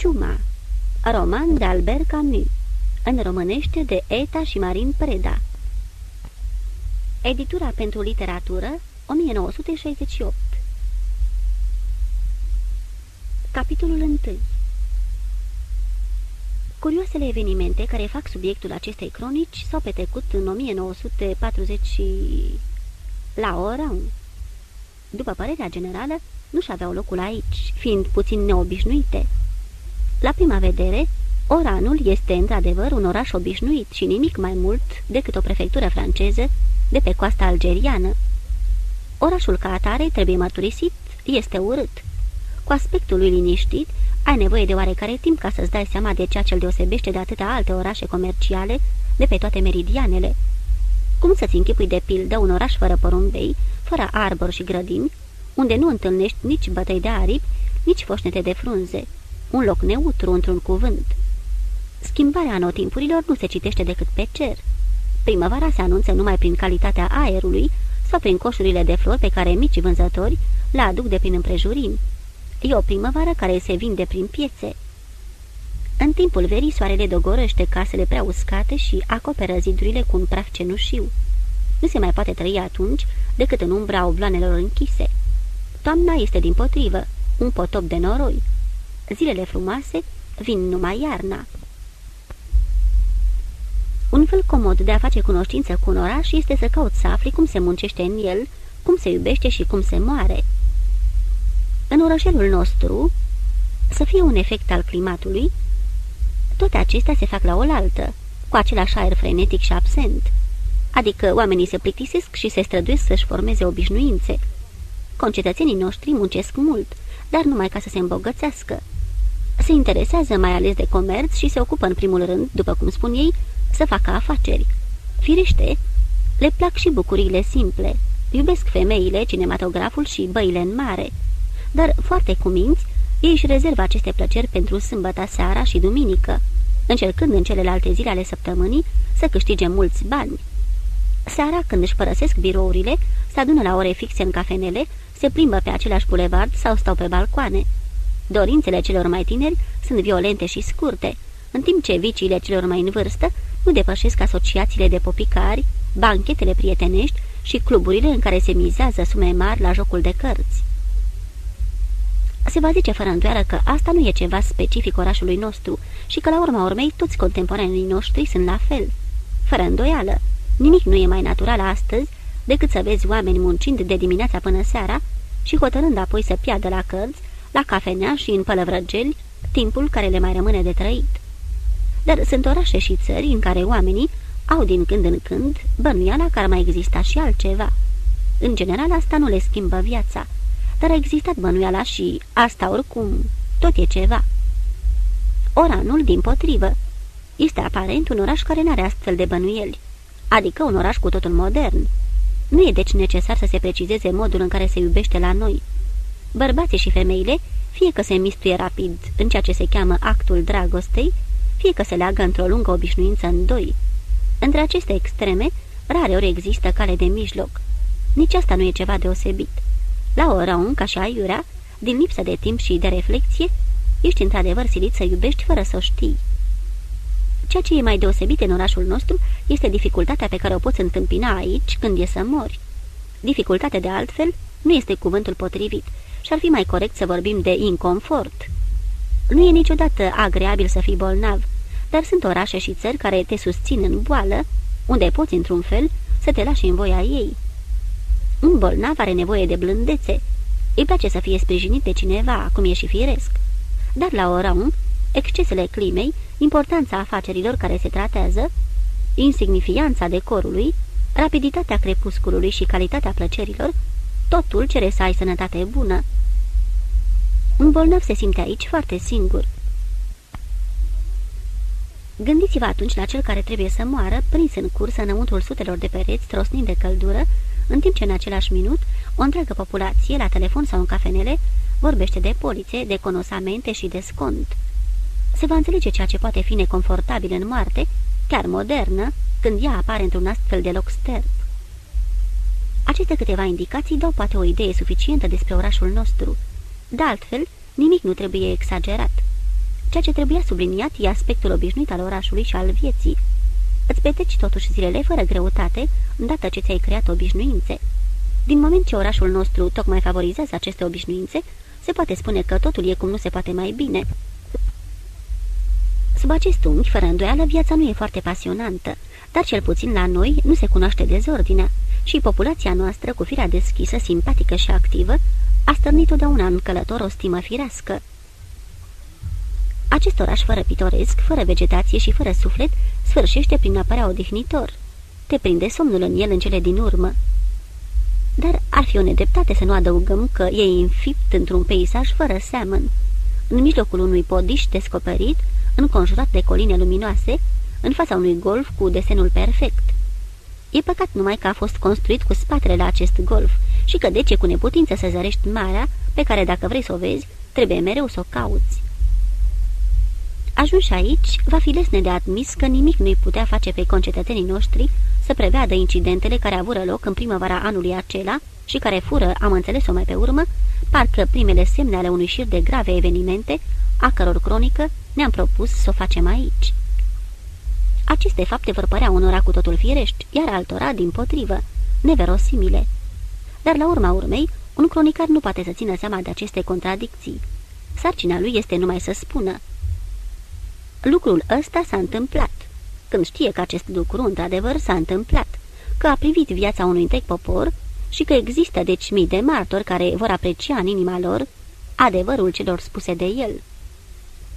Ciuma. Roman de Albert Camus. În românește de Eta și Marin Preda. Editura pentru literatură 1968 Capitolul 1 Curioasele evenimente care fac subiectul acestei cronici s-au petrecut în 1940 la ora 1. După părerea generală, nu-și aveau locul aici, fiind puțin neobișnuite. La prima vedere, Oranul este într-adevăr un oraș obișnuit și nimic mai mult decât o prefectură franceză de pe coasta algeriană. Orașul ca atare, trebuie mărturisit, este urât. Cu aspectul lui liniștit, ai nevoie de oarecare timp ca să-ți dai seama de ceea ce îl deosebește de atâtea alte orașe comerciale de pe toate meridianele. Cum să-ți închipui de pildă un oraș fără porumbei, fără arbori și grădini, unde nu întâlnești nici bătăi de aripi, nici foșnete de frunze, un loc neutru într-un cuvânt. Schimbarea anotimpurilor nu se citește decât pe cer. Primăvara se anunță numai prin calitatea aerului sau prin coșurile de flori pe care mici vânzători le aduc de prin împrejurimi. E o primăvară care se vinde prin piețe. În timpul verii, soarele dogorăște casele prea uscate și acoperă zidurile cu un praf cenușiu. Nu se mai poate trăi atunci decât în umbra obloanelor închise. Toamna este din potrivă, un potop de noroi. Zilele frumoase vin numai iarna. Un fel comod de a face cunoștință cu un oraș este să cauți să afli cum se muncește în el, cum se iubește și cum se moare. În orășelul nostru, să fie un efect al climatului, toate acestea se fac la oaltă, cu același aer frenetic și absent. Adică oamenii se plictisesc și se străduiesc să-și formeze obișnuințe. Concetățenii noștri muncesc mult, dar numai ca să se îmbogățească. Se interesează mai ales de comerț și se ocupă în primul rând, după cum spun ei, să facă afaceri. Firește, le plac și bucuriile simple. Iubesc femeile, cinematograful și băile în mare. Dar, foarte cuminți, ei își rezervă aceste plăceri pentru sâmbătă seara și duminică, încercând în celelalte zile ale săptămânii să câștige mulți bani. Seara, când își părăsesc birourile, se adună la ore fixe în cafenele, se plimbă pe același bulevard sau stau pe balcoane. Dorințele celor mai tineri sunt violente și scurte, în timp ce viciile celor mai în vârstă nu depășesc asociațiile de popicari, banchetele prietenești și cluburile în care se mizează sume mari la jocul de cărți. Se va zice fără îndoială că asta nu e ceva specific orașului nostru și că la urma urmei toți contemporanii noștri sunt la fel. Fără îndoială, nimic nu e mai natural astăzi decât să vezi oameni muncind de dimineața până seara și hotărând apoi să piadă la cărți, la cafenea și în pălăvrăgeli timpul care le mai rămâne de trăit. Dar sunt orașe și țări în care oamenii au din când în când bănuiala că ar mai exista și altceva. În general, asta nu le schimbă viața, dar a existat bănuiala și asta oricum tot e ceva. Oranul, din potrivă, este aparent un oraș care nu are astfel de bănuieli, adică un oraș cu totul modern. Nu e deci necesar să se precizeze modul în care se iubește la noi. Bărbații și femeile, fie că se mistuie rapid în ceea ce se cheamă actul dragostei, fie că se leagă într-o lungă obișnuință în doi. Între aceste extreme, rare ori există cale de mijloc. Nici asta nu e ceva deosebit. La ora un, ca și aiurea, din lipsă de timp și de reflexie, ești într-adevăr silit să iubești fără să o știi. Ceea ce e mai deosebit în orașul nostru este dificultatea pe care o poți întâmpina aici când e să mori. Dificultatea de altfel nu este cuvântul potrivit și ar fi mai corect să vorbim de inconfort. Nu e niciodată agreabil să fii bolnav, dar sunt orașe și țări care te susțin în boală, unde poți, într-un fel, să te lași în voia ei. Un bolnav are nevoie de blândețe. Îi place să fie sprijinit de cineva, cum e și firesc. Dar la ora un, excesele climei, importanța afacerilor care se tratează, insignifianța decorului, rapiditatea crepusculului și calitatea plăcerilor, totul cere să ai sănătate bună. Un bolnav se simte aici foarte singur. Gândiți-vă atunci la cel care trebuie să moară, prins în cursă înăuntrul sutelor de pereți, trosnind de căldură, în timp ce în același minut o întreagă populație, la telefon sau în cafenele, vorbește de polițe, de conosamente și de scont. Se va înțelege ceea ce poate fi neconfortabil în moarte, chiar modernă, când ea apare într-un astfel de loc sterp. Aceste câteva indicații dau poate o idee suficientă despre orașul nostru. De altfel, nimic nu trebuie exagerat. Ceea ce trebuia subliniat e aspectul obișnuit al orașului și al vieții. Îți petreci totuși zilele fără greutate, îndată ce ți-ai creat obișnuințe. Din moment ce orașul nostru tocmai favorizează aceste obișnuințe, se poate spune că totul e cum nu se poate mai bine. Sub acest unghi, fără îndoială, viața nu e foarte pasionantă, dar cel puțin la noi nu se cunoaște dezordinea și populația noastră, cu firea deschisă, simpatică și activă, a stârnit totdeauna în călător o stimă firească. Acest oraș fără pitoresc, fără vegetație și fără suflet, sfârșește prin a părea odihnitor. Te prinde somnul în el în cele din urmă. Dar ar fi o nedreptate să nu adăugăm că e infipt într-un peisaj fără seamăn. În mijlocul unui podiș descoperit, înconjurat de coline luminoase, în fața unui golf cu desenul perfect. E păcat numai că a fost construit cu spatele la acest golf și că de ce cu neputință să zărești marea, pe care dacă vrei să o vezi, trebuie mereu să o cauți. Ajunși aici, va fi lesne de admis că nimic nu-i putea face pe concetățenii noștri să preveadă incidentele care avură loc în primăvara anului acela și care fură, am înțeles-o mai pe urmă, parcă primele semne ale unui șir de grave evenimente, a căror cronică ne-am propus să o facem aici. Aceste fapte vor părea unora cu totul firești, iar altora, din potrivă, neverosimile. Dar la urma urmei, un cronicar nu poate să țină seama de aceste contradicții. Sarcina lui este numai să spună. Lucrul ăsta s-a întâmplat. Când știe că acest lucru, într-adevăr, s-a întâmplat, că a privit viața unui întreg popor și că există deci mii de martori care vor aprecia în inima lor adevărul celor spuse de el.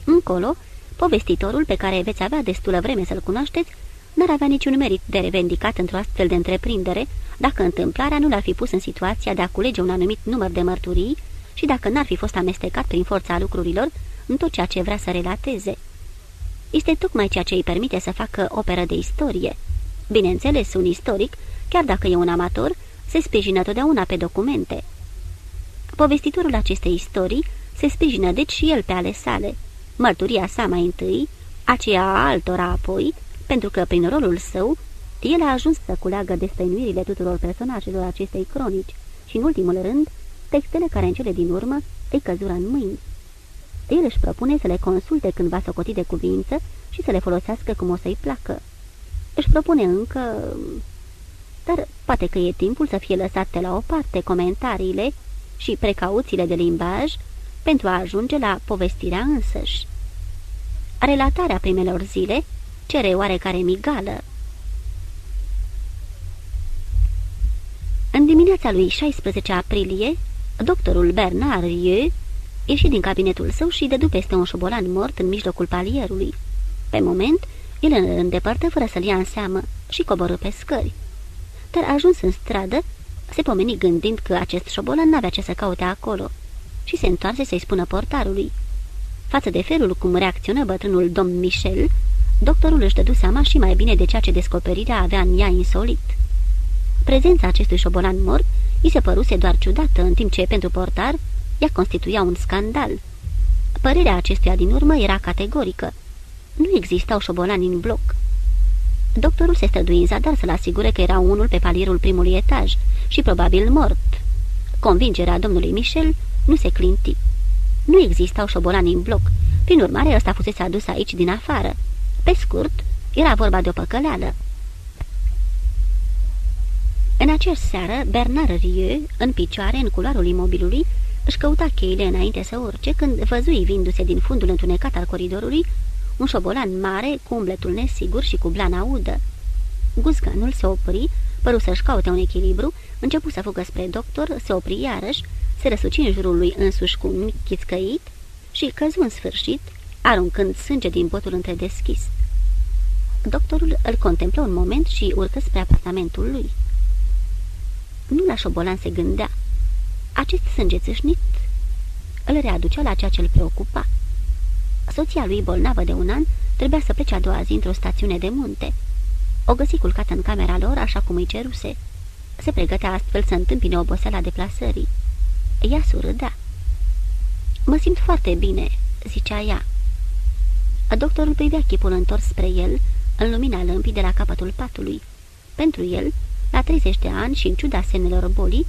Încolo, povestitorul pe care veți avea destulă vreme să-l cunoașteți, n-ar avea niciun merit de revendicat într-o astfel de întreprindere, dacă întâmplarea nu l-ar fi pus în situația de a culege un anumit număr de mărturii și dacă n-ar fi fost amestecat prin forța lucrurilor în tot ceea ce vrea să relateze. Este tocmai ceea ce îi permite să facă operă de istorie. Bineînțeles, un istoric, chiar dacă e un amator, se sprijină totdeauna pe documente. Povestitorul acestei istorii se sprijină deci și el pe ale sale, mărturia sa mai întâi, aceea a altora apoi, pentru că prin rolul său, el a ajuns să culeagă destăinuirile tuturor personajelor acestei cronici și, în ultimul rând, textele care în cele din urmă îi căzură în mâini. El își propune să le consulte când va socoti de cuvință și să le folosească cum o să-i placă. Își propune încă... Dar poate că e timpul să fie lăsate la o parte comentariile și precauțiile de limbaj pentru a ajunge la povestirea însăși. Relatarea primelor zile cere oarecare migală. În dimineața lui 16 aprilie, doctorul Bernard Rieu ieși din cabinetul său și dădu peste un șobolan mort în mijlocul palierului. Pe moment, el îl îndepărtă fără să-l ia în seamă și coborâ pe scări. Dar ajuns în stradă, se pomeni gândind că acest șobolan n-avea ce să caute acolo și se întoarse să-i spună portarului. Față de felul cum reacționă bătrânul domn Michel, doctorul își dădu seama și mai bine de ceea ce descoperirea avea în ea insolit. Prezența acestui șobolan mort îi se păruse doar ciudată, în timp ce, pentru portar, ea constituia un scandal. Părerea acestuia din urmă era categorică. Nu existau șobolani în bloc. Doctorul se strădui în zadar să-l asigure că era unul pe palierul primului etaj și probabil mort. Convingerea domnului Michel nu se clinti. Nu existau șobolani în bloc, prin urmare ăsta fusese adus aici din afară. Pe scurt, era vorba de o păcăleală. În aceeași seară, Bernard Rieu, în picioare, în culoarul imobilului, își căuta cheile înainte să urce, când văzui vindu-se din fundul întunecat al coridorului un șobolan mare, cu umbletul nesigur și cu blana udă. Guzganul se opri, păru să-și caute un echilibru, începu să fugă spre doctor, se opri iarăși, se răsuci în jurul lui însuși cu un mic chițcăit și căzu în sfârșit, aruncând sânge din botul întredeschis. Doctorul îl contemplă un moment și urcă spre apartamentul lui. Nu la șobolan se gândea. Acest sânge țâșnit îl readucea la ceea ce îl preocupa. Soția lui, bolnavă de un an, trebuia să plece a doua zi într-o stațiune de munte. O găsi culcată în camera lor, așa cum îi ceruse. Se pregătea astfel să întâmpine oboseala deplasării. Ea surâdea. Mă simt foarte bine," zicea ea. Doctorul privea chipul întors spre el, în lumina lămpii de la capătul patului. Pentru el, la 30 de ani și în ciuda semnelor bolii,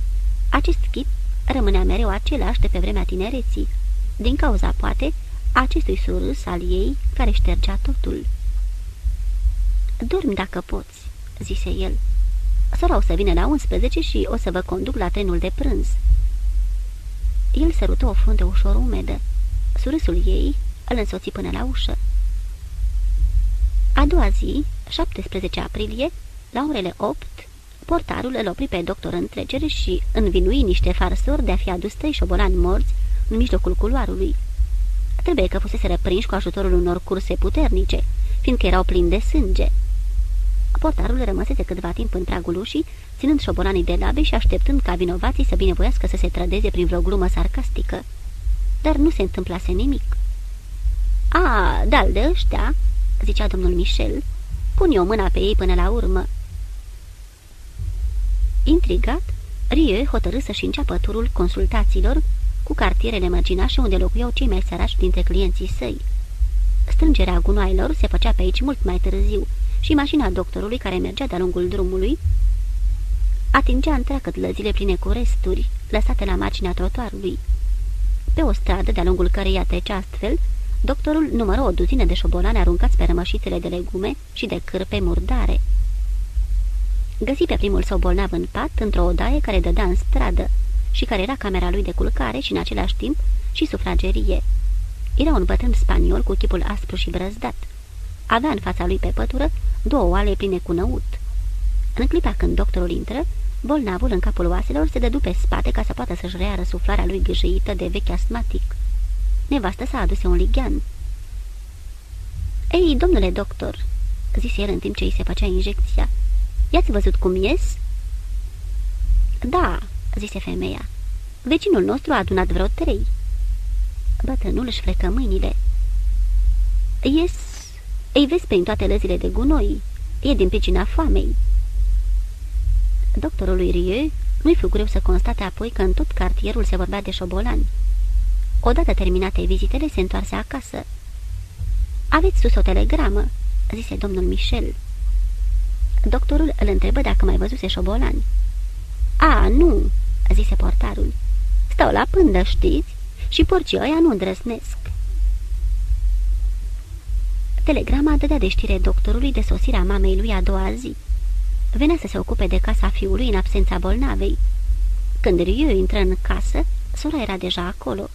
acest chip rămânea mereu același de pe vremea tinereții, din cauza, poate, acestui surâs al ei care ștergea totul. Dormi dacă poți," zise el. Sora o să vină la 11 și o să vă conduc la trenul de prânz." El sărută o frunte ușor umedă. Surâsul ei îl însoți până la ușă. A doua zi, 17 aprilie, la orele 8, portarul îl opri pe doctor în trecere și învinui niște farsori de a fi adus trei șobolani morți în mijlocul culoarului. Trebuie că fusese răprinși cu ajutorul unor curse puternice, fiindcă erau plini de sânge. Portarul rămăsese câtva timp în pragul ușii, ținând șobolanii de labe și așteptând ca vinovații să binevoiască să se trădeze prin vreo glumă sarcastică. Dar nu se întâmplase nimic. A, da de ăștia," zicea domnul Michel, pun eu mâna pe ei până la urmă." Intrigat, Rie hotărâ să-și înceapă turul consultațiilor cu cartierele mărginașe unde locuiau cei mai săraci dintre clienții săi. Strângerea gunoailor se făcea pe aici mult mai târziu și mașina doctorului care mergea de-a lungul drumului atingea întreagăt lăzile pline cu resturi, lăsate la marginea trotuarului. Pe o stradă de-a lungul căreia trecea astfel, doctorul numără o duzină de șobolani aruncați pe rămășițele de legume și de cârpe murdare. Găsi pe primul său bolnav în pat, într-o odaie care dădea în stradă și care era camera lui de culcare și în același timp și sufragerie. Era un bătrân spaniol cu chipul aspru și brăzdat. Avea în fața lui pe pătură două oale pline cu năut. În clipa când doctorul intră, bolnavul în capul oaselor se dădu pe spate ca să poată să-și rea răsuflarea lui gâjâită de vechi astmatic. Nevastă s-a adus un lighean. Ei, domnule doctor," zise el în timp ce îi se făcea injecția, i-ați văzut cum ies?" Da," zise femeia. Vecinul nostru a adunat vreo trei." Bătrânul își frecă mâinile. Ies, ei vezi prin toate lăzile de gunoi. E din pricina foamei." Doctorului Rieu nu-i fu greu să constate apoi că în tot cartierul se vorbea de șobolani. Odată terminate vizitele, se întoarse acasă. Aveți sus o telegramă?" zise domnul Michel. Doctorul îl întrebă dacă mai văzuse șobolani. A, nu," zise portarul. Stau la pândă, știți? Și porcii ăia nu îndrăsnesc." Telegrama dădea de știre doctorului de sosirea mamei lui a doua zi. Venea să se ocupe de casa fiului în absența bolnavei. Când Riu intră în casă, sora era deja acolo.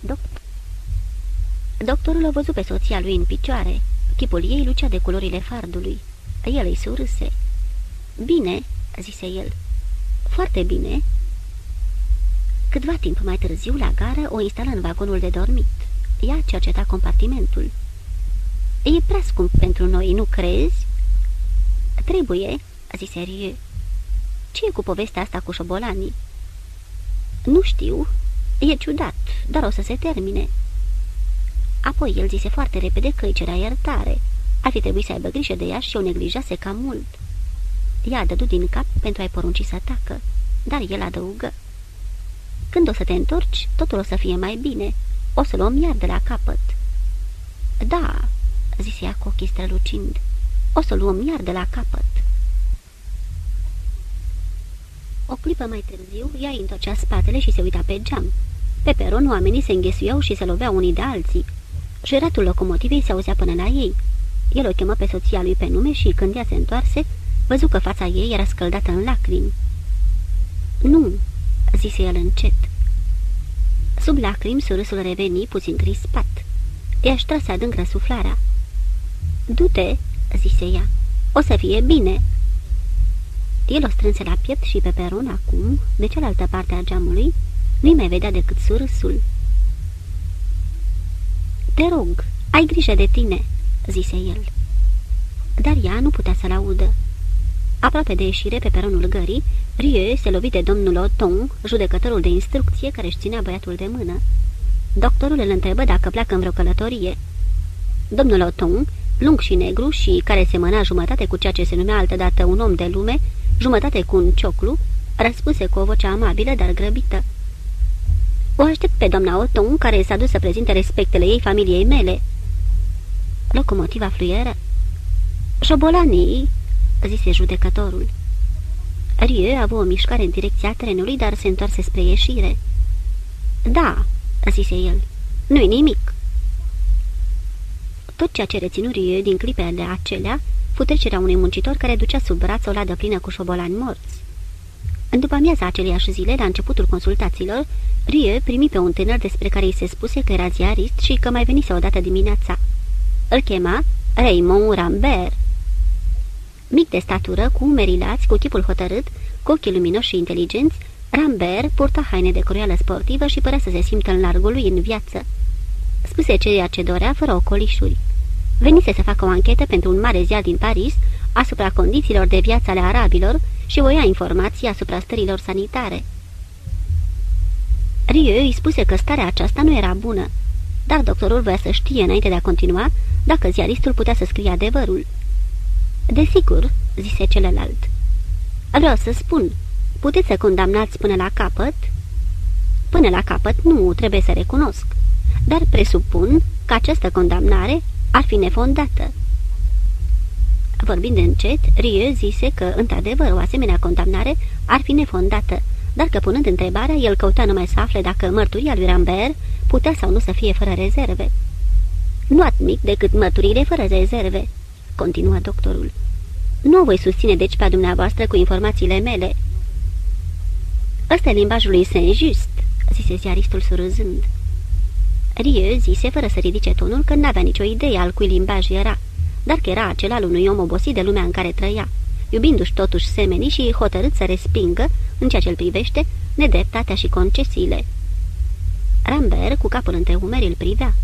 Doctor... Doctorul o văzut pe soția lui în picioare. Chipul ei lucea de culorile fardului. El îi surâse. Bine," zise el. Foarte bine." Câtva timp mai târziu, la gară, o instală în vagonul de dormit. Ea cerceta compartimentul. E prea scump pentru noi, nu crezi?" Trebuie," zise Rie. Ce e cu povestea asta cu șobolanii?" Nu știu. E ciudat, dar o să se termine." Apoi el zise foarte repede că îi cerea iertare. Ar fi trebuit să aibă grijă de ea și o neglijase cam mult. Ea a dădut din cap pentru a-i porunci să tacă, dar el adăugă. Când o să te întorci, totul o să fie mai bine. O să luăm iar de la capăt." Da," zise ea cu ochii strălucind, o să luăm iar de la capăt." O clipă mai târziu, ea întorcea spatele și se uita pe geam. Pe peron, oamenii se înghesuiau și se loveau unii de alții. Jeratul locomotivei se auzea până la ei. El o chemă pe soția lui pe nume și, când ea se întoarse, văzu că fața ei era scăldată în lacrimi. Nu," zise el încet. Sub lacrimi, surâsul reveni puțin crispat. I-aș trase adânc răsuflarea. Du-te," zise ea. O să fie bine." El o strânse la piept și pe peron acum, de cealaltă parte a geamului, nu-i mai vedea decât surâsul. Te rog, ai grijă de tine," zise el. Dar ea nu putea să-l audă. Aproape de ieșire pe peronul gării, Rieu se lovi de domnul Oton, judecătorul de instrucție care își ținea băiatul de mână. Doctorul îl întrebă dacă pleacă în vreo călătorie. Domnul Oton, lung și negru și care semăna jumătate cu ceea ce se numea altădată un om de lume, jumătate cu un cioclu, răspunse cu o voce amabilă, dar grăbită. O aștept pe doamna Oton, care s-a dus să prezinte respectele ei familiei mele." Locomotiva fluieră. Șobolanii, zise judecătorul. Rieu a avut o mișcare în direcția trenului, dar se întoarse spre ieșire. Da, zise el, nu-i nimic." Tot ceea ce reținuri din clipele acelea fu trecerea unui muncitor care ducea sub braț o ladă plină cu șobolani morți. În după amiaza aceleiași zile, la începutul consultațiilor, Rie primi pe un tânăr despre care îi se spuse că era ziarist și că mai venise odată dimineața. Îl chema Raymond Rambert. Mic de statură, cu umerii lați, cu chipul hotărât, cu ochii luminoși și inteligenți, Rambert purta haine de coroială sportivă și părea să se simtă în largul lui în viață. Spuse ceea ce dorea, fără ocolișuri. Venise să facă o anchetă pentru un mare ziar din Paris asupra condițiilor de viață ale arabilor și voia informații asupra stărilor sanitare. Rieu îi spuse că starea aceasta nu era bună, dar doctorul voia să știe înainte de a continua dacă ziaristul putea să scrie adevărul. Desigur, zise celălalt. Vreau să spun, puteți să condamnați până la capăt? Până la capăt nu trebuie să recunosc, dar presupun că această condamnare ar fi nefondată. Vorbind încet, Rieu zise că, într-adevăr, o asemenea condamnare ar fi nefondată, dar că, punând întrebarea, el căuta numai să afle dacă mărturia lui Rambert putea sau nu să fie fără rezerve. Nu admic decât mărturile fără rezerve, continuă doctorul. Nu voi susține deci pe dumneavoastră cu informațiile mele. Ăsta e limbajul lui Saint-Just, zise ziaristul surâzând. Rieu zise fără să ridice tonul că n-avea nicio idee al cui limbaj era, dar că era acela al unui om obosit de lumea în care trăia, iubindu-și totuși semenii și hotărât să respingă, în ceea ce îl privește, nedreptatea și concesiile. Rambert, cu capul între umeri, îl privea.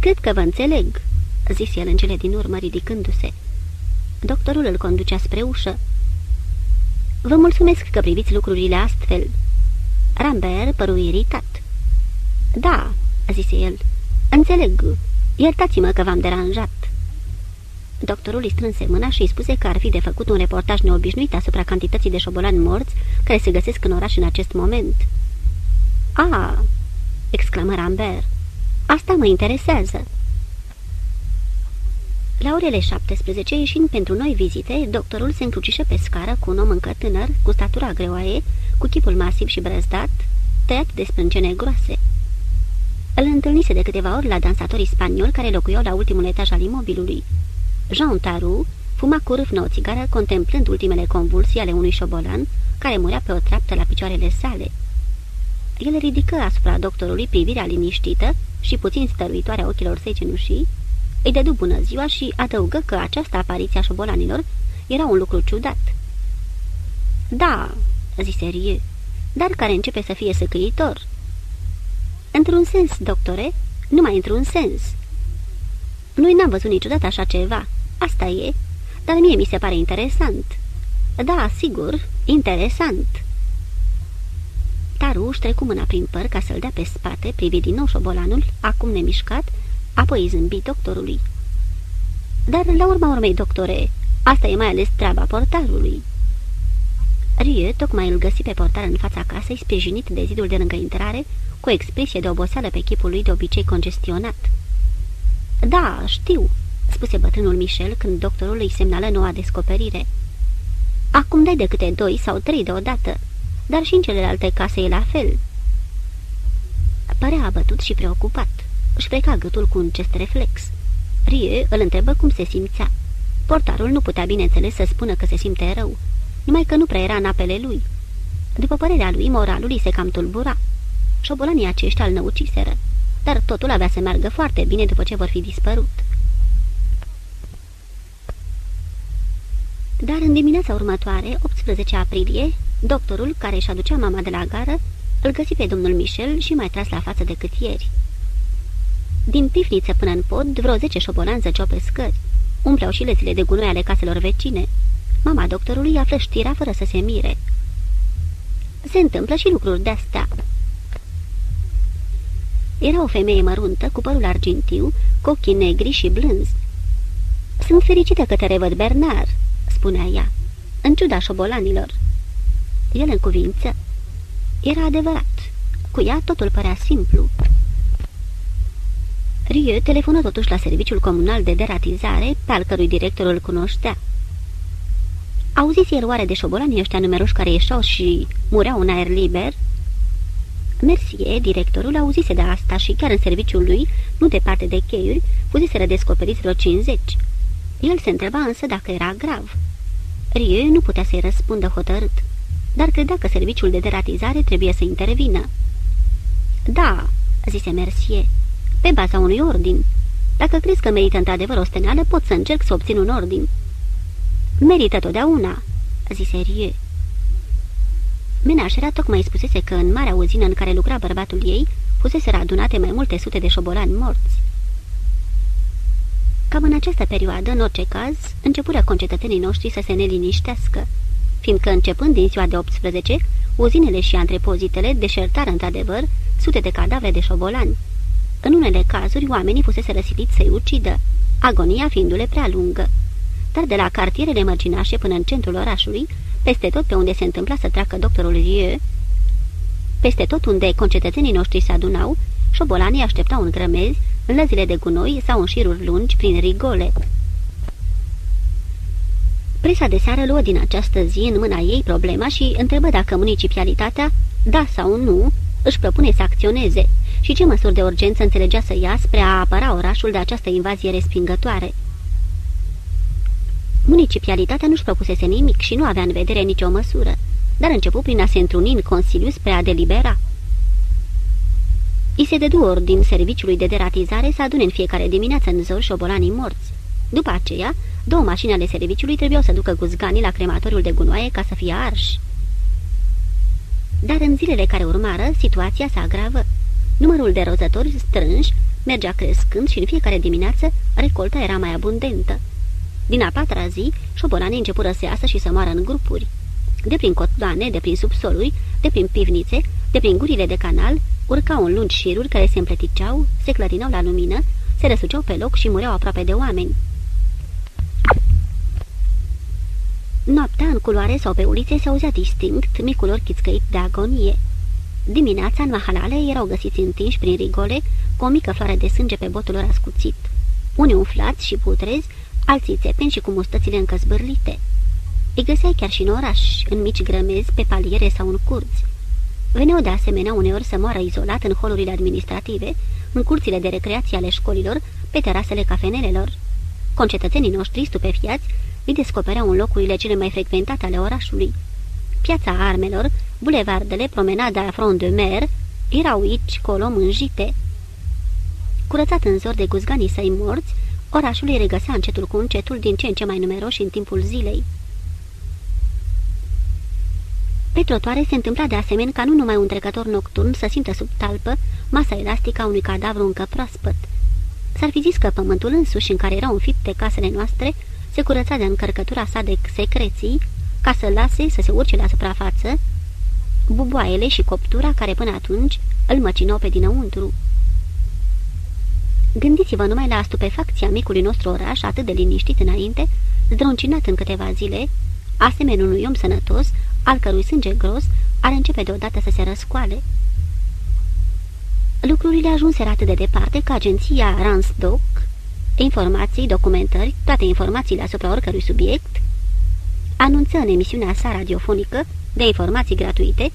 Cred că vă înțeleg," zis el în cele din urmă, ridicându-se. Doctorul îl conducea spre ușă. Vă mulțumesc că priviți lucrurile astfel." Rambert păru iritat. Da," zise el, înțeleg. Iertați-mă că v-am deranjat." Doctorul îi strânse mâna și îi spuse că ar fi de făcut un reportaj neobișnuit asupra cantității de șobolani morți care se găsesc în oraș în acest moment. A, exclamă Rambert, asta mă interesează. La orele 17, ieșind pentru noi vizite, doctorul se încrucișă pe scară cu un om încă tânăr, cu statura greoaie, cu chipul masiv și brăzdat, tăiat de sprâncene groase. Îl întâlnise de câteva ori la dansatorii spanioli care locuiau la ultimul etaj al imobilului. Jean Taru fuma cu râvnă o țigară contemplând ultimele convulsii ale unui șobolan care murea pe o treaptă la picioarele sale. El ridică asupra doctorului privirea liniștită și puțin stăruitoare a ochilor săi cenușii, îi dădu bună ziua și adăugă că această apariție a șobolanilor era un lucru ciudat. Da," zise Rie, dar care începe să fie săcăitor." Într-un sens, doctore, numai într-un sens." Noi n-am văzut niciodată așa ceva, asta e, dar mie mi se pare interesant." Da, sigur, interesant." Taru își trecu mâna prin păr ca să-l dea pe spate, privi din nou șobolanul, acum nemișcat, apoi zâmbi doctorului. Dar, la urma urmei, doctore, asta e mai ales treaba portarului." Rie tocmai îl găsi pe portar în fața casei, sprijinit de zidul de lângă intrare, cu o expresie de oboseală pe chipul lui de obicei congestionat. Da, știu," spuse bătrânul Michel când doctorul îi semnală noua descoperire. Acum dai de câte doi sau trei deodată, dar și în celelalte case e la fel." Părea abătut și preocupat. Își freca gâtul cu un gest reflex. Rie îl întrebă cum se simțea. Portarul nu putea bineînțeles să spună că se simte rău, numai că nu prea era în apele lui. După părerea lui, moralul îi se cam tulbura. Șobolanii aceștia îl năuciseră, dar totul avea să meargă foarte bine după ce vor fi dispărut. Dar în dimineața următoare, 18 aprilie, doctorul, care își aducea mama de la gară, îl găsi pe domnul Michel și mai tras la față decât ieri. Din pifniță până în pod, vreo zece șobolani zăceau pe scări. Umpleau și lețile de gunoi ale caselor vecine. Mama doctorului află știrea fără să se mire. Se întâmplă și lucruri de-astea. Era o femeie măruntă, cu părul argintiu, cu ochii negri și blânzi. Sunt fericită că te revăd, Bernard," spunea ea, în ciuda șobolanilor. El în cuvință. Era adevărat. Cu ea totul părea simplu. Rieu telefonă totuși la serviciul comunal de deratizare, pe al cărui director îl cunoștea. Auziți ieri oare de șobolanii ăștia numeroși care ieșeau și mureau în aer liber?" Mercier, directorul, auzise de asta și chiar în serviciul lui, nu departe de cheiuri, fuziseră descoperiți vreo 50. El se întreba însă dacă era grav. Rieu nu putea să-i răspundă hotărât, dar credea că serviciul de deratizare trebuie să intervină. Da," zise Mercier, pe baza unui ordin. Dacă crezi că merită într-adevăr o steneală, pot să încerc să obțin un ordin." Merită totdeauna," zise Rieu. Menașera tocmai spusese că în marea uzină în care lucra bărbatul ei, fusese adunate mai multe sute de șobolani morți. Cam în această perioadă, în orice caz, începură concetățenii noștri să se neliniștească, fiindcă începând din ziua de 18, uzinele și antrepozitele deșertară într-adevăr sute de cadavre de șobolani. În unele cazuri, oamenii fusese răsipiți să-i ucidă, agonia fiindu-le prea lungă. Dar de la cartierele mărginașe până în centrul orașului, peste tot pe unde se întâmpla să treacă doctorul Rieu, peste tot unde concetățenii noștri se adunau, șobolanii așteptau în grămezi, în lăzile de gunoi sau în șiruri lungi prin rigole. Presa de seară luă din această zi în mâna ei problema și întrebă dacă municipalitatea, da sau nu, își propune să acționeze și ce măsuri de urgență înțelegea să ia spre a apăra orașul de această invazie respingătoare. Municipalitatea nu-și propusese nimic și nu avea în vedere nicio măsură, dar începu prin a se întruni în Consiliu spre a delibera. I se dădu ordin serviciului de deratizare să adune în fiecare dimineață în zor șobolanii morți. După aceea, două mașini ale serviciului trebuiau să ducă guzganii la crematoriul de gunoaie ca să fie arși. Dar în zilele care urmară, situația se agravă. Numărul de rozători strânși mergea crescând și în fiecare dimineață recolta era mai abundentă. Din a patra zi, șobolanii începură să iasă și să moară în grupuri. De prin cotdoane, de prin subsoluri, de prin pivnițe, de prin gurile de canal, urcau în lungi șiruri care se împleticeau, se clătinau la lumină, se răsuceau pe loc și mureau aproape de oameni. Noaptea, în culoare sau pe ulițe, se auzea distinct micul orchițcăit de agonie. Dimineața, în mahalale, erau găsiți întinși prin rigole, cu o mică floare de sânge pe botul lor ascuțit. Unii umflați și putrezi, alții țepeni și cu mustățile încă zbârlite. Îi găseai chiar și în oraș, în mici grămezi, pe paliere sau în curți. Veneau de asemenea uneori să moară izolat în holurile administrative, în curțile de recreație ale școlilor, pe terasele cafenelelor. Concetățenii noștri stupefiați îi descopereau în locurile cele mai frecventate ale orașului. Piața armelor, bulevardele, promenada Front de Mer, erau aici colo mânjite. Curățat în zor de guzganii săi morți, orașul îi regăsea încetul cu încetul din ce în ce mai numeroși în timpul zilei. Pe trotoare se întâmpla de asemenea ca nu numai un trecător nocturn să simtă sub talpă masa elastică a unui cadavru încă proaspăt. S-ar fi zis că pământul însuși în care erau înfipte casele noastre se curăța de încărcătura sa de secreții ca să lase să se urce la suprafață buboaiele și coptura care până atunci îl măcinau pe dinăuntru. Gândiți-vă numai la stupefacția micului nostru oraș atât de liniștit înainte, zdruncinat în câteva zile, asemenea unui om sănătos, al cărui sânge gros ar începe deodată să se răscoale. Lucrurile ajunseră atât de departe că agenția Ransdoc, informații, documentări, toate informațiile asupra oricărui subiect, anunță în emisiunea sa radiofonică de informații gratuite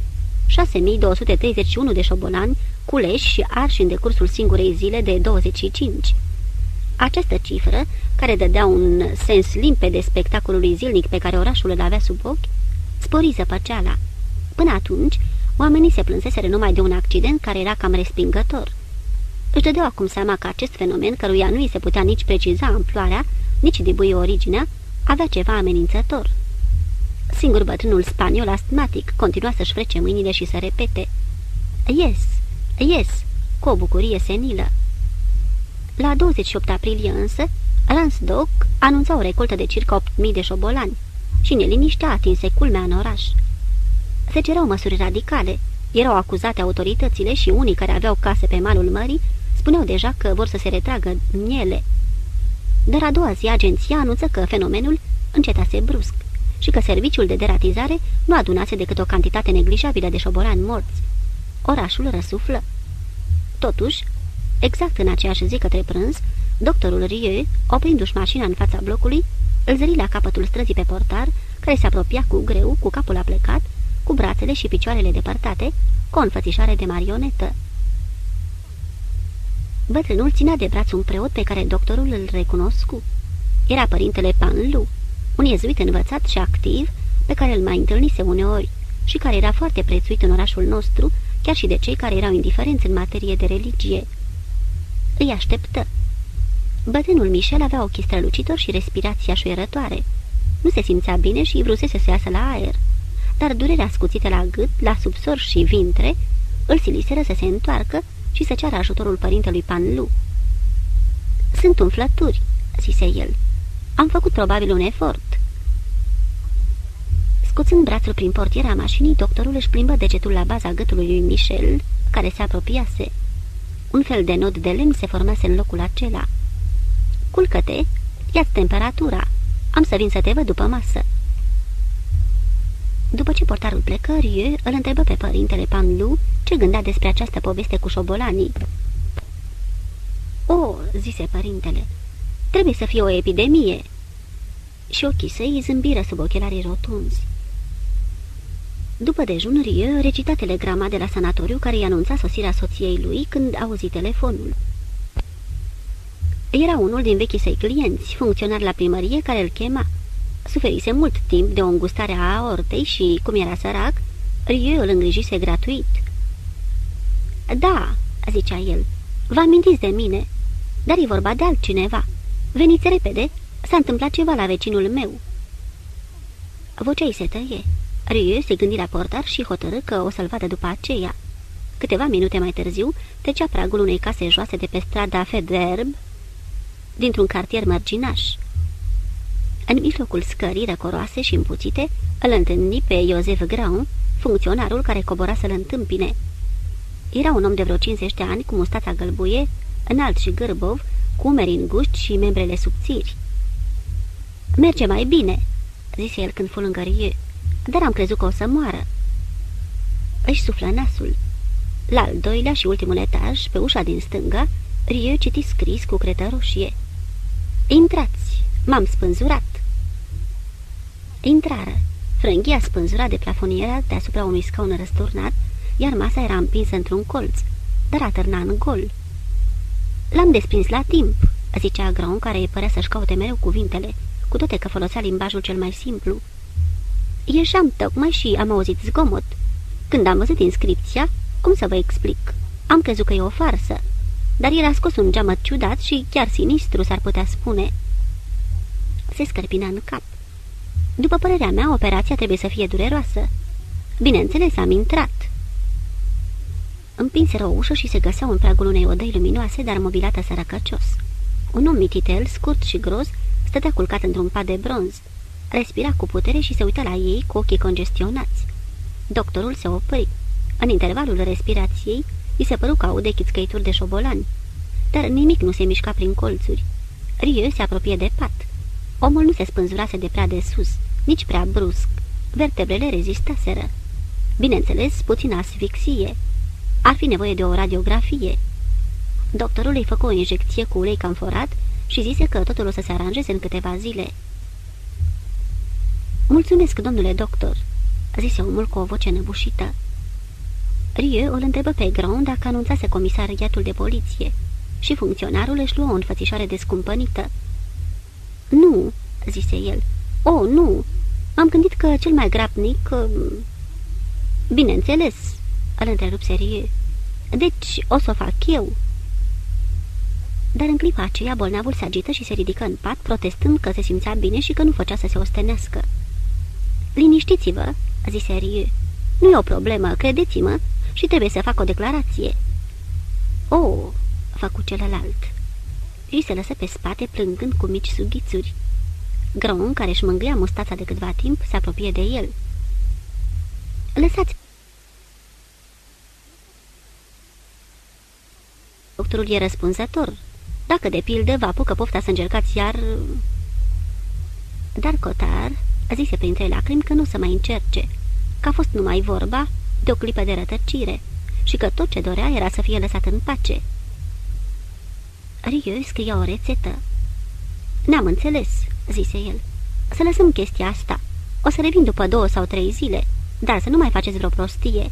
6231 de șobolani culeși și arși în decursul singurei zile de 25. Această cifră, care dădea un sens limpede spectacolului zilnic pe care orașul îl avea sub ochi, spori zăpăceala. Până atunci, oamenii se plânseseră numai de un accident care era cam respingător. Își dădeau acum seama că acest fenomen, căruia nu îi se putea nici preciza amploarea, nici dibui originea, avea ceva amenințător. Singur bătrânul spaniol astmatic continua să-și frece mâinile și să repete Yes, yes, cu o bucurie senilă. La 28 aprilie însă, Ransdoc anunța o recoltă de circa 8.000 de șobolani și neliniștea atinse culmea în oraș. Se cereau măsuri radicale, erau acuzate autoritățile și unii care aveau case pe malul mării spuneau deja că vor să se retragă în ele. Dar a doua zi agenția anunță că fenomenul încetase brusc și că serviciul de deratizare nu adunase decât o cantitate neglijabilă de șobolani morți. Orașul răsuflă. Totuși, exact în aceeași zi către prânz, doctorul Rieu, oprindu-și mașina în fața blocului, îl zări la capătul străzii pe portar, care se apropia cu greu, cu capul aplecat, cu cu brațele și picioarele depărtate, cu o înfățișare de marionetă. Bătrânul ținea de braț un preot pe care doctorul îl recunoscu. Era părintele Panlu, un iezuit învățat și activ, pe care îl mai întâlnise uneori și care era foarte prețuit în orașul nostru, chiar și de cei care erau indiferenți în materie de religie. Îi așteptă. Bătrânul Michel avea ochii strălucitori și respirația șuierătoare. Nu se simțea bine și vrusese să iasă la aer, dar durerea scuțită la gât, la subsor și vintre, îl siliseră să se întoarcă și să ceară ajutorul părintelui Panlu. Sunt umflături," zise el. Am făcut probabil un efort." Scoțând brațul prin portiera mașinii, doctorul își plimbă degetul la baza gâtului lui Michel, care se apropiase. Un fel de nod de lemn se formase în locul acela. Culcă-te, ia temperatura. Am să vin să te văd după masă." După ce portarul plecă, Rieu îl întrebă pe părintele Panlu ce gândea despre această poveste cu șobolanii. O, zise părintele, trebuie să fie o epidemie." Și ochii săi zâmbiră sub ochelarii rotunzi. După dejun, Rieu recita telegrama de la sanatoriu care i anunța sosirea soției lui când auzi telefonul. Era unul din vechii săi clienți, funcționar la primărie, care îl chema. Suferise mult timp de o îngustare a aortei și, cum era sărac, Rieu îl îngrijise gratuit. Da," zicea el, vă amintiți de mine, dar e vorba de altcineva. Veniți repede, s-a întâmplat ceva la vecinul meu." Vocea îi se tăie. Rieu se gândi la portar și hotărâ că o să-l vadă după aceea. Câteva minute mai târziu, trecea pragul unei case joase de pe strada Federb, dintr-un cartier mărginaș. În mijlocul scării răcoroase și împuțite, îl întâlni pe Iosef Graun, funcționarul care cobora să-l întâmpine. Era un om de vreo 50 de ani, cu mustața gălbuie, înalt și gârbov, cu umeri înguști și membrele subțiri. Merge mai bine," zise el când fu lângă Rie, dar am crezut că o să moară." Își suflă nasul. La al doilea și ultimul etaj, pe ușa din stânga, Rie citi scris cu cretă roșie. Intrați, m-am spânzurat." Intrară. Frânghia spânzura de plafoniera deasupra unui scaun răsturnat, iar masa era împinsă într-un colț, dar atârna în gol. L-am desprins la timp," zicea Graun, care îi părea să-și caute mereu cuvintele, cu toate că folosea limbajul cel mai simplu. Ieșeam tocmai și am auzit zgomot. Când am văzut inscripția, cum să vă explic? Am crezut că e o farsă, dar era scos un geamăt ciudat și chiar sinistru s-ar putea spune. Se scărpina în cap. După părerea mea, operația trebuie să fie dureroasă. Bineînțeles, am intrat. Împinseră o ușă și se găseau în pragul unei odăi luminoase, dar mobilată sărăcăcios. Un om mititel, scurt și gros, stătea culcat într-un pat de bronz. Respira cu putere și se uita la ei cu ochii congestionați. Doctorul se opri. În intervalul respirației, îi se păru că aude chițcăituri de șobolani. Dar nimic nu se mișca prin colțuri. Rieu se apropie de pat. Omul nu se spânzurase de prea de sus, nici prea brusc. Vertebrele rezistaseră. Bineînțeles, puțin asfixie. Ar fi nevoie de o radiografie. Doctorul îi făcu o injecție cu ulei camforat și zise că totul o să se aranjeze în câteva zile. Mulțumesc, domnule doctor," zise omul cu o voce nebușită. Rieu îl întrebă pe Grand dacă anunțase comisariatul de poliție și funcționarul își luă o înfățișoare descumpănită. Nu," zise el. O, oh, nu! Am gândit că cel mai grabnic... Uh... Bineînțeles," îl întrerupse Rieu. Deci o să o fac eu." Dar în clipa aceea bolnavul se agită și se ridică în pat, protestând că se simțea bine și că nu făcea să se ostenească. Liniștiți-vă," zise Rieu. Nu e o problemă, credeți-mă, și trebuie să fac o declarație." O, oh, făcu celălalt. Și se lăsă pe spate plângând cu mici sughițuri. Gron, care își mângâia mustața de câtva timp, se apropie de el. Lăsați Doctorul e răspunzător. Dacă, de pildă, vă apucă pofta să încercați iar... Dar Cotar zise printre lacrimi că nu să mai încerce, că a fost numai vorba de o clipă de rătăcire și că tot ce dorea era să fie lăsat în pace. Rieu scria o rețetă. N-am înțeles," zise el. Să lăsăm chestia asta. O să revin după două sau trei zile. dar să nu mai faceți vreo prostie."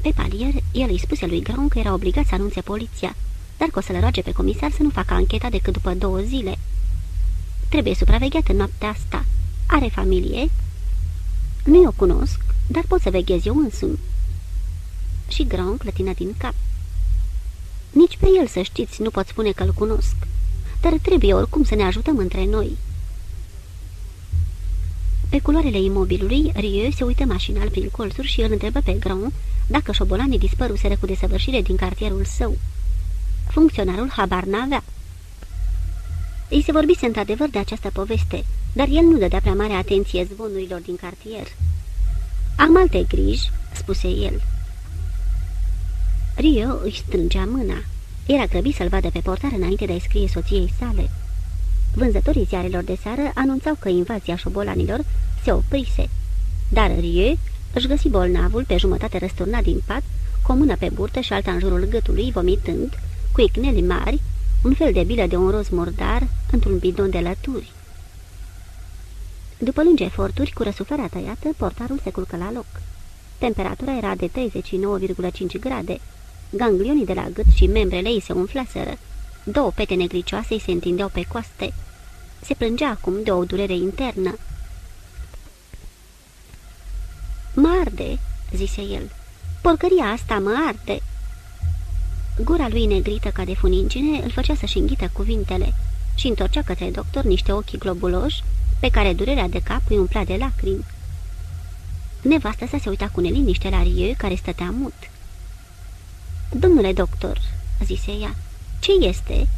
Pe palier, el îi spuse lui Gron că era obligat să anunțe poliția, dar că o să-l roage pe comisar să nu facă ancheta decât după două zile. Trebuie supravegheat în noaptea asta. Are familie?" Nu o cunosc, dar pot să veghez eu însumi." Și Gron clătină din cap. Nici pe el, să știți, nu pot spune că-l cunosc, dar trebuie oricum să ne ajutăm între noi." Pe culoarele imobilului, Rieu se uită mașinal prin colțuri și îl întrebă pe Grand dacă șobolanii dispăruseră cu desăvârșire din cartierul său. Funcționarul habar n-avea. Îi se vorbise într-adevăr de această poveste, dar el nu dădea prea mare atenție zvonurilor din cartier. Am alte griji," spuse el. Rio își strângea mâna. Era grăbit să-l vadă pe portar înainte de a-i scrie soției sale. Vânzătorii ziarelor de seară anunțau că invazia șobolanilor se oprise, dar Rie își găsi bolnavul pe jumătate răsturnat din pat, cu o mână pe burtă și alta în jurul gâtului, vomitând, cu icneli mari, un fel de bilă de un roz murdar într-un bidon de lături. După lungi eforturi, cu răsuflarea tăiată, portarul se culcă la loc. Temperatura era de 39,5 grade. Ganglionii de la gât și membrele ei se umflaseră. Două pete negricioase îi se întindeau pe coaste. Se plângea acum de o durere internă. Mă arde," zise el. Porcăria asta mă arde." Gura lui negrită ca de funingine îl făcea să-și înghită cuvintele și întorcea către doctor niște ochi globuloși pe care durerea de cap îi umplea de lacrimi. Nevastă sa se uita cu neliniște la Rieu, care stătea mut. Domnule doctor," zise ea, ce este?"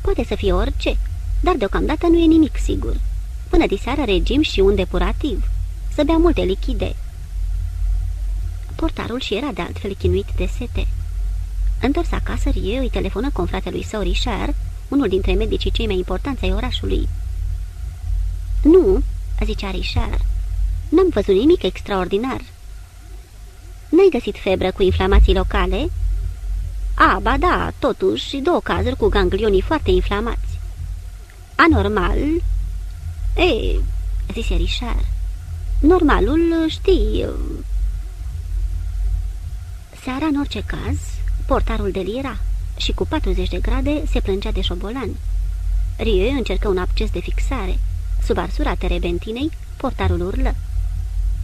Poate să fie orice, dar deocamdată nu e nimic sigur. Până diseară regim și un depurativ. Să bea multe lichide." Portarul și era de altfel chinuit de sete. Întors acasă, Rie îi telefonă confratelui său Richard, unul dintre medicii cei mai importanți ai orașului. Nu," zicea Richard, n-am văzut nimic extraordinar." N-ai găsit febră cu inflamații locale?" A, ba da, totuși, două cazuri cu ganglionii foarte inflamați." Anormal?" E, zise Richard. Normalul, știi... Seara, în orice caz, portarul delira și cu 40 de grade se plângea de șobolan. Rie încercă un acces de fixare. Sub arsura terebentinei, portarul urlă.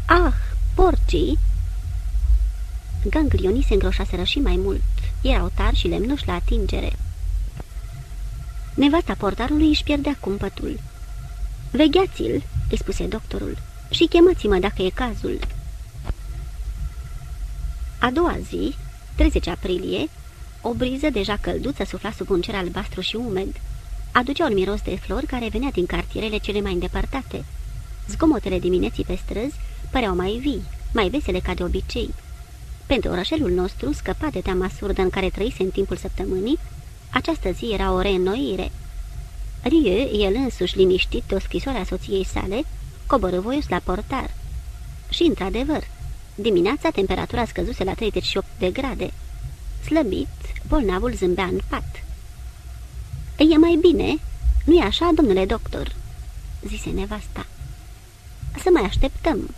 Ah, porcii! Ganglionii se îngroșaseră și mai mult. Erau tari și lemnoși la atingere. Nevasta portarului își pierdea cumpătul. Vegheați-l, îi spuse doctorul, și chemați-mă dacă e cazul. A doua zi, 30 aprilie, o briză deja călduță sufla sub un cer albastru și umed. Aducea un miros de flori care venea din cartierele cele mai îndepărtate. Zgomotele dimineții pe străzi păreau mai vii, mai vesele ca de obicei. Pentru orașelul nostru, scăpat de teama surdă în care trăise în timpul săptămânii, această zi era o reînnoire. Rieu, el însuși liniștit de o scrisoare a soției sale, coborâ voios la portar. Și, într-adevăr, dimineața temperatura scăzuse la 38 de grade. Slăbit, bolnavul zâmbea în pat. E mai bine, nu-i așa, domnule doctor?" zise nevasta. Să mai așteptăm."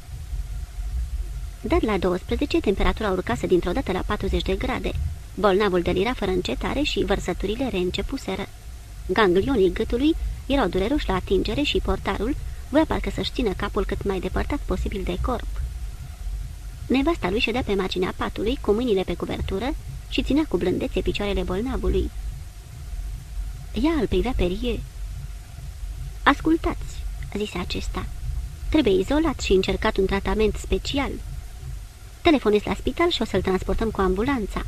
Dar la 12 temperatura urcase dintr-o dată la 40 de grade. Bolnavul delira fără încetare și vărsăturile reîncepuseră. Ganglionii gâtului erau dureroși la atingere și portarul voia parcă să-și țină capul cât mai depărtat posibil de corp. Nevasta lui ședea pe marginea patului, cu mâinile pe cuvertură și ținea cu blândețe picioarele bolnavului. Ea îl privea pe Rie. Ascultați," zise acesta. Trebuie izolat și încercat un tratament special." Telefonez la spital și o să-l transportăm cu ambulanța."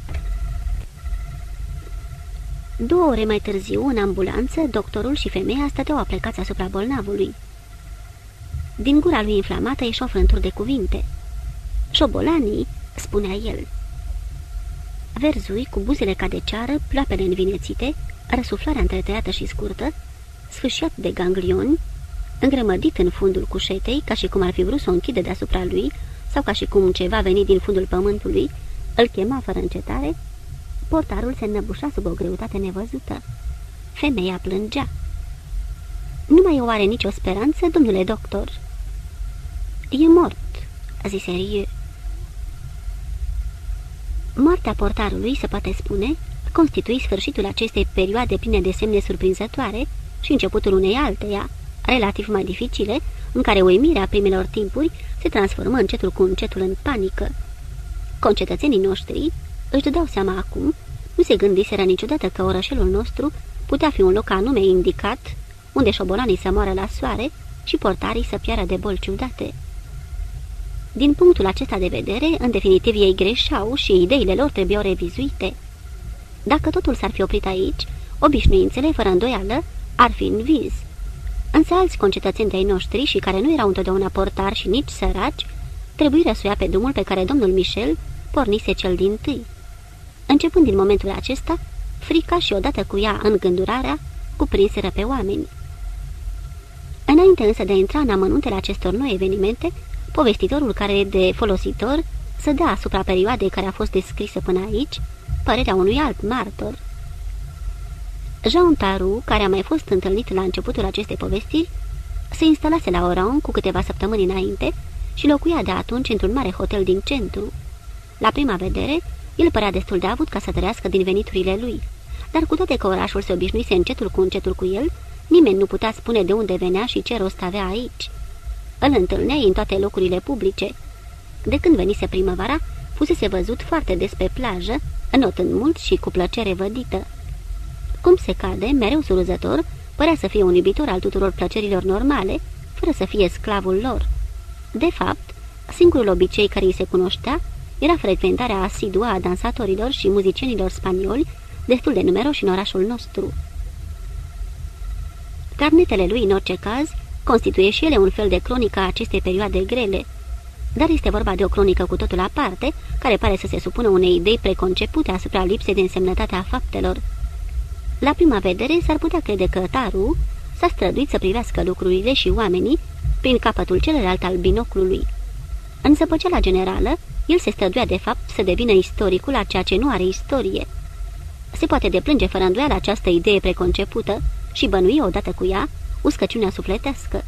Două ore mai târziu, în ambulanță, doctorul și femeia stăteau aplecați asupra bolnavului. Din gura lui inflamată ieșeau frânturi de cuvinte. Șobolanii, spunea el. Verzui, cu buzele ca de ceară, ploapele învinețite, răsuflarea întretăiată și scurtă, sfâșiat de ganglioni, îngrămădit în fundul cușetei, ca și cum ar fi vrut să o închide deasupra lui, sau ca și cum ceva venit din fundul pământului, îl chema fără încetare, portarul se înnăbușa sub o greutate nevăzută. Femeia plângea. Nu mai o are nicio speranță, domnule doctor?" E mort," zise Rieu. Moartea portarului, se poate spune, constitui sfârșitul acestei perioade pline de semne surprinzătoare și începutul unei alteia, relativ mai dificile, în care uimirea primelor timpuri se transformă încetul cu încetul în panică. Concetățenii noștri își dădeau seama acum, nu se gândiseră niciodată că orășelul nostru putea fi un loc anume indicat, unde șobolanii să moară la soare și portarii să piară de boli ciudate. Din punctul acesta de vedere, în definitiv ei greșeau și ideile lor trebuiau revizuite. Dacă totul s-ar fi oprit aici, obișnuințele, fără îndoială, ar fi în viz. Însă alți concetățeni de-ai noștri și care nu erau întotdeauna portari și nici săraci, trebuie răsuia pe drumul pe care domnul Michel pornise cel din tâi. Începând din momentul acesta, frica și odată cu ea îngândurarea cuprinseră pe oameni. Înainte însă de a intra în amănuntele acestor noi evenimente, povestitorul care e de folositor să dea asupra perioadei care a fost descrisă până aici părerea unui alt martor. Jean Taru, care a mai fost întâlnit la începutul acestei povestiri, se instalase la Oran cu câteva săptămâni înainte și locuia de atunci într-un mare hotel din centru. La prima vedere, el părea destul de avut ca să trăiască din veniturile lui, dar cu toate că orașul se obișnuise încetul cu încetul cu el, nimeni nu putea spune de unde venea și ce rost avea aici. Îl întâlneai în toate locurile publice. De când venise primăvara, fusese văzut foarte des pe plajă, înotând mult și cu plăcere vădită. Cum se cade, mereu suruzător, părea să fie un iubitor al tuturor plăcerilor normale, fără să fie sclavul lor. De fapt, singurul obicei care îi se cunoștea era frecventarea asidua a dansatorilor și muzicienilor spanioli, destul de numeroși în orașul nostru. Carnetele lui, în orice caz, constituie și ele un fel de cronică a acestei perioade grele, dar este vorba de o cronică cu totul aparte, care pare să se supună unei idei preconcepute asupra lipsei de însemnătate a faptelor. La prima vedere, s-ar putea crede că Taru s-a străduit să privească lucrurile și oamenii prin capătul celălalt al binoclului. Însă pe cea generală, el se străduia de fapt să devină istoricul a ceea ce nu are istorie. Se poate deplânge fără îndoială această idee preconcepută și bănui odată cu ea uscăciunea sufletească.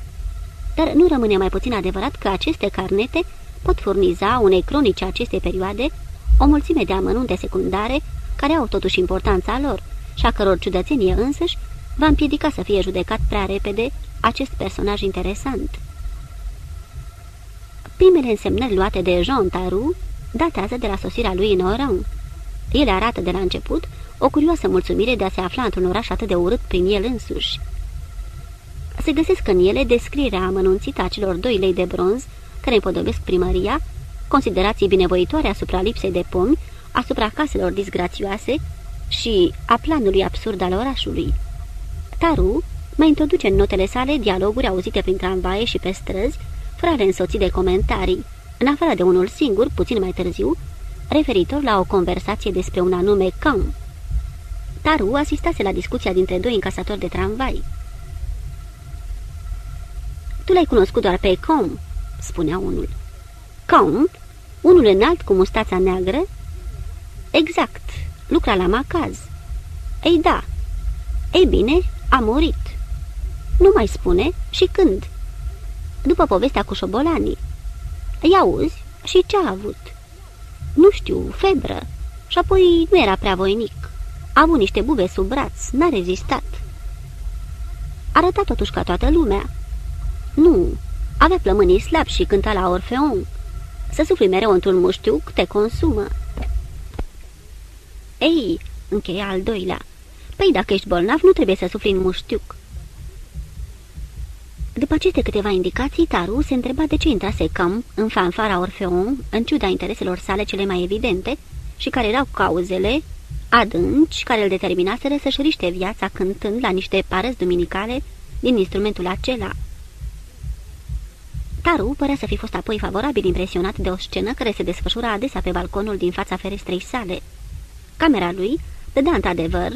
Dar nu rămâne mai puțin adevărat că aceste carnete pot furniza unei cronice acestei perioade o mulțime de amănunte secundare care au totuși importanța lor și a căror ciudățenie însăși va împiedica să fie judecat prea repede acest personaj interesant. Primele însemnări luate de Jean Taru datează de la sosirea lui în Oran. Ele arată de la început o curioasă mulțumire de a se afla într-un oraș atât de urât prin el însuși. Se găsesc în ele descrierea amănunțită a celor doi lei de bronz care împodobesc primăria, considerații binevoitoare asupra lipsei de pomi, asupra caselor disgrațioase și a planului absurd al orașului. Taru mai introduce în notele sale dialoguri auzite prin tramvaie și pe străzi, fără a însoți de comentarii, în afară de unul singur, puțin mai târziu, referitor la o conversație despre un anume cam. Taru asistase la discuția dintre doi încasatori de tramvai. Tu l-ai cunoscut doar pe Com," spunea unul. Com? Unul înalt cu mustața neagră?" Exact, lucra la macaz." Ei da." Ei bine, a murit." Nu mai spune și când?" După povestea cu șobolanii." Îi auzi? Și ce a avut?" Nu știu, febră. Și apoi nu era prea voinic. A avut niște buve sub braț, n-a rezistat." Arăta totuși ca toată lumea." Nu, avea plămânii slabi și cânta la Orfeon. Să sufli mereu într-un muștiuc te consumă." Ei, încheia al doilea, păi dacă ești bolnav, nu trebuie să sufli în muștiuc." După aceste câteva indicații, Taru se întreba de ce intrase cam în fanfara Orfeon, în ciuda intereselor sale cele mai evidente, și care erau cauzele adânci care îl determinaseră să-și riște viața cântând la niște parăzi duminicale din instrumentul acela. Taru părea să fi fost apoi favorabil impresionat de o scenă care se desfășura adesea pe balconul din fața ferestrei sale. Camera lui dădea într-adevăr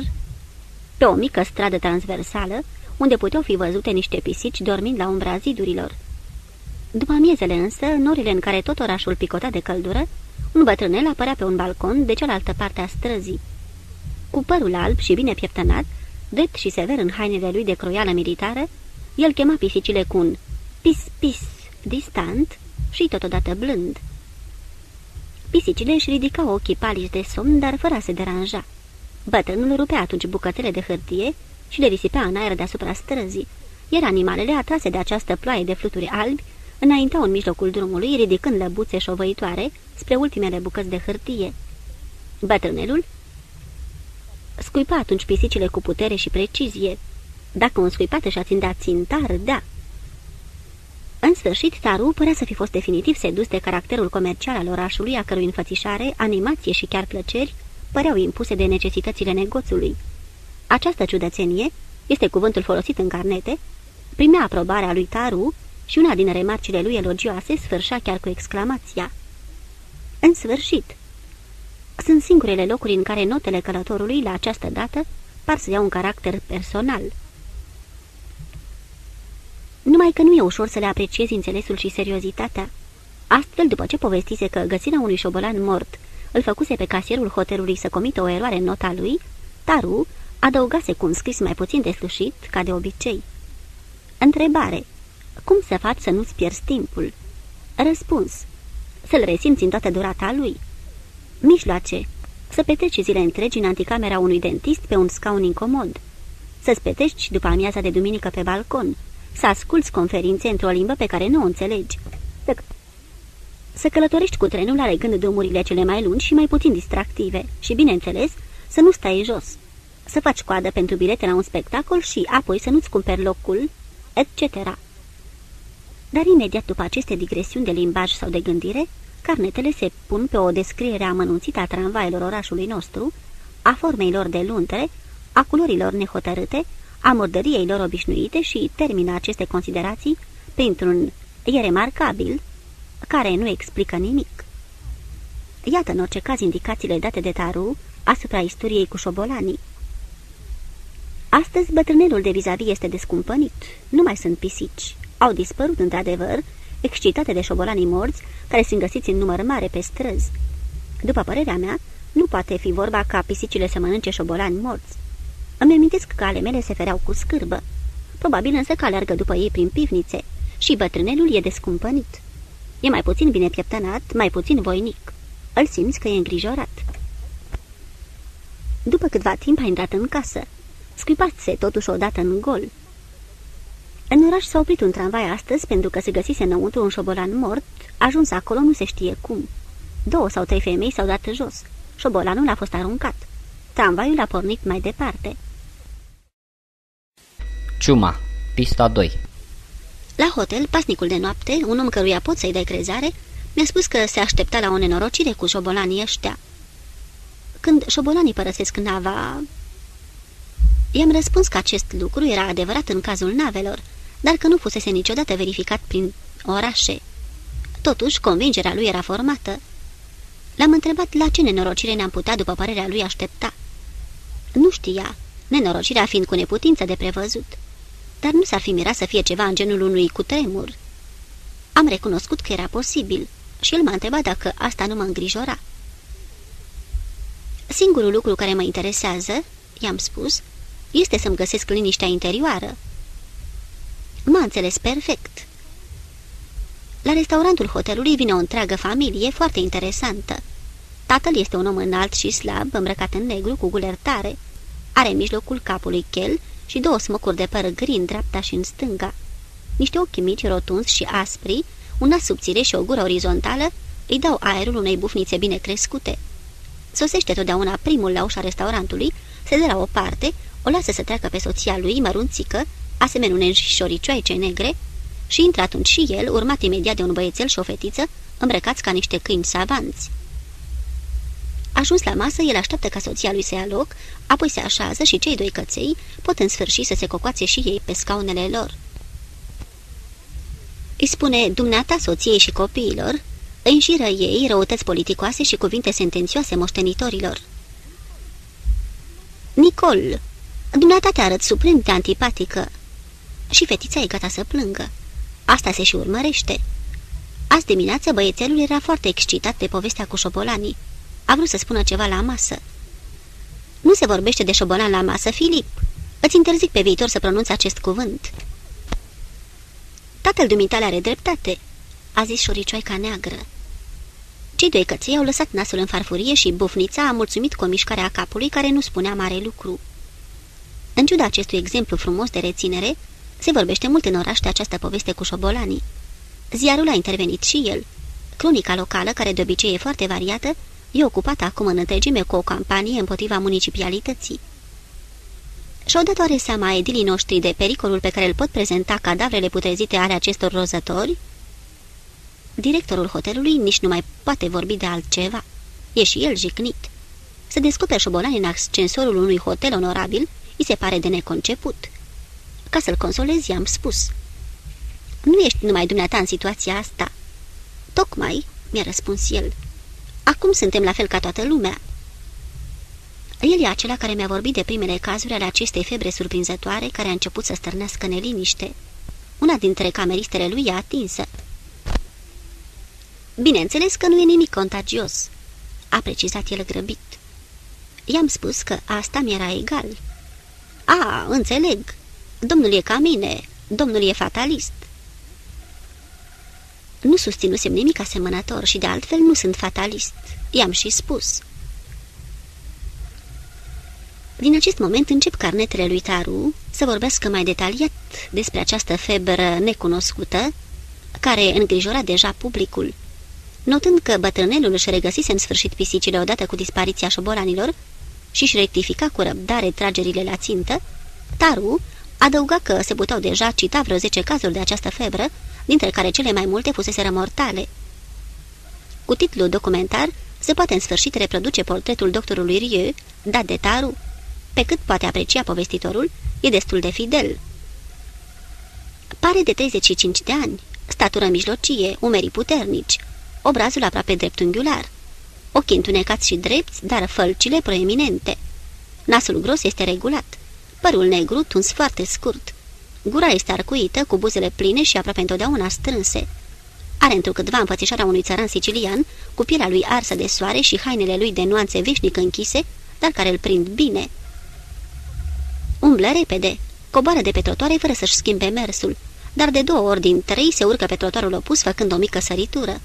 pe o mică stradă transversală, unde puteau fi văzute niște pisici dormind la umbra zidurilor. După miezele însă, norile în care tot orașul picota de căldură, un bătrânel apărea pe un balcon de cealaltă parte a străzii. Cu părul alb și bine pieptănat, drept și sever în hainele lui de croială militară, el chema pisicile cu un pis-pis distant, și totodată blând. Pisicile își ridicau ochii paliți de somn, dar fără a se deranja. Bătrânul rupea atunci bucătele de hârtie și le risipea în aer deasupra străzii, iar animalele, atrase de această ploaie de fluturi albi, înaintau în mijlocul drumului, ridicând lăbuțe șovăitoare spre ultimele bucăți de hârtie. Bătrânelul scuipa atunci pisicile cu putere și precizie. Dacă un scuipat își ațindea țintar, da. În sfârșit, Taru părea să fi fost definitiv sedus de caracterul comercial al orașului, a cărui înfățișare, animație și chiar plăceri păreau impuse de necesitățile negoțului. Această ciudățenie, este cuvântul folosit în carnete, primea aprobarea lui Taru și una din remarcile lui elogioase sfârșea chiar cu exclamația. În sfârșit! Sunt singurele locuri în care notele călătorului la această dată par să iau un caracter personal. Numai că nu e ușor să le apreciezi înțelesul și seriozitatea. Astfel, după ce povestise că găsirea unui șobolan mort îl făcuse pe casierul hotelului să comită o eroare în nota lui, Taru adăugase cu un scris mai puțin deslușit, ca de obicei. Întrebare. Cum să faci să nu-ți pierzi timpul? Răspuns. Să-l resimți în toată durata lui. Mijloace. Să petreci zile întregi în anticamera unui dentist pe un scaun incomod. Să-ți petreci după amiaza de duminică pe balcon. Să asculți conferințe într-o limbă pe care nu o înțelegi. Să, să călătorești cu trenul alegând drumurile cele mai lungi și mai puțin distractive. Și, bineînțeles, să nu stai jos. Să faci coadă pentru bilete la un spectacol și apoi să nu-ți cumperi locul, etc. Dar imediat după aceste digresiuni de limbaj sau de gândire, carnetele se pun pe o descriere amănunțită a tramvailor orașului nostru, a formei lor de luntre, a culorilor nehotărâte, a mordăriei lor obișnuite și termină aceste considerații printr-un e remarcabil, care nu explică nimic. Iată în orice caz indicațiile date de Taru asupra istoriei cu șobolanii. Astăzi bătrânelul de vis-a-vis este descumpănit, nu mai sunt pisici. Au dispărut într-adevăr, excitate de șobolanii morți, care sunt găsiți în număr mare pe străzi. După părerea mea, nu poate fi vorba ca pisicile să mănânce șobolani morți. Îmi amintesc că ale mele se fereau cu scârbă. Probabil însă că alergă după ei prin pivnițe și bătrânelul e descumpănit. E mai puțin bine pieptănat, mai puțin voinic. Îl simți că e îngrijorat. După câtva timp a intrat în casă. Scuipase totuși odată în gol. În oraș s-a oprit un tramvai astăzi pentru că se găsise înăuntru un șobolan mort, ajuns acolo nu se știe cum. Două sau trei femei s-au dat jos. Șobolanul a fost aruncat. Tramvaiul a pornit mai departe. Ciuma, pista 2 La hotel, pasnicul de noapte, un om căruia pot să-i dai crezare, mi-a spus că se aștepta la o nenorocire cu șobolanii ăștia. Când șobolanii părăsesc nava... I-am răspuns că acest lucru era adevărat în cazul navelor, dar că nu fusese niciodată verificat prin orașe. Totuși, convingerea lui era formată. L-am întrebat la ce nenorocire ne-am putea, după părerea lui, aștepta. Nu știa, nenorocirea fiind cu neputință de prevăzut. Dar nu s-ar fi mirat să fie ceva în genul unui cutremur. Am recunoscut că era posibil și el m-a întrebat dacă asta nu mă îngrijora. Singurul lucru care mă interesează, i-am spus, este să-mi găsesc liniștea interioară. M-a înțeles perfect. La restaurantul hotelului vine o întreagă familie foarte interesantă. Tatăl este un om înalt și slab, îmbrăcat în negru, cu guler tare. Are în mijlocul capului chel și două smocuri de păr gri în dreapta și în stânga. Niște ochi mici, rotunzi și aspri, un nas subțire și o gură orizontală îi dau aerul unei bufnițe bine crescute. Sosește totdeauna primul la ușa restaurantului, se dă la o parte, o lasă să treacă pe soția lui, mărunțică, asemenea unei șoricioaice negre, și intră atunci și el, urmat imediat de un băiețel și o fetiță, îmbrăcați ca niște câini savanți. Ajuns la masă, el așteaptă ca soția lui să ia loc, apoi se așează și cei doi căței pot în sfârșit să se cocoațe și ei pe scaunele lor. Îi spune dumneata soției și copiilor, îi înșiră ei răutăți politicoase și cuvinte sentențioase moștenitorilor. Nicol, dumneata te arăt suprem de antipatică. Și fetița e gata să plângă. Asta se și urmărește. Azi dimineață băiețelul era foarte excitat de povestea cu șobolanii. A vrut să spună ceva la masă. Nu se vorbește de șobolan la masă, Filip. Îți interzic pe viitor să pronunți acest cuvânt. Tatăl dumitale are dreptate. a zis șoricioica neagră. Cei doi căței au lăsat nasul în farfurie și bufnița a mulțumit cu o mișcare a capului care nu spunea mare lucru. În ciuda acestui exemplu frumos de reținere, se vorbește mult în oraș de această poveste cu șobolanii. Ziarul a intervenit și el. Cronica locală, care de obicei e foarte variată, e ocupată acum în întregime cu o campanie împotriva municipalității. Și-au dat oare seama edilii noștri de pericolul pe care îl pot prezenta cadavrele putrezite ale acestor rozători? Directorul hotelului nici nu mai poate vorbi de altceva. E și el jicnit. Să descoperi șobolani în ascensorul unui hotel onorabil îi se pare de neconceput. Ca să-l consolezi, i-am spus. Nu ești numai dumneata în situația asta. Tocmai, mi-a răspuns el. Acum suntem la fel ca toată lumea. El e acela care mi-a vorbit de primele cazuri ale acestei febre surprinzătoare care a început să stârnească neliniște. Una dintre cameristele lui e atinsă. Bineînțeles că nu e nimic contagios, a precizat el grăbit. I-am spus că asta mi-era egal. A, înțeleg. Domnul e ca mine. Domnul e fatalist. Nu susținusem nimic asemănător și de altfel nu sunt fatalist. I-am și spus. Din acest moment încep carnetele lui Taru să vorbească mai detaliat despre această febră necunoscută, care îngrijora deja publicul. Notând că bătrânelul își regăsise în sfârșit pisicile odată cu dispariția șobolanilor și își rectifica cu răbdare tragerile la țintă, Taru adăuga că se puteau deja cita vreo zece cazuri de această febră, dintre care cele mai multe fuseseră mortale. Cu titlul documentar se poate în sfârșit reproduce portretul doctorului Rieu, dat de Taru. Pe cât poate aprecia povestitorul, e destul de fidel. Pare de 35 de ani, statură mijlocie, umerii puternici, obrazul aproape dreptunghiular, ochii întunecați și drepți, dar fălcile proeminente. Nasul gros este regulat, părul negru tuns foarte scurt. Gura este arcuită, cu buzele pline și aproape întotdeauna strânse. Are întrucâtva înfățișarea unui țăran sicilian, cu pielea lui arsă de soare și hainele lui de nuanțe veșnic închise, dar care îl prind bine. Umblă repede, coboară de pe trotoare fără să-și schimbe mersul, dar de două ori din trei se urcă pe trotuarul opus făcând o mică săritură.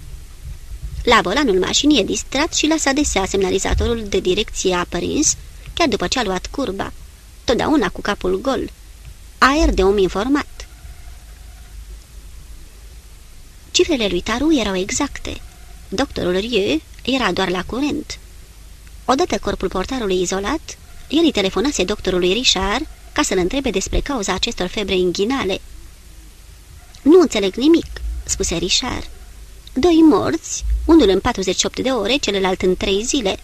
La volanul mașinii e distrat și lasă adesea semnalizatorul de direcție aprins, chiar după ce a luat curba, totdeauna cu capul gol. Aer de om informat. Cifrele lui Taru erau exacte. Doctorul Rieu era doar la curent. Odată corpul portarului izolat, el îi telefonase doctorului Richard ca să-l întrebe despre cauza acestor febre inghinale. Nu înțeleg nimic," spuse Richard. Doi morți, unul în 48 de ore, celălalt în trei zile.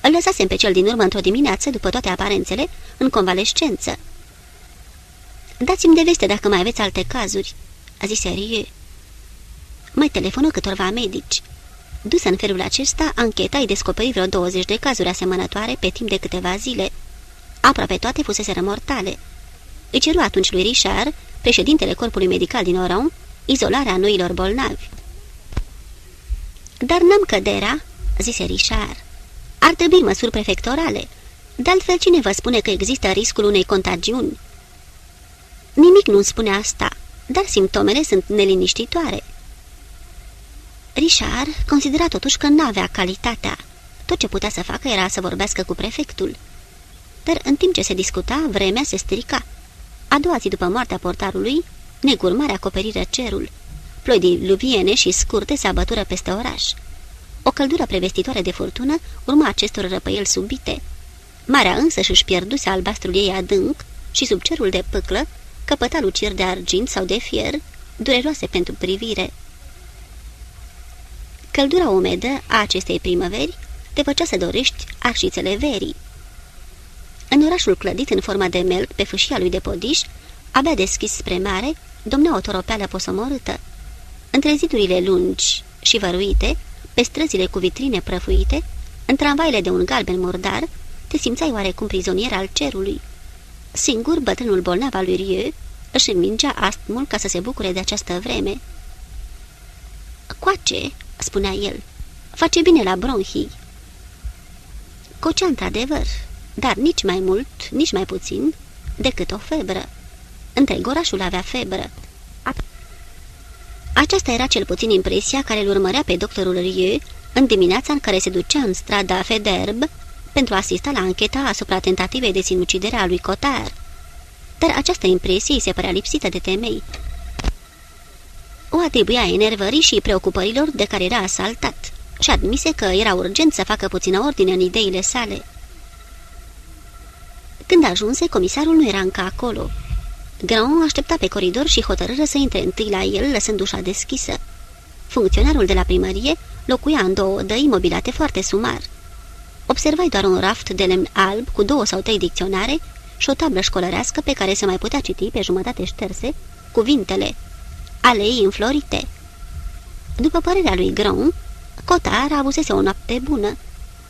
Îl lăsasem pe cel din urmă într-o dimineață, după toate aparențele, în convalescență. Dați-mi de veste dacă mai aveți alte cazuri," a zis Rieu. Mai telefonă câtorva medici. Dus în felul acesta, ancheta îi descoperi vreo 20 de cazuri asemănătoare pe timp de câteva zile. Aproape toate fusese mortale. Îi ceru atunci lui Richard, președintele Corpului Medical din Oron, izolarea noilor bolnavi. Dar n-am căderea," zise Richard. Ar trebui măsuri prefectorale. De altfel, cine vă spune că există riscul unei contagiuni?" Nimic nu-mi spune asta, dar simptomele sunt neliniștitoare." Richard considera totuși că n-avea calitatea. Tot ce putea să facă era să vorbească cu prefectul. Dar în timp ce se discuta, vremea se strica. A doua zi după moartea portarului, negurmare acoperiră cerul. Ploi diluviene și scurte se abătură peste oraș. O căldură prevestitoare de furtună urma acestor răpăieli subite. Marea însă și-și pierduse albastrul ei adânc și sub cerul de pâclă căpăta luciri de argint sau de fier, dureroase pentru privire. Căldura umedă a acestei primăveri te făcea să dorești arșițele verii. În orașul clădit în formă de melc pe fâșia lui de podiș, abia deschis spre mare, domnea o toropeală posomorâtă. Între zidurile lungi și văruite, pe străzile cu vitrine prăfuite, în tramvaile de un galben murdar, te simțai oarecum prizonier al cerului. Singur, bătrânul bolnav al lui Rieu își înmingea astmul ca să se bucure de această vreme. Coace, spunea el, face bine la bronhii. Cocea într-adevăr, dar nici mai mult, nici mai puțin, decât o febră. Întreg orașul avea febră. Aceasta era cel puțin impresia care îl urmărea pe doctorul Rieu în dimineața în care se ducea în strada Federb pentru a asista la ancheta asupra tentativei de sinucidere a lui Cotar. Dar această impresie îi se părea lipsită de temei. O atribuia enervării și preocupărilor de care era asaltat și admise că era urgent să facă puțină ordine în ideile sale. Când ajunse, comisarul nu era încă acolo. Grand aștepta pe coridor și hotărâră să intre întâi la el, lăsând ușa deschisă. Funcționarul de la primărie locuia în două dăi mobilate foarte sumar. Observai doar un raft de lemn alb cu două sau trei dicționare și o tablă școlărească pe care se mai putea citi pe jumătate șterse cuvintele alei înflorite. După părerea lui Grand, Cotar avusese o noapte bună,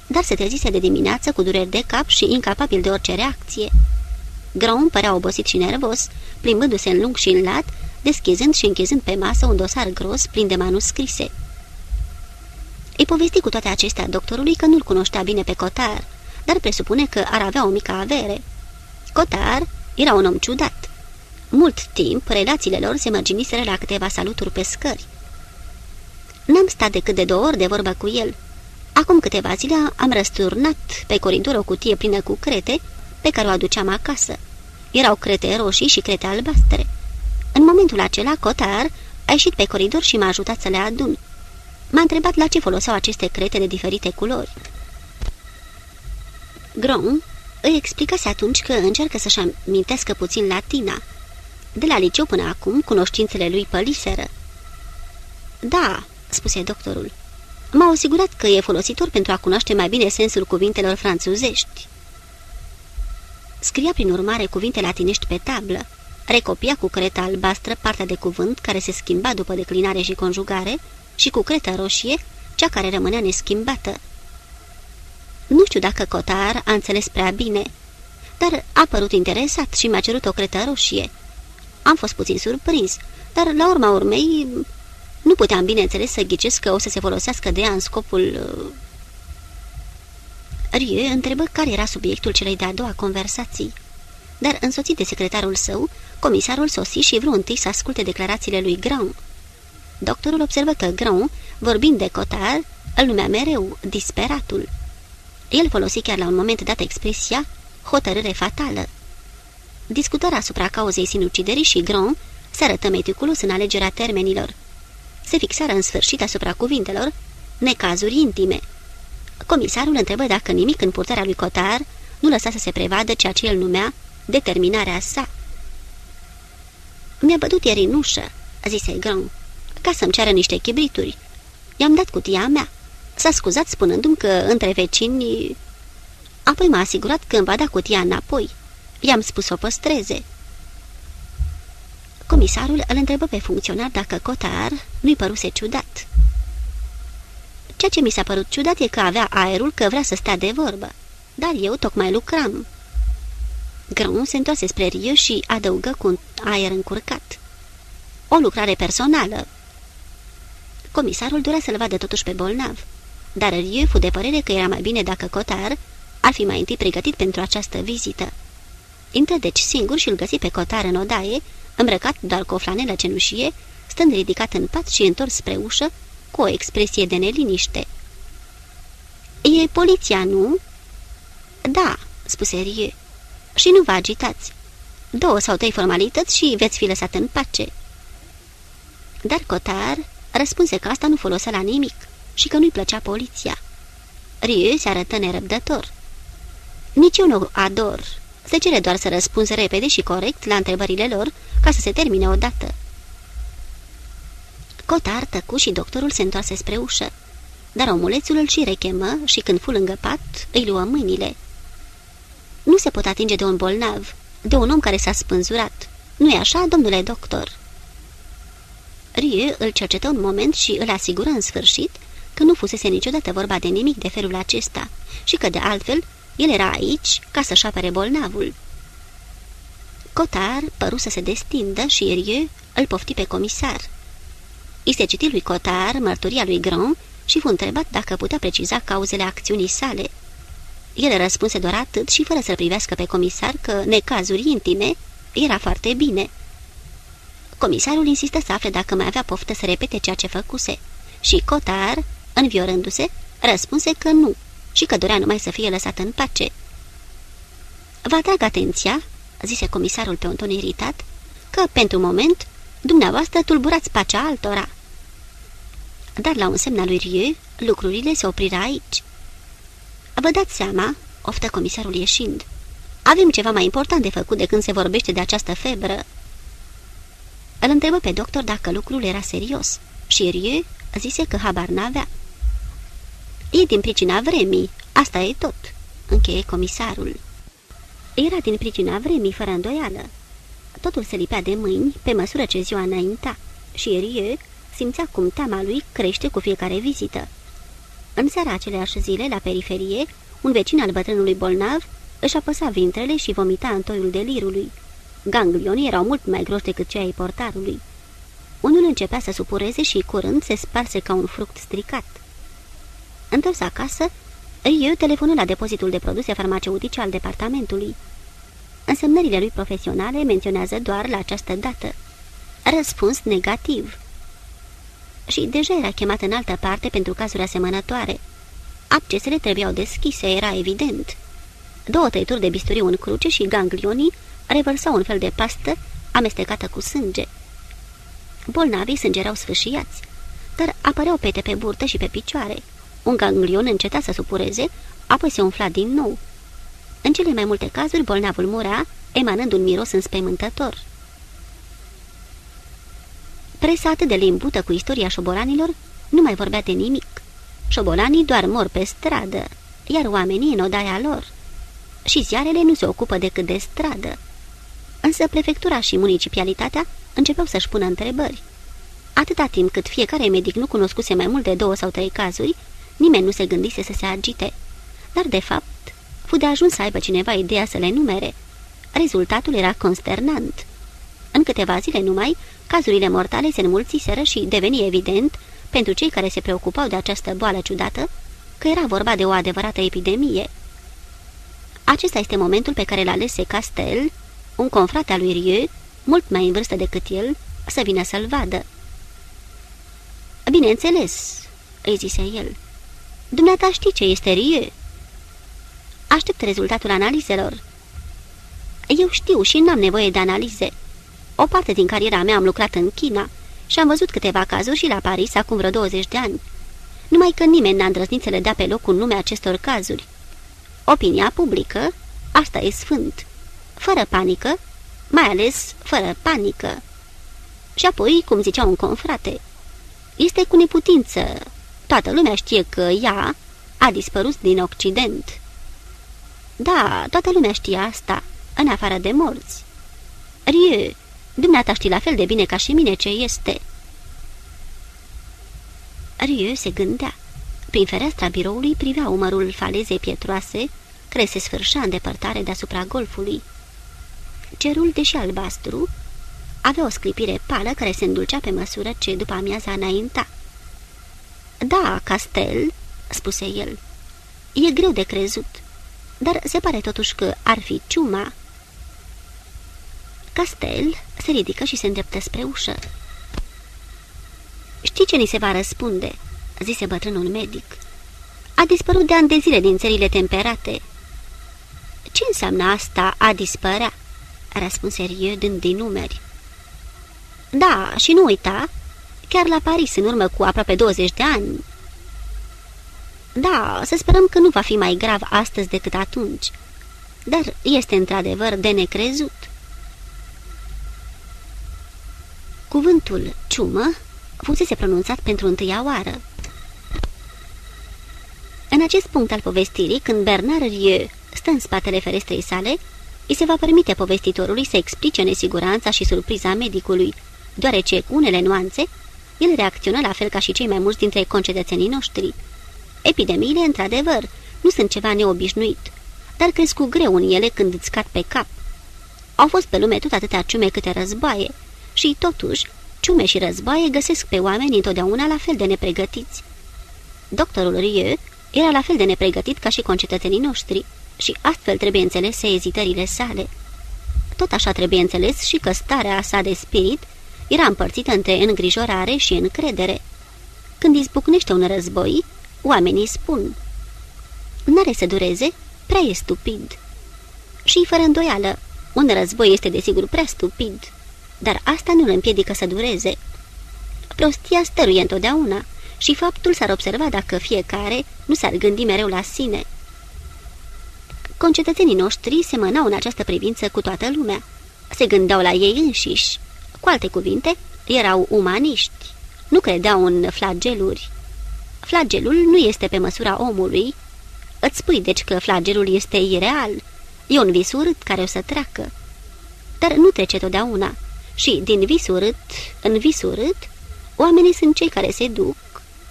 dar se trezise de dimineață cu dureri de cap și incapabil de orice reacție. Grand părea obosit și nervos, plimbându-se în lung și în lat, deschizând și închizând pe masă un dosar gros plin de manuscrise. Îi povesti cu toate acestea doctorului că nu-l cunoștea bine pe Cotar, dar presupune că ar avea o mică avere. Cotar era un om ciudat. Mult timp, relațiile lor se mărginiseră la câteva saluturi pe scări. N-am stat decât de două ori de vorbă cu el. Acum câteva zile am răsturnat pe coridor o cutie plină cu crete pe care o aduceam acasă. Erau crete roșii și crete albastre. În momentul acela, Cotar a ieșit pe coridor și m-a ajutat să le adun. M-a întrebat la ce foloseau aceste crete de diferite culori. Grom îi explicase atunci că încearcă să-și amintească puțin latina. De la liceu până acum, cunoștințele lui păliseră. Da, spuse doctorul. M-au asigurat că e folositor pentru a cunoaște mai bine sensul cuvintelor franțuzești. Scria prin urmare cuvinte latinești pe tablă, recopia cu creta albastră partea de cuvânt care se schimba după declinare și conjugare și cu creta roșie cea care rămânea neschimbată. Nu știu dacă Cotar a înțeles prea bine, dar a părut interesat și mi-a cerut o cretă roșie. Am fost puțin surprins, dar la urma urmei nu puteam bineînțeles să ghicesc că o să se folosească de ea în scopul... Uh, Rie întrebă care era subiectul celei de-a doua conversații. Dar, însoțit de secretarul său, comisarul sosi și vreau întâi să asculte declarațiile lui Grand. Doctorul observă că Grand, vorbind de Cotar, îl numea mereu disperatul. El folosi chiar la un moment dat expresia hotărâre fatală. Discutarea asupra cauzei sinuciderii și Grand se arătă meticulos în alegerea termenilor. Se fixară în sfârșit asupra cuvintelor necazuri intime. Comisarul întrebă dacă nimic în purtarea lui Cotar nu lăsa să se prevadă ceea ce el numea determinarea sa. Mi-a bătut ieri în ușă," zise Grand, ca să-mi ceară niște chibrituri. I-am dat cutia mea. S-a scuzat spunându-mi că între vecini... Apoi m-a asigurat că îmi va da cutia înapoi. I-am spus să o păstreze. Comisarul îl întrebă pe funcționar dacă Cotar nu-i păruse ciudat. Ceea ce mi s-a părut ciudat e că avea aerul că vrea să stea de vorbă, dar eu tocmai lucram. Grăun se întoase spre Rio și adăugă cu un aer încurcat. O lucrare personală. Comisarul dorea să-l vadă totuși pe bolnav, dar Rio fu de părere că era mai bine dacă Cotar ar fi mai întâi pregătit pentru această vizită. Intră deci singur și îl găsi pe Cotar în odaie, îmbrăcat doar cu o flanelă cenușie, stând ridicat în pat și întors spre ușă, cu o expresie de neliniște. E poliția, nu?" Da," spuse Rie. Și nu vă agitați. Două sau trei formalități și veți fi lăsat în pace." Dar Cotar răspunse că asta nu folosea la nimic și că nu-i plăcea poliția. Rie se arătă nerăbdător. Nici eu nu ador. Se cere doar să răspunzi repede și corect la întrebările lor ca să se termine odată. Cotar tăcu și doctorul se întoarse spre ușă. Dar omulețul îl și rechemă și când fu lângă pat, îi luă mâinile. Nu se pot atinge de un bolnav, de un om care s-a spânzurat. Nu-i așa, domnule doctor?" Rie îl cercetă un moment și îl asigură în sfârșit că nu fusese niciodată vorba de nimic de felul acesta și că, de altfel, el era aici ca să-și apere bolnavul. Cotar păru să se destindă și Rie îl pofti pe comisar. I se citi lui Cotar mărturia lui Grand și fu întrebat dacă putea preciza cauzele acțiunii sale. El răspunse doar atât și fără să privească pe comisar că necazuri intime era foarte bine. Comisarul insistă să afle dacă mai avea poftă să repete ceea ce făcuse și Cotar, înviorându-se, răspunse că nu și că dorea numai să fie lăsat în pace. Vă atrag atenția, zise comisarul pe un ton iritat, că, pentru moment, dumneavoastră tulburați pacea altora. Dar la un semn al lui Rieu, lucrurile se opriră aici. Vă dați seama, oftă comisarul ieșind, avem ceva mai important de făcut de când se vorbește de această febră. Îl întrebă pe doctor dacă lucrul era serios și Rieu zise că habar n-avea. E din pricina vremii, asta e tot, încheie comisarul. Era din pricina vremii, fără îndoială. Totul se lipea de mâini, pe măsură ce ziua înainta, și Rieu simțea cum teama lui crește cu fiecare vizită. În seara aceleași zile, la periferie, un vecin al bătrânului bolnav își apăsa vintrele și vomita în toiul delirului. Ganglionii erau mult mai groși decât cei ai portarului. Unul începea să supureze și curând se sparse ca un fruct stricat. Întors acasă, Rieu telefonă la depozitul de produse farmaceutice al departamentului. Însemnările lui profesionale menționează doar la această dată. Răspuns negativ. Și deja era chemat în altă parte pentru cazuri asemănătoare. Accesele trebuiau deschise, era evident. Două tăituri de bisturiu în cruce și ganglionii revărsau un fel de pastă amestecată cu sânge. Bolnavii sângerau sfâșiați, dar apăreau pete pe burtă și pe picioare. Un ganglion înceta să supureze, apoi se umfla din nou. În cele mai multe cazuri, bolnavul murea, emanând un miros înspăimântător. Presa atât de limbută cu istoria șobolanilor, nu mai vorbea de nimic. Șobolanii doar mor pe stradă, iar oamenii în odaia lor. Și ziarele nu se ocupă decât de stradă. Însă prefectura și municipalitatea începeau să-și pună întrebări. Atâta timp cât fiecare medic nu cunoscuse mai mult de două sau trei cazuri, nimeni nu se gândise să se agite. Dar, de fapt, fu de ajuns să aibă cineva ideea să le numere. Rezultatul era consternant. În câteva zile numai, cazurile mortale se înmulțiseră și deveni evident, pentru cei care se preocupau de această boală ciudată, că era vorba de o adevărată epidemie. Acesta este momentul pe care l-a alese Castel, un confrate al lui Rieu, mult mai în vârstă decât el, să vină să-l vadă. Bineînțeles," îi zise el. Dumneata știi ce este Rieu?" Aștept rezultatul analizelor." Eu știu și n-am nevoie de analize. O parte din cariera mea am lucrat în China și am văzut câteva cazuri și la Paris acum vreo 20 de ani. Numai că nimeni n-a îndrăznit să le dea pe loc un nume acestor cazuri. Opinia publică, asta e sfânt. Fără panică, mai ales fără panică. Și apoi, cum zicea un confrate, este cu neputință. Toată lumea știe că ea a dispărut din Occident. Da, toată lumea știe asta, în afară de morți. Rieu, dumneata știi la fel de bine ca și mine ce este. Rieu se gândea. Prin fereastra biroului privea umărul falezei pietroase, care se sfârșea în depărtare deasupra golfului. Cerul, deși albastru, avea o sclipire pală care se îndulcea pe măsură ce după amiaza înainta. Da, Castel," spuse el, e greu de crezut, dar se pare totuși că ar fi ciuma." Castel se ridică și se îndreptă spre ușă. Știi ce ni se va răspunde?" zise bătrânul medic. A dispărut de ani de zile din țările temperate." Ce înseamnă asta a dispărea?" Răspunse Rieu dând din numeri. Da, și nu uita, chiar la Paris, în urmă cu aproape 20 de ani. Da, să sperăm că nu va fi mai grav astăzi decât atunci, dar este într-adevăr de necrezut. Cuvântul ciumă fusese pronunțat pentru întâia oară. În acest punct al povestirii, când Bernard Rieu stă în spatele ferestrei sale, îi se va permite povestitorului să explice nesiguranța și surpriza medicului, deoarece, cu unele nuanțe, el reacționă la fel ca și cei mai mulți dintre concetățenii noștri. Epidemiile, într-adevăr, nu sunt ceva neobișnuit, dar cresc cu greu în ele când îți cad pe cap. Au fost pe lume tot atâtea ciume câte războaie și, totuși, ciume și războaie găsesc pe oameni întotdeauna la fel de nepregătiți. Doctorul Rieu era la fel de nepregătit ca și concetățenii noștri și astfel trebuie înțelese ezitările sale. Tot așa trebuie înțeles și că starea sa de spirit era împărțită între îngrijorare și încredere. Când izbucnește un război, oamenii spun N-are să dureze, prea e stupid. Și fără îndoială, un război este desigur prea stupid, dar asta nu îl împiedică să dureze. Prostia stăruie întotdeauna și faptul s-ar observa dacă fiecare nu s-ar gândi mereu la sine. Concetățenii noștri se mănau în această privință cu toată lumea. Se gândeau la ei înșiși. Cu alte cuvinte, erau umaniști. Nu credeau în flageluri. Flagelul nu este pe măsura omului. Îți spui deci că flagelul este ireal. E un vis urât care o să treacă. Dar nu trece totdeauna. Și din vis urât în vis urât, oamenii sunt cei care se duc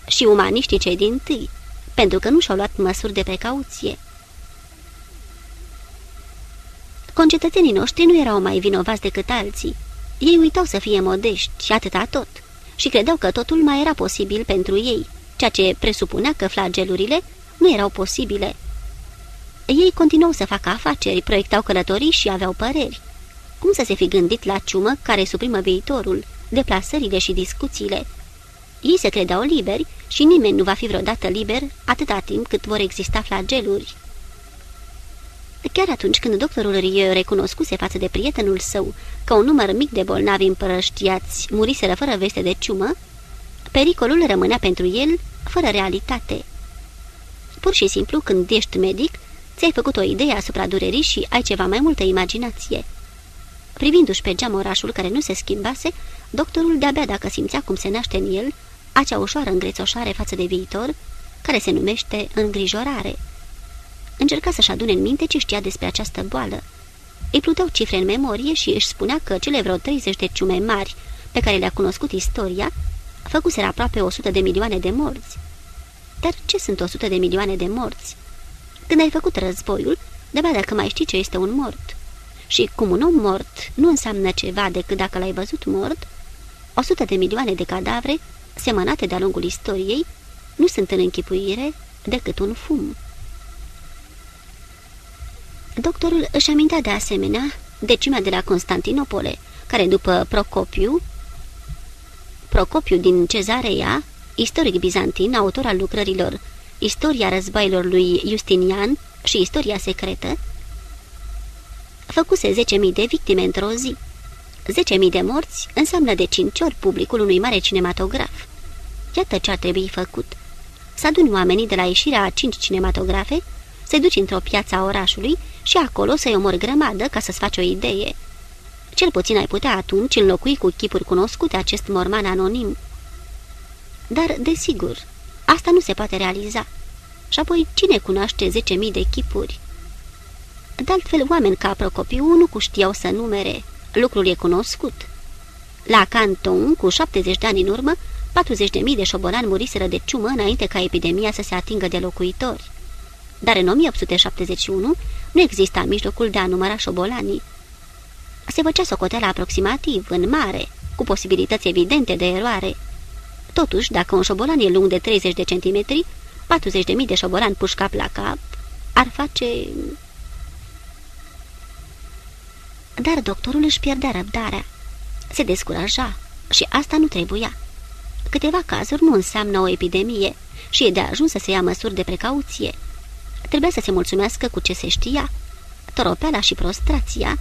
și umaniștii cei din tâi, pentru că nu și-au luat măsuri de precauție. Concetățenii noștri nu erau mai vinovați decât alții. Ei uitau să fie modești și atâta tot și credeau că totul mai era posibil pentru ei, ceea ce presupunea că flagelurile nu erau posibile. Ei continuau să facă afaceri, proiectau călătorii și aveau păreri. Cum să se fi gândit la ciumă care suprimă viitorul, deplasările și discuțiile? Ei se credeau liberi și nimeni nu va fi vreodată liber atâta timp cât vor exista flageluri. Chiar atunci când doctorul Rieu recunoscuse față de prietenul său că un număr mic de bolnavi împărăștiați muriseră fără veste de ciumă, pericolul rămânea pentru el fără realitate. Pur și simplu, când ești medic, ți-ai făcut o idee asupra durerii și ai ceva mai multă imaginație. Privindu-și pe geam orașul care nu se schimbase, doctorul de-abia dacă simțea cum se naște în el acea ușoară îngrețoșare față de viitor, care se numește îngrijorare. Încerca să-și adune în minte ce știa despre această boală. Îi pluteau cifre în memorie și își spunea că cele vreo 30 de ciume mari pe care le-a cunoscut istoria făcuseră aproape 100 de milioane de morți. Dar ce sunt 100 de milioane de morți? Când ai făcut războiul, de dacă mai știi ce este un mort. Și cum un om mort nu înseamnă ceva decât dacă l-ai văzut mort, 100 de milioane de cadavre, semănate de-a lungul istoriei, nu sunt în închipuire decât un fum. Doctorul își amintea de asemenea decimea de la Constantinopole, care după Procopiu, Procopiu din Cezarea, istoric bizantin, autor al lucrărilor Istoria războaielor lui Justinian și Istoria secretă, făcuse 10.000 de victime într-o zi. 10.000 de morți înseamnă de 5 ori publicul unui mare cinematograf. Iată ce ar trebui făcut. Să aduni oamenii de la ieșirea a cinci cinematografe, se duci într-o piață a orașului și acolo să-i omori grămadă ca să-ți faci o idee. Cel puțin ai putea atunci înlocui cu chipuri cunoscute acest morman anonim. Dar, desigur, asta nu se poate realiza. Și apoi, cine cunoaște 10.000 de chipuri? De altfel, oameni ca Procopiu nu cuștiau să numere. Lucrul e cunoscut. La Canton, cu 70 de ani în urmă, 40.000 de șobolani muriseră de ciumă înainte ca epidemia să se atingă de locuitori. Dar în 1871 nu exista mijlocul de a număra șobolanii. Se făcea socoteala aproximativ, în mare, cu posibilități evidente de eroare. Totuși, dacă un șobolan e lung de 30 de centimetri, 40.000 de șobolani puși cap la cap, ar face... Dar doctorul își pierdea răbdarea. Se descuraja și asta nu trebuia. Câteva cazuri nu înseamnă o epidemie și e de ajuns să se ia măsuri de precauție. Trebuia să se mulțumească cu ce se știa. Toropeala și prostrația,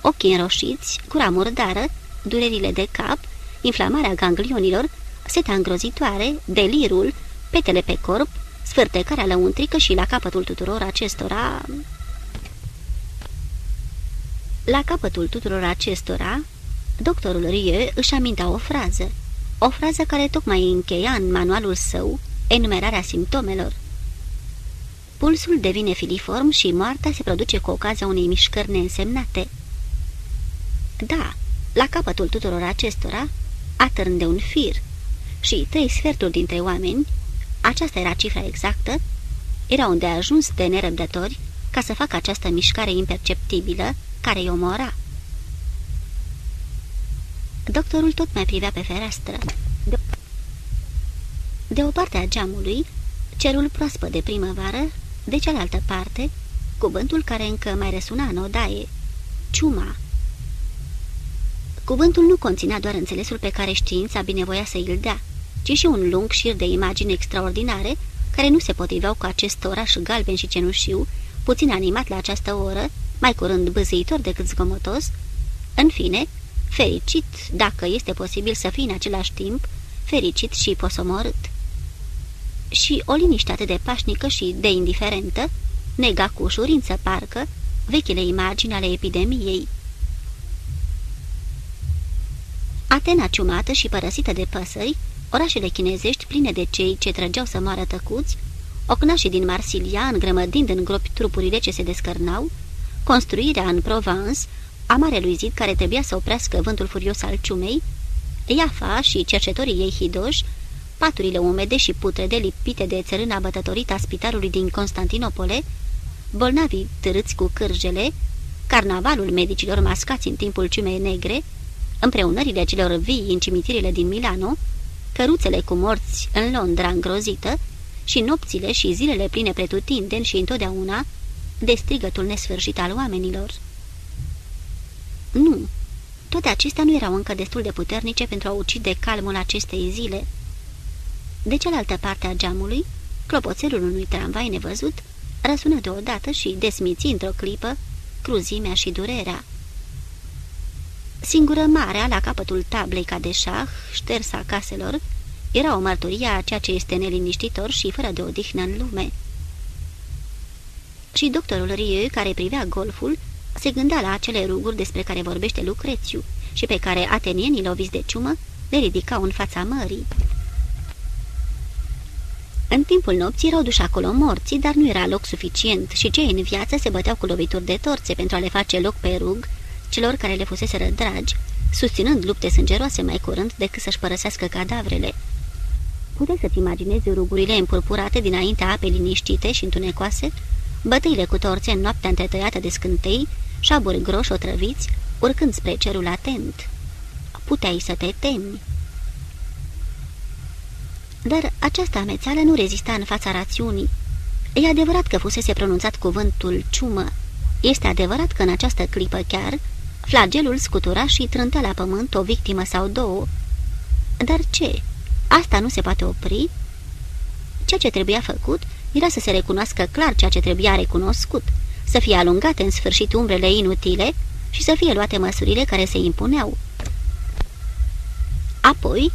ochii înroșiți, gura murdară, durerile de cap, inflamarea ganglionilor, seta îngrozitoare, delirul, petele pe corp, sfârtecarea lăuntrică și la capătul tuturor acestora... La capătul tuturor acestora, doctorul Rieu își amintea o frază, o frază care tocmai încheia în manualul său enumerarea simptomelor. Pulsul devine filiform și moartea se produce cu ocazia unei mișcări neînsemnate. Da, la capătul tuturor acestora, atârn de un fir și trei sferturi dintre oameni, aceasta era cifra exactă, erau unde ajuns de nerăbdători ca să facă această mișcare imperceptibilă care îi omora. Doctorul tot mai privea pe fereastră. De, de o parte a geamului, cerul proaspăt de primăvară, de cealaltă parte, cuvântul care încă mai răsuna în odaie, ciuma. Cuvântul nu conținea doar înțelesul pe care știința binevoia să îl dea, ci și un lung șir de imagini extraordinare, care nu se potriveau cu acest oraș galben și cenușiu, puțin animat la această oră, mai curând băzăitor decât zgomotos, în fine, fericit, dacă este posibil să fii în același timp, fericit și posomorât. Și o liniște atât de pașnică și de indiferentă, nega cu ușurință parcă, vechile imagini ale epidemiei. Atena ciumată și părăsită de păsări, orașele chinezești pline de cei ce trăgeau să moară tăcuți, ocnașii din Marsilia îngrămădind în gropi trupurile ce se descărnau, construirea în Provence a marelui zid care trebuia să oprească vântul furios al ciumei, Iafa și cercetorii ei hidoși, paturile umede și putrede lipite de țărâna bătătorită a spitalului din Constantinopole, bolnavii târâți cu cârjele, carnavalul medicilor mascați în timpul ciumei negre, împreunările celor vii în cimitirile din Milano, căruțele cu morți în Londra îngrozită și nopțile și zilele pline pretutindeni și întotdeauna de strigătul nesfârșit al oamenilor. Nu, toate acestea nu erau încă destul de puternice pentru a ucide calmul acestei zile. De cealaltă parte a geamului, clopoțelul unui tramvai nevăzut răsună deodată și desmiți într-o clipă cruzimea și durerea. Singură marea la capătul tablei ca de șah, ștersa caselor, era o mărturie a ceea ce este neliniștitor și fără de odihnă în lume. Și doctorul Rieu, care privea golful, se gândea la acele ruguri despre care vorbește Lucrețiu și pe care atenienii loviți de ciumă le ridicau în fața mării. În timpul nopții erau duși acolo morții, dar nu era loc suficient și cei în viață se băteau cu lovituri de torțe pentru a le face loc pe rug celor care le fuseseră dragi, susținând lupte sângeroase mai curând decât să-și părăsească cadavrele. Puteți să-ți imaginezi rugurile împurpurate dinaintea apei liniștite și întunecoase, bătăile cu torțe în noaptea întretăiată de scântei, șaburi groși otrăviți, urcând spre cerul atent. Puteai să te temi. Dar această amețeală nu rezista în fața rațiunii. E adevărat că fusese pronunțat cuvântul ciumă. Este adevărat că în această clipă chiar, flagelul scutura și trântea la pământ o victimă sau două. Dar ce? Asta nu se poate opri? Ceea ce trebuia făcut era să se recunoască clar ceea ce trebuia recunoscut, să fie alungate în sfârșit umbrele inutile și să fie luate măsurile care se impuneau. Apoi,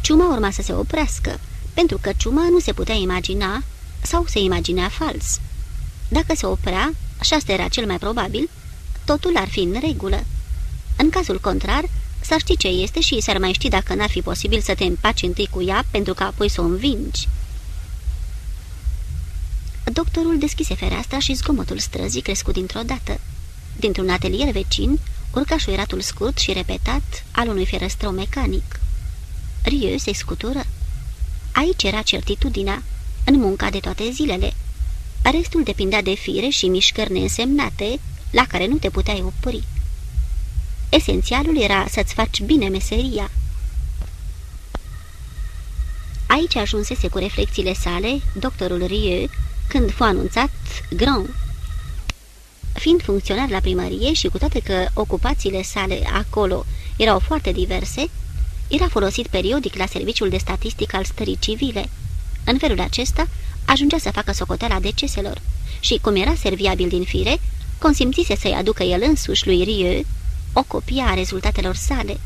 ciuma urma să se oprească, pentru că ciuma nu se putea imagina sau se imagina fals. Dacă se oprea, și asta era cel mai probabil, totul ar fi în regulă. În cazul contrar, s-ar ști ce este și s-ar mai ști dacă n-ar fi posibil să te împaci întâi cu ea pentru ca apoi să o învingi. Doctorul deschise fereastra și zgomotul străzii crescut dintr-o dată. Dintr-un atelier vecin, urca șuieratul scurt și repetat al unui ferăstrău mecanic. Rieu se scutură. Aici era certitudinea, în munca de toate zilele. Restul depindea de fire și mișcări neînsemnate, la care nu te puteai opri. Esențialul era să-ți faci bine meseria. Aici ajunsese cu reflexiile sale doctorul Rieu, când fu anunțat Grand. Fiind funcționar la primărie și cu toate că ocupațiile sale acolo erau foarte diverse, era folosit periodic la serviciul de statistică al stării civile. În felul acesta, ajungea să facă socoteala deceselor și, cum era serviabil din fire, consimțise să-i aducă el însuși lui Rieu o copie a rezultatelor sale.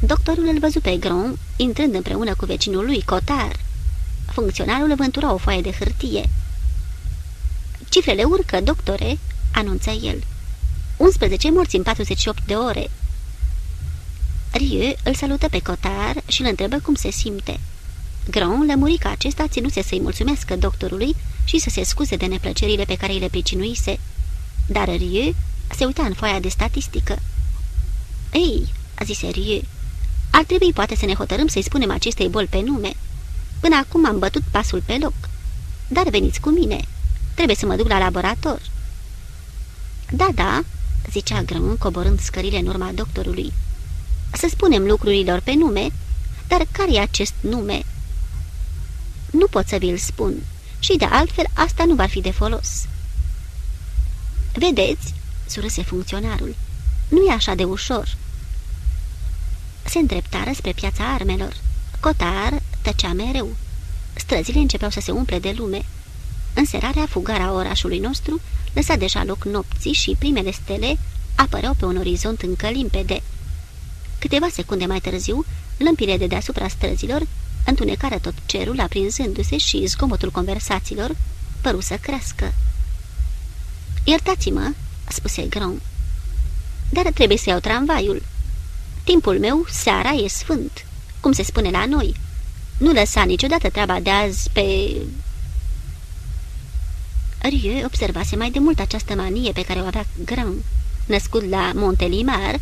Doctorul îl văzu pe Grand, intrând împreună cu vecinul lui, Cotar. Funcționarul vântura o foaie de hârtie. Cifrele urcă, doctore," anunță el. 11 morți în 48 de ore." Rieu îl salută pe Cotar și îl întrebă cum se simte. Grand lămuri că acesta ținuse să-i mulțumească doctorului și să se scuze de neplăcerile pe care îi le pricinuise. Dar Rieu se uita în foaia de statistică. Ei, a zis Rieu, ar trebui poate să ne hotărâm să-i spunem acestei boli pe nume. Până acum am bătut pasul pe loc. Dar veniți cu mine. Trebuie să mă duc la laborator." Da, da," zicea Grân, coborând scările în urma doctorului. Să spunem lucrurilor pe nume, dar care e acest nume?" Nu pot să vi-l spun și de altfel asta nu va fi de folos." Vedeți?" surâse funcționarul. Nu e așa de ușor. se îndreptară spre piața armelor. Cotar tăcea mereu. Străzile începeau să se umple de lume. Înserarea fugară a orașului nostru lăsa deja loc nopții și primele stele apăreau pe un orizont încă limpede. Câteva secunde mai târziu, lămpile de deasupra străzilor întunecară tot cerul aprinzându-se și zgomotul conversațiilor păru să crească. Iertați-mă," spuse Grom, dar trebuie să iau tramvaiul. Timpul meu, seara, e sfânt, cum se spune la noi. Nu lăsa niciodată treaba de azi pe... Rieu observase mai de mult această manie pe care o avea Grand, născut la Montelimar,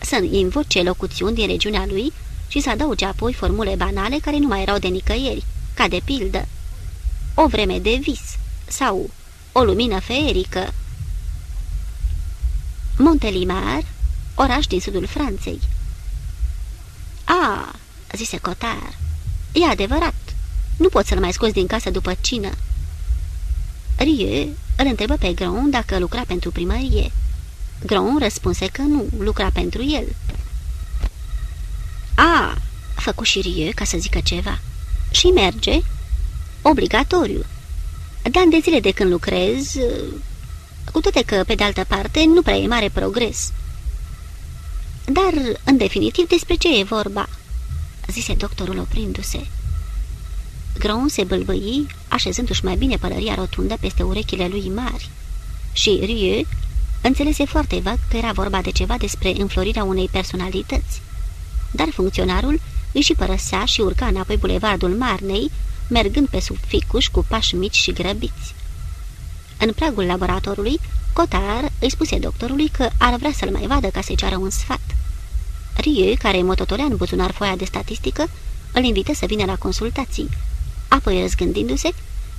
să invoce locuțiuni din regiunea lui și să adauge apoi formule banale care nu mai erau de nicăieri, ca de pildă o vreme de vis sau o lumină feerică. Montelimar, oraș din sudul Franței. A, zise Cotar, e adevărat, nu pot să-l mai scoți din casă după cină. Rieu îl întrebă pe Gron dacă lucra pentru primărie. Gron răspunse că nu, lucra pentru el. A, făcu și Rieu ca să zică ceva. Și merge? Obligatoriu. Dar de zile de când lucrez, cu toate că, pe de altă parte, nu prea e mare progres. Dar, în definitiv, despre ce e vorba?" zise doctorul oprindu-se. Gron se bâlbâi, așezându-și mai bine pălăria rotundă peste urechile lui mari. Și Rieu înțelese foarte vag că era vorba de ceva despre înflorirea unei personalități. Dar funcționarul își și părăsea și urca înapoi bulevardul Marnei, mergând pe sub ficuș cu pași mici și grăbiți. În pragul laboratorului, Cotar îi spuse doctorului că ar vrea să-l mai vadă ca să-i ceară un sfat. Rieu, care mototolea în buzunar foaia de statistică, îl invită să vină la consultații. Apoi, răzgândindu-se,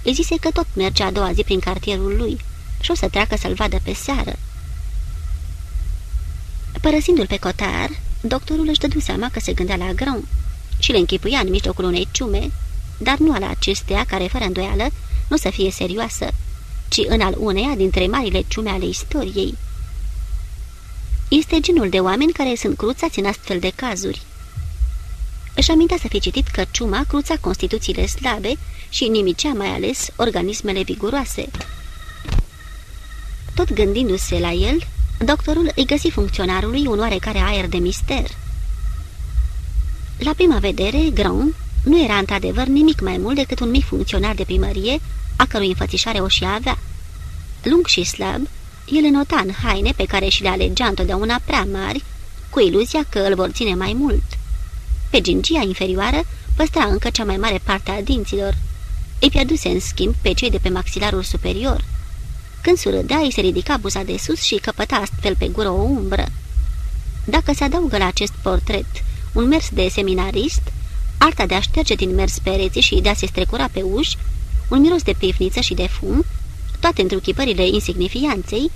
îi zise că tot mergea a doua zi prin cartierul lui și o să treacă să-l vadă pe seară. Părăsindu-l pe Cotar, doctorul își dădu seama că se gândea la Grand și le închipuia în mijlocul unei ciume, dar nu ala acestea care, fără îndoială, nu să fie serioasă, ci în al uneia dintre marile ciume ale istoriei. Este genul de oameni care sunt cruțați în astfel de cazuri. Își amintea să fi citit că ciuma cruța constituțiile slabe și nimicea mai ales organismele viguroase. Tot gândindu-se la el, doctorul îi găsi funcționarului un oarecare aer de mister. La prima vedere, Grand nu era într-adevăr nimic mai mult decât un mic funcționar de primărie, a cărui înfățișare o și avea. Lung și slab, el înota în haine pe care și le alegea întotdeauna prea mari, cu iluzia că îl vor ține mai mult. Pe gingia inferioară păstra încă cea mai mare parte a dinților. Îi pierduse în schimb pe cei de pe maxilarul superior. Când surâdea, îi se ridica buza de sus și căpăta astfel pe gură o umbră. Dacă se adaugă la acest portret un mers de seminarist, arta de a șterge din mers pereții și de a se strecura pe uși, un miros de pivniță și de fum, toate întruchipările insignifianței,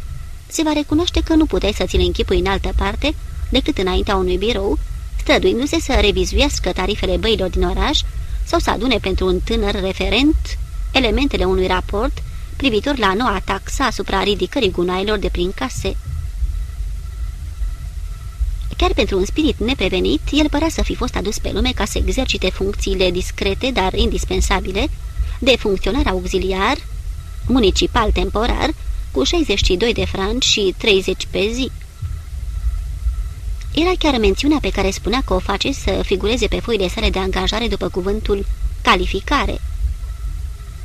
se va recunoaște că nu puteai să ți le închipui în altă parte decât înaintea unui birou, străduindu-se să revizuiască tarifele băilor din oraș sau să adune pentru un tânăr referent elementele unui raport privitor la noua taxă asupra ridicării gunoailor de prin case. Chiar pentru un spirit neprevenit, el părea să fi fost adus pe lume ca să exercite funcțiile discrete, dar indispensabile, de funcționar auxiliar, municipal temporar, cu 62 de franci și 30 pe zi. Era chiar mențiunea pe care spunea că o face să figureze pe foile sale de angajare după cuvântul calificare.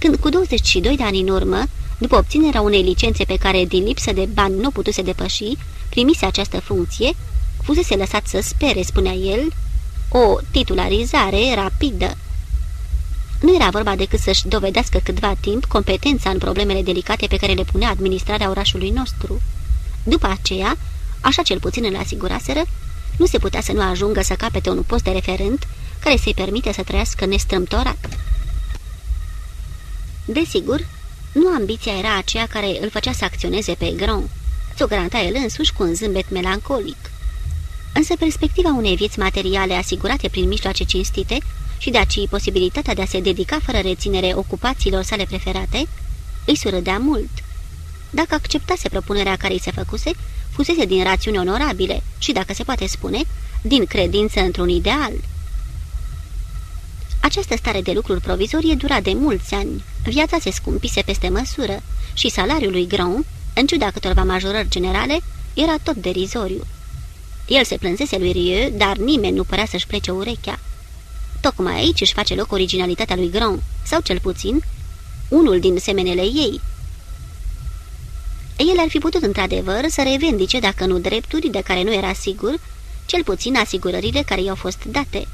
Când cu 22 de ani în urmă, după obținerea unei licențe pe care din lipsă de bani nu putuse depăși, primise această funcție, fusese lăsat să spere, spunea el, o titularizare rapidă. Nu era vorba decât să-și dovedească câtva timp competența în problemele delicate pe care le punea administrarea orașului nostru. După aceea, așa cel puțin îl asiguraseră, nu se putea să nu ajungă să capete un post de referent care să-i permite să trăiască nestrâmtorat. Desigur, nu ambiția era aceea care îl făcea să acționeze pe Grand, ți-o garanta el însuși cu un zâmbet melancolic. Însă perspectiva unei vieți materiale asigurate prin mijloace cinstite și de aci posibilitatea de a se dedica fără reținere ocupațiilor sale preferate, îi surâdea mult. Dacă acceptase propunerea care îi se făcuse, fusese din rațiuni onorabile și, dacă se poate spune, din credință într-un ideal. Această stare de lucruri provizorie dura de mulți ani, viața se scumpise peste măsură și salariul lui Grand, în ciuda câtorva majorări generale, era tot derizoriu. El se plânsese lui Rieu, dar nimeni nu părea să-și plece urechea. Tocmai aici își face loc originalitatea lui Grand, sau cel puțin, unul din semenele ei. El ar fi putut într-adevăr să revendice, dacă nu drepturi de care nu era sigur, cel puțin asigurările care i-au fost date.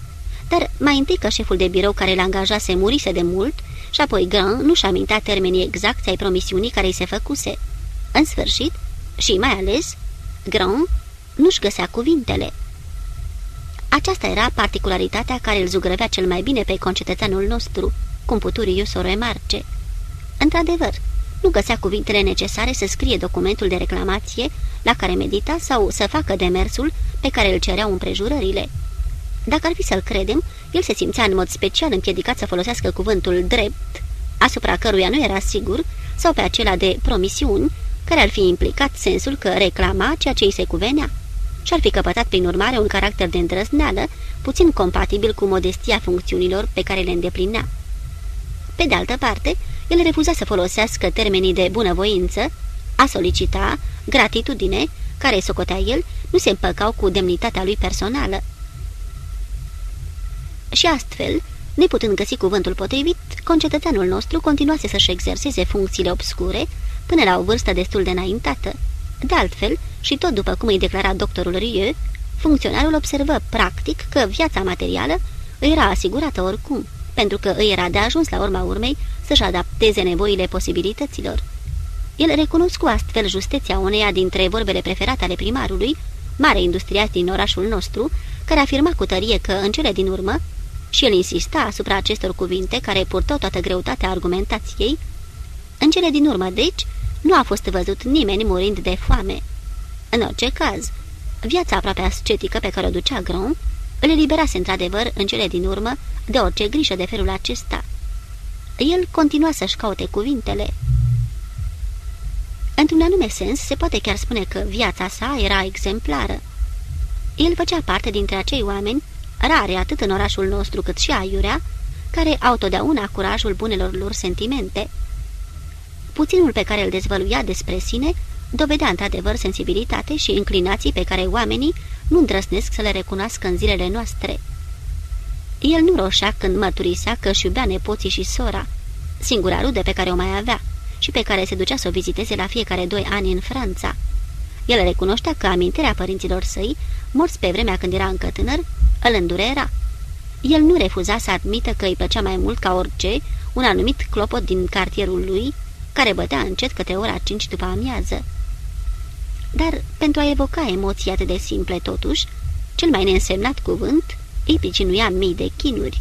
Dar mai întâi că șeful de birou care l-a angajat se murise de mult și apoi Grand nu-și amintea termenii exacti ai promisiunii care îi se făcuse. În sfârșit, și mai ales, Grand nu-și găsea cuvintele. Aceasta era particularitatea care îl zugrăvea cel mai bine pe concetățeanul nostru, cum puturi eu să o remarce. Într-adevăr, nu găsea cuvintele necesare să scrie documentul de reclamație la care medita sau să facă demersul pe care îl cereau împrejurările. Dacă ar fi să-l credem, el se simțea în mod special împiedicat să folosească cuvântul drept, asupra căruia nu era sigur, sau pe acela de promisiuni, care ar fi implicat sensul că reclama ceea ce îi se cuvenea și ar fi căpătat prin urmare un caracter de îndrăzneală, puțin compatibil cu modestia funcțiunilor pe care le îndeplinea. Pe de altă parte, el refuza să folosească termenii de bunăvoință, a solicita, gratitudine, care, socotea el, nu se împăcau cu demnitatea lui personală. Și astfel, neputând găsi cuvântul potrivit, concetățeanul nostru continuase să-și exerseze funcțiile obscure până la o vârstă destul de înaintată. De altfel, și tot după cum îi declara doctorul Rieu, funcționarul observă practic că viața materială îi era asigurată oricum, pentru că îi era de ajuns la urma urmei să-și adapteze nevoile posibilităților. El recunoscu astfel justeția uneia dintre vorbele preferate ale primarului, mare industriat din orașul nostru, care afirma cu tărie că, în cele din urmă, și el insista asupra acestor cuvinte care purtau toată greutatea argumentației, în cele din urmă, deci, nu a fost văzut nimeni murind de foame. În orice caz, viața aproape ascetică pe care o ducea Grand îl eliberase într-adevăr în cele din urmă de orice grijă de felul acesta. El continua să-și caute cuvintele. Într-un anume sens, se poate chiar spune că viața sa era exemplară. El făcea parte dintre acei oameni, rare atât în orașul nostru cât și aiurea, care au totdeauna curajul bunelor lor sentimente. Puținul pe care îl dezvăluia despre sine dovedea într-adevăr sensibilitate și inclinații pe care oamenii nu îndrăsnesc să le recunoască în zilele noastre. El nu roșea când mărturisea că își iubea nepoții și sora, singura rudă pe care o mai avea și pe care se ducea să o viziteze la fiecare doi ani în Franța. El recunoștea că amintirea părinților săi, morți pe vremea când era încă tânăr, îl îndurera. El nu refuza să admită că îi plăcea mai mult ca orice un anumit clopot din cartierul lui, care bătea încet către ora cinci după amiază. Dar, pentru a evoca emoții atât de simple totuși, cel mai neînsemnat cuvânt îi pricinuia mii de chinuri.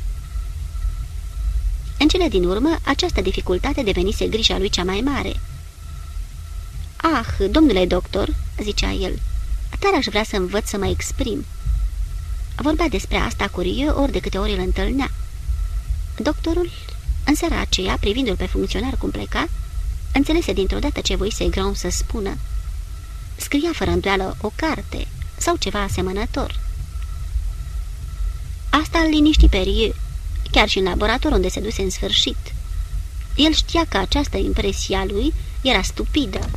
În cele din urmă, această dificultate devenise grija lui cea mai mare. Ah, domnule doctor," zicea el, tare aș vrea să învăț să mă exprim." Vorbea despre asta cu Rio ori de câte ori îl întâlnea. Doctorul, în seara aceea, privindu-l pe funcționar cum pleca, înțelese dintr-o dată ce voise Grand să spună. Scria fără îndoială o carte sau ceva asemănător. Asta îl liniști pe Rieu, chiar și în laborator unde se duse în sfârșit. El știa că această impresie a lui era stupidă.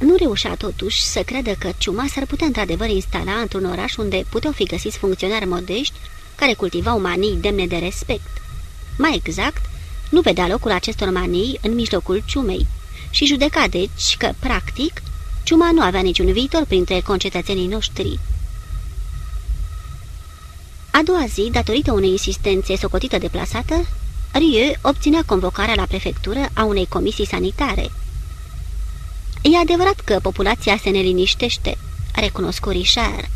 Nu reușea totuși să creadă că ciuma s-ar putea într-adevăr instala într-un oraș unde puteau fi găsiți funcționari modești care cultivau manii demne de respect. Mai exact, nu vedea locul acestor manii în mijlocul ciumei și judeca deci că, practic, ciuma nu avea niciun viitor printre concetățenii noștri. A doua zi, datorită unei insistențe socotită deplasată, Rieu obținea convocarea la prefectură a unei comisii sanitare. E adevărat că populația se neliniștește, recunosc Richard.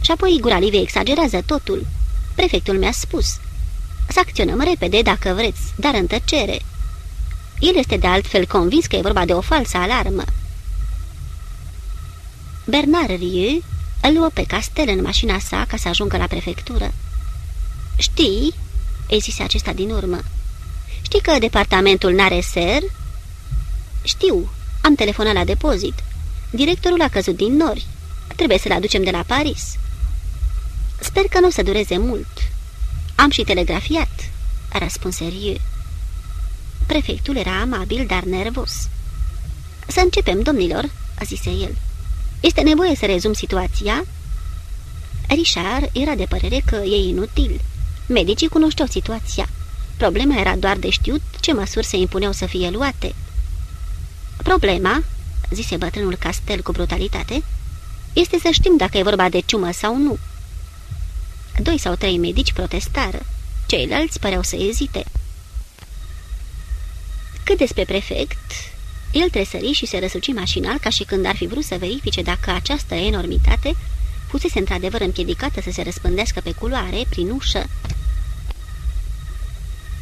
Și apoi gura Livei exagerează totul. Prefectul mi-a spus. Să acționăm repede dacă vreți, dar în tăcere. El este de altfel convins că e vorba de o falsă alarmă. Bernard Rieu îl luă pe castel în mașina sa ca să ajungă la prefectură. Știi?" îi zise acesta din urmă. Știi că departamentul n-are ser?" Știu. Am telefonat la depozit. Directorul a căzut din nori. Trebuie să-l aducem de la Paris." Sper că nu o să dureze mult." Am și telegrafiat," răspunse Rieu. Prefectul era amabil, dar nervos. Să începem, domnilor," zise el. Este nevoie să rezum situația?" Richard era de părere că e inutil. Medicii cunoșteau situația. Problema era doar de știut ce măsuri se impuneau să fie luate. Problema, zise bătrânul Castel cu brutalitate, este să știm dacă e vorba de ciumă sau nu. Doi sau trei medici protestară. Ceilalți păreau să ezite. Cât despre prefect, el tresări și se răsuci mașinal ca și când ar fi vrut să verifice dacă această enormitate fusese într-adevăr împiedicată să se răspândească pe culoare, prin ușă.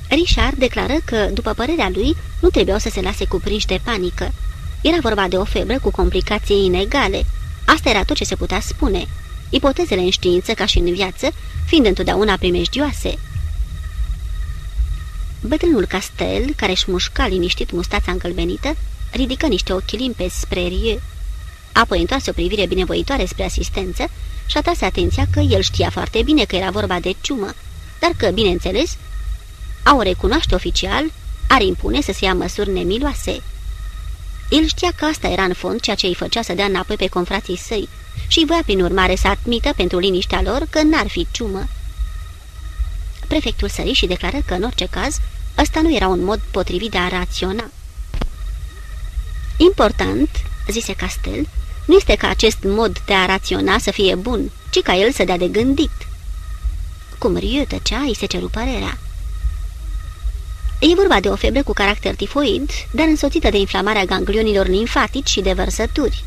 Richard declară că, după părerea lui, nu trebuiau să se lase cuprinși de panică. Era vorba de o febră cu complicații inegale. Asta era tot ce se putea spune. Ipotezele în știință, ca și în viață, fiind întotdeauna primejdioase. Bătrânul Castel, care își mușca liniștit mustața încălbenită, ridică niște ochi limpezi spre Rieu. Apoi întoarse o privire binevoitoare spre asistență și atrase atenția că el știa foarte bine că era vorba de ciumă, dar că, bineînțeles, a o recunoaște oficial ar impune să se ia măsuri nemiloase. El știa că asta era în fond ceea ce îi făcea să dea înapoi pe confrații săi și voia prin urmare să admită pentru liniștea lor că n-ar fi ciumă. Prefectul sări și declară că, în orice caz, ăsta nu era un mod potrivit de a raționa. Important, zise Castel, nu este ca acest mod de a raționa să fie bun, ci ca el să dea de gândit. Cum Riu tăcea, îi se ceru părerea. E vorba de o febră cu caracter tifoid, dar însoțită de inflamarea ganglionilor limfatici și de vărsături.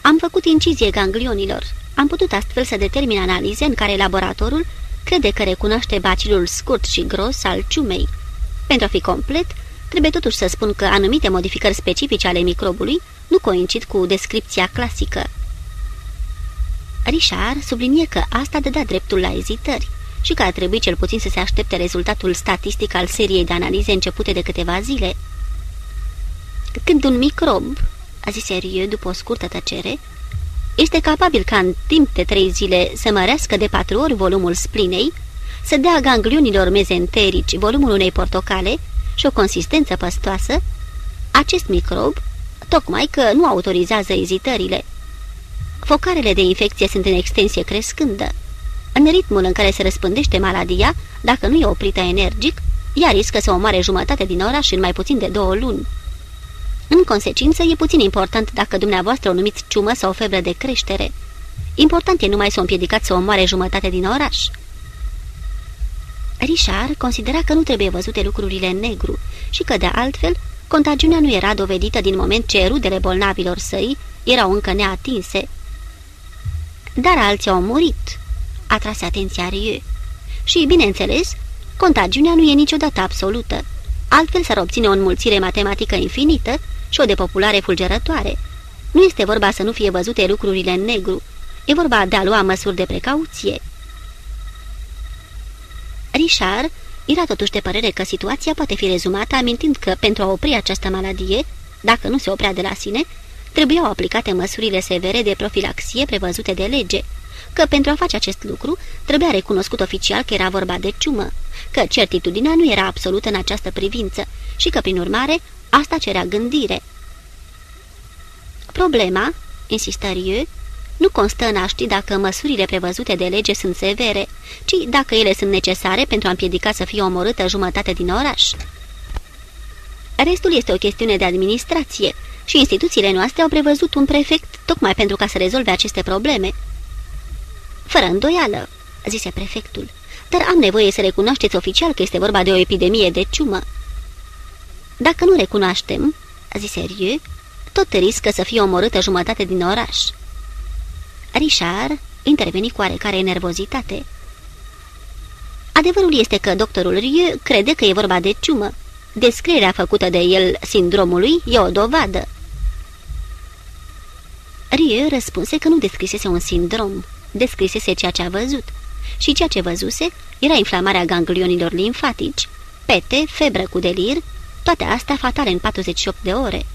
Am făcut incizie ganglionilor. Am putut astfel să determin analize în care laboratorul crede că recunoaște bacilul scurt și gros al ciumei. Pentru a fi complet, trebuie totuși să spun că anumite modificări specifice ale microbului nu coincid cu descripția clasică. Richard sublinie că asta dădea dreptul la ezitări și că ar trebui cel puțin să se aștepte rezultatul statistic al seriei de analize începute de câteva zile. Când un microb, a zis Rieu după o scurtă tăcere, este capabil ca în timp de trei zile să mărească de patru ori volumul splinei, să dea ganglionilor mezenterici volumul unei portocale și o consistență păstoasă, acest microb, tocmai că nu autorizează ezitările. Focarele de infecție sunt în extensie crescândă. În ritmul în care se răspândește maladia, dacă nu e oprită energic, ea riscă să omoare jumătate din oraș în mai puțin de două luni. În consecință, e puțin important dacă dumneavoastră o numiți ciumă sau o febră de creștere. Important e numai să o împiedicați să omoare jumătate din oraș. Richard considera că nu trebuie văzute lucrurile în negru și că, de altfel, contagiunea nu era dovedită din moment ce rudele bolnavilor săi erau încă neatinse. Dar alții au murit, atrase atenția Rieu. Și, bineînțeles, contagiunea nu e niciodată absolută. Altfel s-ar obține o înmulțire matematică infinită și o depopulare fulgerătoare. Nu este vorba să nu fie văzute lucrurile în negru, e vorba de a lua măsuri de precauție. Richard era totuși de părere că situația poate fi rezumată amintind că, pentru a opri această maladie, dacă nu se oprea de la sine, trebuiau aplicate măsurile severe de profilaxie prevăzute de lege, că pentru a face acest lucru trebuia recunoscut oficial că era vorba de ciumă, că certitudinea nu era absolută în această privință și că, prin urmare, asta cerea gândire. Problema, insistă Rieu, nu constă în a ști dacă măsurile prevăzute de lege sunt severe, ci dacă ele sunt necesare pentru a împiedica să fie omorâtă jumătate din oraș. Restul este o chestiune de administrație și instituțiile noastre au prevăzut un prefect tocmai pentru ca să rezolve aceste probleme. Fără îndoială, zise prefectul, dar am nevoie să recunoașteți oficial că este vorba de o epidemie de ciumă. Dacă nu recunoaștem, zise Rieu, tot riscă să fie omorâtă jumătate din oraș. Richard interveni cu oarecare nervozitate. Adevărul este că doctorul Rieu crede că e vorba de ciumă. Descrierea făcută de el sindromului e o dovadă. Rieu răspunse că nu descrisese un sindrom, descrisese ceea ce a văzut. Și ceea ce văzuse era inflamarea ganglionilor limfatici, pete, febră cu delir, toate astea fatale în 48 de ore.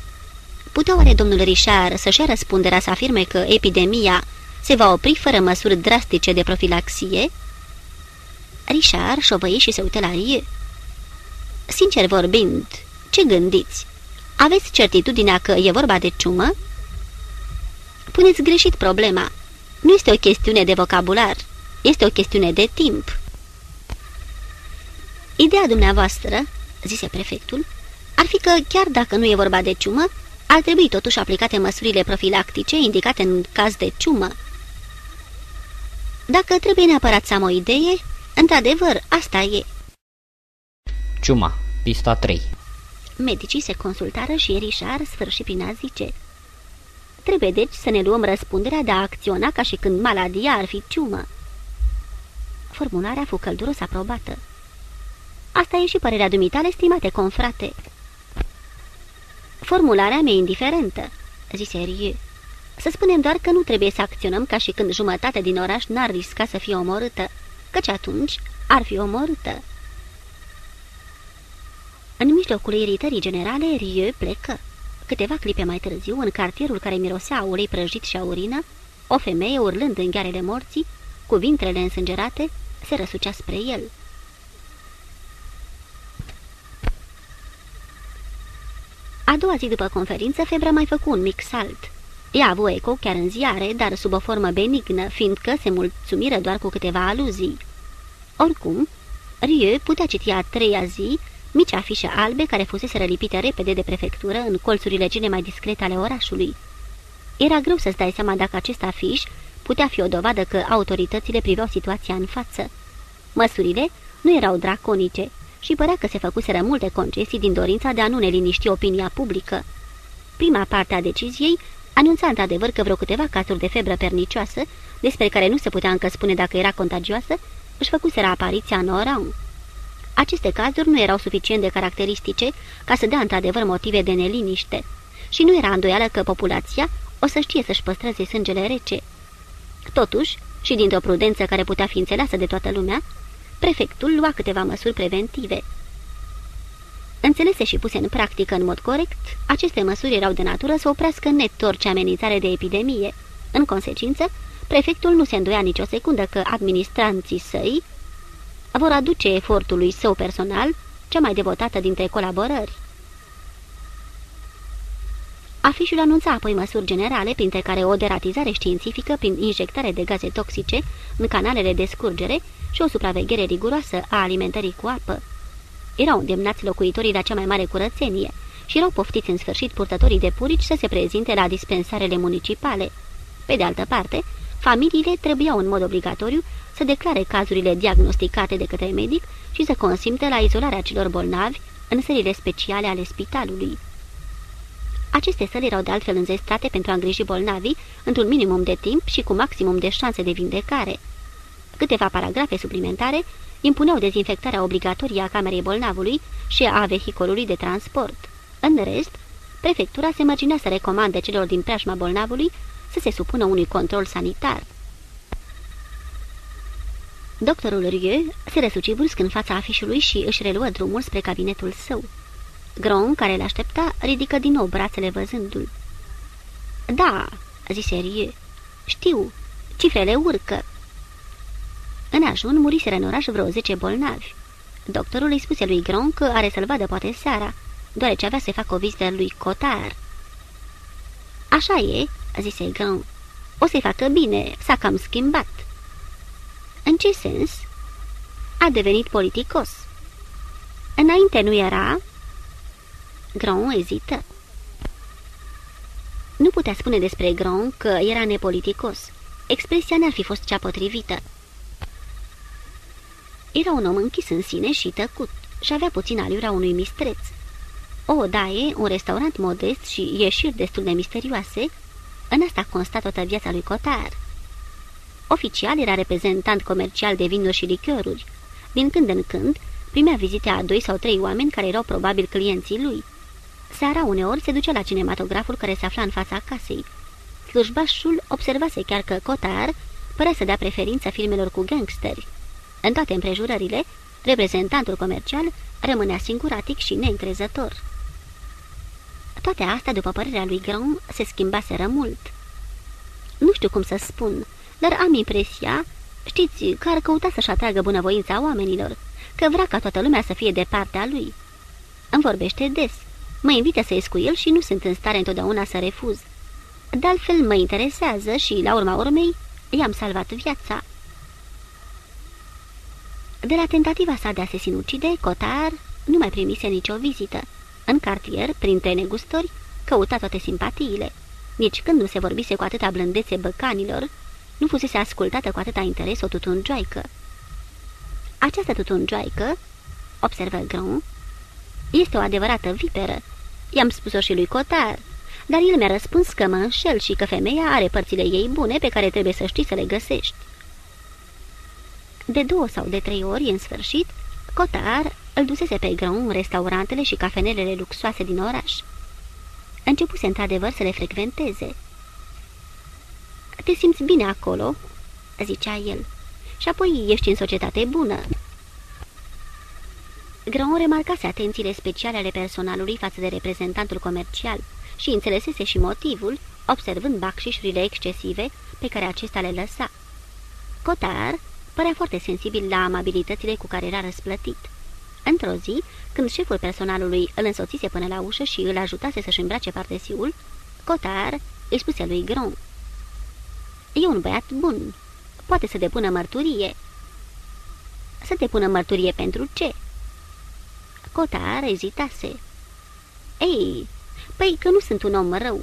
Putea oare domnul Richard să-și ia răspunderea să afirme că epidemia se va opri fără măsuri drastice de profilaxie? Richard șovăie și se uită la Rie. Sincer vorbind, ce gândiți? Aveți certitudinea că e vorba de ciumă? Puneți greșit problema. Nu este o chestiune de vocabular, este o chestiune de timp. Ideea dumneavoastră, zise prefectul, ar fi că, chiar dacă nu e vorba de ciumă, ar trebui totuși aplicate măsurile profilactice indicate în caz de ciumă. Dacă trebuie neapărat să am o idee, într-adevăr, asta e. Ciuma, pista 3 Medicii se consultară și Richard sfârși prin a zice Trebuie deci să ne luăm răspunderea de a acționa ca și când maladia ar fi ciumă. Formularea fu călduros aprobată. Asta e și părerea dumitale, stimate confrate. Formularea mea indiferentă, zise Rieu. Să spunem doar că nu trebuie să acționăm ca și când jumătate din oraș n-ar risca să fie omorâtă, căci atunci ar fi omorâtă. În mijlocul iritării generale, Rieu plecă. Câteva clipe mai târziu, în cartierul care mirosea ulei prăjit și aurină, o femeie, urlând în ghearele morții, cu vintrele însângerate, se răsucea spre el. A doua zi după conferință, Febra mai făcu un mic salt. Ea a avut eco chiar în ziare, dar sub o formă benignă, fiindcă se mulțumiră doar cu câteva aluzii. Oricum, Rieu putea citi a treia zi mici afișe albe care fusese rălipite repede de prefectură în colțurile cele mai discrete ale orașului. Era greu să-ți dai seama dacă acest afiș putea fi o dovadă că autoritățile priveau situația în față. Măsurile nu erau draconice și părea că se făcuseră multe concesii din dorința de a nu ne liniști opinia publică. Prima parte a deciziei anunța într-adevăr că vreo câteva cazuri de febră pernicioasă, despre care nu se putea încă spune dacă era contagioasă, își făcuseră apariția în Oran. Aceste cazuri nu erau suficient de caracteristice ca să dea într-adevăr motive de neliniște și nu era îndoială că populația o să știe să-și păstreze sângele rece. Totuși, și dintr-o prudență care putea fi înțeleasă de toată lumea, prefectul lua câteva măsuri preventive. Înțelese și puse în practică în mod corect, aceste măsuri erau de natură să oprească net orice amenințare de epidemie. În consecință, prefectul nu se îndoia nicio secundă că administranții săi vor aduce efortului său personal cea mai devotată dintre colaborări. Afișul anunța apoi măsuri generale, printre care o deratizare științifică prin injectare de gaze toxice în canalele de scurgere și o supraveghere riguroasă a alimentării cu apă. Erau îndemnați locuitorii la cea mai mare curățenie și erau poftiți în sfârșit purtătorii de purici să se prezinte la dispensarele municipale. Pe de altă parte, familiile trebuiau în mod obligatoriu să declare cazurile diagnosticate de către medic și să consimte la izolarea celor bolnavi în sălile speciale ale spitalului. Aceste săli erau de altfel înzestrate pentru a îngriji bolnavii într-un minimum de timp și cu maximum de șanse de vindecare. Câteva paragrafe suplimentare impuneau dezinfectarea obligatorie a camerei bolnavului și a vehicolului de transport. În rest, prefectura se mărginea să recomande celor din preajma bolnavului să se supună unui control sanitar. Doctorul Rieu se răsuci brusc în fața afișului și își reluă drumul spre cabinetul său. Gron, care l-aștepta, ridică din nou brațele văzându-l. Da," zise Rieu, știu, cifrele urcă." În ajun muriseră în oraș vreo zece bolnavi. Doctorul îi spuse lui Gron că are să-l vadă poate seara, deoarece avea să facă o vizită lui Cotar. Așa e," zise Gron. O să-i facă bine, s-a cam schimbat." În ce sens?" A devenit politicos." Înainte nu era?" Gron ezită. Nu putea spune despre Gron că era nepoliticos. Expresia n-ar fi fost cea potrivită. Era un om închis în sine și tăcut și avea puțin aliura unui mistreț. O odaie, un restaurant modest și ieșiri destul de misterioase, în asta consta toată viața lui Cotar. Oficial era reprezentant comercial de vinuri și lichioruri. Din când în când, primea vizite a doi sau trei oameni care erau probabil clienții lui. Seara uneori se ducea la cinematograful care se afla în fața casei. Slujbașul observase chiar că Cotar părea să dea preferință filmelor cu gangsteri. În toate împrejurările, reprezentantul comercial rămânea singuratic și neîncrezător. Toate astea, după părerea lui Grand, se schimbaseră mult. Nu știu cum să spun, dar am impresia, știți, că ar căuta să-și atragă bunăvoința oamenilor, că vrea ca toată lumea să fie de partea lui. Îmi vorbește des, mă invită să ies cu el și nu sunt în stare întotdeauna să refuz. De altfel mă interesează și, la urma urmei, i-am salvat viața. De la tentativa sa de a se sinucide, Cotar nu mai primise nicio vizită. În cartier, printre negustori, căuta toate simpatiile. Nici când nu se vorbise cu atâta blândețe băcanilor, nu fusese ascultată cu atâta interes o tutunjoaică. Această tutunjoaică, observă Grand, este o adevărată viperă. I-am spus-o și lui Cotar, dar el mi-a răspuns că mă înșel și că femeia are părțile ei bune pe care trebuie să știi să le găsești. De două sau de trei ori, în sfârșit, Cotar îl dusese pe Grand în restaurantele și cafenelele luxoase din oraș. Începuse într-adevăr să le frecventeze. Te simți bine acolo?" zicea el. Și apoi ești în societate bună." Grand remarcase atențiile speciale ale personalului față de reprezentantul comercial și înțelesese și motivul, observând bacșișurile excesive pe care acesta le lăsa. Cotar părea foarte sensibil la amabilitățile cu care era răsplătit. Într-o zi, când șeful personalului îl însoțise până la ușă și îl ajutase să-și îmbrace partesiul, Cotar îi spuse lui Grand. E un băiat bun. Poate să depună mărturie." Să depună mărturie pentru ce?" Cotar ezitase. Ei, păi că nu sunt un om rău."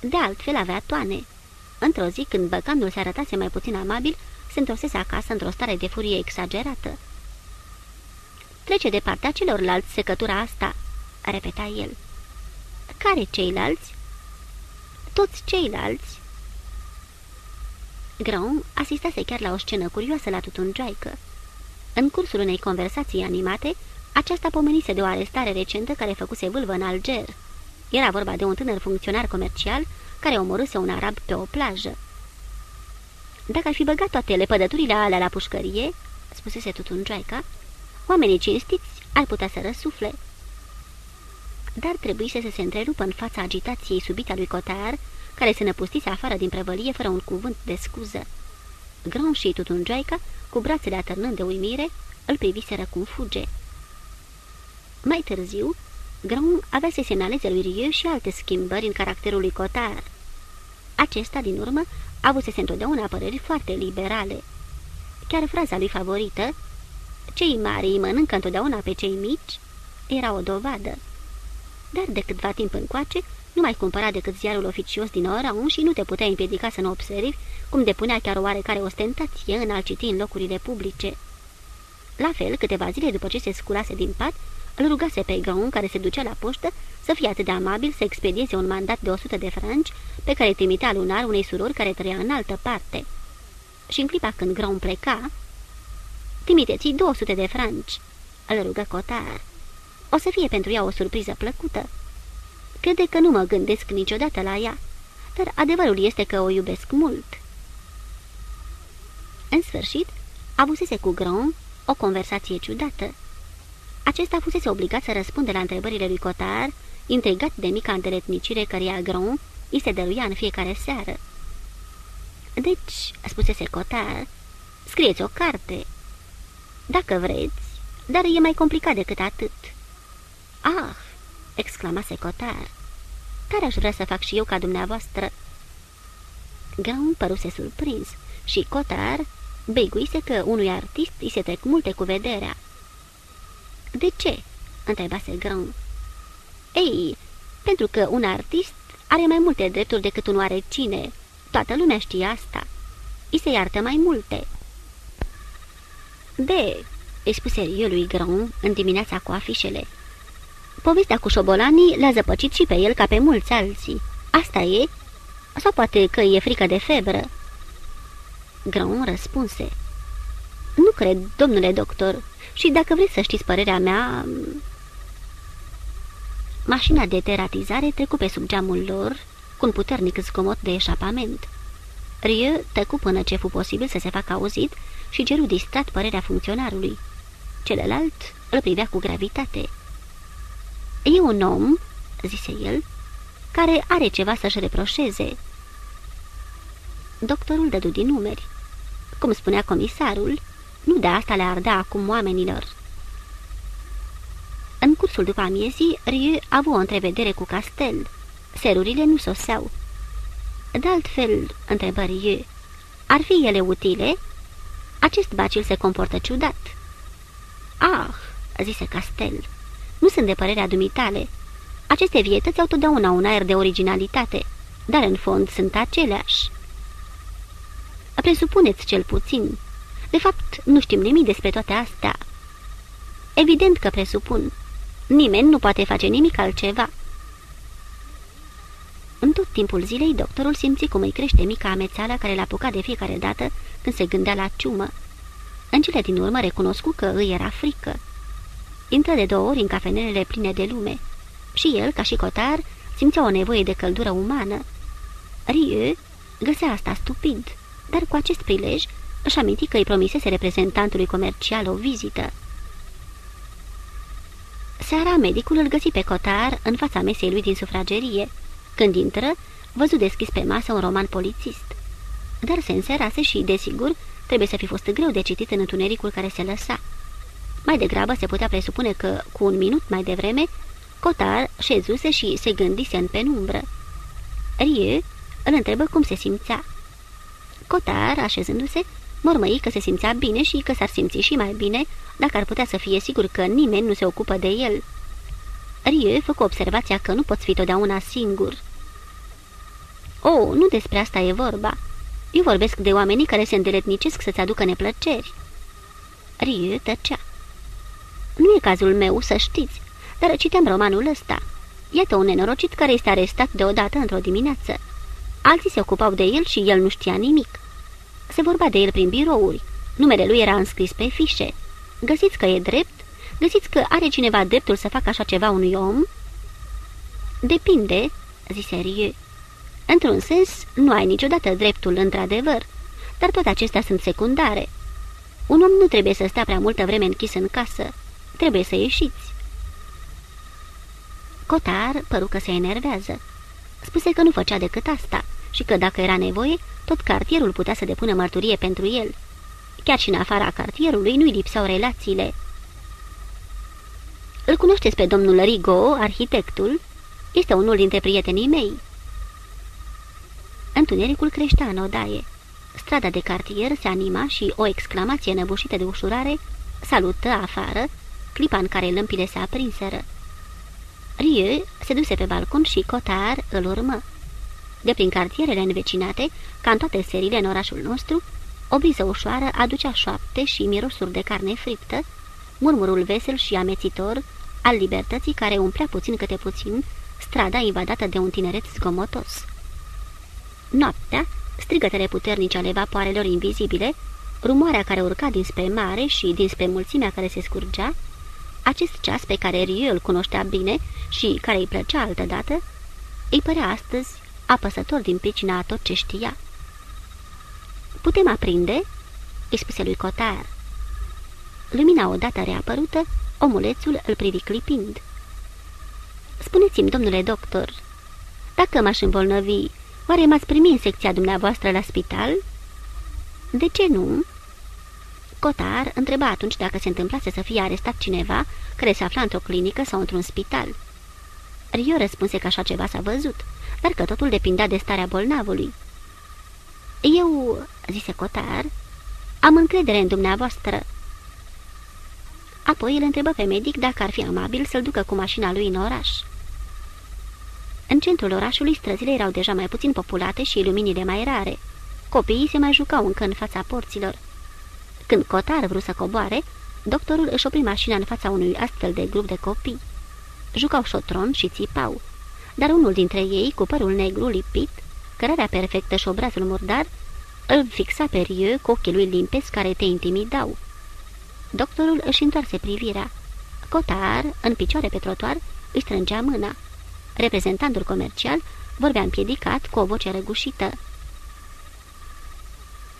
De altfel avea toane. Într-o zi, când băcanul se arătase mai puțin amabil, se întorsese acasă într-o stare de furie exagerată. Trece de partea celorlalți secătura asta," repeta el. Care ceilalți?" Toți ceilalți." Grand asistase chiar la o scenă curioasă la tutunjoaică. În cursul unei conversații animate, aceasta pomenise de o arestare recentă care făcuse vâlvă în Alger. Era vorba de un tânăr funcționar comercial care omorâse un arab pe o plajă. Dacă ar fi băgat toate lepădăturile alea la pușcărie, spusese tutunjoaica, oamenii cinstiți ar putea să răsufle. Dar trebuise să se întrerupă în fața agitației subite a lui Cotar, care se năpustise afară din prăvălie fără un cuvânt de scuză. Grand și tutunjoaica, cu brațele atârnând de uimire, îl priviseră cum fuge. Mai târziu, Grand avea să semnaleze lui Rieu și alte schimbări în caracterul lui Cotar. Acesta, din urmă, avusese întotdeauna păreri foarte liberale. Chiar fraza lui favorită, cei mari îi mănâncă întotdeauna pe cei mici, era o dovadă. Dar de câtva timp încoace, nu mai cumpăra decât ziarul oficios din ora un și nu te putea împiedica să nu observi cum depunea chiar o oarecare ostentație în a citi în locurile publice. La fel, câteva zile după ce se sculase din pat, îl rugase pe Gaun, care se ducea la poștă, să fie atât de amabil să expedieze un mandat de 100 de franci pe care trimitea lunar unei surori care trăia în altă parte. Și în clipa când Gaun pleca, trimiteți 200 de franci, îl rugă Cotar. O să fie pentru ea o surpriză plăcută. Crede că nu mă gândesc niciodată la ea, dar adevărul este că o iubesc mult. În sfârșit, avusese cu Grand o conversație ciudată. Acesta fusese obligat să răspunde la întrebările lui Cotar, intrigat de mica îndeletnicire căreia Grand îi se dăruia în fiecare seară. Deci, spusese Cotar, scrieți o carte. Dacă vreți, dar e mai complicat decât atât. Ah, exclamase Cotar, tare aș vrea să fac și eu ca dumneavoastră. Grand păruse surprins și Cotar beguise că unui artist îi se trec multe cu vederea. De ce?" întrebase Grand. Ei, pentru că un artist are mai multe drepturi decât un oarecine. Toată lumea știe asta. I se iartă mai multe." De," îi spuse eu lui Grand în dimineața cu afișele. Povestea cu șobolanii l-a zăpăcit și pe el ca pe mulți alții. Asta e? Sau poate că e frică de febră?" Grand răspunse. Nu cred, domnule doctor, și dacă vreți să știți părerea mea... Mașina de teratizare trecu pe sub geamul lor cu un puternic zgomot de eșapament. Rieu tăcu până ce fu posibil să se facă auzit și ceru distrat părerea funcționarului. Celălalt îl privea cu gravitate. E un om," zise el, care are ceva să-și reproșeze. Doctorul dădu din numeri. Cum spunea comisarul, nu de asta le ardea acum oamenilor. În cursul după amiezii, Rieu a avut o întrevedere cu Castel. Serurile nu soseau. De altfel, întrebă Rieu, ar fi ele utile? Acest bacil se comportă ciudat. Ah, zise Castel, nu sunt de părerea dumitale. Aceste vietăți au totdeauna un aer de originalitate, dar în fond sunt aceleași. Presupuneți cel puțin. De fapt, nu știm nimic despre toate astea. Evident că presupun. Nimeni nu poate face nimic altceva. În tot timpul zilei, doctorul simți cum îi crește mica amețeala care l-a apucat de fiecare dată când se gândea la ciumă. În cele din urmă recunoscu că îi era frică. Intră de două ori în cafenelele pline de lume. Și el, ca și cotar, simțea o nevoie de căldură umană. Rieu găsea asta stupid, dar cu acest prilej își aminti că îi promisese reprezentantului comercial o vizită. Seara, medicul îl găsi pe cotar în fața mesei lui din sufragerie. Când intră, văzu deschis pe masă un roman polițist. Dar se înserase și, desigur, trebuie să fi fost greu de citit în întunericul care se lăsa. Mai degrabă se putea presupune că, cu un minut mai devreme, Cotar șezuse și se gândise în penumbră. Rie îl întrebă cum se simțea. Cotar, așezându-se, mormăi că se simțea bine și că s-ar simți și mai bine dacă ar putea să fie sigur că nimeni nu se ocupă de el. Rie făcu observația că nu poți fi totdeauna singur. O, oh, nu despre asta e vorba. Eu vorbesc de oamenii care se îndeletnicesc să-ți aducă neplăceri. Rie tăcea. Nu e cazul meu, să știți, dar citeam romanul ăsta. Iată un nenorocit care este arestat deodată într-o dimineață. Alții se ocupau de el și el nu știa nimic. Se vorba de el prin birouri. Numele lui era înscris pe fișe. Găsiți că e drept? Găsiți că are cineva dreptul să facă așa ceva unui om? Depinde, zise Rieu. Într-un sens, nu ai niciodată dreptul, într-adevăr, dar toate acestea sunt secundare. Un om nu trebuie să stea prea multă vreme închis în casă. Trebuie să ieșiți. Cotar păru că se enervează. Spuse că nu făcea decât asta și că dacă era nevoie, tot cartierul putea să depună mărturie pentru el. Chiar și în afara cartierului nu-i lipseau relațiile. Îl cunoașteți pe domnul Rigo, arhitectul? Este unul dintre prietenii mei." Întunericul creștea în odaie. Strada de cartier se anima și o exclamație năbușită de ușurare salută afară, clipa în care lămpile se aprinseră. Rieu se duse pe balcon și Cotar îl urmă. De prin cartierele învecinate, ca în toate serile în orașul nostru, o briză ușoară aducea șoapte și mirosuri de carne friptă, murmurul vesel și amețitor al libertății care umplea puțin câte puțin strada invadată de un tineret zgomotos. Noaptea, strigătele puternice ale vapoarelor invizibile, rumoarea care urca dinspre mare și dinspre mulțimea care se scurgea, acest ceas pe care Rieu îl cunoștea bine și care îi plăcea altădată, îi părea astăzi apăsător din pricina a tot ce știa. Putem aprinde?" îi spuse lui Cotar. Lumina odată reapărută, omulețul îl privi clipind. Spuneți-mi, domnule doctor, dacă m-aș îmbolnăvi, oare m-ați primi în secția dumneavoastră la spital?" De ce nu?" Cotar întreba atunci dacă se întâmplase să fie arestat cineva care se afla într-o clinică sau într-un spital. Rio răspunse că așa ceva s-a văzut, dar că totul depindea de starea bolnavului. Eu, zise Cotar, am încredere în dumneavoastră. Apoi îl întrebă pe medic dacă ar fi amabil să-l ducă cu mașina lui în oraș. În centrul orașului străzile erau deja mai puțin populate și luminile mai rare. Copiii se mai jucau încă în fața porților. Când Cotar vrut să coboare, doctorul își opri mașina în fața unui astfel de grup de copii. Jucau șotron și țipau, dar unul dintre ei, cu părul negru lipit, cărarea perfectă și obrazul murdar, îl fixa pe Rieu cu ochii lui limpezi care te intimidau. Doctorul își întoarse privirea. Cotar, în picioare pe trotuar, își strângea mâna. Reprezentantul comercial vorbea împiedicat cu o voce răgușită.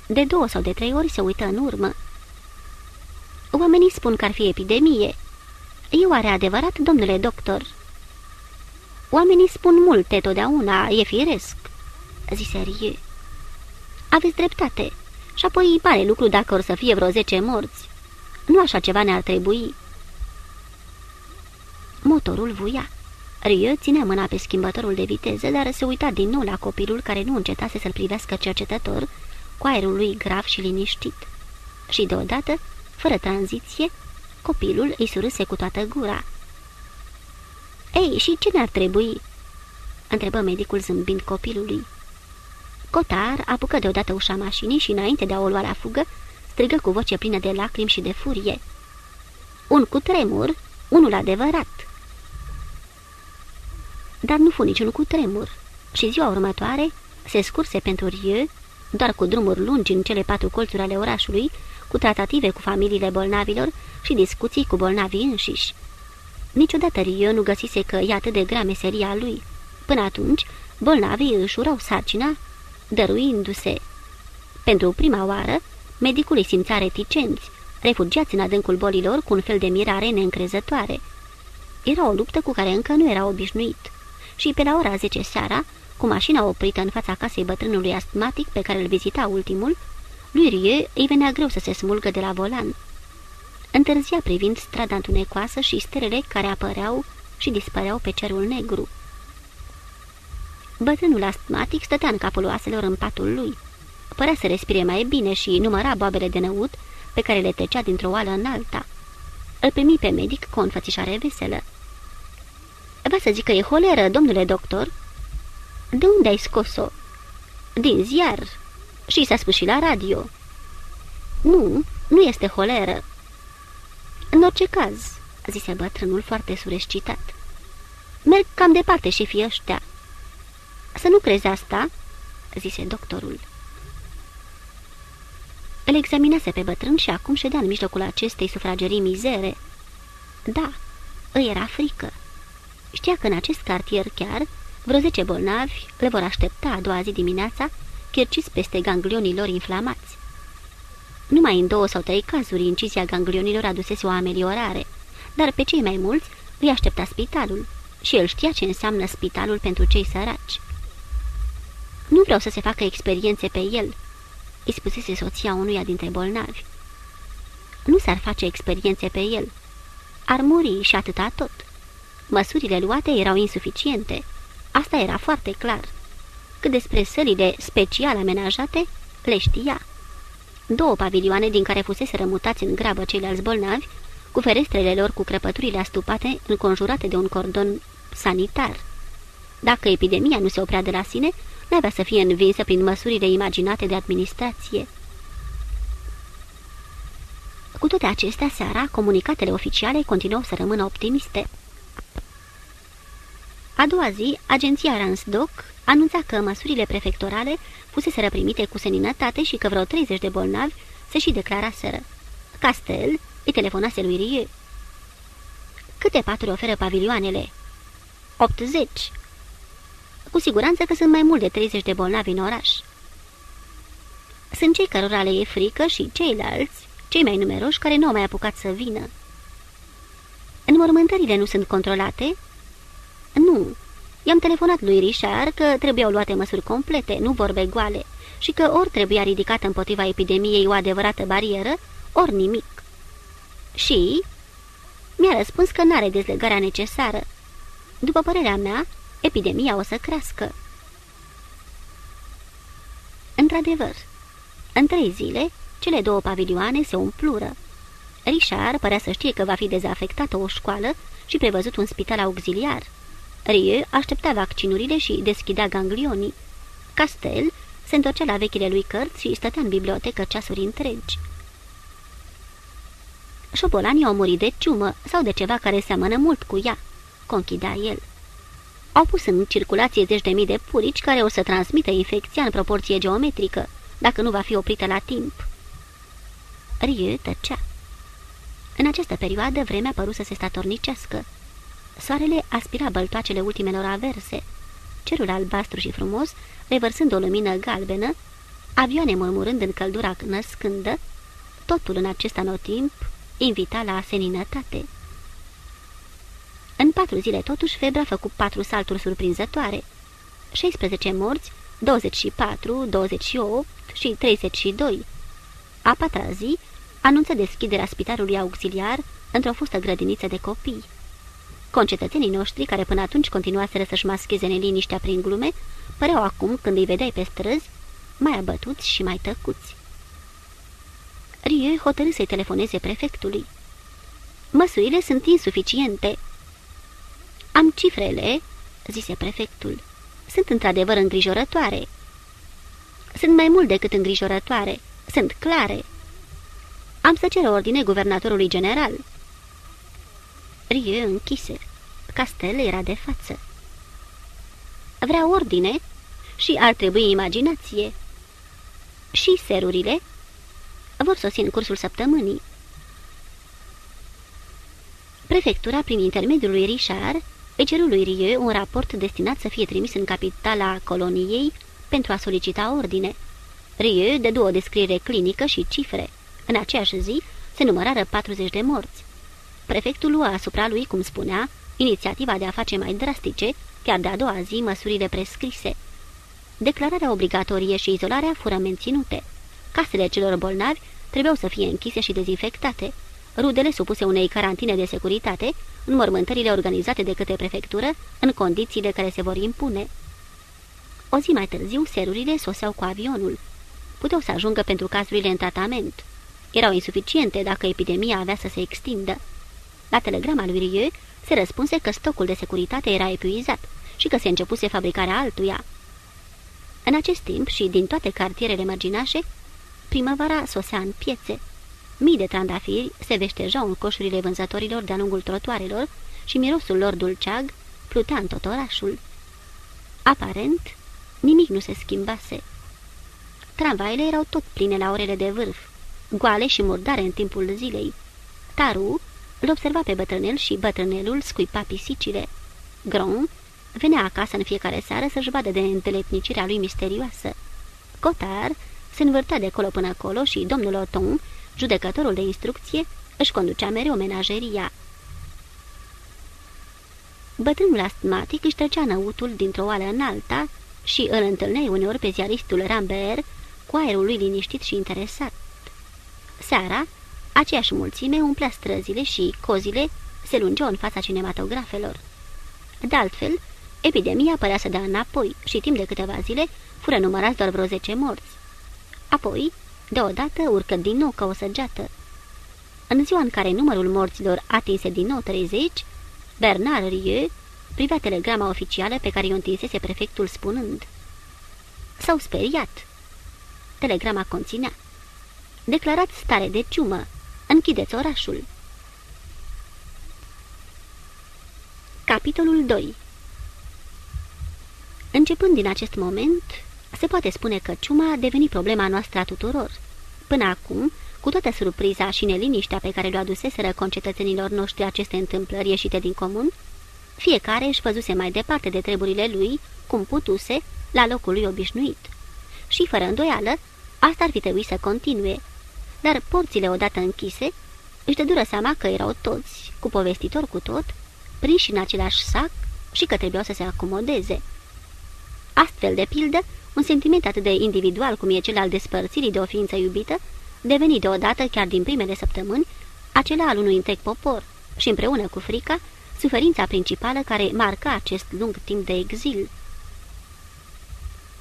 De două sau de trei ori se uită în urmă. Oamenii spun că ar fi epidemie. Eu are adevărat, domnule doctor?" Oamenii spun multe totdeauna, e firesc," zise Rie. Aveți dreptate. Și apoi îi pare lucru dacă or să fie vreo zece morți. Nu așa ceva ne-ar trebui." Motorul vuia. Rie ținea mâna pe schimbătorul de viteză, dar se uita din nou la copilul care nu încetase să-l privească cercetător, cu aerul lui grav și liniștit. Și deodată, fără tranziție, copilul îi surâse cu toată gura. Ei, și ce ne-ar trebui?" întrebă medicul zâmbind copilului. Cotar apucă deodată ușa mașinii și, înainte de a o lua la fugă, strigă cu voce plină de lacrimi și de furie. Un cutremur, unul adevărat!" Dar nu fu niciun cutremur și ziua următoare se scurse pentru Rieu, doar cu drumuri lungi în cele patru colțuri ale orașului, cu tratative cu familiile bolnavilor și discuții cu bolnavii înșiși. Niciodată Rio nu găsise că e atât de grea meseria lui. Până atunci, bolnavii își urau sarcina, dăruindu-se. Pentru prima oară, medicul îi simțea reticenți, refugiați în adâncul bolilor cu un fel de mirare neîncrezătoare. Era o luptă cu care încă nu era obișnuit. Și pe la ora 10 seara, cu mașina oprită în fața casei bătrânului astmatic pe care îl vizita ultimul, lui Rie îi venea greu să se smulgă de la volan. Întârzia privind strada întunecoasă și stelele care apăreau și dispăreau pe cerul negru. Bătrânul astmatic stătea în capul oaselor în patul lui. Părea să respire mai bine și număra boabele de năut pe care le trecea dintr-o oală în alta. Îl primi pe medic cu o înfățișare veselă. Va să zic că e holeră, domnule doctor?" De unde ai scos-o?" Din ziar. Și s-a spus și la radio." Nu, nu este holeră." În orice caz," zise bătrânul foarte surescitat. Merg cam departe și fie ăștia." Să nu crezi asta?" zise doctorul. Îl examinase pe bătrân și acum ședea în mijlocul acestei sufragerii mizere. Da, îi era frică. Știa că în acest cartier chiar vreo zece bolnavi le vor aștepta a doua zi dimineața, chirciți peste ganglionii lor inflamați. Numai în două sau trei cazuri incizia ganglionilor adusese o ameliorare, dar pe cei mai mulți îi aștepta spitalul și el știa ce înseamnă spitalul pentru cei săraci. Nu vreau să se facă experiențe pe el," îi spusese soția unuia dintre bolnavi. Nu s-ar face experiențe pe el. Ar muri și atâta tot. Măsurile luate erau insuficiente. Asta era foarte clar. Cât despre sălile special amenajate, le știa. Două pavilioane din care fusese rămutați în grabă ceilalți bolnavi, cu ferestrele lor cu crăpăturile astupate, înconjurate de un cordon sanitar. Dacă epidemia nu se oprea de la sine, n-avea să fie învinsă prin măsurile imaginate de administrație. Cu toate acestea, seara, comunicatele oficiale continuau să rămână optimiste. A doua zi, agenția Ransdoc anunța că măsurile prefectorale fusese primite cu seninătate și că vreo 30 de bolnavi se și declaraseră. Castel îi telefonase lui Rie. Câte paturi oferă pavilioanele?" 80." Cu siguranță că sunt mai mult de 30 de bolnavi în oraș. Sunt cei cărora le e frică și ceilalți, cei mai numeroși, care nu au mai apucat să vină. Înmormântările nu sunt controlate?" Nu. I-am telefonat lui Richard că trebuiau luate măsuri complete, nu vorbe goale, și că ori trebuia ridicată împotriva epidemiei o adevărată barieră, ori nimic. Și... Mi-a răspuns că n-are dezlegarea necesară. După părerea mea, epidemia o să crească. Într-adevăr, în trei zile, cele două pavilioane se umplură. Richard părea să știe că va fi dezafectată o școală și prevăzut un spital auxiliar. Rie aștepta vaccinurile și deschidea ganglionii. Castel se întorcea la vechile lui cărți și stătea în bibliotecă ceasuri întregi. Șobolanii au murit de ciumă sau de ceva care seamănă mult cu ea, conchidea el. Au pus în circulație zeci de mii de purici care o să transmită infecția în proporție geometrică, dacă nu va fi oprită la timp. Rie tăcea. În această perioadă, vremea păru să se statornicească. Soarele aspira băltoacele ultimelor averse. Cerul albastru și frumos, revărsând o lumină galbenă, avioane murmurând în căldura născândă, totul în acest anotimp invita la seninătate. În patru zile, totuși, febra a făcut patru salturi surprinzătoare. 16 morți, 24, 28 și 32. A patra zi anunță deschiderea spitalului auxiliar într-o fustă grădiniță de copii. Concetățenii noștri, care până atunci continuaseră să-și mascheze neliniștea prin glume, păreau acum, când îi vedeai pe străzi, mai abătuți și mai tăcuți. Rieu hotărâ să-i telefoneze prefectului. Măsurile sunt insuficiente. Am cifrele, zise prefectul. Sunt într-adevăr îngrijorătoare. Sunt mai mult decât îngrijorătoare. Sunt clare. Am să cer ordine guvernatorului general. Rieu închise. Castel era de față. Vrea ordine și ar trebui imaginație. Și serurile vor sosi în cursul săptămânii. Prefectura, prin intermediul lui Richard, îi ceru lui Rieu un raport destinat să fie trimis în capitala coloniei pentru a solicita ordine. Rieu dădu o descriere clinică și cifre. În aceeași zi se numărară 40 de morți. Prefectul lua asupra lui, cum spunea, inițiativa de a face mai drastice, chiar de a doua zi, măsurile prescrise. Declararea obligatorie și izolarea fură menținute. Casele celor bolnavi trebuiau să fie închise și dezinfectate. Rudele supuse unei carantine de securitate, înmormântările organizate de către prefectură, în condițiile care se vor impune. O zi mai târziu, serurile soseau cu avionul. Puteau să ajungă pentru cazurile în tratament. Erau insuficiente dacă epidemia avea să se extindă. La telegrama lui Rieu se răspunse că stocul de securitate era epuizat și că se începuse fabricarea altuia. În acest timp și din toate cartierele mărginașe, primăvara sosea în piețe. Mii de trandafiri se veștejau în coșurile vânzătorilor de-a lungul trotuarelor și mirosul lor dulceag plutea în tot orașul. Aparent, nimic nu se schimbase. Tramvaile erau tot pline la orele de vârf, goale și murdare în timpul zilei. Taru îl observa pe bătrânel și bătrânelul scuipa pisicile. Gron venea acasă în fiecare seară să-și vadă de înteletnicirea lui misterioasă. Cotar se învârtea de acolo până acolo și domnul Oton, judecătorul de instrucție, își conducea mereu menageria. Bătrânul astmatic își trecea năutul dintr-o oală în alta și îl întâlneai uneori pe ziaristul Rambert cu aerul lui liniștit și interesat. Seara, aceeași mulțime umplea străzile și cozile se lungeau în fața cinematografelor. De altfel, epidemia părea să dea înapoi și timp de câteva zile fură numărați doar vreo zece morți. Apoi, deodată, urcă din nou ca o săgeată. În ziua în care numărul morților atinse din nou 30, Bernard Rieu privea telegrama oficială pe care i-o întinsese prefectul spunând S-au speriat. Telegrama conținea Declarați stare de ciumă. Închideți orașul. Capitolul 2 Începând din acest moment, se poate spune că ciuma a devenit problema noastră a tuturor. Până acum, cu toată surpriza și neliniștea pe care le-o aduseseră concetățenilor noștri aceste întâmplări ieșite din comun, fiecare își văzuse mai departe de treburile lui, cum putuse, la locul lui obișnuit. Și, fără îndoială, asta ar fi trebuit să continue. Dar porțile odată închise, își dădură seama că erau toți, cu povestitor cu tot, prinși în același sac și că trebuiau să se acomodeze. Astfel, de pildă, un sentiment atât de individual cum e cel al despărțirii de o ființă iubită, deveni deodată, chiar din primele săptămâni, acela al unui întreg popor și împreună cu frica, suferința principală care marca acest lung timp de exil.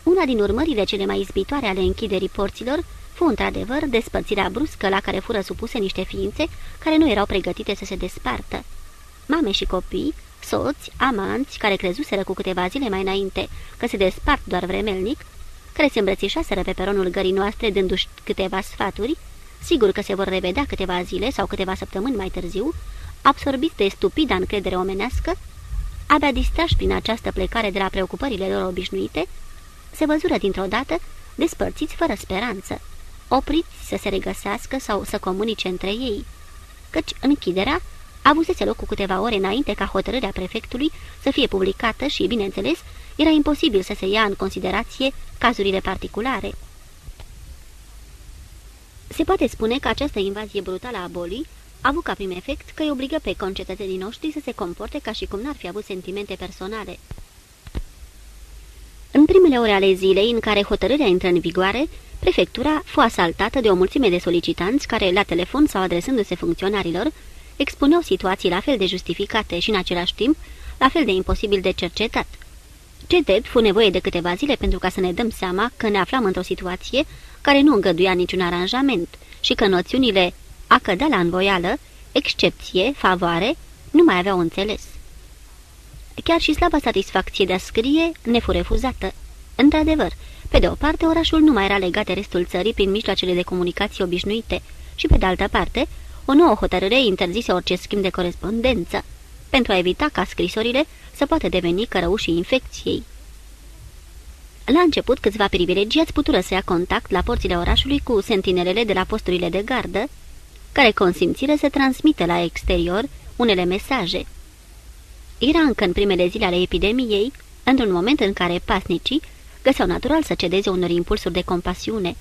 Una din urmările cele mai izbitoare ale închiderii porților fu într-adevăr despărțirea bruscă la care fură supuse niște ființe care nu erau pregătite să se despartă. Mame și copii, soți, amanți, care crezuseră cu câteva zile mai înainte că se despart doar vremelnic, care se îmbrățișaseră pe peronul gării noastre dându-și câteva sfaturi, sigur că se vor revedea câteva zile sau câteva săptămâni mai târziu, absorbiți de stupida încredere omenească, abia distrași prin această plecare de la preocupările lor obișnuite, se văzură dintr-o dată despărțiți fără speranță, opriți să se regăsească sau să comunice între ei, căci închiderea avusese loc cu câteva ore înainte ca hotărârea prefectului să fie publicată și, bineînțeles, era imposibil să se ia în considerație cazurile particulare. Se poate spune că această invazie brutală a bolii avut ca prim efect că îi obligă pe concetățenii noștri să se comporte ca și cum n-ar fi avut sentimente personale. În primele ore ale zilei în care hotărârea intră în vigoare, prefectura fu asaltată de o mulțime de solicitanți care, la telefon sau adresându-se funcționarilor, expuneau situații la fel de justificate și, în același timp, la fel de imposibil de cercetat. Ce drept fu nevoie de câteva zile pentru ca să ne dăm seama că ne aflam într-o situație care nu îngăduia niciun aranjament și că noțiunile a cădea la învoială, excepție, favoare, nu mai aveau înțeles. Chiar și slaba satisfacție de a scrie ne fu refuzată. Într-adevăr, pe de o parte, orașul nu mai era legat de restul țării prin mijloacele de comunicație obișnuite și, pe de altă parte, o nouă hotărâre interzise orice schimb de corespondență, pentru a evita ca scrisorile să poată deveni cărăușii infecției. La început, câțiva privilegiați putură să ia contact la porțile orașului cu sentinelele de la posturile de gardă, care consimțire să transmită la exterior unele mesaje. Era încă în primele zile ale epidemiei, într-un moment în care pasnicii găseau natural să cedeze unor impulsuri de compasiune.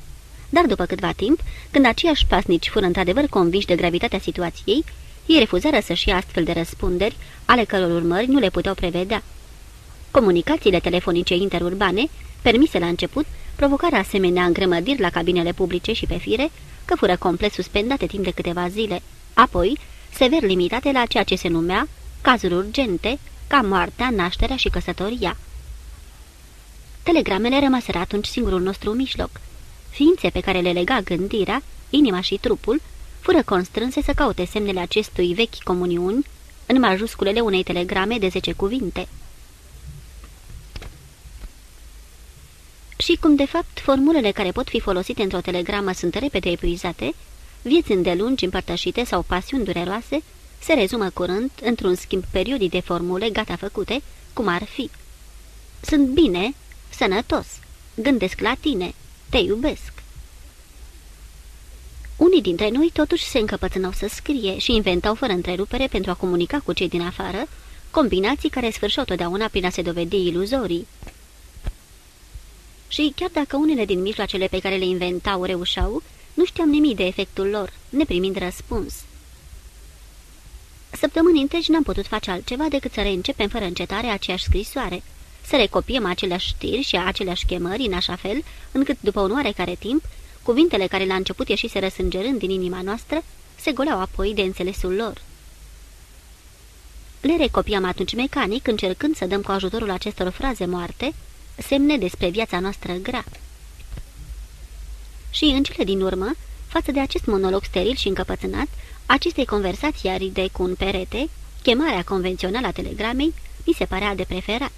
Dar după câtva timp, când aceiași pasnici fură într-adevăr conviși de gravitatea situației, ei refuzară să-și ia astfel de răspunderi, ale căror urmări nu le puteau prevedea. Comunicațiile telefonice interurbane, permise la început, provocarea asemenea îngrămădiri la cabinele publice și pe fire, că fură complet suspendate timp de câteva zile, apoi sever limitate la ceea ce se numea cazuri urgente, ca moartea, nașterea și căsătoria. Telegramele rămăseră atunci singurul nostru mijloc. Ființe pe care le lega gândirea, inima și trupul, fură constrânse să caute semnele acestui vechi comuniuni în majusculele unei telegrame de zece cuvinte. Și cum de fapt formulele care pot fi folosite într-o telegramă sunt repede epuizate, vieți îndelungi împărtășite sau pasiuni dureroase se rezumă curând într-un schimb periodic de formule gata făcute, cum ar fi Sunt bine, sănătos, gândesc la tine, te iubesc. Unii dintre noi totuși se încăpățânau să scrie și inventau fără întrerupere pentru a comunica cu cei din afară, combinații care sfârșeau totdeauna prin a se dovedi iluzorii. Și chiar dacă unele din mijloacele pe care le inventau reușeau, nu știam nimic de efectul lor, neprimind răspuns. Săptămâni întregi n-am putut face altceva decât să reîncepem fără încetare aceeași scrisoare, să recopiem aceleași știri și aceleași chemări în așa fel, încât după un oarecare timp, cuvintele care la început ieșiseră sângerând din inima noastră, se goleau apoi de înțelesul lor. Le recopiam atunci mecanic, încercând să dăm cu ajutorul acestor fraze moarte, semne despre viața noastră grea. Și în cele din urmă, față de acest monolog steril și încăpățânat, acestei conversații aride cu un perete, chemarea convențională a telegramei, mi se părea de preferat.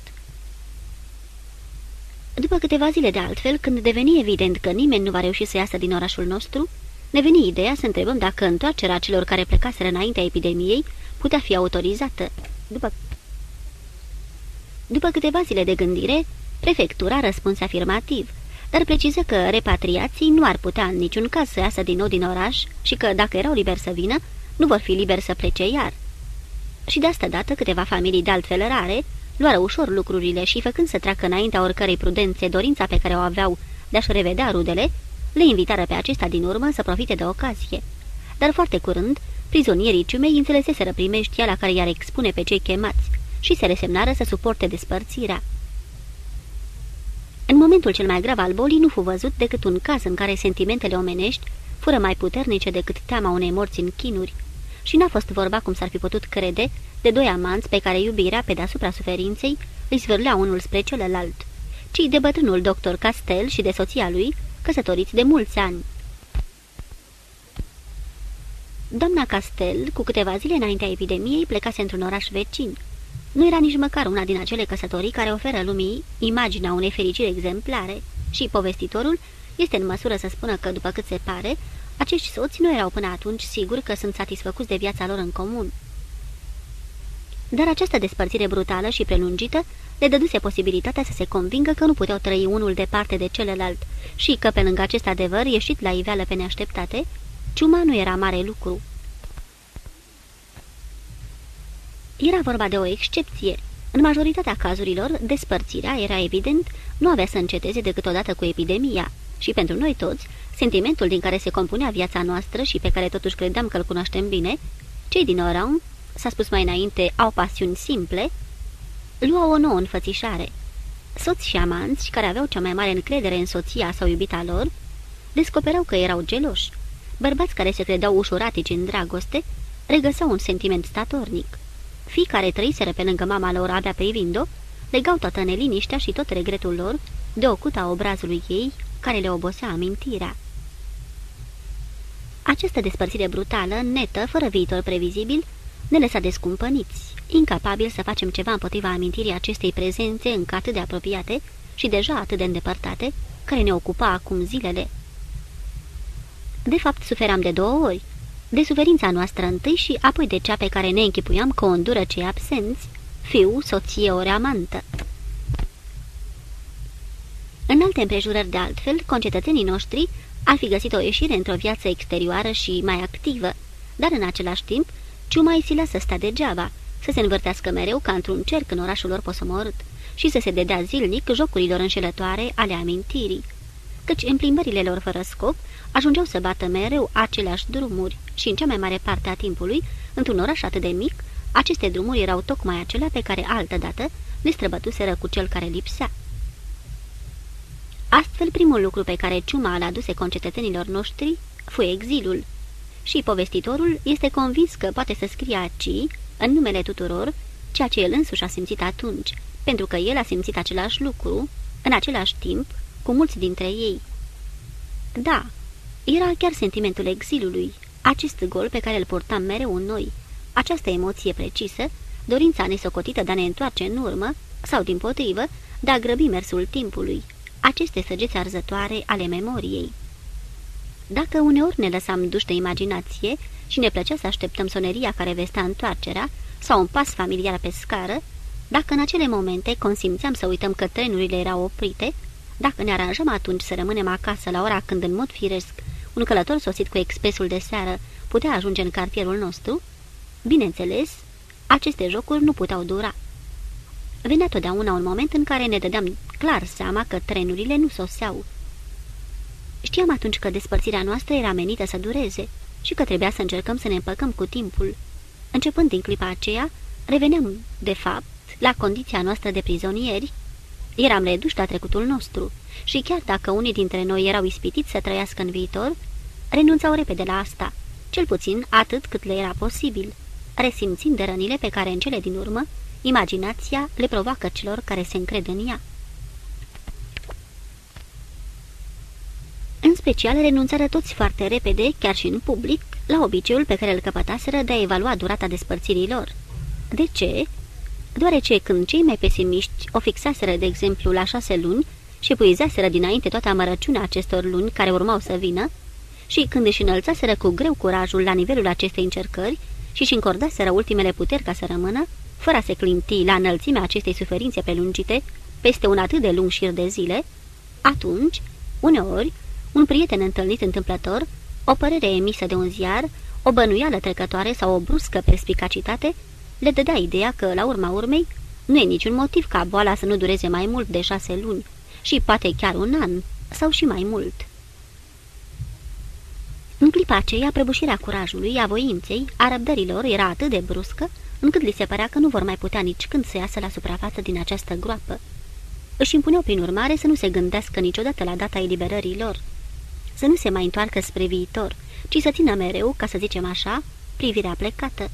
După câteva zile de altfel, când deveni evident că nimeni nu va reuși să iasă din orașul nostru, ne veni ideea să întrebăm dacă întoarcerea celor care plecaseră înaintea epidemiei putea fi autorizată. După, După câteva zile de gândire, prefectura răspunse afirmativ, dar preciză că repatriații nu ar putea în niciun caz să iasă din nou din oraș și că, dacă erau liberi să vină, nu vor fi liberi să plece iar. Și de asta dată câteva familii de altfel rare luară ușor lucrurile și, făcând să treacă înaintea oricărei prudențe dorința pe care o aveau de a-și revedea rudele, le invitară pe acesta din urmă să profite de ocazie. Dar foarte curând, prizonierii ciumei înțeleseseră primeștia la care i-ar expune pe cei chemați și se resemnară să suporte despărțirea. În momentul cel mai grav al bolii nu fu văzut decât un caz în care sentimentele omenești fură mai puternice decât teama unei morți în chinuri. Și n-a fost vorba, cum s-ar fi putut crede, de doi amanți pe care iubirea, pe deasupra suferinței, îi zvârlea unul spre celălalt, ci de bătrânul doctor Castel și de soția lui, căsătoriți de mulți ani. Doamna Castel, cu câteva zile înaintea epidemiei, plecase într-un oraș vecin, nu era nici măcar una din acele căsătorii care oferă lumii imaginea unei fericiri exemplare și povestitorul este în măsură să spună că, după cât se pare, acești soți nu erau până atunci siguri că sunt satisfăcuți de viața lor în comun. Dar această despărțire brutală și prelungită le dăduse posibilitatea să se convingă că nu puteau trăi unul departe de celălalt și că, pe lângă acest adevăr ieșit la iveală pe neașteptate, ciuma nu era mare lucru. Era vorba de o excepție. În majoritatea cazurilor, despărțirea, era evident, nu avea să înceteze decât odată cu epidemia și pentru noi toți sentimentul din care se compunea viața noastră și pe care totuși credeam că îl cunoaștem bine, cei din Oran, s-a spus mai înainte, au pasiuni simple, luau o nouă înfățișare. Soți și amanți, care aveau cea mai mare încredere în soția sau iubita lor, descopereau că erau geloși. Bărbați care se credeau ușuratici în dragoste, regăseau un sentiment statornic. Fii care trăiseră pe lângă mama lor abia privind-o, legau toată neliniștea și tot regretul lor de ocuta obrazului ei, care le obosea amintirea. Această despărțire brutală, netă, fără viitor previzibil, ne lăsa descumpăniți, incapabil să facem ceva împotriva amintirii acestei prezențe încă atât de apropiate și deja atât de îndepărtate, care ne ocupa acum zilele. De fapt, suferam de două ori, de suferința noastră întâi și apoi de cea pe care ne închipuiam că o îndură cei absenți, fiu, soție ori amantă. În alte împrejurări de altfel, concetățenii noștri ar fi găsit o ieșire într-o viață exterioară și mai activă, dar în același timp, ciuma îi silea să stea degeaba, să se învârtească mereu ca într-un cerc în orașul lor posomorât și să se dedea zilnic jocurilor înșelătoare ale amintirii, căci în plimbările lor fără scop ajungeau să bată mereu aceleași drumuri și în cea mai mare parte a timpului, într-un oraș atât de mic, aceste drumuri erau tocmai acelea pe care altădată le străbătuseră cu cel care lipsea. Astfel, primul lucru pe care ciuma l aduse concetățenilor noștri fu exilul. Și povestitorul este convins că poate să scrie aici, în numele tuturor, ceea ce el însuși a simțit atunci, pentru că el a simțit același lucru, în același timp, cu mulți dintre ei. Da, era chiar sentimentul exilului, acest gol pe care îl purtam mereu în noi, această emoție precisă, dorința nesocotită de a ne întoarce în urmă, sau din potrivă, de a grăbi mersul timpului, aceste săgeți arzătoare ale memoriei. Dacă uneori ne lăsam duși de imaginație și ne plăcea să așteptăm soneria care vestea întoarcerea sau un pas familiar pe scară, dacă în acele momente consimțeam să uităm că trenurile erau oprite, dacă ne aranjăm atunci să rămânem acasă la ora când în mod firesc un călător sosit cu expresul de seară putea ajunge în cartierul nostru, bineînțeles, aceste jocuri nu puteau dura. Venea totdeauna un moment în care ne dădeam clar seama că trenurile nu soseau. Știam atunci că despărțirea noastră era menită să dureze și că trebuia să încercăm să ne împăcăm cu timpul. Începând din clipa aceea, reveneam, de fapt, la condiția noastră de prizonieri. Eram reduși la trecutul nostru și chiar dacă unii dintre noi erau ispitiți să trăiască în viitor, renunțau repede la asta, cel puțin atât cât le era posibil, resimțind de rănile pe care în cele din urmă imaginația le provoacă celor care se încred în ea. În special, renunțară toți foarte repede, chiar și în public, la obiceiul pe care îl căpătaseră de a evalua durata despărțirii lor. De ce? Deoarece când cei mai pesimiști o fixaseră, de exemplu, la șase luni și puizaseră dinainte toată amărăciunea acestor luni care urmau să vină, și când își înălțaseră cu greu curajul la nivelul acestei încercări și își încordaseră ultimele puteri ca să rămână, fără a se clinti la înălțimea acestei suferințe prelungite, peste un atât de lung șir de zile, atunci, uneori, un prieten întâlnit întâmplător, o părere emisă de un ziar, o bănuială trecătoare sau o bruscă perspicacitate, le dădea ideea că, la urma urmei, nu e niciun motiv ca boala să nu dureze mai mult de șase luni și poate chiar un an sau și mai mult. În clipa aceea, prăbușirea curajului, a voinței, a răbdărilor era atât de bruscă, încât li se părea că nu vor mai putea nici când să iasă la suprafață din această groapă. Își impuneau prin urmare să nu se gândească niciodată la data eliberării lor, să nu se mai întoarcă spre viitor, ci să țină mereu, ca să zicem așa, privirea plecată.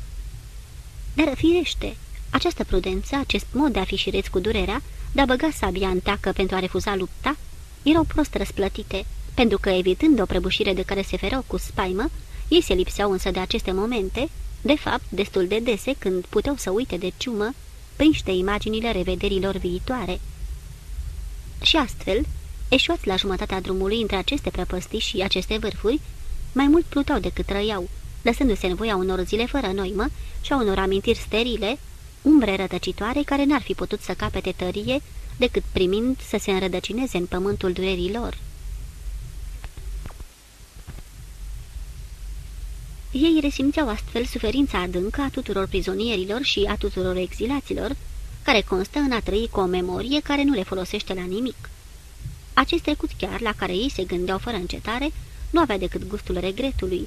Dar firește, această prudență, acest mod de a fi șireț cu durerea, de a băga sabia în teacă pentru a refuza lupta, erau prost răsplătite, pentru că, evitând o prăbușire de care se fereau cu spaimă, ei se lipseau însă de aceste momente, de fapt, destul de dese când puteau să uite de ciumă, prinși de imaginile revederilor viitoare. Și astfel, eșuați la jumătatea drumului între aceste prăpăstii și aceste vârfuri, mai mult plutau decât trăiau, lăsându-se în voia unor zile fără noimă și a unor amintiri sterile, umbre rătăcitoare care n-ar fi putut să capete tărie decât primind să se înrădăcineze în pământul durerilor. Ei resimțeau astfel suferința adâncă a tuturor prizonierilor și a tuturor exilaților, care constă în a trăi cu o memorie care nu le folosește la nimic. Acest trecut chiar, la care ei se gândeau fără încetare, nu avea decât gustul regretului.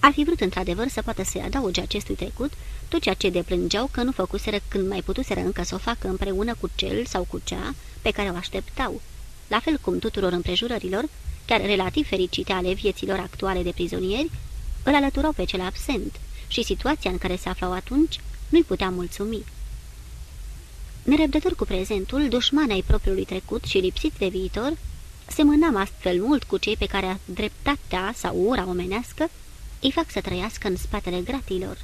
Ar fi vrut într-adevăr să poată să adauge acestui trecut tot ceea ce deplângeau că nu făcuseră când mai putuseră încă să o facă împreună cu cel sau cu cea pe care o așteptau. La fel cum tuturor împrejurărilor, chiar relativ fericite ale vieților actuale de prizonieri, îl alăturau pe cel absent și situația în care se aflau atunci nu-i putea mulțumi. Nerăbdător cu prezentul, dușman ai propriului trecut și lipsit de viitor, semănam astfel mult cu cei pe care dreptatea sau ura omenească îi fac să trăiască în spatele gratilor.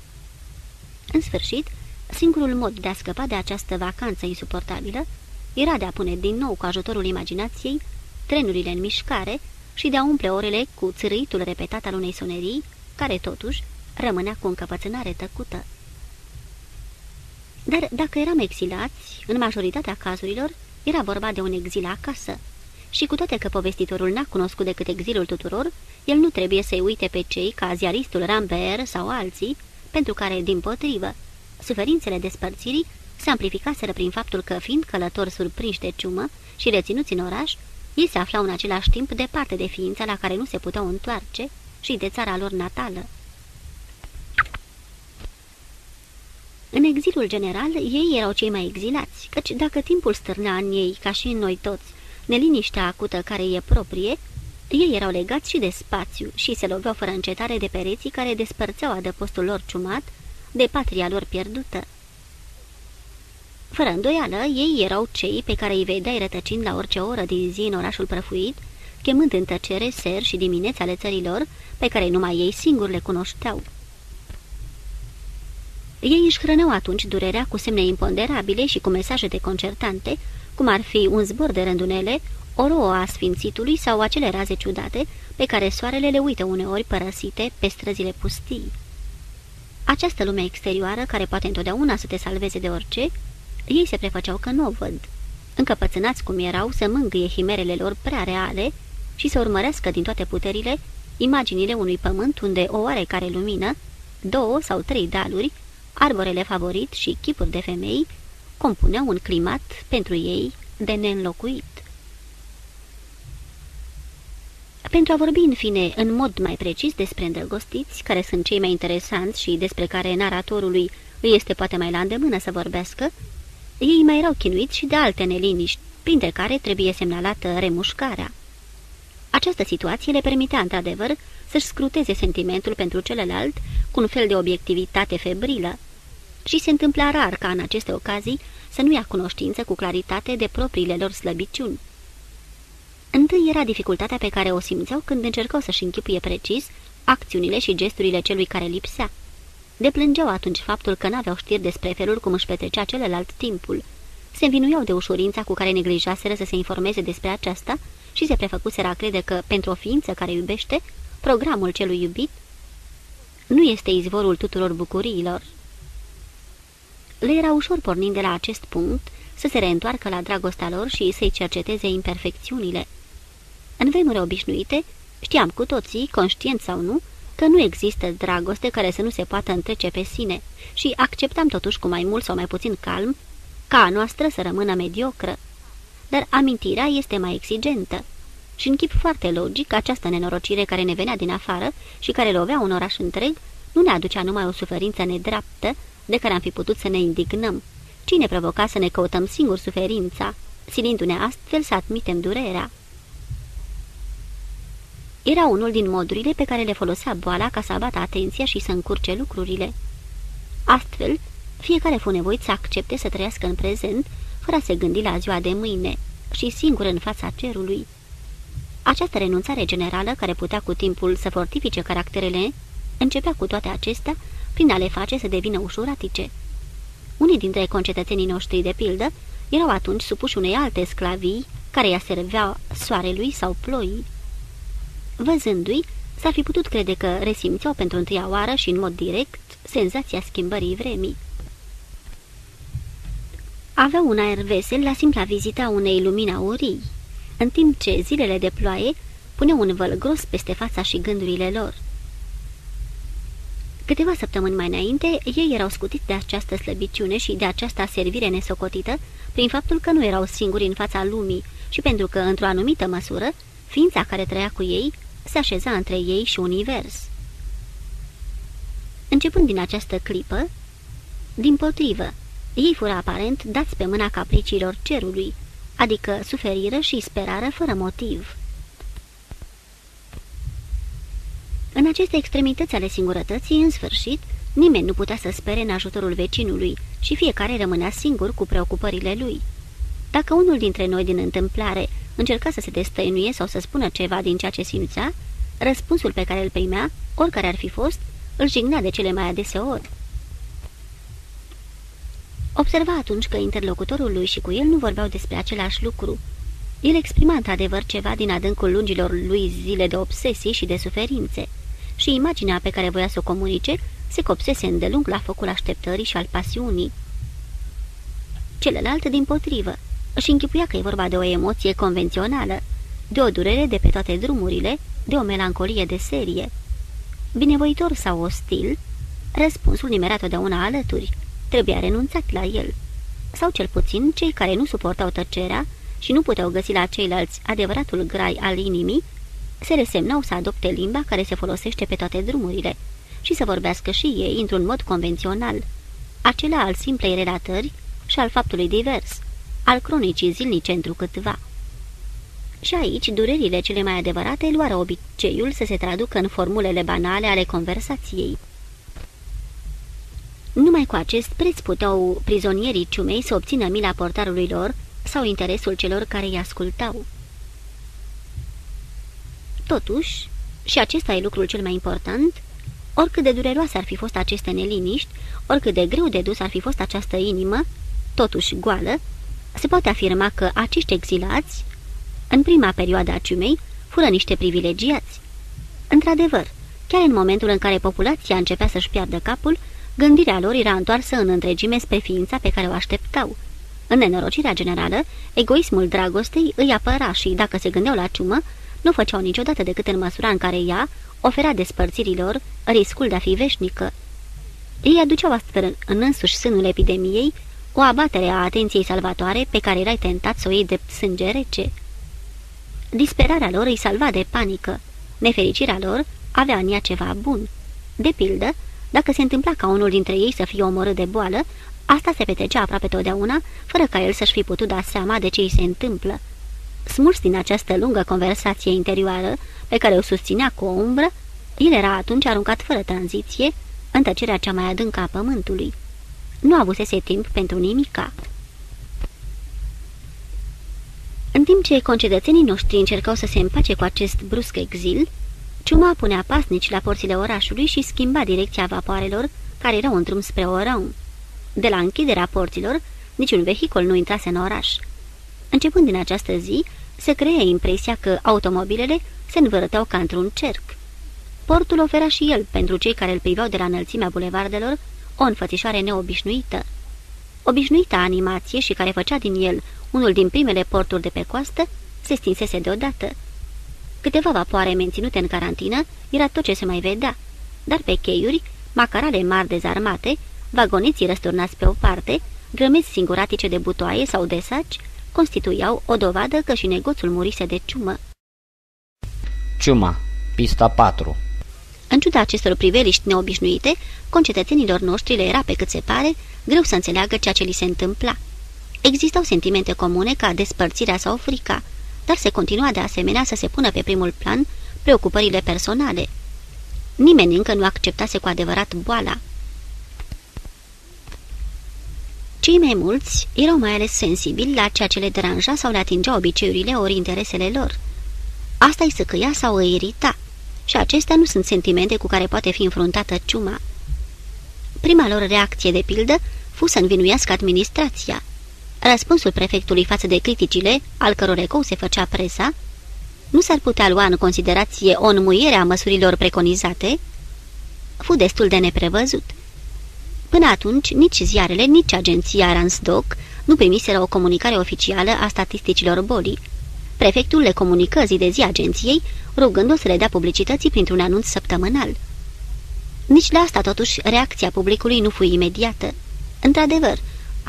În sfârșit, singurul mod de a scăpa de această vacanță insuportabilă era de a pune din nou cu ajutorul imaginației trenurile în mișcare și de a umple orele cu țârâitul repetat al unei sonerii, care totuși rămânea cu încăpățânare tăcută. Dar dacă eram exilați, în majoritatea cazurilor, era vorba de un exil acasă. Și cu toate că povestitorul n-a cunoscut decât exilul tuturor, el nu trebuie să-i uite pe cei ca ziaristul Rambert sau alții, pentru care, din potrivă, suferințele despărțirii se amplificaseră prin faptul că, fiind călători surprinși de ciumă și reținuți în oraș, ei se aflau în același timp departe de ființa la care nu se puteau întoarce și de țara lor natală. În exilul general, ei erau cei mai exilați, căci dacă timpul stârnea în ei, ca și în noi toți, neliniștea acută care e proprie, ei erau legați și de spațiu și se loveau fără încetare de pereții care despărțeau adăpostul lor ciumat de patria lor pierdută. Fără îndoială, ei erau cei pe care îi vedeai rătăcind la orice oră din zi în orașul prăfuit, chemând în tăcere ser și dimineți ale țărilor, pe care numai ei singuri le cunoșteau. Ei își hrăneau atunci durerea cu semne imponderabile și cu mesaje deconcertante, cum ar fi un zbor de rândunele, o rouă a sfințitului sau acele raze ciudate pe care soarele le uită uneori părăsite pe străzile pustii. Această lume exterioară, care poate întotdeauna să te salveze de orice, ei se prefăceau că nu o văd. Încăpățânați cum erau să mângâie himerele lor prea reale și să urmărească din toate puterile imaginile unui pământ unde o oarecare lumină, două sau trei daluri, arborele favorit și chipuri de femei, compuneau un climat pentru ei de neînlocuit. Pentru a vorbi, în fine, în mod mai precis despre îndrăgostiți, care sunt cei mai interesanți și despre care naratorului îi este poate mai la îndemână să vorbească, ei mai erau chinuiți și de alte neliniști, printre care trebuie semnalată remușcarea. Această situație le permitea, într-adevăr, să-și scruteze sentimentul pentru celălalt cu un fel de obiectivitate febrilă. Și se întâmpla rar ca în aceste ocazii să nu ia cunoștință cu claritate de propriile lor slăbiciuni. Întâi era dificultatea pe care o simțeau când încercau să-și închipuie precis acțiunile și gesturile celui care lipsea. Deplângeau atunci faptul că n-aveau știri despre felul cum își petrecea celălalt timpul. Se învinuiau de ușurința cu care neglijaseră să se informeze despre aceasta și se prefăcuseră a crede că, pentru o ființă care iubește, programul celui iubit nu este izvorul tuturor bucuriilor. Le era ușor pornind de la acest punct să se reîntoarcă la dragostea lor și să-i cerceteze imperfecțiunile. În vremuri obișnuite, știam cu toții, conștient sau nu, că nu există dragoste care să nu se poată întrece pe sine și acceptam totuși cu mai mult sau mai puțin calm ca a noastră să rămână mediocră. Dar amintirea este mai exigentă și în chip foarte logic această nenorocire care ne venea din afară și care lovea un oraș întreg nu ne aducea numai o suferință nedreaptă de care am fi putut să ne indignăm, ci ne provoca să ne căutăm singur suferința, silindu-ne astfel să admitem durerea. Era unul din modurile pe care le folosea boala ca să abată atenția și să încurce lucrurile. Astfel, fiecare fu nevoit să accepte să trăiască în prezent, fără a se gândi la ziua de mâine și singur în fața cerului. Această renunțare generală, care putea cu timpul să fortifice caracterele, începea cu toate acestea prin a le face să devină ușuratice. Unii dintre concetățenii noștri, de pildă, erau atunci supuși unei alte sclavii, care i-a servea soarelui sau ploii. Văzându-i, s-ar fi putut crede că resimțeau pentru întâia oară și în mod direct senzația schimbării vremii. Aveau un aer vesel la simpla vizita unei lumini aurii, în timp ce zilele de ploaie puneau un văl gros peste fața și gândurile lor. Câteva săptămâni mai înainte, ei erau scutiți de această slăbiciune și de această servire nesocotită, prin faptul că nu erau singuri în fața lumii și pentru că, într-o anumită măsură, ființa care trăia cu ei se așeza între ei și univers. Începând din această clipă, din potrivă, ei fură aparent dați pe mâna capriciilor cerului, adică suferiră și sperară fără motiv. În aceste extremități ale singurătății, în sfârșit, nimeni nu putea să spere în ajutorul vecinului și fiecare rămânea singur cu preocupările lui. Dacă unul dintre noi din întâmplare încerca să se destăinuie sau să spună ceva din ceea ce simțea, răspunsul pe care îl primea, oricare ar fi fost, îl jignea de cele mai adeseori. Observa atunci că interlocutorul lui și cu el nu vorbeau despre același lucru. El exprima într-adevăr ceva din adâncul lungilor lui zile de obsesii și de suferințe și imaginea pe care voia să o comunice se copsese îndelung la focul așteptării și al pasiunii. Celălalt, din potrivă, își închipuia că e vorba de o emoție convențională, de o durere de pe toate drumurile, de o melancolie de serie. Binevoitor sau ostil, răspunsul nimerea totdeauna alături, trebuia renunțat la el. Sau cel puțin cei care nu suportau tăcerea și nu puteau găsi la ceilalți adevăratul grai al inimii, se resemnau să adopte limba care se folosește pe toate drumurile și să vorbească și ei într-un mod convențional, acela al simplei relatări și al faptului divers, al cronicii zilnice câtva. Și aici, durerile cele mai adevărate luară obiceiul să se traducă în formulele banale ale conversației. Numai cu acest preț puteau prizonierii ciumei să obțină mila portarului lor sau interesul celor care îi ascultau. Totuși, și acesta e lucrul cel mai important, oricât de dureroase ar fi fost aceste neliniști, oricât de greu de dus ar fi fost această inimă, totuși goală, se poate afirma că acești exilați, în prima perioadă a ciumei, fură niște privilegiați. Într-adevăr, chiar în momentul în care populația începea să-și piardă capul, gândirea lor era întoarsă în întregime spre ființa pe care o așteptau. În nenorocirea generală, egoismul dragostei îi apăra și, dacă se gândeau la ciumă, nu făceau niciodată decât în măsura în care ea ofera despărțirilor riscul de a fi veșnică. Ei aduceau astfel în însuși sânul epidemiei o abatere a atenției salvatoare pe care erai tentat să o iei de sânge rece. Disperarea lor îi salva de panică. Nefericirea lor avea în ea ceva bun. De pildă, dacă se întâmpla ca unul dintre ei să fie omorât de boală, asta se petrecea aproape totdeauna, fără ca el să-și fi putut da seama de ce îi se întâmplă. Smuls din această lungă conversație interioară, pe care o susținea cu o umbră, el era atunci aruncat fără tranziție în tăcerea cea mai adâncă a pământului. Nu avusese timp pentru nimica. În timp ce concetățenii noștri încercau să se împace cu acest brusc exil, Ciuma punea pasnici la porțile orașului și schimba direcția vapoarelor care erau în drum spre Orăun. De la închiderea porților, niciun vehicul nu intrase în oraș. Începând din această zi, se crea impresia că automobilele se învârteau ca într-un cerc. Portul ofera și el, pentru cei care îl priveau de la înălțimea bulevardelor, o înfățișoare neobișnuită. Obișnuita animație și care făcea din el unul din primele porturi de pe coastă, se stinsese deodată. Câteva vapoare menținute în carantină era tot ce se mai vedea, dar pe cheiuri, macarale mari dezarmate, vagoniții răsturnați pe o parte, grămezi singuratice de butoaie sau de saci, constituiau o dovadă că și negoțul murise de ciumă. Ciuma, pista 4 În ciuda acestor priveliști neobișnuite, concetățenilor noștri le era pe cât se pare greu să înțeleagă ceea ce li se întâmpla. Existau sentimente comune ca despărțirea sau frica, dar se continua de asemenea să se pună pe primul plan preocupările personale. Nimeni încă nu acceptase cu adevărat boala. Cei mai mulți erau mai ales sensibili la ceea ce le deranja sau le atingea obiceiurile ori interesele lor. Asta îi săcăia sau îi irita și acestea nu sunt sentimente cu care poate fi înfruntată ciuma. Prima lor reacție, de pildă, fu să învinuiască administrația. Răspunsul prefectului față de criticile, al căror ecou se făcea presa, nu s-ar putea lua în considerație o înmuiere a măsurilor preconizate, fu destul de neprevăzut. Până atunci, nici ziarele, nici agenția Ransdoc nu primiseră o comunicare oficială a statisticilor bolii. Prefectul le comunică zi de zi agenției, rugându-o să le dea publicității printr-un anunț săptămânal. Nici la asta, totuși, reacția publicului nu fu imediată. Într-adevăr,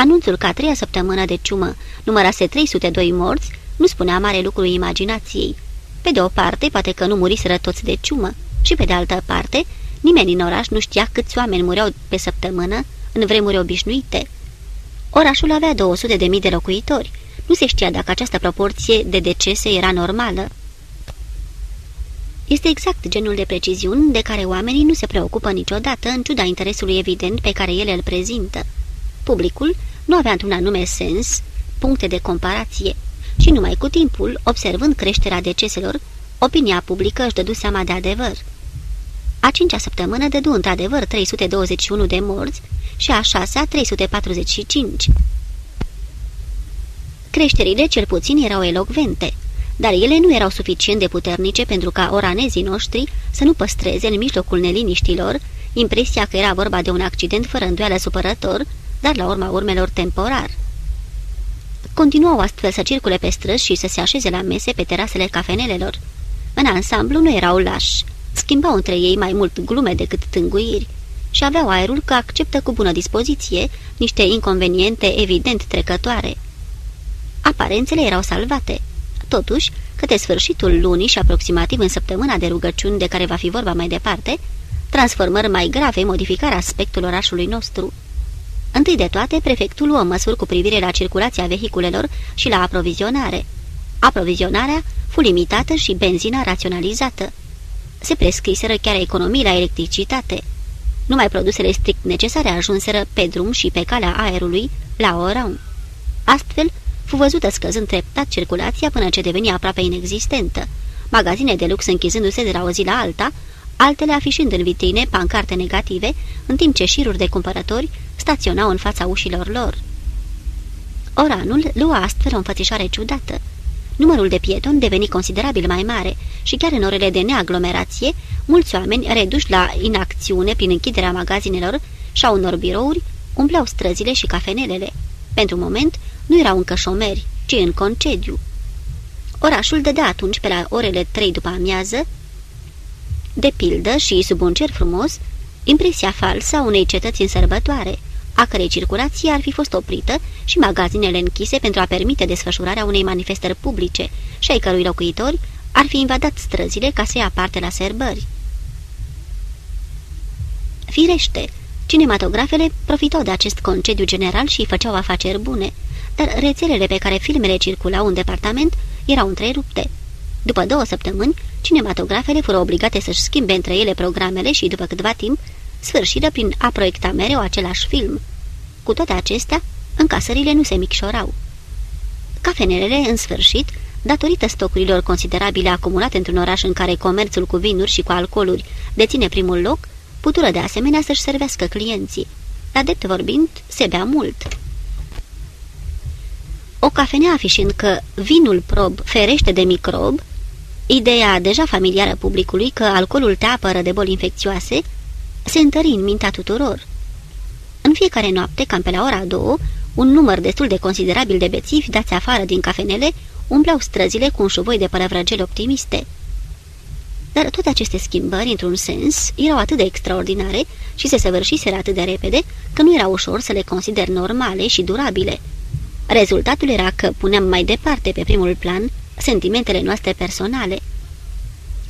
anunțul că a treia săptămână de ciumă numărase 302 morți nu spunea mare lucru imaginației. Pe de o parte, poate că nu muriseră toți de ciumă, și pe de altă parte, nimeni în oraș nu știa câți oameni mureau pe săptămână în vremuri obișnuite. Orașul avea 200 de mii de locuitori. Nu se știa dacă această proporție de decese era normală. Este exact genul de preciziuni de care oamenii nu se preocupă niciodată, în ciuda interesului evident pe care ele îl prezintă. Publicul nu avea într-un anume sens puncte de comparație și numai cu timpul, observând creșterea deceselor, opinia publică își dădu seama de adevăr. A cincea săptămână dădu într-adevăr 321 de morți și a șasea 345. Creșterile cel puțin erau elocvente, dar ele nu erau suficient de puternice pentru ca oranezii noștri să nu păstreze în mijlocul neliniștilor impresia că era vorba de un accident fără îndoială supărător, dar la urma urmelor temporar. Continuau astfel să circule pe străzi și să se așeze la mese pe terasele cafenelelor. În ansamblu nu erau lași, schimbau între ei mai mult glume decât tânguiri și aveau aerul că acceptă cu bună dispoziție niște inconveniente evident trecătoare. Aparențele erau salvate. Totuși, către sfârșitul lunii și aproximativ în săptămâna de rugăciuni de care va fi vorba mai departe, transformări mai grave modificarea aspectul orașului nostru. Întâi de toate, prefectul luă măsuri cu privire la circulația vehiculelor și la aprovizionare. Aprovizionarea fu limitată și benzina raționalizată. Se prescriseră chiar economii la electricitate. Numai produsele strict necesare ajunseră pe drum și pe calea aerului la Oran. Astfel, fu văzută scăzând treptat circulația până ce deveni aproape inexistentă. Magazine de lux închizându-se de la o zi la alta, altele afișând în vitrine pancarte negative, în timp ce șiruri de cumpărători staționau în fața ușilor lor. Oranul lua astfel o înfățișare ciudată. Numărul de pietoni deveni considerabil mai mare și chiar în orele de neaglomerație, mulți oameni reduși la inacțiune prin închiderea magazinelor și a unor birouri, umpleau străzile și cafenelele. Pentru moment, nu erau încă șomeri, ci în concediu. Orașul dădea atunci pe la orele trei după amiază, de pildă și sub un cer frumos, impresia falsă a unei cetăți în sărbătoare, a cărei circulație ar fi fost oprită și magazinele închise pentru a permite desfășurarea unei manifestări publice și ai cărui locuitori ar fi invadat străzile ca să ia parte la serbări. Firește, cinematografele profitau de acest concediu general și făceau afaceri bune, dar rețelele pe care filmele circulau în departament erau întrerupte. După două săptămâni, cinematografele fură obligate să-și schimbe între ele programele și, după câtva timp, sfârșită prin a proiecta mereu același film. Cu toate acestea, încasările nu se micșorau. Cafenelele, în sfârșit, datorită stocurilor considerabile acumulate într-un oraș în care comerțul cu vinuri și cu alcooluri deține primul loc, putură de asemenea să-și servească clienții. La drept vorbind, se bea mult. O cafenea afișând că vinul prob ferește de microb, ideea deja familiară publicului că alcoolul te apără de boli infecțioase, se întări în mintea tuturor. În fiecare noapte, cam pe la ora două, un număr destul de considerabil de bețivi dați afară din cafenele umpleau străzile cu un șuvoi de părăvrăgeli optimiste. Dar toate aceste schimbări, într-un sens, erau atât de extraordinare și se săvârșiseră atât de repede că nu era ușor să le consider normale și durabile. Rezultatul era că puneam mai departe pe primul plan sentimentele noastre personale.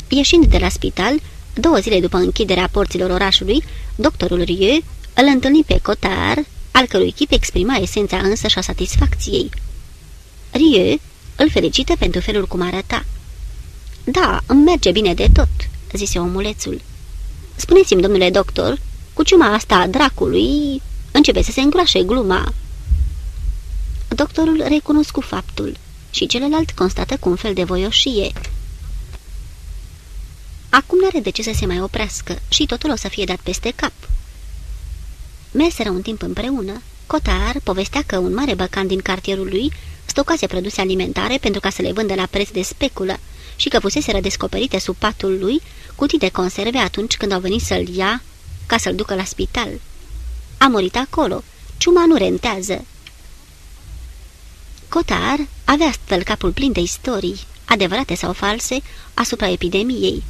Ieșind de la spital, două zile după închiderea porților orașului, doctorul Rieu îl întâlni pe Cotar, al cărui chip exprima esența însă și a satisfacției. Rieu îl felicită pentru felul cum arăta. Da, îmi merge bine de tot," zise omulețul. Spuneți-mi, domnule doctor, cu ciuma asta a dracului începe să se îngroașe gluma." Doctorul recunoscu faptul și celălalt constată cu un fel de voioșie. Acum n-are de ce să se mai oprească și totul o să fie dat peste cap. Merseră un timp împreună. Cotar povestea că un mare băcan din cartierul lui stocase produse alimentare pentru ca să le vândă la preț de speculă și că fuseseră descoperite sub patul lui cutii de conserve atunci când au venit să-l ia ca să-l ducă la spital. A murit acolo. Ciuma nu rentează. Cotar avea astfel capul plin de istorii, adevărate sau false, asupra epidemiei.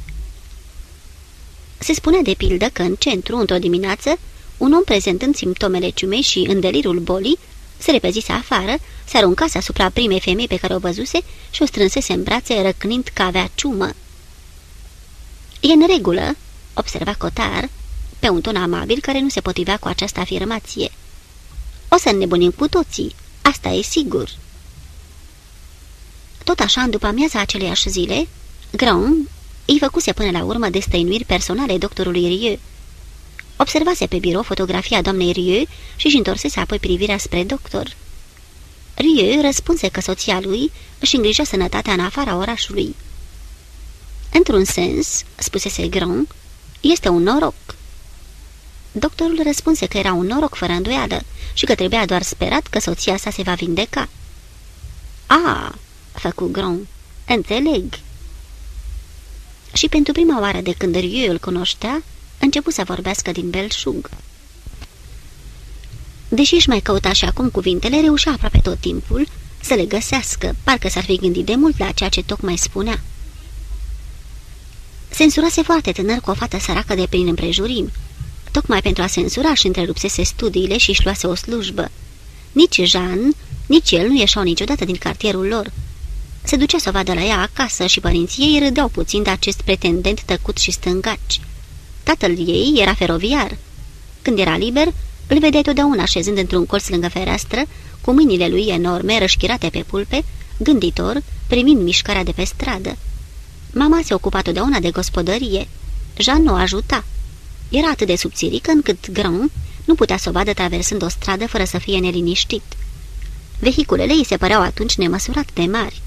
Se spunea de pildă că în centru, într-o dimineață, un om prezentând simptomele ciumei și în delirul bolii, se repezise afară, se aruncase asupra primei femei pe care o văzuse și o strânsese în brațe, răcnind că avea ciumă. E în regulă," observa Cotar, pe un ton amabil care nu se potrivea cu această afirmație. O să nebunim cu toții, asta e sigur." Tot așa, în după amiaza aceleiași zile, Grand îi făcuse până la urmă destăinuiri personale doctorului Rieu. Observase pe birou fotografia doamnei Rieu și își întorsese apoi privirea spre doctor. Rieu răspunse că soția lui își îngrija sănătatea în afara orașului. Într-un sens, spusese Grand, este un noroc. Doctorul răspunse că era un noroc fără îndoială și că trebuia doar sperat că soția sa se va vindeca. A, făcu Grand, înțeleg. Și pentru prima oară de când Rieu îl cunoștea, începu să vorbească din belșug. Deși își mai căuta și acum cuvintele, reușea aproape tot timpul să le găsească, parcă s-ar fi gândit de mult la ceea ce tocmai spunea. Censurase foarte tânăr cu o fată săracă de prin împrejurimi. Tocmai pentru a censura și întrerupsese studiile și își luase o slujbă. Nici Jean, nici el nu ieșau niciodată din cartierul lor. Se ducea să o vadă la ea acasă și părinții ei râdeau puțin de acest pretendent tăcut și stângaci. Tatăl ei era feroviar. Când era liber, îl vedeai totdeauna șezând într-un colț lângă fereastră, cu mâinile lui enorme rășchirate pe pulpe, gânditor, primind mișcarea de pe stradă. Mama se ocupa totdeauna de gospodărie. Jean nu o ajuta. Era atât de subțirică încât Grand nu putea să o vadă traversând o stradă fără să fie neliniștit. Vehiculele îi se păreau atunci nemăsurat de mari.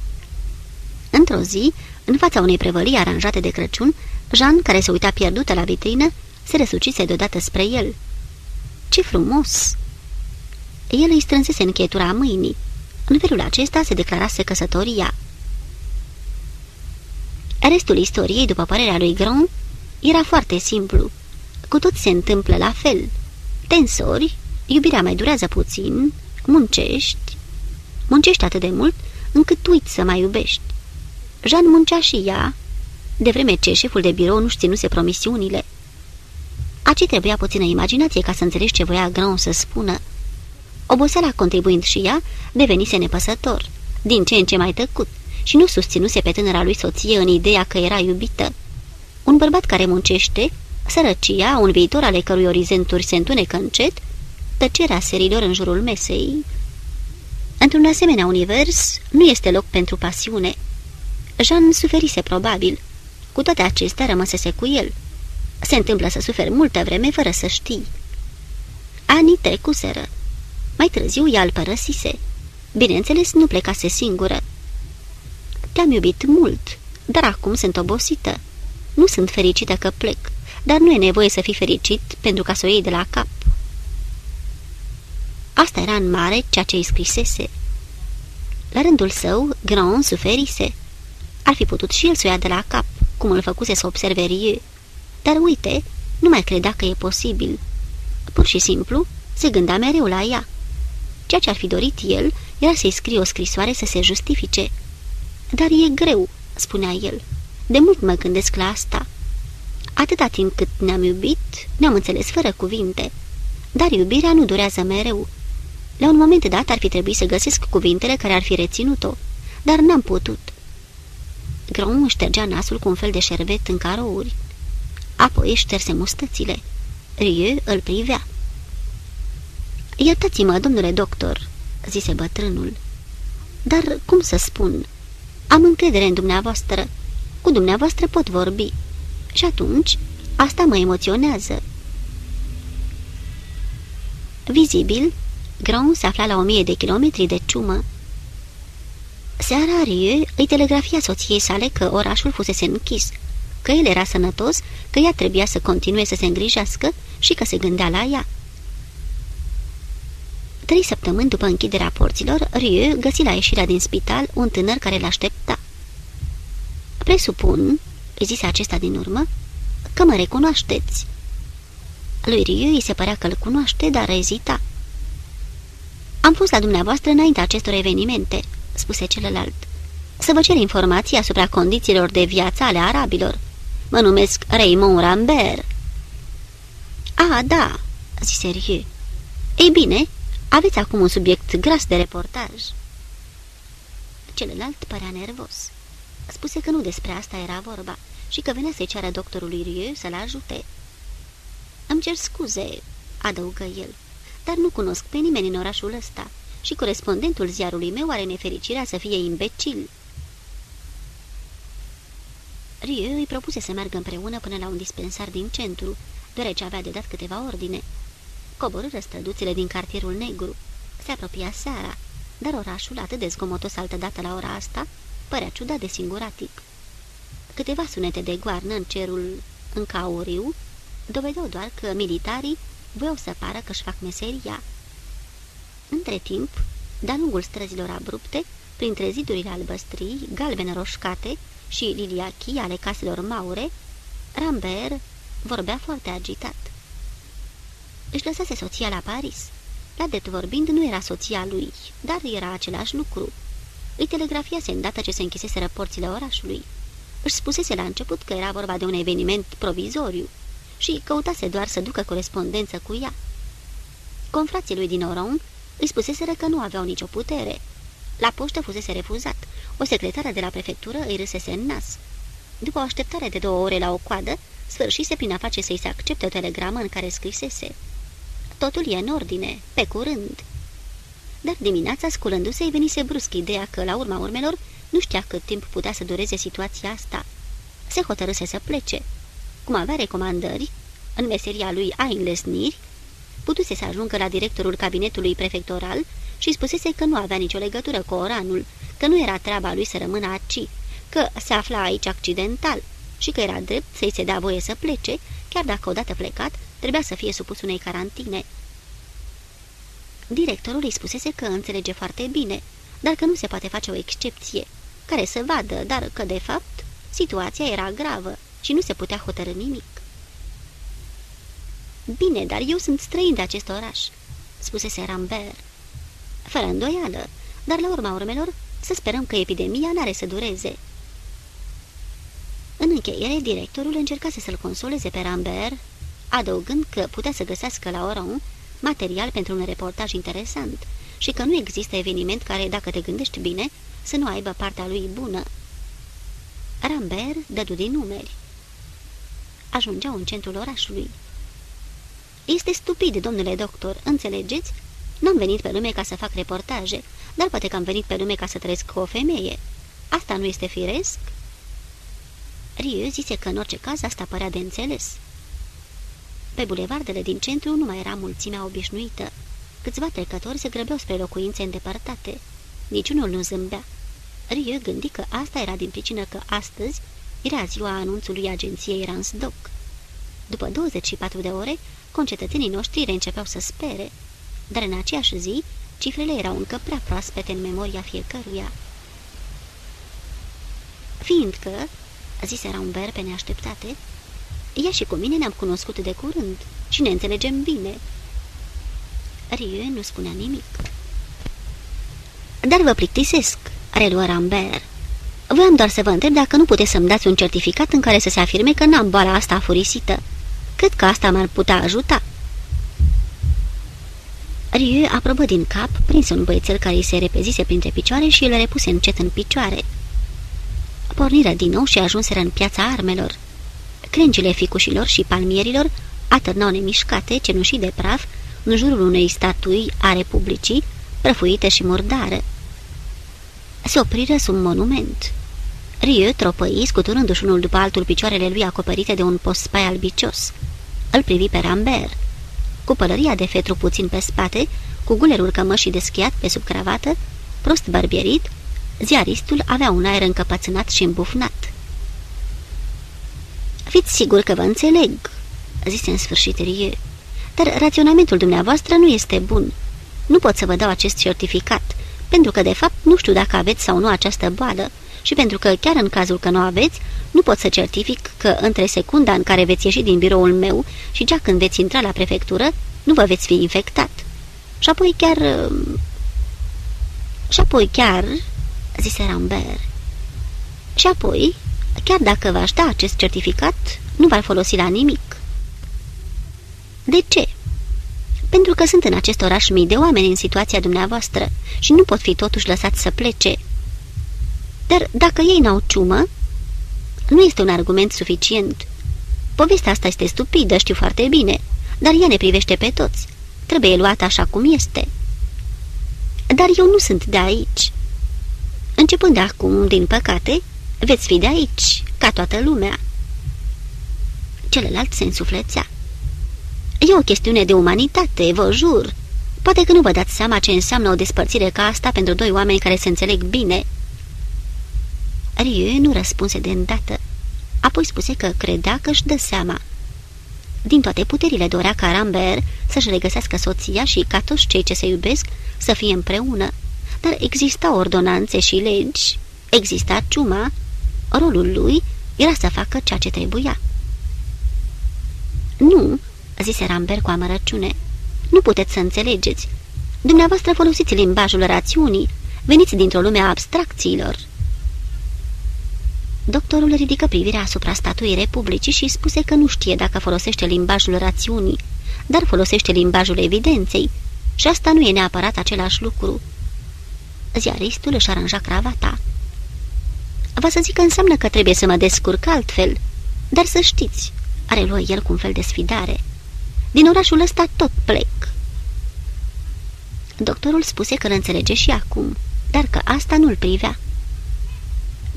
Într-o zi, în fața unei prevălii aranjate de Crăciun, Jean, care se uita pierdută la vitrină, se răsucise deodată spre el. Ce frumos!" El îi strânsese încheietura mâinii. În felul acesta se declarase căsătoria. Restul istoriei, după părerea lui Grand, era foarte simplu. Cu tot se întâmplă la fel. Tensori, iubirea mai durează puțin, muncești, muncești atât de mult încât uiți să mai iubești. Jean muncea și ea, de vreme ce șeful de birou nu-și ținuse promisiunile. Aci trebuia puțină imaginație ca să înțelegi ce voia Grand să spună. Oboseala contribuind și ea, devenise nepăsător, din ce în ce mai tăcut, și nu susținuse pe tânăra lui soție în ideea că era iubită. Un bărbat care muncește, sărăcia, un viitor ale cărui orizenturi se întunecă încet, tăcerea serilor în jurul mesei. Într-un asemenea univers, nu este loc pentru pasiune. Jean suferise probabil. Cu toate acestea rămăsese cu el. Se întâmplă să suferi multă vreme fără să știi. Anii trecuseră. Mai târziu ea îl părăsise. Bineînțeles, nu plecase singură. Te-am iubit mult, dar acum sunt obosită. Nu sunt fericită că plec, dar nu e nevoie să fii fericit pentru ca să o iei de la cap. Asta era în mare ceea ce îi scrisese. La rândul său, Grand suferise. Ar fi putut și el să o ia de la cap, cum îl făcuse să observe Rieu. Dar uite, nu mai credea că e posibil. Pur și simplu, se gândea mereu la ea. Ceea ce ar fi dorit el era să-i scrie o scrisoare să se justifice. Dar e greu, spunea el. De mult mă gândesc la asta. Atâta timp cât ne-am iubit, ne-am înțeles fără cuvinte. Dar iubirea nu durează mereu. La un moment dat ar fi trebuit să găsesc cuvintele care ar fi reținut-o, dar n-am putut. Grom ștergea nasul cu un fel de șervet în carouri. Apoi șterse mustățile. Rieu îl privea. Iertați-mă, domnule doctor," zise bătrânul. Dar cum să spun? Am încredere în dumneavoastră. Cu dumneavoastră pot vorbi. Și atunci, asta mă emoționează." Vizibil, Grand se afla la o mie de kilometri de ciumă. Seara Rieu îi telegrafia soției sale că orașul fusese închis, că el era sănătos, că ea trebuia să continue să se îngrijească și că se gândea la ea. Trei săptămâni după închiderea porților, Rieu găsi la ieșirea din spital un tânăr care l-aștepta. Presupun, zise acesta din urmă, că mă recunoașteți. Lui Rieu îi se părea că îl cunoaște, dar ezita. Am fost la dumneavoastră înainte acestor evenimente," spuse celălalt. Să vă cer informații asupra condițiilor de viață ale arabilor. Mă numesc Raymond Rambert." A, da," zise Rieu. Ei bine, Aveți acum un subiect gras de reportaj." Celălalt părea nervos. Spuse că nu despre asta era vorba și că venea să-i ceară doctorului Rieu să-l ajute. Îmi cer scuze," adăugă el, dar nu cunosc pe nimeni în orașul ăsta și corespondentul ziarului meu are nefericirea să fie imbecil." Rieu îi propuse să meargă împreună până la un dispensar din centru, deoarece avea de dat câteva ordine. Coborâră străduțile din cartierul negru. Se apropia seara, dar orașul, atât de zgomotos altădată la ora asta, părea ciudat de singuratic. Câteva sunete de goarnă în cerul încauriu dovedeau doar că militarii voiau să pară că-și fac meseria. Între timp, de-a lungul străzilor abrupte, printre zidurile albăstrii, galbene roșcate și liliachii ale caselor maure, Rambert vorbea foarte agitat. Își lăsase soția la Paris. La det vorbind, nu era soția lui, dar era același lucru. Îi telegrafiase îndată ce se închiseseră porțile orașului. Își spusese la început că era vorba de un eveniment provizoriu și căutase doar să ducă corespondență cu ea. Confrații lui din Oron îi spuseseră că nu aveau nicio putere. La poștă fusese refuzat. O secretară de la prefectură îi râsese în nas. După o așteptare de două ore la o coadă, sfârșise prin a face să-i se accepte o telegramă în care scrisese Totul e în ordine, pe curând." Dar dimineața, sculându-se, îi venise brusc ideea că, la urma urmelor, nu știa cât timp putea să dureze situația asta. Se hotărâse să plece. Cum avea recomandări, în meseria lui a înlesniri, putuse să ajungă la directorul cabinetului prefectoral și spusese că nu avea nicio legătură cu oranul, că nu era treaba lui să rămână aici, că se afla aici accidental și că era drept să-i se dea voie să plece, chiar dacă odată plecat, trebuia să fie supus unei carantine. Directorul îi spusese că înțelege foarte bine, dar că nu se poate face o excepție, care să vadă, dar că, de fapt, situația era gravă și nu se putea hotărâ nimic. Bine, dar eu sunt străin de acest oraș," spusese Rambert. Fără îndoială, dar la urma urmelor să sperăm că epidemia n-are să dureze." În încheiere, directorul încercase să-l consoleze pe Rambert, adăugând că putea să găsească la ora 1 material pentru un reportaj interesant și că nu există eveniment care, dacă te gândești bine, să nu aibă partea lui bună. Rambert dădu din numeri. Ajungeau în centrul orașului. Este stupid, domnule doctor, înțelegeți? N-am venit pe lume ca să fac reportaje, dar poate că am venit pe lume ca să trăiesc cu o femeie. Asta nu este firesc?" Riu zise că în orice caz asta părea de înțeles. Pe bulevardele din centru nu mai era mulțimea obișnuită. Câțiva trecători se grăbeau spre locuințe îndepărtate. Niciunul nu zâmbea. Riu gândi că asta era din pricină că astăzi era ziua anunțului agenției Ransdoc. După 24 de ore, concetățenii noștri reîncepeau să spere, dar în aceeași zi, cifrele erau încă prea proaspete în memoria fiecăruia. Fiindcă, zise Rambert pe neașteptate, ea și cu mine ne-am cunoscut de curând și ne înțelegem bine. Rieu nu spunea nimic. Dar vă plictisesc, reluă Rambert. Voiam doar să vă întreb dacă nu puteți să-mi dați un certificat în care să se afirme că n-am boala asta afurisită. Cred că asta m-ar putea ajuta. Rieu aprobă din cap, prins un băiețel care îi se repezise printre picioare și îl repuse încet în picioare. Porniră din nou și ajunseră în piața armelor. Crengile ficușilor și palmierilor atârnau nemișcate, cenușii de praf, în jurul unei statui a Republicii, prăfuite și murdare. Se opriră sub monument. Rieu tropăi, scuturându-și unul după altul picioarele lui acoperite de un pospai albicios. Îl privi pe Rambert. Cu pălăria de fetru puțin pe spate, cu gulerul cămășii deschiat pe sub cravată, prost barbierit, ziaristul avea un aer încăpățânat și îmbufnat. Fiți sigur că vă înțeleg," zise în sfârșit Rie. Dar raționamentul dumneavoastră nu este bun. Nu pot să vă dau acest certificat, pentru că, de fapt, nu știu dacă aveți sau nu această boală și pentru că, chiar în cazul că nu aveți, nu pot să certific că între secunda în care veți ieși din biroul meu și cea când veți intra la prefectură, nu vă veți fi infectat. Și apoi chiar... Și apoi chiar... zise Rambert. Și apoi, Chiar dacă v-aș da acest certificat, nu va folosi la nimic. De ce? pentru că sunt în acest oraș mii de oameni în situația dumneavoastră și nu pot fi totuși lăsați să plece. Dar dacă ei n-au ciumă, nu este un argument suficient. Povestea asta este stupidă, știu foarte bine, dar ea ne privește pe toți. Trebuie luată așa cum este. Dar eu nu sunt de aici. Începând de acum, din păcate, veți fi de aici, ca toată lumea. Celălalt se însuflețea. E o chestiune de umanitate, vă jur. Poate că nu vă dați seama ce înseamnă o despărțire ca asta pentru doi oameni care se înțeleg bine. Rieu nu răspunse de îndată. Apoi spuse că credea că își dă seama. Din toate puterile dorea ca Rambert să-și regăsească soția și ca toți cei ce se iubesc să fie împreună. Dar exista ordonanțe și legi, exista ciuma, rolul lui era să facă ceea ce trebuia. Nu, zise Rambert cu amărăciune, nu puteți să înțelegeți. Dumneavoastră folosiți limbajul rațiunii, veniți dintr-o lume a abstracțiilor. Doctorul ridică privirea asupra statuii Republicii și spuse că nu știe dacă folosește limbajul rațiunii, dar folosește limbajul evidenței și asta nu e neapărat același lucru. Ziaristul își aranja cravata. Va să zic că înseamnă că trebuie să mă descurc altfel, dar să știți, are luă el cu un fel de sfidare. Din orașul ăsta tot plec. Doctorul spuse că îl înțelege și acum, dar că asta nu-l privea.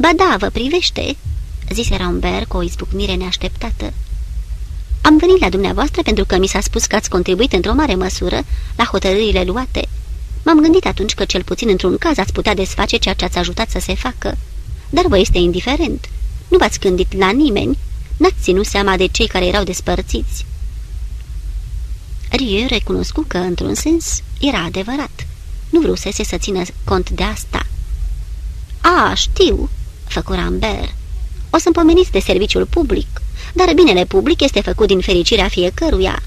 Ba da, vă privește," zise Rambert cu o izbucnire neașteptată. Am venit la dumneavoastră pentru că mi s-a spus că ați contribuit într-o mare măsură la hotărârile luate. M-am gândit atunci că cel puțin într-un caz ați putea desface ceea ce ați ajutat să se facă. Dar vă este indiferent. Nu v-ați gândit la nimeni. N-ați ținut seama de cei care erau despărțiți. Rieu recunoscu că, într-un sens, era adevărat. Nu vrusese să țină cont de asta. A, știu," făcu Rambert. O să-mi pomeniți de serviciul public, dar binele public este făcut din fericirea fiecăruia."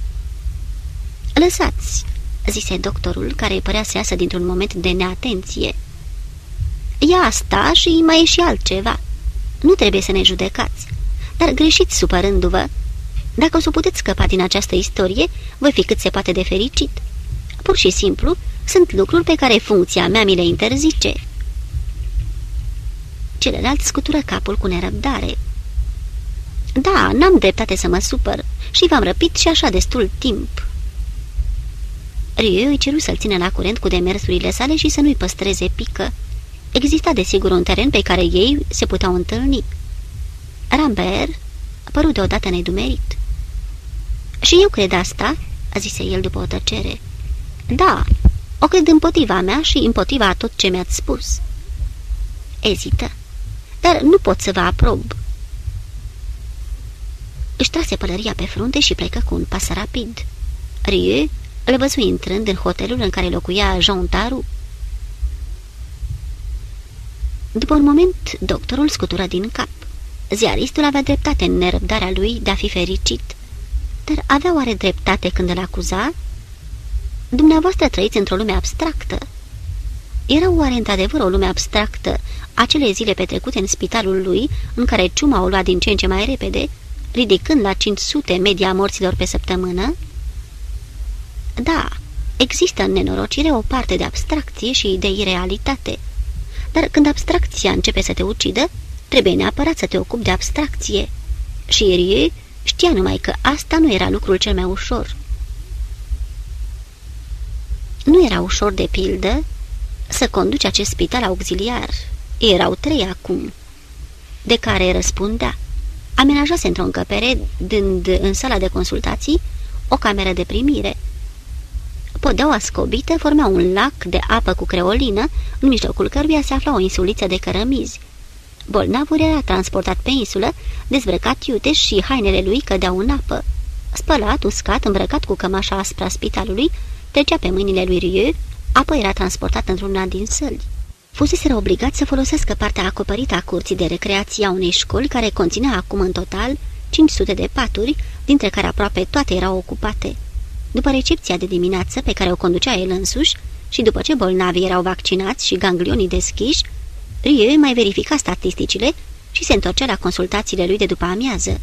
Lăsați," zise doctorul, care părea să iasă dintr-un moment de neatenție. Ia asta și mai e și altceva. Nu trebuie să ne judecați, dar greșiți supărându-vă. Dacă o să puteți scăpa din această istorie, voi fi cât se poate de fericit. Pur și simplu, sunt lucruri pe care funcția mea mi le interzice." Celălalt scutură capul cu nerăbdare. Da, n-am dreptate să mă supăr și v-am răpit și așa destul timp." Rieu îi ceru să-l țină la curent cu demersurile sale și să nu-i păstreze pică. Exista desigur un teren pe care ei se puteau întâlni. Rambert a părut deodată nedumerit. Și eu cred asta?" a zise el după o tăcere. Da, o cred împotriva mea și împotriva a tot ce mi-ați spus." Ezită dar nu pot să vă aprob." Își trase pălăria pe frunte și plecă cu un pas rapid. Rieu îl văzu intrând în hotelul în care locuia Jean Taru. După un moment, doctorul scutură din cap. Ziaristul avea dreptate în nerăbdarea lui de a fi fericit. Dar avea oare dreptate când îl acuza? Dumneavoastră trăiți într-o lume abstractă. Era oare într-adevăr o lume abstractă acele zile petrecute în spitalul lui, în care ciuma o lua din ce în ce mai repede, ridicând la 500 media morților pe săptămână? Da, există în nenorocire o parte de abstracție și de irealitate. Dar când abstracția începe să te ucidă, trebuie neapărat să te ocupi de abstracție. Și Rie știa numai că asta nu era lucrul cel mai ușor. Nu era ușor, de pildă, să conduci acest spital auxiliar, erau trei acum, de care răspundea. Amenajase într-o încăpere, dând în sala de consultații o cameră de primire. Podeaua scobită formea un lac de apă cu creolină, în mijlocul căruia se afla o insuliță de cărămizi. Bolnavul era transportat pe insulă, dezbrăcat iute și hainele lui cădeau în apă. Spălat, uscat, îmbrăcat cu cămașa aspra spitalului, trecea pe mâinile lui Rieu, apoi era transportat într-una din săli fuseseră obligați să folosească partea acoperită a curții de recreație a unei școli care conținea acum în total 500 de paturi, dintre care aproape toate erau ocupate. După recepția de dimineață pe care o conducea el însuși și după ce bolnavii erau vaccinați și ganglionii deschiși, Rie mai verifica statisticile și se întorcea la consultațiile lui de după amiază.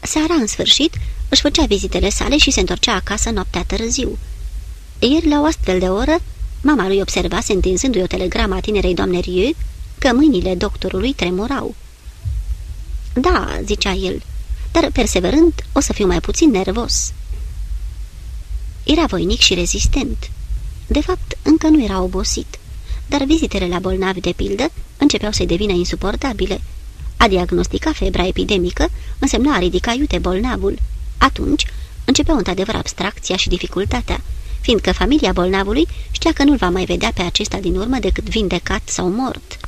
Seara, în sfârșit, își făcea vizitele sale și se întorcea acasă noaptea târziu. Ieri, la o astfel de oră, mama lui observase, întinzându-i o telegramă a tinerei doamne Rieu, că mâinile doctorului tremurau. Da," zicea el, dar perseverând o să fiu mai puțin nervos." Era voinic și rezistent. De fapt, încă nu era obosit, dar vizitele la bolnavi de pildă începeau să-i devină insuportabile. A diagnostica febra epidemică însemna a ridica iute bolnavul. Atunci începeau într-adevăr abstracția și dificultatea, fiindcă familia bolnavului știa că nu-l va mai vedea pe acesta din urmă decât vindecat sau mort.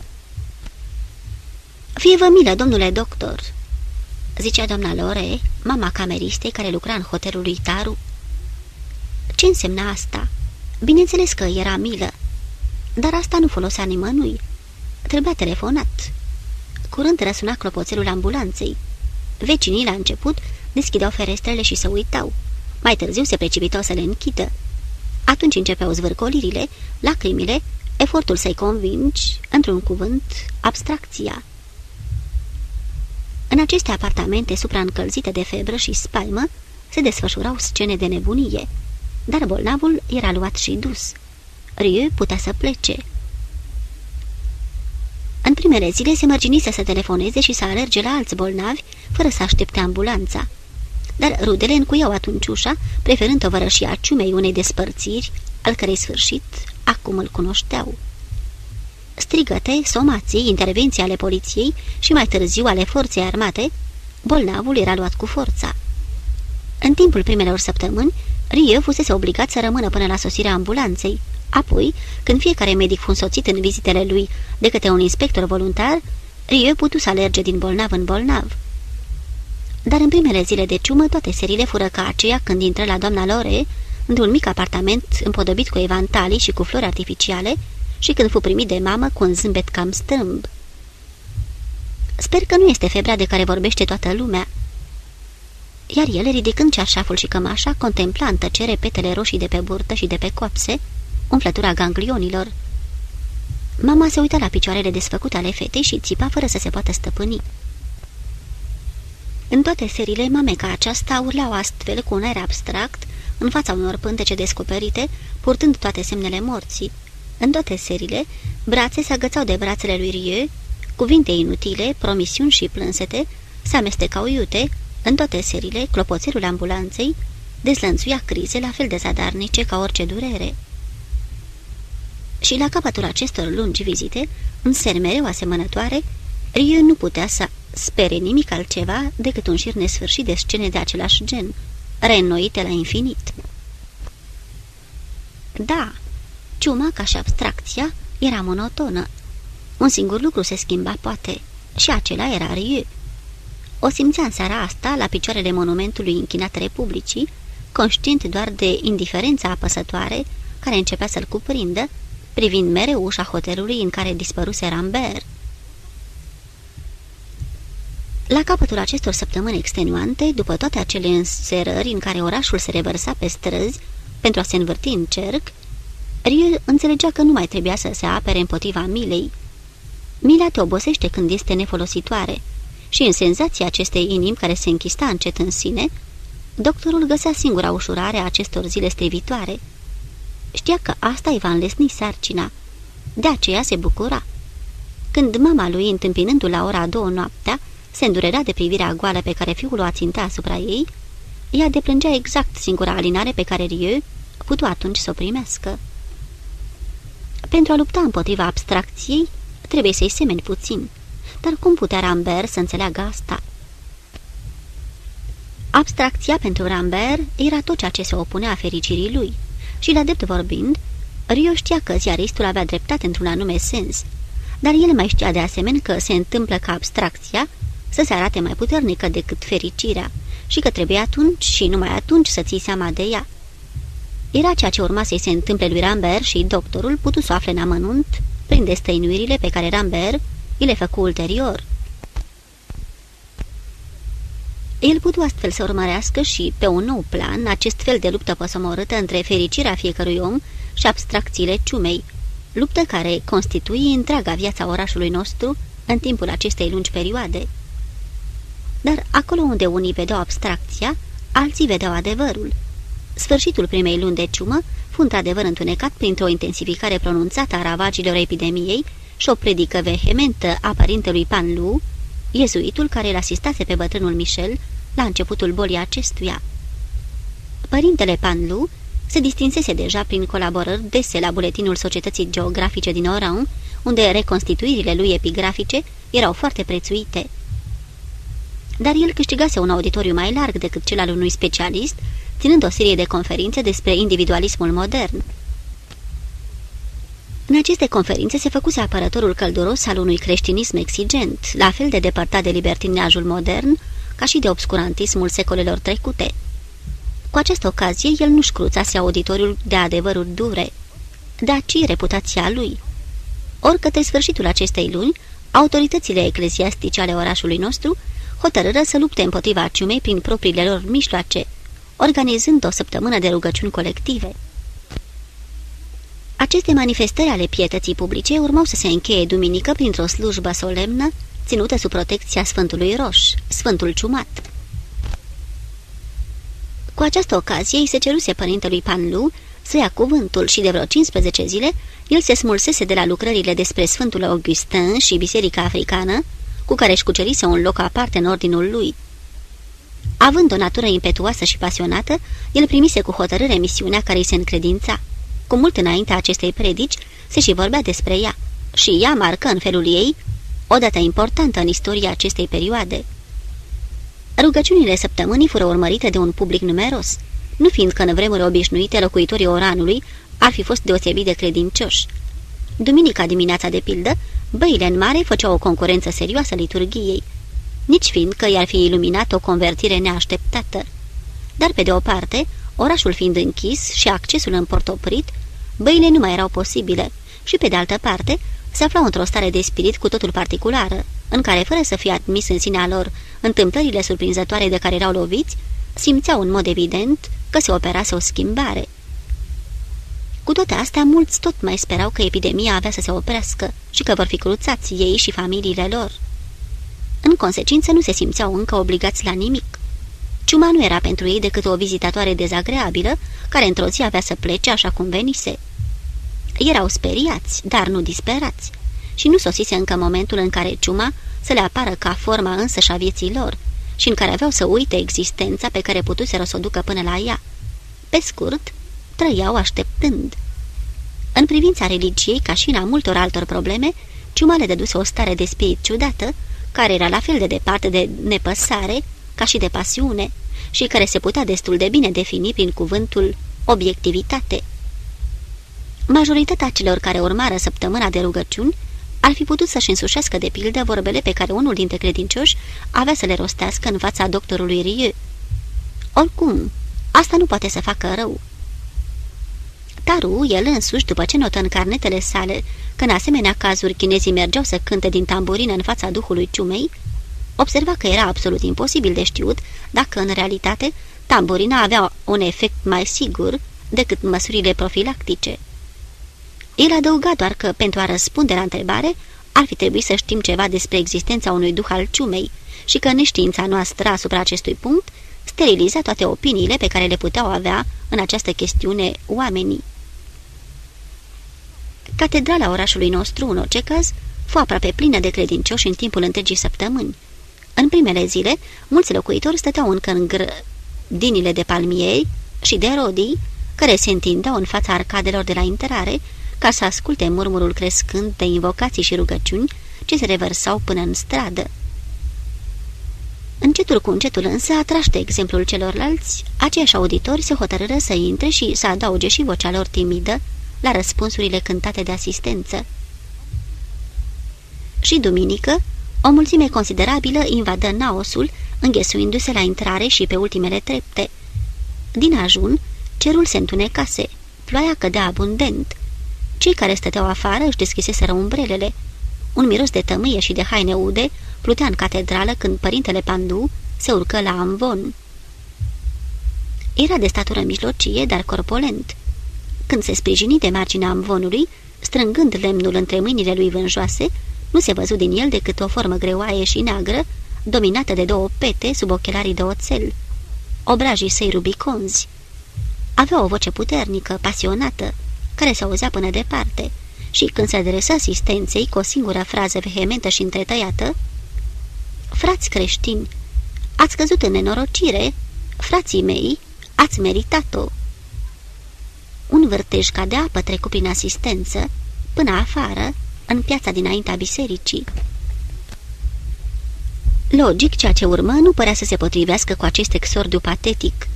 Fie-vă milă, domnule doctor," zicea doamna Lore, mama cameristei care lucra în hotelul lui Taru. Ce însemna asta? Bineînțeles că era milă, dar asta nu folosea nimănui. Trebuia telefonat. Curând răsuna clopoțelul ambulanței. Vecinii, la început, deschideau ferestrele și se uitau. Mai târziu se precipitau să le închidă. Atunci începeau zvârcolirile, lacrimile, efortul să-i convingi, într-un cuvânt, abstracția. În aceste apartamente supraîncălzite de febră și spaimă se desfășurau scene de nebunie, dar bolnavul era luat și dus. Rieu putea să plece. În primele zile se mărginise să telefoneze și să alerge la alți bolnavi, fără să aștepte ambulanța. Dar rudele încuiau atunci ușa, preferând tovărășia ciumei unei despărțiri, al cărei sfârșit acum îl cunoșteau. Strigăte, somații, intervenții ale poliției și mai târziu ale forței armate, bolnavul era luat cu forța. În timpul primelor săptămâni, Rie fusese obligat să rămână până la sosirea ambulanței. Apoi, când fiecare medic fu însoțit în vizitele lui de către un inspector voluntar, Rie putu să alerge din bolnav în bolnav. Dar în primele zile de ciumă, toate serile fură ca aceea când intră la doamna Lore, într-un mic apartament împodobit cu evantalii și cu flori artificiale, și când fu primit de mamă cu un zâmbet cam strâmb. Sper că nu este febra de care vorbește toată lumea." Iar el, ridicând ceașaful și cămașa, contempla în tăcere petele roșii de pe burtă și de pe coapse, umflătura ganglionilor. Mama se uită la picioarele desfăcute ale fetei și țipa fără să se poată stăpâni. În toate serile, mameca aceasta urlau astfel cu un aer abstract, în fața unor pântece descoperite, purtând toate semnele morții. În toate serile, brațe se agățau de brațele lui Rieu, cuvinte inutile, promisiuni și plânsete, se amestecau iute, în toate serile, clopoțelul ambulanței dezlănțuia crize la fel de zadarnice ca orice durere. Și la capătul acestor lungi vizite, în ser mereu asemănătoare, Rieu nu putea să spere nimic altceva decât un șir nesfârșit de scene de același gen, reînnoite la infinit. Da, ciuma ca și abstracția era monotonă. Un singur lucru se schimba, poate, și acela era Rieu. O simțea în seara asta, la picioarele monumentului închinat Republicii, conștient doar de indiferența apăsătoare care începea să-l cuprindă, privind mereu ușa hotelului în care dispăruse Rambert. La capătul acestor săptămâni extenuante, după toate acele înserări în care orașul se revărsa pe străzi pentru a se învârti în cerc, Riel înțelegea că nu mai trebuia să se apere împotriva milei. Mila te obosește când este nefolositoare și în senzația acestei inimi care se închista încet în sine, doctorul găsea singura ușurare a acestor zile strivitoare. Știa că asta îi va înlesni sarcina. De aceea se bucura. Când mama lui, întâmpinându-l la ora a doua noaptea, se îndurera de privirea goală pe care fiul o aținta asupra ei, ea deplângea exact singura alinare pe care Rieu putu atunci să o primească. Pentru a lupta împotriva abstracției, trebuie să-i semeni puțin. Dar cum putea Rambert să înțeleagă asta? Abstracția pentru Rambert era tot ceea ce se opunea fericirii lui și, la drept vorbind, Rio știa că ziaristul avea dreptate într-un anume sens, dar el mai știa de asemenea că se întâmplă ca abstracția să se arate mai puternică decât fericirea și că trebuie atunci și numai atunci să ții seama de ea. Era ceea ce urma să-i se întâmple lui Rambert și doctorul putu să afle în amănunt prin destăinuirile pe care Rambert îi le făcu ulterior. El putu astfel să urmărească și, pe un nou plan, acest fel de luptă păsămorâtă între fericirea fiecărui om și abstracțiile ciumei, luptă care constituie întreaga viața orașului nostru în timpul acestei lungi perioade. Dar acolo unde unii vedeau abstracția, alții vedeau adevărul. Sfârșitul primei luni de ciumă fu într-adevăr întunecat printr-o intensificare pronunțată a ravagilor epidemiei și o predică vehementă a părintelui Panlu, iezuitul care îl asistase pe bătrânul Michel la începutul bolii acestuia. Părintele Panlu se distinsese deja prin colaborări dese la buletinul Societății Geografice din Oran, unde reconstituirile lui epigrafice erau foarte prețuite. Dar el câștigase un auditoriu mai larg decât cel al unui specialist, ținând o serie de conferințe despre individualismul modern. În aceste conferințe se făcuse apărătorul călduros al unui creștinism exigent, la fel de depărtat de libertiniajul modern, ca și de obscurantismul secolelor trecute. Cu această ocazie, el nu-și cruțase auditoriul de adevăruri dure, ci reputația lui. Ori către sfârșitul acestei luni, autoritățile ecleziastice ale orașului nostru hotărâră să lupte împotriva ciumei prin propriile lor mijloace, organizând o săptămână de rugăciuni colective. Aceste manifestări ale pietății publice urmau să se încheie duminică printr-o slujbă solemnă, ținută sub protecția Sfântului Roș, Sfântul Ciumat. Cu această ocazie îi se ceruse părintelui Panlu să ia cuvântul și de vreo 15 zile el se smulsese de la lucrările despre Sfântul Augustin și Biserica Africană, cu care își cucerise un loc aparte în ordinul lui. Având o natură impetuoasă și pasionată, el primise cu hotărâre misiunea care îi se încredința. Cu mult înaintea acestei predici se și vorbea despre ea și ea marcă în felul ei o dată importantă în istoria acestei perioade. Rugăciunile săptămânii fură urmărite de un public numeros, nu fiindcă în vremuri obișnuite locuitorii oranului ar fi fost deosebit de credincioși. Duminica dimineața, de pildă, băile în mare făceau o concurență serioasă liturgiei, nici fiindcă i-ar fi iluminat o convertire neașteptată. Dar, pe de o parte, orașul fiind închis și accesul în port oprit, băile nu mai erau posibile și, pe de altă parte, se aflau într-o stare de spirit cu totul particulară, în care, fără să fie admis în sinea lor întâmplările surprinzătoare de care erau loviți, simțeau în mod evident că se operase o schimbare. Cu toate astea, mulți tot mai sperau că epidemia avea să se oprească și că vor fi cruțați ei și familiile lor. În consecință, nu se simțeau încă obligați la nimic. Ciuma nu era pentru ei decât o vizitatoare dezagreabilă, care într-o zi avea să plece așa cum venise. Erau speriați, dar nu disperați, și nu sosise încă momentul în care ciuma să le apară ca forma însăși a vieții lor și în care aveau să uite existența pe care putuseră să o ducă până la ea. Pe scurt, trăiau așteptând. În privința religiei, ca și în a multor altor probleme, ciuma le dăduse o stare de spirit ciudată, care era la fel de departe de nepăsare ca și de pasiune și care se putea destul de bine defini prin cuvântul obiectivitate. Majoritatea celor care urmară săptămâna de rugăciuni ar fi putut să-și însușească de pildă vorbele pe care unul dintre credincioși avea să le rostească în fața doctorului Rieu. Oricum, asta nu poate să facă rău. Taru, el însuși, după ce notă în carnetele sale că în asemenea cazuri chinezii mergeau să cânte din tamburină în fața duhului ciumei, observa că era absolut imposibil de știut dacă, în realitate, tamburina avea un efect mai sigur decât măsurile profilactice. El adăuga doar că, pentru a răspunde la întrebare, ar fi trebuit să știm ceva despre existența unui duh al ciumei și că neștiința noastră asupra acestui punct steriliza toate opiniile pe care le puteau avea în această chestiune oamenii. Catedrala orașului nostru, în orice caz, fu aproape plină de credincioși în timpul întregii săptămâni. În primele zile, mulți locuitori stăteau încă în grădinile de palmieri și de rodii, care se întindeau în fața arcadelor de la intrare, ca să asculte murmurul crescând de invocații și rugăciuni ce se revărsau până în stradă. Încetul cu încetul însă, atrași de exemplul celorlalți, aceiași auditori se hotărâră să intre și să adauge și vocea lor timidă la răspunsurile cântate de asistență. Și duminică, o mulțime considerabilă invadă naosul, înghesuindu-se la intrare și pe ultimele trepte. Din ajun, cerul se întunecase, ploaia cădea abundent. Cei care stăteau afară își deschiseseră umbrelele. Un miros de tămâie și de haine ude plutea în catedrală când părintele Pandu se urcă la amvon. Era de statură mijlocie, dar corpolent. Când se sprijini de marginea amvonului, strângând lemnul între mâinile lui vânjoase, nu se văzu din el decât o formă greoaie și neagră, dominată de două pete sub ochelarii de oțel. obrajii săi rubiconzi. Avea o voce puternică, pasionată, care se auzea până departe, și când se adresă asistenței cu o singură frază vehementă și întretăiată, Frați creștini, ați căzut în nenorocire, frații mei, ați meritat-o. Un vârtej ca de apă trecu prin asistență, până afară, în piața dinaintea bisericii. Logic, ceea ce urmă nu părea să se potrivească cu acest exordiu patetic.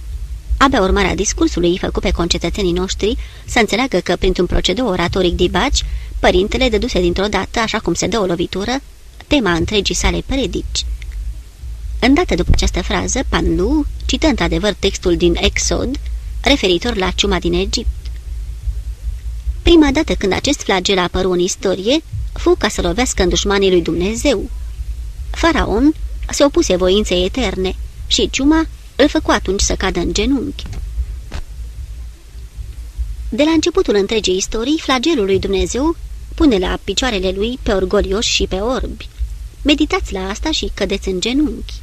Abia urmarea discursului făcut pe concetățenii noștri să înțeleagă că, printr-un procedeu oratoric dibaci, părintele dăduse dintr-o dată, așa cum se dă o lovitură, tema întregii sale predici. Îndată după această frază, Panlu cită într-adevăr textul din Exod, referitor la ciuma din Egipt. Prima dată când acest flagel a apărut în istorie, fu ca să lovească în dușmanii lui Dumnezeu. Faraon se opuse voinței eterne și ciuma îl făcu atunci să cadă în genunchi. De la începutul întregii istorii, flagelul lui Dumnezeu pune la picioarele lui pe orgolioși și pe orbi. Meditați la asta și cădeți în genunchi.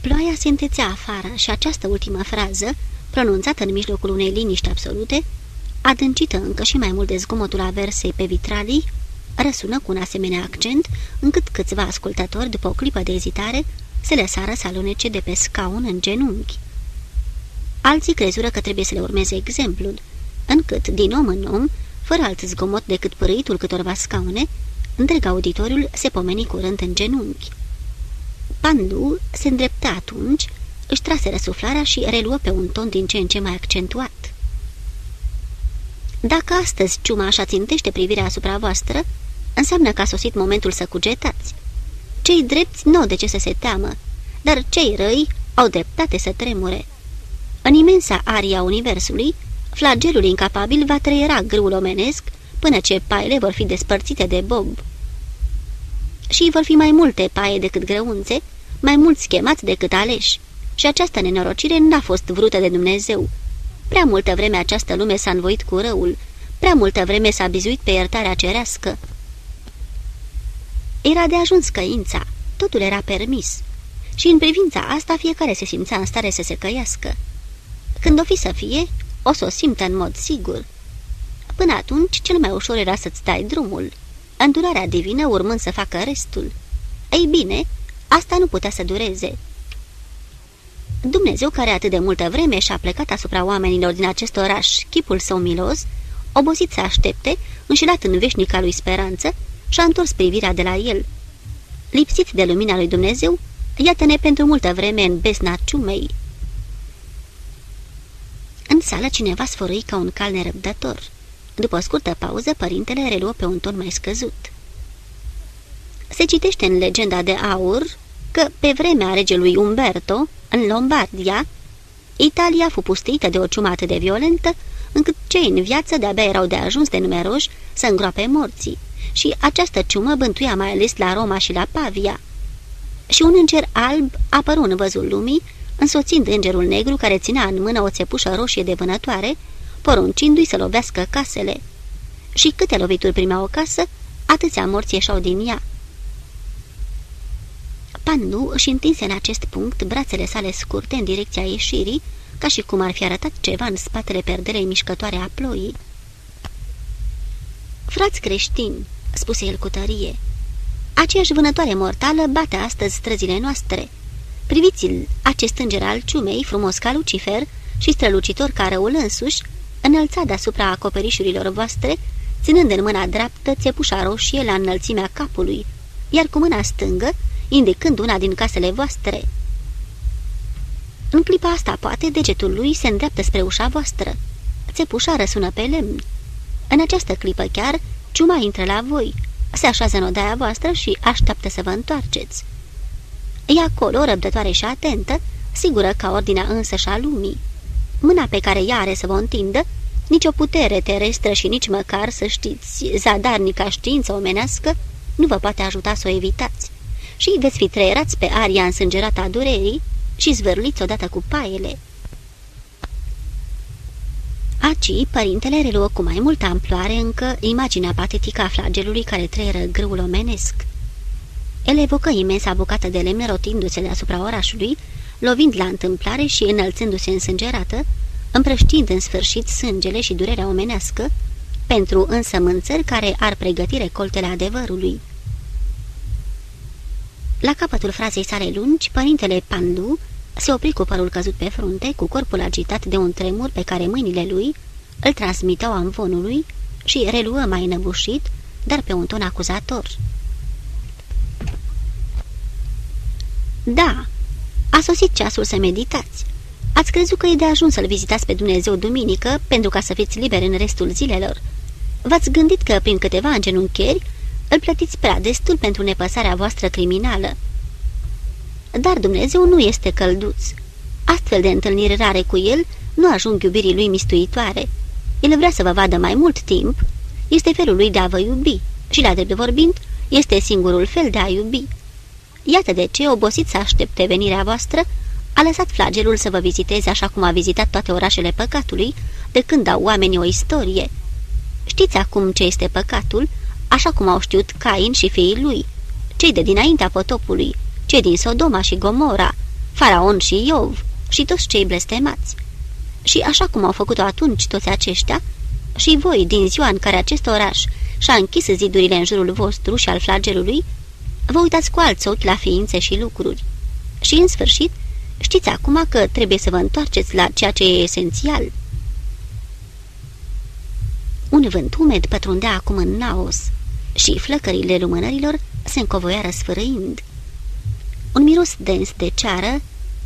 Ploaia se întețea afară și această ultimă frază, pronunțată în mijlocul unei liniști absolute, adâncită încă și mai mult de zgomotul aversei pe vitralii, răsună cu un asemenea accent, încât câțiva ascultători, după o clipă de ezitare, se lăsară să alunece de pe scaun în genunchi. Alții crezură că trebuie să le urmeze exemplul, încât, din om în om, fără alt zgomot decât părâitul câtorva scaune, întreg auditoriul se pomeni curând în genunchi. Pandu se îndreptă atunci, își trase răsuflarea și reluă pe un ton din ce în ce mai accentuat. Dacă astăzi ciuma așa țintește privirea asupra voastră, înseamnă că a sosit momentul să cugetați. Cei drepți nu au de ce să se teamă, dar cei răi au dreptate să tremure. În imensa aria Universului, flagelul incapabil va trăiera grâul omenesc până ce paile vor fi despărțite de bob. Și vor fi mai multe paie decât grăunțe, mai mulți chemați decât aleși. Și această nenorocire n-a fost vrută de Dumnezeu. Prea multă vreme această lume s-a învoit cu răul, prea multă vreme s-a bizuit pe iertarea cerească. Era de ajuns căința, totul era permis. Și în privința asta fiecare se simțea în stare să se căiască. Când o fi să fie, o să o simtă în mod sigur. Până atunci, cel mai ușor era să-ți dai drumul, îndurarea divină urmând să facă restul. Ei bine, asta nu putea să dureze. Dumnezeu, care atât de multă vreme și-a plecat asupra oamenilor din acest oraș, chipul său milos, obosit să aștepte, înșelat în veșnica lui speranță, și-a întors privirea de la el. Lipsit de lumina lui Dumnezeu, iată-ne pentru multă vreme în besna ciumei. În sală cineva sfărui ca un cal nerăbdător. După o scurtă pauză, părintele reluă pe un ton mai scăzut. Se citește în legenda de aur că, pe vremea regelui Umberto, în Lombardia, Italia fu pustită de o ciumă atât de violentă, încât cei în viață de-abia erau de ajuns de numeroși să îngroape morții, și această ciumă bântuia mai ales la Roma și la Pavia. Și un înger alb apăru în văzul lumii, însoțind îngerul negru care ținea în mână o țepușă roșie de vânătoare, poruncindu-i să lovească casele. Și câte lovituri primea o casă, atâția morți ieșau din ea. Pandu își întinse în acest punct brațele sale scurte în direcția ieșirii, ca și cum ar fi arătat ceva în spatele perdelei mișcătoare a ploii. Frați creștini, spuse el cu tărie, aceeași vânătoare mortală bate astăzi străzile noastre. Priviți-l, acest înger al ciumei, frumos ca Lucifer și strălucitor ca răul însuși, înălțat deasupra acoperișurilor voastre, ținând în mâna dreaptă țepușa roșie la înălțimea capului, iar cu mâna stângă, indicând una din casele voastre. În clipa asta, poate, degetul lui se îndreaptă spre ușa voastră. Țepușa răsună pe lemn. În această clipă chiar, ciuma intră la voi, se așează în odaia voastră și așteaptă să vă întoarceți. E acolo, răbdătoare și atentă, sigură ca ordinea însă și a lumii. Mâna pe care ea are să vă întindă, nici o putere terestră și nici măcar, să știți, zadarnica știință omenească, nu vă poate ajuta să o evitați. Și veți fi trăierați pe aria însângerată a durerii și zvârliți odată cu paiele. Aci, părintele reluă cu mai multă amploare încă imaginea patetică a flagelului care trăieră grâul omenesc. El evocă imensa bucată de lemne rotindu-se deasupra orașului, lovind la întâmplare și înălțându-se însângerată, împrăștind în sfârșit sângele și durerea omenească, pentru însămânțări care ar pregăti recoltele adevărului. La capătul frazei sale lungi, părintele Pandu se opri cu părul căzut pe frunte, cu corpul agitat de un tremur pe care mâinile lui îl transmiteau amvonului și reluă mai înăbușit, dar pe un ton acuzator. Da, a sosit ceasul să meditați. Ați crezut că e de ajuns să-L vizitați pe Dumnezeu duminică pentru ca să fiți liberi în restul zilelor? V-ați gândit că, prin câteva îngenuncheri, îl plătiți prea destul pentru nepăsarea voastră criminală. Dar Dumnezeu nu este călduț. Astfel de întâlniri rare cu El nu ajung iubirii Lui mistuitoare. El vrea să vă vadă mai mult timp. Este felul Lui de a vă iubi și, la drept vorbind, este singurul fel de a iubi. Iată de ce, obosit să aștepte venirea voastră, a lăsat flagelul să vă viziteze așa cum a vizitat toate orașele păcatului, de când au oamenii o istorie. Știți acum ce este păcatul, așa cum au știut Cain și fiii lui, cei de dinaintea potopului, cei din Sodoma și Gomora, Faraon și Iov și toți cei blestemați. Și așa cum au făcut-o atunci toți aceștia, și voi, din ziua în care acest oraș și-a închis zidurile în jurul vostru și al flagelului, vă uitați cu alți ochi la ființe și lucruri. Și, în sfârșit, știți acum că trebuie să vă întoarceți la ceea ce e esențial. Un vânt umed pătrundea acum în naos și flăcările lumânărilor se încovoiară sfărăind. Un miros dens de ceară,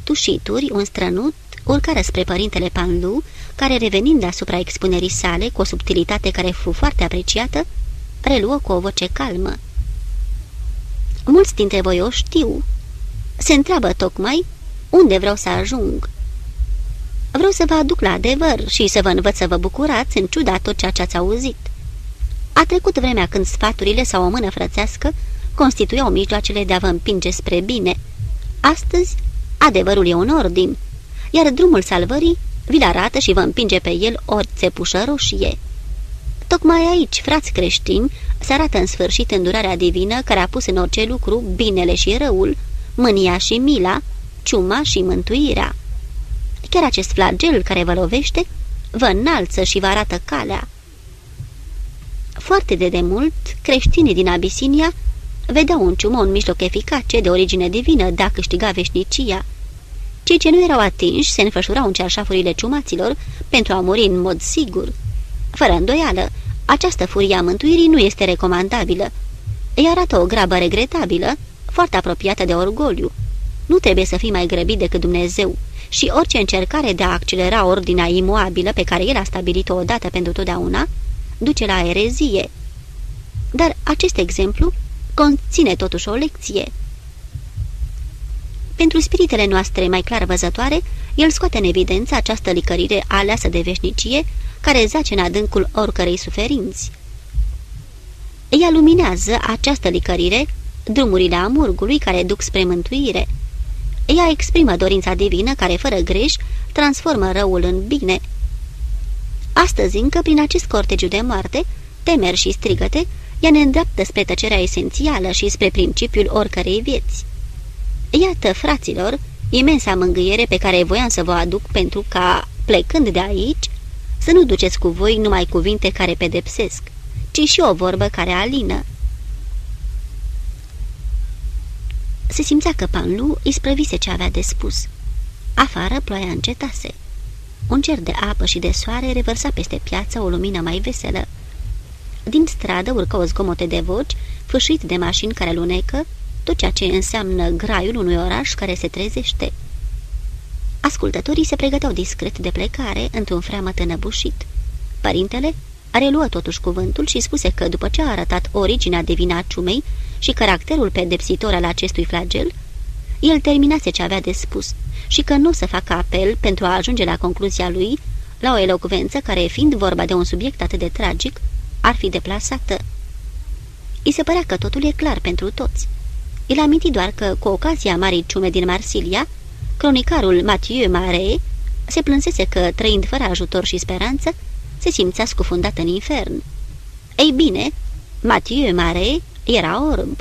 tușituri, un strănut, urcară spre părintele Panlu, care revenind asupra expunerii sale cu o subtilitate care fu foarte apreciată, reluă cu o voce calmă. Mulți dintre voi o știu. Se întreabă tocmai unde vreau să ajung. Vreau să vă aduc la adevăr și să vă învăț să vă bucurați în ciuda tot ceea ce ați auzit. A trecut vremea când sfaturile sau o mână frățească constituiau mijloacele de a vă împinge spre bine. Astăzi, adevărul e un ordin, iar drumul salvării vi-l arată și vă împinge pe el ori țepușă roșie. Tocmai aici, frați creștini, se arată în sfârșit îndurarea divină care a pus în orice lucru binele și răul, mânia și mila, ciuma și mântuirea. Chiar acest flagel care vă lovește, vă înalță și vă arată calea. Foarte de demult, creștinii din Abisinia vedeau un ciumă un mijloc eficace de origine divină de a câștiga veșnicia. Cei ce nu erau atinși se înfășurau în cearșafurile ciumaților pentru a muri în mod sigur. Fără îndoială, această furie a mântuirii nu este recomandabilă. Îi arată o grabă regretabilă, foarte apropiată de orgoliu. Nu trebuie să fii mai grăbit decât Dumnezeu și orice încercare de a accelera ordinea imoabilă pe care El a stabilit-o odată pentru totdeauna, duce la erezie. Dar acest exemplu conține totuși o lecție. Pentru spiritele noastre mai clar văzătoare, el scoate în evidență această licărire aleasă de veșnicie, care zace în adâncul oricărei suferinți. Ea luminează această licărire, drumurile amurgului care duc spre mântuire. Ea exprimă dorința divină care, fără greș, transformă răul în bine. Astăzi încă, prin acest cortegiu de moarte, temeri și strigăte, ea ne îndreaptă spre tăcerea esențială și spre principiul oricărei vieți. Iată, fraților, imensa mângâiere pe care voiam să vă aduc pentru ca, plecând de aici, să nu duceți cu voi numai cuvinte care pedepsesc, ci și o vorbă care alină. Se simțea că Panlu îi sprăvise ce avea de spus. Afară ploaia încetase. Un cer de apă și de soare revărsa peste piață o lumină mai veselă. Din stradă urcă zgomote de voci, fâșit de mașini care lunecă, tot ceea ce înseamnă graiul unui oraș care se trezește. Ascultătorii se pregăteau discret de plecare într-un freamăt înăbușit. Părintele reluă totuși cuvântul și spuse că după ce a arătat originea divină a ciumei și caracterul pedepsitor al acestui flagel, el terminase ce avea de spus și că nu să facă apel pentru a ajunge la concluzia lui, la o elocvență care, fiind vorba de un subiect atât de tragic, ar fi deplasată. I se părea că totul e clar pentru toți. El aminti doar că, cu ocazia marii ciume din Marsilia, cronicarul Mathieu Mare se plânsese că, trăind fără ajutor și speranță, se simțea scufundat în infern. Ei bine, Mathieu Mare era orb.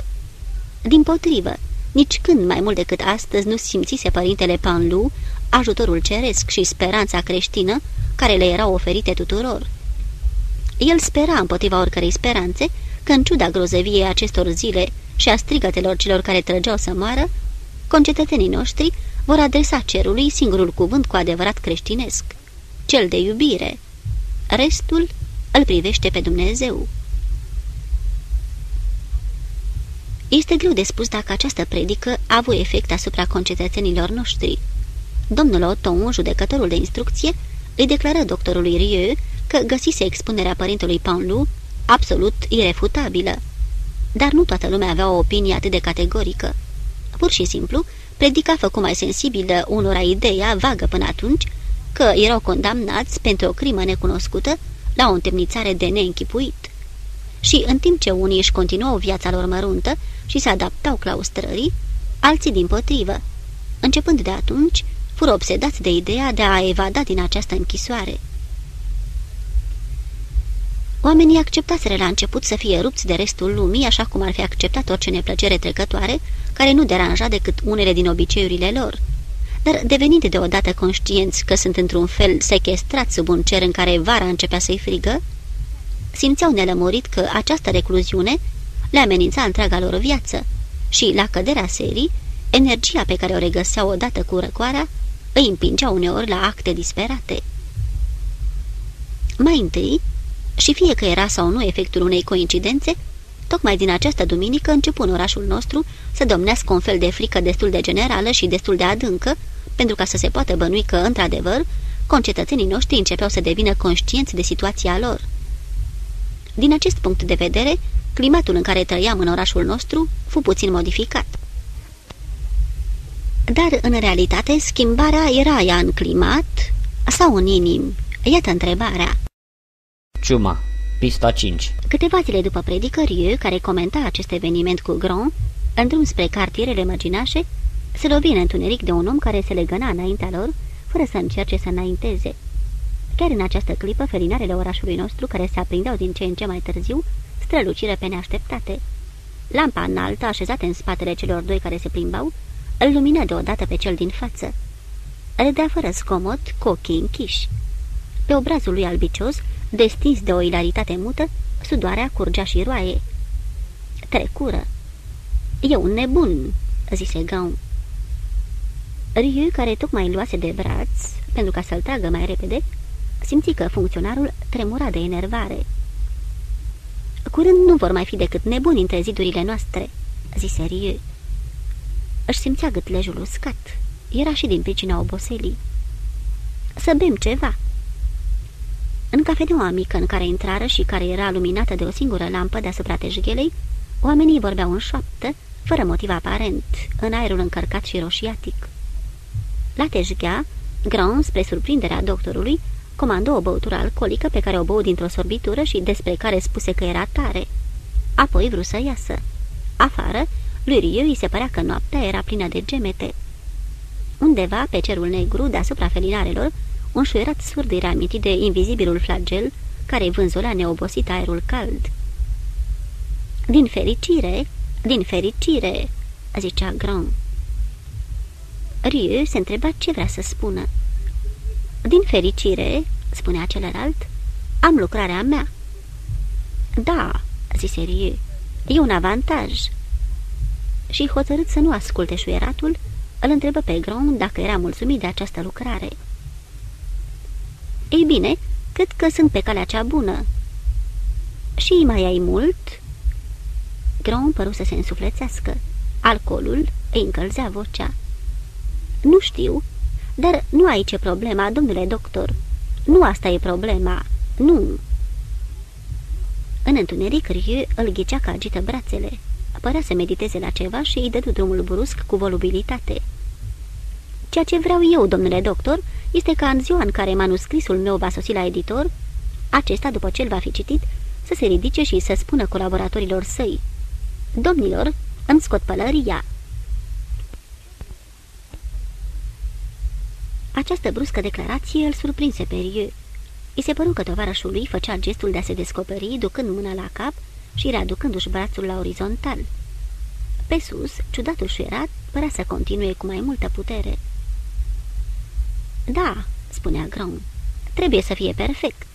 Din potrivă, nici când mai mult decât astăzi nu simțise părintele Panlu ajutorul ceresc și speranța creștină care le erau oferite tuturor. El spera împotriva oricărei speranțe că în ciuda grozeviei acestor zile și a strigătelor celor care trăgeau să moară, concetățenii noștri vor adresa cerului singurul cuvânt cu adevărat creștinesc, cel de iubire. Restul îl privește pe Dumnezeu. Este greu de spus dacă această predică a avut efect asupra concetățenilor noștri. Domnul Oton, judecătorul de instrucție, îi declară doctorului Rieu că găsise expunerea părintelui Panlu absolut irefutabilă. Dar nu toată lumea avea o opinie atât de categorică. Pur și simplu, predica făcu mai sensibilă unora ideea, vagă până atunci, că erau condamnați pentru o crimă necunoscută la o întemnițare de neînchipuit. Și în timp ce unii își continuau viața lor măruntă și se adaptau claustrării, alții din potrivă. Începând de atunci, fură obsedați de ideea de a evada din această închisoare. Oamenii acceptaseră la început să fie rupți de restul lumii, așa cum ar fi acceptat orice neplăcere trecătoare, care nu deranja decât unele din obiceiurile lor. Dar devenind deodată conștienți că sunt într-un fel sequestrați sub un cer în care vara începea să-i frigă, simțeau nelămurit că această recluziune le amenința întreaga lor viață și, la căderea serii, energia pe care o regăseau odată cu răcoarea îi împingea uneori la acte disperate. Mai întâi, și fie că era sau nu efectul unei coincidențe, tocmai din această duminică începu în orașul nostru să domnească un fel de frică destul de generală și destul de adâncă, pentru ca să se poată bănui că, într-adevăr, concetățenii noștri începeau să devină conștienți de situația lor. Din acest punct de vedere, climatul în care trăiam în orașul nostru fu puțin modificat. Dar, în realitate, schimbarea era ea în climat sau în inim? Iată întrebarea. Ciuma, pista 5 Câteva zile după predicărie, care comenta acest eveniment cu Grand, în drum spre cartierele măginașe, se lovi în întuneric de un om care se legăna înaintea lor, fără să încerce să înainteze. Chiar în această clipă, felinarele orașului nostru, care se aprindeau din ce în ce mai târziu, strălucire pe neașteptate. Lampa înaltă, așezată în spatele celor doi care se plimbau, îl lumină deodată pe cel din față. Râdea fără scomot, cu ochii închiși. Pe obrazul lui albicios, destins de o ilaritate mută, sudoarea curgea și roaie. Trecură. E un nebun," zise Gaun. Riu, care tocmai luase de braț, pentru ca să-l tragă mai repede, simți că funcționarul tremura de enervare. Curând nu vor mai fi decât nebuni între zidurile noastre," zise Riu. Își simțea gâtlejul uscat. Era și din pricina oboselii. Să bem ceva," În cafeneaua mică în care intrară și care era luminată de o singură lampă deasupra teșghelei, oamenii vorbeau în șoaptă, fără motiv aparent, în aerul încărcat și roșiatic. La teșghea, Grand, spre surprinderea doctorului, comandă o băutură alcoolică pe care o bău dintr-o sorbitură și despre care spuse că era tare. Apoi vrut să iasă. Afară, lui Rieu îi se părea că noaptea era plină de gemete. Undeva, pe cerul negru, deasupra felinarelor, un șuierat surd era amintit de invizibilul flagel care vânzola neobosit aerul cald. Din fericire, din fericire, zicea Grand. Rieu se întreba ce vrea să spună. Din fericire, spunea celălalt, am lucrarea mea. Da, zise Rieu, e un avantaj. Și hotărât să nu asculte șuieratul, îl întrebă pe Grand dacă era mulțumit de această lucrare. Ei bine, cred că sunt pe calea cea bună. Și mai ai mult?" Grand păru să se însuflețească. Alcoolul îi încălzea vocea. Nu știu, dar nu aici e problema, domnule doctor. Nu asta e problema. Nu." În întuneric, Rieu îl ghicea că agită brațele. Părea să mediteze la ceva și îi dădu drumul brusc cu volubilitate. Ceea ce vreau eu, domnule doctor, este ca în ziua în care manuscrisul meu va sosi la editor, acesta, după ce îl va fi citit, să se ridice și să spună colaboratorilor săi. Domnilor, îmi scot pălăria. Această bruscă declarație îl surprinse pe Rieu. I se păru că tovarășul lui făcea gestul de a se descoperi, ducând mâna la cap și readucându-și brațul la orizontal. Pe sus, ciudatul șuierat părea să continue cu mai multă putere. Da, spunea Grom, trebuie să fie perfect.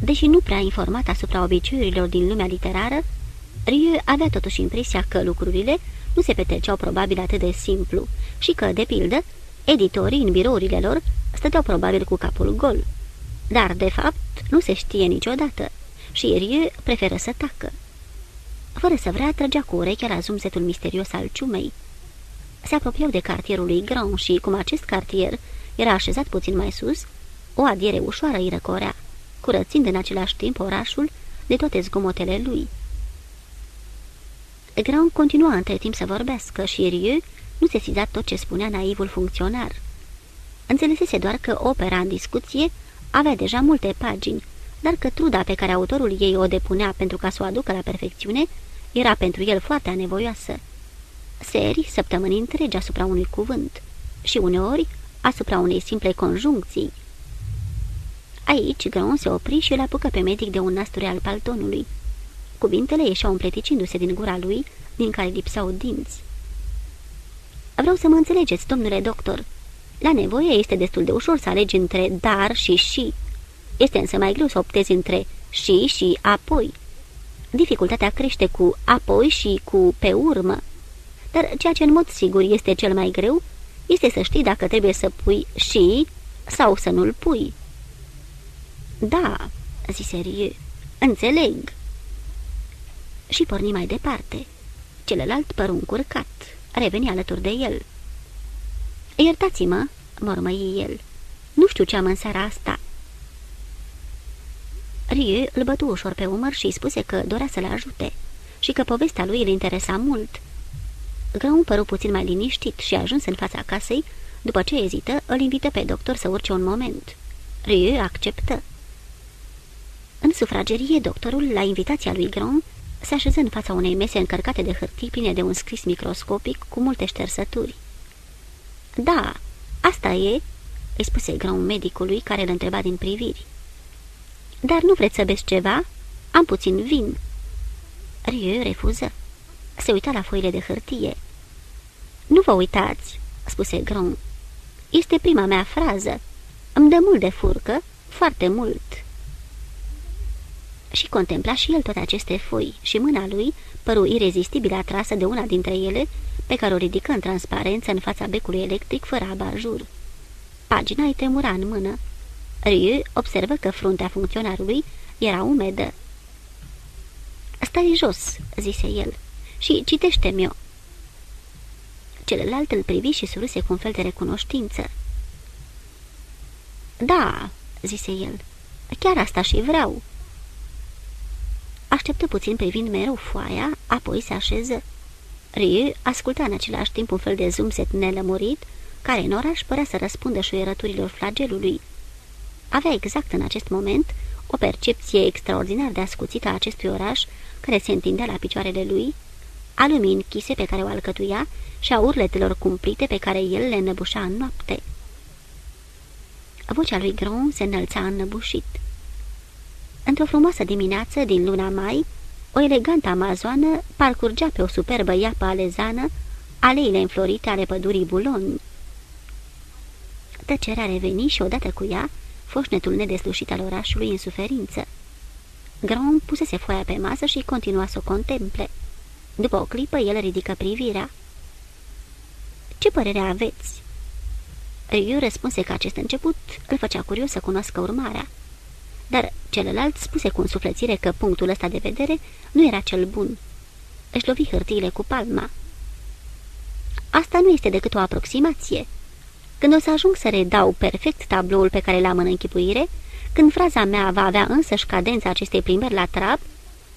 Deși nu prea informat asupra obiceiurilor din lumea literară, Rieu avea totuși impresia că lucrurile nu se petreceau probabil atât de simplu și că, de pildă, editorii în birourile lor stăteau probabil cu capul gol. Dar, de fapt, nu se știe niciodată și Rieu preferă să tacă. Fără să vrea, trăgea cu urechea la zumzetul misterios al ciumei. Se apropiau de cartierul lui Grand și, cum acest cartier era așezat puțin mai sus, o adiere ușoară îi răcorea, curățind în același timp orașul de toate zgomotele lui. Grand continua între timp să vorbească și Rieu nu se siza tot ce spunea naivul funcționar. Înțelesese doar că opera în discuție avea deja multe pagini, dar că truda pe care autorul ei o depunea pentru ca să o aducă la perfecțiune era pentru el foarte anevoioasă. Seri săptămâni întregi asupra unui cuvânt și uneori asupra unei simple conjuncții. Aici Gron se opri și îl apucă pe medic de un nasturi al paltonului. Cuvintele ieșeau împleticindu-se din gura lui, din care lipsau dinți. Vreau să mă înțelegeți, domnule doctor. La nevoie este destul de ușor să alegi între dar și și. Este însă mai greu să optezi între și și apoi. Dificultatea crește cu apoi și cu pe urmă. Dar ceea ce în mod sigur este cel mai greu este să știi dacă trebuie să pui și sau să nu-l pui. Da, zise Rieu, înțeleg. Și porni mai departe. Celălalt păru încurcat. Reveni alături de el. Iertați-mă, mormăi el. Nu știu ce am în seara asta. Rieu îl bătu ușor pe umăr și îi spuse că dorea să-l ajute și că povestea lui îl interesa mult. Grăun păru puțin mai liniștit și ajuns în fața casei, după ce ezită, îl invită pe doctor să urce un moment. Rieu acceptă. În sufragerie, doctorul, la invitația lui Grand, se așeză în fața unei mese încărcate de hârtii pline de un scris microscopic cu multe ștersături. Da, asta e," îi spuse Grand medicului care îl întreba din priviri. Dar nu vreți să beți ceva? Am puțin vin." Rieu refuză. Se uita la foile de hârtie. Nu vă uitați," spuse Grand. Este prima mea frază. Îmi dă mult de furcă, foarte mult." Și contempla și el toate aceste foi și mâna lui păru irezistibil atrasă de una dintre ele, pe care o ridică în transparență în fața becului electric fără abajur. Pagina îi tremura în mână. Rieu observă că fruntea funcționarului era umedă. Stai jos," zise el, și citește-mi-o." Celălalt îl privi și suruse cu un fel de recunoștință. Da," zise el, chiar asta și vreau." Așteptă puțin privind mereu foaia, apoi se așeză. Riu asculta în același timp un fel de zumset nelămurit, care în oraș părea să răspundă șuierăturilor flagelului. Avea exact în acest moment o percepție extraordinar de ascuțită a acestui oraș care se întindea la picioarele lui, a lumii închise pe care o alcătuia și a urletelor cumplite pe care el le înăbușa în noapte. Vocea lui Gron se înălța înnăbușit. Într-o frumoasă dimineață din luna mai, o elegantă amazoană parcurgea pe o superbă iapă alezană aleile înflorite ale pădurii Buloni. Tăcerea reveni și odată cu ea, foșnetul nedeslușit al orașului în suferință. Grom pusese foaia pe masă și continua să o contemple. După o clipă, el ridică privirea. Ce părere aveți?" Riu răspunse că acest început îl făcea curios să cunoască urmarea dar celălalt spuse cu însuflățire că punctul ăsta de vedere nu era cel bun. Își lovi hârtiile cu palma. Asta nu este decât o aproximație. Când o să ajung să redau perfect tabloul pe care l-am în închipuire, când fraza mea va avea însăși cadența acestei plimbări la trap,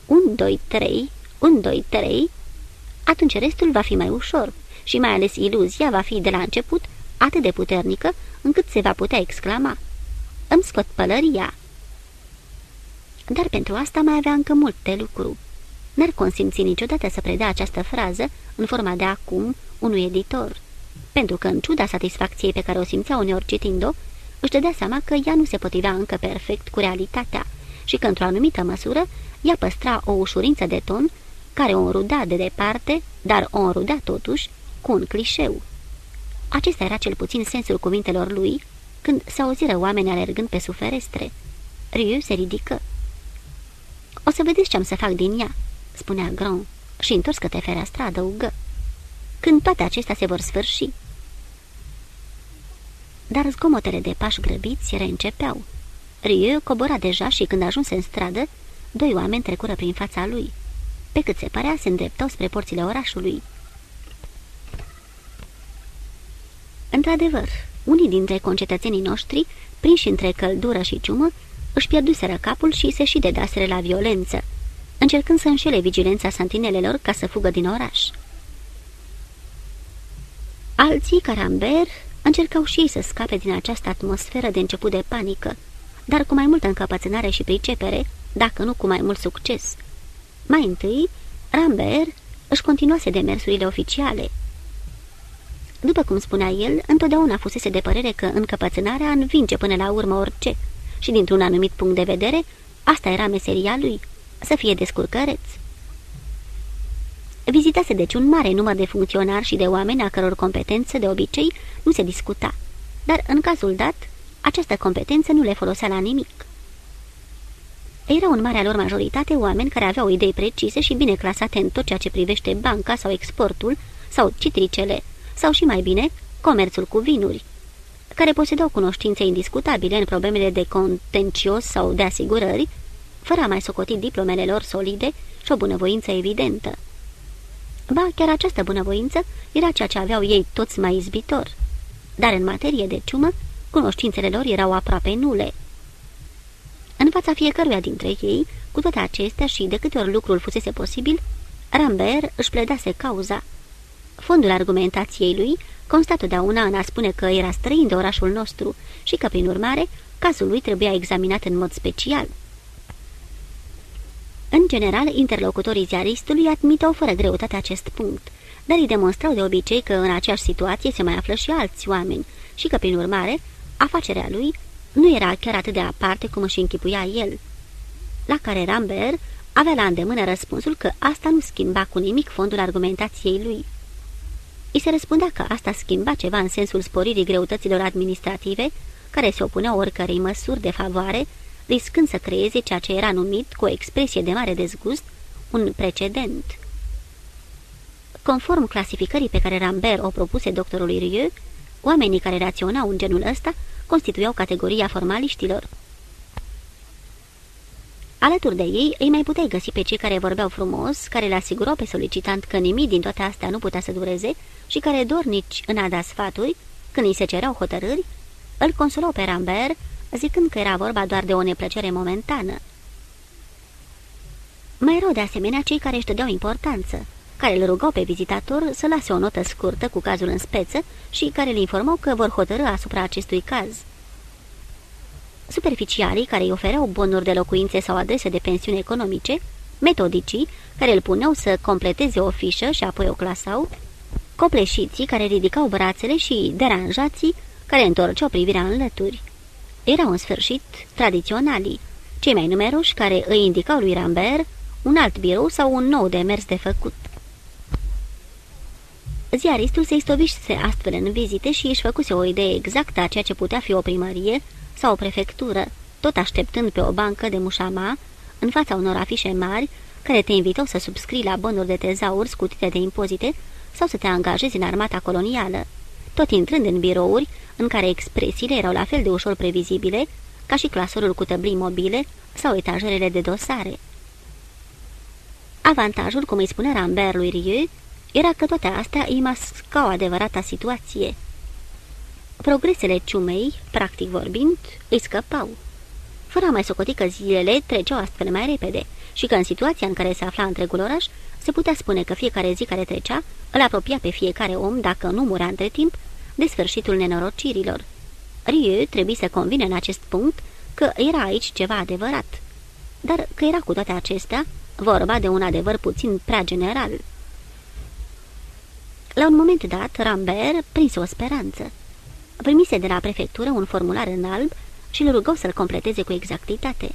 un, doi, trei, un, doi, trei, atunci restul va fi mai ușor și mai ales iluzia va fi de la început atât de puternică încât se va putea exclama. Îmi scot pălăria dar pentru asta mai avea încă multe lucru. N-ar consimți niciodată să predea această frază în forma de acum unui editor, pentru că, în ciuda satisfacției pe care o simțea uneori citind-o, își dădea seama că ea nu se potrivea încă perfect cu realitatea și că, într-o anumită măsură, ea păstra o ușurință de ton care o înruda de departe, dar o înruda totuși cu un clișeu. Acesta era cel puțin sensul cuvintelor lui când se auziră oameni alergând pe suferestre. Riu se ridică. O să vedeți ce am să fac din ea," spunea Grand și întors către fereastra adăugă. Când toate acestea se vor sfârși. Dar zgomotele de pași grăbiți reîncepeau. Rieu cobora deja și când ajunse în stradă, doi oameni trecură prin fața lui. Pe cât se părea, se îndreptau spre porțile orașului. Într-adevăr, unii dintre concetățenii noștri, prinși între căldură și ciumă, își pierduseră capul și se și dedaseră la violență, încercând să înșele vigilența santinelelor ca să fugă din oraș. Alții, Caramber, încercau și ei să scape din această atmosferă de început de panică, dar cu mai multă încăpățânare și pricepere, dacă nu cu mai mult succes. Mai întâi, Rambert își continuase demersurile oficiale. După cum spunea el, întotdeauna fusese de părere că încăpățânarea învinge până la urmă orice și, dintr-un anumit punct de vedere, asta era meseria lui, să fie descurcăreț. Vizitase deci un mare număr de funcționari și de oameni a căror competență de obicei nu se discuta, dar în cazul dat, această competență nu le folosea la nimic. Era în marea lor majoritate oameni care aveau idei precise și bine clasate în tot ceea ce privește banca sau exportul, sau citricele, sau și mai bine, comerțul cu vinuri, care posedau cunoștințe indiscutabile în problemele de contencios sau de asigurări, fără a mai socoti diplomele lor solide și o bunăvoință evidentă. Ba, chiar această bunăvoință era ceea ce aveau ei toți mai izbitor. Dar în materie de ciumă, cunoștințele lor erau aproape nule. În fața fiecăruia dintre ei, cu toate acestea și de câte ori lucrul fusese posibil, Rambert își pledase cauza. Fondul argumentației lui consta totdeauna în a spune că era străin de orașul nostru și că, prin urmare, cazul lui trebuia examinat în mod special. În general, interlocutorii ziaristului admitau fără greutate acest punct, dar îi demonstrau de obicei că în aceeași situație se mai află și alți oameni și că, prin urmare, afacerea lui nu era chiar atât de aparte cum își închipuia el. La care Rambert avea la îndemână răspunsul că asta nu schimba cu nimic fondul argumentației lui. I se răspundea că asta schimba ceva în sensul sporirii greutăților administrative, care se opuneau oricărei măsuri de favoare, riscând să creeze ceea ce era numit, cu o expresie de mare dezgust, un precedent. Conform clasificării pe care Rambert o propuse doctorului Rieu, oamenii care raționau în genul ăsta constituiau categoria formaliștilor. Alături de ei îi mai puteai găsi pe cei care vorbeau frumos, care le asigurau pe solicitant că nimic din toate astea nu putea să dureze și care dornici în a da sfaturi, când îi se cereau hotărâri, îl consolau pe Rambert, zicând că era vorba doar de o neplăcere momentană. Mai erau de asemenea cei care își dădeau importanță, care îl rugau pe vizitator să lase o notă scurtă cu cazul în speță și care îl informau că vor hotărâ asupra acestui caz. Superficialii care îi ofereau bonuri de locuințe sau adrese de pensiuni economice, metodicii care îl puneau să completeze o fișă și apoi o clasau, copleșiții care ridicau brațele și deranjații care întorceau privirea în lături. Erau în sfârșit tradiționalii, cei mai numeroși care îi indicau lui Rambert un alt birou sau un nou demers de făcut. Ziaristul se istoviște astfel în vizite și își făcuse o idee exactă a ceea ce putea fi o primărie sau o prefectură, tot așteptând pe o bancă de mușama, în fața unor afișe mari, care te invitau să subscrii la bonuri de tezauri scutite de impozite sau să te angajezi în armata colonială, tot intrând în birouri în care expresiile erau la fel de ușor previzibile ca și clasorul cu tăblii mobile sau etajerele de dosare. Avantajul, cum îi spune Rambert lui Rieu, era că toate astea îi mascau adevărata situație. Progresele ciumei, practic vorbind, îi scăpau. Fără a mai socoti că zilele treceau astfel mai repede și că în situația în care se afla întregul oraș, se putea spune că fiecare zi care trecea îl apropia pe fiecare om, dacă nu murea între timp, de sfârșitul nenorocirilor. Rieu trebuie să convine în acest punct că era aici ceva adevărat, dar că era cu toate acestea vorba de un adevăr puțin prea general. La un moment dat, Rambert prinse o speranță. Primise de la prefectură un formular în alb și îl rugau să-l completeze cu exactitate.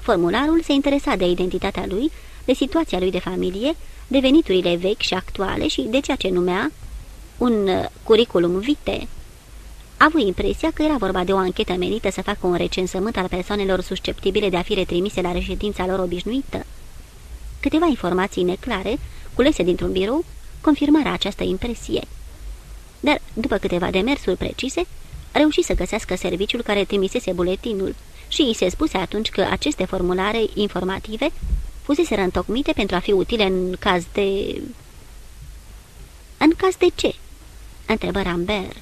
Formularul se interesa de identitatea lui, de situația lui de familie, de veniturile vechi și actuale și de ceea ce numea un uh, curriculum vitae. A avut impresia că era vorba de o anchetă menită să facă un recensământ al persoanelor susceptibile de a fi retrimise la reședința lor obișnuită. Câteva informații neclare, culese dintr-un birou, confirmarea această impresie. Dar, după câteva demersuri precise, reuși să găsească serviciul care trimisese buletinul și îi se spuse atunci că aceste formulare informative fuseseră întocmite pentru a fi utile în caz de... În caz de ce? întrebă Rambert.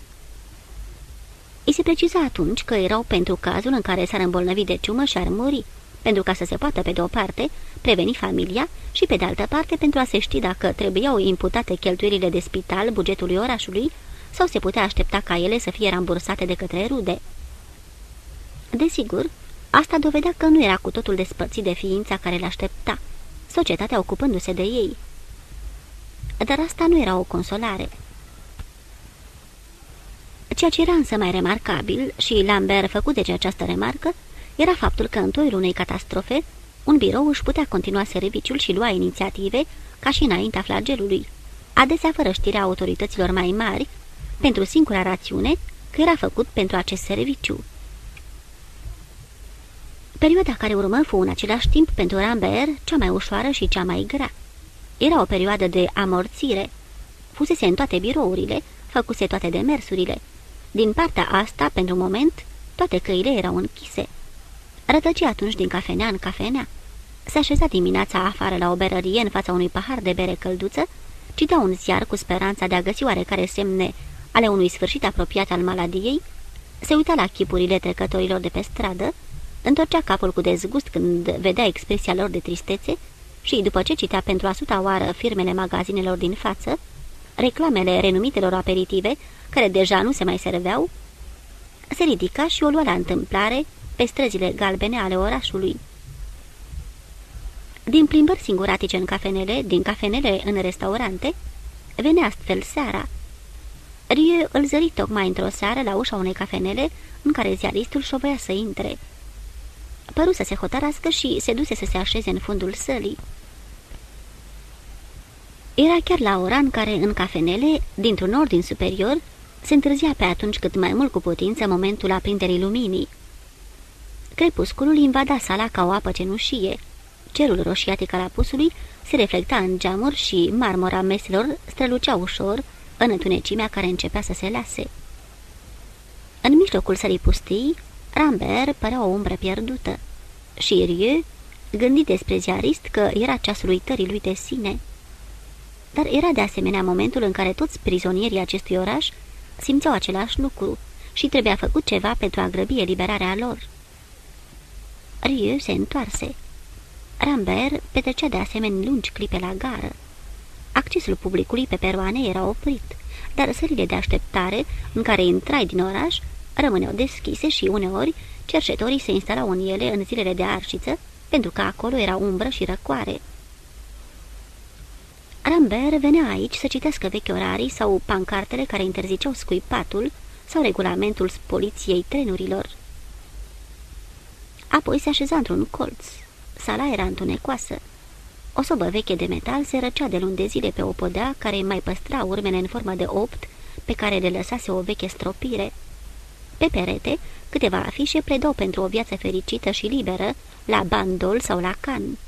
Îi se preciza atunci că erau pentru cazul în care s-ar îmbolnăvi de ciumă și ar muri, pentru ca să se poată, pe de o parte, preveni familia și, pe de altă parte, pentru a se ști dacă trebuiau imputate cheltuielile de spital bugetului orașului sau se putea aștepta ca ele să fie rambursate de către rude. Desigur, asta dovedea că nu era cu totul despărțit de ființa care le aștepta, societatea ocupându-se de ei. Dar asta nu era o consolare. Ceea ce era însă mai remarcabil, și Lambert făcut de această remarcă, era faptul că în toiul unei catastrofe, un birou își putea continua serviciul și lua inițiative ca și înaintea flagelului, adesea fără știrea autorităților mai mari, pentru singura rațiune că era făcut pentru acest serviciu. Perioada care urmă fu în același timp pentru Rambert cea mai ușoară și cea mai grea. Era o perioadă de amorțire. Fusese în toate birourile, făcuse toate demersurile. Din partea asta, pentru moment, toate căile erau închise. Rătăci atunci din cafenea în cafenea. Se așeza dimineața afară la o berărie în fața unui pahar de bere călduță, citea un ziar cu speranța de a găsi oarecare semne ale unui sfârșit apropiat al maladiei, se uita la chipurile trecătorilor de pe stradă, întorcea capul cu dezgust când vedea expresia lor de tristețe și, după ce citea pentru a suta oară firmele magazinelor din față, reclamele renumitelor aperitive, care deja nu se mai serveau, se ridica și o lua la întâmplare pe străzile galbene ale orașului. Din plimbări singuratice în cafenele, din cafenele în restaurante, venea astfel seara. Rieu îl zări tocmai într-o seară la ușa unei cafenele în care ziaristul șovăia să intre. Păru să se hotarască și se duse să se așeze în fundul sălii. Era chiar la ora în care, în cafenele, dintr-un ordin superior, se întârzia pe atunci cât mai mult cu putință momentul aprinderii luminii. Crepusculul invada sala ca o apă cenușie. Cerul roșiatic al apusului se reflecta în geamuri și marmora meselor strălucea ușor în întunecimea care începea să se lase. În mijlocul sării pustii, Rambert părea o umbră pierdută și Rieu gândi despre ziarist că era ceasul uitării lui de sine. Dar era de asemenea momentul în care toți prizonierii acestui oraș simțeau același lucru și trebuia făcut ceva pentru a grăbi eliberarea lor. Rieu se întoarse. Rambert petrecea de asemenea lungi clipe la gară. Accesul publicului pe peroane era oprit, dar sările de așteptare, în care intrai din oraș, rămâneau deschise și uneori cerșetorii se instalau în ele în zilele de arșiță, pentru că acolo era umbră și răcoare. Rambert venea aici să citească vechi orarii sau pancartele care interziceau scuipatul sau regulamentul poliției trenurilor. Apoi se așeza într-un colț. Sala era întunecoasă. O sobă veche de metal se răcea de luni de zile pe o podea care mai păstra urmele în formă de opt pe care le lăsase o veche stropire. Pe perete, câteva afișe predau pentru o viață fericită și liberă, la bandol sau la can.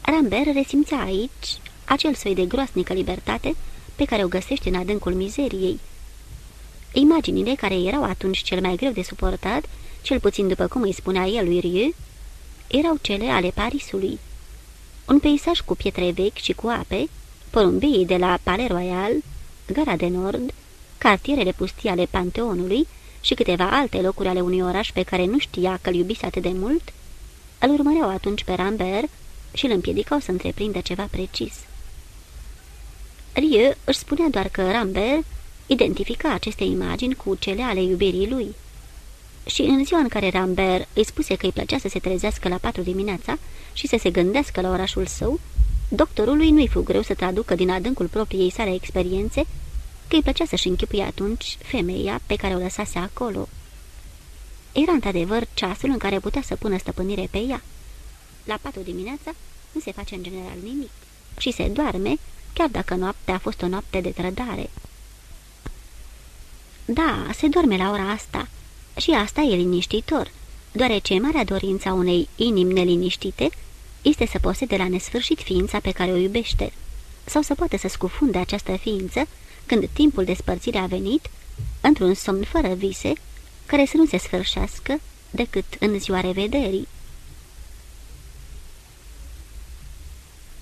Rambert resimțea aici acel soi de groasnică libertate pe care o găsește în adâncul mizeriei. Imaginile care erau atunci cel mai greu de suportat cel puțin după cum îi spunea el lui Rieu, erau cele ale Parisului. Un peisaj cu pietre vechi și cu ape, porumbeii de la Palais Royal, Gara de Nord, cartierele pustii ale Panteonului și câteva alte locuri ale unui oraș pe care nu știa că-l iubise atât de mult, îl urmăreau atunci pe Rambert și îl împiedicau să întreprindă ceva precis. Rieu își spunea doar că Rambert identifica aceste imagini cu cele ale iubirii lui și în ziua în care Rambert îi spuse că îi plăcea să se trezească la patru dimineața și să se gândească la orașul său, doctorului nu-i fu greu să traducă din adâncul propriei sale experiențe că îi plăcea să-și închipuie atunci femeia pe care o lăsase acolo. Era într-adevăr ceasul în care putea să pună stăpânire pe ea. La patru dimineața nu se face în general nimic și se doarme, chiar dacă noaptea a fost o noapte de trădare. Da, se dorme la ora asta și asta e liniștitor, deoarece marea dorința unei inimi neliniștite este să posede la nesfârșit ființa pe care o iubește, sau să poate să scufunde această ființă când timpul despărțirii a venit, într-un somn fără vise, care să nu se sfârșească decât în ziua revederii.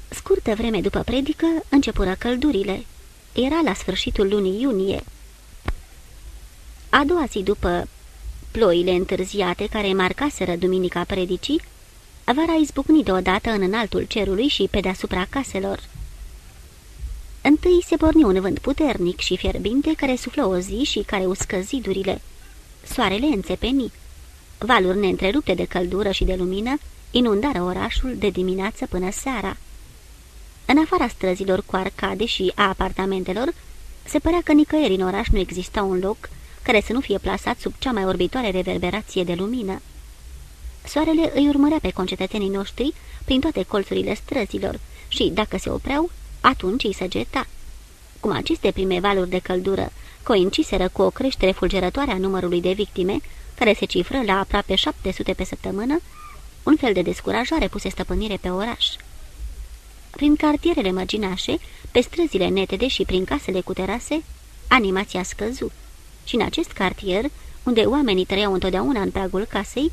Scurtă vreme după predică, începură căldurile. Era la sfârșitul lunii iunie. A doua zi după ploile întârziate care marcaseră duminica predicii, vara izbucni deodată în înaltul cerului și pe deasupra caselor. Întâi se porni un vânt puternic și fierbinte care suflă o zi și care uscă zidurile. Soarele înțepeni. Valuri neîntrerupte de căldură și de lumină inundară orașul de dimineață până seara. În afara străzilor cu arcade și a apartamentelor, se părea că nicăieri în oraș nu exista un loc care să nu fie plasat sub cea mai orbitoare reverberație de lumină. Soarele îi urmărea pe concetățenii noștri prin toate colțurile străzilor și, dacă se opreau, atunci îi săgeta. Cum aceste prime valuri de căldură coinciseră cu o creștere fulgerătoare a numărului de victime, care se cifră la aproape 700 pe săptămână, un fel de descurajare puse stăpânire pe oraș. Prin cartierele mărginașe, pe străzile netede și prin casele cu terase, animația scăzu. Și în acest cartier, unde oamenii trăiau întotdeauna în pragul casei,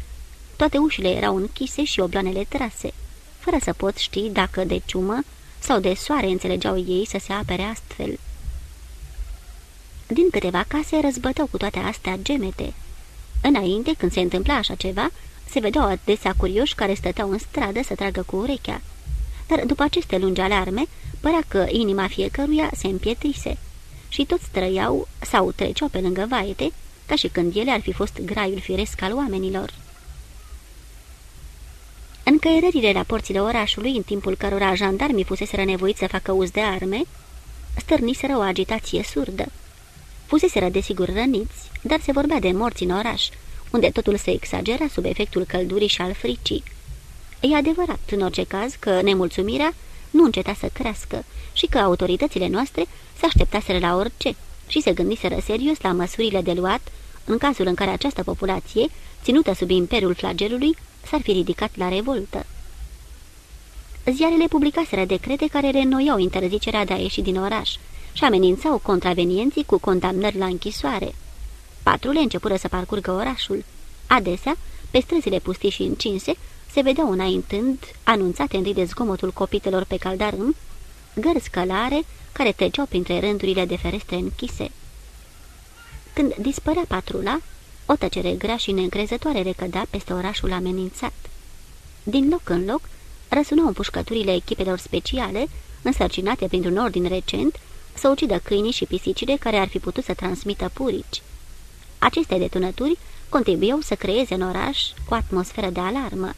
toate ușile erau închise și obloanele trase, fără să pot ști dacă de ciumă sau de soare înțelegeau ei să se apere astfel. Din câteva case răzbăteau cu toate astea gemete. Înainte, când se întâmpla așa ceva, se vedeau adesea curioși care stăteau în stradă să tragă cu urechea. Dar după aceste lungi alarme, părea că inima fiecăruia se împietrise și toți trăiau sau treceau pe lângă vaete, ca și când ele ar fi fost graiul firesc al oamenilor. Încăierările la porțile orașului, în timpul cărora jandarmii fuseseră nevoiți să facă uz de arme, stârniseră o agitație surdă. Fuseseră desigur răniți, dar se vorbea de morți în oraș, unde totul se exagera sub efectul căldurii și al fricii. E adevărat, în orice caz, că nemulțumirea nu înceta să crească și că autoritățile noastre se așteptaseră la orice și se gândiseră serios la măsurile de luat în cazul în care această populație, ținută sub imperiul flagelului, s-ar fi ridicat la revoltă. Ziarele publicaseră decrete care reînnoiau interzicerea de a ieși din oraș și amenințau contravenienții cu condamnări la închisoare. Patrule începură să parcurgă orașul. Adesea, pe străzile pustii și încinse, se vedeau înaintând, anunțate întâi de zgomotul copitelor pe caldarâm, gărzi călare care treceau printre rândurile de ferestre închise. Când dispărea patrula, o tăcere grea și neîncrezătoare recădea peste orașul amenințat. Din loc în loc, răsunau împușcăturile echipelor speciale, însărcinate printr-un ordin recent, să ucidă câinii și pisicile care ar fi putut să transmită purici. Aceste detunături contribuiau să creeze în oraș o atmosferă de alarmă.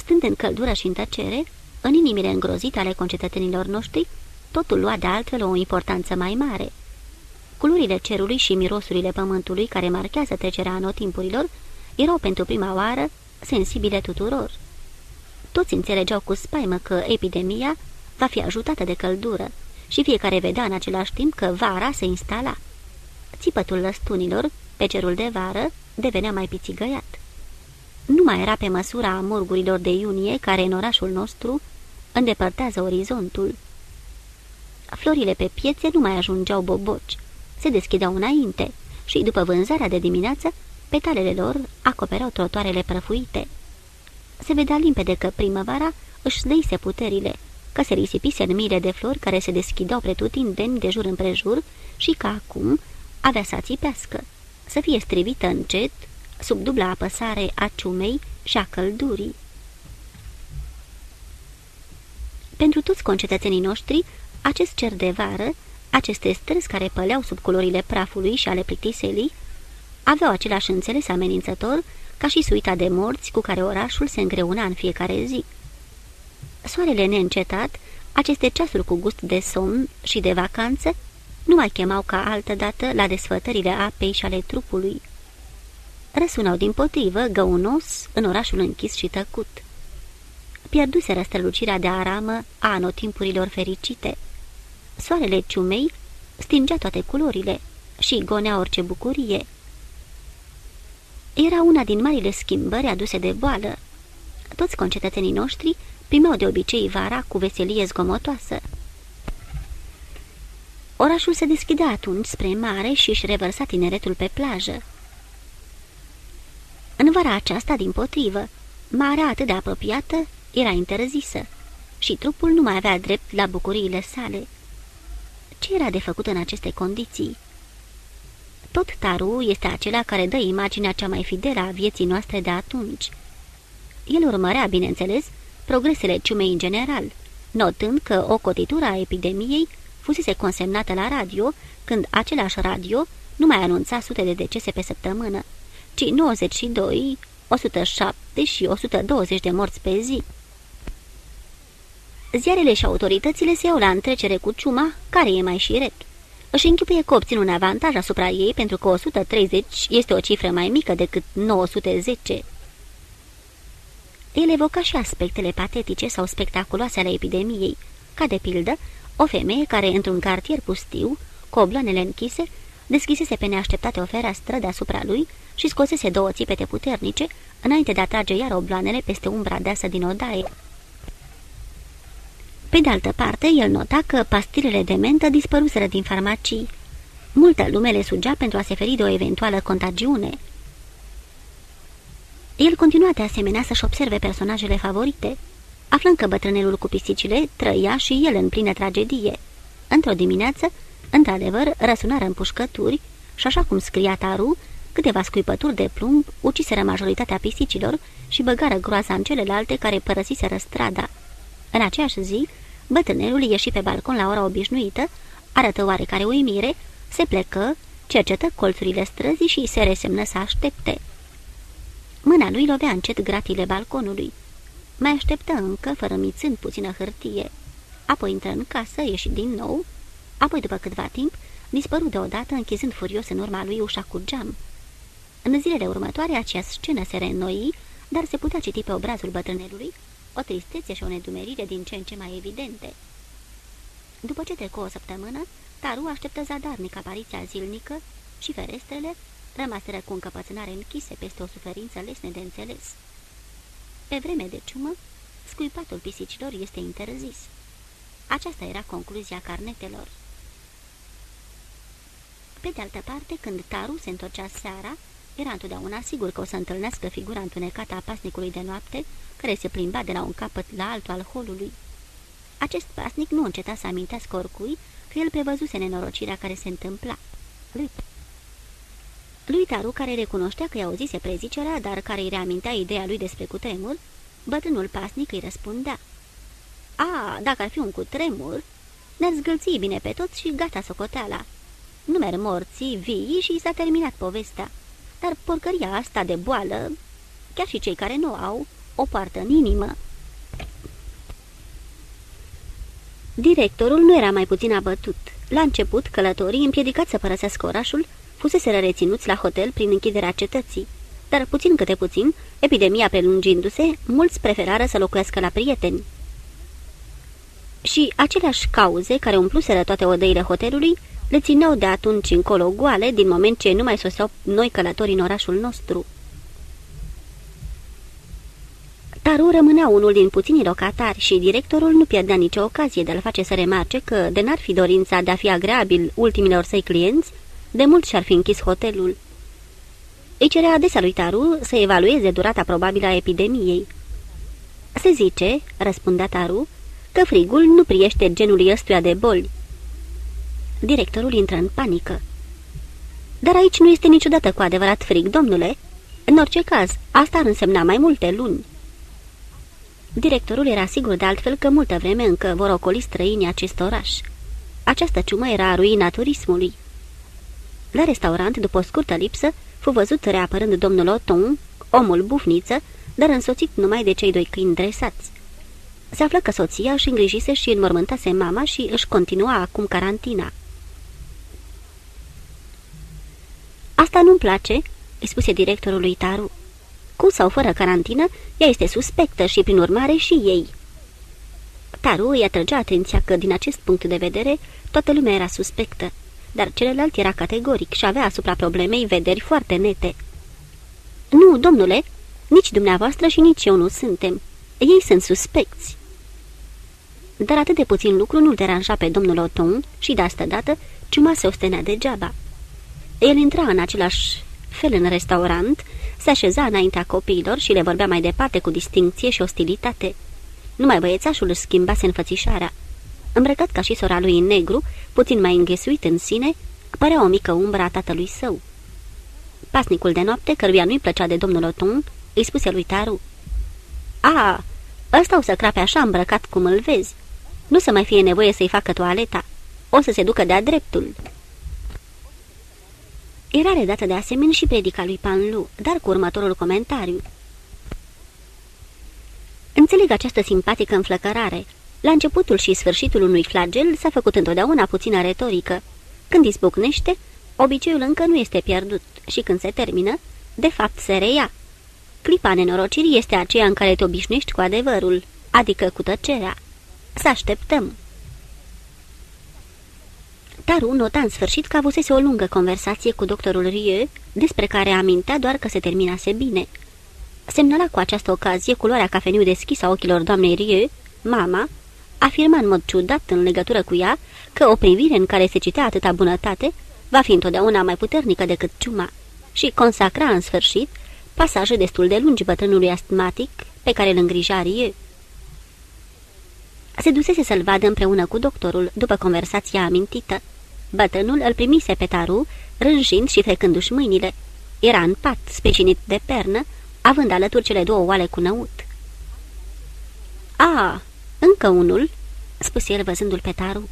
Stând în căldură și în tăcere, în inimile îngrozite ale concetățenilor noștri, totul lua de altfel o importanță mai mare. Culorile cerului și mirosurile pământului care marchează trecerea anotimpurilor erau pentru prima oară sensibile tuturor. Toți înțelegeau cu spaimă că epidemia va fi ajutată de căldură și fiecare vedea în același timp că vara se instala. Țipătul lăstunilor, pe cerul de vară, devenea mai pițigăiat. Nu mai era pe măsura morgurilor de iunie care în orașul nostru îndepărtează orizontul. Florile pe piețe nu mai ajungeau boboci, se deschideau înainte și, după vânzarea de dimineață, petalele lor acoperau trotoarele prăfuite. Se vedea limpede că primăvara își zdăise puterile, că se risipise în mile de flori care se deschideau pretutindeni de jur împrejur și că acum avea să țipească, să fie strivită încet, sub dubla apăsare a ciumei și a căldurii. Pentru toți concetățenii noștri, acest cer de vară, aceste străzi care păleau sub culorile prafului și ale plictiselii, aveau același înțeles amenințător ca și suita de morți cu care orașul se îngreuna în fiecare zi. Soarele neîncetat, aceste ceasuri cu gust de somn și de vacanță, nu mai chemau ca altădată la desfătările apei și ale trupului. Răsunau din potrivă, găunos, în orașul închis și tăcut. pierduseră strălucirea de aramă a anotimpurilor fericite. Soarele ciumei stingea toate culorile și gonea orice bucurie. Era una din marile schimbări aduse de boală. Toți concetățenii noștri primeau de obicei vara cu veselie zgomotoasă. Orașul se deschidea atunci spre mare și își revărsa tineretul pe plajă. În vara aceasta, din potrivă, marea atât de apropiată era interzisă și trupul nu mai avea drept la bucuriile sale. Ce era de făcut în aceste condiții? Tot Taru este acela care dă imaginea cea mai fidelă a vieții noastre de atunci. El urmărea, bineînțeles, progresele ciumei în general, notând că o cotitură a epidemiei fusese consemnată la radio, când același radio nu mai anunța sute de decese pe săptămână, ci 92, 107 și 120 de morți pe zi. Ziarele și autoritățile se iau la întrecere cu ciuma, care e mai șiret. Își închipuie că obțin un avantaj asupra ei pentru că 130 este o cifră mai mică decât 910. El evoca și aspectele patetice sau spectaculoase ale epidemiei, ca de pildă o femeie care, într-un cartier pustiu, cu obloanele închise, deschisese pe neașteptate o fereastră deasupra lui și scosese două țipete puternice, înainte de a trage iar obloanele peste umbra deasă din odaie. Pe de altă parte, el nota că pastilele de mentă dispăruseră din farmacii. Multă lume le sugea pentru a se feri de o eventuală contagiune. El continua de asemenea să-și observe personajele favorite, aflând că bătrânelul cu pisicile trăia și el în plină tragedie. Într-o dimineață, într-adevăr, răsunară împușcături și așa cum scria Taru, câteva scuipături de plumb uciseră majoritatea pisicilor și băgară groaza în celelalte care părăsiseră strada. În aceeași zi, bătrânelul ieși pe balcon la ora obișnuită, arătă oarecare uimire, se plecă, cercetă colțurile străzii și se resemnă să aștepte. Mâna lui lovea încet gratile balconului. Mai așteptă încă, fără mițând puțină hârtie. Apoi intră în casă, ieși din nou, apoi după câtva timp, dispăru deodată, închizând furios în urma lui ușa cu geam. În zilele următoare, aceeași scenă se reînnoi, dar se putea citi pe obrazul bătrânelui o tristețe și o nedumerire din ce în ce mai evidente. După ce trecu o săptămână, Taru așteptă zadarnic apariția zilnică și ferestrele rămaseră cu încăpățânare închise peste o suferință lesne de înțeles. Pe vreme de ciumă, scuipatul pisicilor este interzis. Aceasta era concluzia carnetelor. Pe de altă parte, când Taru se întorcea seara, era întotdeauna sigur că o să întâlnească figura întunecată a pasnicului de noapte, care se plimba de la un capăt la altul al holului. Acest pasnic nu înceta să amintească oricui că el prevăzuse nenorocirea care se întâmpla. Lui, lui Taru, care recunoștea că i-a auzise prezicerea, dar care îi reamintea ideea lui despre cutremur, bătrânul pasnic îi răspundea. A, dacă ar fi un cutremur, ne-ar zgâlți bine pe toți și gata socoteala. Numer morții, vii și s-a terminat povestea. Dar porcăria asta de boală, chiar și cei care nu au, o poartă în inimă. Directorul nu era mai puțin abătut. La început, călătorii, împiedicați să părăsească orașul, fuseseră reținuți la hotel prin închiderea cetății. Dar puțin câte puțin, epidemia prelungindu-se, mulți preferară să locuiască la prieteni. Și aceleași cauze care umpluseră toate odăile hotelului le țineau de atunci încolo goale, din moment ce nu mai soseau noi călători în orașul nostru. Taru rămânea unul din puținii locatari și directorul nu pierdea nicio ocazie de a-l face să remarce că, de n-ar fi dorința de a fi agreabil ultimilor săi clienți, de mult și-ar fi închis hotelul. Îi cerea adesea lui Taru să evalueze durata probabilă a epidemiei. Se zice, răspundea Taru, că frigul nu priește genului ăstuia de boli. Directorul intră în panică. Dar aici nu este niciodată cu adevărat frig, domnule. În orice caz, asta ar însemna mai multe luni. Directorul era sigur de altfel că multă vreme încă vor ocoli străinii acest oraș. Această ciumă era ruina turismului. La restaurant, după o scurtă lipsă, fu văzut reapărând domnul Oton, omul bufniță, dar însoțit numai de cei doi câini dresați. Se află că soția își îngrijise și înmormântase mama și își continua acum carantina. Asta nu-mi place," îi spuse directorul lui Taru. Cu sau fără carantină, ea este suspectă și, prin urmare, și ei. Taru îi atrăgea atenția că, din acest punct de vedere, toată lumea era suspectă, dar celălalt era categoric și avea asupra problemei vederi foarte nete. Nu, domnule, nici dumneavoastră și nici eu nu suntem. Ei sunt suspecți." Dar atât de puțin lucru nu-l deranja pe domnul Oton și de asta dată ciuma se ostenea degeaba. El intra în același fel în restaurant, se așeza înaintea copiilor și le vorbea mai departe cu distinție și ostilitate. Numai băiețașul își schimbase înfățișarea. Îmbrăcat ca și sora lui în negru, puțin mai înghesuit în sine, părea o mică umbră a tatălui său. Pasnicul de noapte, căruia nu-i plăcea de domnul Oton, îi spuse lui Taru. A, ăsta o să crape așa îmbrăcat cum îl vezi. Nu să mai fie nevoie să-i facă toaleta. O să se ducă de-a dreptul." Era redată de asemenea și predica lui Panlu, dar cu următorul comentariu. Înțeleg această simpatică înflăcărare. La începutul și sfârșitul unui flagel s-a făcut întotdeauna puțină retorică. Când izbucnește, obiceiul încă nu este pierdut și când se termină, de fapt se reia. Clipa nenorocirii este aceea în care te obișnuiești cu adevărul, adică cu tăcerea. Să așteptăm. Taru nota în sfârșit că avusese o lungă conversație cu doctorul Rieu, despre care amintea doar că se terminase bine. Semnala cu această ocazie culoarea cafeniu deschisă a ochilor doamnei Rieu, mama, afirma în mod ciudat în legătură cu ea că o privire în care se citea atâta bunătate va fi întotdeauna mai puternică decât ciuma și consacra în sfârșit pasaje destul de lungi bătrânului astmatic pe care îl îngrija Rieu. Se dusese să-l vadă împreună cu doctorul după conversația amintită. Bătrânul îl primise pe Taru, rânjind și frecându-și mâinile. Era în pat, sprijinit de pernă, având alături cele două oale cu năut. A, încă unul?" spuse el văzându-l pe Taru.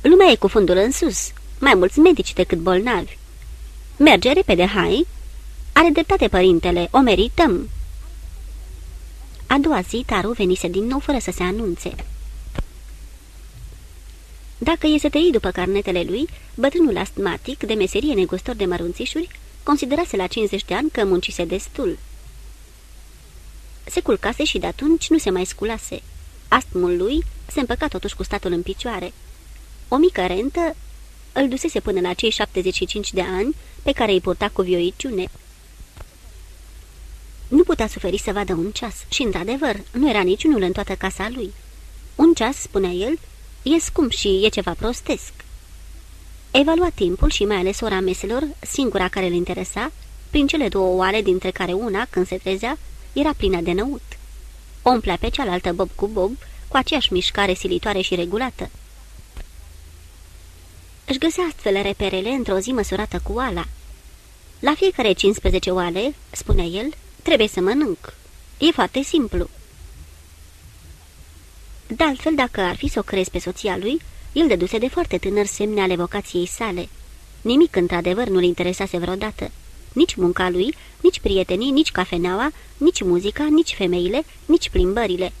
Lumea e cu fundul în sus, mai mulți medici decât bolnavi. Merge repede, hai!" Are dreptate, părintele, o merităm." A doua zi, Taru venise din nou fără să se anunțe. Dacă e să te iei după carnetele lui, bătrânul astmatic, de meserie negustor de mărunțișuri, considerase la 50 de ani că muncise destul. Se culcase și de atunci nu se mai sculase. Astmul lui se împăca totuși cu statul în picioare. O mică rentă îl dusese până la cei 75 de ani pe care îi purta cu vioiciune. Nu putea suferi să vadă un ceas și, într-adevăr, nu era niciunul în toată casa lui. Un ceas, spunea el, e scump și e ceva prostesc. Evalua timpul și mai ales ora meselor, singura care îl interesa, prin cele două oare dintre care una, când se trezea, era plină de năut. O umplea pe cealaltă bob cu bob, cu aceeași mișcare silitoare și regulată. Își găsea astfel reperele într-o zi măsurată cu oala. La fiecare 15 oale, spune el, trebuie să mănânc. E foarte simplu. De altfel, dacă ar fi să o crezi pe soția lui, el dăduse de foarte tânăr semne ale vocației sale. Nimic, într-adevăr, nu-l interesase vreodată. Nici munca lui, nici prietenii, nici cafeneaua, nici muzica, nici femeile, nici plimbările.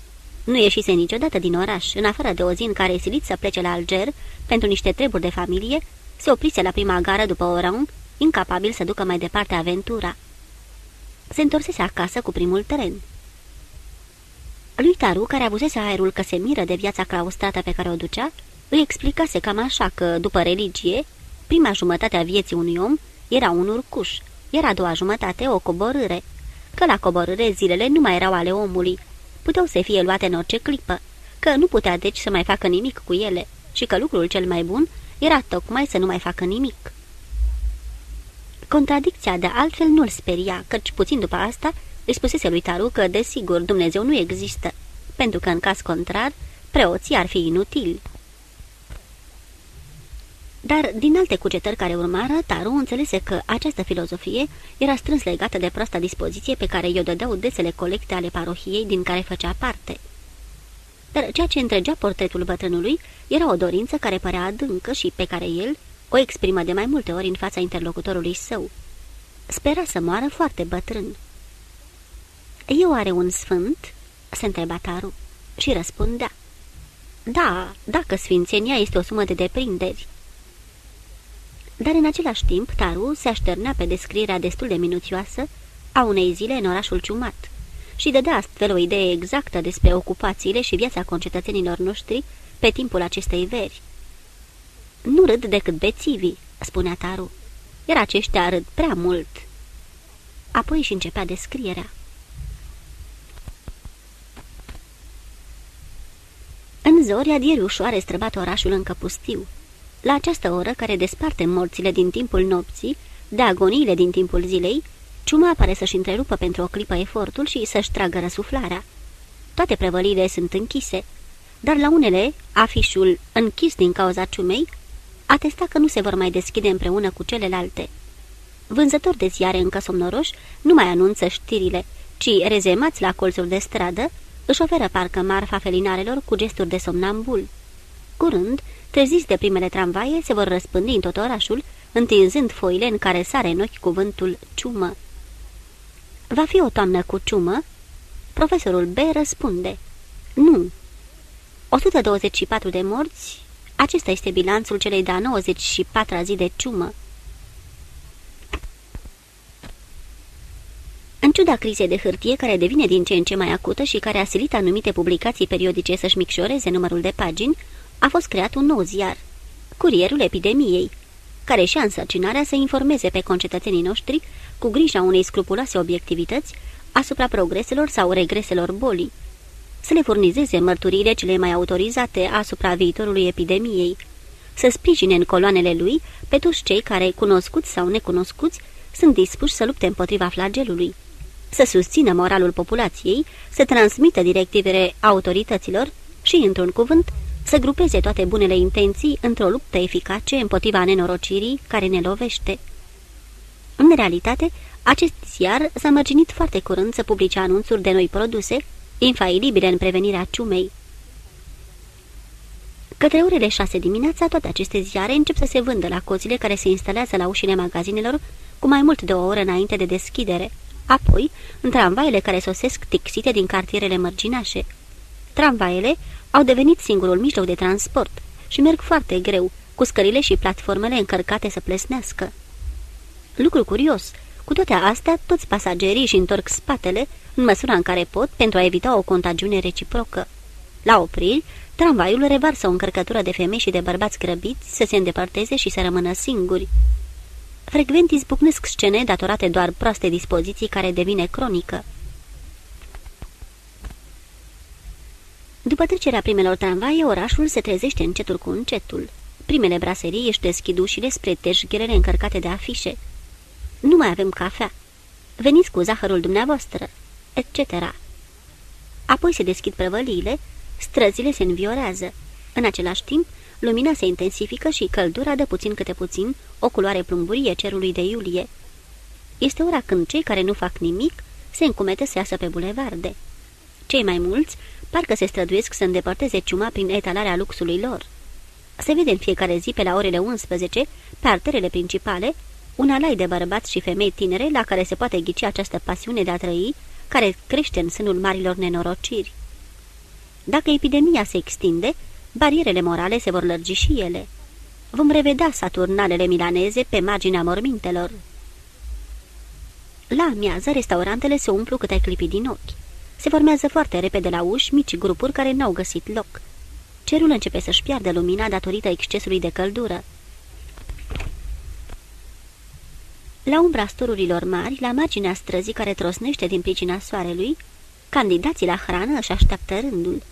Nu ieșise niciodată din oraș, în afară de o zi în care e silit să plece la Alger pentru niște treburi de familie, se oprise la prima gară după Oran, incapabil să ducă mai departe aventura. Se întorsese acasă cu primul tren. Lui Taru, care avusese aerul că se miră de viața claustrată pe care o ducea, îi explicase cam așa că, după religie, prima jumătate a vieții unui om era un urcuș, iar a doua jumătate o coborâre, că la coborâre zilele nu mai erau ale omului, puteau să fie luate în orice clipă, că nu putea deci să mai facă nimic cu ele și că lucrul cel mai bun era tocmai să nu mai facă nimic. Contradicția de altfel nu-l speria, căci puțin după asta își spusese lui Taru că, desigur, Dumnezeu nu există, pentru că, în caz contrar, preoții ar fi inutili. Dar, din alte cugetări care urmară, Taru înțelese că această filozofie era strâns legată de proasta dispoziție pe care i-o dădeau desele colecte ale parohiei din care făcea parte. Dar ceea ce întregea portretul bătrânului era o dorință care părea adâncă și pe care el o exprimă de mai multe ori în fața interlocutorului său. Spera să moară foarte bătrân. Eu are un sfânt?" se întreba Taru și răspundea. Da, dacă sfințenia este o sumă de deprinderi." Dar în același timp Taru se așternea pe descrierea destul de minuțioasă a unei zile în orașul ciumat și dădea astfel o idee exactă despre ocupațiile și viața concetățenilor noștri pe timpul acestei veri. Nu râd decât bețivii," spunea Taru, iar aceștia râd prea mult." Apoi și începea descrierea. În zori, adierii ușoare străbat orașul încă pustiu. La această oră, care desparte morțile din timpul nopții, de agoniile din timpul zilei, ciuma pare să-și întrerupă pentru o clipă efortul și să-și tragă răsuflarea. Toate prevăliile sunt închise, dar la unele, afișul închis din cauza ciumei, atesta că nu se vor mai deschide împreună cu celelalte. Vânzători de ziare încă somnoroși nu mai anunță știrile, ci, rezemați la colțul de stradă, își șoferă parcă marfa felinarelor cu gesturi de somnambul. Curând, treziți de primele tramvaie, se vor răspândi în tot orașul, întinzând foile în care sare în ochi cuvântul ciumă. Va fi o toamnă cu ciumă? Profesorul B răspunde. Nu. 124 de morți? Acesta este bilanțul celei de-a 94-a zi de ciumă. În ciuda crizei de hârtie, care devine din ce în ce mai acută și care a silit anumite publicații periodice să-și micșoreze numărul de pagini, a fost creat un nou ziar, Curierul Epidemiei, care și-a însărcinarea să informeze pe concetățenii noștri, cu grija unei scrupuloase obiectivități, asupra progreselor sau regreselor bolii, să le furnizeze mărturiile cele mai autorizate asupra viitorului epidemiei, să sprijine în coloanele lui pe toți cei care, cunoscuți sau necunoscuți, sunt dispuși să lupte împotriva flagelului să susțină moralul populației, să transmită directivele autorităților și, într-un cuvânt, să grupeze toate bunele intenții într-o luptă eficace împotriva nenorocirii care ne lovește. În realitate, acest ziar s-a mărginit foarte curând să publice anunțuri de noi produse, infailibile în prevenirea ciumei. Către orele șase dimineața, toate aceste ziare încep să se vândă la coțile care se instalează la ușile magazinelor cu mai mult de o oră înainte de deschidere. Apoi, în tramvaiele care sosesc tixite din cartierele mărginașe. Tramvaiele au devenit singurul mijloc de transport și merg foarte greu, cu scările și platformele încărcate să plesnească. Lucru curios, cu toate astea, toți pasagerii își întorc spatele în măsura în care pot pentru a evita o contagiune reciprocă. La opriri, tramvaiul revarsă o încărcătură de femei și de bărbați grăbiți să se îndepărteze și să rămână singuri. Frecvent izbucnesc scene datorate doar proaste dispoziții care devine cronică. După trecerea primelor tramvaie, orașul se trezește încetul cu încetul. Primele braserii își deschid ușile spre teșgherele încărcate de afișe. Nu mai avem cafea. Veniți cu zahărul dumneavoastră, etc. Apoi se deschid prăvăliile, străzile se înviorează. În același timp, lumina se intensifică și căldura dă puțin câte puțin o culoare plumburie cerului de iulie. Este ora când cei care nu fac nimic se încumete să iasă pe bulevarde. Cei mai mulți parcă se străduiesc să îndepărteze ciuma prin etalarea luxului lor. Se vede în fiecare zi pe la orele 11, pe arterele principale, un alai de bărbați și femei tinere la care se poate ghici această pasiune de a trăi, care crește în sânul marilor nenorociri. Dacă epidemia se extinde, barierele morale se vor lărgi și ele. Vom revedea saturnalele milaneze pe marginea mormintelor. La amiază, restaurantele se umplu câte clipi din ochi. Se formează foarte repede la uși mici grupuri care n-au găsit loc. Cerul începe să-și piardă lumina datorită excesului de căldură. La umbra storurilor mari, la marginea străzii care trosnește din pricina soarelui, candidații la hrană își așteaptă rândul.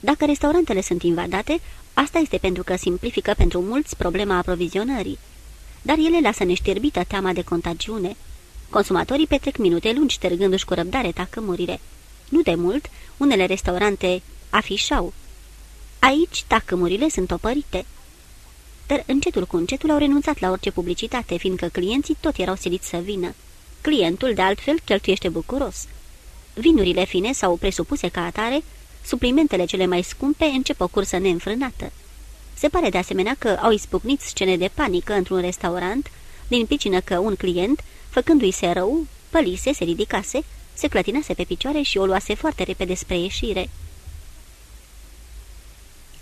Dacă restaurantele sunt invadate, asta este pentru că simplifică pentru mulți problema aprovizionării. Dar ele lasă neșterbită teama de contagiune. Consumatorii petrec minute lungi ștergându-și cu răbdare tacămurile. Nu de mult, unele restaurante afișau. Aici tacămurile sunt opărite. Dar încetul cu încetul au renunțat la orice publicitate, fiindcă clienții tot erau siliți să vină. Clientul, de altfel, cheltuiește bucuros. Vinurile fine sau presupuse ca atare suplimentele cele mai scumpe încep o cursă neînfrânată. Se pare de asemenea că au izbucnit scene de panică într-un restaurant, din picină că un client, făcându-i se rău, pălise, se ridicase, se clătinase pe picioare și o luase foarte repede spre ieșire.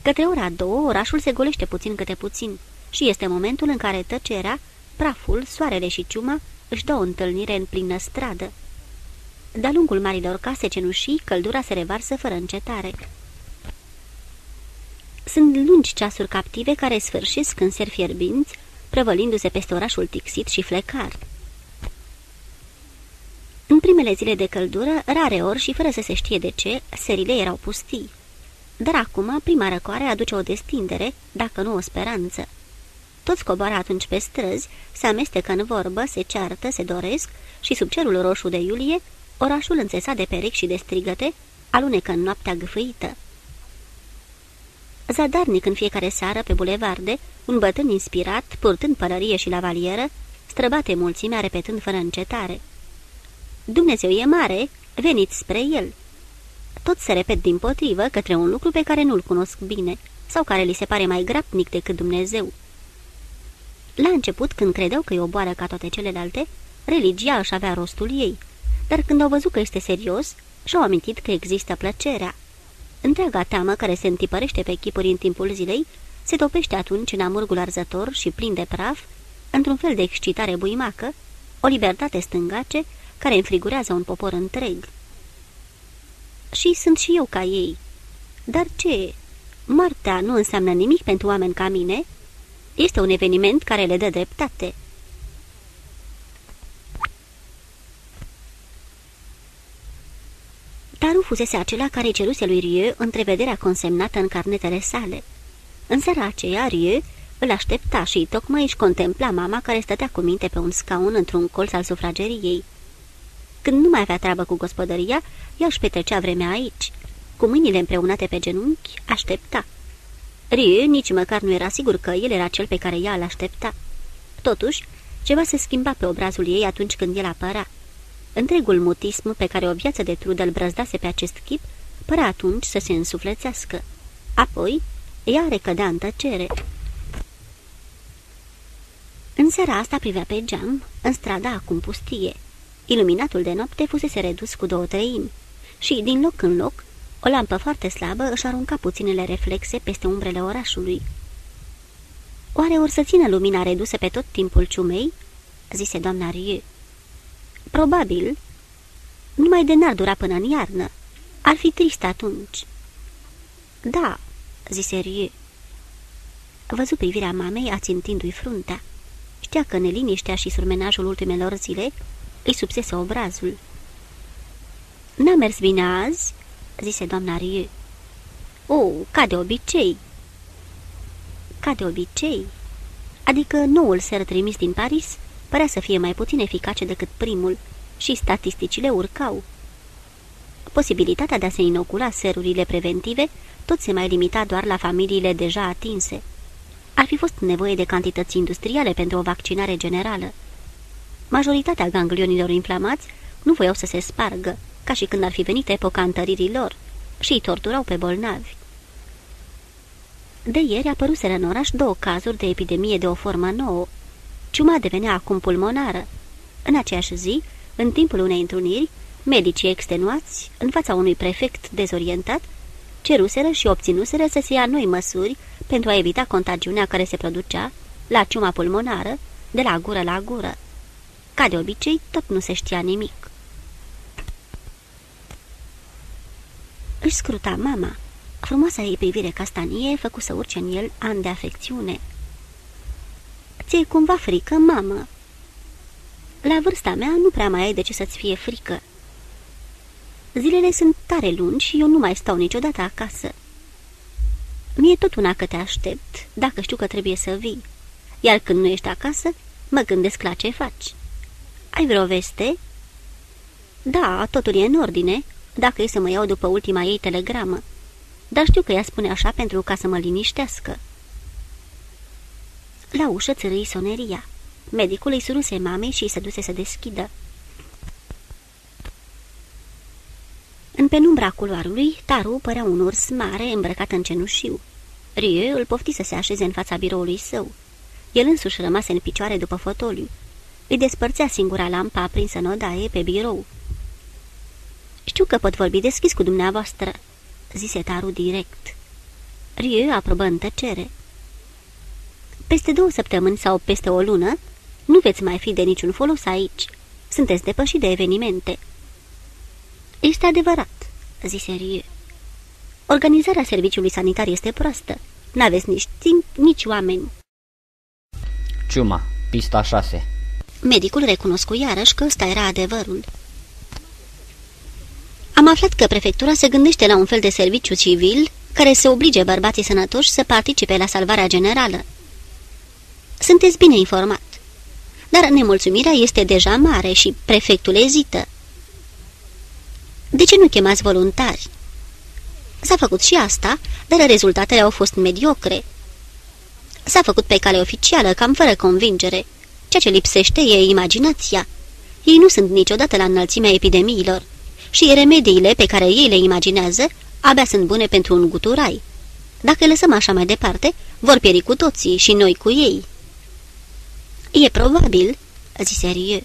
Către ora două, orașul se golește puțin câte puțin și este momentul în care tăcerea, praful, soarele și ciuma își dau întâlnire în plină stradă. De-a lungul marilor case cenușii, căldura se revarsă fără încetare. Sunt lungi ceasuri captive care sfârșesc în ser fierbinți, prăvălindu-se peste orașul tixit și flecar. În primele zile de căldură, rare ori și fără să se știe de ce, serile erau pustii. Dar acum, prima răcoare aduce o destindere, dacă nu o speranță. Toți coboară atunci pe străzi, se amestecă în vorbă, se ceartă, se doresc și sub cerul roșu de iulie, orașul înțesat de perechi și de strigăte, alunecă în noaptea gâfâită. Zadarnic în fiecare seară pe bulevarde, un bătrân inspirat, purtând pălărie și lavalieră, străbate mulțimea repetând fără încetare. Dumnezeu e mare, veniți spre el. Tot se repet din potrivă către un lucru pe care nu-l cunosc bine sau care li se pare mai grapnic decât Dumnezeu. La început, când credeau că e o boară ca toate celelalte, religia își avea rostul ei, dar când au văzut că este serios, și-au amintit că există plăcerea. Întreaga teamă care se întipărește pe chipuri în timpul zilei se topește atunci în amurgul arzător și plin de praf, într-un fel de excitare buimacă, o libertate stângace care înfrigurează un popor întreg. Și sunt și eu ca ei. Dar ce? Moartea nu înseamnă nimic pentru oameni ca mine? Este un eveniment care le dă dreptate. Taru fusese acela care ceruse lui Rieu întrevederea consemnată în carnetele sale. În seara aceea, Rieu îl aștepta și tocmai își contempla mama care stătea cu minte pe un scaun într-un colț al sufrageriei. Când nu mai avea treabă cu gospodăria, ea își petrecea vremea aici. Cu mâinile împreunate pe genunchi, aștepta. Rieu nici măcar nu era sigur că el era cel pe care ea îl aștepta. Totuși, ceva se schimba pe obrazul ei atunci când el apărea. Întregul mutism pe care o viață de trudă îl brăzdase pe acest chip, părea atunci să se însuflețească. Apoi, ea recădea în tăcere. În seara asta privea pe geam, în strada acum pustie. Iluminatul de noapte fusese redus cu două treimi și, din loc în loc, o lampă foarte slabă își arunca puținele reflexe peste umbrele orașului. Oare or să țină lumina redusă pe tot timpul ciumei?" zise doamna Rieu. Probabil. Numai de n-ar dura până în iarnă. Ar fi trist atunci." Da," zise Rieu. Văzu privirea mamei ațintindu-i fruntea. Știa că neliniștea și surmenajul ultimelor zile îi subsese obrazul. N-a mers bine azi?" zise doamna Rieu. O, ca de obicei." Ca de obicei? Adică noul ser trimis din Paris părea să fie mai puțin eficace decât primul și statisticile urcau. Posibilitatea de a se inocula serurile preventive tot se mai limita doar la familiile deja atinse. Ar fi fost nevoie de cantități industriale pentru o vaccinare generală. Majoritatea ganglionilor inflamați nu voiau să se spargă, ca și când ar fi venit epoca întăririi lor, și îi torturau pe bolnavi. De ieri apăruseră în oraș două cazuri de epidemie de o formă nouă. Ciuma devenea acum pulmonară. În aceeași zi, în timpul unei întruniri, medicii extenuați, în fața unui prefect dezorientat, ceruseră și obținuseră să se ia noi măsuri pentru a evita contagiunea care se producea la ciuma pulmonară, de la gură la gură. Ca de obicei, tot nu se știa nimic. Își scruta mama. Frumoasa ei privire castanie făcu să urce în el an de afecțiune. Ți-e cumva frică, mamă?" La vârsta mea nu prea mai ai de ce să-ți fie frică." Zilele sunt tare lungi și eu nu mai stau niciodată acasă." Mi-e tot una că te aștept, dacă știu că trebuie să vii. Iar când nu ești acasă, mă gândesc la ce faci." Ai vreo veste?" Da, totul e în ordine, dacă e să mă iau după ultima ei telegramă. Dar știu că ea spune așa pentru ca să mă liniștească." La ușă țărâi soneria. Medicul îi suruse mamei și se duse să deschidă. În penumbra culoarului, Taru părea un urs mare îmbrăcat în cenușiu. Rieu îl pofti să se așeze în fața biroului său. El însuși rămase în picioare după fotoliu. Îi despărțea singura lampa aprinsă în odaie pe birou. Știu că pot vorbi deschis cu dumneavoastră," zise Taru direct. Rieu aprobă în tăcere. Peste două săptămâni sau peste o lună, nu veți mai fi de niciun folos aici. Sunteți depășit de evenimente." Este adevărat, zise Rieu. Organizarea serviciului sanitar este proastă. N-aveți nici timp, nici oameni. Ciuma, pista 6 Medicul recunoscu iarăși că ăsta era adevărul. Am aflat că prefectura se gândește la un fel de serviciu civil care să oblige bărbații sănătoși să participe la salvarea generală. Sunteți bine informat. Dar nemulțumirea este deja mare și prefectul ezită. De ce nu chemați voluntari? S-a făcut și asta, dar rezultatele au fost mediocre. S-a făcut pe cale oficială, cam fără convingere. Ceea ce lipsește e imaginația. Ei nu sunt niciodată la înălțimea epidemiilor și remediile pe care ei le imaginează abia sunt bune pentru un guturai. Dacă lăsăm așa mai departe, vor pieri cu toții și noi cu ei. E probabil, zise Rieu.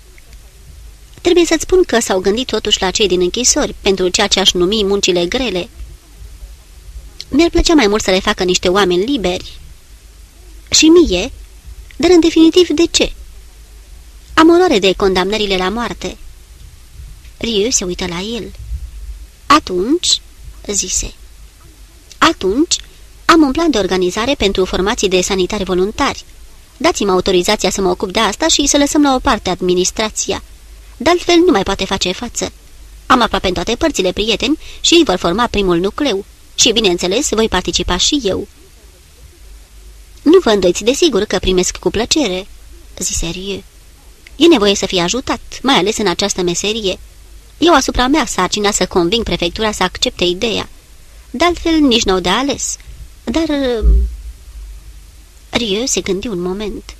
Trebuie să-ți spun că s-au gândit totuși la cei din închisori pentru ceea ce aș numi muncile grele. Mi-ar plăcea mai mult să le facă niște oameni liberi. Și mie? Dar în definitiv de ce? Am oroare de condamnările la moarte. Rieu se uită la el. Atunci, zise, atunci am un plan de organizare pentru formații de sanitari voluntari. Dați-mi autorizația să mă ocup de asta și să lăsăm la o parte administrația. De altfel nu mai poate face față. Am aproape în toate părțile prieteni și ei vor forma primul nucleu. Și, bineînțeles, voi participa și eu. Nu vă îndoiți de sigur că primesc cu plăcere, zise Rieu. E nevoie să fie ajutat, mai ales în această meserie. Eu asupra mea sarcina să conving prefectura să accepte ideea. De altfel, nici n-au de ales. Dar... Uh, Rieu se gândi un moment.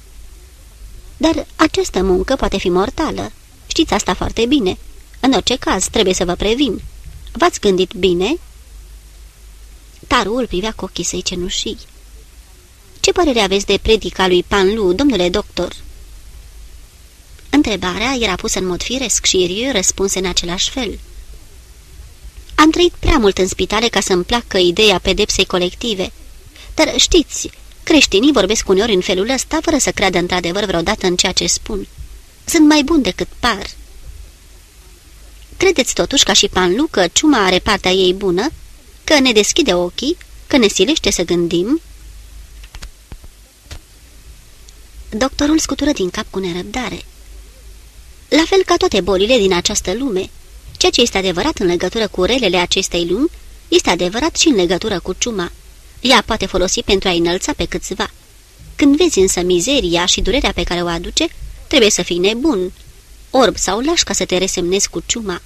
Dar această muncă poate fi mortală. Știți asta foarte bine. În orice caz, trebuie să vă previn. V-ați gândit bine?" Tarul privea cu ochii săi cenușii. Ce părere aveți de predica lui Panlu, domnule doctor?" Întrebarea era pusă în mod firesc și Rieu răspunse în același fel. Am trăit prea mult în spitale ca să-mi placă ideea pedepsei colective. Dar știți, creștinii vorbesc uneori în felul ăsta fără să creadă într-adevăr vreodată în ceea ce spun. Sunt mai buni decât par. Credeți totuși ca și Panlu că ciuma are partea ei bună? Că ne deschide ochii? Că ne silește să gândim? Doctorul scutură din cap cu nerăbdare la fel ca toate bolile din această lume. Ceea ce este adevărat în legătură cu relele acestei lumi, este adevărat și în legătură cu ciuma. Ea poate folosi pentru a înălța pe câțiva. Când vezi însă mizeria și durerea pe care o aduce, trebuie să fii nebun, orb sau laș ca să te resemnezi cu ciuma.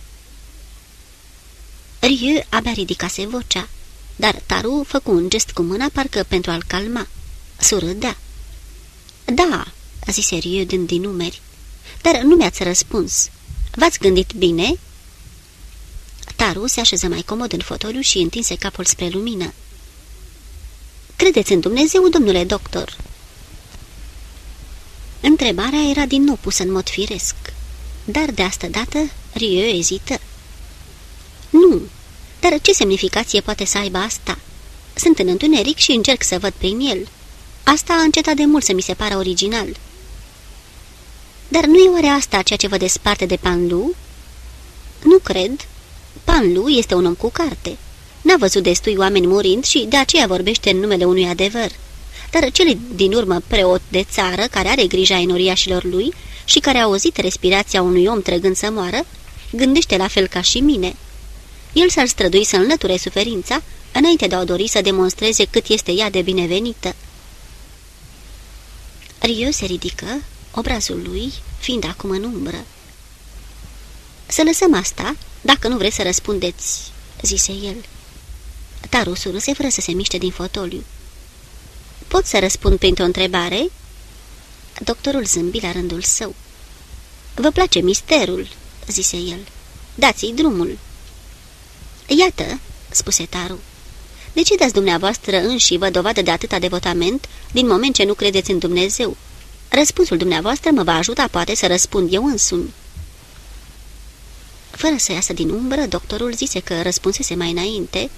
Rieu abia ridicase vocea, dar Taru făcu un gest cu mâna parcă pentru a-l calma. Surâdea. Da, zise Rieu dând din numeri. Dar nu mi-ați răspuns. V-ați gândit bine?" Taru se așeză mai comod în fotoliu și întinse capul spre lumină. Credeți în Dumnezeu, domnule doctor?" Întrebarea era din nou pusă în mod firesc, dar de asta dată Rieu ezită. Nu, dar ce semnificație poate să aibă asta? Sunt în întuneric și încerc să văd prin el. Asta a încetat de mult să mi se pară original." Dar nu e oare asta ceea ce vă desparte de Panlu? Nu cred. Panlu este un om cu carte. N-a văzut destui oameni murind și de aceea vorbește în numele unui adevăr. Dar cel din urmă preot de țară, care are grija enoriașilor lui și care a auzit respirația unui om trăgând să moară, gândește la fel ca și mine. El s-ar strădui să înlăture suferința, înainte de a dori să demonstreze cât este ea de binevenită. Rio se ridică, obrazul lui fiind acum în umbră. Să lăsăm asta, dacă nu vreți să răspundeți," zise el. Taru suruse fără să se miște din fotoliu. Pot să răspund printr-o întrebare?" Doctorul zâmbi la rândul său. Vă place misterul?" zise el. Dați-i drumul." Iată," spuse Taru. De ce dați dumneavoastră înși vă dovadă de atâta devotament din moment ce nu credeți în Dumnezeu?" Răspunsul dumneavoastră mă va ajuta poate să răspund eu însumi. Fără să iasă din umbră, doctorul zise că răspunsese mai înainte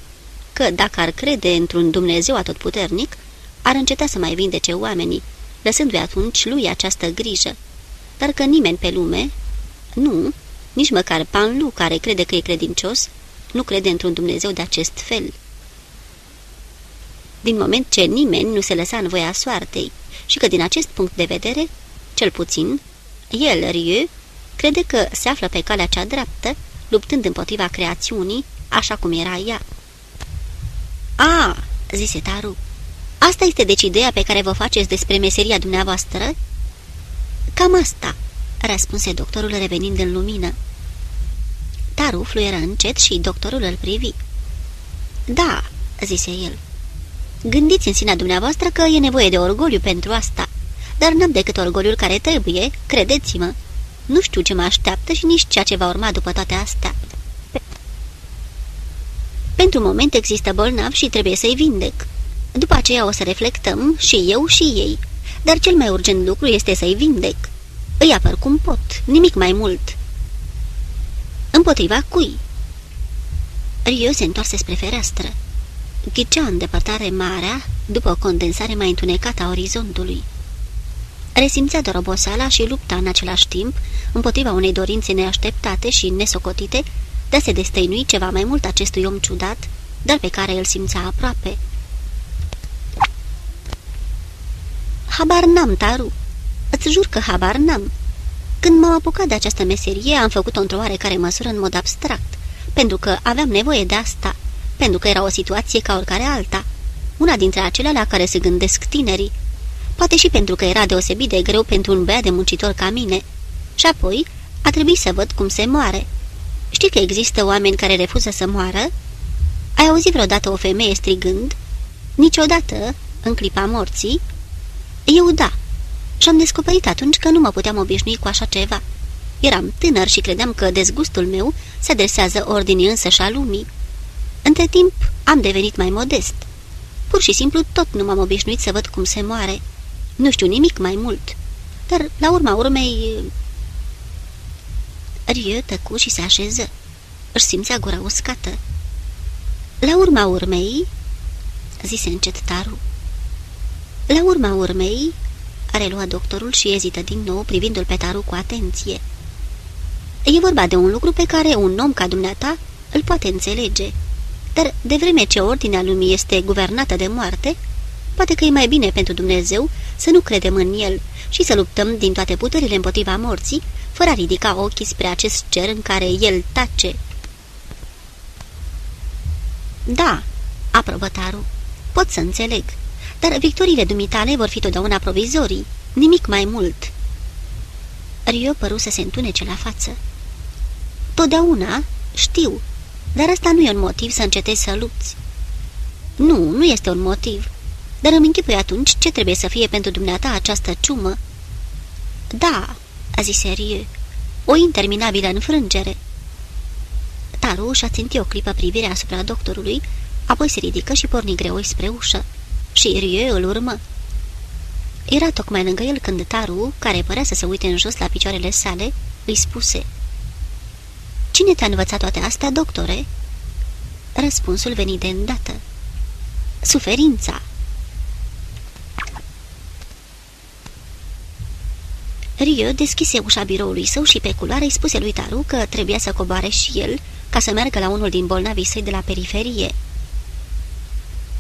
că, dacă ar crede într-un Dumnezeu atotputernic, ar înceta să mai vindece oamenii, lăsându-i atunci lui această grijă, dar că nimeni pe lume, nu, Nici măcar Panlu, care crede că e credincios, nu crede într-un Dumnezeu de acest fel. Din moment ce nimeni nu se lăsa în voia soartei și că din acest punct de vedere, cel puțin, el, Rieu, crede că se află pe calea cea dreaptă, luptând împotriva creațiunii, așa cum era ea. A, zise Taru, asta este deci ideea pe care vă faceți despre meseria dumneavoastră? Cam asta, răspunse doctorul revenind în lumină. Taru fluieră încet și doctorul îl privi. Da, zise el. Gândiți în sinea dumneavoastră că e nevoie de orgoliu pentru asta, dar n-am decât orgoliul care trebuie, credeți-mă. Nu știu ce mă așteaptă și nici ceea ce va urma după toate astea. Pentru moment există bolnav și trebuie să-i vindec. După aceea o să reflectăm și eu și ei. Dar cel mai urgent lucru este să-i vindec. Îi apăr cum pot, nimic mai mult. Împotriva cui? Rio se întoarse spre fereastră. Ghicea în depărtare marea, după o condensare mai întunecată a orizontului. Resimțea doar oboseala și lupta în același timp, împotriva unei dorințe neașteptate și nesocotite, de a se destăinui ceva mai mult acestui om ciudat, dar pe care îl simțea aproape. Habar n-am, Taru. Îți jur că habar n-am. Când m-am apucat de această meserie, am făcut-o într-o oarecare măsură în mod abstract, pentru că aveam nevoie de asta, pentru că era o situație ca oricare alta, una dintre acelea la care se gândesc tinerii, poate și pentru că era deosebit de greu pentru un băiat de muncitor ca mine. Și apoi a trebuit să văd cum se moare. Știi că există oameni care refuză să moară? Ai auzit vreodată o femeie strigând? Niciodată, în clipa morții? Eu da. Și am descoperit atunci că nu mă puteam obișnui cu așa ceva. Eram tânăr și credeam că dezgustul meu se adresează ordinii însă și a lumii. Între timp am devenit mai modest. Pur și simplu tot nu m-am obișnuit să văd cum se moare. Nu știu nimic mai mult. Dar, la urma urmei... Rieu tăcu și se așeză. Își simțea gura uscată. La urma urmei... zise încet Taru. La urma urmei... relua doctorul și ezită din nou privindu-l pe Taru cu atenție. E vorba de un lucru pe care un om ca dumneata îl poate înțelege. Dar de vreme ce ordinea lumii este guvernată de moarte, poate că e mai bine pentru Dumnezeu să nu credem în el și să luptăm din toate puterile împotriva morții, fără a ridica ochii spre acest cer în care el tace. Da, aprobă Taru, pot să înțeleg, dar victoriile dumitale vor fi totdeauna provizorii, nimic mai mult. Rio păru să se întunece la față. Totdeauna, știu, dar asta nu e un motiv să încetezi să lupți. Nu, nu este un motiv. Dar îmi închipui atunci ce trebuie să fie pentru dumneata această ciumă. Da, a zis serie, o interminabilă înfrângere. Taru și-a țintit o clipă privirea asupra doctorului, apoi se ridică și porni greoi spre ușă. Și Rieu îl urmă. Era tocmai lângă el când Taru, care părea să se uite în jos la picioarele sale, îi spuse Cine te-a învățat toate astea, doctore?" Răspunsul veni de îndată. Suferința. Rio deschise ușa biroului său și pe culoare îi spuse lui Taru că trebuia să coboare și el ca să meargă la unul din bolnavii săi de la periferie.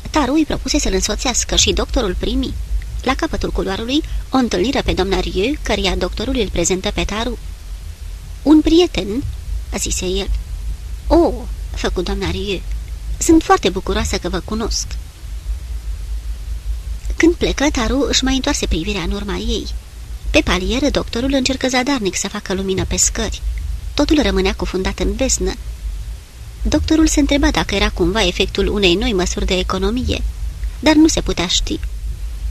Taru îi propuse să-l însoțească și doctorul primi. La capătul culoarului o întâlniră pe doamna Rio, căreia doctorul îl prezentă pe Taru. Un prieten, zise el. O, făcut doamna Rie, sunt foarte bucuroasă că vă cunosc. Când plecă, Taru își mai întoarse privirea în urma ei. Pe palieră, doctorul încercă zadarnic să facă lumină pe scări. Totul rămânea cufundat în vesnă. Doctorul se întreba dacă era cumva efectul unei noi măsuri de economie, dar nu se putea ști.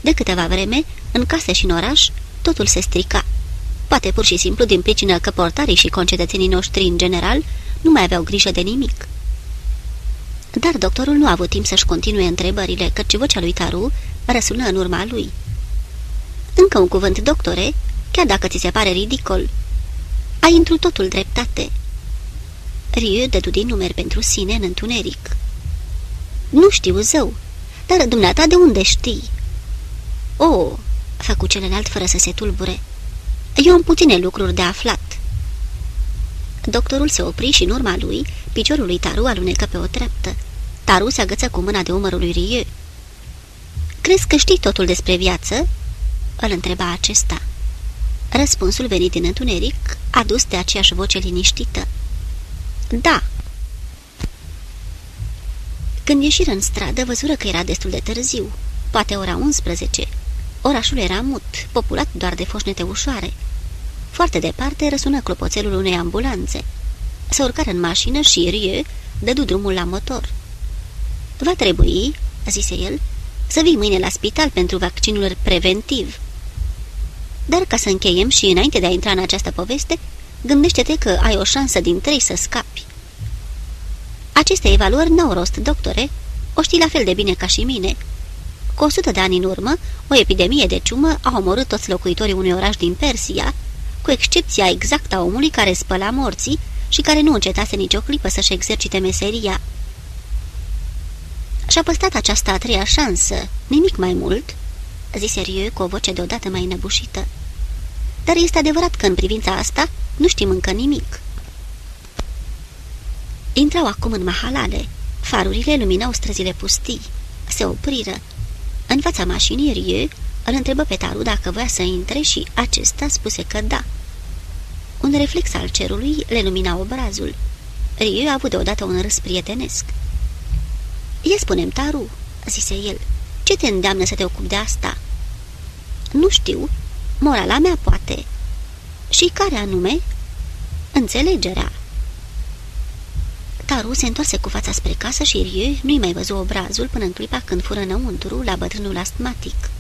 De câteva vreme, în case și în oraș, totul se strica poate pur și simplu din pricină că portarii și concetățenii noștri în general nu mai aveau grijă de nimic. Dar doctorul nu a avut timp să-și continue întrebările, căci vocea lui Taru răsună în urma lui. Încă un cuvânt, doctore, chiar dacă ți se pare ridicol. Ai întru totul dreptate. Riu dădu din numeri pentru sine în întuneric. Nu știu, zău, dar dumneata de unde știi? O, făcu celălalt fără să se tulbure. Eu am puține lucruri de aflat. Doctorul se opri și în urma lui, piciorul lui Taru alunecă pe o treaptă. Taru se agăță cu mâna de umărul lui Rieu. Crezi că știi totul despre viață?" Îl întreba acesta. Răspunsul venit din întuneric, adus de aceeași voce liniștită. Da." Când ieșiră în stradă, văzură că era destul de târziu, poate ora 11. Orașul era mut, populat doar de foșnete ușoare. Foarte departe răsună clopoțelul unei ambulanțe. Se urcară în mașină și Rieu dădu drumul la motor. Va trebui, zise el, să vii mâine la spital pentru vaccinul preventiv. Dar ca să încheiem și înainte de a intra în această poveste, gândește-te că ai o șansă din trei să scapi. Aceste evaluări n-au rost, doctore, o știi la fel de bine ca și mine. Cu o sută de ani în urmă, o epidemie de ciumă a omorât toți locuitorii unui oraș din Persia, cu excepția exactă a omului care spăla morții și care nu încetase nicio clipă să-și exercite meseria. Și-a păstrat această a treia șansă, nimic mai mult, zise Rieu cu o voce deodată mai înăbușită. Dar este adevărat că în privința asta nu știm încă nimic. Intrau acum în mahalale. Farurile luminau străzile pustii. Se opriră. În fața mașinii Rieu îl întrebă pe Taru dacă voia să intre și acesta spuse că da. Un reflex al cerului le lumina obrazul. Rieu a avut deodată un râs prietenesc. Ia spunem, Taru," zise el, ce te îndeamnă să te ocupi de asta?" Nu știu. Morala mea poate." Și care anume?" Înțelegerea." Taru se întoarse cu fața spre casă și Rieu nu-i mai văzu obrazul până în clipa când fură înăuntru la bătrânul astmatic.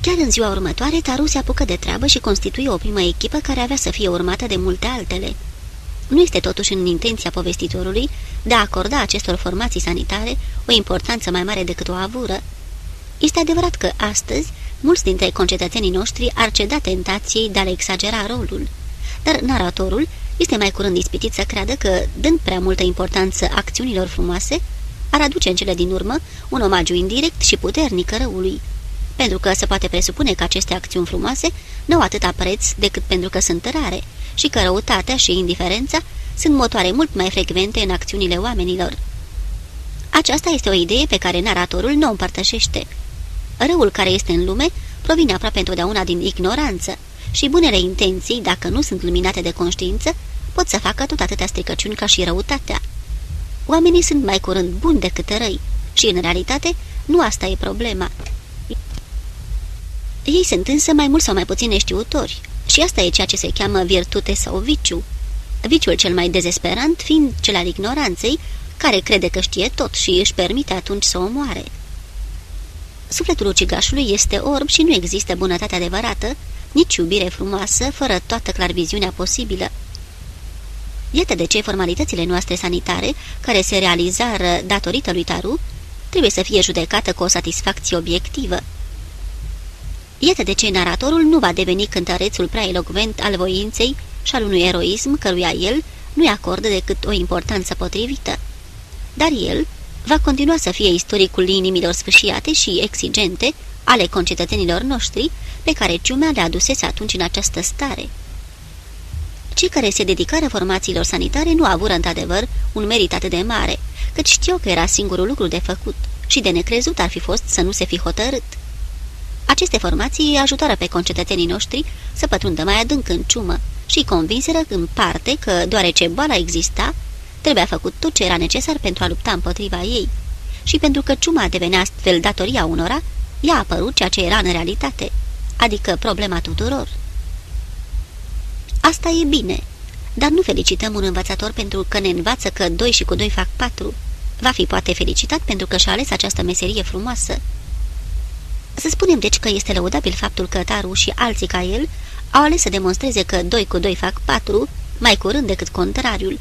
Chiar în ziua următoare, Taru se apucă de treabă și constituie o primă echipă care avea să fie urmată de multe altele. Nu este totuși în intenția povestitorului de a acorda acestor formații sanitare o importanță mai mare decât o avură. Este adevărat că astăzi mulți dintre concetățenii noștri ar ceda tentației de a le exagera rolul, dar naratorul este mai curând ispitit să creadă că, dând prea multă importanță acțiunilor frumoase, ar aduce în cele din urmă un omagiu indirect și puternic răului pentru că se poate presupune că aceste acțiuni frumoase nu au atâta preț decât pentru că sunt rare și că răutatea și indiferența sunt motoare mult mai frecvente în acțiunile oamenilor. Aceasta este o idee pe care naratorul nu o împărtășește. Răul care este în lume provine aproape întotdeauna din ignoranță și bunele intenții, dacă nu sunt luminate de conștiință, pot să facă tot atâtea stricăciuni ca și răutatea. Oamenii sunt mai curând buni decât răi și, în realitate, nu asta e problema. Ei sunt însă mai mult sau mai puțin neștiutori și asta e ceea ce se cheamă virtute sau viciu. Viciul cel mai dezesperant fiind cel al ignoranței, care crede că știe tot și își permite atunci să o moare. Sufletul ucigașului este orb și nu există bunătate adevărată, nici iubire frumoasă, fără toată clarviziunea posibilă. Iată de ce formalitățile noastre sanitare, care se realizară datorită lui Taru, trebuie să fie judecată cu o satisfacție obiectivă. Iată de ce naratorul nu va deveni cântărețul prea elocvent al voinței și al unui eroism căruia el nu-i acordă decât o importanță potrivită. Dar el va continua să fie istoricul inimilor sfâșiate și exigente ale concetățenilor noștri pe care ciumea le adusese atunci în această stare. Cei care se dedicară formațiilor sanitare nu avură într-adevăr un merit atât de mare, cât știu că era singurul lucru de făcut și de necrezut ar fi fost să nu se fi hotărât. Aceste formații ajutară pe concetățenii noștri să pătrundă mai adânc în ciumă și convinseră în parte că, deoarece boala exista, trebuia făcut tot ce era necesar pentru a lupta împotriva ei. Și pentru că ciuma devenea astfel datoria unora, ea a apărut ceea ce era în realitate, adică problema tuturor. Asta e bine, dar nu felicităm un învățător pentru că ne învață că doi și cu doi fac patru. Va fi poate felicitat pentru că și-a ales această meserie frumoasă. Să spunem deci că este lăudabil faptul că Taru și alții ca el au ales să demonstreze că doi cu doi fac patru, mai curând decât contrariul.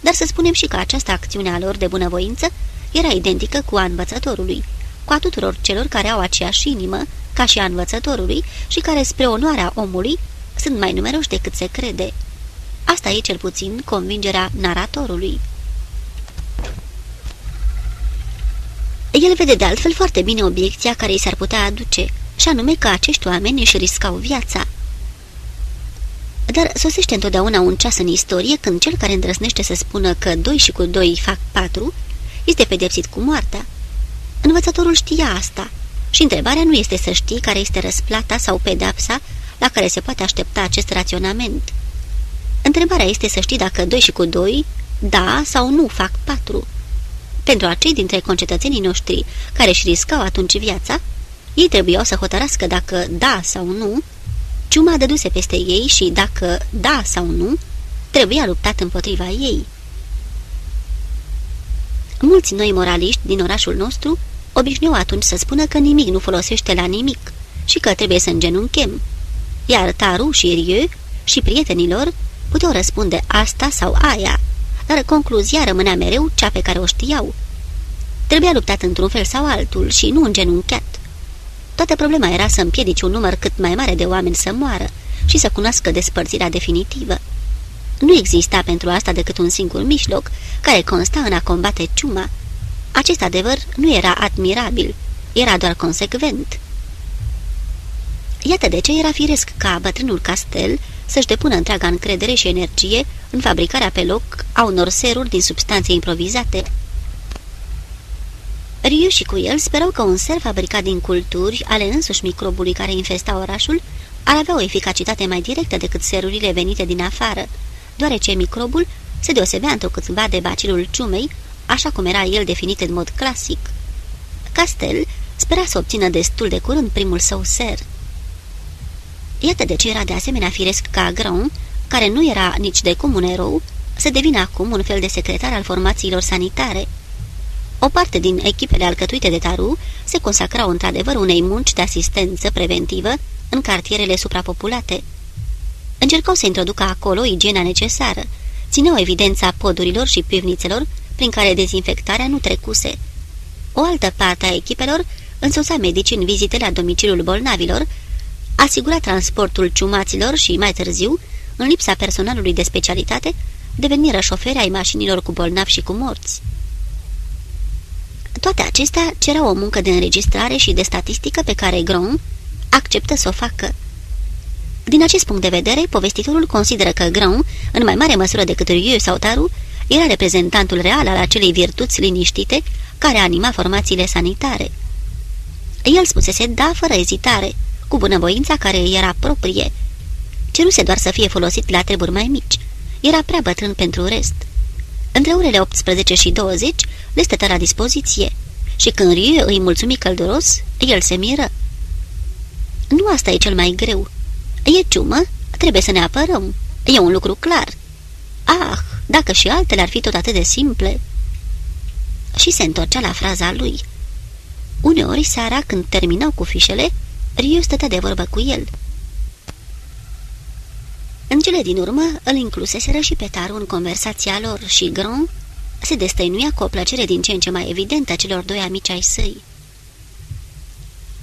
Dar să spunem și că această acțiune a lor de bunăvoință era identică cu a învățătorului, cu a tuturor celor care au aceeași inimă, ca și a învățătorului, și care, spre onoarea omului, sunt mai numeroși decât se crede. Asta e cel puțin convingerea naratorului. El vede de altfel foarte bine obiecția care i s-ar putea aduce, și anume că acești oameni își riscau viața. Dar sosește întotdeauna un ceas în istorie când cel care îndrăsnește să spună că doi și cu doi fac patru este pedepsit cu moartea. Învățătorul știa asta și întrebarea nu este să știi care este răsplata sau pedapsa la care se poate aștepta acest raționament. Întrebarea este să știi dacă doi și cu doi, da sau nu fac patru. Pentru acei dintre concetățenii noștri care își riscau atunci viața, ei trebuiau să hotărască dacă da sau nu, ciuma dăduse peste ei și dacă da sau nu, trebuia luptat împotriva ei. Mulți noi moraliști din orașul nostru obișnuiau atunci să spună că nimic nu folosește la nimic și că trebuie să îngenunchem. Iar Taru și Rieu și prietenilor puteau răspunde asta sau aia, dar concluzia rămânea mereu cea pe care o știau. Trebuia luptat într-un fel sau altul și nu îngenunchiat. Toată problema era să împiedici un număr cât mai mare de oameni să moară și să cunoască despărțirea definitivă. Nu exista pentru asta decât un singur mijloc, care consta în a combate ciuma. Acest adevăr nu era admirabil, era doar consecvent. Iată de ce era firesc ca bătrânul Castel să-și depună întreaga încredere și energie în fabricarea pe loc a unor seruri din substanțe improvizate. Riu și cu el sperau că un ser fabricat din culturi ale însuși microbului care infesta orașul ar avea o eficacitate mai directă decât serurile venite din afară, deoarece microbul se deosebea întrucâtva de bacilul ciumei, așa cum era el definit în mod clasic. Castel spera să obțină destul de curând primul său ser. Iată de ce era de asemenea firesc ca Grand, care nu era nici de cum un erou, să devină acum un fel de secretar al formațiilor sanitare. O parte din echipele alcătuite de Taru se consacrau într-adevăr unei munci de asistență preventivă în cartierele suprapopulate. Încercau să introducă acolo igiena necesară, țineau evidența podurilor și pivnițelor prin care dezinfectarea nu trecuse. O altă parte a echipelor însoțea medici în vizite la domiciliul bolnavilor, asigura transportul ciumaților și, mai târziu, în lipsa personalului de specialitate, deveniră șoferi ai mașinilor cu bolnavi și cu morți. Toate acestea cereau o muncă de înregistrare și de statistică pe care Grand acceptă să o facă. Din acest punct de vedere, povestitorul consideră că Grand, în mai mare măsură decât Rieu sau Taru, era reprezentantul real al acelei virtuți liniștite care anima formațiile sanitare. El spusese da fără ezitare, cu bunăvoința care era proprie. Ceruse doar să fie folosit la treburi mai mici. Era prea bătrân pentru rest. Între orele 18 și 20 le stătea la dispoziție și când Rieu îi mulțumi călduros, el se miră. Nu asta e cel mai greu. E ciumă, trebuie să ne apărăm. E un lucru clar. Ah, dacă și altele ar fi tot atât de simple. Și se întorcea la fraza lui. Uneori, seara, când terminau cu fișele, Riu stătea de vorbă cu el. În cele din urmă, îl incluseseră și pe Taru în conversația lor și Grand se destăinuia cu o plăcere din ce în ce mai evidentă celor doi amici ai săi.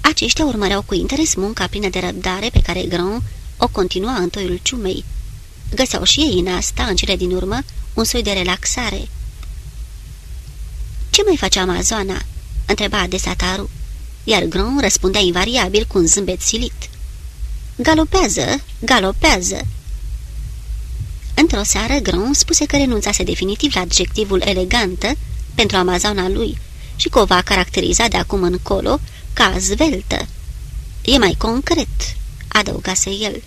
Aceștia urmăreau cu interes munca plină de răbdare pe care Grand o continua în toiul ciumei. Găseau și ei în asta, în cele din urmă, un soi de relaxare. Ce mai face Amazoana?" întreba adesea Taru, iar Grand răspundea invariabil cu un zâmbet silit. Galopează, galopează!" Într-o seară, Grand spuse că renunțase definitiv la adjectivul elegantă pentru Amazona lui și că o va caracteriza de acum încolo ca zveltă. E mai concret, adăugase el.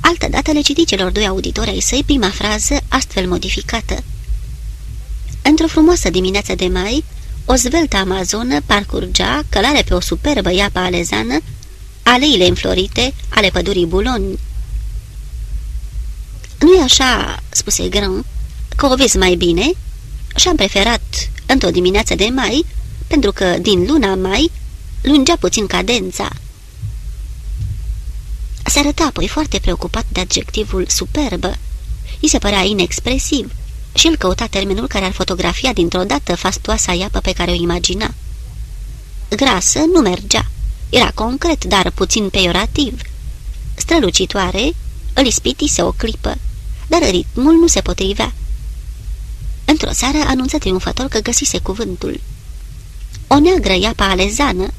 Altădată le citi celor doi auditori ai săi prima frază astfel modificată. Într-o frumoasă dimineață de mai, o zveltă amazonă parcurgea, călare pe o superbă iapă alezană, aleile înflorite ale pădurii Buloni. Nu-i așa," spuse Grand, că o vezi mai bine?" Și-am preferat, într-o dimineață de mai, pentru că din luna mai lungea puțin cadența. Se arăta apoi foarte preocupat de adjectivul superbă. I se părea inexpresiv și el căuta termenul care ar fotografia dintr-o dată fastoasa iapă pe care o imagina. Grasă nu mergea. Era concret, dar puțin peiorativ. Strălucitoare, îl ispitise o clipă, dar ritmul nu se potrivea. Într-o seară anunță triumfător că găsise cuvântul. O neagră iapă alezană.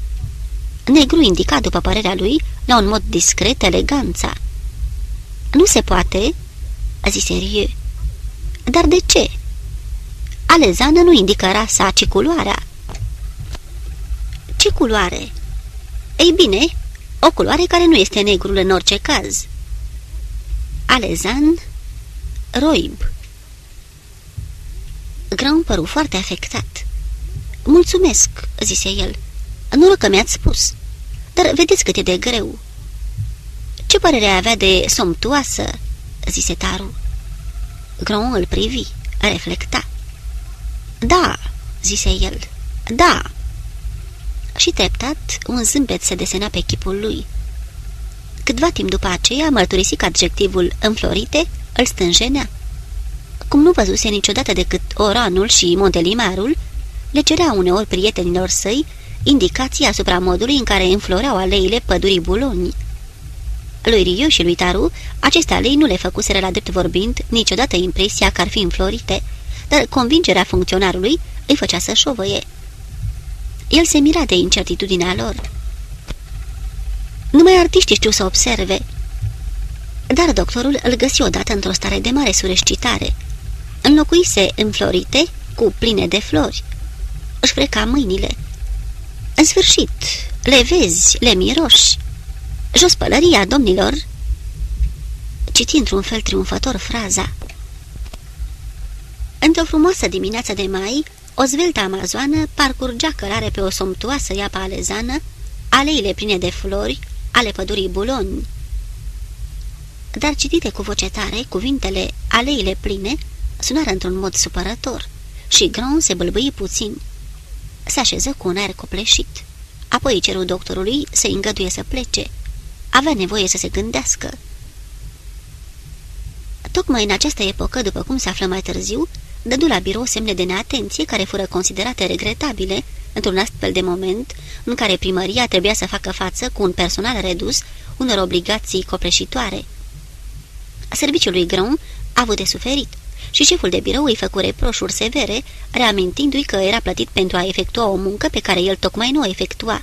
Negru indica, după părerea lui, la un mod discret eleganța. Nu se poate?" zise Rieu. Dar de ce?" Alezană nu indică rasa, ci culoarea." Ce culoare?" Ei bine, o culoare care nu este negrul în orice caz." Alezan, roib. Grand păru foarte afectat. Mulțumesc," zise el. Noroc că mi-ați spus. Dar vedeți cât e de greu." Ce părere avea de somtuoasă?" zise Taru. Grand îl privi, reflecta. Da," zise el, da." Și treptat, un zâmbet se desena pe chipul lui. Câtva timp după aceea, mărturisi că adjectivul înflorite îl stânjenea. Cum nu văzuse niciodată decât Oranul și Montelimarul, le cerea uneori prietenilor săi indicații asupra modului în care înfloreau aleile pădurii Buloni. Lui Riu și lui Taru, aceste alei nu le făcuseră la drept vorbind niciodată impresia că ar fi înflorite, dar convingerea funcționarului îi făcea să șovăie. El se mira de incertitudinea lor. Numai artiștii știu să observe. Dar doctorul îl găsi odată într-o stare de mare surescitare. Înlocuise înflorite cu pline de flori. Își freca mâinile. În sfârșit, le vezi, le miroși. Jos pălăria, domnilor!" Citi într-un fel triumfător fraza. Într-o frumoasă dimineață de mai, o zveltă amazoană parcurgea cărare pe o somptuoasă iapă alezană, aleile pline de flori, ale pădurii Buloni. Dar citite cu voce tare, cuvintele aleile pline sunară într-un mod supărător și Grand se bâlbâi puțin. Se așeză cu un aer copleșit. Apoi ceru doctorului să îngăduie să plece. Avea nevoie să se gândească. Tocmai în această epocă, după cum se află mai târziu, dădu la birou semne de neatenție care fură considerate regretabile într-un astfel de moment în care primăria trebuia să facă față cu un personal redus unor obligații copleșitoare. Serviciul lui Grand a avut de suferit și șeful de birou îi făcu reproșuri severe, reamintindu-i că era plătit pentru a efectua o muncă pe care el tocmai nu o efectua.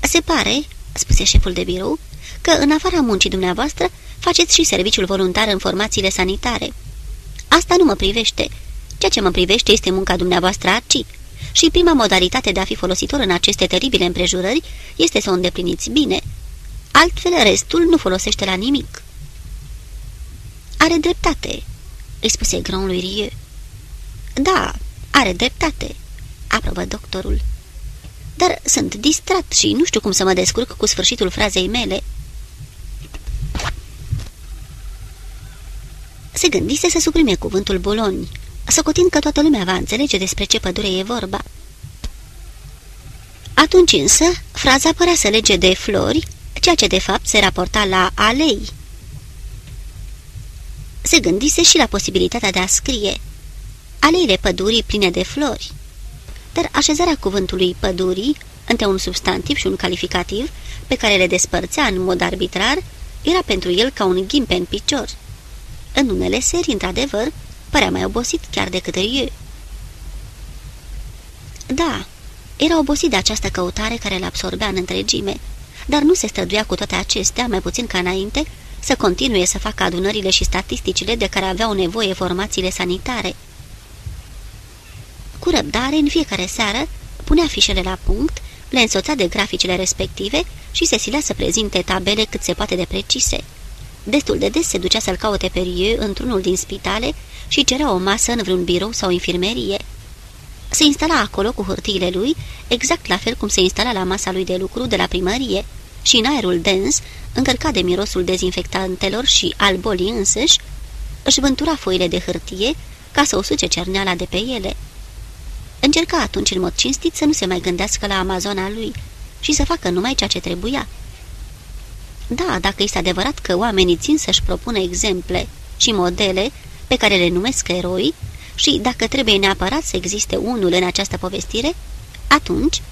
Se pare, spuse șeful de birou, că în afara muncii dumneavoastră faceți și serviciul voluntar în formațiile sanitare. Asta nu mă privește. Ceea ce mă privește este munca dumneavoastră arci. Și prima modalitate de a fi folositor în aceste teribile împrejurări este să o îndepliniți bine. Altfel, restul nu folosește la nimic. Are dreptate, îi spuse Grand lui Rieu. Da, are dreptate, aprobă doctorul. Dar sunt distrat și nu știu cum să mă descurc cu sfârșitul frazei mele. Se gândise să suprime cuvântul boloni, socotind că toată lumea va înțelege despre ce pădure e vorba. Atunci însă, fraza părea să lege de flori, ceea ce de fapt se raporta la alei. Se gândise și la posibilitatea de a scrie aleile pădurii pline de flori. Dar așezarea cuvântului pădurii între un substantiv și un calificativ, pe care le despărțea în mod arbitrar, era pentru el ca un ghimpe în picior. În unele seri, într-adevăr, părea mai obosit chiar decât Rieu. Da, era obosit de această căutare care îl absorbea în întregime, dar nu se străduia cu toate acestea, mai puțin ca înainte, să continue să facă adunările și statisticile de care aveau nevoie formațiile sanitare. Cu răbdare, în fiecare seară, punea fișele la punct, le însoțea de graficele respective și se silea să prezinte tabele cât se poate de precise. Destul de des se ducea să-l caute pe Rieu într-unul din spitale și cerea o masă în vreun birou sau infirmerie. Se instala acolo cu hârtiile lui, exact la fel cum se instala la masa lui de lucru de la primărie, și în aerul dens, încărcat de mirosul dezinfectantelor și al bolii însăși, își vântura foile de hârtie ca să o suce cerneala de pe ele. Încerca atunci în mod cinstit să nu se mai gândească la Amazona lui și să facă numai ceea ce trebuia. Da, dacă este adevărat că oamenii țin să-și propună exemple și modele pe care le numesc eroi și dacă trebuie neapărat să existe unul în această povestire, atunci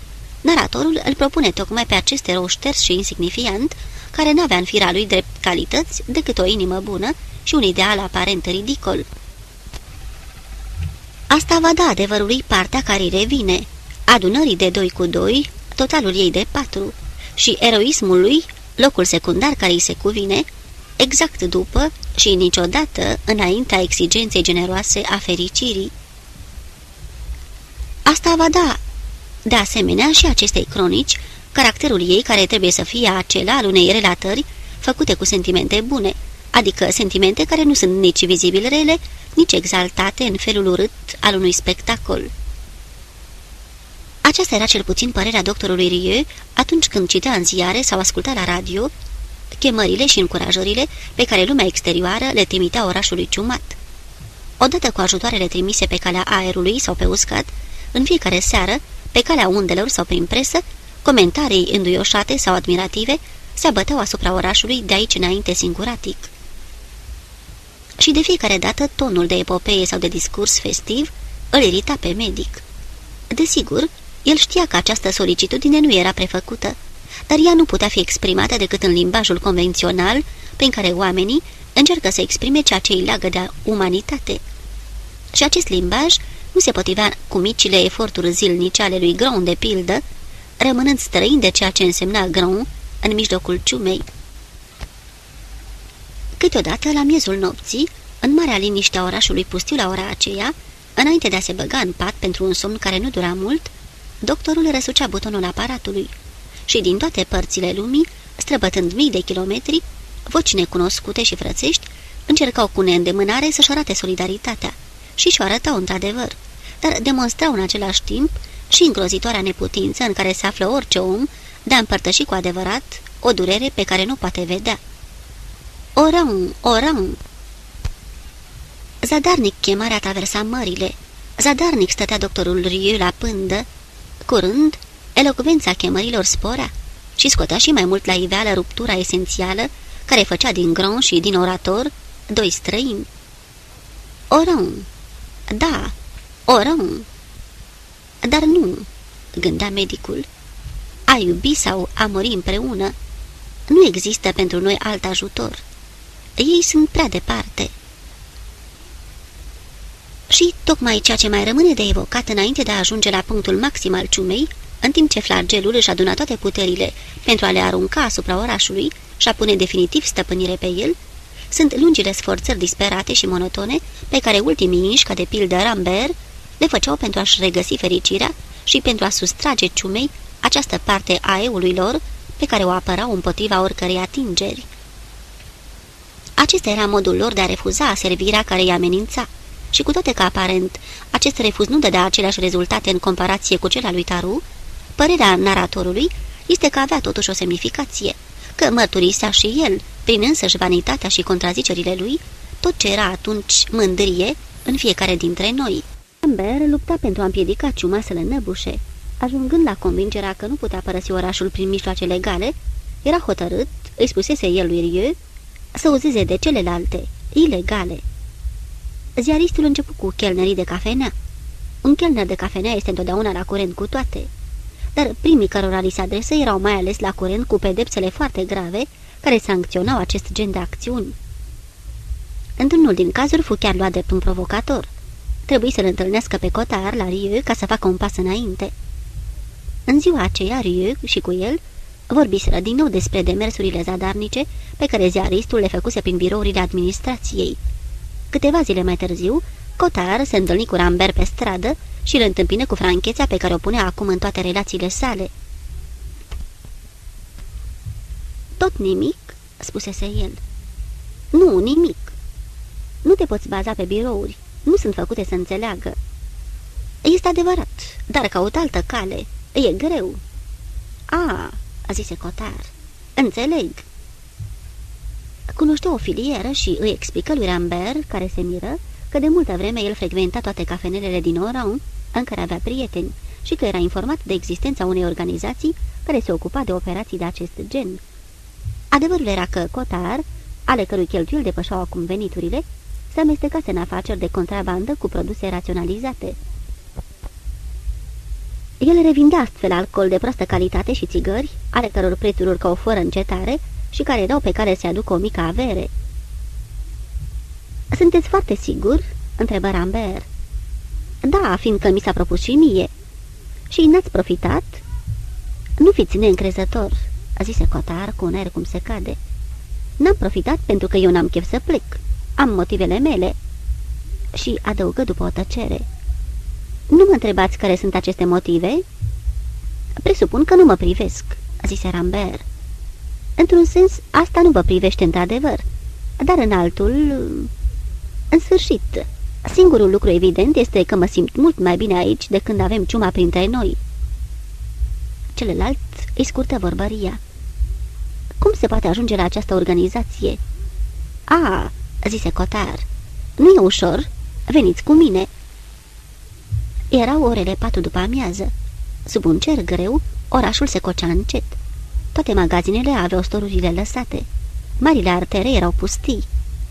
naratorul îl propune tocmai pe acest erou șters și insignifiant, care n-avea în fira lui drept calități decât o inimă bună și un ideal aparent ridicol. Asta va da adevărului partea care îi revine, adunării de doi cu doi, totalul ei de patru, și eroismului, locul secundar care îi se cuvine, exact după și niciodată înaintea exigenței generoase a fericirii. Asta va da, de asemenea, și acestei cronici, caracterul ei care trebuie să fie acela al unei relatări făcute cu sentimente bune, adică sentimente care nu sunt nici vizibil rele, nici exaltate în felul urât al unui spectacol. Aceasta era cel puțin părerea doctorului Rieu atunci când citea în ziare sau asculta la radio chemările și încurajările pe care lumea exterioară le trimitea orașului ciumat. Odată cu ajutoarele trimise pe calea aerului sau pe uscat, în fiecare seară, pe calea undelor sau prin presă, comentarii înduioșate sau admirative se abăteau asupra orașului de aici înainte singuratic. Și de fiecare dată tonul de epopee sau de discurs festiv îl irita pe medic. Desigur, el știa că această solicitudine nu era prefăcută, dar ea nu putea fi exprimată decât în limbajul convențional prin care oamenii încercă să exprime ceea ce îi leagă de umanitate. Și acest limbaj nu se potrivea cu micile eforturi zilnice ale lui Gron de pildă, rămânând străin de ceea ce însemna Gron în mijlocul ciumei. Câteodată, la miezul nopții, în marea liniște a orașului pustiu la ora aceea, înainte de a se băga în pat pentru un somn care nu dura mult, doctorul răsucea butonul aparatului și din toate părțile lumii, străbătând mii de kilometri, voci necunoscute și frățești, încercau cu neîndemânare să-și arate solidaritatea și și-o arătau într-adevăr, dar demonstrau în același timp și îngrozitoarea neputință în care se află orice om de a împărtăși cu adevărat o durere pe care nu poate vedea. Oram, oram! Zadarnic chemarea traversa mările. Zadarnic stătea doctorul Riu la pândă. Curând, elocvența chemărilor spora și scotea și mai mult la iveală ruptura esențială care făcea din Grand și din orator doi străini. Oram! Da, orăm. Dar nu, gândea medicul. A iubi sau a muri împreună nu există pentru noi alt ajutor. Ei sunt prea departe. Și tocmai ceea ce mai rămâne de evocat înainte de a ajunge la punctul maxim al ciumei, în timp ce flagelul își adună toate puterile pentru a le arunca asupra orașului și a pune definitiv stăpânire pe el, sunt lungile sforțări disperate și monotone pe care ultimii inși, ca de pildă Rambert, le făceau pentru a-și regăsi fericirea și pentru a sustrage ciumei această parte a eului lor pe care o apărau împotriva oricărei atingeri. Acesta era modul lor de a refuza servirea care îi amenința și cu toate că aparent acest refuz nu dădea aceleași rezultate în comparație cu cel al lui Taru, părerea naratorului este că avea totuși o semnificație, că mărturisea și el, prin însăși vanitatea și contrazicerile lui, tot ce era atunci mândrie în fiecare dintre noi. Amber lupta pentru a împiedica ciuma să le năbușe. Ajungând la convingerea că nu putea părăsi orașul prin mijloace legale, era hotărât, îi spusese el lui Rieu, să uzeze de celelalte, ilegale. Ziaristul început cu chelnerii de cafenea. Un chelner de cafenea este întotdeauna la curent cu toate, dar primii cărora li se adresă erau mai ales la curent cu pedepsele foarte grave care sancționau acest gen de acțiuni. Într-unul din cazuri fu chiar luat drept un provocator. Trebuie să-l întâlnească pe Cotar la Rieu ca să facă un pas înainte. În ziua aceea, Rieu și cu el vorbiseră din nou despre demersurile zadarnice pe care ziaristul le făcuse prin birourile administrației. Câteva zile mai târziu, Cotar se întâlni cu Rambert pe stradă și îl întâmpină cu francheța pe care o punea acum în toate relațiile sale. Tot nimic?" spusese el. Nu, nimic. Nu te poți baza pe birouri. Nu sunt făcute să înțeleagă." Este adevărat, dar caut altă cale. E greu." A, zise Cotar. Înțeleg." Cunoștea o filieră și îi explică lui Rambert, care se miră, că de multă vreme el frecventa toate cafenelele din Oran, în care avea prieteni, și că era informat de existența unei organizații care se ocupa de operații de acest gen. Adevărul era că Cotar, ale cărui cheltuieli depășeau acum veniturile, se amestecase în afaceri de contrabandă cu produse raționalizate. El revindea astfel alcool de proastă calitate și țigări, ale căror prețuri urcau fără încetare și care erau pe care se aducă o mică avere. Sunteți foarte sigur?" întrebă Rambert. Da, fiindcă mi s-a propus și mie." Și n-ați profitat?" Nu fiți neîncrezător," zise Cotar cu un aer cum se cade. N-am profitat pentru că eu n-am chef să plec. Am motivele mele." Și adăugă după o tăcere. Nu mă întrebați care sunt aceste motive?" Presupun că nu mă privesc," zise Rambert. Într-un sens, asta nu vă privește într-adevăr, dar în altul... În sfârșit, singurul lucru evident este că mă simt mult mai bine aici de când avem ciuma printre noi." Celălalt îi scurtă vorbăria. Cum se poate ajunge la această organizație?" A, zise Cotar, nu e ușor. Veniți cu mine." Erau orele patru după amiază. Sub un cer greu, orașul se cocea încet. Toate magazinele aveau storurile lăsate. Marile artere erau pustii.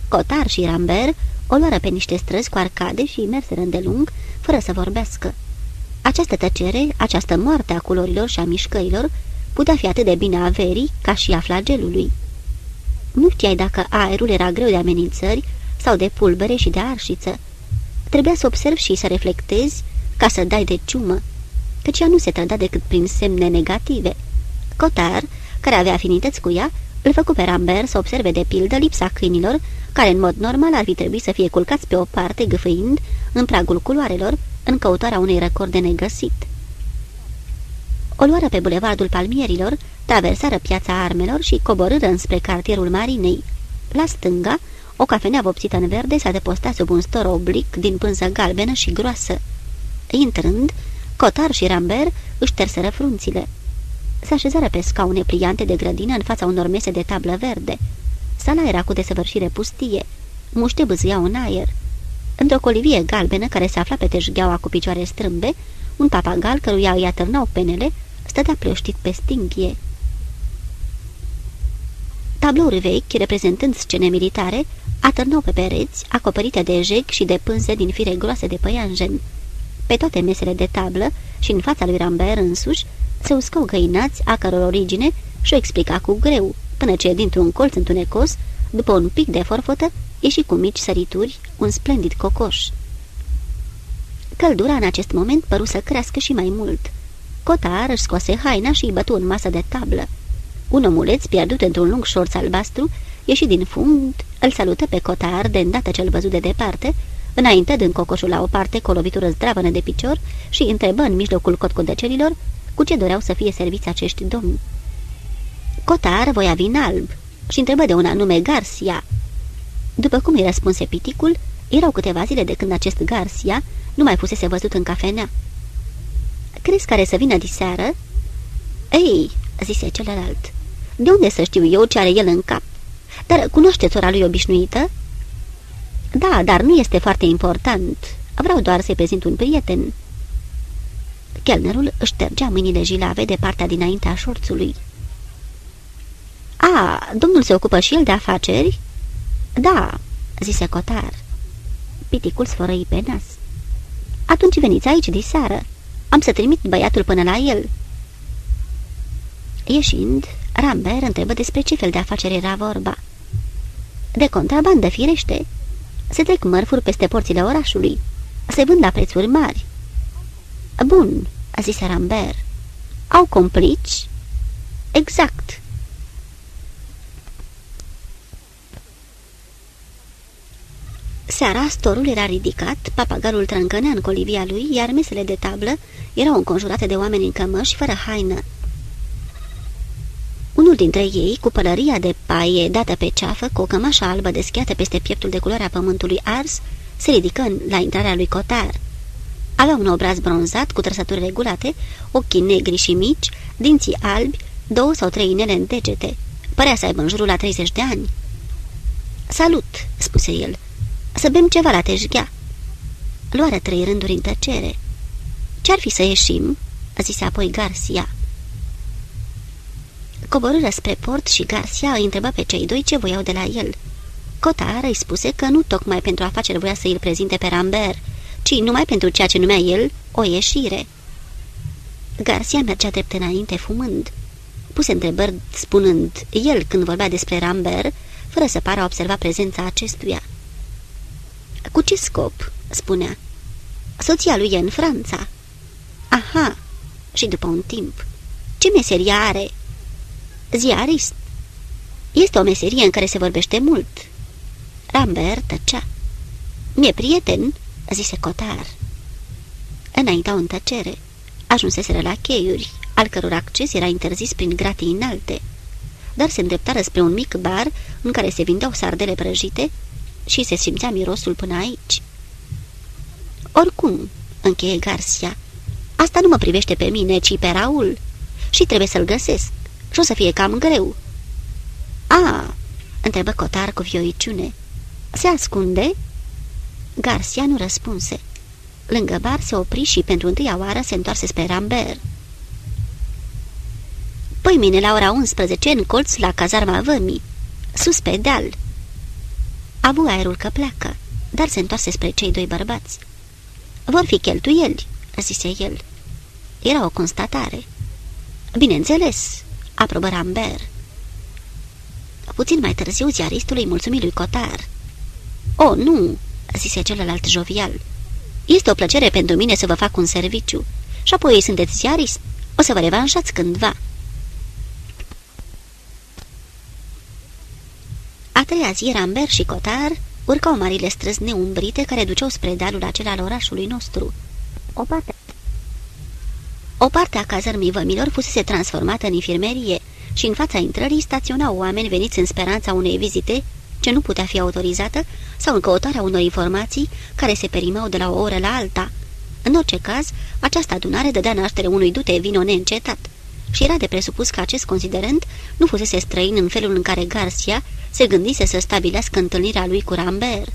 Cotar și Rambert o luară pe niște străzi cu arcade și merseră îndelung, fără să vorbească. Această tăcere, această moarte a culorilor și a mișcărilor, putea fi atât de bine a verii ca și a flagelului. Nu știai dacă aerul era greu de amenințări sau de pulbere și de arșiță. Trebuia să observi și să reflectezi ca să dai de ciumă, căci ea nu se trăda decât prin semne negative. Cotar, care avea afinități cu ea, îl făcu pe Rambert să observe de pildă lipsa câinilor, care în mod normal ar fi trebuit să fie culcați pe o parte, gâfâind, în pragul culoarelor, în căutarea unui record de negăsit. O luară pe bulevardul palmierilor, traversară piața armelor și coborâră înspre cartierul marinei. La stânga, o cafenea vopsită în verde s-a depostat sub un stor oblic din pânză galbenă și groasă. Intrând, Cotar și Rambert își terseră frunțile. Se așezară pe scaune pliante de grădină în fața unor mese de tablă verde. Sala era cu desăvârșire pustie. Muște bâzâiau în aer. Într-o colivie galbenă care se afla pe teșgheaua cu picioare strâmbe, un papagal căruia îi atârnau penele stătea plăștit pe stinghie. Tablouri vechi, reprezentând scene militare, atârnau pe pereți, acoperite de jeg și de pânze din fire groase de păianjen. Pe toate mesele de tablă și în fața lui Rambert însuși se uscau găinați a căror origine și-o explica cu greu, până ce, dintr-un colț întunecos, după un pic de forfotă, ieși cu mici sărituri un splendid cocoș. Căldura în acest moment păru să crească și mai mult. Cotar își scoase haina și îi bătu în masă de tablă. Un omuleț pierdut într-un lung șorț albastru, ieși din fund, îl salută pe Cotar de îndată ce-l văzut de departe, înainte din cocoșul la o parte cu o lovitură zdravănă de picior și întrebă în mijlocul cotcodăcerilor cu ce doreau să fie serviți acești domni. Cotar voia vin alb și întrebă de un anume Garcia. După cum îi răspunse piticul, erau câteva zile de când acest Garcia nu mai fusese văzut în cafenea. Crezi care să vină diseară?" Ei," zise celălalt, de unde să știu eu ce are el în cap? Dar cunoașteți ora lui obișnuită?" Da, dar nu este foarte important. Vreau doar să-i prezint un prieten." Chelnerul își ștergea mâinile jilave de partea dinaintea șorțului. A, domnul se ocupă și el de afaceri?" Da," zise Cotar. Piticul sfărăi pe nas. Atunci veniți aici diseară. Am să trimit băiatul până la el." Ieșind, Rambert întrebă despre ce fel de afacere era vorba. De contrabandă, firește. Se trec mărfuri peste porțile orașului. Se vând la prețuri mari." Bun," zise Rambert. Au complici?" Exact." Seara, storul era ridicat, papagalul trâncănea în colivia lui, iar mesele de tablă erau înconjurate de oameni în cămăși, fără haină. Unul dintre ei, cu pălăria de paie dată pe ceafă, cu o cămașă albă deschiată peste pieptul de culoarea pământului ars, se ridică la intrarea lui Cotar. Avea un obraz bronzat, cu trăsături regulate, ochii negri și mici, dinții albi, două sau trei inele în degete. Părea să aibă în jurul la 30 de ani. Salut!" spuse el. Să bem ceva la teșghea." Luară trei rânduri în tăcere. Ce-ar fi să ieșim?" zise apoi Garcia. Coborâră spre port și Garcia îi întreba pe cei doi ce voiau de la el. Cotar îi spuse că nu tocmai pentru afaceri voia să îl prezinte pe Rambert, ci numai pentru ceea ce numea el o ieșire. Garcia mergea drept înainte fumând. Puse întrebări spunând el când vorbea despre Rambert, fără să pară a observa prezența acestuia. Cu ce scop?" spunea. Soția lui e în Franța." Aha!" Și după un timp. Ce meserie are?" Ziarist." Este o meserie în care se vorbește mult." Rambert tăcea. Mie prieten," zise Cotar. Înaintau în tăcere. Ajunseseră la cheiuri, al căror acces era interzis prin gratii înalte, dar se îndreptară spre un mic bar în care se vindeau sardele prăjite și se simțea mirosul până aici. Oricum, încheie Garcia, asta nu mă privește pe mine, ci pe Raul și trebuie să-l găsesc și o să fie cam greu. A, întrebă Cotar cu vioiciune. Se ascunde?" Garcia nu răspunse. Lângă bar se opri și pentru întâia oară se întoarse spre Rambert. Păi mine la ora 11 în colț la cazarma vămii, sus pe deal. Avu aerul că pleacă, dar se întoarse spre cei doi bărbați. Vor fi cheltuieli, zise el. Era o constatare. Bineînțeles, aprobă Rambert. Puțin mai târziu, ziaristului mulțumi lui Cotar. O, nu, zise celălalt jovial. Este o plăcere pentru mine să vă fac un serviciu. Și apoi sunteți ziarist. O să vă revanșați cândva. A treia zi, Rambert și Cotar urcau marile străzi neumbrite care duceau spre dealul acela al orașului nostru. O parte... O parte a cazărmii vămilor fusese transformată în infirmerie și în fața intrării staționau oameni veniți în speranța unei vizite ce nu putea fi autorizată sau în căutarea unor informații care se perimau de la o oră la alta. În orice caz, această adunare dădea naștere unui dute vino neîncetat și era de presupus că acest considerent nu fusese străin în felul în care Garcia se gândise să stabilească întâlnirea lui cu Rambert.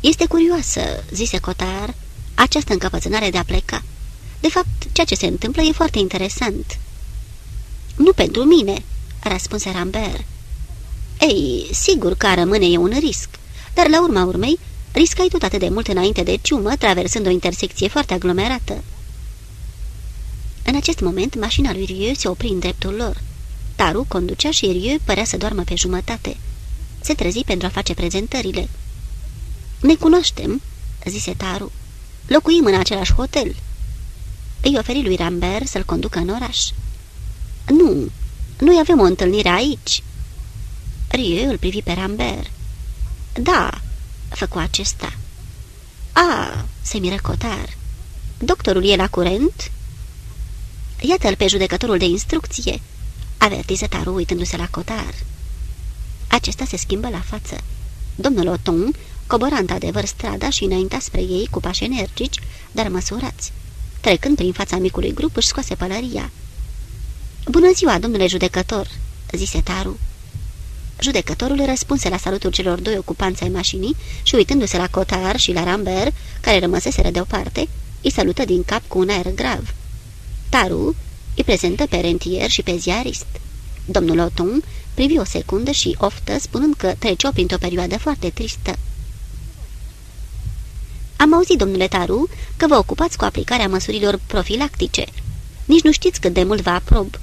Este curioasă," zise Cotar, această încăpățânare de a pleca. De fapt, ceea ce se întâmplă e foarte interesant." Nu pentru mine," răspunse Rambert. Ei, sigur că a rămâne e un risc, dar la urma urmei, riscai tot atât de mult înainte de ciumă, traversând o intersecție foarte aglomerată." În acest moment, mașina lui Rieu se opri în dreptul lor. Taru conducea și Rieu părea să doarmă pe jumătate. Se trezi pentru a face prezentările. Ne cunoaștem," zise Taru. Locuim în același hotel." Îi oferi lui Rambert să-l conducă în oraș. Nu, noi avem o întâlnire aici." Rieu îl privi pe Rambert. Da," făcu acesta. A, se miră Cotar. Doctorul e la curent?" Iată-l pe judecătorul de instrucție," avertiză Taru uitându-se la Cotar. Acesta se schimbă la față. Domnul Oton cobora într-adevăr strada și înainta spre ei cu pași energici, dar măsurați. Trecând prin fața micului grup, își scoase pălăria. Bună ziua, domnule judecător!" zise Taru. Judecătorul răspunse la salutul celor doi ocupanți ai mașinii și uitându-se la Cotar și la Rambert, care rămăseseră deoparte, îi salută din cap cu un aer grav. Taru îi prezentă pe rentier și pe ziarist. Domnul Oton privi o secundă și oftă, spunând că treceau printr-o perioadă foarte tristă. Am auzit, domnule Taru, că vă ocupați cu aplicarea măsurilor profilactice. Nici nu știți cât de mult vă aprob.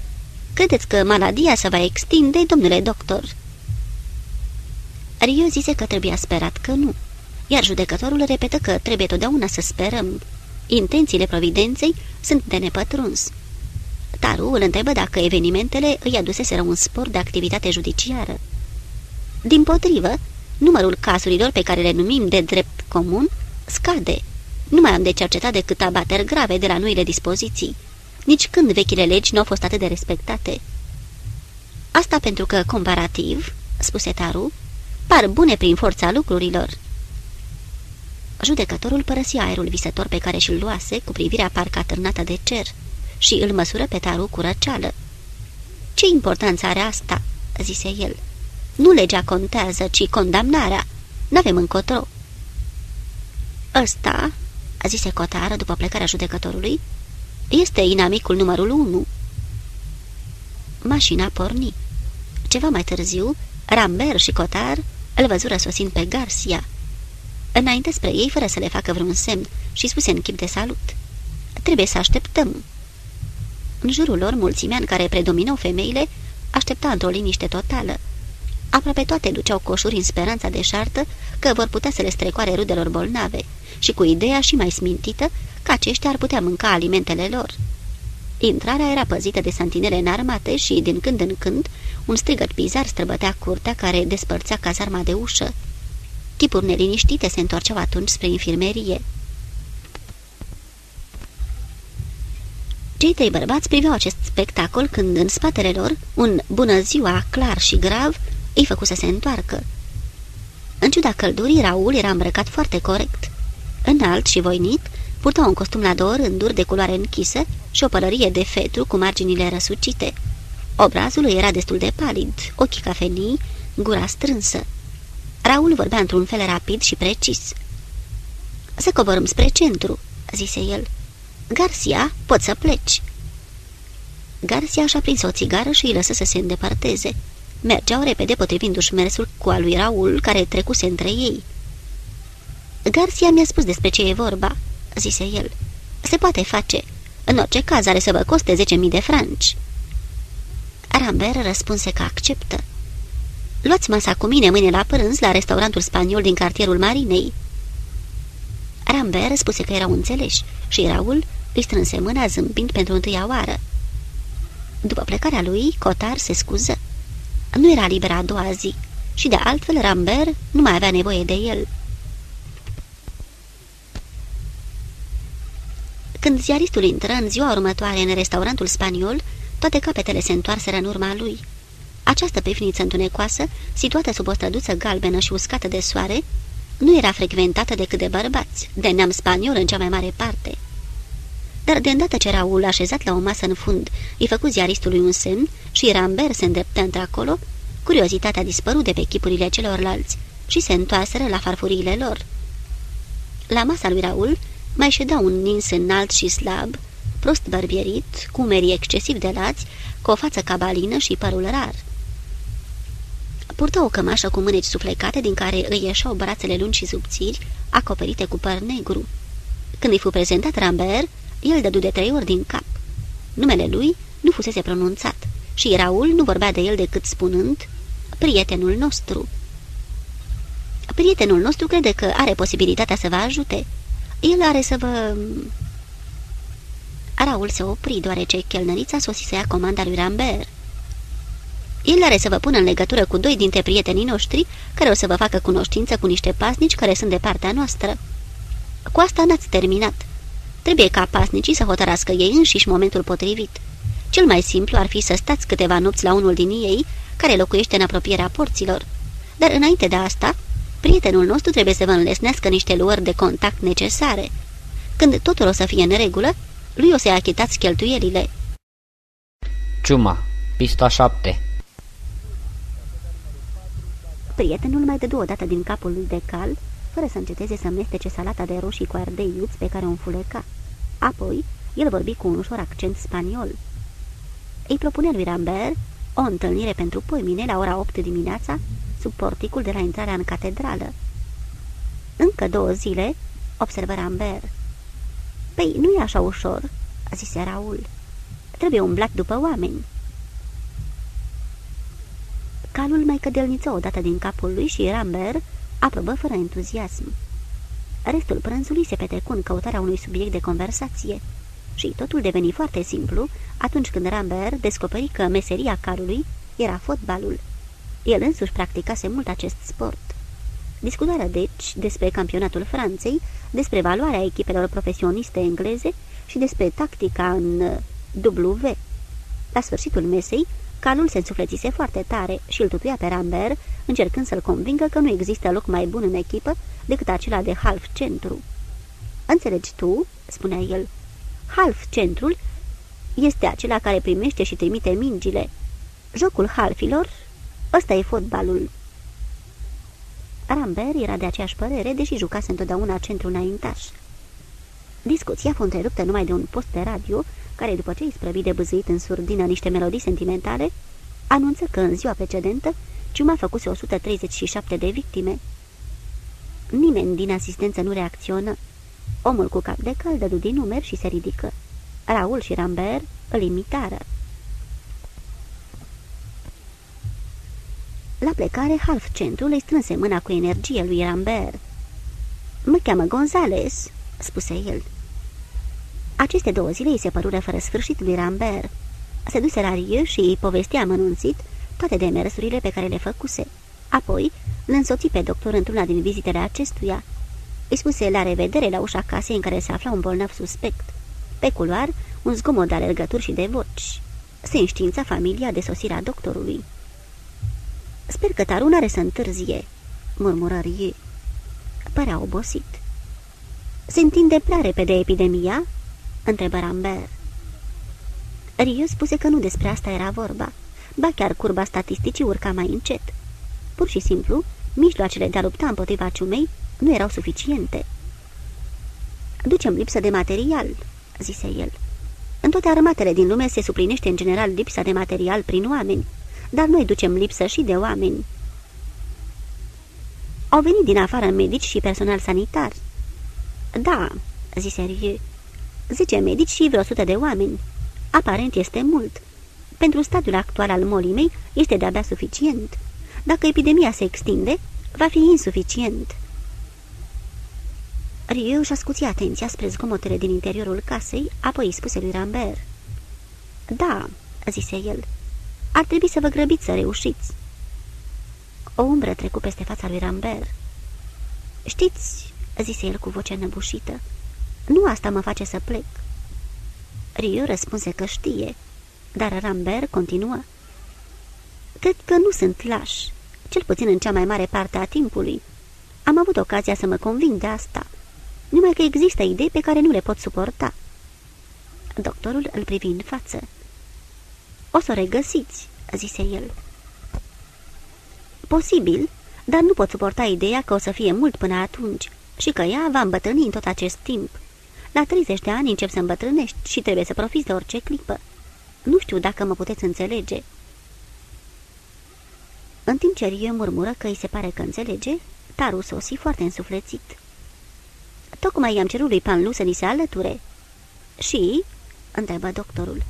Credeți că maladia se va extinde, domnule doctor?" Rio zise că trebuia sperat că nu, iar judecătorul repetă că trebuie totdeauna să sperăm. Intențiile providenței sunt de nepătruns. Taru îl întrebă dacă evenimentele îi aduseseră un spor de activitate judiciară. Din potrivă, numărul cazurilor pe care le numim de drept comun scade. Nu mai am de cercetat decât abateri grave de la noile dispoziții. Nici când vechile legi nu au fost atât de respectate. Asta pentru că, comparativ, spuse Taru, par bune prin forța lucrurilor. Judecătorul părăsi aerul visător pe care și-l luase cu privirea parcă atârnată de cer și îl măsură pe Taru cu răceală. Ce importanță are asta?" zise el. Nu legea contează, ci condamnarea. N-avem încotro." Ăsta," zise Cotară după plecarea judecătorului, este inamicul numărul 1." Mașina porni. Ceva mai târziu, Rambert și Cotar îl văzură sosind pe Garcia. Înainte spre ei, fără să le facă vreun semn, și spuse în chip de salut. Trebuie să așteptăm." În jurul lor, mulțimea în care predominau femeile, aștepta într-o liniște totală. Aproape toate duceau coșuri în speranța de șartă că vor putea să le strecoare rudelor bolnave și cu ideea și mai smintită că aceștia ar putea mânca alimentele lor. Intrarea era păzită de santinele înarmate și, din când în când, un strigăt bizar străbătea curtea care despărțea cazarma de ușă. Chipuri neliniștite se întorceau atunci spre infirmerie. Cei trei bărbați priveau acest spectacol când, în spatele lor, un bună ziua clar și grav îi făcu să se întoarcă. În ciuda căldurii, Raul era îmbrăcat foarte corect. Înalt și voinit, purta un costum la două rânduri de culoare închisă și o pălărie de fetru cu marginile răsucite. Obrazul lui era destul de palid, ochii cafenii, gura strânsă. Raul vorbea într-un fel rapid și precis. Să coborâm spre centru," zise el. Garcia, poți să pleci." Garcia și-a prins o țigară și îi lăsă să se îndepărteze. Mergeau repede potrivindu-și mersul cu al lui Raul, care trecuse între ei. Garcia mi-a spus despre ce e vorba," zise el. Se poate face. În orice caz are să vă coste 10.000 de franci." Rambert răspunse că acceptă. Luați masa cu mine mâine la prânz la restaurantul spaniol din cartierul Marinei." Rambert spuse că erau înțeleși și Raul îi strânse mâna zâmbind pentru întâia oară. După plecarea lui, Cotar se scuză. Nu era liber a doua zi și de altfel Rambert nu mai avea nevoie de el. Când ziaristul intră în ziua următoare în restaurantul spaniol, toate capetele se întoarseră în urma lui. Această pivniță întunecoasă, situată sub o străduță galbenă și uscată de soare, nu era frecventată decât de bărbați, de neam spaniol în cea mai mare parte. Dar de îndată ce Raul, așezat la o masă în fund, îi făcu ziaristului un semn și Rambert se îndreptă într-acolo, curiozitatea dispărut de pe chipurile celorlalți și se întoarseră la farfuriile lor. La masa lui Raul mai ședea un nins înalt și slab, prost bărbierit, cu merii excesiv de lați, cu o față cabalină și părul rar. Purta o cămașă cu mâneci suflecate din care îi ieșau brațele lungi și subțiri, acoperite cu păr negru. Când îi fu prezentat Rambert, el dădu de trei ori din cap. Numele lui nu fusese pronunțat și Raul nu vorbea de el decât spunând prietenul nostru. Prietenul nostru crede că are posibilitatea să vă ajute. El are să vă... Raul se opri, deoarece chelnărița sosi să ia comanda lui Rambert. El are să vă pună în legătură cu doi dintre prietenii noștri, care o să vă facă cunoștință cu niște pasnici care sunt de partea noastră. Cu asta n-ați terminat. Trebuie ca pasnicii să hotărască ei înșiși momentul potrivit. Cel mai simplu ar fi să stați câteva nopți la unul din ei, care locuiește în apropierea porților. Dar înainte de asta, prietenul nostru trebuie să vă înlesnească niște luări de contact necesare. Când totul o să fie în regulă, lui o să-i achitați cheltuielile. Ciuma, pista 7 Prietenul mai dădu odată din capul lui de cal, fără să înceteze să mestece salata de roșii cu ardei iuți pe care o înfuleca. Apoi, el vorbi cu un ușor accent spaniol. Îi propunea lui Rambert o întâlnire pentru poimine la ora 8 dimineața, sub porticul de la intrarea în catedrală. Încă două zile, observă Rambert. Păi, nu e așa ușor, a zis Raul. Trebuie umblat după oameni. Calul mai cădelniță odată din capul lui și Rambert aprobă fără entuziasm. Restul prânzului se petrecu în căutarea unui subiect de conversație și totul deveni foarte simplu atunci când Rambert descoperi că meseria calului era fotbalul. El însuși practicase mult acest sport. Discutarea, deci, despre campionatul Franței, despre valoarea echipelor profesioniste engleze și despre tactica în W. La sfârșitul mesei, calul se însuflețise foarte tare și îl tutuia pe Rambert, încercând să-l convingă că nu există loc mai bun în echipă decât acela de half centru. Înțelegi tu?" spunea el. Half centrul este acela care primește și trimite mingile. Jocul halfilor, ăsta e fotbalul." Rambert era de aceeași părere, deși jucase întotdeauna centru înaintaș. Discuția fu întreruptă numai de un post de radio, care, după ce îi sprăvi de băzuit în surdină niște melodii sentimentale, anunță că în ziua precedentă ciuma făcuse 137 de victime. Nimeni din asistență nu reacționă. Omul cu cap de cal dădu din numeri și se ridică. Raul și Rambert îl imitară. La plecare, half centrul îi strânse mâna cu energie lui Rambert. Mă cheamă Gonzales," spuse el. Aceste două zile îi se părură fără sfârșit lui Rambert. Se duse la Rieu și îi povestea amănunțit toate demersurile pe care le făcuse. Apoi îl însoți pe doctor într-una din vizitele acestuia. Îi spuse la revedere la ușa casei în care se afla un bolnav suspect. Pe culoar, un zgomot de alergături și de voci. Se înștiința familia de sosirea doctorului. Sper că Tarun are să întârzie," murmură Rie. Părea obosit. Se întinde prea repede epidemia?" Întrebă Rambert. Rie spuse că nu despre asta era vorba. Ba chiar curba statisticii urca mai încet. Pur și simplu, mijloacele de a lupta împotriva ciumei nu erau suficiente. Ducem lipsă de material," zise el. În toate armatele din lume se suplinește în general lipsa de material prin oameni, dar noi ducem lipsă și de oameni. Au venit din afară medici și personal sanitar. Da, zise Rieu, zece medici și vreo sută de oameni. Aparent este mult. Pentru stadiul actual al molimei este de-abia suficient. Dacă epidemia se extinde, va fi insuficient. Rieu și ascuți atenția spre zgomotele din interiorul casei, apoi spuse lui Rambert. Da, zise el, ar trebui să vă grăbiți să reușiți. O umbră trecu peste fața lui Rambert. Știți, zise el cu voce năbușită, nu asta mă face să plec. Riu răspunse că știe, dar Rambert continuă. Cred că nu sunt lași, cel puțin în cea mai mare parte a timpului. Am avut ocazia să mă conving de asta, numai că există idei pe care nu le pot suporta. Doctorul îl privi în față. O să o regăsiți," zise el. Posibil, dar nu pot suporta ideea că o să fie mult până atunci și că ea va îmbătrâni în tot acest timp. La 30 de ani încep să îmbătrânești și trebuie să profiți de orice clipă. Nu știu dacă mă puteți înțelege." În timp ce Rie murmură că îi se pare că înțelege, Taru sosi foarte însuflețit. Tocmai i-am cerut lui Panlu să ni se alăture." Și?" întrebă doctorul.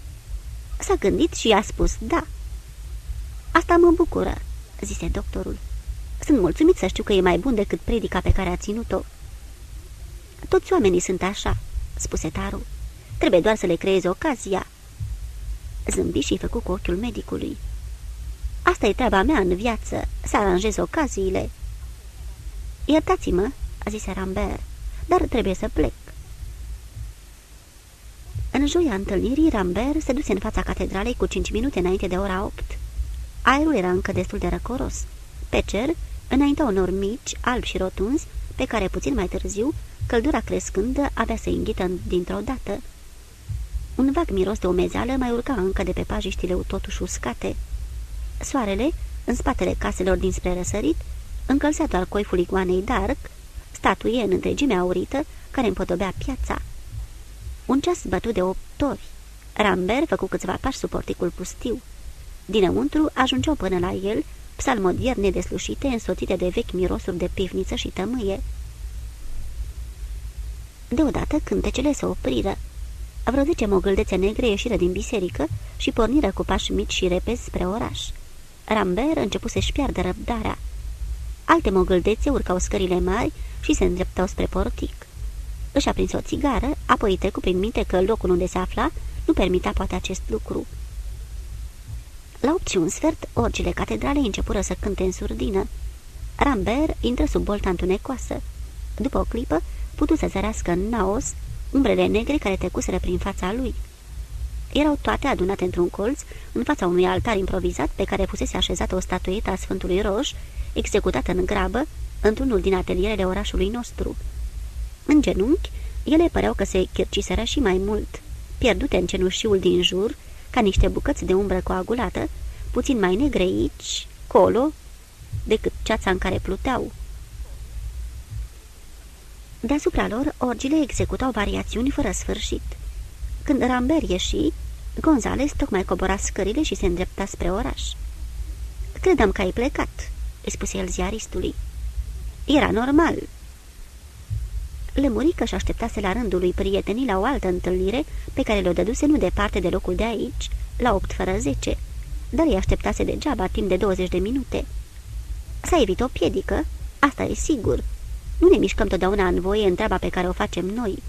S-a gândit și a spus da. Asta mă bucură, zise doctorul. Sunt mulțumit să știu că e mai bun decât predica pe care a ținut-o. Toți oamenii sunt așa, spuse Taru. Trebuie doar să le creezi ocazia. Zâmbi și făcu cu ochiul medicului. Asta e treaba mea în viață, să aranjez ocaziile. Iertați-mă, zise Rambert, dar trebuie să plec. În joia întâlnirii, Rambert se duse în fața catedralei cu cinci minute înainte de ora opt. Aerul era încă destul de răcoros. Pe cer, înaintea unor mici, albi și rotunzi, pe care puțin mai târziu, căldura crescând, avea să înghită dintr-o dată. Un vag miros de umezeală mai urca încă de pe pajiștile totuși uscate. Soarele, în spatele caselor dinspre răsărit, încălzea doar coiful iguanei Dark, statuie în întregime aurită, care împodobea piața. Un ceas bătut de opt ori. Rambert făcu câțiva pași sub porticul pustiu. Dinăuntru ajungeau până la el psalmodieri nedeslușite, însoțite de vechi mirosuri de pivniță și tămâie. Deodată cântecele se opriră. Vreo zece mogâldețe negre ieșiră din biserică și porniră cu pași mici și repezi spre oraș. Rambert începu să-și piardă răbdarea. Alte mogâldețe urcau scările mari și se îndreptau spre portic. Își aprins o țigară, apoi trecu prin minte că locul unde se afla nu permita poate acest lucru. La opt și un sfert, orgile catedralei începură să cânte în surdină. Rambert intră sub bolta întunecoasă. După o clipă, putu să zărească în naos umbrele negre care trecuseră prin fața lui. Erau toate adunate într-un colț, în fața unui altar improvizat pe care fusese așezată o statuetă a Sfântului Roș, executată în grabă, într-unul din atelierele orașului nostru. În genunchi, ele păreau că se chirciseră și mai mult, pierdute în cenușiul din jur, ca niște bucăți de umbră coagulată, puțin mai negre aici, colo, decât ceața în care pluteau. Deasupra lor, orgile executau variațiuni fără sfârșit. Când Rambert ieși, Gonzales tocmai cobora scările și se îndrepta spre oraș. Credem că ai plecat," îi spuse el ziaristului. Era normal," lămuri că și așteptase la rândul lui prietenii la o altă întâlnire pe care le-o dăduse nu departe de locul de aici, la opt fără zece, dar îi așteptase degeaba timp de 20 de minute. S-a evit o piedică, asta e sigur. Nu ne mișcăm totdeauna în voie în treaba pe care o facem noi.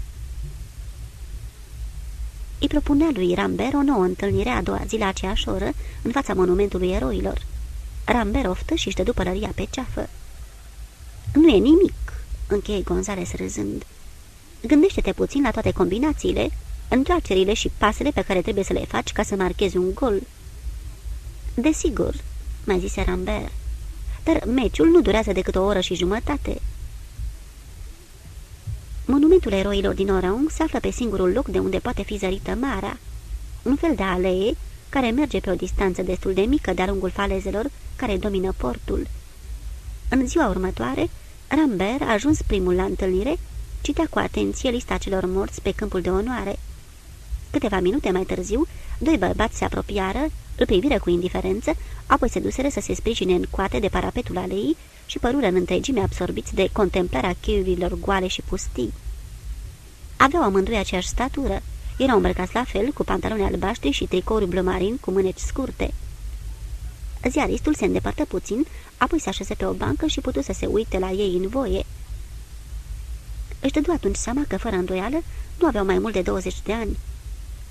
îi propunea lui Rambert o nouă întâlnire a doua zi la aceeași oră, în fața monumentului eroilor. Rambert oftă și își după pălăria pe ceafă. Nu e nimic, încheie Gonzales râzând. Gândește-te puțin la toate combinațiile, întoarcerile și pasele pe care trebuie să le faci ca să marchezi un gol. Desigur, mai zise Rambert, dar meciul nu durează decât o oră și jumătate. Monumentul eroilor din Oran se află pe singurul loc de unde poate fi zărită marea, un fel de alee care merge pe o distanță destul de mică de-a lungul falezelor care domină portul. În ziua următoare, Rambert a ajuns primul la întâlnire, citea cu atenție lista celor morți pe câmpul de onoare. Câteva minute mai târziu, doi bărbați se apropiară, îl priviră cu indiferență, apoi se duseră să se sprijine în coate de parapetul aleii și părură în întregime absorbiți de contemplarea cheiurilor goale și pustii. Aveau amândoi aceeași statură, erau îmbrăcați la fel, cu pantaloni albaștri și tricouri blumarin cu mâneci scurte. Ziaristul se îndepărtă puțin, apoi se așeze pe o bancă și putu să se uite la ei în voie. Își dădu atunci seama că, fără îndoială, nu aveau mai mult de 20 de ani.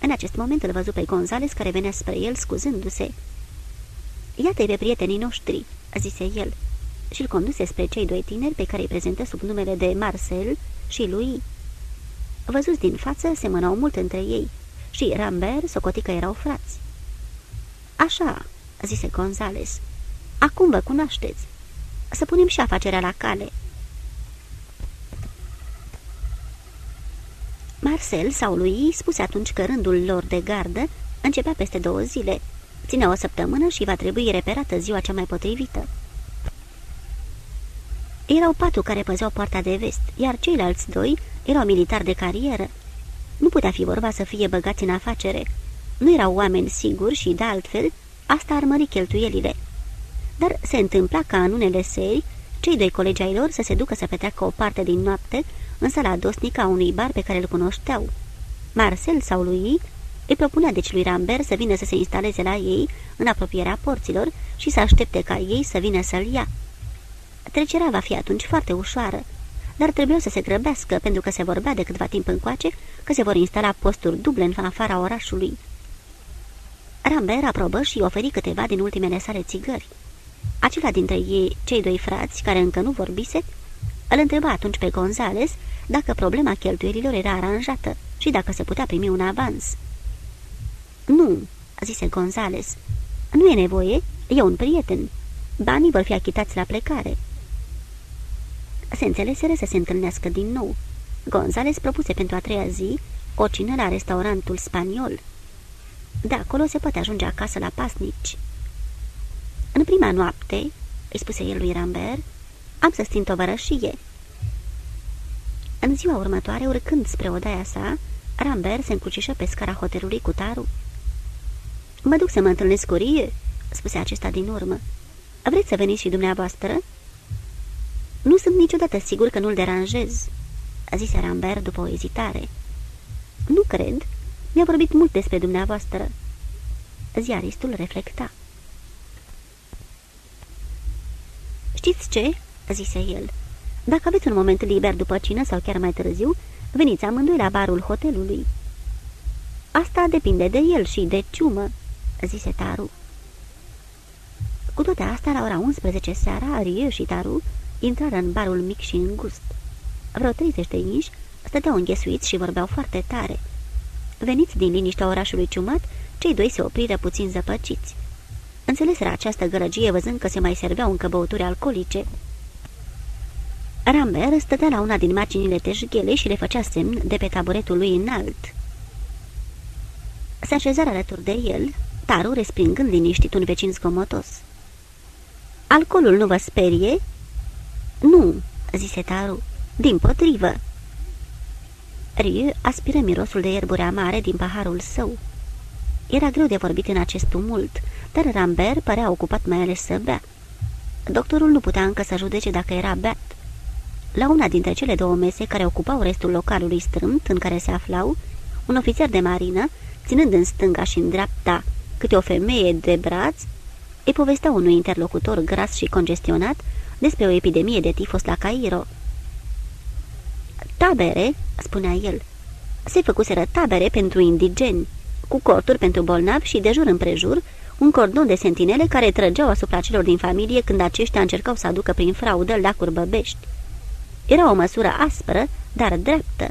În acest moment îl văzu pe Gonzales care venea spre el scuzându-se. Iată-i pe prietenii noștri," zise el, și îl conduse spre cei doi tineri pe care îi prezentă sub numele de Marcel și lui. Văzuți din față, semănau mult între ei și Rambert socoti că erau frați. Așa," zise Gonzales, acum vă cunoașteți. Să punem și afacerea la cale." Marcel sau lui spuse atunci că rândul lor de gardă începea peste două zile. Ține o săptămână și va trebui reperată ziua cea mai potrivită. Erau patru care păzeau poarta de vest, iar ceilalți doi erau militari de carieră. Nu putea fi vorba să fie băgați în afacere. Nu erau oameni siguri și, de altfel, asta ar mări cheltuielile. Dar se întâmpla ca în unele seri, cei doi colegi ai lor să se ducă să petreacă o parte din noapte în sala dosnică a unui bar pe care îl cunoșteau. Marcel sau lui îi propunea deci lui Rambert să vină să se instaleze la ei în apropierea porților și să aștepte ca ei să vină să-l ia. Trecerea va fi atunci foarte ușoară, dar trebuie să se grăbească pentru că se vorbea de câtva timp încoace că se vor instala posturi duble în afara orașului. Rambert aprobă și oferi câteva din ultimele sale țigări. Acela dintre ei, cei doi frați, care încă nu vorbise, îl întreba atunci pe Gonzales dacă problema cheltuielilor era aranjată și dacă se putea primi un avans. Nu," zise Gonzales, nu e nevoie, e un prieten. Banii vor fi achitați la plecare." Se înțeleseră să se întâlnească din nou. Gonzales propuse pentru a treia zi o cină la restaurantul spaniol. De acolo se poate ajunge acasă la pasnici. În prima noapte, îi spuse el lui Rambert, am să țin tovărășie. În ziua următoare, urcând spre odaia sa, Rambert se încrucișă pe scara hotelului cu Taru. Mă duc să mă întâlnesc cu Rie," spuse acesta din urmă. Vreți să veniți și dumneavoastră?" Nu sunt niciodată sigur că nu-l deranjez," zise Rambert după o ezitare. Nu cred. Mi-a vorbit mult despre dumneavoastră." Ziaristul reflecta. Știți ce?" zise el. Dacă aveți un moment liber după cină sau chiar mai târziu, veniți amândoi la barul hotelului." Asta depinde de el și de ciumă," zise Taru. Cu toate astea, la ora 11 seara, Rieu și Taru intrară în barul mic și îngust. Vreo 30 de inși stăteau înghesuiți și vorbeau foarte tare. Veniți din liniștea orașului ciumat, cei doi se opriră puțin zăpăciți. Înțeleseră această gălăgie văzând că se mai serveau încă băuturi alcoolice. Rambert stătea la una din marginile teșghele și le făcea semn de pe taburetul lui înalt. Se așezară alături de el, Taru respingând liniștit un vecin zgomotos. Alcoolul nu vă sperie?" Nu," zise Taru, din potrivă." Riu aspiră mirosul de ierburi amare din paharul său. Era greu de vorbit în acest tumult, dar Rambert părea ocupat mai ales să bea. Doctorul nu putea încă să judece dacă era beat. La una dintre cele două mese care ocupau restul localului strâmt în care se aflau, un ofițer de marină, ținând în stânga și în dreapta câte o femeie de braț, îi povestea unui interlocutor gras și congestionat despre o epidemie de tifos la Cairo. Tabere, spunea el, Se făcuseră tabere pentru indigeni, cu corturi pentru bolnavi și de jur împrejur, un cordon de sentinele care trăgeau asupra celor din familie când aceștia încercau să aducă prin fraudă lacuri băbești. Era o măsură aspră, dar dreaptă.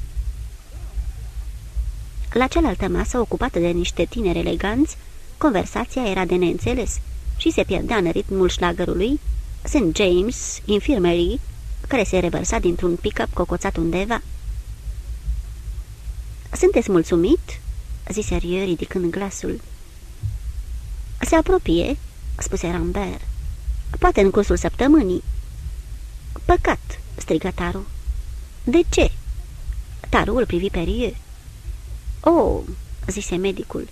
La cealaltă masă, ocupată de niște tineri eleganți, conversația era de neînțeles și se pierdea în ritmul șlagărului St. James Infirmary, care se revărsa dintr-un pick-up cocoțat undeva. Sunteți mulțumit?" zise Rieu ridicând glasul. Se apropie," spuse Rambert. Poate în cursul săptămânii." Păcat!" strigă Taru. De ce?" Taru îl privi pe Rieu. Oh," zise medicul.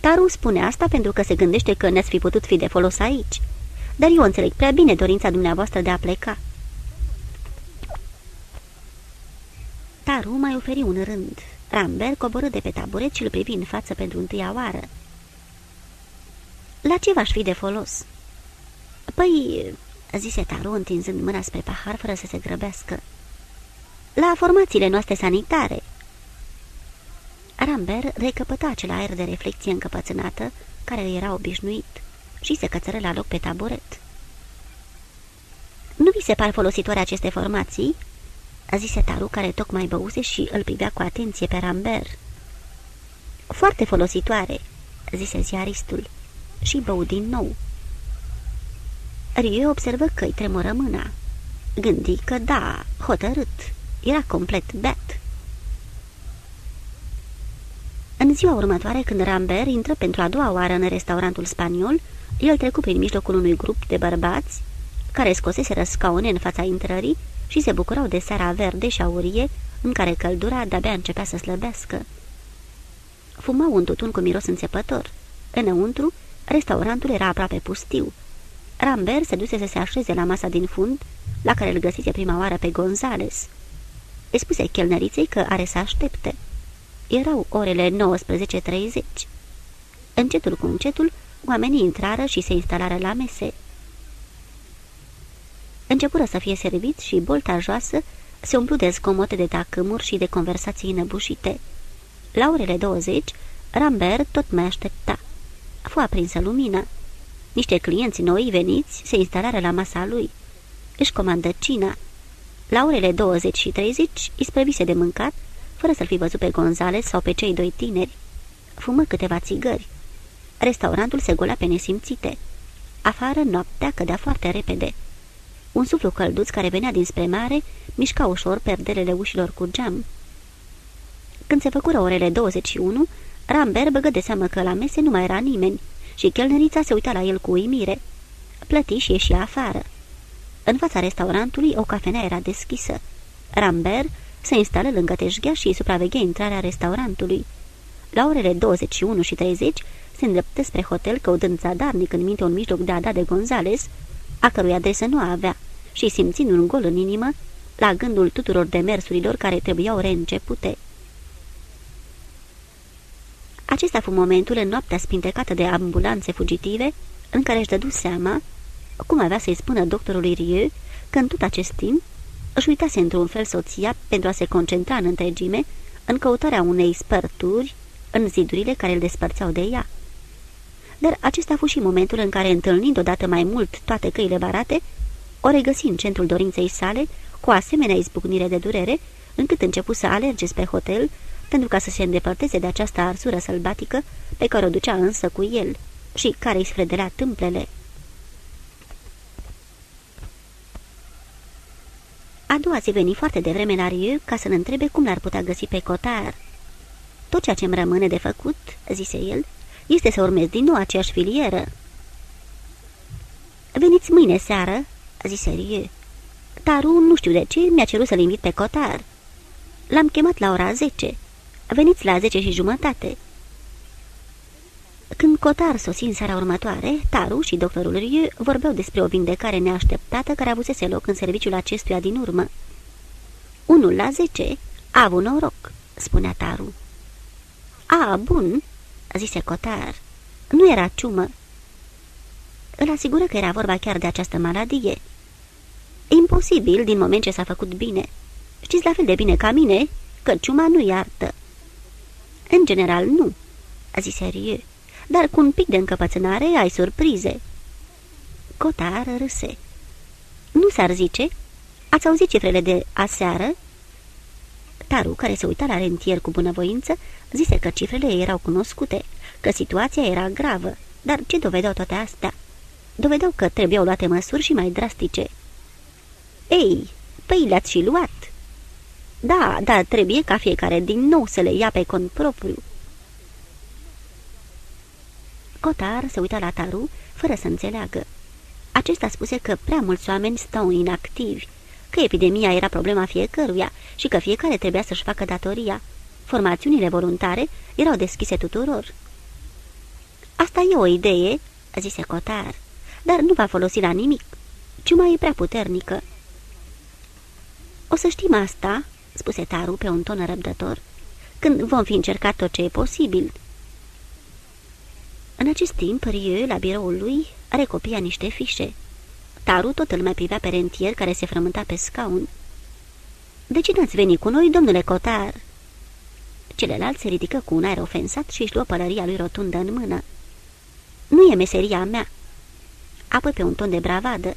Taru spune asta pentru că se gândește că ne-ați fi putut fi de folos aici. Dar eu înțeleg prea bine dorința dumneavoastră de a pleca." Taru mai oferi un rând. Rambert coborâ de pe taburet și îl privi în față pentru întâia oară. La ce v-aș fi de folos?" Păi," zise Taru întinzând mâna spre pahar fără să se grăbească. La formațiile noastre sanitare." Rambert recăpăta acel aer de reflecție încăpățânată care era obișnuit și se cățără la loc pe taburet. Nu vi se par folositoare aceste formații?" a zise Taru, care tocmai băuse și îl privea cu atenție pe Rambert. Foarte folositoare," zise ziaristul și bău din nou. Rie observă că îi tremură mâna. Gândi că da, hotărât, era complet beat. În ziua următoare, când Rambert intră pentru a doua oară în restaurantul spaniol, el trecu prin mijlocul unui grup de bărbați care scoseseră scaune în fața intrării și se bucurau de seara verde și aurie în care căldura de-abia începea să slăbească. Fumau un tutun cu miros înțepător. Înăuntru, restaurantul era aproape pustiu. Rambert se duse să se așeze la masa din fund, la care îl găsise prima oară pe Gonzales. Îi spuse chelneriței că are să aștepte. Erau orele 19.30. Încetul cu încetul, oamenii intrară și se instalară la mese. Începură să fie serviți și bolta joasă se umplu de zgomote de tacâmuri și de conversații înăbușite. La orele 20, Rambert tot mai aștepta. Fu aprinsă lumina. Niște clienți noi veniți se instalară la masa lui. Își comandă cina. La orele 20 și 30 isprăvise de mâncat, fără să-l fi văzut pe Gonzales sau pe cei doi tineri. Fumă câteva țigări. Restaurantul se golea pe nesimțite. Afară noaptea cădea foarte repede. Un suflu călduț care venea dinspre mare mișca ușor perdelele ușilor cu geam. Când se făcură orele 21, Rambert băgă de seamă că la mese nu mai era nimeni și chelnerița se uita la el cu uimire. Plăti și ieși afară. În fața restaurantului o cafenea era deschisă. Rambert se instală lângă teșghea și supraveghe intrarea restaurantului. La orele 21 și 30 se îndreptă spre hotel căutând zadarnic în minte un mijloc de a da de Gonzales, a cărui adresă nu avea, și simțind un gol în inimă, la gândul tuturor demersurilor care trebuiau reîncepute. Acesta fu momentul în noaptea spintecată de ambulanțe fugitive, în care își dădu seama, cum avea să-i spună doctorului Rieu, că în tot acest timp își uitase într-un fel soția pentru a se concentra în întregime în căutarea unei spărturi în zidurile care îl despărțeau de ea. Dar acesta a fost și momentul în care, întâlnind odată mai mult toate căile barate, o regăsi în centrul dorinței sale, cu asemenea izbucnire de durere, încât începu să alerge spre hotel, pentru ca să se îndepărteze de această arsură sălbatică pe care o ducea însă cu el și care îi sfredelea tâmplele. A doua zi veni foarte devreme la Rieu ca să-l întrebe cum l-ar putea găsi pe Cotar. Tot ceea ce-mi rămâne de făcut, zise el, este să urmez din nou aceeași filieră. Veniți mâine seară, zise Rieu. Taru, nu știu de ce, mi-a cerut să-l invit pe Cotar. L-am chemat la ora zece. Veniți la zece și jumătate. Când Cotar sosi în seara următoare, Taru și doctorul Rieu vorbeau despre o vindecare neașteptată care avusese loc în serviciul acestuia din urmă. Unul la zece a avut noroc, spunea Taru. A, bun, zise Cotar. Nu era ciumă. Îl asigură că era vorba chiar de această maladie. Imposibil din moment ce s-a făcut bine. Știți la fel de bine ca mine că ciuma nu iartă. În general, nu, zise Rieu, dar cu un pic de încăpățânare ai surprize. Cotar râse. Nu s-ar zice? Ați auzit cifrele de aseară? Taru, care se uita la rentier cu bunăvoință, zise că cifrele erau cunoscute, că situația era gravă, dar ce dovedeau toate astea? Dovedeau că trebuiau luate măsuri și mai drastice. Ei, păi le-ați și luat. Da, dar trebuie ca fiecare din nou să le ia pe cont propriu. Cotar se uita la Taru, fără să înțeleagă. Acesta spuse că prea mulți oameni stau inactivi, că epidemia era problema fiecăruia și că fiecare trebuia să-și facă datoria. Formațiunile voluntare erau deschise tuturor. Asta e o idee," zise Cotar, dar nu va folosi la nimic. Ciuma e prea puternică." O să știm asta," spuse Taru pe un ton răbdător, când vom fi încercat tot ce e posibil." În acest timp, Rieu, la biroul lui, recopia niște fișe. Taru tot îl mai privea pe rentier care se frământa pe scaun. De ce n-ați venit cu noi, domnule Cotar?" Celălalt se ridică cu un aer ofensat și își luă pălăria lui rotundă în mână. Nu e meseria mea." Apoi pe un ton de bravadă.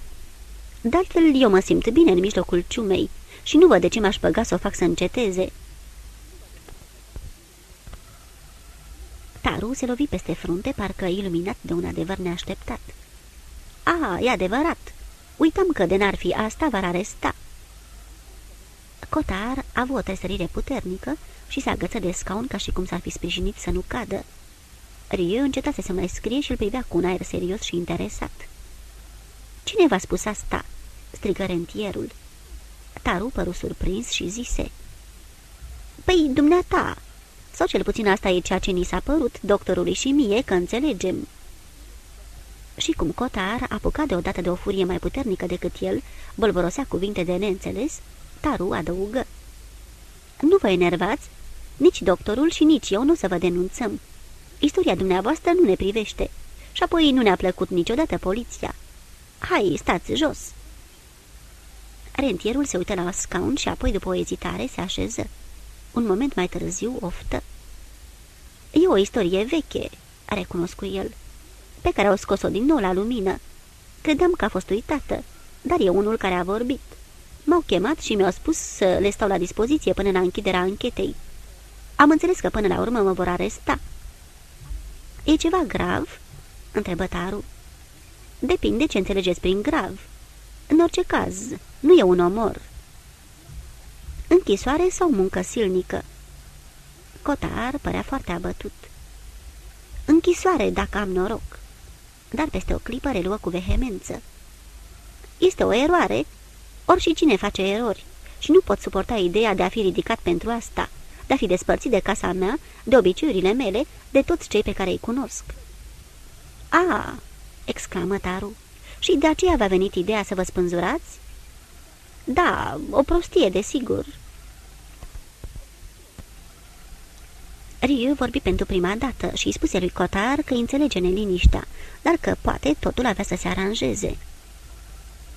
De altfel, eu mă simt bine în mijlocul ciumei și nu văd de ce m-aș băga să o fac să înceteze." Taru se lovi peste frunte, parcă iluminat de un adevăr neașteptat. A, e adevărat. Uitam că de n-ar fi asta, v-ar aresta." Cotar a avut o tresărire puternică și se agăță de scaun ca și cum s-ar fi sprijinit să nu cadă. Rieu încetase să mai scrie și îl privea cu un aer serios și interesat. Cine v-a spus asta?" strigă rentierul. Taru păru surprins și zise. Păi, dumneata, sau cel puțin asta e ceea ce ni s-a părut doctorului și mie că înțelegem." Și cum Cotar, apucat deodată de o furie mai puternică decât el, bolborosea cuvinte de neînțeles, Taru adăugă. Nu vă enervați? Nici doctorul și nici eu nu o să vă denunțăm. Istoria dumneavoastră nu ne privește. Și apoi nu ne-a plăcut niciodată poliția. Hai, stați jos!" Rentierul se uită la scaun și apoi, după o ezitare, se așeză. Un moment mai târziu oftă. E o istorie veche," a recunoscut el, pe care au scos-o din nou la lumină. Credeam că a fost uitată, dar e unul care a vorbit. M-au chemat și mi-au spus să le stau la dispoziție până la închiderea anchetei. Am înțeles că până la urmă mă vor aresta." E ceva grav?" întrebă Taru. Depinde ce înțelegeți prin grav. În orice caz, nu e un omor." Închisoare sau muncă silnică?" Cotar părea foarte abătut. Închisoare, dacă am noroc." Dar peste o clipă reluă cu vehemență. Este o eroare? Ori și cine face erori? Și nu pot suporta ideea de a fi ridicat pentru asta, de a fi despărțit de casa mea, de obiceiurile mele, de toți cei pe care îi cunosc." A!" exclamă Taru. Și de aceea v-a venit ideea să vă spânzurați?" Da, o prostie, desigur." Riu vorbi pentru prima dată și îi spuse lui Cotar că înțelege neliniștea, dar că poate totul avea să se aranjeze.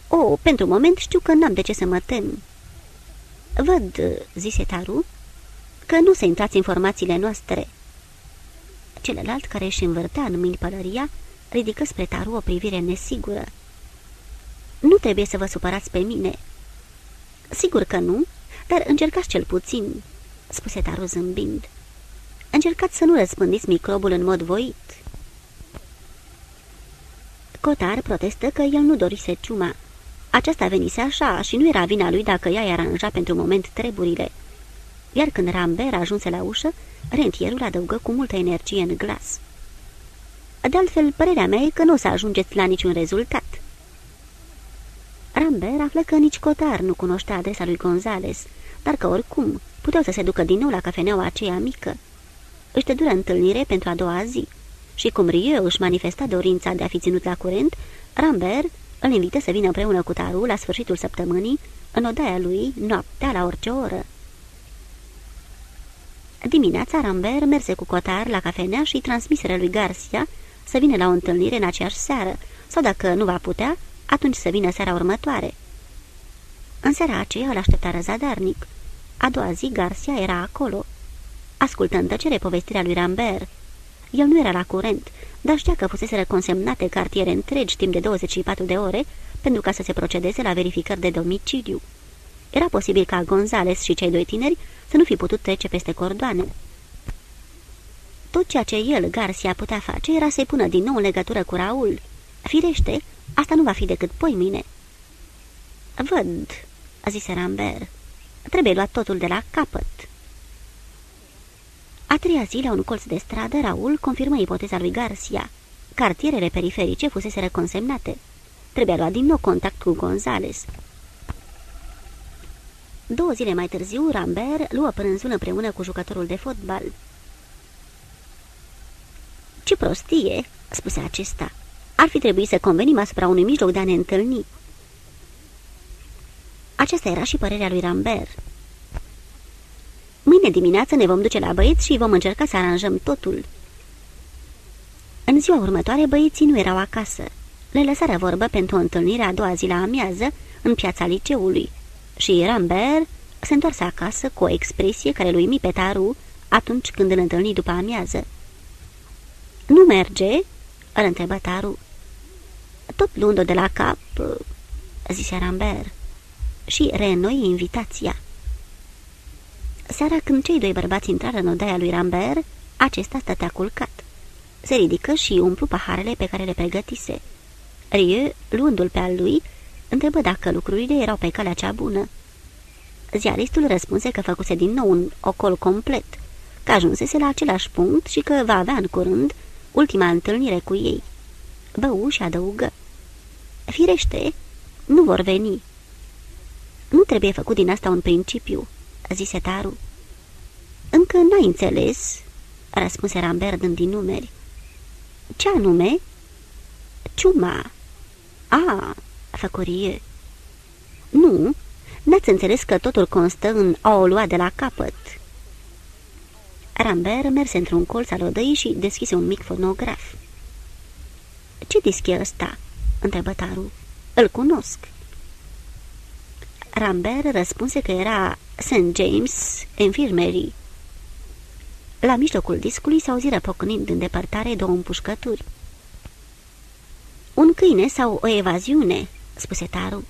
O, pentru moment știu că n-am de ce să mă tem." Văd," zise Taru, că nu se intrați informațiile noastre." Celălalt, care își învârtea în mâini pălăria, ridică spre Taru o privire nesigură. Nu trebuie să vă supărați pe mine." Sigur că nu, dar încercați cel puțin," spuse Taru zâmbind. Încercați să nu răspândiți microbul în mod voit." Cotar protestă că el nu dorise ciuma. Aceasta venise așa și nu era vina lui dacă ea i aranja pentru moment treburile. Iar când Rambert ajunse la ușă, rentierul adăugă cu multă energie în glas. De altfel, părerea mea e că nu o să ajungeți la niciun rezultat." Rambert află că nici Cotar nu cunoștea adresa lui Gonzales, dar că oricum puteau să se ducă din nou la cafeneaua aceea mică. Își dură întâlnire pentru a doua zi și cum Rieu își manifesta dorința de a fi ținut la curent, Rambert îl invită să vină împreună cu Taru la sfârșitul săptămânii, în odaia lui, noaptea, la orice oră. Dimineața, Rambert merse cu Cotar la cafenea și transmiseră lui Garcia să vină la o întâlnire în aceeași seară, sau dacă nu va putea, atunci să vină seara următoare. În seara aceea îl aștepta răzadarnic. A doua zi, Garcia era acolo. Ascultă în tăcere povestirea lui Rambert. El nu era la curent, dar știa că fusese consemnate cartiere întregi timp de 24 de ore pentru ca să se procedeze la verificări de domiciliu. Era posibil ca Gonzales și cei doi tineri să nu fi putut trece peste cordoane. Tot ceea ce el, Garcia, putea face era să-i pună din nou în legătură cu Raul. Firește, asta nu va fi decât poimine. Văd, a zis Rambert. Trebuie luat totul de la capăt. A treia zi, la un colț de stradă, Raul confirmă ipoteza lui Garcia. Cartierele periferice fusese reconsemnate. Trebuia luat din nou contact cu Gonzales. Două zile mai târziu, Rambert luă prânzul împreună cu jucătorul de fotbal. Ce prostie!" spuse acesta. Ar fi trebuit să convenim asupra unui mijloc de a ne întâlni." Aceasta era și părerea lui Rambert. Mâine dimineață ne vom duce la băieți și vom încerca să aranjăm totul." În ziua următoare, băieții nu erau acasă. Le lăsară vorbă pentru o întâlnire a doua zi la amiază, în piața liceului, și Rambert se întoarse acasă cu o expresie care lui mi pe Taru atunci când îl întâlni după amiază. Nu merge?" îl întrebă Taru. Tot luând-o de la cap," zise Rambert, și reînnoi invitația. Seara când cei doi bărbați intrară în odaia lui Rambert, acesta stătea culcat. Se ridică și umplu paharele pe care le pregătise. Rieu, luându-l pe al lui, întrebă dacă lucrurile erau pe calea cea bună. Ziaristul răspunse că făcuse din nou un ocol complet, că ajunsese la același punct și că va avea în curând ultima întâlnire cu ei. Bău și adăugă. Firește, nu vor veni. Nu trebuie făcut din asta un principiu, zise Taru. Încă n-ai înțeles, răspunse Rambert dând din numeri. Ce anume? Ciuma. A, făcurie. Nu, n-ați înțeles că totul constă în a o lua de la capăt. Rambert merse într-un colț al odăii și deschise un mic fonograf. Ce disc e ăsta?" întrebă Taru. Îl cunosc." Rambert răspunse că era St. James Infirmary. La mijlocul discului s-auziră pocnind în depărtare două împușcături. Un câine sau o evaziune," spuse Taru.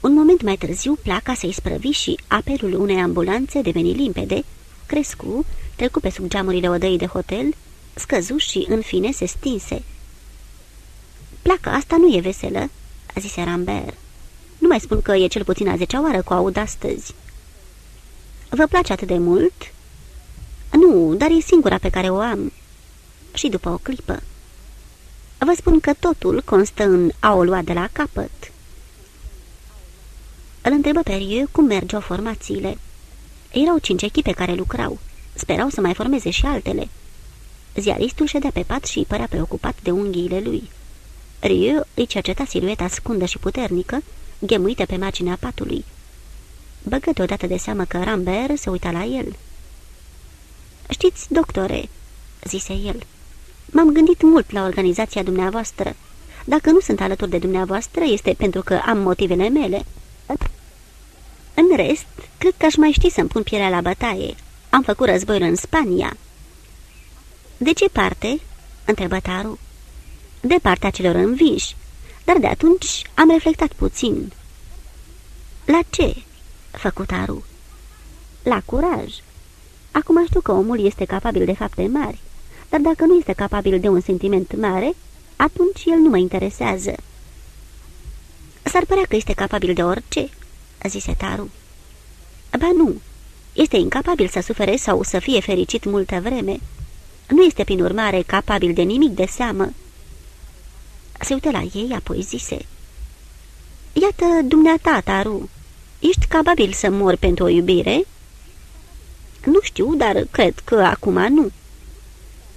Un moment mai târziu, placa se isprăvi și apelul unei ambulanțe deveni limpede, crescu, trecu pe sub geamurile odăii de hotel, scăzu și, în fine, se stinse. Placa asta nu e veselă," a zis Rambert. Nu mai spun că e cel puțin a zecea oară cu aud astăzi." Vă place atât de mult?" Nu, dar e singura pe care o am." Și după o clipă. Vă spun că totul constă în a o lua de la capăt." Îl întrebă pe Rieu cum mergeau formațiile. Erau cinci echipe care lucrau. Sperau să mai formeze și altele. Ziaristul ședea pe pat și părea preocupat de unghiile lui. Rieu îi cerceta silueta scundă și puternică, ghemuită pe marginea patului. Băgă deodată de seamă că Rambert se uita la el. Știți, doctore," zise el, m-am gândit mult la organizația dumneavoastră. Dacă nu sunt alături de dumneavoastră, este pentru că am motivele mele." În rest, cred că aș mai ști să-mi pun pielea la bătaie. Am făcut războiul în Spania." De ce parte?" întrebă Taru. De partea celor înviși, dar de atunci am reflectat puțin." La ce?" făcut Taru. La curaj. Acum știu că omul este capabil de fapte mari, dar dacă nu este capabil de un sentiment mare, atunci el nu mă interesează." S-ar părea că este capabil de orice," zise Taru. Ba nu, este incapabil să sufere sau să fie fericit multă vreme. Nu este, prin urmare, capabil de nimic de seamă. Se uită la ei, apoi zise. Iată, dumneata, Taru, ești capabil să mori pentru o iubire?" Nu știu, dar cred că acum nu."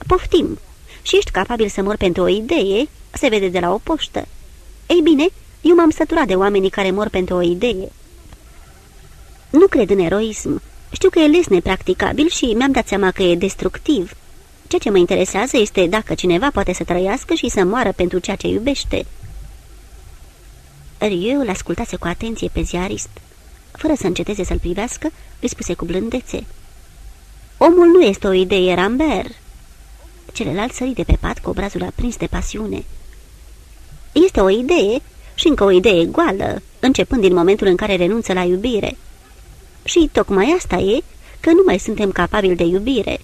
Poftim, și ești capabil să mor pentru o idee?" Se vede de la o poștă." Ei bine, eu m-am săturat de oamenii care mor pentru o idee." Nu cred în eroism. Știu că e les nepracticabil și mi-am dat seama că e destructiv. Ceea ce mă interesează este dacă cineva poate să trăiască și să moară pentru ceea ce iubește." Rieu îl ascultase cu atenție pe ziarist. Fără să înceteze să-l privească, îi spuse cu blândețe. Omul nu este o idee, Rambert. Celălalt sări de pe pat cu obrazul aprins de pasiune. Este o idee și încă o idee goală, începând din momentul în care renunță la iubire. Și tocmai asta e că nu mai suntem capabili de iubire.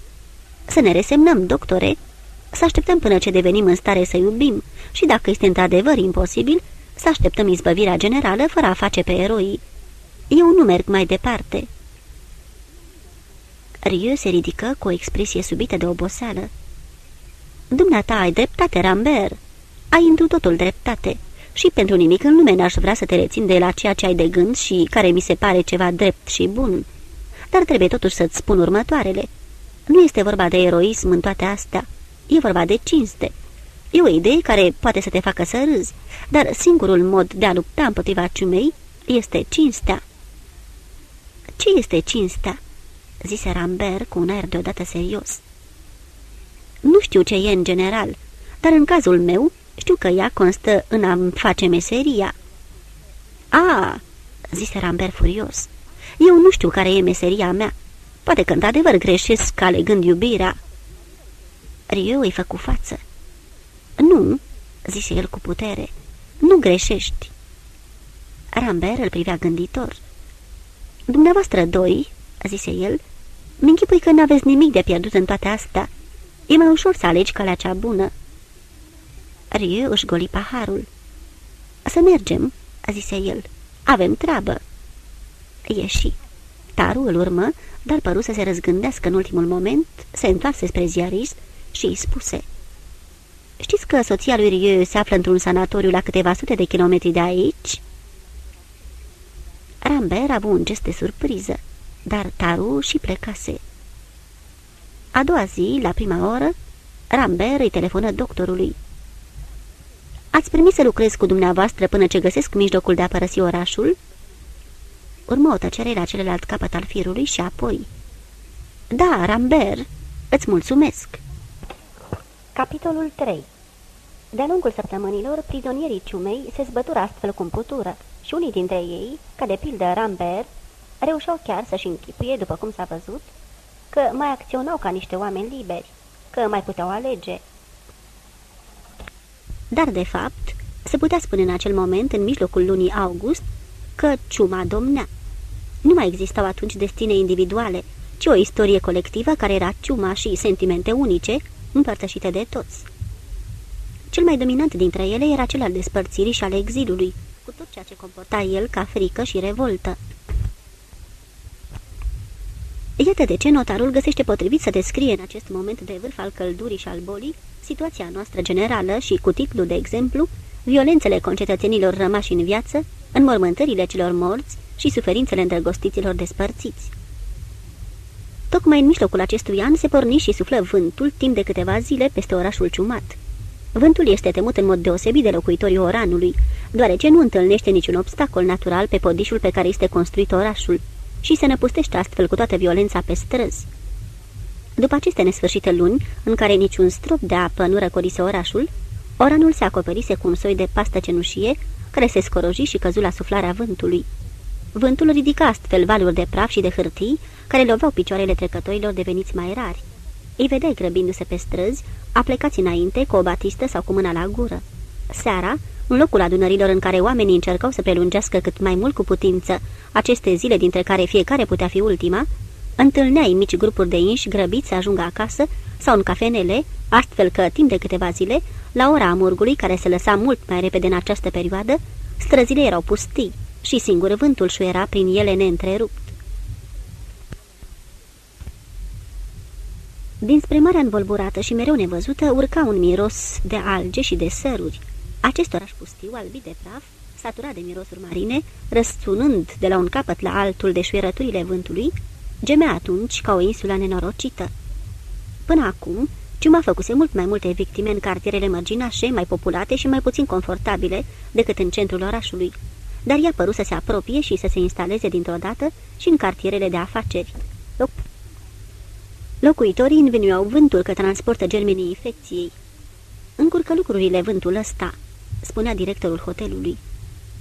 Să ne resemnăm, doctore, să așteptăm până ce devenim în stare să iubim și dacă este într-adevăr imposibil, să așteptăm izbăvirea generală fără a face pe eroi. Eu nu merg mai departe. Rieu se ridică cu o expresie subită de oboseală. Dumneata ai dreptate, Rambert. Ai întru totul dreptate. Și pentru nimic în lume n-aș vrea să te rețin de la ceea ce ai de gând și care mi se pare ceva drept și bun. Dar trebuie totuși să-ți spun următoarele. Nu este vorba de eroism în toate astea. E vorba de cinste. E o idee care poate să te facă să râzi, dar singurul mod de a lupta împotriva ciumei este cinstea. Ce este cinstea?" zise Rambert cu un aer deodată serios. Nu știu ce e în general, dar în cazul meu știu că ea constă în a-mi face meseria." A, zise Rambert furios, eu nu știu care e meseria mea. Poate că într-adevăr greșesc alegând iubirea." Riu îi făcu față. Nu," zise el cu putere, nu greșești." Rambert îl privea gânditor. Dumneavoastră doi," zise el, mi-închipui că n-aveți nimic de pierdut în toate astea. E mai ușor să alegi calea cea bună." Riu își goli paharul. Să mergem," zise el. Avem treabă." Ieși. Taru îl urmă, dar păru să se răzgândească în ultimul moment, se întoarse spre ziarist și îi spuse Știți că soția lui Rieu se află într-un sanatoriu la câteva sute de kilometri de aici?" Rambert a avut un gest de surpriză, dar Taru și plecase. A doua zi, la prima oră, Rambert îi telefonă doctorului. Ați primit să lucrez cu dumneavoastră până ce găsesc mijlocul de a părăsi orașul?" Urmă o tăcere la celălalt capăt al firului și apoi... Da, Rambert, îți mulțumesc!" Capitolul 3 De-a lungul săptămânilor, prizonierii ciumei se zbătură astfel cum putură și unii dintre ei, ca de pildă Rambert, reușeau chiar să-și închipuie, după cum s-a văzut, că mai acționau ca niște oameni liberi, că mai puteau alege. Dar, de fapt, se putea spune în acel moment, în mijlocul lunii august, că ciuma domnea. Nu mai existau atunci destine individuale, ci o istorie colectivă care era ciuma și sentimente unice, împărtășite de toți. Cel mai dominant dintre ele era cel al despărțirii și al exilului, cu tot ceea ce comporta el ca frică și revoltă. Iată de ce notarul găsește potrivit să descrie în acest moment de vârf al căldurii și al bolii situația noastră generală și cu titlu de exemplu violențele concetățenilor rămași în viață, înmormântările celor morți și suferințele îndrăgostiților despărțiți. Tocmai în mijlocul acestui an se porni și suflă vântul timp de câteva zile peste orașul ciumat. Vântul este temut în mod deosebit de locuitorii oranului, deoarece nu întâlnește niciun obstacol natural pe podișul pe care este construit orașul și se năpustește astfel cu toată violența pe străzi. După aceste nesfârșite luni, în care niciun strop de apă nu răcorise orașul, oranul se acoperise cu un soi de pastă cenușie, care se scoroji și căzu la suflarea vântului. Vântul ridica astfel valuri de praf și de hârtii, care loveau picioarele trecătorilor deveniți mai rari. Îi vedeai grăbindu-se pe străzi, aplecați înainte, cu o batistă sau cu mâna la gură. Seara, în locul adunărilor în care oamenii încercau să prelungească cât mai mult cu putință aceste zile dintre care fiecare putea fi ultima, întâlneai mici grupuri de inși grăbiți să ajungă acasă sau în cafenele, astfel că, timp de câteva zile, la ora amurgului, care se lăsa mult mai repede în această perioadă, străzile erau pustii și singur vântul șuiera prin ele neîntrerupt. Dinspre marea învolburată și mereu nevăzută urca un miros de alge și de săruri. Acest oraș pustiu, albit de praf, saturat de mirosuri marine, răsunând de la un capăt la altul de șuierăturile vântului, gemea atunci ca o insulă nenorocită. Până acum, Ciuma făcuse mult mai multe victime în cartierele mărginașe, mai populate și mai puțin confortabile decât în centrul orașului, dar ea păru să se apropie și să se instaleze dintr-o dată și în cartierele de afaceri. Loc Locuitorii învinuiau vântul că transportă germenii infecției. Încurcă lucrurile vântul ăsta, spunea directorul hotelului.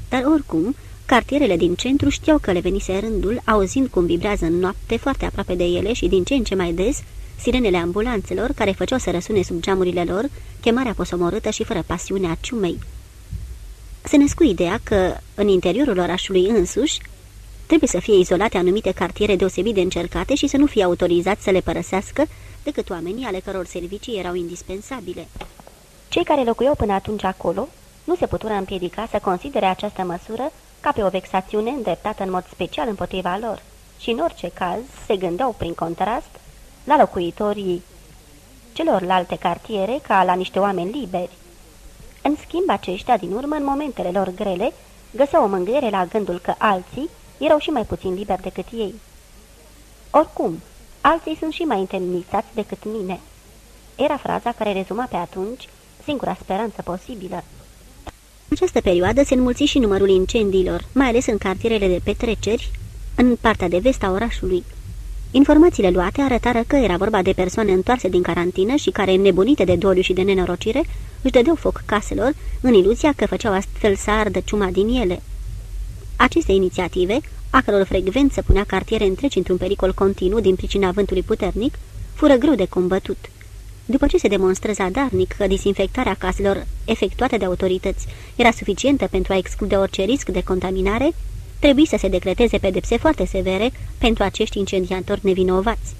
Dar oricum, Cartierele din centru știau că le venise rândul, auzind cum vibrează în noapte foarte aproape de ele și din ce în ce mai des sirenele ambulanțelor care făceau să răsune sub geamurile lor chemarea posomorâtă și fără pasiunea ciumei. Se născu ideea că, în interiorul orașului însuși, trebuie să fie izolate anumite cartiere deosebit de încercate și să nu fie autorizați să le părăsească decât oamenii ale căror servicii erau indispensabile. Cei care locuiau până atunci acolo nu se putură împiedica să considere această măsură ca pe o vexațiune îndreptată în mod special împotriva lor și în orice caz se gândeau prin contrast la locuitorii celorlalte cartiere ca la niște oameni liberi. În schimb, aceștia din urmă, în momentele lor grele, găseau o mângâiere la gândul că alții erau și mai puțin liberi decât ei. Oricum, alții sunt și mai întemnițați decât mine. Era fraza care rezuma pe atunci singura speranță posibilă. În această perioadă se înmulți și numărul incendiilor, mai ales în cartierele de petreceri, în partea de vest a orașului. Informațiile luate arătară că era vorba de persoane întoarse din carantină și care, nebunite de doliu și de nenorocire, își dădeau foc caselor, în iluzia că făceau astfel să ardă ciuma din ele. Aceste inițiative, a căror frecvență punea cartiere întregi într-un pericol continuu din pricina vântului puternic, fură greu de combătut. După ce se demonstră zadarnic că disinfectarea caselor efectuată de autorități era suficientă pentru a exclude orice risc de contaminare, trebuie să se decreteze pedepse foarte severe pentru acești incendiatori nevinovați.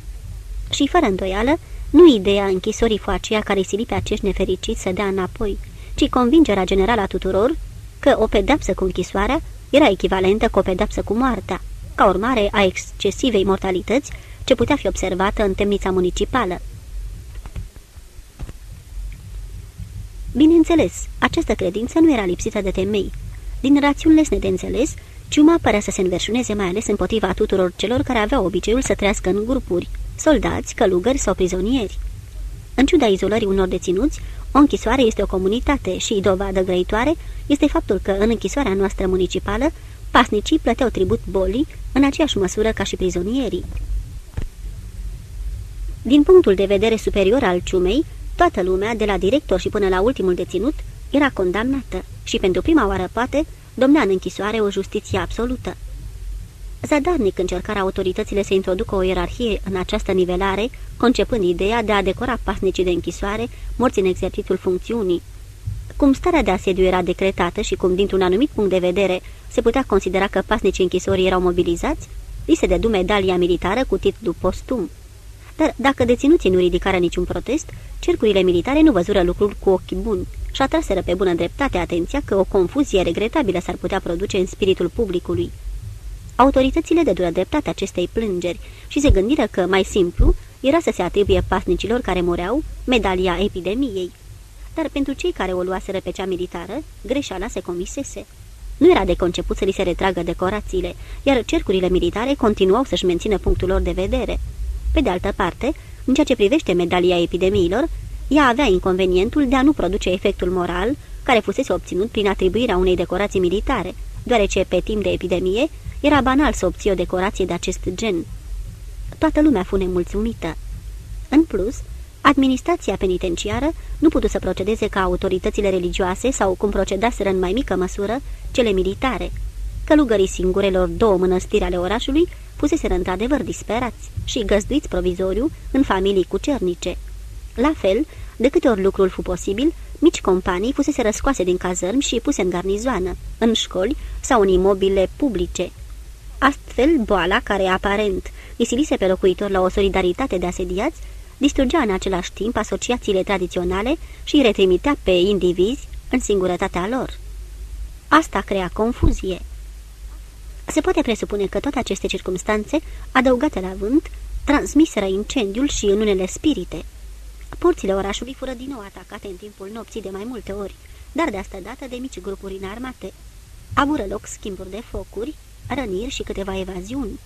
Și fără îndoială, nu ideea închisorii fu aceea care sili pe acești nefericiți să dea înapoi, ci convingerea generală a tuturor că o pedepsă cu închisoarea era echivalentă cu o pedepsă cu moartea, ca urmare a excesivei mortalități ce putea fi observată în temnița municipală. Bineînțeles, această credință nu era lipsită de temei. Din rațiuni lesne de înțeles, ciuma părea să se înverșuneze mai ales împotriva tuturor celor care aveau obiceiul să trăiască în grupuri, soldați, călugări sau prizonieri. În ciuda izolării unor deținuți, o închisoare este o comunitate și dovadă grăitoare este faptul că în închisoarea noastră municipală, pasnicii plăteau tribut bolii în aceeași măsură ca și prizonierii. Din punctul de vedere superior al ciumei, Toată lumea, de la director și până la ultimul deținut, era condamnată și pentru prima oară poate domnea în închisoare o justiție absolută. Zadarnic încercarea autoritățile să introducă o ierarhie în această nivelare, concepând ideea de a decora pasnicii de închisoare morți în exercițiul funcțiunii. Cum starea de asediu era decretată și cum, dintr-un anumit punct de vedere, se putea considera că pasnicii închisorii erau mobilizați, li se dădu medalia militară cu titlu postum. Dar dacă deținuții nu ridicară niciun protest, cercurile militare nu văzură lucrul cu ochi buni și atraseră pe bună dreptate atenția că o confuzie regretabilă s-ar putea produce în spiritul publicului. Autoritățile de dură dreptate acestei plângeri și se gândiră că, mai simplu, era să se atribuie pasnicilor care mureau medalia epidemiei. Dar pentru cei care o luaseră pe cea militară, greșeala se comisese. Nu era de conceput să li se retragă decorațiile, iar cercurile militare continuau să-și mențină punctul lor de vedere. Pe de altă parte, în ceea ce privește medalia epidemiilor, ea avea inconvenientul de a nu produce efectul moral care fusese obținut prin atribuirea unei decorații militare, deoarece pe timp de epidemie era banal să obții o decorație de acest gen. Toată lumea fu nemulțumită. În plus, administrația penitenciară nu putu să procedeze ca autoritățile religioase sau cum procedaseră în mai mică măsură cele militare. Călugării singurelor două mănăstiri ale orașului fuseseră într-adevăr disperați și găzduiți provizoriu în familii cucernice. La fel, de câte ori lucrul fu posibil, mici companii fusese răscoase din cazărmi și puse în garnizoană, în școli sau în imobile publice. Astfel, boala, care aparent isilise pe locuitor la o solidaritate de asediați, distrugea în același timp asociațiile tradiționale și retrimitea pe indivizi în singurătatea lor. Asta crea confuzie. Se poate presupune că toate aceste circumstanțe, adăugate la vânt, transmiseră incendiul și în unele spirite. Porțile orașului fură din nou atacate în timpul nopții de mai multe ori, dar de asta dată de mici grupuri înarmate. Abură loc schimburi de focuri, răniri și câteva evaziuni.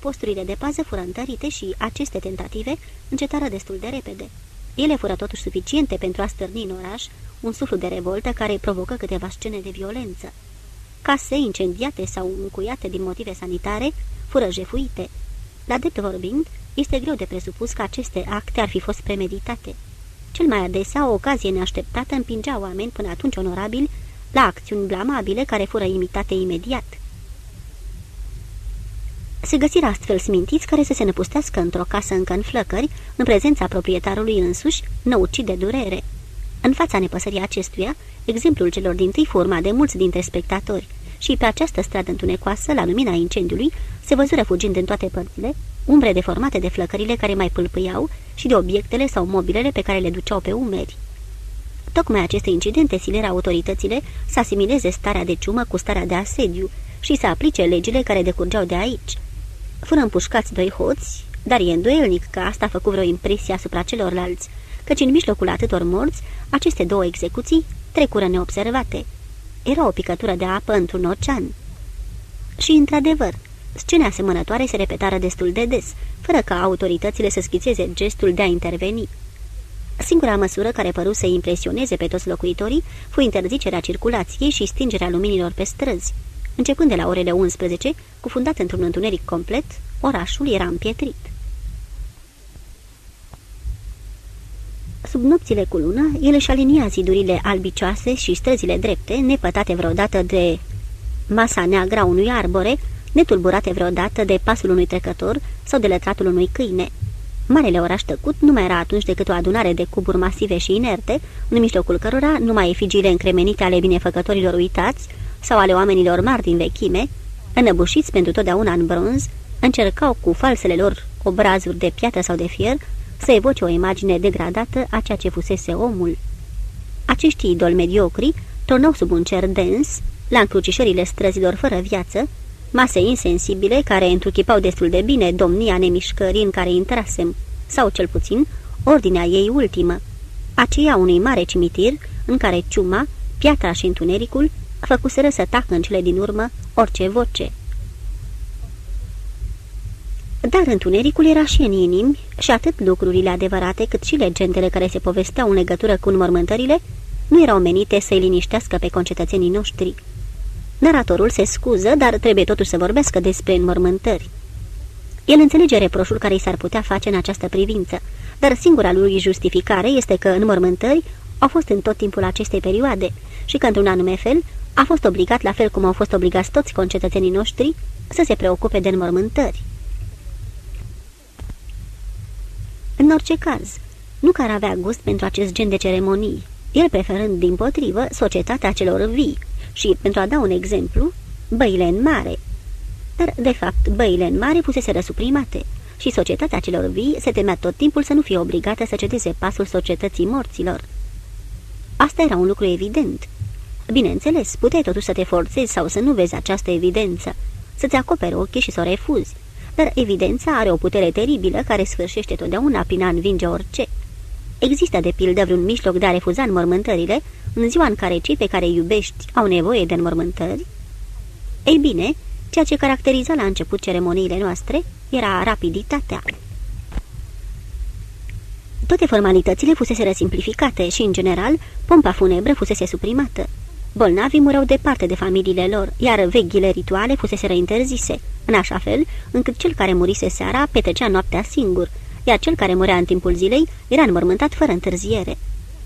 Posturile de pază fură întărite și aceste tentative încetară destul de repede. Ele fură totuși suficiente pentru a stârni în oraș un suflu de revoltă care provocă câteva scene de violență. Case incendiate sau încuiate din motive sanitare fură jefuite. La drept vorbind, este greu de presupus că aceste acte ar fi fost premeditate. Cel mai adesea, o ocazie neașteptată împingea oameni până atunci onorabili la acțiuni blamabile care fură imitate imediat. Se găsiră astfel smintiți care să se năpustească într-o casă încă în flăcări, în prezența proprietarului însuși, năuci de durere. În fața nepăsării acestuia, exemplul celor din tâi forma de mulți dintre spectatori și pe această stradă întunecoasă, la lumina incendiului, se văzură fugind în toate părțile, umbre deformate de flăcările care mai pâlpâiau și de obiectele sau mobilele pe care le duceau pe umeri. Tocmai aceste incidente silera autoritățile să asimileze starea de ciumă cu starea de asediu și să aplice legile care decurgeau de aici. Fără împușcați doi hoți, dar e îndoielnic că asta a făcut vreo impresie asupra celorlalți, căci în mijlocul atâtor morți, aceste două execuții trecură neobservate. Era o picătură de apă într-un ocean. Și, într-adevăr, scene asemănătoare se repetară destul de des, fără ca autoritățile să schițeze gestul de a interveni. Singura măsură care păru să impresioneze pe toți locuitorii fu interzicerea circulației și stingerea luminilor pe străzi. Începând de la orele 11, cufundat într-un întuneric complet, orașul era împietrit. Sub nopțile cu lună, el își alinia zidurile albicioase și străzile drepte, nepătate vreodată de masa neagră a unui arbore, netulburate vreodată de pasul unui trecător sau de lătratul unui câine. Marele oraș tăcut nu mai era atunci decât o adunare de cuburi masive și inerte, în mijlocul cărora numai efigiile încremenite ale binefăcătorilor uitați sau ale oamenilor mari din vechime, înăbușiți pentru totdeauna în bronz, încercau cu falsele lor obrazuri de piatră sau de fier să evoce o imagine degradată a ceea ce fusese omul. Acești idoli mediocri tronau sub un cer dens, la încrucișările străzilor fără viață, mase insensibile care întruchipau destul de bine domnia nemișcării în care intrasem, sau cel puțin ordinea ei ultimă, aceea unui mare cimitir în care ciuma, piatra și întunericul făcuseră să tacă în cele din urmă orice voce. Dar întunericul era și în inimi și atât lucrurile adevărate cât și legendele care se povesteau în legătură cu înmormântările nu erau menite să-i liniștească pe concetățenii noștri. Naratorul se scuză, dar trebuie totuși să vorbească despre înmormântări. El înțelege reproșul care i s-ar putea face în această privință, dar singura lui justificare este că înmormântări au fost în tot timpul acestei perioade și că, într-un anume fel, a fost obligat, la fel cum au fost obligați toți concetățenii noștri, să se preocupe de înmormântări. În orice caz, nu că ar avea gust pentru acest gen de ceremonii, el preferând, din potrivă, societatea celor vii și, pentru a da un exemplu, băile în mare. Dar, de fapt, băile în mare fusese răsuprimate și societatea celor vii se temea tot timpul să nu fie obligată să cedeze pasul societății morților. Asta era un lucru evident. Bineînțeles, puteai totuși să te forțezi sau să nu vezi această evidență, să-ți acoperi ochii și să o refuzi, dar evidența are o putere teribilă care sfârșește totdeauna prin a învinge orice. Există de pildă vreun mijloc de a refuza înmormântările în ziua în care cei pe care îi iubești au nevoie de înmormântări? Ei bine, ceea ce caracteriza la început ceremoniile noastre era rapiditatea. Toate formalitățile fusese simplificate și, în general, pompa funebră fusese suprimată. Bolnavii mureau departe de familiile lor, iar veghile rituale fusese interzise, în așa fel încât cel care murise seara petrecea noaptea singur, iar cel care murea în timpul zilei era înmormântat fără întârziere.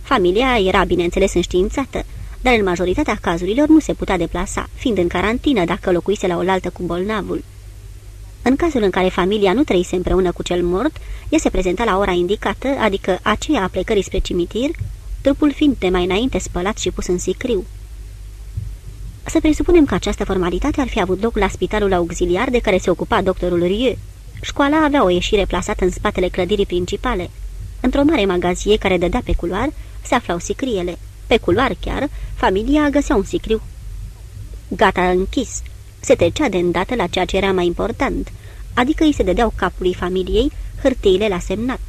Familia era, bineînțeles, înștiințată, dar în majoritatea cazurilor nu se putea deplasa, fiind în carantină dacă locuise la oaltă cu bolnavul. În cazul în care familia nu trăise împreună cu cel mort, ea se prezenta la ora indicată, adică aceea a plecării spre cimitir, trupul fiind de mai înainte spălat și pus în sicriu. Să presupunem că această formalitate ar fi avut loc la spitalul auxiliar de care se ocupa doctorul Rieu. Școala avea o ieșire plasată în spatele clădirii principale. Într-o mare magazie care dădea pe culoar, se aflau sicriele. Pe culoar chiar, familia găsea un sicriu. Gata închis. Se trecea de îndată la ceea ce era mai important, adică îi se dădeau capului familiei hârtiile la semnat.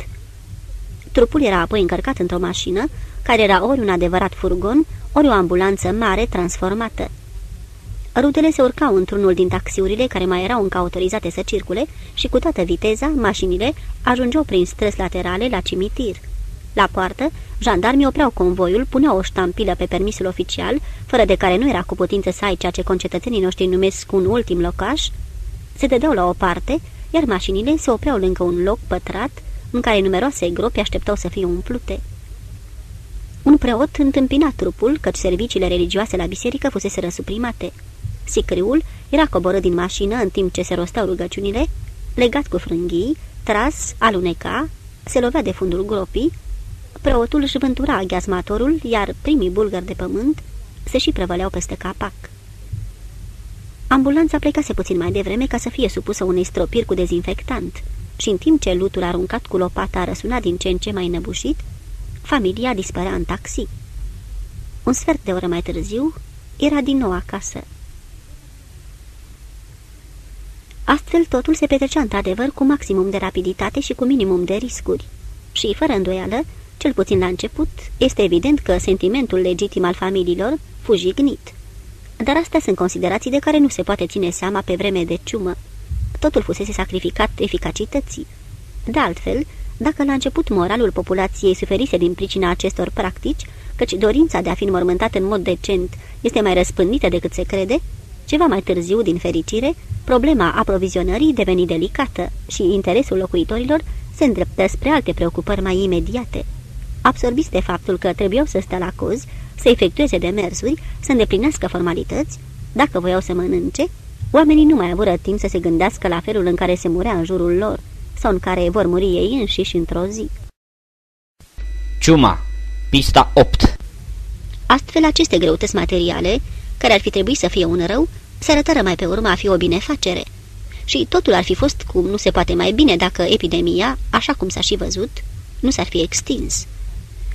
Trupul era apoi încărcat într-o mașină, care era ori un adevărat furgon, ori o ambulanță mare transformată. Rudele se urcau într-unul din taxiurile care mai erau încă autorizate să circule și cu toată viteza, mașinile ajungeau prin străzi laterale la cimitir. La poartă, jandarmii opreau convoiul, puneau o ștampilă pe permisul oficial, fără de care nu era cu putință să ai ceea ce concetățenii noștri numesc un ultim locaș, se dădeau la o parte, iar mașinile se opreau lângă un loc pătrat, în care numeroase gropi așteptau să fie umplute. Un preot întâmpina trupul, căci serviciile religioase la biserică fusese răsuprimate. Sicriul era coborât din mașină în timp ce se rosteau rugăciunile, legat cu frânghii, tras, aluneca, se lovea de fundul gropii, preotul își vântura aghiazmatorul, iar primii bulgări de pământ se și prevăleau peste capac. Ambulanța plecase puțin mai devreme ca să fie supusă unei stropiri cu dezinfectant și în timp ce lutul aruncat cu lopata răsuna din ce în ce mai năbușit, familia dispărea în taxi. Un sfert de oră mai târziu, era din nou acasă. Astfel, totul se petrecea într-adevăr cu maximum de rapiditate și cu minimum de riscuri. Și, fără îndoială, cel puțin la început, este evident că sentimentul legitim al familiilor fu jignit. Dar astea sunt considerații de care nu se poate ține seama pe vreme de ciumă. Totul fusese sacrificat eficacității. De altfel, dacă la început moralul populației suferise din pricina acestor practici, căci dorința de a fi înmormântat în mod decent este mai răspândită decât se crede, ceva mai târziu, din fericire, problema aprovizionării deveni delicată și interesul locuitorilor se îndreptă spre alte preocupări mai imediate. Absorbiți de faptul că trebuiau să stea la cozi, să efectueze demersuri, să îndeplinească formalități, dacă voiau să mănânce, oamenii nu mai avură timp să se gândească la felul în care se murea în jurul lor sau în care vor muri ei înșiși într-o zi. Ciuma, pista 8 Astfel, aceste greutăți materiale, care ar fi trebuit să fie un rău, se arătară mai pe urmă a fi o binefacere. Și totul ar fi fost cum nu se poate mai bine dacă epidemia, așa cum s-a și văzut, nu s-ar fi extins.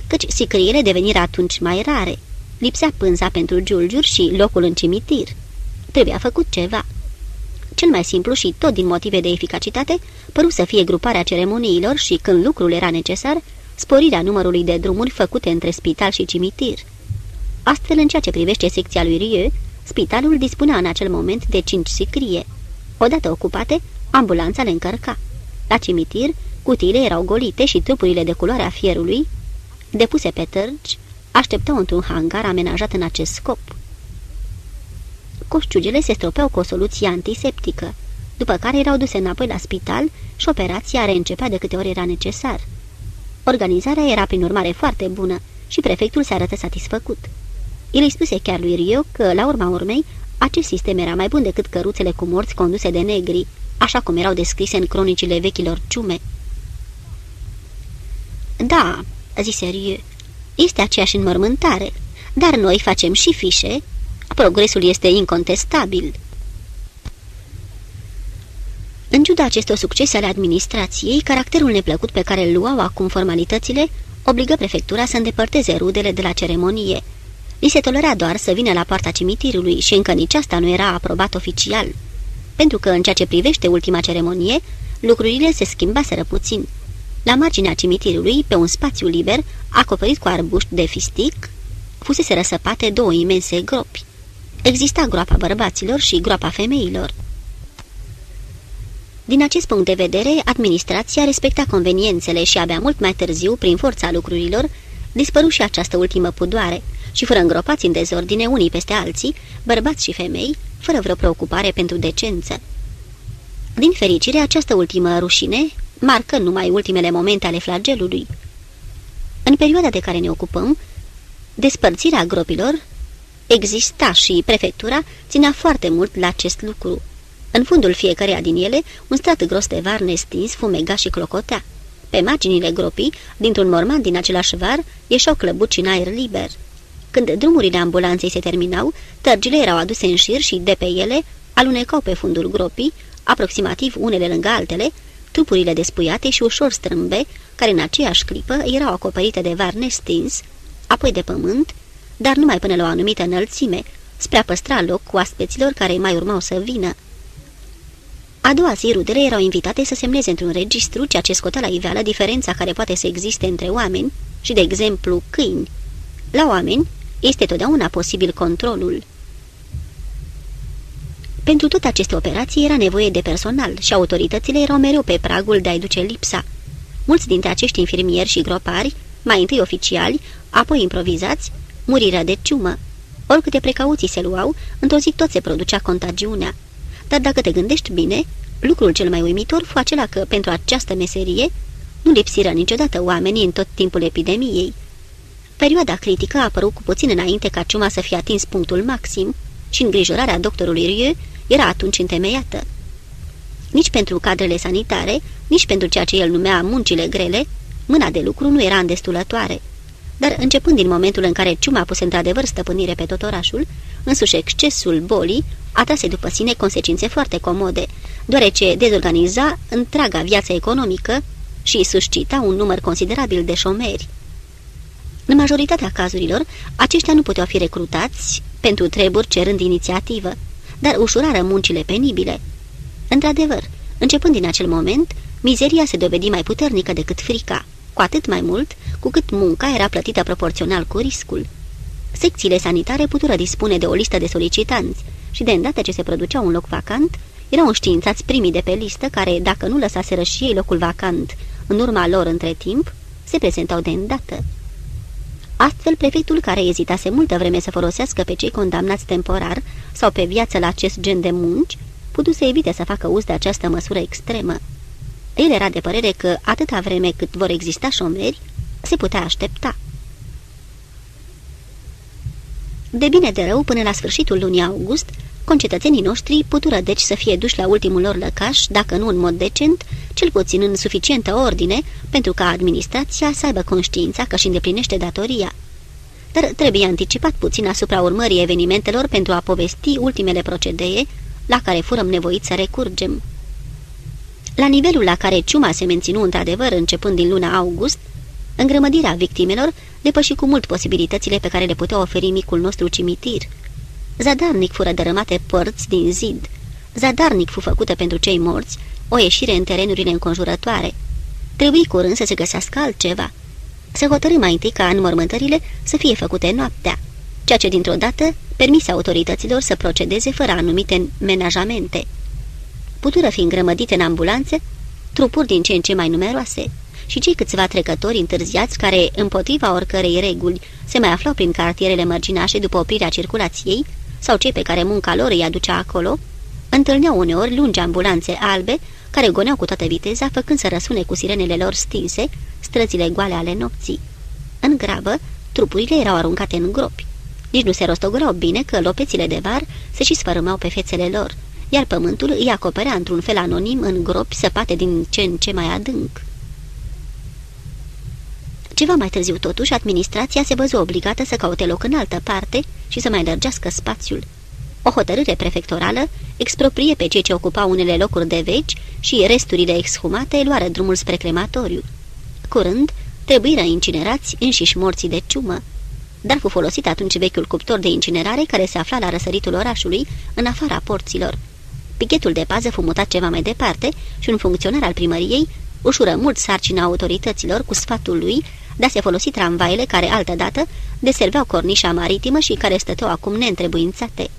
Căci sicriile deveniră atunci mai rare. Lipsea pânza pentru giulgiuri și locul în cimitir. Trebuia făcut ceva. Cel mai simplu și tot din motive de eficacitate, păru să fie gruparea ceremoniilor și, când lucrul era necesar, sporirea numărului de drumuri făcute între spital și cimitir. Astfel, în ceea ce privește secția lui Rieu, spitalul dispunea în acel moment de cinci sicrie. Odată ocupate, ambulanța le încărca. La cimitir, cutiile erau golite și trupurile de culoarea fierului, depuse pe tărgi, așteptau într-un hangar amenajat în acest scop. Coșciugele se stropeau cu o soluție antiseptică, după care erau duse înapoi la spital și operația reîncepea de câte ori era necesar. Organizarea era prin urmare foarte bună și prefectul se arătă satisfăcut. El îi spuse chiar lui Rio că, la urma urmei, acest sistem era mai bun decât căruțele cu morți conduse de negri, așa cum erau descrise în cronicile vechilor ciume. Da, zise Rio, este aceeași înmormântare, dar noi facem și fișe. Progresul este incontestabil. În ciuda acestor succese ale administrației, caracterul neplăcut pe care îl luau acum formalitățile obligă prefectura să îndepărteze rudele de la ceremonie. Li se tolera doar să vină la poarta cimitirului și încă nici asta nu era aprobat oficial. Pentru că, în ceea ce privește ultima ceremonie, lucrurile se schimbaseră puțin. La marginea cimitirului, pe un spațiu liber, acoperit cu arbuști de fistic, fusese răsăpate două imense gropi. Exista groapa bărbaților și groapa femeilor. Din acest punct de vedere, administrația respecta conveniențele și abia mult mai târziu, prin forța lucrurilor, dispăru și această ultimă pudoare și fără îngropați în dezordine unii peste alții, bărbați și femei, fără vreo preocupare pentru decență. Din fericire, această ultimă rușine marcă numai ultimele momente ale flagelului. În perioada de care ne ocupăm, despărțirea gropilor exista și prefectura ținea foarte mult la acest lucru. În fundul fiecăreia din ele, un strat gros de var nestins fumega și clocotea. Pe marginile gropii, dintr-un morman din același var, ieșeau clăbuci în aer liber. Când drumurile ambulanței se terminau, tărgile erau aduse în șir și, de pe ele, alunecau pe fundul gropii, aproximativ unele lângă altele, trupurile despuiate și ușor strâmbe, care în aceeași clipă erau acoperite de var nestins, apoi de pământ, dar numai până la o anumită înălțime, spre a păstra loc cu aspeților care mai urmau să vină. A doua zi, rudele erau invitate să semneze într-un registru ceea ce scotea la iveală diferența care poate să existe între oameni și, de exemplu, câini. La oameni este totdeauna posibil controlul. Pentru toate aceste operații era nevoie de personal și autoritățile erau mereu pe pragul de a-i duce lipsa. Mulți dintre acești infirmieri și gropari, mai întâi oficiali, apoi improvizați, muriră de ciumă. Oricâte precauții se luau, într-o zi tot se producea contagiunea. Dar dacă te gândești bine, lucrul cel mai uimitor fu acela că, pentru această meserie, nu lipsiră niciodată oamenii în tot timpul epidemiei. Perioada critică a apărut cu puțin înainte ca ciuma să fie atins punctul maxim și îngrijorarea doctorului Rieu era atunci întemeiată. Nici pentru cadrele sanitare, nici pentru ceea ce el numea muncile grele, mâna de lucru nu era îndestulătoare. Dar începând din momentul în care ciuma a pus într-adevăr stăpânire pe tot orașul, însuși excesul bolii atrase după sine consecințe foarte comode, deoarece dezorganiza întreaga viață economică și suscita un număr considerabil de șomeri. În majoritatea cazurilor, aceștia nu puteau fi recrutați pentru treburi cerând inițiativă, dar ușurară muncile penibile. Într-adevăr, începând din acel moment, mizeria se dovedi mai puternică decât frica, cu atât mai mult cu cât munca era plătită proporțional cu riscul. Secțiile sanitare putură dispune de o listă de solicitanți și de îndată ce se producea un loc vacant, erau înștiințați primii de pe listă care, dacă nu lăsaseră și ei locul vacant în urma lor între timp, se prezentau de îndată. Astfel, prefectul care ezitase multă vreme să folosească pe cei condamnați temporar sau pe viață la acest gen de munci, putu să evite să facă uz de această măsură extremă. El era de părere că, atâta vreme cât vor exista șomeri, se putea aștepta. De bine de rău, până la sfârșitul lunii august, concetățenii noștri putură deci să fie duși la ultimul lor lăcaș, dacă nu în mod decent, cel puțin în suficientă ordine, pentru ca administrația să aibă conștiința că și îndeplinește datoria. Dar trebuie anticipat puțin asupra urmării evenimentelor pentru a povesti ultimele procedee la care furăm nevoiți să recurgem. La nivelul la care ciuma se menținu într-adevăr începând din luna august, îngrămădirea victimelor depăși cu mult posibilitățile pe care le putea oferi micul nostru cimitir. Zadarnic fură dărâmate părți din zid. Zadarnic fu făcută pentru cei morți o ieșire în terenurile înconjurătoare. Trebuie curând să se găsească altceva. Se hotărâ mai întâi ca înmormântările să fie făcute noaptea, ceea ce dintr-o dată permise autorităților să procedeze fără anumite menajamente. Putură fi îngrămădite în ambulanțe trupuri din ce în ce mai numeroase și cei câțiva trecători întârziați care, împotriva oricărei reguli, se mai aflau prin cartierele mărginașe după oprirea circulației, sau cei pe care munca lor îi aducea acolo, întâlneau uneori lungi ambulanțe albe care goneau cu toată viteza, făcând să răsune cu sirenele lor stinse străzile goale ale nopții. În grabă, trupurile erau aruncate în gropi. Nici nu se rostogorau bine că lopețile de var se și sfărâmau pe fețele lor, iar pământul îi acoperea într-un fel anonim în gropi săpate din ce în ce mai adânc. Ceva mai târziu, totuși, administrația se văzu obligată să caute loc în altă parte și să mai lărgească spațiul. O hotărâre prefectorală exproprie pe cei ce ocupau unele locuri de veci și resturile exhumate luară drumul spre crematoriu. Curând, trebuiră incinerați înșiși morții de ciumă. Dar fu folosit atunci vechiul cuptor de incinerare care se afla la răsăritul orașului, în afara porților. Pichetul de pază fu mutat ceva mai departe și un funcționar al primăriei ușură mult sarcina autorităților cu sfatul lui de a se folosi tramvaile care, altădată, deserveau cornișa maritimă și care stăteau acum neîntrebuințate.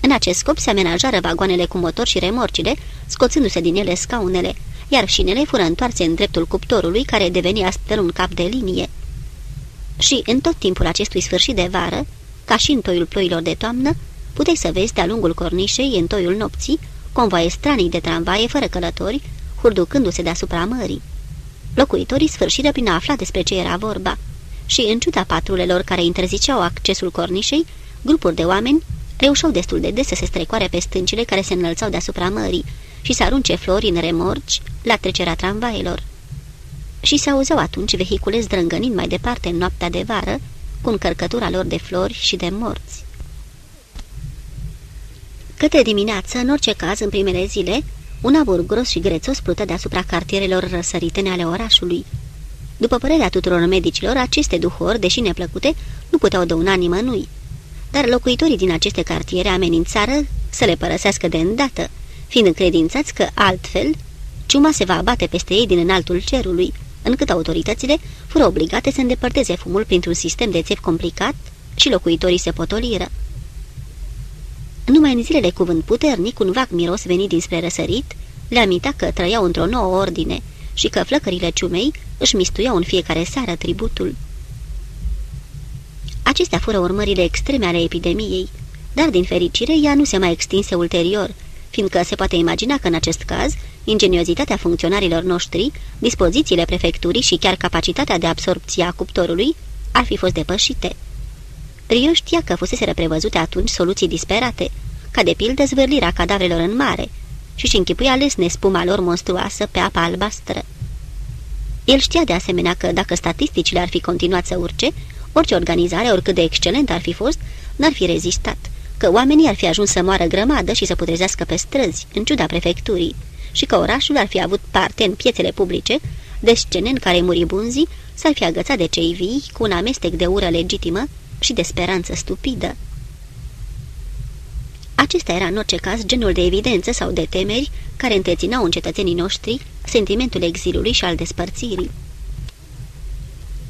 În acest scop se amenajară vagoanele cu motor și remorcile, scoțându-se din ele scaunele, iar șinele fură întoarse în dreptul cuptorului, care devenia astfel un cap de linie. Și, în tot timpul acestui sfârșit de vară, ca și în toiul ploilor de toamnă, puteai să vezi de-a lungul cornișei, în toiul nopții, convoaie stranii de tramvaie fără călători, hurducându-se deasupra mării. Locuitorii sfârșiră prin a afla despre ce era vorba și, în ciuda patrulelor care interziceau accesul cornișei, grupuri de oameni reușeau destul de des să se strecoare pe stâncile care se înălțau deasupra mării și să arunce flori în remorci la trecerea tramvailor. Și se auzeau atunci vehicule zdrângănind mai departe în noaptea de vară, cu încărcătura lor de flori și de morți. Către dimineață, în orice caz, în primele zile, un abur gros și grețos plută deasupra cartierelor răsăritene ale orașului. După părerea tuturor medicilor, aceste duhori, deși neplăcute, nu puteau dăuna nimănui. Dar locuitorii din aceste cartiere amenințară să le părăsească de îndată, fiind încredințați că, altfel, ciuma se va abate peste ei din înaltul cerului, încât autoritățile fură obligate să îndepărteze fumul printr-un sistem de țevi complicat și locuitorii se potoliră. Numai în zilele cuvânt puternic, un vac miros venit dinspre răsărit, le amita că trăiau într-o nouă ordine și că flăcările ciumei își mistuiau în fiecare seară tributul. Acestea fură urmările extreme ale epidemiei, dar din fericire ea nu se mai extinse ulterior, fiindcă se poate imagina că în acest caz, ingeniozitatea funcționarilor noștri, dispozițiile prefecturii și chiar capacitatea de absorpție a cuptorului ar fi fost depășite. Rio știa că fusese prevăzute atunci soluții disperate, ca de pildă zvârlirea cadavrelor în mare, și și închipuia lesne spuma lor monstruoasă pe apa albastră. El știa de asemenea că dacă statisticile ar fi continuat să urce, orice organizare, oricât de excelent ar fi fost, n-ar fi rezistat, că oamenii ar fi ajuns să moară grămadă și să putrezească pe străzi, în ciuda prefecturii, și că orașul ar fi avut parte în piețele publice de scene în care muribunzii s-ar fi agățat de cei vii cu un amestec de ură legitimă și de speranță stupidă. Acesta era în orice caz genul de evidență sau de temeri care întreținau în cetățenii noștri sentimentul exilului și al despărțirii.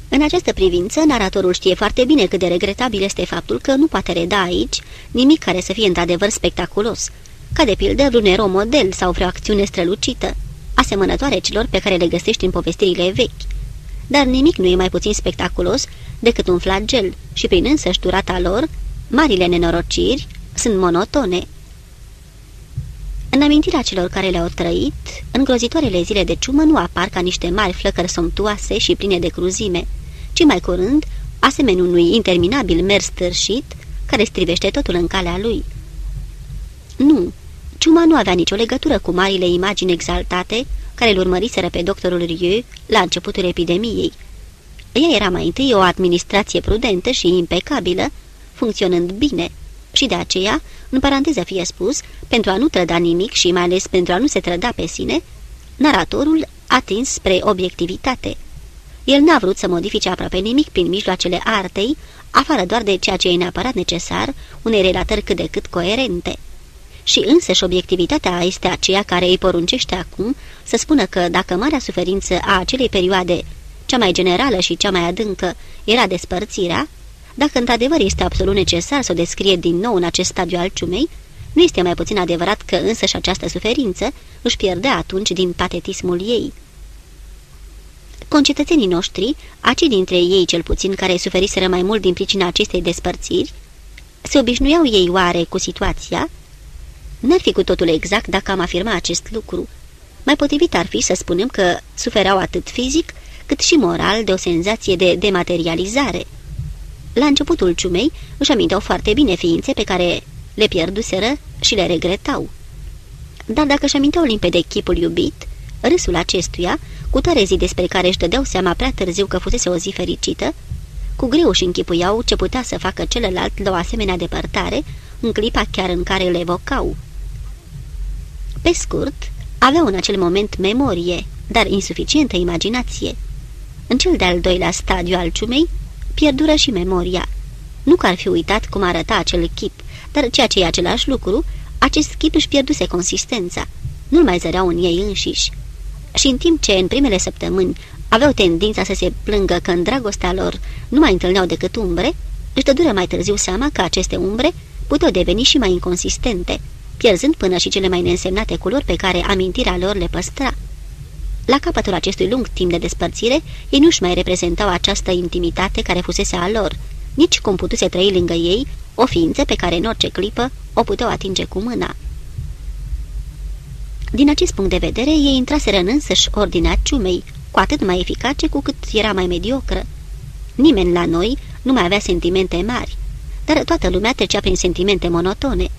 În această privință, naratorul știe foarte bine cât de regretabil este faptul că nu poate reda aici nimic care să fie într-adevăr spectaculos, ca de pildă vreun ero model sau vreo acțiune strălucită, asemănătoare celor pe care le găsești în povestirile vechi. Dar nimic nu e mai puțin spectaculos decât un flagel și prin însăși durata lor, marile nenorociri sunt monotone. În amintirea celor care le-au trăit, îngrozitoarele zile de ciumă nu apar ca niște mari flăcări somptuoase și pline de cruzime, ci mai curând, asemenea unui interminabil mers stârșit, care strivește totul în calea lui. Nu, ciuma nu avea nicio legătură cu marile imagini exaltate care îl urmăriseră pe doctorul Rieu la începutul epidemiei. Ea era mai întâi o administrație prudentă și impecabilă, funcționând bine, și de aceea, în paranteză fie spus, pentru a nu trăda nimic și mai ales pentru a nu se trăda pe sine, naratorul a tins spre obiectivitate. El n-a vrut să modifice aproape nimic prin mijloacele artei, afară doar de ceea ce e neapărat necesar, unei relatări cât de cât coerente. Și însăși obiectivitatea este aceea care îi poruncește acum să spună că dacă marea suferință a acelei perioade, cea mai generală și cea mai adâncă, era despărțirea, dacă într-adevăr este absolut necesar să o descrie din nou în acest stadiu al ciumei, nu este mai puțin adevărat că însăși această suferință își pierdea atunci din patetismul ei. Concetățenii noștri, acei dintre ei cel puțin care suferiseră mai mult din pricina acestei despărțiri, se obișnuiau ei oare cu situația? N-ar fi cu totul exact dacă am afirma acest lucru. Mai potrivit ar fi să spunem că suferau atât fizic, cât și moral de o senzație de dematerializare. La începutul ciumei își aminteau foarte bine ființe pe care le pierduseră și le regretau. Dar dacă își aminteau limpede chipul iubit, râsul acestuia, cu tare zi despre care își dădeau seama prea târziu că fusese o zi fericită, cu greu și închipuiau ce putea să facă celălalt la o asemenea depărtare, în clipa chiar în care le evocau. Pe scurt, aveau în acel moment memorie, dar insuficientă imaginație. În cel de-al doilea stadiu al ciumei, pierdură și memoria. Nu că ar fi uitat cum arăta acel chip, dar ceea ce e același lucru, acest chip își pierduse consistența. Nu-l mai zăreau în ei înșiși. Și în timp ce în primele săptămâni aveau tendința să se plângă că în dragostea lor nu mai întâlneau decât umbre, își dădură mai târziu seama că aceste umbre puteau deveni și mai inconsistente, pierzând până și cele mai neînsemnate culori pe care amintirea lor le păstra. La capătul acestui lung timp de despărțire, ei nu-și mai reprezentau această intimitate care fusese a lor, nici cum putuse trăi lângă ei o ființă pe care în orice clipă o puteau atinge cu mâna. Din acest punct de vedere, ei intraseră în însăși ordinea ciumei, cu atât mai eficace cu cât era mai mediocră. Nimeni la noi nu mai avea sentimente mari, dar toată lumea trecea prin sentimente monotone.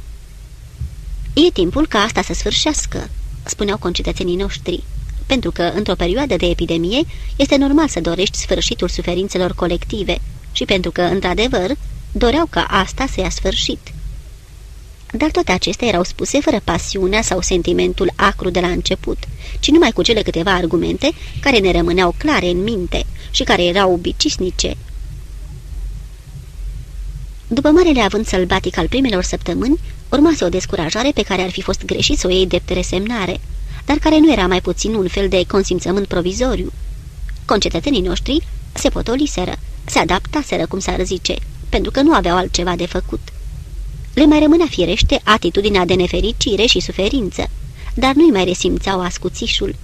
E timpul ca asta să sfârșească, spuneau concetățenii noștri pentru că, într-o perioadă de epidemie, este normal să dorești sfârșitul suferințelor colective și pentru că, într-adevăr, doreau ca asta să ia sfârșit. Dar toate acestea erau spuse fără pasiunea sau sentimentul acru de la început, ci numai cu cele câteva argumente care ne rămâneau clare în minte și care erau bicisnice. După marele avânt sălbatic al primelor săptămâni, urmase o descurajare pe care ar fi fost greșit să o iei drept resemnare – dar care nu era mai puțin un fel de consimțământ provizoriu. Concetățenii noștri se potoliseră, se adaptaseră, cum s-ar zice, pentru că nu aveau altceva de făcut. Le mai rămânea firește atitudinea de nefericire și suferință, dar nu-i mai resimțeau ascuțișul.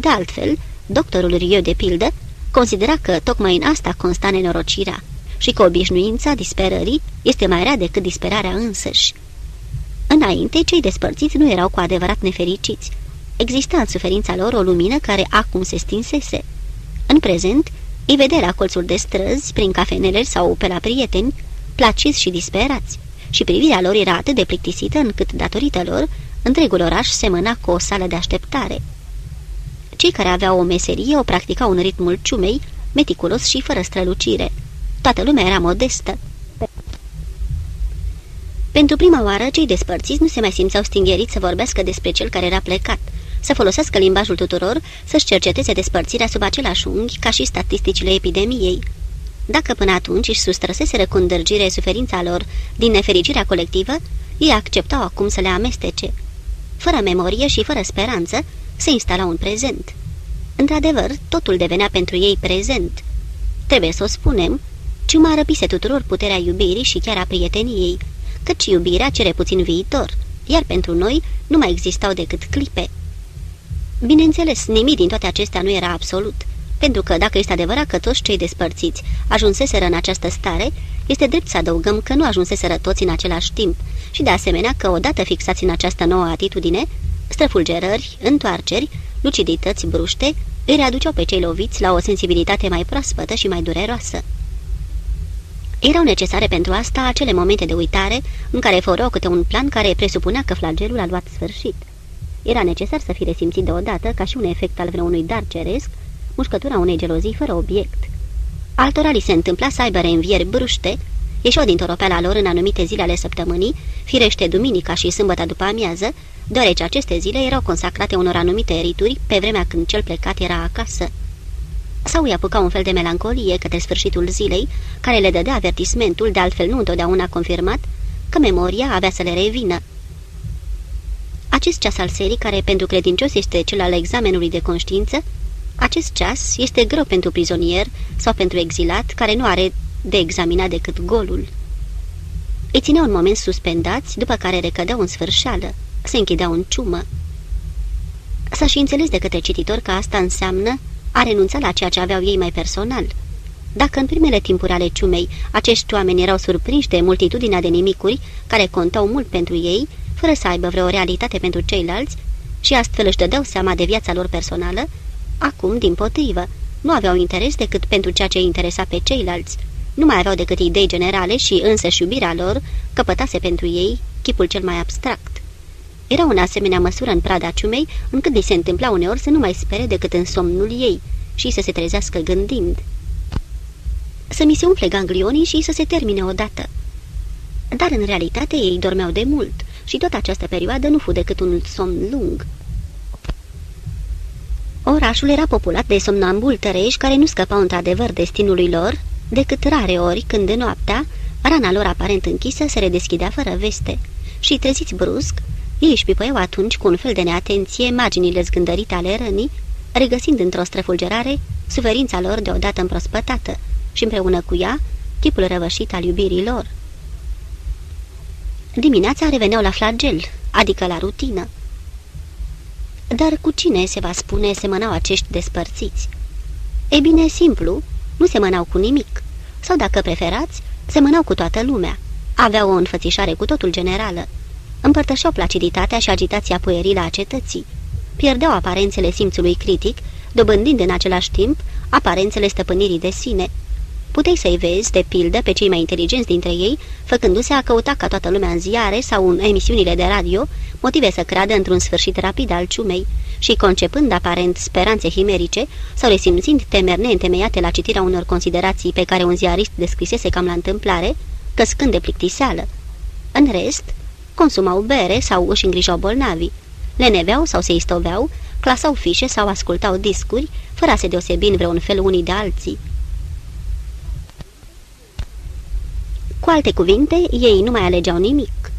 De altfel, doctorul Rio de pildă considera că tocmai în asta consta nenorocirea și că obișnuința disperării este mai rea decât disperarea însăși. Înainte, cei despărțiți nu erau cu adevărat nefericiți, Exista în suferința lor o lumină care acum se stinsese. În prezent, Îi vedea la colțuri de străzi, prin cafenele sau pe la prieteni, placiți și disperați, și privirea lor era atât de plictisită încât, datorită lor, întregul oraș semăna cu o sală de așteptare. Cei care aveau o meserie o practicau în ritmul ciumei, meticulos și fără strălucire. Toată lumea era modestă. Pentru prima oară, cei despărțiți nu se mai simțeau stingheriți să vorbească despre cel care era plecat, să folosească limbajul tuturor, să-și cerceteze despărțirea sub același unghi ca și statisticile epidemiei. Dacă până atunci își sustrăseseră cu îndărgire suferința lor din nefericirea colectivă, ei acceptau acum să le amestece. Fără memorie și fără speranță, se instalau un prezent. Într-adevăr, totul devenea pentru ei prezent. Trebuie să o spunem, ciuma răpise tuturor puterea iubirii și chiar a prieteniei, căci iubirea cere puțin viitor, iar pentru noi nu mai existau decât clipe. Bineînțeles, nimic din toate acestea nu era absolut, pentru că, dacă este adevărat că toți cei despărțiți ajunseseră în această stare, este drept să adăugăm că nu ajunseseră toți în același timp și, de asemenea, că, odată fixați în această nouă atitudine, străfulgerări, întoarceri, lucidități bruște, îi readuceau pe cei loviți la o sensibilitate mai proaspătă și mai dureroasă. Erau necesare pentru asta acele momente de uitare în care făreau câte un plan care presupunea că flagelul a luat sfârșit. Era necesar să fie resimțit deodată ca și un efect al vreunui dar ceresc, mușcătura unei gelozii fără obiect. Altora li se întâmpla să aibă reînvieri bruște, ieșeau din toropeala lor în anumite zile ale săptămânii, firește duminica și sâmbătă după amiază, deoarece aceste zile erau consacrate unor anumite rituri pe vremea când cel plecat era acasă. Sau îi apuca un fel de melancolie către sfârșitul zilei, care le dădea avertismentul, de altfel nu întotdeauna confirmat, că memoria avea să le revină. Acest ceas al serii, care pentru credincios este cel al examenului de conștiință, acest ceas este greu pentru prizonier sau pentru exilat, care nu are de examinat decât golul. Îi țineau un moment suspendați, după care recădeau în sfârșeală, se închideau în ciumă. S-a și înțeles de către cititor că asta înseamnă a renunța la ceea ce aveau ei mai personal. Dacă în primele timpuri ale ciumei acești oameni erau surprinși de multitudinea de nimicuri care contau mult pentru ei, fără să aibă vreo realitate pentru ceilalți, și astfel își dădeau seama de viața lor personală, acum, din potrivă, nu aveau interes decât pentru ceea ce interesa pe ceilalți. Nu mai aveau decât idei generale și însă și iubirea lor căpătase pentru ei chipul cel mai abstract. Era o asemenea măsură în prada ciumei, încât îi se întâmpla uneori să nu mai spere decât în somnul ei și să se trezească gândind. Să mi se umfle ganglionii și să se termine odată. Dar în realitate ei dormeau de mult și toată această perioadă nu fu decât un somn lung. Orașul era populat de somnambuli tăreși care nu scăpau într-adevăr destinului lor, decât rare ori când de noaptea, rana lor aparent închisă se redeschidea fără veste și treziți brusc, ei își pipăiau atunci cu un fel de neatenție marginile zgândărite ale rănii, regăsind într-o străfulgerare suferința lor deodată împrospătată și împreună cu ea chipul răvășit al iubirii lor. Dimineața reveneau la flagel, adică la rutină. Dar cu cine, se va spune, semănau acești despărțiți? E bine, simplu, nu semănau cu nimic. Sau, dacă preferați, semănau cu toată lumea. Aveau o înfățișare cu totul generală împărtășeau placiditatea și agitația puerilă a cetății. Pierdeau aparențele simțului critic, dobândind în același timp aparențele stăpânirii de sine. Puteai să-i vezi, de pildă, pe cei mai inteligenți dintre ei, făcându-se a căuta ca toată lumea în ziare sau în emisiunile de radio, motive să creadă într-un sfârșit rapid al ciumei și concepând aparent speranțe himerice sau resimțind temeri neîntemeiate la citirea unor considerații pe care un ziarist descrisese cam la întâmplare, căscând de plictiseală. În rest, consumau bere sau își îngrijau bolnavii, leneveau sau se istoveau, clasau fișe sau ascultau discuri, fără a se deosebi în vreun fel unii de alții. Cu alte cuvinte, ei nu mai alegeau nimic.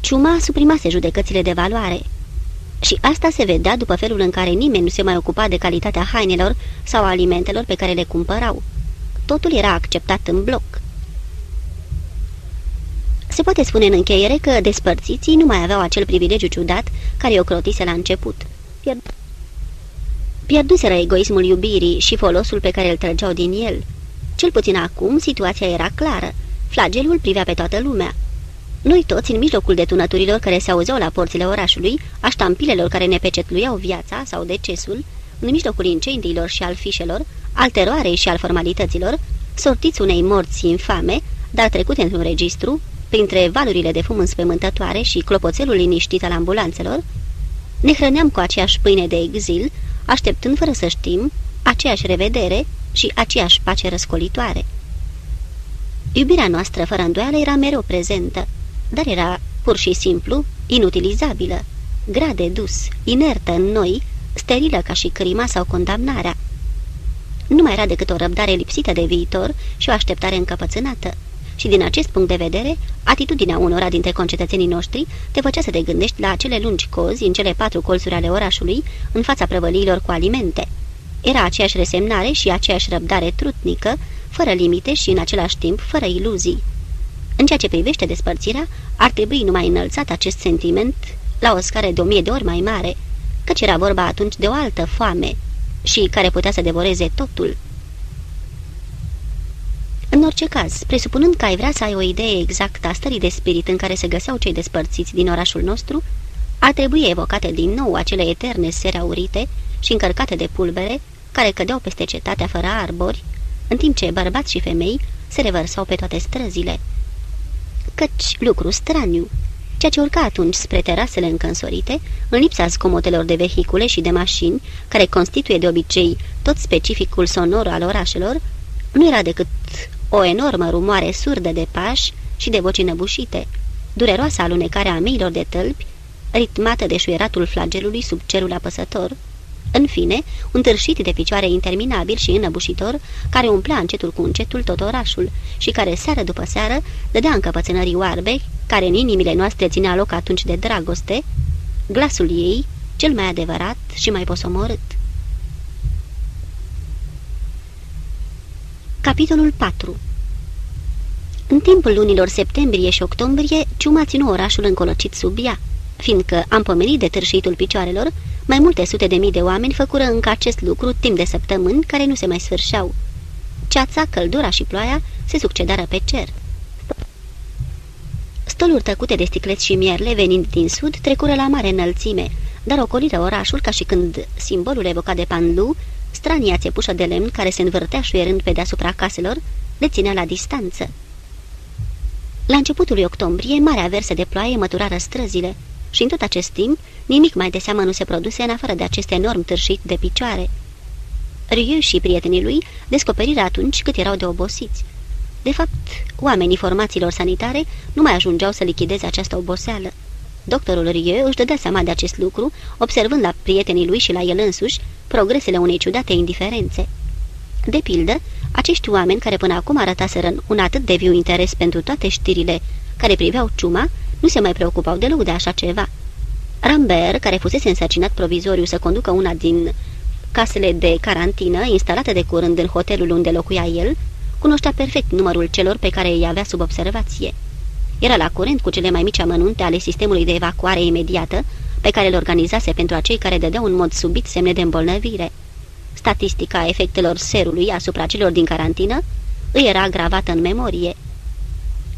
Ciuma suprimase judecățile de valoare. Și asta se vedea după felul în care nimeni nu se mai ocupa de calitatea hainelor sau alimentelor pe care le cumpărau. Totul era acceptat în bloc. Se poate spune în încheiere că despărțiții nu mai aveau acel privilegiu ciudat care o crotise la început. Pierd... Pierduseră egoismul iubirii și folosul pe care îl trăgeau din el. Cel puțin acum situația era clară. Flagelul privea pe toată lumea. Noi toți, în mijlocul detunăturilor care se auzeau la porțile orașului, a ștampilelor care ne pecetluiau viața sau decesul, în mijlocul incendiilor și al fișelor, al teroarei și al formalităților, sortiți unei morți infame, dar trecute într-un registru, printre valurile de fum înspământătoare și clopoțelul liniștit al ambulanțelor, ne hrăneam cu aceeași pâine de exil, așteptând fără să știm aceeași revedere și aceeași pace răscolitoare. Iubirea noastră, fără îndoială, era mereu prezentă, dar era pur și simplu inutilizabilă, grea de dus, inertă în noi, sterilă ca și crima sau condamnarea. Nu mai era decât o răbdare lipsită de viitor și o așteptare încăpățânată. Și din acest punct de vedere, atitudinea unora dintre concetățenii noștri te făcea să te gândești la acele lungi cozi în cele patru colțuri ale orașului, în fața prăvăliilor cu alimente. Era aceeași resemnare și aceeași răbdare trutnică, fără limite și în același timp fără iluzii. În ceea ce privește despărțirea, ar trebui numai înălțat acest sentiment la o scară de o mie de ori mai mare, căci era vorba atunci de o altă foame și care putea să devoreze totul. În orice caz, presupunând că ai vrea să ai o idee exactă a stării de spirit în care se găseau cei despărțiți din orașul nostru, ar trebui evocate din nou acele eterne sere aurite și încărcate de pulbere care cădeau peste cetatea fără arbori, în timp ce bărbați și femei se revărsau pe toate străzile. Căci, lucru straniu, ceea ce urca atunci spre terasele încănsorite, în lipsa zgomotelor de vehicule și de mașini, care constituie de obicei tot specificul sonor al orașelor, nu era decât o enormă rumoare surdă de pași și de voci înăbușite, dureroasa alunecare a miilor de tălpi, ritmată de șuieratul flagelului sub cerul apăsător, în fine, un târșit de picioare interminabil și înăbușitor, care umplea încetul cu încetul tot orașul și care, seară după seară, dădea încăpățânării oarbe, care în inimile noastre ținea loc atunci de dragoste, glasul ei, cel mai adevărat și mai posomorât. Capitolul 4 În timpul lunilor septembrie și octombrie, Ciuma ținu orașul încolocit sub ea, fiindcă am pomenit de târșitul picioarelor, mai multe sute de mii de oameni făcură încă acest lucru timp de săptămâni care nu se mai sfârșeau. Ceața, căldura și ploaia se succedară pe cer. Stoluri tăcute de sticleți și mierle venind din sud trecură la mare înălțime, dar ocoliră orașul ca și când simbolul evocat de Panlu, strania țepușă de lemn care se învârtea șuierând pe deasupra caselor, le ținea la distanță. La începutul lui octombrie, marea verse de ploaie măturară străzile, și în tot acest timp nimic mai de seamă nu se produse în afară de acest enorm târșit de picioare. Riu și prietenii lui descoperiră atunci cât erau de obosiți. De fapt, oamenii formațiilor sanitare nu mai ajungeau să lichideze această oboseală. Doctorul Rieu își dădea seama de acest lucru, observând la prietenii lui și la el însuși progresele unei ciudate indiferențe. De pildă, acești oameni care până acum arătaseră un atât de viu interes pentru toate știrile care priveau ciuma, nu se mai preocupau deloc de așa ceva. Rambert, care fusese însărcinat provizoriu să conducă una din casele de carantină instalate de curând în hotelul unde locuia el, cunoștea perfect numărul celor pe care îi avea sub observație. Era la curent cu cele mai mici amănunte ale sistemului de evacuare imediată, pe care îl organizase pentru acei care dădeau în mod subit semne de îmbolnăvire. Statistica efectelor serului asupra celor din carantină îi era gravată în memorie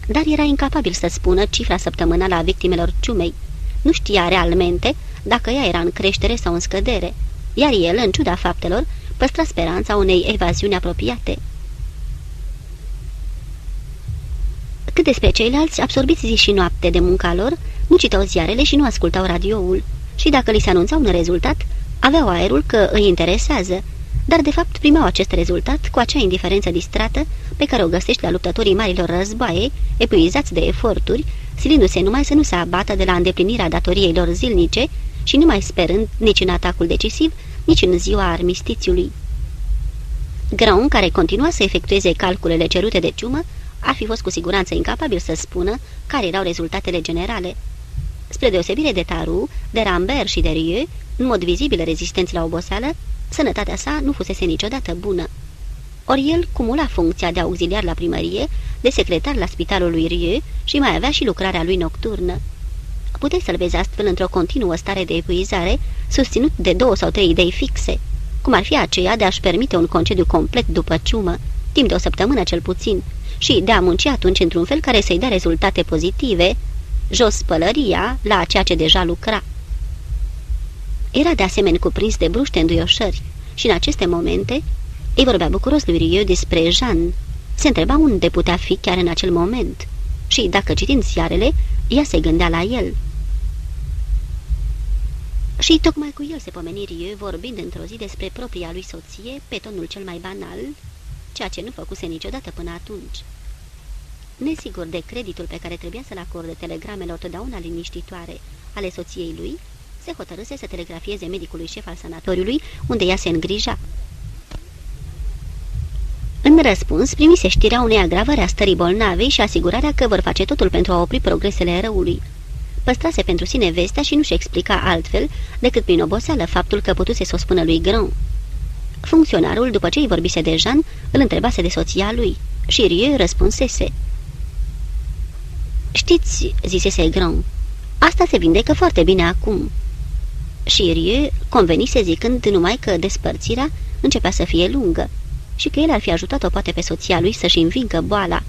dar era incapabil să spună cifra săptămânală a victimelor ciumei. Nu știa realmente dacă ea era în creștere sau în scădere, iar el, în ciuda faptelor, păstra speranța unei evaziuni apropiate. Cât despre ceilalți, absorbiți zi și noapte de munca lor, nu citau ziarele și nu ascultau radioul, și dacă li se anunța un rezultat, aveau aerul că îi interesează, dar de fapt primeau acest rezultat cu acea indiferență distrată pe care o găsești la luptătorii marilor războaie, epuizați de eforturi, silindu-se numai să nu se abată de la îndeplinirea datoriei lor zilnice și nu mai sperând nici în atacul decisiv, nici în ziua armistițiului. Graun, care continua să efectueze calculele cerute de ciumă, ar fi fost cu siguranță incapabil să spună care erau rezultatele generale. Spre deosebire de Taru, de Rambert și de Rieu, în mod vizibil rezistenți la oboseală, sănătatea sa nu fusese niciodată bună. Ori el cumula funcția de auxiliar la primărie, de secretar la spitalul lui Rieu și mai avea și lucrarea lui nocturnă. Puteai să-l vezi astfel într-o continuă stare de epuizare, susținut de două sau trei idei fixe, cum ar fi aceea de a-și permite un concediu complet după ciumă, timp de o săptămână cel puțin, și de a munci atunci într-un fel care să-i dea rezultate pozitive, jos pălăria la ceea ce deja lucra. Era de asemenea cuprins de bruște înduioșări și în aceste momente Îi vorbea bucuros lui Rieu despre Jean. Se întreba unde putea fi chiar în acel moment. Și, dacă citind ziarele, ea se gândea la el. Și tocmai cu el se pomeni Rieu, vorbind într-o zi despre propria lui soție, pe tonul cel mai banal, ceea ce nu făcuse niciodată până atunci. Nesigur de creditul pe care trebuia să-l acorde telegramelor totdeauna liniștitoare ale soției lui, se hotărâse să telegrafieze medicului șef al sanatoriului, unde ea se îngrija. În răspuns, primise știrea unei agravări a stării bolnavei și asigurarea că vor face totul pentru a opri progresele răului. Păstrase pentru sine vestea și nu-și explica altfel decât prin oboseală faptul că putuse să o spună lui Grand. Funcționarul, după ce îi vorbise de Jean, îl întrebase de soția lui și Rieu răspunsese. Știți, zisese Grand, asta se vindecă foarte bine acum." Și Rieu convenise zicând numai că despărțirea începea să fie lungă și că el ar fi ajutat-o poate pe soția lui să-și învingă boala,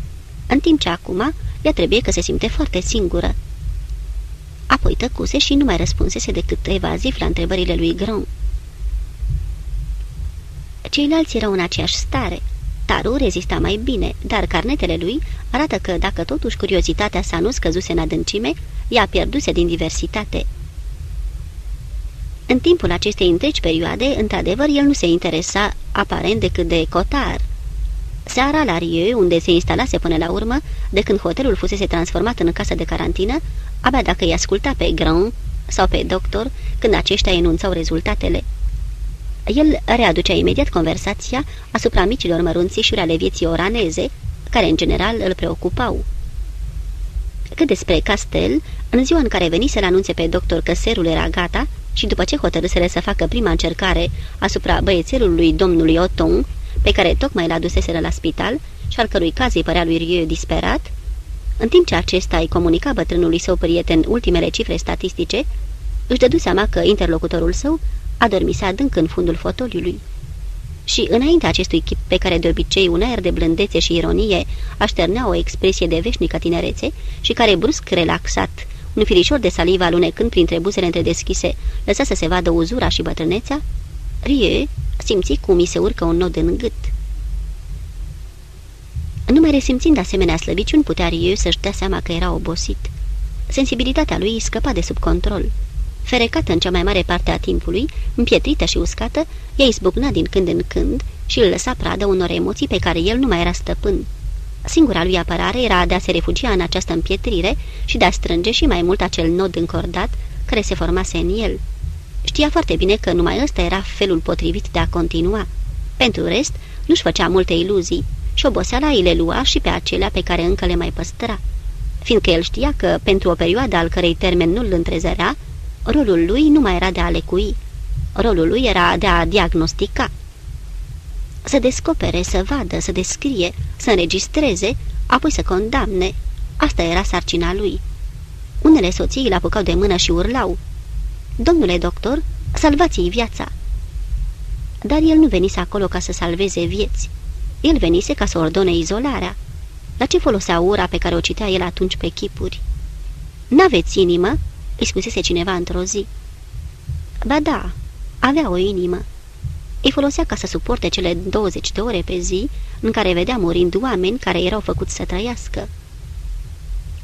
în timp ce acum ea trebuie că se simte foarte singură. Apoi tăcuse și nu mai răspunsese decât evaziv la întrebările lui Grand. Ceilalți erau în aceeași stare. Taru rezista mai bine, dar carnetele lui arată că, dacă totuși curiozitatea sa nu scăzuse în adâncime, ea pierduse din diversitate. În timpul acestei întregi perioade, într-adevăr, el nu se interesa aparent decât de cotar. Seara la Rieu, unde se instalase până la urmă, de când hotelul fusese transformat în casă de carantină, abia dacă îi asculta pe Grand sau pe doctor, când aceștia enunțau rezultatele. El readucea imediat conversația asupra micilor mărunțișuri ale vieții oraneze, care în general îl preocupau. Cât despre Castel, în ziua în care venise să-l anunțe pe doctor că serul era gata și după ce hotărâsele să facă prima încercare asupra băiețelului domnului Oton, pe care tocmai l-a duseseră la spital și al cărui caz îi părea lui Rieu disperat, în timp ce acesta îi comunica bătrânului său prieten ultimele cifre statistice, își dădu seama că interlocutorul său adormise adânc în fundul fotoliului. Și înainte acestui chip pe care de obicei un aer de blândețe și ironie așternea o expresie de veșnică tinerețe și care brusc relaxat, un firișor de salivă alunecând printre buzele întredeschise, lăsa să se vadă uzura și bătrânețea, Rie simți cum mi se urcă un nod în gât. Numai resimțind asemenea slăbiciuni, putea Rieu să-și dea seama că era obosit. Sensibilitatea lui scăpa de sub control. Ferecată în cea mai mare parte a timpului, împietrită și uscată, ea izbucna din când în când și îl lăsa pradă unor emoții pe care el nu mai era stăpân. Singura lui apărare era de a se refugia în această împietrire și de a strânge și mai mult acel nod încordat care se formase în el. Știa foarte bine că numai ăsta era felul potrivit de a continua. Pentru rest, nu-și făcea multe iluzii și oboseala îi le lua și pe acelea pe care încă le mai păstra. Fiindcă el știa că, pentru o perioadă al cărei termen nu-l întrezărea, rolul lui nu mai era de a lecui. Rolul lui era de a diagnostica. Să descopere, să vadă, să descrie, să înregistreze, apoi să condamne. Asta era sarcina lui. Unele soții îl apucau de mână și urlau. Domnule doctor, salvați-i viața!" Dar el nu venise acolo ca să salveze vieți. El venise ca să ordone izolarea. La ce folosea ura pe care o citea el atunci pe chipuri? N-aveți inimă?" Îi spusese cineva într-o zi. Ba da, avea o inimă. Îi folosea ca să suporte cele 20 de ore pe zi în care vedea murind oameni care erau făcuți să trăiască.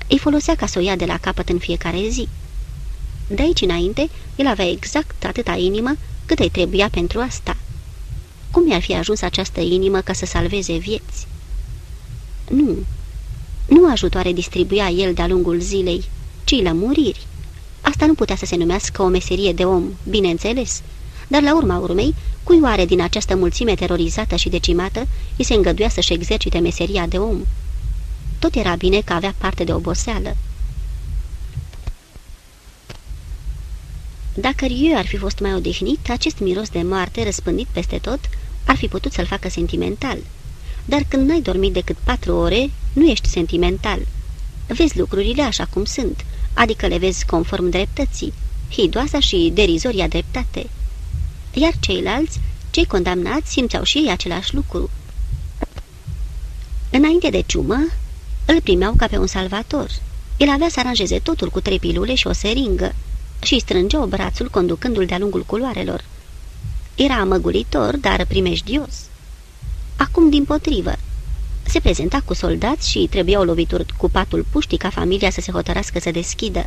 Îi folosea ca să o ia de la capăt în fiecare zi. De aici înainte, el avea exact atâta inimă cât îi trebuia pentru asta. Cum i-ar fi ajuns această inimă ca să salveze vieți? Nu, nu ajutoare distribuia el de-a lungul zilei, ci lămuriri. Asta nu putea să se numească o meserie de om, bineînțeles, dar la urma urmei, cui oare din această mulțime terorizată și decimată îi se îngăduia să-și exercite meseria de om? Tot era bine că avea parte de oboseală. Dacă Rieu ar fi fost mai odihnit, acest miros de moarte răspândit peste tot ar fi putut să-l facă sentimental. Dar când n-ai dormit decât patru ore, nu ești sentimental. Vezi lucrurile așa cum sunt, adică le vezi conform dreptății, hidoasa și derizoria dreptate. Iar ceilalți, cei condamnați, simțeau și ei același lucru. Înainte de ciumă, îl primeau ca pe un salvator. El avea să aranjeze totul cu trei pilule și o seringă și strângeau brațul conducându-l de-a lungul culoarelor. Era amăgulitor, dar primejdios. Acum din potrivă. Se prezenta cu soldați și trebuiau lovituri cu patul puștii ca familia să se hotărască să deschidă.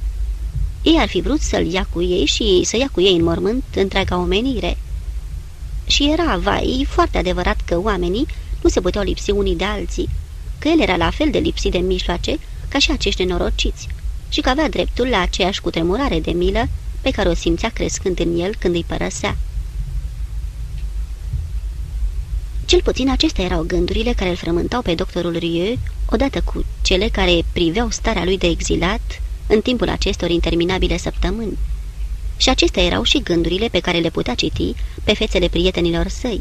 Ei ar fi vrut să-l ia cu ei și să ia cu ei în mormânt întreaga omenire. Și era, vai, foarte adevărat că oamenii nu se puteau lipsi unii de alții, că el era la fel de lipsit de mijloace ca și acești nenorociți și că avea dreptul la aceeași cutremurare de milă pe care o simțea crescând în el când îi părăsea. Cel puțin acestea erau gândurile care îl frământau pe doctorul Rieu, odată cu cele care priveau starea lui de exilat în timpul acestor interminabile săptămâni. Și acestea erau și gândurile pe care le putea citi pe fețele prietenilor săi.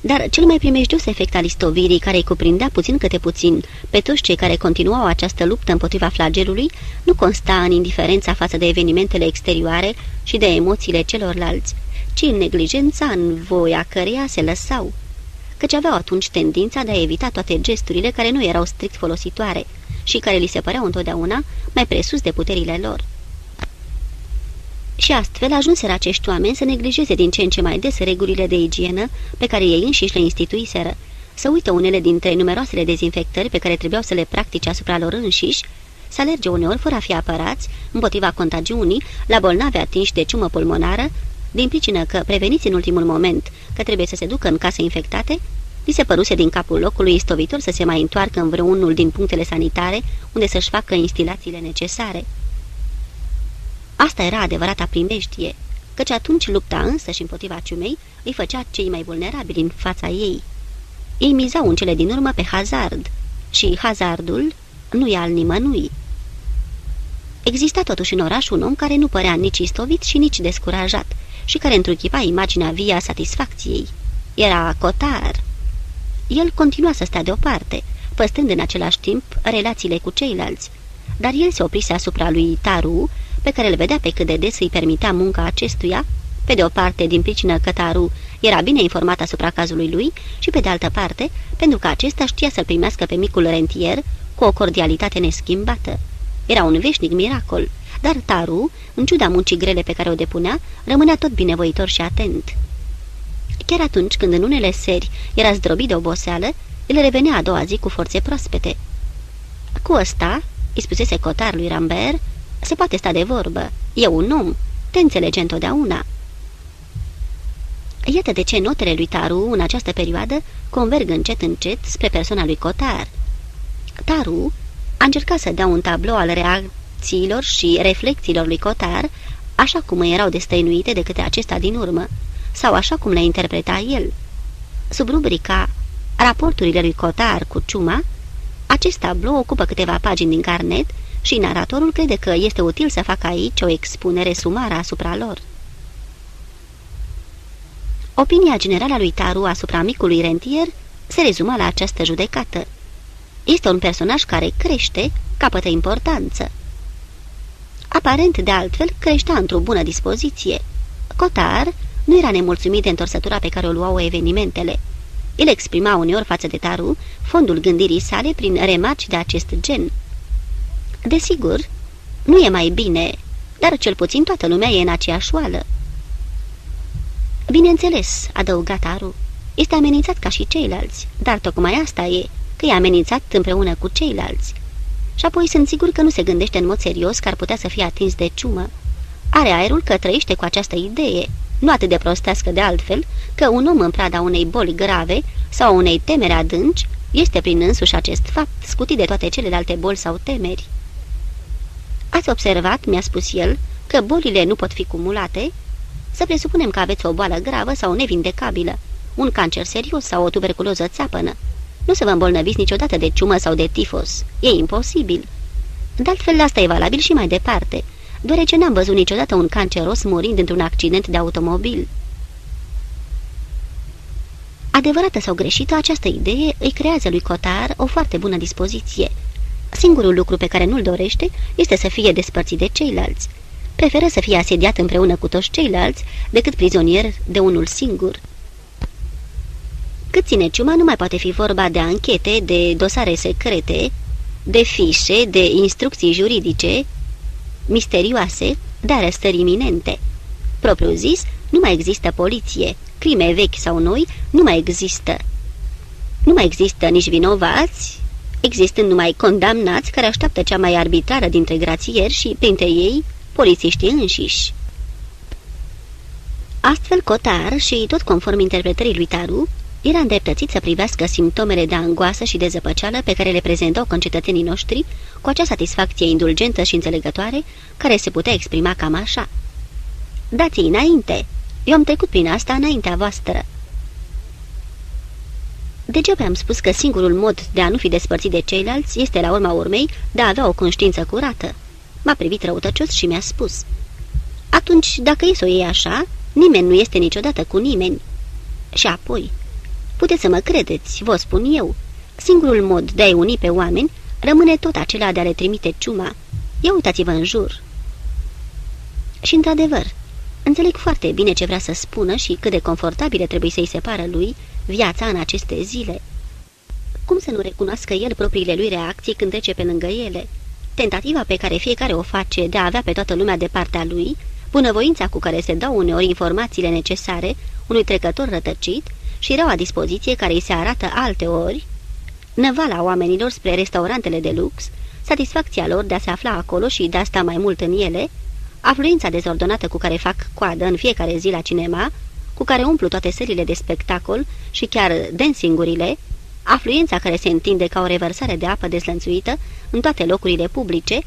Dar cel mai primejdios efect al istovirii, care îi cuprindea puțin câte puțin pe toți cei care continuau această luptă împotriva flagelului, nu consta în indiferența față de evenimentele exterioare și de emoțiile celorlalți, ci în neglijența în voia căreia se lăsau, căci aveau atunci tendința de a evita toate gesturile care nu erau strict folositoare și care li se păreau întotdeauna mai presus de puterile lor. Și astfel ajunseră acești oameni să neglijeze din ce în ce mai des regulile de igienă pe care ei înșiși le instituiseră, să uită unele dintre numeroasele dezinfectări pe care trebuiau să le practice asupra lor înșiși, să alerge uneori fără a fi apărați, împotriva contagiunii, la bolnavi atinși de ciumă pulmonară, din pricină că, preveniți în ultimul moment că trebuie să se ducă în case infectate, li se păruse din capul locului istovitor să se mai întoarcă în vreunul din punctele sanitare unde să-și facă instalațiile necesare. Asta era adevărata primeștie, căci atunci lupta însă și împotriva ciumei îi făcea cei mai vulnerabili în fața ei. Ei mizau în cele din urmă pe hazard și hazardul nu e al nimănui. Exista totuși în oraș un om care nu părea nici istovit și nici descurajat și care întruchipa imaginea via satisfacției. Era Cotar. El continua să stea deoparte, păstând în același timp relațiile cu ceilalți, dar el se oprise asupra lui Taru, pe care îl vedea pe cât de des îi permitea munca acestuia, pe de o parte din pricină că Taru era bine informat asupra cazului lui și pe de altă parte pentru că acesta știa să-l primească pe micul rentier cu o cordialitate neschimbată. Era un veșnic miracol, dar Taru, în ciuda muncii grele pe care o depunea, rămânea tot binevoitor și atent. Chiar atunci când în unele seri era zdrobit de oboseală, el revenea a doua zi cu forțe proaspete. Cu ăsta, îi spusese Cotar lui Rambert, se poate sta de vorbă. E un om. Te înțelege întotdeauna. Iată de ce notele lui Taru în această perioadă converg încet încet spre persoana lui Cotar. Taru a încercat să dea un tablou al reacțiilor și reflexiilor lui Cotar, așa cum erau destăinuite de către acesta din urmă, sau așa cum le interpreta el. Sub rubrica Raporturile lui Cotar cu ciuma, acest tablou ocupă câteva pagini din carnet și naratorul crede că este util să facă aici o expunere sumară asupra lor. Opinia generală a lui Taru asupra micului rentier se rezumă la această judecată. Este un personaj care crește, capătă importanță. Aparent, de altfel, creștea într-o bună dispoziție. Cotar nu era nemulțumit de întorsătura pe care o luau evenimentele. El exprima uneori față de Taru fondul gândirii sale prin remarci de acest gen. Desigur, nu e mai bine, dar cel puțin toată lumea e în aceeași oală. Bineînțeles, adăugat Aru, este amenințat ca și ceilalți, dar tocmai asta e, că e amenințat împreună cu ceilalți. Și apoi sunt sigur că nu se gândește în mod serios că ar putea să fie atins de ciumă. Are aerul că trăiește cu această idee, nu atât de prostească de altfel, că un om în prada unei boli grave sau unei temeri adânci este prin însuși acest fapt scutit de toate celelalte boli sau temeri. Ați observat, mi-a spus el, că bolile nu pot fi cumulate? Să presupunem că aveți o boală gravă sau nevindecabilă, un cancer serios sau o tuberculoză țeapănă. Nu să vă îmbolnăviți niciodată de ciumă sau de tifos. E imposibil. De altfel, asta e valabil și mai departe, deoarece n-am văzut niciodată un canceros murind într-un accident de automobil. Adevărată sau greșită, această idee îi creează lui Cotar o foarte bună dispoziție – Singurul lucru pe care nu-l dorește este să fie despărțit de ceilalți. Preferă să fie asediat împreună cu toți ceilalți decât prizonier de unul singur. Cât ține ciuma, nu mai poate fi vorba de anchete, de dosare secrete, de fișe, de instrucții juridice misterioase, de arestări iminente. Propriu zis, nu mai există poliție, crime vechi sau noi, nu mai există. Nu mai există nici vinovați, existând numai condamnați care așteaptă cea mai arbitrară dintre grațieri și, printre ei, polițiștii înșiși. Astfel, Cotar și, tot conform interpretării lui Taru, era îndreptățit să privească simptomele de angoasă și de zăpăceală pe care le prezentau concetățenii noștri cu acea satisfacție indulgentă și înțelegătoare care se putea exprima cam așa. Dați înainte! Eu am trecut prin asta înaintea voastră. Degeaba am spus că singurul mod de a nu fi despărțit de ceilalți este la urma urmei de a avea o conștiință curată. M-a privit răutăcios și mi-a spus. Atunci, dacă e să o iei așa, nimeni nu este niciodată cu nimeni. Și apoi, puteți să mă credeți, vă spun eu, singurul mod de a-i uni pe oameni rămâne tot acela de a le trimite ciuma. Ia uitați-vă în jur. Și într-adevăr, înțeleg foarte bine ce vrea să spună și cât de confortabile trebuie să-i separă lui viața în aceste zile. Cum să nu recunoască el propriile lui reacții când trece pe lângă ele? Tentativa pe care fiecare o face de a avea pe toată lumea de partea lui, bunăvoința cu care se dau uneori informațiile necesare unui trecător rătăcit și reaua dispoziție care îi se arată alte ori, năvala oamenilor spre restaurantele de lux, satisfacția lor de a se afla acolo și de a sta mai mult în ele, afluența dezordonată cu care fac coadă în fiecare zi la cinema, cu care umplu toate sările de spectacol și chiar dansingurile, afluența care se întinde ca o revărsare de apă deslănțuită în toate locurile publice,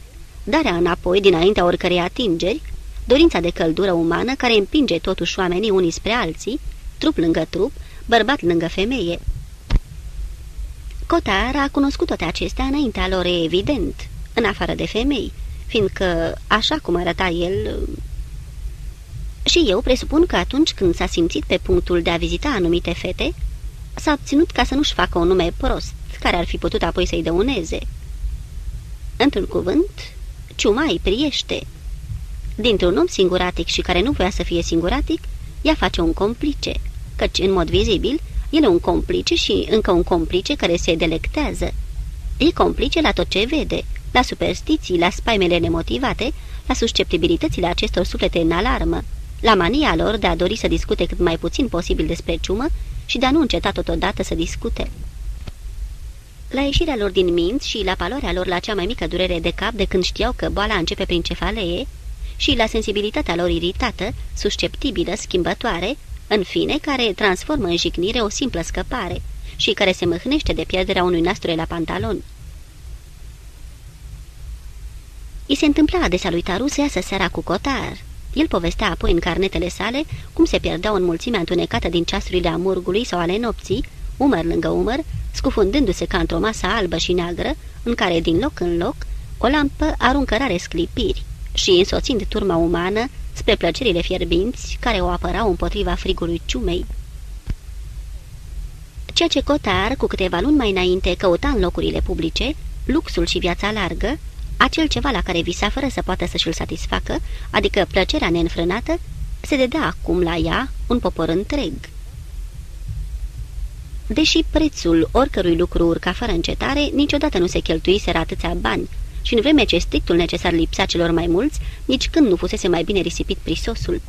darea înapoi dinaintea oricărei atingeri, dorința de căldură umană care împinge totuși oamenii unii spre alții, trup lângă trup, bărbat lângă femeie. Cotar a cunoscut toate acestea înaintea lor, evident, în afară de femei, fiindcă, așa cum arăta el... Și eu presupun că atunci când s-a simțit pe punctul de a vizita anumite fete, s-a obținut ca să nu-și facă un nume prost, care ar fi putut apoi să-i dăuneze. Într-un cuvânt, ciuma îi priește. Dintr-un om singuratic și care nu voia să fie singuratic, ea face un complice, căci, în mod vizibil, el e un complice și încă un complice care se delectează. E complice la tot ce vede, la superstiții, la spaimele nemotivate, la susceptibilitățile acestor suflete în alarmă, la mania lor de a dori să discute cât mai puțin posibil despre ciumă și de a nu înceta totodată să discute. La ieșirea lor din minți și la paloarea lor la cea mai mică durere de cap de când știau că boala începe prin cefalee și la sensibilitatea lor iritată, susceptibilă, schimbătoare, în fine, care transformă în jignire o simplă scăpare și care se mâhnește de pierderea unui nasture la pantaloni. I se întâmpla adesea lui Taru să iasă seara cu cotar. El povestea apoi în carnetele sale cum se pierdeau în mulțimea întunecată din ceasurile amurgului sau ale nopții, umăr lângă umăr, scufundându-se ca într-o masă albă și neagră, în care, din loc în loc, o lampă aruncă rare sclipiri și, însoțind turma umană, spre plăcerile fierbinți care o apărau împotriva frigului ciumei. Ceea ce Cotar, cu câteva luni mai înainte, căuta în locurile publice, luxul și viața largă, acel ceva la care visa fără să poată să-și-l satisfacă, adică plăcerea neînfrânată, se dedea acum la ea un popor întreg. Deși prețul oricărui lucru urca fără încetare, niciodată nu se cheltuiseră atâția bani, și în vreme ce strictul necesar lipsea celor mai mulți, nici când nu fusese mai bine risipit prisosul.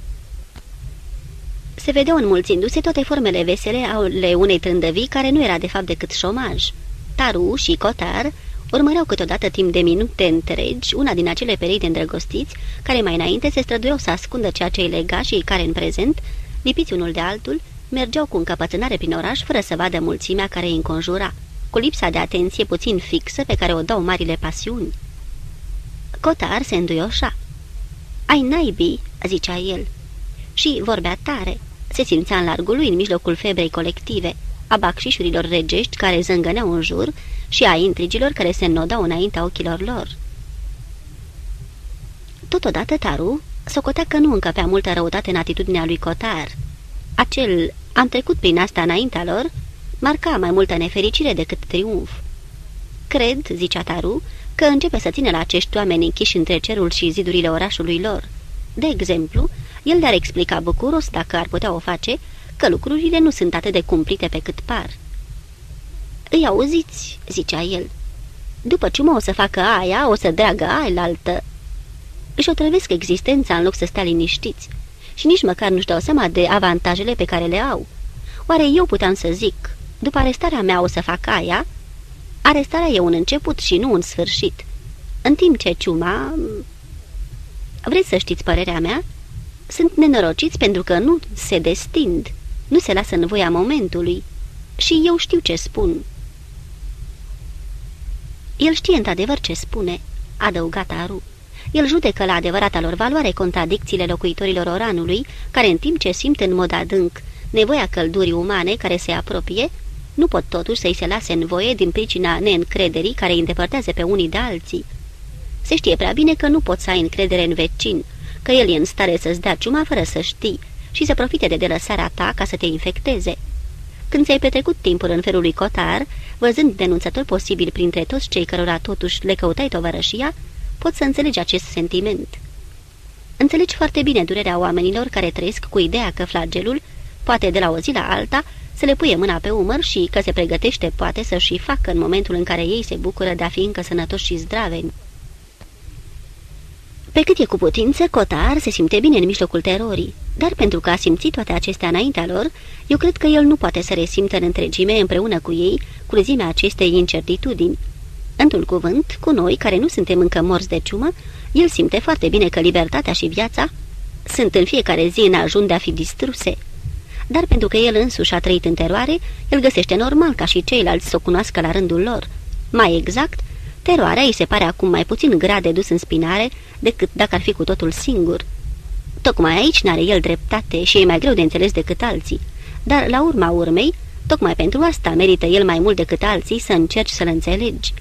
Se vedeau înmulțindu-se toate formele vesele ale unei trândăvii care nu era de fapt decât șomaj. Taru și Cotar urmăreau câteodată timp de minute întregi una din acele perei de îndrăgostiți care mai înainte se străduiau să ascundă ceea ce îi lega și care în prezent, lipiți unul de altul, mergeau cu încăpățânare prin oraș fără să vadă mulțimea care îi înconjura, cu lipsa de atenție puțin fixă pe care o dau marile pasiuni. Cotar se înduioșa. Ai naibii," zicea el. Și vorbea tare. Se simțea în largul lui în mijlocul febrei colective, a bacșișurilor regești care zângăneau în jur și a intrigilor care se înnodau înaintea ochilor lor. Totodată Taru socotea că nu încăpea multă răutate în atitudinea lui Cotar. Acel am trecut prin asta înaintea lor marca mai multă nefericire decât triumf. Cred, zicea Taru, că începe să țină la acești oameni închiși între cerul și zidurile orașului lor. De exemplu, el le-ar explica bucuros, dacă ar putea o face, că lucrurile nu sunt atât de cumplite pe cât par. Îi auziți?" zicea el. După ce mă o să facă aia, o să dragă aia altă." Își otrăvesc existența în loc să stea liniștiți și nici măcar nu-și dau seama de avantajele pe care le au. Oare eu puteam să zic, după arestarea mea o să fac aia? Arestarea e un început și nu un sfârșit. În timp ce ciuma... Vreți să știți părerea mea? Sunt nenorociți pentru că nu se destind, nu se lasă în voia momentului. Și eu știu ce spun. El știe într-adevăr ce spune, adăugat Aru. El judecă la adevărata lor valoare contradicțiile locuitorilor oranului, care în timp ce simt în mod adânc nevoia căldurii umane care se apropie, nu pot totuși să-i se lase în voie din pricina neîncrederii care îi îndepărtează pe unii de alții. Se știe prea bine că nu poți să ai încredere în vecin, că el e în stare să-ți dea ciuma fără să știi și să profite de delăsarea ta ca să te infecteze. Când ți-ai petrecut timpul în felul lui Cotar, văzând denunțători posibil printre toți cei cărora totuși le căutai tovărășia, poți să înțelegi acest sentiment. Înțelegi foarte bine durerea oamenilor care trăiesc cu ideea că flagelul, poate de la o zi la alta, să le puie mâna pe umăr și că se pregătește poate să-și facă în momentul în care ei se bucură de a fi încă sănătoși și zdraveni. Pe cât e cu putință, Cotar se simte bine în mijlocul terorii, dar pentru că a simțit toate acestea înaintea lor, eu cred că el nu poate să resimtă în întregime împreună cu ei cruzimea acestei incertitudini. Într-un cuvânt, cu noi, care nu suntem încă morți de ciumă, el simte foarte bine că libertatea și viața sunt în fiecare zi în ajun de a fi distruse. Dar pentru că el însuși a trăit în teroare, el găsește normal ca și ceilalți să o cunoască la rândul lor. Mai exact, teroarea îi se pare acum mai puțin grea de dus în spinare decât dacă ar fi cu totul singur. Tocmai aici n-are el dreptate și e mai greu de înțeles decât alții, dar la urma urmei, tocmai pentru asta merită el mai mult decât alții să încerci să-l înțelegi.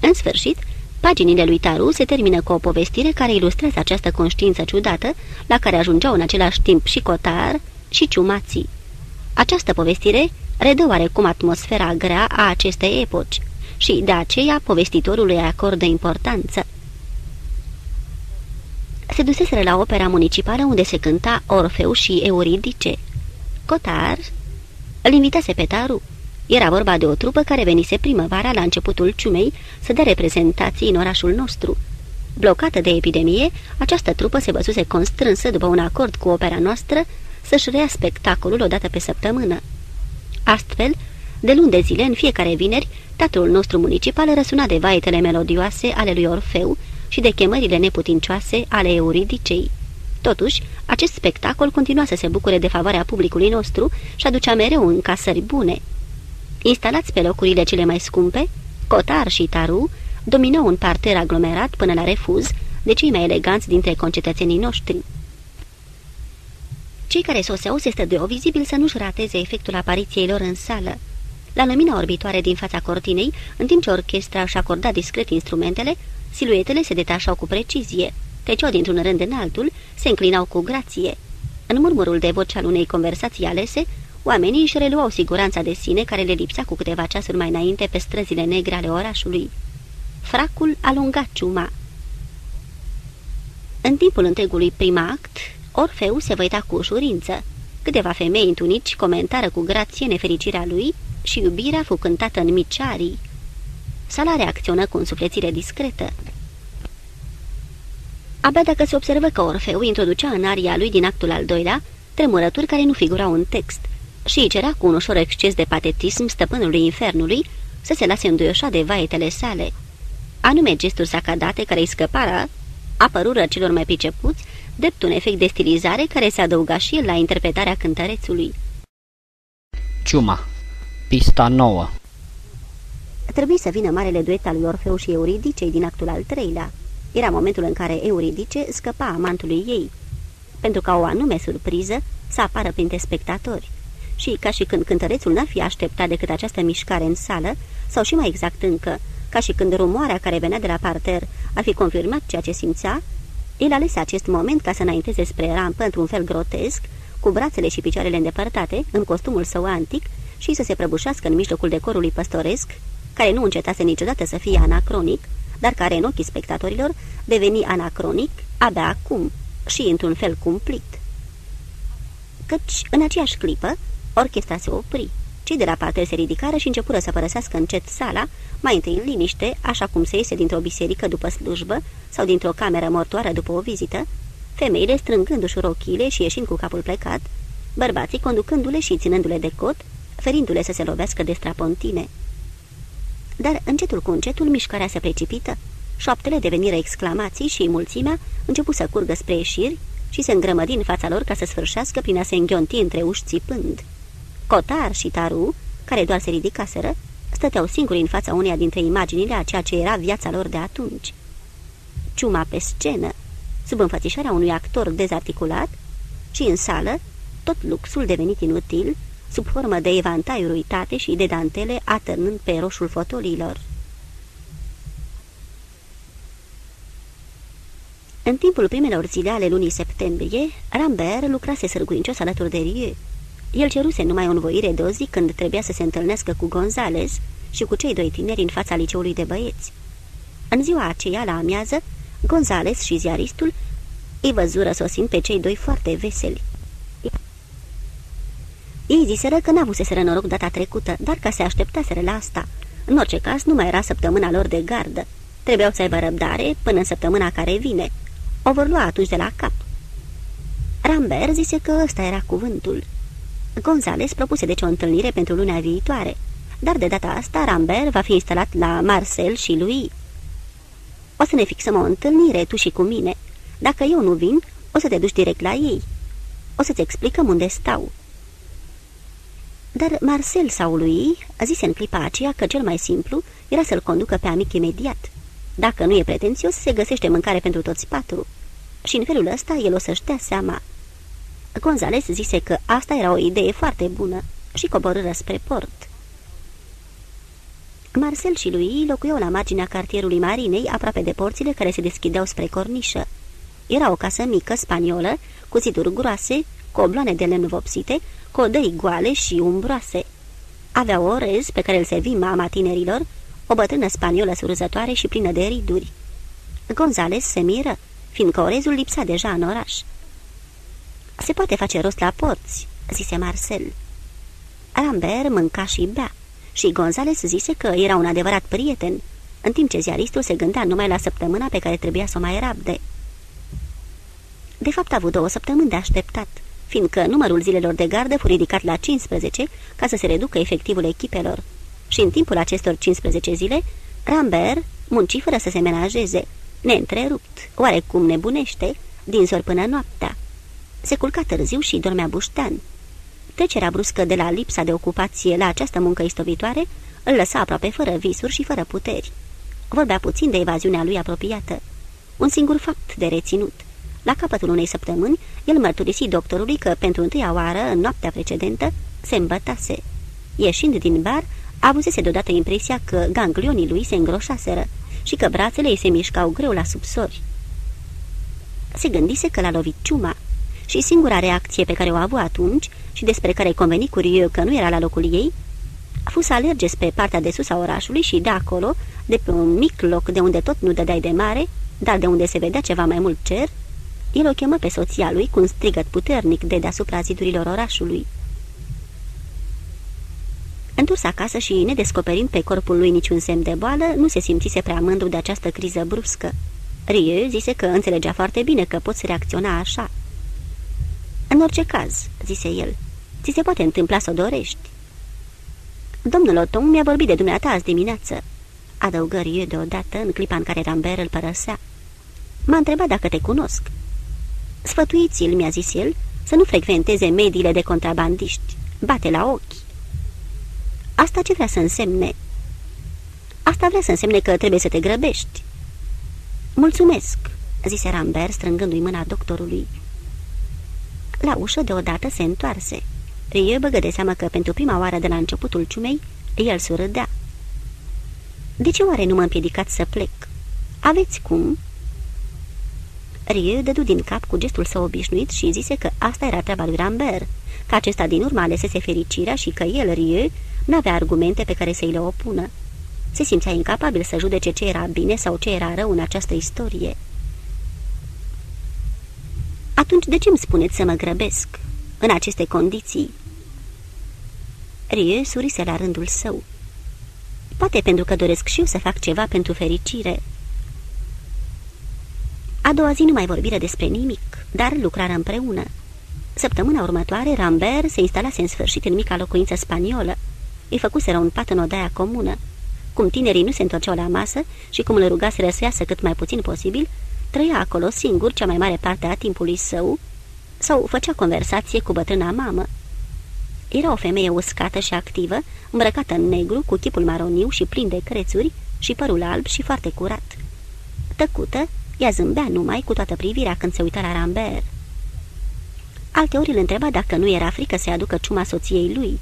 În sfârșit, paginile lui Taru se termină cu o povestire care ilustrează această conștiință ciudată la care ajungeau în același timp și Cotar și Ciumații. Această povestire redă oarecum atmosfera grea a acestei epoci și de aceea povestitorul îi acordă importanță. Se duseseră la opera municipală unde se cânta Orfeu și Euridice. Cotar îl invitase pe Taru era vorba de o trupă care venise primăvara la începutul ciumei să dea reprezentații în orașul nostru. Blocată de epidemie, această trupă se văzuse constrânsă după un acord cu opera noastră să-și rea spectacolul odată pe săptămână. Astfel, de luni de zile, în fiecare vineri, teatrul nostru municipal răsuna de vaetele melodioase ale lui Orfeu și de chemările neputincioase ale Euridicei. Totuși, acest spectacol continua să se bucure de favoarea publicului nostru și aducea mereu în casări bune. Instalați pe locurile cele mai scumpe, Cotar și Taru dominau un parter aglomerat până la refuz de cei mai eleganți dintre concetățenii noștri. Cei care soseau se stădeau vizibil să nu-și rateze efectul apariției lor în sală. La lumina orbitoare din fața cortinei, în timp ce orchestra își acorda discret instrumentele, siluetele se detașau cu precizie, treceau dintr-un rând în altul, se înclinau cu grație. În murmurul de voce al unei conversații alese, Oamenii își reluau siguranța de sine care le lipsea cu câteva ceasuri mai înainte pe străzile negre ale orașului. Fracul alunga ciuma. În timpul întregului prim act, Orfeu se văita cu ușurință. Câteva femei întunici comentară cu grație nefericirea lui și iubirea fu cântată în mici arii. Sala reacționă cu însuflețire discretă. Abia dacă se observă că Orfeu introducea în aria lui din actul al doilea tremurături care nu figurau în text – și îi cerea cu un ușor exces de patetism stăpânului infernului să se lase înduioșa de vaetele sale. Anume gesturi sacadate care îi scăpară, apărură celor mai pricepuți, drept un efect de stilizare care se adăuga și el la interpretarea cântărețului. Ciuma, pista nouă Trebuie să vină marele duet al lui Orfeu și Euridice din actul al treilea. Era momentul în care Euridice scăpa amantului ei, pentru ca o anume surpriză să apară printre spectatori și, ca și când cântărețul n-ar fi așteptat decât această mișcare în sală, sau și mai exact încă, ca și când rumoarea care venea de la parter ar fi confirmat ceea ce simțea, el alese acest moment ca să înainteze spre rampă într-un fel grotesc, cu brațele și picioarele îndepărtate, în costumul său antic, și să se prăbușească în mijlocul decorului păstoresc, care nu încetase niciodată să fie anacronic, dar care în ochii spectatorilor deveni anacronic abia acum și într-un fel cumplit. Căci, în aceeași clipă, Orchestra se opri. Cei de la parter se ridicară și începură să părăsească încet sala, mai întâi în liniște, așa cum se iese dintr-o biserică după slujbă sau dintr-o cameră mortoară după o vizită, femeile strângându-și rochile și ieșind cu capul plecat, bărbații conducându-le și ținându-le de cot, ferindu-le să se lovească de strapontine. Dar încetul cu încetul mișcarea se precipită, șoaptele deveniră exclamații și mulțimea începu să curgă spre ieșiri și se îngrămădi în fața lor ca să sfârșească prin a se înghionti între uși țipând. Cotar și Taru, care doar se ridicaseră, stăteau singuri în fața uneia dintre imaginile a ceea ce era viața lor de atunci. Ciuma pe scenă, sub înfățișarea unui actor dezarticulat, și în sală, tot luxul devenit inutil, sub formă de evantaiuri uitate și de dantele atârnând pe roșul fotoliilor. În timpul primelor zile ale lunii septembrie, Rambert lucrase sârguincios alături de Rieu. El ceruse numai o învoire de o zi când trebuia să se întâlnească cu Gonzales și cu cei doi tineri în fața liceului de băieți. În ziua aceea, la amiază, Gonzales și ziaristul îi văzură sosind pe cei doi foarte veseli. Ei ziseră că n-avuseseră noroc data trecută, dar ca se așteptaseră la asta. În orice caz, nu mai era săptămâna lor de gardă. Trebuiau să aibă răbdare până în săptămâna care vine. O vor lua atunci de la cap. Rambert zise că ăsta era cuvântul. Gonzales propuse deci o întâlnire pentru luna viitoare, dar de data asta Rambert va fi instalat la Marcel și lui. O să ne fixăm o întâlnire, tu și cu mine. Dacă eu nu vin, o să te duci direct la ei. O să-ți explicăm unde stau. Dar Marcel sau lui zise în clipa aceea că cel mai simplu era să-l conducă pe amic imediat. Dacă nu e pretențios, se găsește mâncare pentru toți patru. Și în felul ăsta el o să-și dea seama. Gonzales zise că asta era o idee foarte bună și coborâră spre port. Marcel și lui locuiau la marginea cartierului Marinei, aproape de porțile care se deschideau spre cornișă. Era o casă mică, spaniolă, cu ziduri groase, cu obloane de lemn vopsite, cu odăi goale și umbroase. Avea orez pe care îl servi mama tinerilor, o bătrână spaniolă surzătoare și plină de riduri. Gonzales se miră, fiindcă orezul lipsa deja în oraș. Se poate face rost la porți," zise Marcel. Rambert mânca și bea și Gonzales zise că era un adevărat prieten, în timp ce ziaristul se gândea numai la săptămâna pe care trebuia să o mai rabde. De fapt, a avut două săptămâni de așteptat, fiindcă numărul zilelor de gardă fu ridicat la 15 ca să se reducă efectivul echipelor. Și în timpul acestor 15 zile, Rambert munci fără să se menajeze, neîntrerupt, oarecum nebunește, din zor până noaptea. Se culca târziu și dormea buștean. Trecerea bruscă de la lipsa de ocupație la această muncă istovitoare îl lăsa aproape fără visuri și fără puteri. Vorbea puțin de evaziunea lui apropiată. Un singur fapt de reținut. La capătul unei săptămâni, el mărturisi doctorului că, pentru întâia oară, în noaptea precedentă, se îmbătase. Ieșind din bar, avusese deodată impresia că ganglionii lui se îngroșaseră și că brațele îi se mișcau greu la subsori. Se gândise că l-a lovit ciuma și singura reacție pe care o a avut atunci și despre care conveni curiu că nu era la locul ei, a fost să alerge spre partea de sus a orașului și de acolo, de pe un mic loc de unde tot nu dădeai de mare, dar de unde se vedea ceva mai mult cer, el o chemă pe soția lui cu un strigăt puternic de deasupra zidurilor orașului. Întors acasă și nedescoperind pe corpul lui niciun semn de boală, nu se simțise prea mândru de această criză bruscă. Rieu zise că înțelegea foarte bine că poți reacționa așa. În orice caz, zise el, ți se poate întâmpla să o dorești. Domnul Otom mi-a vorbit de dumneata azi dimineață, adăugă Rieu deodată în clipa în care Rambert îl părăsea. M-a întrebat dacă te cunosc. Sfătuiți-l, mi-a zis el, să nu frecventeze mediile de contrabandiști. Bate la ochi. Asta ce vrea să însemne? Asta vrea să însemne că trebuie să te grăbești. Mulțumesc, zise Rambert strângându-i mâna doctorului. La ușă deodată se întoarse. Rie băgă de seamă că pentru prima oară de la începutul ciumei, el surâdea. De ce oare nu m-a împiedicat să plec? Aveți cum?" Rie dădu din cap cu gestul său obișnuit și zise că asta era treaba lui Rambert, că acesta din urmă alesese fericirea și că el, Rie, n-avea argumente pe care să-i le opună. Se simțea incapabil să judece ce era bine sau ce era rău în această istorie. Atunci de ce îmi spuneți să mă grăbesc, în aceste condiții?" Rie surise la rândul său. Poate pentru că doresc și eu să fac ceva pentru fericire." A doua zi nu mai vorbiră despre nimic, dar lucrară împreună. Săptămâna următoare, Rambert se instalase în sfârșit în mica locuință spaniolă. Îi făcuseră un pat în odaia comună. Cum tinerii nu se întorceau la masă și cum îl rugaseră să iasă cât mai puțin posibil, trăia acolo singur cea mai mare parte a timpului său sau făcea conversație cu bătrâna mamă. Era o femeie uscată și activă, îmbrăcată în negru, cu chipul maroniu și plin de crețuri și părul alb și foarte curat. Tăcută, ea zâmbea numai cu toată privirea când se uita la Rambert. Alteori îl întreba dacă nu era frică să-i aducă ciuma soției lui.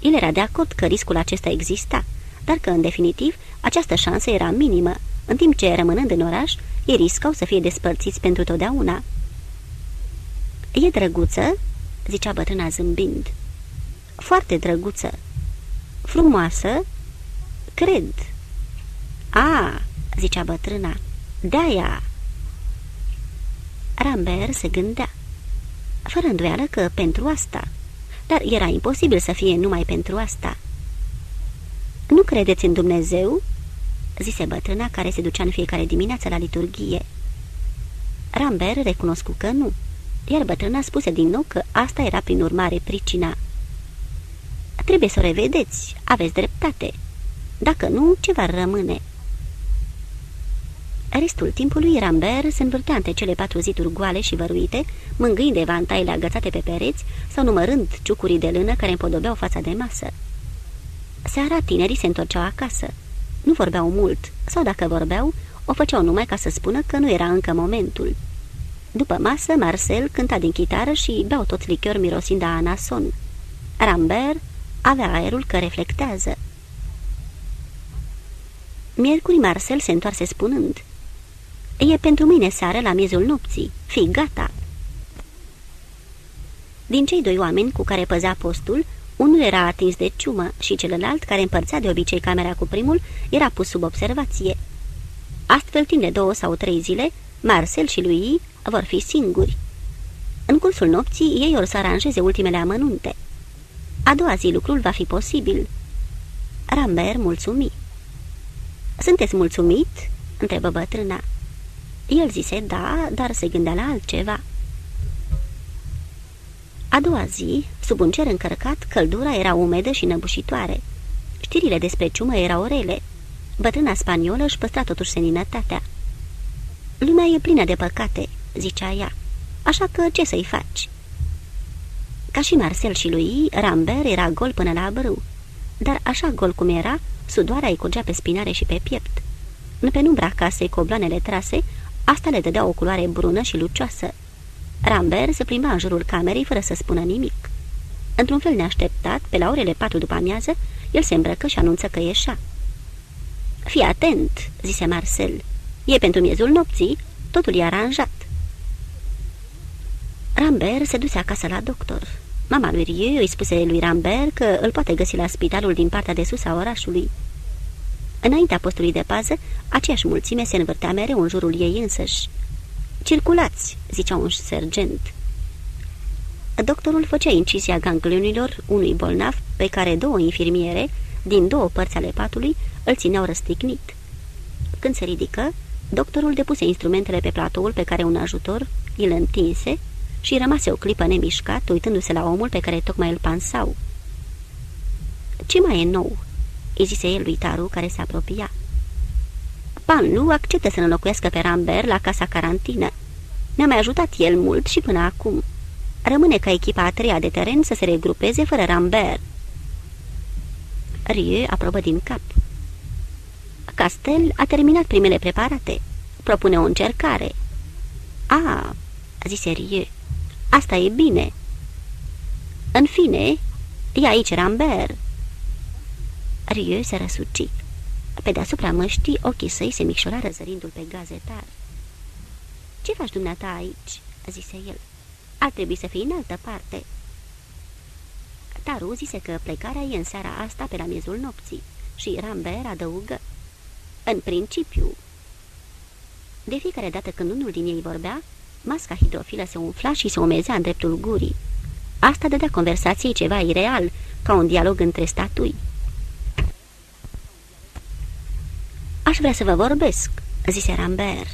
El era de acord că riscul acesta exista, dar că, în definitiv, această șansă era minimă, în timp ce, rămânând în oraș, ei riscau să fie despărțiți pentru totdeauna. E drăguță?" zicea bătrâna zâmbind. Foarte drăguță." Frumoasă?" Cred." A, zicea bătrâna, de-aia." Rambert se gândea fără îndoială că pentru asta. Dar era imposibil să fie numai pentru asta. Nu credeți în Dumnezeu?" Zise bătrâna care se ducea în fiecare dimineață la liturghie. Rambert recunoscu că nu, iar bătrâna spuse din nou că asta era prin urmare pricina. Trebuie să o revedeți, aveți dreptate. Dacă nu, ce va rămâne?" Restul timpului, Rambert se învârtea între cele patru ziduri goale și văruite, mângâind evantaile agățate pe pereți sau numărând ciucurii de lână care împodobeau fața de masă. Seara tinerii se întorceau acasă. Nu vorbeau mult, sau dacă vorbeau, o făceau numai ca să spună că nu era încă momentul. După masă, Marcel cânta din chitară și beau tot lichior mirosind a anason. Rambert avea aerul că reflectează. Miercuri Marcel se întoarse spunând E pentru mâine seară la miezul nopții. Fii gata!" Din cei doi oameni cu care păzea postul, unul era atins de ciumă și celălalt, care împărțea de obicei camera cu primul, era pus sub observație. Astfel, timp de două sau trei zile, Marcel și lui vor fi singuri. În cursul nopții, ei or să aranjeze ultimele amănunte. A doua zi lucrul va fi posibil. Rambert mulțumi. Sunteți mulțumit?" întrebă bătrâna. El zise da, dar se gândea la altceva. A doua zi, sub un cer încărcat, căldura era umedă și năbușitoare. Știrile despre ciumă erau rele. Bătrâna spaniolă își păstra totuși seninătatea. Lumea e plină de păcate," zicea ea, așa că ce să-i faci?" Ca și Marcel și lui, Rambert era gol până la brâu, dar așa gol cum era, sudoarea îi curgea pe spinare și pe piept. În penumbra casei cu obloanele trase, Asta le dădea o culoare brună și lucioasă. Rambert se plimba în jurul camerei fără să spună nimic. Într-un fel neașteptat, pe la orele patru după amiază, el se îmbrăcă și anunță că ieșa. Fii atent," zise Marcel. E pentru miezul nopții, totul e aranjat." Rambert se duse acasă la doctor. Mama lui Rieu îi spuse lui Rambert că îl poate găsi la spitalul din partea de sus a orașului. Înaintea postului de pază, aceeași mulțime se învârtea mereu în jurul ei însăși. Circulați!" zicea un sergent. Doctorul făcea incizia ganglionilor unui bolnav pe care două infirmiere, din două părți ale patului, îl țineau răstignit. Când se ridică, doctorul depuse instrumentele pe platoul pe care un ajutor îl întinse și rămase o clipă nemișcat, uitându-se la omul pe care tocmai îl pansau. Ce mai e nou?" îi zise el lui Taru, care se apropia. Panlu acceptă să înlocuiască pe Rambert la casa carantină. Ne-a mai ajutat el mult și până acum. Rămâne ca echipa a treia de teren să se regrupeze fără Rambert. Rie aprobă din cap. Castel a terminat primele preparate. Propune o încercare. A, zise Rie, asta e bine. În fine, e aici Rambert. Rieu se răsuci. Pe deasupra măștii, ochii săi se micșora zărindu-l pe gazetar. Ce faci dumneata aici?" zise el. Ar trebui să fii în altă parte." Taru zise că plecarea e în seara asta pe la miezul nopții și Rambert adăugă. În principiu." De fiecare dată când unul din ei vorbea, masca hidrofilă se umfla și se umezea în dreptul gurii. Asta dădea conversației ceva ireal, ca un dialog între statui. Aș vrea să vă vorbesc," zise Rambert.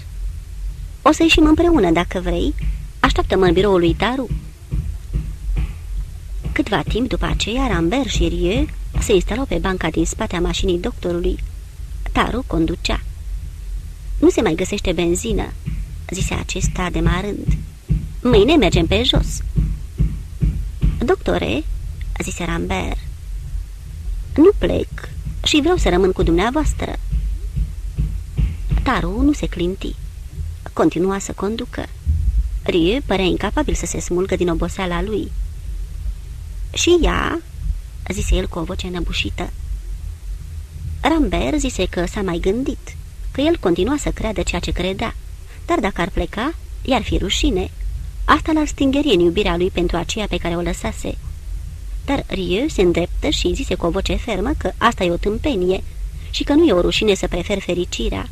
O să ieșim împreună, dacă vrei. Așteaptă-mă în biroul lui Taru." Câtva timp după aceea, Rambert și Rieu se instalau pe banca din spatea mașinii doctorului. Taru conducea. Nu se mai găsește benzină," zise acesta demarând. Mâine mergem pe jos." Doctore," zise Rambert, nu plec și vreau să rămân cu dumneavoastră." Taru nu se clinti. Continua să conducă. Rie părea incapabil să se smulgă din oboseala lui. Și ea?" zise el cu o voce năbușită. Rambert zise că s-a mai gândit, că el continua să creadă ceea ce credea, dar dacă ar pleca, i-ar fi rușine. Asta l-ar stingerie în iubirea lui pentru aceea pe care o lăsase. Dar Rieu se îndreptă și zise cu o voce fermă că asta e o tâmpenie și că nu e o rușine să prefer fericirea.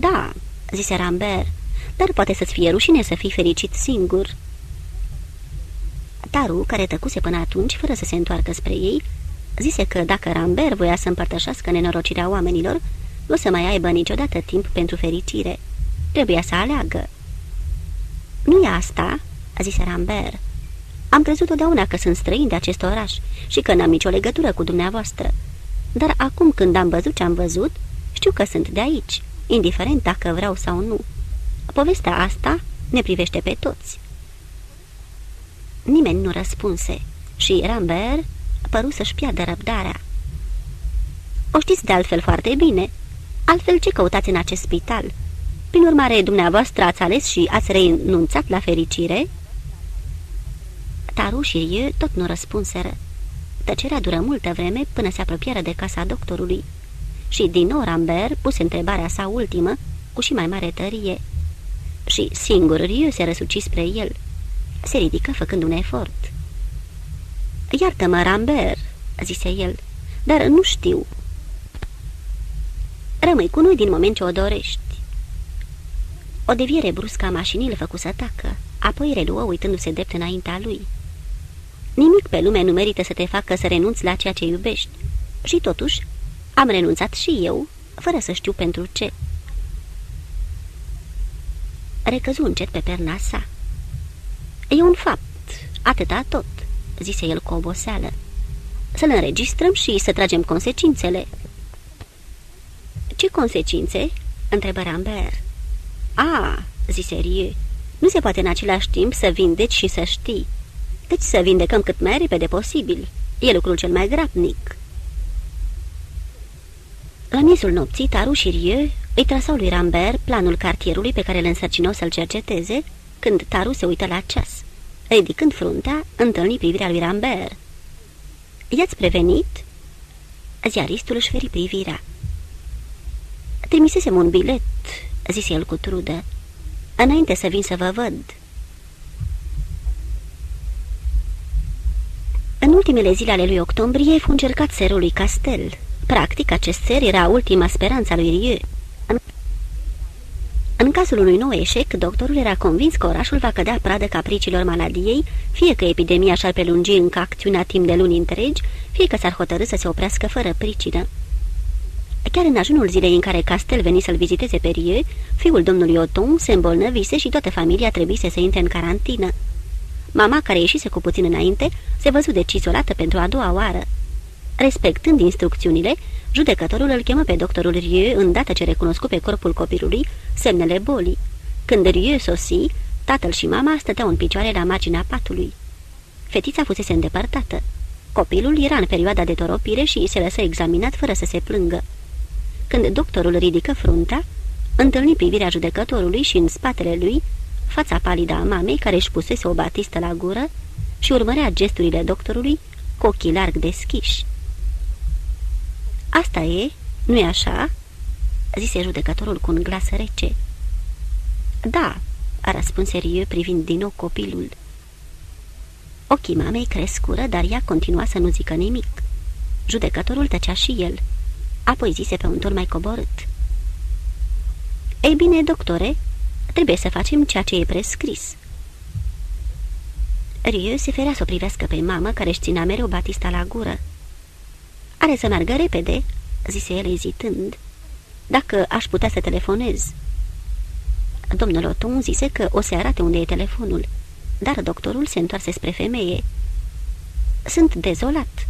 Da, zise Rambert, dar poate să-ți fie rușine să fii fericit singur. Taru, care tăcuse până atunci, fără să se întoarcă spre ei, zise că dacă Rambert voia să împărtășească nenorocirea oamenilor, nu o să mai aibă niciodată timp pentru fericire. Trebuia să aleagă. Nu e asta?" zise Rambert. Am crezut totdeauna că sunt străin de acest oraș și că n-am nicio legătură cu dumneavoastră. Dar acum când am văzut ce am văzut, știu că sunt de aici, indiferent dacă vreau sau nu. Povestea asta ne privește pe toți." Nimeni nu răspunse și Rambert păru să-și piardă răbdarea. O știți de altfel foarte bine. Altfel ce căutați în acest spital?" Prin urmare, dumneavoastră ați ales și ați renunțat la fericire?" Taru și Rieu tot nu răspunseră. Tăcerea dură multă vreme până se apropiară de casa doctorului. Și din nou Rambert puse întrebarea sa ultimă, cu și mai mare tărie. Și singur Rieu se răsuci spre el. Se ridică făcând un efort. Iartă-mă, Rambert," zise el, dar nu știu." Rămâi cu noi din moment ce o dorești. O deviere bruscă a mașinii îl făcu să tacă, apoi reluă uitându-se drept înaintea lui. Nimic pe lume nu merită să te facă să renunți la ceea ce iubești. Și totuși, am renunțat și eu, fără să știu pentru ce. Recăzu încet pe perna sa. E un fapt, atâta tot, zise el cu oboseală. Să-l înregistrăm și să tragem consecințele. Ce consecințe? întrebă Rambert. A, zise Rie, nu se poate în același timp să vindeci și să știi. Deci să vindecăm cât mai repede posibil. E lucrul cel mai grabnic. La miezul nopții, Taru și Rie îi trasau lui Rambert planul cartierului pe care îl însărcinau să-l cerceteze, când Taru se uită la ceas. Ridicând fruntea, întâlni privirea lui Rambert. I-ați prevenit?" Ziaristul își feri privirea. Trimisesem un bilet," zise el cu trudă. Înainte să vin să vă văd." În ultimele zile ale lui octombrie fu încercat serul lui Castel. Practic, acest ser era ultima speranță lui Rieu. În, în cazul unui nou eșec, doctorul era convins că orașul va cădea pradă capricilor maladiei, fie că epidemia și-ar prelungi încă acțiunea timp de luni întregi, fie că s-ar hotărâ să se oprească fără pricină. Chiar în ajunul zilei în care Castel veni să-l viziteze pe Rieu, fiul domnului Oton se îmbolnăvise și toată familia trebuise să intre în carantină. Mama, care ieșise cu puțin înainte, se văzu deci izolată pentru a doua oară. Respectând instrucțiunile, judecătorul îl chemă pe doctorul Rieu îndată ce recunoscu pe corpul copilului semnele bolii. Când Rieu sosi, tatăl și mama stăteau în picioare la marginea patului. Fetița fusese îndepărtată. Copilul era în perioada de toropire și se lăsă examinat fără să se plângă. Când doctorul ridică fruntea, întâlni privirea judecătorului și în spatele lui fața palidă a mamei care își pusese o batistă la gură și urmărea gesturile doctorului cu ochii larg deschiși. Asta e, nu-i așa?" zise judecătorul cu un glas rece. Da," a răspuns seriu privind din nou copilul. Ochii mamei crescură, dar ea continua să nu zică nimic. Judecătorul tăcea și el. Apoi zise pe un ton mai coborât. Ei bine, doctore, trebuie să facem ceea ce e prescris." Rieu se ferea să o privească pe mamă, care își ținea mereu Batista la gură. Are să meargă repede," zise el ezitând. Dacă aș putea să telefonez." Domnul Oton zise că o să arate unde e telefonul, dar doctorul se întoarse spre femeie. Sunt dezolat.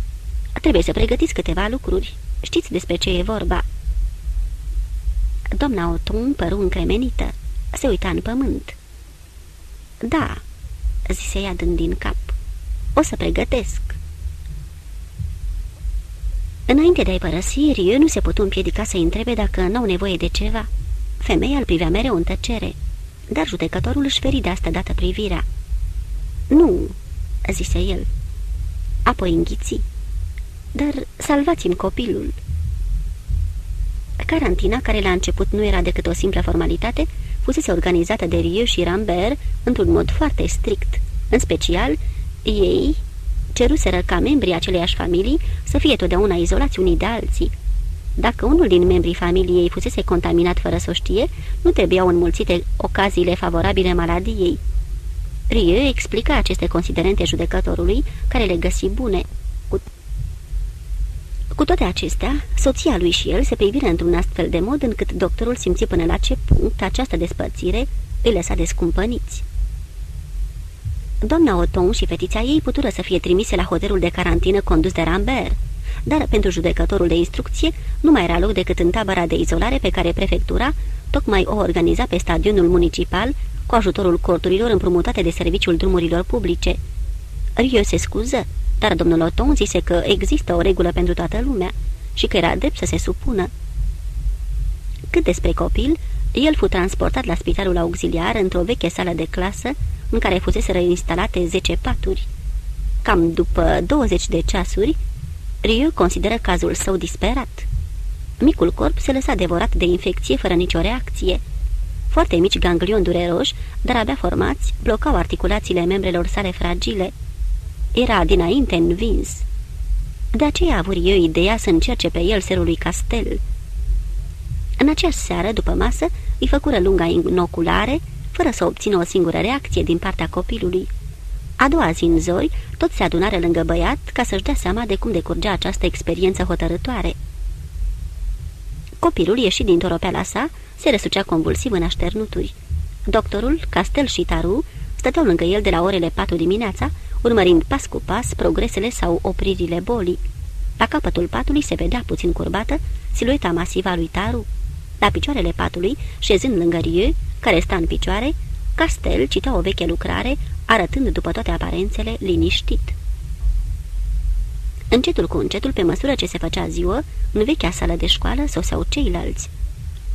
Trebuie să pregătiți câteva lucruri. Știți despre ce e vorba." Doamna Oton păru încremenită. Se uita în pământ. Da," zise ea dând din cap. O să pregătesc." Înainte de a-i părăsi, Rieu nu se putu împiedica să întrebe dacă n-au nevoie de ceva. Femeia îl privea mereu în tăcere, dar judecătorul își feri de asta dată privirea. Nu," zise el. Apoi înghiți. Dar salvați-mi copilul." Carantina, care la început nu era decât o simplă formalitate, fusese organizată de Rieu și Rambert într-un mod foarte strict. În special, ei ceruseră ca membrii aceleiași familii să fie totdeauna izolați unii de alții. Dacă unul din membrii familiei fusese contaminat fără să o știe, nu trebuiau înmulțite ocaziile favorabile maladiei. Rieu explica aceste considerente judecătorului, care le găsi bune. Cu, cu toate acestea, soția lui și el se priviră într-un astfel de mod încât doctorul simți până la ce punct această despărțire îi lăsa descumpăniți. Doamna Oton și fetița ei putură să fie trimise la hotelul de carantină condus de Rambert, dar pentru judecătorul de instrucție nu mai era loc decât în tabăra de izolare pe care prefectura tocmai o organiza pe stadionul municipal cu ajutorul corturilor împrumutate de serviciul drumurilor publice. Rio se scuză, dar domnul Oton zise că există o regulă pentru toată lumea și că era drept să se supună. Cât despre copil, el fu transportat la spitalul auxiliar într-o veche sală de clasă în care fusese reinstalate 10 paturi. Cam după 20 de ceasuri, Rio consideră cazul său disperat. Micul corp se lăsa devorat de infecție fără nicio reacție. Foarte mici ganglioni dureroși, dar abia formați, blocau articulațiile membrelor sale fragile. Era dinainte învins. De aceea a avut eu ideea să încerce pe el serul lui Castel. În acea seară, după masă, îi făcură lunga inoculare, fără să obțină o singură reacție din partea copilului. A doua zi în zori, toți se adunară lângă băiat ca să-și dea seama de cum decurgea această experiență hotărătoare. Copilul, ieșit din toropeala sa, se răsucea convulsiv în așternuturi. Doctorul, Castel și Taru stăteau lângă el de la orele 4 dimineața, urmărind pas cu pas progresele sau opririle bolii. La capătul patului se vedea puțin curbată silueta masivă a lui Taru. La picioarele patului, șezând lângă Rieu, care sta în picioare, Castel citea o veche lucrare, arătând după toate aparențele liniștit. Încetul cu încetul, pe măsură ce se făcea ziua, în vechea sală de școală soseau ceilalți.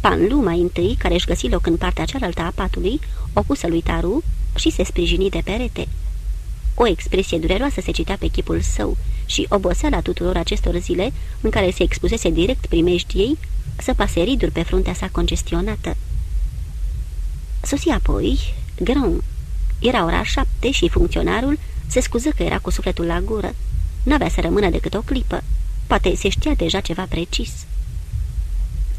Panlu mai întâi, care își găsi loc în partea cealaltă a patului, opusă lui Taru și se sprijini de perete. O expresie dureroasă se citea pe chipul său și oboseala tuturor acestor zile, în care se expusese direct primejdiei, să pase riduri pe fruntea sa congestionată. Sosia apoi, Grand. Era ora șapte și funcționarul se scuză că era cu sufletul la gură. N-avea să rămână decât o clipă. Poate se știa deja ceva precis.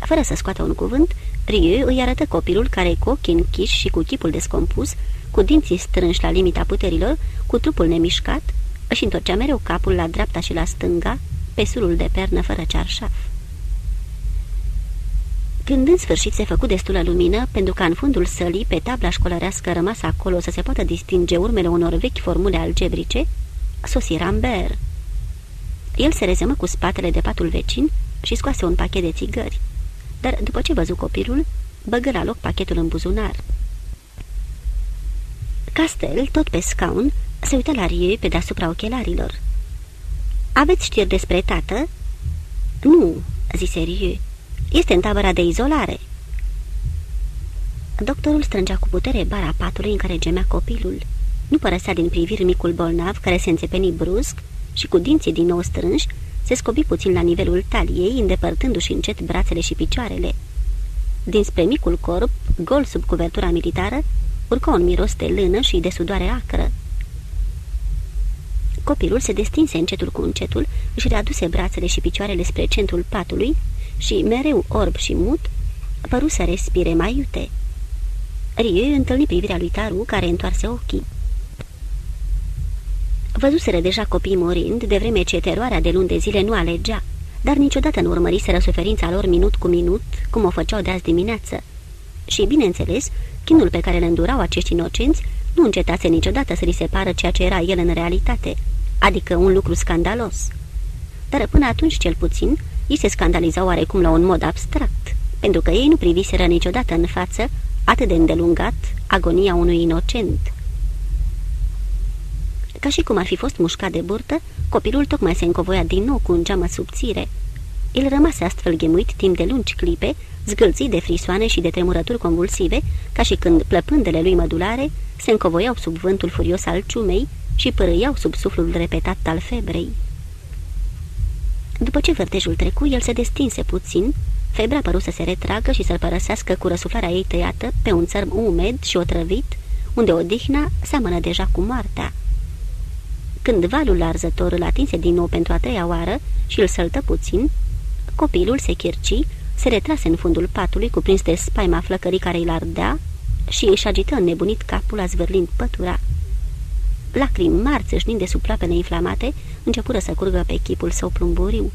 Fără să scoată un cuvânt, Rieu îi arătă copilul care, cu ochii închiși și cu chipul descompus, cu dinții strânși la limita puterilor, cu trupul nemișcat, își întorcea mereu capul la dreapta și la stânga, pe surul de pernă fără cearșaf. Când în sfârșit se făcu destulă lumină, pentru ca în fundul sălii, pe tabla școlărească rămasă acolo să se poată distinge urmele unor vechi formule algebrice, sosi Rambert. El se rezemă cu spatele de patul vecin și scoase un pachet de țigări, dar după ce văzu copilul, băgă la loc pachetul în buzunar. Castel, tot pe scaun, se uită la Rie pe deasupra ochelarilor. Aveți știri despre tată?" Nu," zise Rie. Este în tabăra de izolare." Doctorul strângea cu putere bara patului în care gemea copilul. Nu părăsea din priviri micul bolnav care se înțepeni brusc și cu dinții din nou strânși se scobi puțin la nivelul taliei, îndepărtându-și încet brațele și picioarele. Dinspre micul corp, gol sub cuvertura militară, urcă un miros de lână și de sudoare acră. Copilul se destinse încetul cu încetul, își readuse brațele și picioarele spre centrul patului și, mereu orb și mut, păru să respire mai iute. Rie întâlni privirea lui Taru, care întoarse ochii. Văzuseră deja copii morind, de vreme ce teroarea de luni de zile nu alegea, dar niciodată nu urmăriseră suferința lor minut cu minut, cum o făceau de azi dimineață. Și, bineînțeles, Chinul pe care îl îndurau acești inocenți nu încetase niciodată să li se pară ceea ce era el în realitate, adică un lucru scandalos. Dar până atunci, cel puțin, ei se scandalizau oarecum la un mod abstract, pentru că ei nu priviseră niciodată în față, atât de îndelungat, agonia unui inocent. Ca și cum ar fi fost mușcat de burtă, copilul tocmai se încovoia din nou cu un geamă subțire. El rămase astfel ghemuit timp de lungi clipe, zgâlțit de frisoane și de tremurături convulsive, ca și când plăpândele lui mădulare se încovoiau sub vântul furios al ciumei și părâiau sub suflul repetat al febrei. După ce vârtejul trecu, el se destinse puțin, febra păru să se retragă și să-l părăsească cu răsuflarea ei tăiată pe un țărm umed și otrăvit, unde odihna seamănă deja cu moartea. Când valul arzător îl atinse din nou pentru a treia oară și îl săltă puțin, copilul se chirci, se retrase în fundul patului cuprins de spaima flăcării care îl ardea și își agită înnebunit capul azvârlind pătura. Lacrimi mari țâșnind de sub ploapele inflamate începură să curgă pe chipul său plumburiu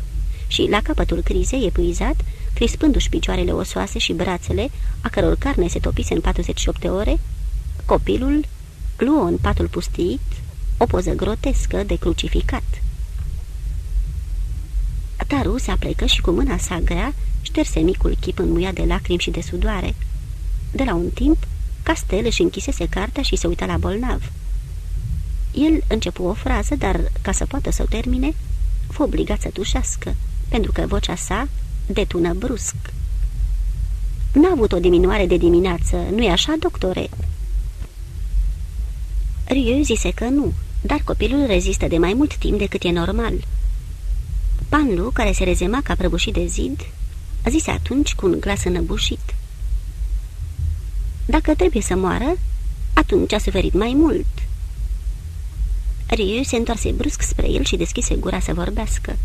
și, la capătul crizei, epuizat, crispându-și picioarele osoase și brațele, a căror carne se topise în 48 ore, copilul luă în patul pustiit o poză grotescă de crucificat. Taru se aplecă și cu mâna sa grea șterse micul chip înmuiat de lacrimi și de sudoare. De la un timp, Castel își închisese cartea și se uita la bolnav. El începu o frază, dar, ca să poată să o termine, fu obligat să tușească, pentru că vocea sa detună brusc. N-a avut o diminuare de dimineață, nu-i așa, doctore?" Rieu zise că nu, dar copilul rezistă de mai mult timp decât e normal. Panlu, care se rezema ca prăbușit de zid, zise atunci cu un glas înăbușit. Dacă trebuie să moară, atunci a suferit mai mult." Riu se întoarse brusc spre el și deschise gura să vorbească,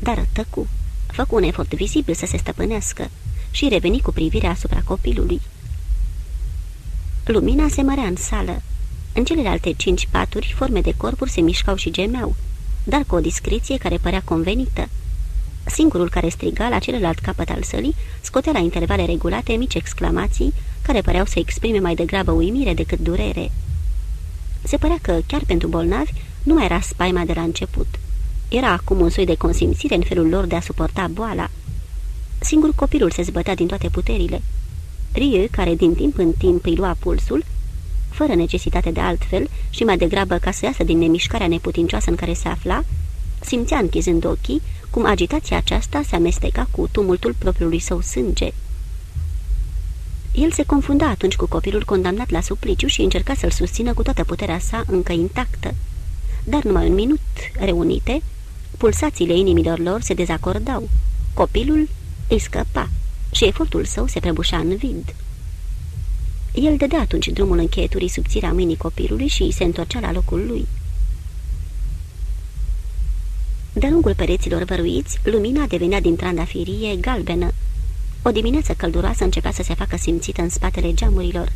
dar tăcu, făcu un efort vizibil să se stăpânească și reveni cu privirea asupra copilului. Lumina se mărea în sală. În celelalte cinci paturi, forme de corpuri se mișcau și gemeau, dar cu o discreție care părea convenită. Singurul care striga la celălalt capăt al sălii scotea la intervale regulate mici exclamații care păreau să exprime mai degrabă uimire decât durere. Se părea că, chiar pentru bolnavi, nu mai era spaima de la început. Era acum un soi de consimțire în felul lor de a suporta boala. Singur copilul se zbătea din toate puterile. Rieu, care din timp în timp îi lua pulsul, fără necesitate de altfel și mai degrabă ca să iasă din nemișcarea neputincioasă în care se afla, simțea închizând ochii cum agitația aceasta se amesteca cu tumultul propriului său sânge. El se confunda atunci cu copilul condamnat la supliciu și încerca să-l susțină cu toată puterea sa încă intactă. Dar numai un minut reunite, pulsațiile inimilor lor se dezacordau. Copilul îi scăpa și efortul său se prăbușa în vid. El dădea atunci drumul încheieturii subțirea mâinii copilului și se întorcea la locul lui. De lungul pereților văruiți, lumina devenea din trandafirie galbenă. O dimineață călduroasă începea să se facă simțită în spatele geamurilor.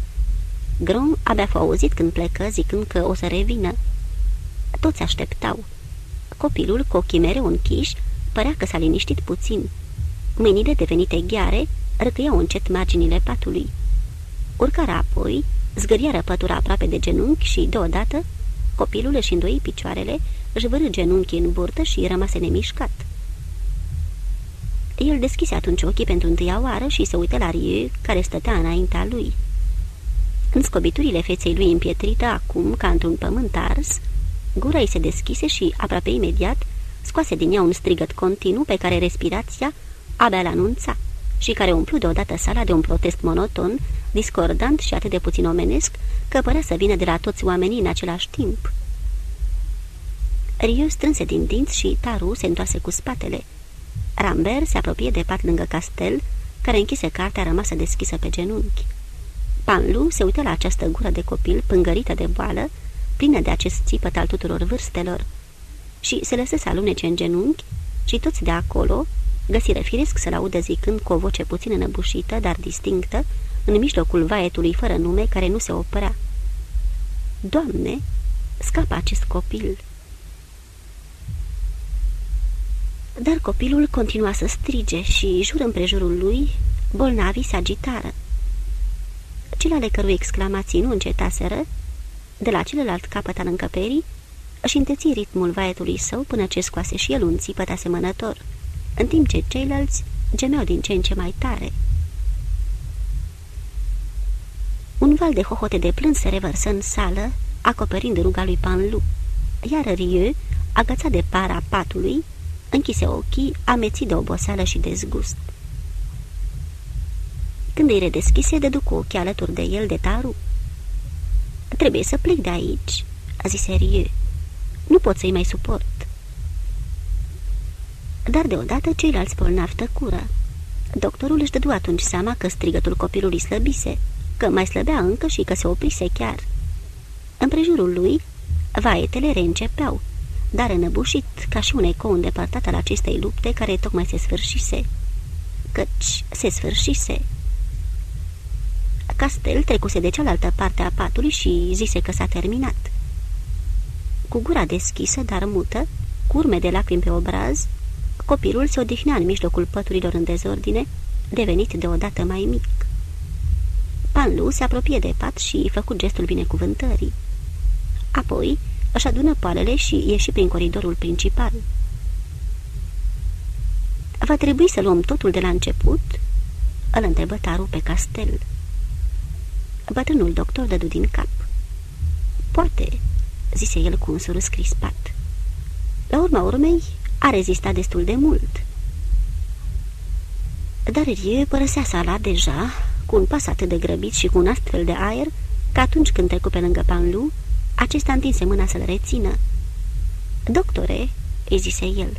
Grom abia fu auzit când plecă, zicând că o să revină. Toți așteptau. Copilul, cu ochii mereu închiși, părea că s-a liniștit puțin. Mâinile devenite gheare răcăiau încet marginile patului. Urcarea apoi, zgâriară pătura aproape de genunchi și, deodată, copilul își îndoi picioarele, își vârâ genunchii în burtă și rămase nemișcat. El deschise atunci ochii pentru întâia oară și se uită la Rieu, care stătea înaintea lui. În scobiturile feței lui împietrită, acum, ca într-un pământ ars, gura îi se deschise și, aproape imediat, scoase din ea un strigăt continuu pe care respirația abia l-anunța și care umplu deodată sala de un protest monoton, discordant și atât de puțin omenesc, că părea să vină de la toți oamenii în același timp. Rio strânse din dinți și Taru se întoarse cu spatele. Rambert se apropie de pat lângă castel, care închise cartea rămasă deschisă pe genunchi. Panlu se uită la această gură de copil pângărită de boală, plină de acest țipăt al tuturor vârstelor, și se lăsă să alunece în genunchi și toți de acolo găsiră firesc să-l audă zicând cu o voce puțin înăbușită, dar distinctă, în mijlocul vaetului fără nume care nu se oprea. Doamne, scapă acest copil!" Dar copilul continua să strige și, jur împrejurul lui, bolnavii se agitară. cel ale cărui exclamații nu încetaseră, de la celălalt capăt al încăperii, își înteți ritmul vaetului său până ce scoase și el un țipăt asemănător, în timp ce ceilalți gemeau din ce în ce mai tare. Un val de hohote de plâns se revărsă în sală, acoperind ruga lui Panlu, iar Rieu, agățat de para patului, închise ochii, amețit de oboseală și de zgust. Când îi redeschise, dădu cu ochii alături de el de taru. Trebuie să plec de aici," a zis Rieu. Nu pot să-i mai suport." Dar deodată ceilalți bolnavi tăcură. Doctorul își dădu atunci seama că strigătul copilului slăbise, că mai slăbea încă și că se oprise chiar. Împrejurul lui, vaetele reîncepeau, dar înăbușit ca și un ecou îndepărtat al acestei lupte care tocmai se sfârșise. Căci se sfârșise. Castel trecuse de cealaltă parte a patului și zise că s-a terminat. Cu gura deschisă, dar mută, cu urme de lacrimi pe obraz, copilul se odihnea în mijlocul păturilor în dezordine, devenit deodată mai mic. Panlu se apropie de pat și făcut gestul binecuvântării. Apoi își adună poalele și ieși prin coridorul principal. Va trebui să luăm totul de la început?" îl întrebă Taru pe castel. Bătrânul doctor dădu din cap. Poate," zise el cu un surâs crispat. La urma urmei, a rezistat destul de mult." Dar Rie părăsea sala deja, cu un pas atât de grăbit și cu un astfel de aer, că atunci când trecu pe lângă Panlu, acesta întinse mâna să-l rețină. Doctore," îi zise el.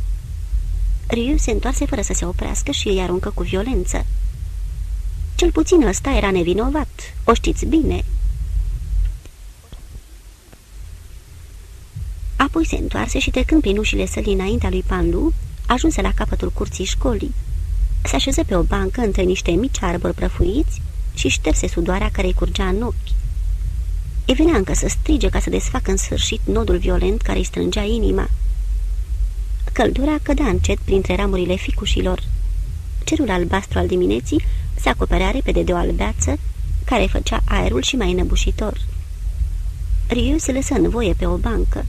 Riu se întoarse fără să se oprească și îi aruncă cu violență. Cel puțin ăsta era nevinovat, o știți bine." Apoi se întoarse și trecând prin ușile sălii înaintea lui Panlu, ajunse la capătul curții școlii. Se așeză pe o bancă între niște mici arbori prăfuiți și șterse sudoarea care îi curgea în ochi. E venea încă să strige ca să desfacă în sfârșit nodul violent care îi strângea inima. Căldura cădea încet printre ramurile ficușilor. Cerul albastru al dimineții se acoperea repede de o albeață care făcea aerul și mai înăbușitor. Riu se lăsă în voie pe o bancă.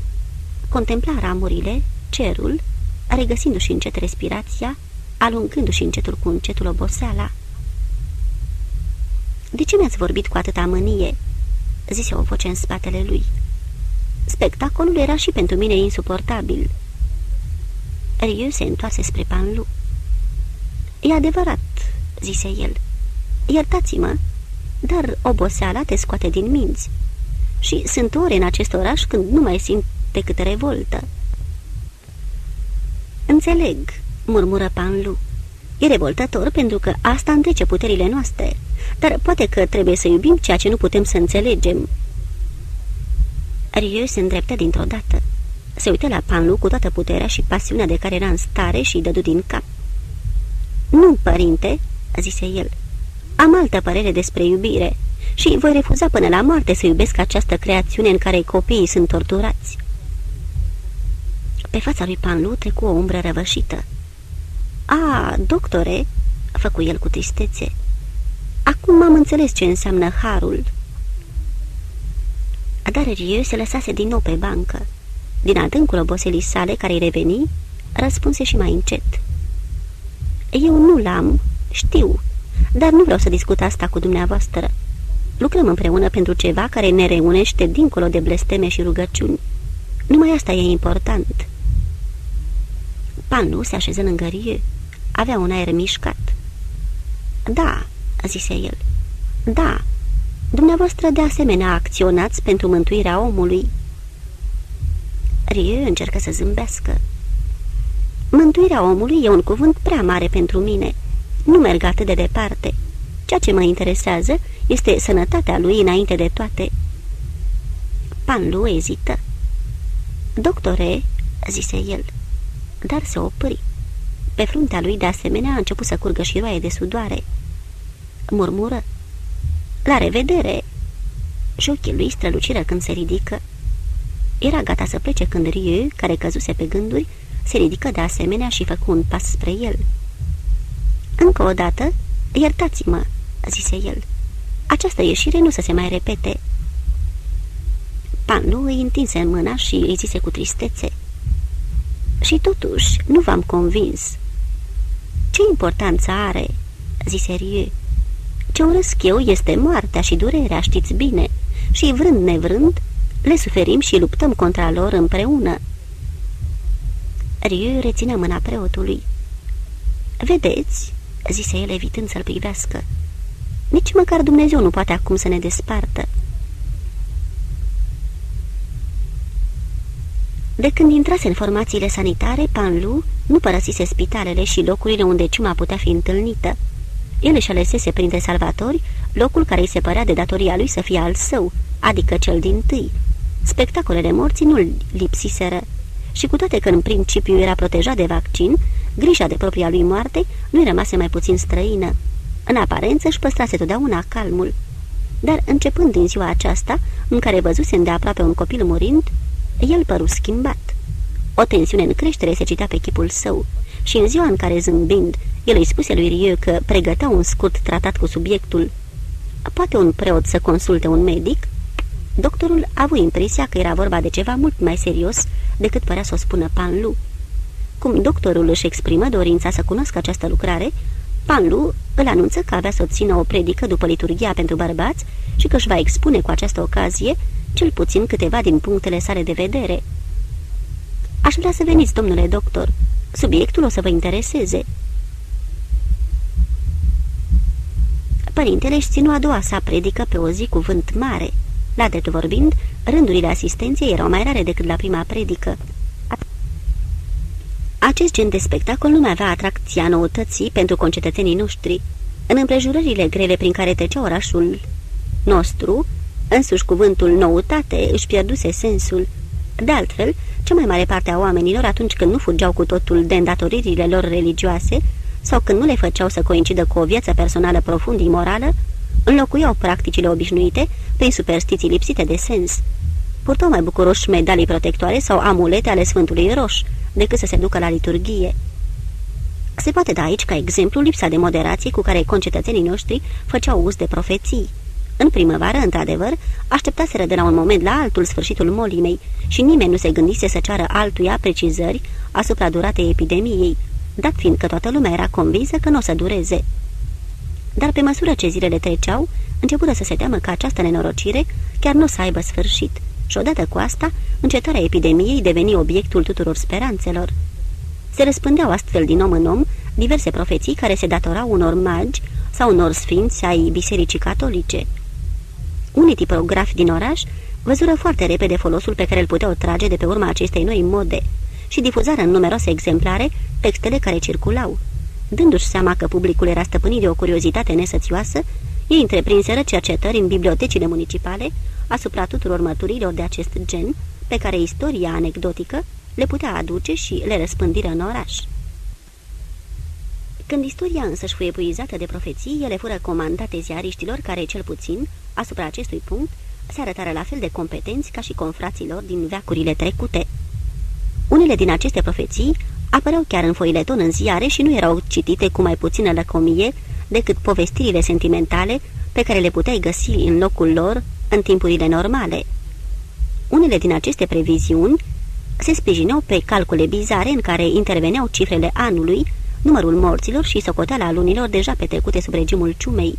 Contempla ramurile, cerul, regăsindu-și încet respirația, alungându-și încetul cu încetul oboseala. De ce mi-ați vorbit cu atâta mânie?" Zise o voce în spatele lui. Spectacolul era și pentru mine insuportabil. Riu se întoarse spre Panlu. E adevărat," zise el. Iertați-mă, dar oboseala te scoate din minți. Și sunt ore în acest oraș când nu mai simt decât revoltă." Înțeleg," murmură Panlu. E revoltător pentru că asta întrece puterile noastre, dar poate că trebuie să iubim ceea ce nu putem să înțelegem." Rieu se îndreptă dintr-o dată. Se uită la Panlu cu toată puterea și pasiunea de care era în stare și dădu din cap. Nu, părinte," zise el, am altă părere despre iubire și voi refuza până la moarte să iubesc această creațiune în care copiii sunt torturați." Pe fața lui Panlu trecu o umbră răvășită. A, doctore," a făcut el cu tristețe, acum am înțeles ce înseamnă harul." Dar Rieu se lăsase din nou pe bancă. Din adâncul oboselii sale care-i reveni, răspunse și mai încet. Eu nu l-am, știu, dar nu vreau să discut asta cu dumneavoastră. Lucrăm împreună pentru ceva care ne reunește dincolo de blesteme și rugăciuni. Numai asta e important." Panu se așeză lângă Rieu. Avea un aer mișcat. Da," zise el. Da, dumneavoastră de asemenea acționați pentru mântuirea omului." Rieu încercă să zâmbească. Mântuirea omului e un cuvânt prea mare pentru mine. Nu merg atât de departe. Ceea ce mă interesează este sănătatea lui înainte de toate." Panlu ezită. Doctore," zise el, dar se opri. Pe fruntea lui, de asemenea, a început să curgă și roaie de sudoare. Murmură. La revedere! Și ochii lui străluciră când se ridică. Era gata să plece când Rieu, care căzuse pe gânduri, se ridică de asemenea și făcu un pas spre el. Încă o dată, iertați-mă," zise el. această ieșire nu să se mai repete. Panlu îi întinse în mâna și îi zise cu tristețe. Și totuși, nu v-am convins. Ce importanță are?" zise Rieu. Ce urăsc eu este moartea și durerea, știți bine, și vrând nevrând, le suferim și luptăm contra lor împreună." Rieu reține mâna preotului. Vedeți?" zise el evitând să-l privească. Nici măcar Dumnezeu nu poate acum să ne despartă." De când intrase în formațiile sanitare, Panlu nu părăsise spitalele și locurile unde ciuma putea fi întâlnită. El își alesese printre salvatori locul care îi se părea de datoria lui să fie al său, adică cel din tâi. Spectacolele morții nu-l lipsiseră și cu toate că în principiu era protejat de vaccin, grija de propria lui moarte nu-i rămase mai puțin străină. În aparență își păstrase totdeauna calmul. Dar începând din ziua aceasta, în care văzuse îndeaproape un copil murind, el păru schimbat. O tensiune în creștere se citea pe chipul său și în ziua în care, zâmbind, el îi spuse lui Rieu că pregătea un scurt tratat cu subiectul Poate un preot să consulte un medic? Doctorul a avut impresia că era vorba de ceva mult mai serios decât părea să o spună Panlu. Cum doctorul își exprimă dorința să cunoască această lucrare, Panlu îl anunță că avea să țină o predică după liturgia pentru bărbați și că își va expune cu această ocazie cel puțin câteva din punctele sale de vedere. Aș vrea să veniți, domnule doctor. Subiectul o să vă intereseze." Părintele își ținu a doua sa predică pe o zi cu vânt mare. La drept vorbind, rândurile asistenței erau mai rare decât la prima predică. Acest gen de spectacol nu mai avea atracția noutății pentru concetățenii noștri. În împrejurările grele prin care trecea orașul nostru, însuși cuvântul noutate își pierduse sensul. De altfel, cea mai mare parte a oamenilor, atunci când nu fugeau cu totul de îndatoririle lor religioase, sau când nu le făceau să coincidă cu o viață personală profund imorală, înlocuiau practicile obișnuite prin superstiții lipsite de sens. Purtau mai bucuroși medalii protectoare sau amulete ale Sfântului Roș, decât să se ducă la liturghie. Se poate da aici ca exemplu lipsa de moderație cu care concetățenii noștri făceau uz de profeții. În primăvară, într-adevăr, așteptaseră de la un moment la altul sfârșitul molimei și nimeni nu se gândise să ceară altuia precizări asupra duratei epidemiei, dat fiind că toată lumea era convinsă că nu o să dureze. Dar pe măsură ce zilele treceau, începură să se teamă că această nenorocire chiar nu o să aibă sfârșit și odată cu asta, încetarea epidemiei deveni obiectul tuturor speranțelor. Se răspândeau astfel din om în om diverse profeții care se datorau unor magi sau unor sfinți ai bisericii catolice. Unii tipografi din oraș văzură foarte repede folosul pe care îl puteau trage de pe urma acestei noi mode și difuzară în numeroase exemplare textele care circulau. Dându-și seama că publicul era stăpânit de o curiozitate nesățioasă, ei întreprinseră cercetări în bibliotecile municipale asupra tuturor mărturilor de acest gen, pe care istoria anecdotică le putea aduce și le răspândiră în oraș. Când istoria însă își fu epuizată de profeții, ele fură comandate ziariștilor care, cel puțin, asupra acestui punct, se arătară la fel de competenți ca și confraților din veacurile trecute. Unele din aceste profeții apăreau chiar în foileton în ziare și nu erau citite cu mai puțină lăcomie decât povestirile sentimentale pe care le puteai găsi în locul lor în timpurile normale. Unele din aceste previziuni se sprijineau pe calcule bizare în care interveneau cifrele anului, numărul morților și socoteala lunilor deja petrecute sub regimul ciumei.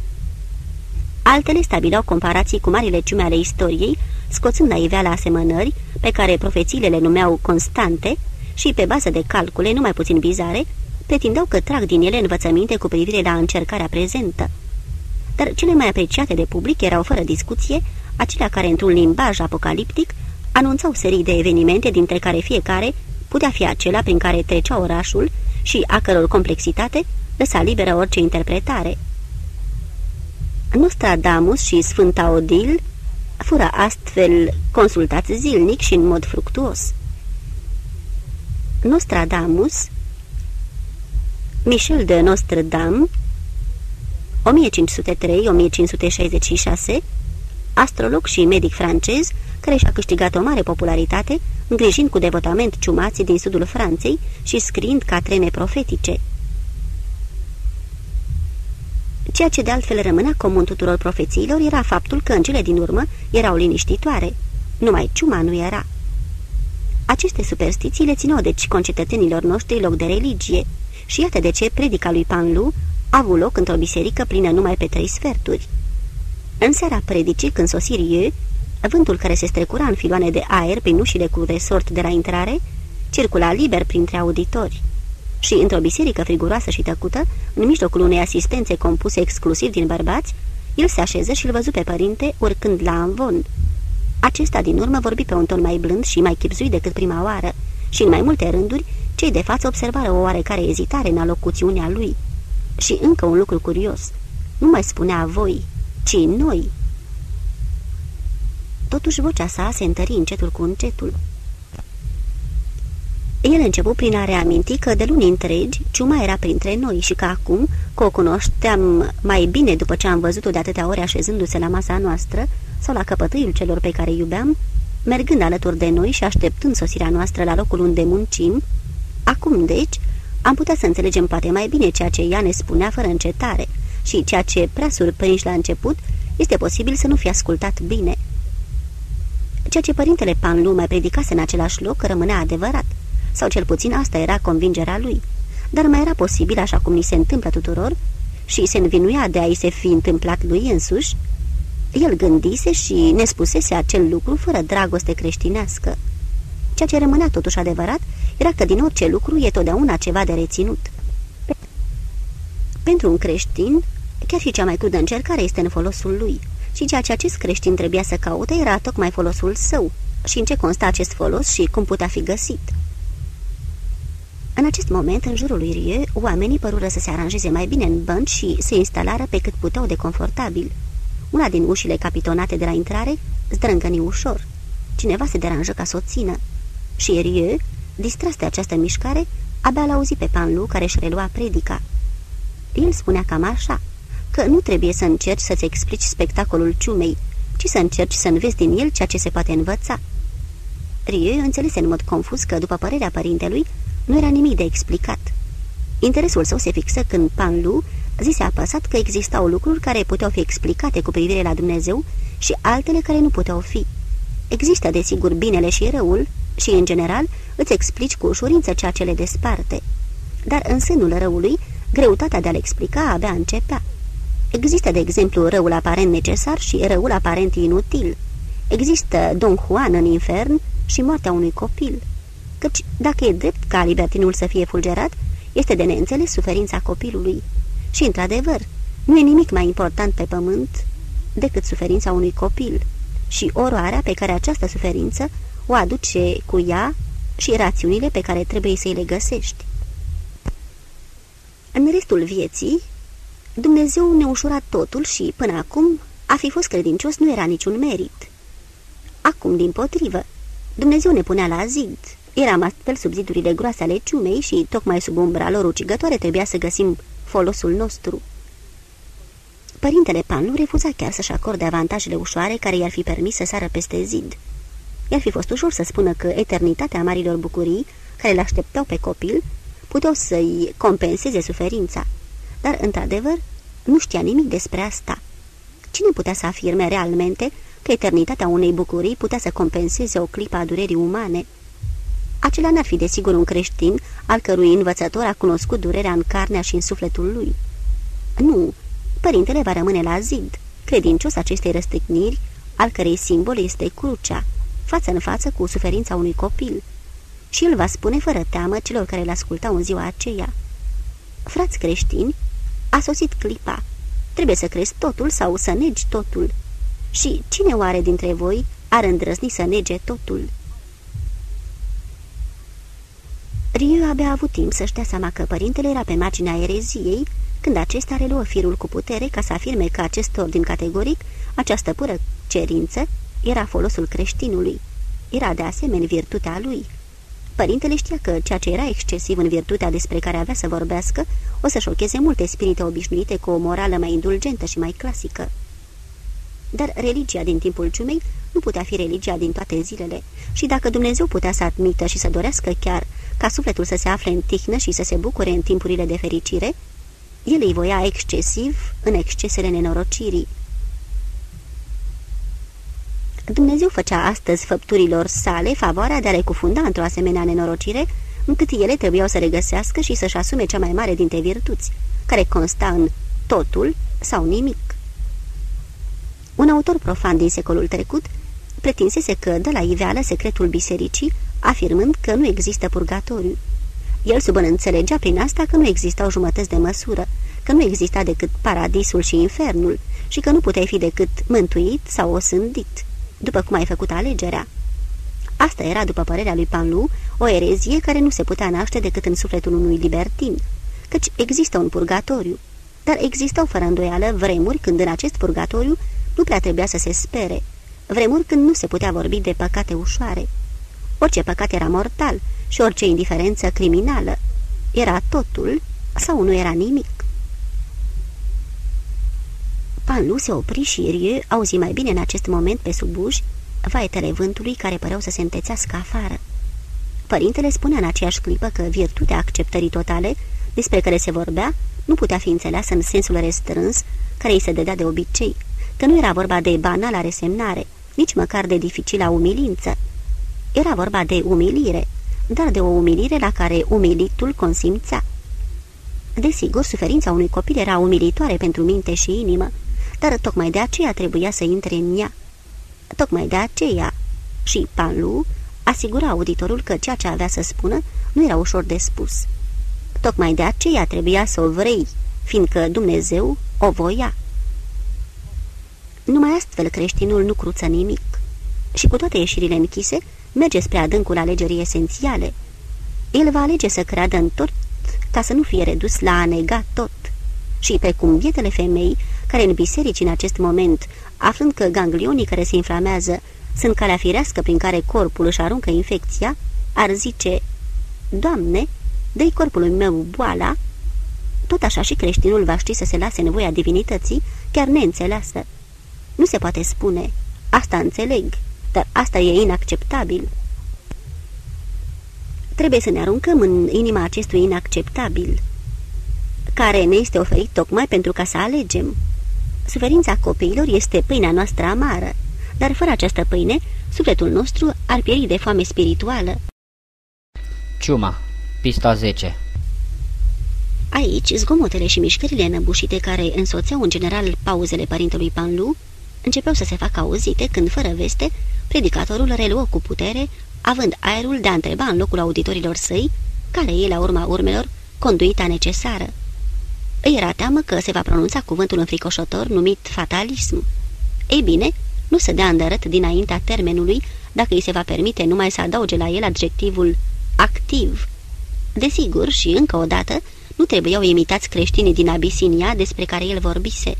Altele stabilau comparații cu marile ciume ale istoriei, scoțând la iveală asemănări pe care profețiile le numeau constante și, pe bază de calcule numai puțin bizare, pretindeau că trag din ele învățăminte cu privire la încercarea prezentă. Dar cele mai apreciate de public erau fără discuție acelea care, într-un limbaj apocaliptic, anunțau serii de evenimente dintre care fiecare putea fi acela prin care trecea orașul și a căror complexitate lăsa liberă orice interpretare. Nostradamus și Sfânta Odil fură astfel consultați zilnic și în mod fructuos. Nostradamus Michel de Nostradam 1503-1566 astrolog și medic francez care și-a câștigat o mare popularitate îngrijind cu devotament ciumații din sudul Franței și scriind ca trene profetice. Ceea ce de altfel rămânea comun tuturor profețiilor era faptul că în cele din urmă erau liniștitoare. Numai ciuma nu era. Aceste superstiții le țineau deci concetățenilor noștri loc de religie și iată de ce predica lui Panlu a avut loc într-o biserică plină numai pe trei sferturi. În seara predicii, când sosi Rieu, vântul care se strecura în filoane de aer prin ușile cu resort de la intrare, circula liber printre auditori. Și într-o biserică friguroasă și tăcută, în mijlocul unei asistențe compuse exclusiv din bărbați, el se așeză și îl văzu pe părinte urcând la amvon. Acesta din urmă vorbi pe un ton mai blând și mai chipzui decât prima oară și în mai multe rânduri cei de față observară o oarecare ezitare în alocuțiunea lui. Și încă un lucru curios, nu mai spunea voi, ci noi. Totuși vocea sa se întări încetul cu încetul. El început prin a reaminti că de luni întregi ciuma era printre noi și că acum, că o cunoșteam mai bine după ce am văzut-o de atâtea ori așezându-se la masa noastră sau la căpătâiul celor pe care iubeam, mergând alături de noi și așteptând sosirea noastră la locul unde muncim, acum, deci, am putea să înțelegem poate mai bine ceea ce ea ne spunea fără încetare și ceea ce, prea surprinși la început, este posibil să nu fie ascultat bine. Ceea ce părintele Panlu mai predicase în același loc rămânea adevărat – sau cel puțin asta era convingerea lui. Dar mai era posibil, așa cum ni se întâmplă tuturor, și se învinuia de a-i se fi întâmplat lui însuși, el gândise și ne spusese acel lucru fără dragoste creștinească. Ceea ce rămânea totuși adevărat era că din orice lucru e totdeauna ceva de reținut. Pentru un creștin, chiar și cea mai crudă încercare este în folosul lui, și ceea ce acest creștin trebuia să caute era tocmai folosul său, și în ce consta acest folos și cum putea fi găsit. În acest moment, în jurul lui Rieu, oamenii părură să se aranjeze mai bine în bănci și se instalară pe cât puteau de confortabil. Una din ușile capitonate de la intrare zdrângăni ușor. Cineva se deranjă ca să o țină. Și Rieu, distras de această mișcare, abia l-auzi pe Panlu care își relua predica. El spunea cam așa, că nu trebuie să încerci să-ți explici spectacolul ciumei, ci să încerci să înveți din el ceea ce se poate învăța. Rieu înțelese în mod confuz că, după părerea părintelui, nu era nimic de explicat. Interesul său se fixă când Pan Lu zise apăsat că existau lucruri care puteau fi explicate cu privire la Dumnezeu și altele care nu puteau fi. Există, desigur, binele și răul și, în general, îți explici cu ușurință ceea ce le desparte. Dar în sânul răului, greutatea de a-l explica abia începea. Există, de exemplu, răul aparent necesar și răul aparent inutil. Există Don Juan în infern și moartea unui copil căci dacă e drept ca libertinul să fie fulgerat, este de neînțeles suferința copilului. Și, într-adevăr, nu e nimic mai important pe pământ decât suferința unui copil și oroarea pe care această suferință o aduce cu ea și rațiunile pe care trebuie să-i le găsești. În restul vieții, Dumnezeu ne ușura totul și, până acum, a fi fost credincios nu era niciun merit. Acum, din potrivă, Dumnezeu ne punea la zid, Eram astfel sub zidurile groase ale ciumei și, tocmai sub umbra lor ucigătoare, trebuia să găsim folosul nostru. Părintele Pan nu refuza chiar să-și acorde avantajele ușoare care i-ar fi permis să sară peste zid. I-ar fi fost ușor să spună că eternitatea marilor bucurii, care le așteptau pe copil, puteau să-i compenseze suferința. Dar, într-adevăr, nu știa nimic despre asta. Cine putea să afirme realmente că eternitatea unei bucurii putea să compenseze o clipă a durerii umane? Acela n-ar fi desigur un creștin al cărui învățător a cunoscut durerea în carnea și în sufletul lui. Nu, părintele va rămâne la zid, credincios acestei răstigniri, al cărei simbol este crucea, față în față cu suferința unui copil. Și el va spune fără teamă celor care îl ascultau în ziua aceea. Frați creștini, a sosit clipa. Trebuie să crezi totul sau să negi totul. Și cine oare dintre voi ar îndrăzni să nege totul?" Riu abia a avut timp să-și dea seama că părintele era pe marginea ereziei, când acesta reluă firul cu putere ca să afirme că acest ordin categoric, această pură cerință, era folosul creștinului. Era de asemenea virtutea lui. Părintele știa că ceea ce era excesiv în virtutea despre care avea să vorbească o să șocheze multe spirite obișnuite cu o morală mai indulgentă și mai clasică. Dar religia din timpul ciumei nu putea fi religia din toate zilele și dacă Dumnezeu putea să admită și să dorească chiar ca sufletul să se afle în tihnă și să se bucure în timpurile de fericire, El îi voia excesiv în excesele nenorocirii. Dumnezeu făcea astăzi făpturilor sale favoarea de a le cufunda într-o asemenea nenorocire, încât ele trebuiau să regăsească și să-și asume cea mai mare dintre virtuți, care consta în totul sau nimic. Un autor profan din secolul trecut pretinsese că dă la iveală secretul bisericii, afirmând că nu există purgatoriu. El subînțelegea prin asta că nu existau jumătăți de măsură, că nu exista decât paradisul și infernul și că nu puteai fi decât mântuit sau osândit, după cum ai făcut alegerea. Asta era, după părerea lui Panlu, o erezie care nu se putea naște decât în sufletul unui libertin, căci există un purgatoriu, dar existau fără îndoială vremuri când în acest purgatoriu nu prea trebuia să se spere, vremuri când nu se putea vorbi de păcate ușoare. Orice păcat era mortal și orice indiferență criminală. Era totul sau nu era nimic. Panlu se opri și Rieu auzi mai bine în acest moment pe sub uși vaetele vântului care păreau să se întețească afară. Părintele spunea în aceeași clipă că virtutea acceptării totale, despre care se vorbea, nu putea fi înțeleasă în sensul restrâns care îi se dădea de obicei, că nu era vorba de banală resemnare, nici măcar de dificilă umilință. Era vorba de umilire, dar de o umilire la care umilitul consimțea. Desigur, suferința unui copil era umilitoare pentru minte și inimă, dar tocmai de aceea trebuia să intre în ea. Tocmai de aceea și Panlu asigura auditorul că ceea ce avea să spună nu era ușor de spus. Tocmai de aceea trebuia să o vrei, fiindcă Dumnezeu o voia. Numai astfel creștinul nu cruță nimic și cu toate ieșirile închise merge spre adâncul alegerii esențiale. El va alege să creadă în tot ca să nu fie redus la a nega tot. Și precum bietele femei, care în biserici în acest moment, aflând că ganglionii care se inflamează sunt calea firească prin care corpul își aruncă infecția, ar zice, Doamne, dă corpului meu boala, tot așa și creștinul va ști să se lase în voia divinității, chiar neînțeleasă. Nu se poate spune, asta înțeleg, dar asta e inacceptabil. Trebuie să ne aruncăm în inima acestui inacceptabil, care ne este oferit tocmai pentru ca să alegem. Suferința copiilor este pâinea noastră amară, dar fără această pâine, sufletul nostru ar pieri de foame spirituală. Ciuma, pista 10 Aici, zgomotele și mișcările înăbușite care însoțeau în general pauzele părintelui Panlu începeau să se facă auzite când, fără veste, predicatorul reluă cu putere, având aerul de a întreba în locul auditorilor săi, care e, la urma urmelor, conduita necesară. Îi era teamă că se va pronunța cuvântul înfricoșător numit fatalism. Ei bine, nu se dea îndărât dinaintea termenului dacă îi se va permite numai să adauge la el adjectivul activ. Desigur, și încă o dată, nu trebuiau imitați creștinii din Abisinia despre care el vorbise.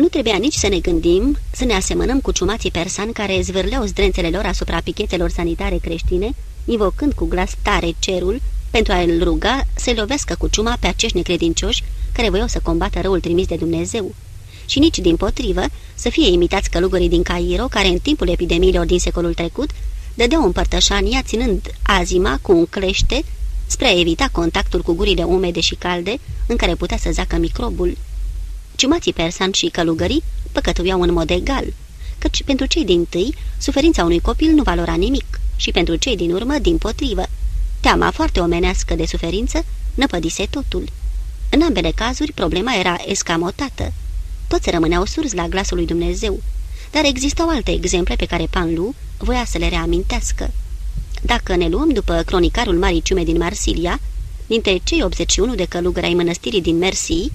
Nu trebuia nici să ne gândim să ne asemănăm cu ciumații persani care zvârleau zdrențele lor asupra pichetelor sanitare creștine, invocând cu glas tare cerul pentru a-l ruga să lovească cu ciuma pe acești necredincioși care voiau să combată răul trimis de Dumnezeu. Și nici din potrivă să fie imitați călugării din Cairo, care în timpul epidemiilor din secolul trecut dădeau împărtășania ținând azima cu un clește spre a evita contactul cu gurile umede și calde în care putea să zacă microbul. Ciumații persan și călugării păcătuiau în mod egal, căci pentru cei din tâi, suferința unui copil nu valora nimic și pentru cei din urmă, din potrivă. Teama foarte omenească de suferință năpădise totul. În ambele cazuri, problema era escamotată. Toți rămâneau surzi la glasul lui Dumnezeu, dar existau alte exemple pe care Panlu voia să le reamintească. Dacă ne luăm după cronicarul Marii Ciume din Marsilia, dintre cei 81 de călugări ai mănăstirii din Mersi,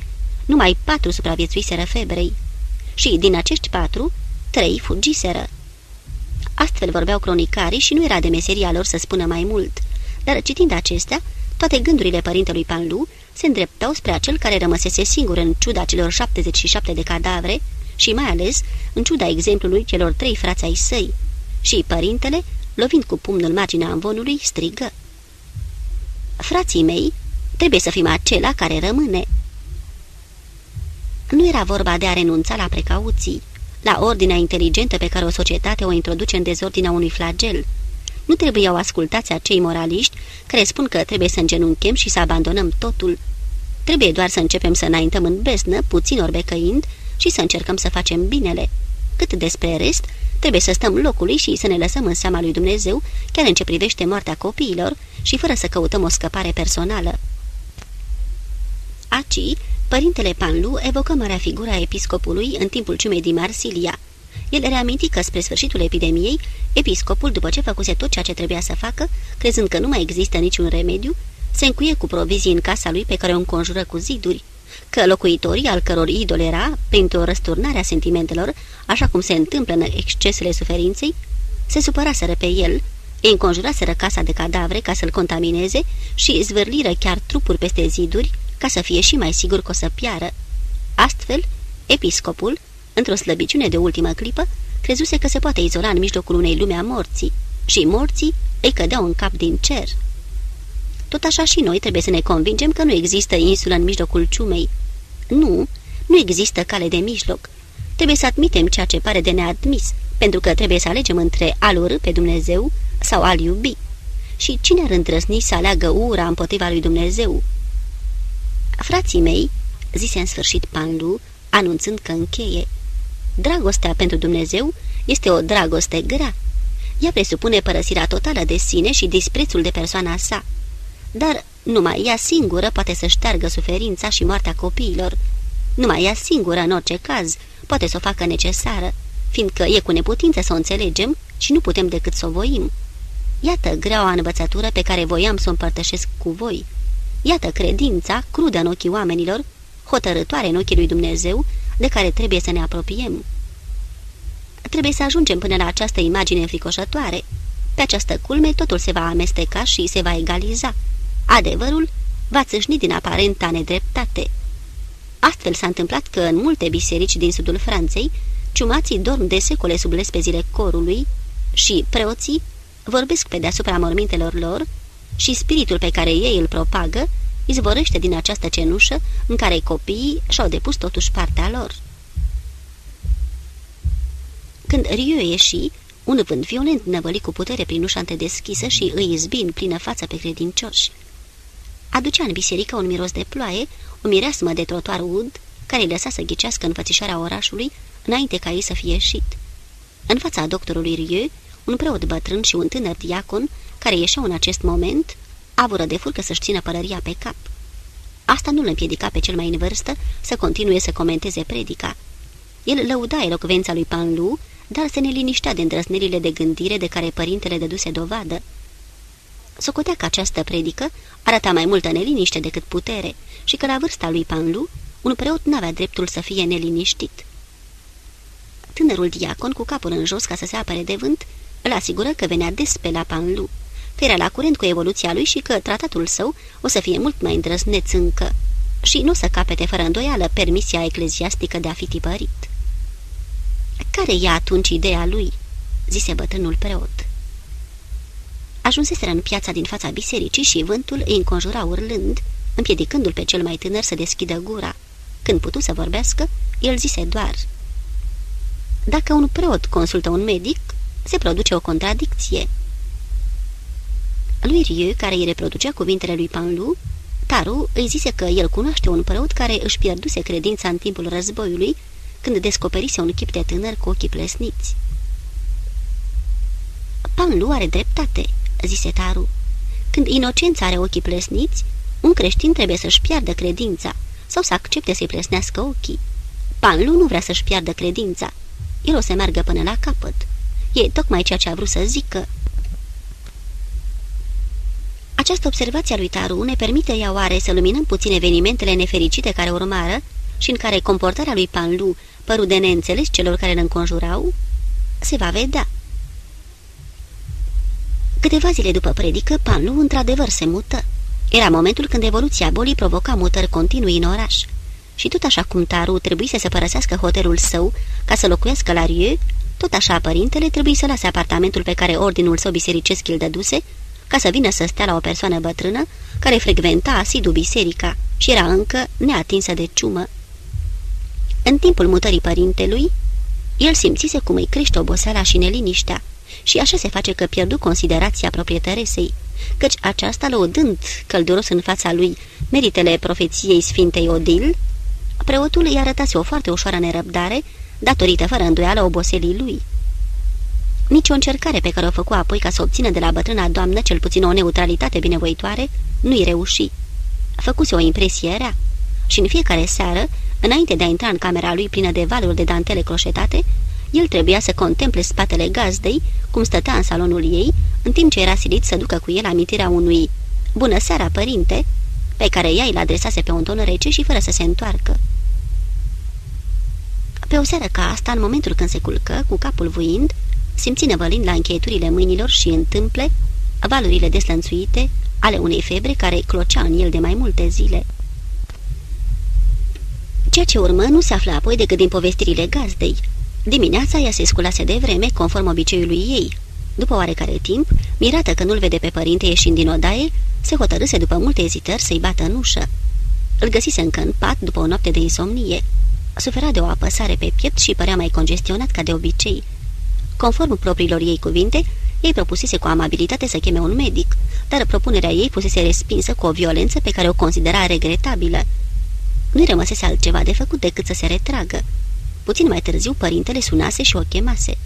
numai patru supraviețuiseră febrei și, din acești patru, trei fugiseră. Astfel vorbeau cronicarii și nu era de meseria lor să spună mai mult, dar citind acestea, toate gândurile părintelui Panlu se îndreptau spre acel care rămăsese singur în ciuda celor 77 de cadavre și mai ales în ciuda exemplului celor trei frați ai săi. Și părintele, lovind cu pumnul marginea amvonului, strigă. Frații mei, trebuie să fim acela care rămâne. Nu era vorba de a renunța la precauții, la ordinea inteligentă pe care o societate o introduce în dezordinea unui flagel. Nu trebuiau ascultați acei moraliști care spun că trebuie să îngenunchem și să abandonăm totul. Trebuie doar să începem să înaintăm în beznă, puțin orbecăind, și să încercăm să facem binele. Cât despre rest, trebuie să stăm locului și să ne lăsăm în seama lui Dumnezeu, chiar în ce privește moartea copiilor, și fără să căutăm o scăpare personală. Aci, părintele Panlu evocă marea figura a episcopului în timpul ciumei din Marsilia. El reaminti că spre sfârșitul epidemiei, episcopul, după ce făcuse tot ceea ce trebuia să facă, crezând că nu mai există niciun remediu, se încuie cu provizii în casa lui pe care o înconjură cu ziduri, că locuitorii al căror idol era, printr-o răsturnare a sentimentelor, așa cum se întâmplă în excesele suferinței, se supăraseră pe el, îi înconjuraseră casa de cadavre ca să-l contamineze și zvârliră chiar trupuri peste ziduri ca să fie și mai sigur că o să piară. Astfel, episcopul, într-o slăbiciune de ultimă clipă, crezuse că se poate izola în mijlocul unei lume a morții și morții îi cădeau în cap din cer. Tot așa și noi trebuie să ne convingem că nu există insulă în mijlocul ciumei. Nu, nu există cale de mijloc. Trebuie să admitem ceea ce pare de neadmis, pentru că trebuie să alegem între a urâ pe Dumnezeu sau a-L iubi. Și cine ar îndrăzni să aleagă ura împotriva lui Dumnezeu? Frații mei, zise în sfârșit Panlu, anunțând că încheie, dragostea pentru Dumnezeu este o dragoste grea. Ea presupune părăsirea totală de sine și disprețul de persoana sa dar numai ea singură poate să șteargă suferința și moartea copiilor. Numai ea singură, în orice caz, poate să o facă necesară, fiindcă e cu neputință să o înțelegem și nu putem decât să o voim. Iată greaua învățătură pe care voiam să o împărtășesc cu voi. Iată credința, crudă în ochii oamenilor, hotărătoare în ochii lui Dumnezeu, de care trebuie să ne apropiem. Trebuie să ajungem până la această imagine înfricoșătoare. Pe această culme totul se va amesteca și se va egaliza Adevărul va țâșni din aparenta nedreptate. Astfel s-a întâmplat că în multe biserici din sudul Franței, ciumații dorm de secole sub lespezile corului și preoții vorbesc pe deasupra mormintelor lor și spiritul pe care ei îl propagă izvorăște din această cenușă în care copiii și-au depus totuși partea lor. Când Rieu ieși, un vânt violent năvăli cu putere prin ușa deschisă și îi izbi în plină față pe credincioși aducea în biserică un miros de ploaie, o mireasmă de trotuar ud, care îi lăsa să ghicească înfățișarea orașului înainte ca ei să fie ieșit. În fața doctorului Rieu, un preot bătrân și un tânăr diacon, care ieșeau în acest moment, avură de furcă să-și țină pălăria pe cap. Asta nu îl împiedica pe cel mai în vârstă să continue să comenteze predica. El lăuda elocvența lui Panlu, dar se neliniștea de îndrăsnirile de gândire de care părintele dăduse dovadă. Socotea că această predică arăta mai multă neliniște decât putere și că la vârsta lui Panlu, un preot n-avea dreptul să fie neliniștit. Tânărul diacon, cu capul în jos ca să se apere de vânt, îl asigură că venea des pe la Panlu, că era la curent cu evoluția lui și că tratatul său o să fie mult mai îndrăzneț încă și nu să capete fără îndoială permisia ecleziastică de a fi tipărit. Care e atunci ideea lui?" zise bătrânul preot. Ajunseseră în piața din fața bisericii și vântul îi înconjura urlând, împiedicându-l pe cel mai tânăr să deschidă gura. Când putu să vorbească, el zise doar Dacă un preot consultă un medic, se produce o contradicție. Lui Rieu, care îi reproducea cuvintele lui Panlu, Taru îi zise că el cunoaște un preot care își pierduse credința în timpul războiului, când descoperise un chip de tânăr cu ochii plesniți. Panlu are dreptate, zise Taru. Când inocența are ochii plesniți, un creștin trebuie să-și piardă credința sau să accepte să-i plesnească ochii. Panlu nu vrea să-și piardă credința. El o să meargă până la capăt. E tocmai ceea ce a vrut să zică. Această observație a lui Taru ne permite ea oare să luminăm puțin evenimentele nefericite care urmară și în care comportarea lui Panlu păru de neînțeles celor care îl înconjurau? Se va vedea. Câteva zile după predică, Panlu într-adevăr se mută. Era momentul când evoluția bolii provoca mutări continui în oraș. Și tot așa cum Taru trebuie să părăsească hotelul său ca să locuiască la Rieu, tot așa părintele trebuie să lase apartamentul pe care ordinul său bisericesc îl dăduse, ca să vină să stea la o persoană bătrână care frecventa asidu biserica și era încă neatinsă de ciumă. În timpul mutării părintelui, el simțise cum îi crește oboseala și neliniștea și așa se face că pierdu considerația proprietăresei, căci aceasta, lăudând călduros în fața lui meritele profeției Sfintei Odil, preotul îi arătase o foarte ușoară nerăbdare, datorită fără îndoială oboselii lui. Nici o încercare pe care o făcu apoi ca să obțină de la bătrâna doamnă cel puțin o neutralitate binevoitoare, nu-i reuși. Făcuse o impresie rea și în fiecare seară, înainte de a intra în camera lui plină de valuri de dantele croșetate, el trebuia să contemple spatele gazdei, cum stătea în salonul ei, în timp ce era silit să ducă cu el amintirea unui Bună seara, părinte!" pe care ea îl adresase pe un ton rece și fără să se întoarcă. Pe o seară ca asta, în momentul când se culcă, cu capul vuind, simți nevălind la încheieturile mâinilor și întâmple valurile deslănțuite ale unei febre care clocea în el de mai multe zile. Ceea ce urmă nu se află apoi decât din povestirile gazdei. Dimineața ea se sculase de vreme, conform obiceiului ei. După oarecare timp, mirată că nu-l vede pe părinte ieșind din odaie, se hotărâse după multe ezitări să-i bată în ușă. Îl găsise încă în pat după o noapte de insomnie. Sufera de o apăsare pe piept și părea mai congestionat ca de obicei. Conform propriilor ei cuvinte, ei propusese cu amabilitate să cheme un medic, dar propunerea ei fusese respinsă cu o violență pe care o considera regretabilă. Nu-i rămăsese altceva de făcut decât să se retragă. Puțin mai târziu, părintele sunase și o chemase.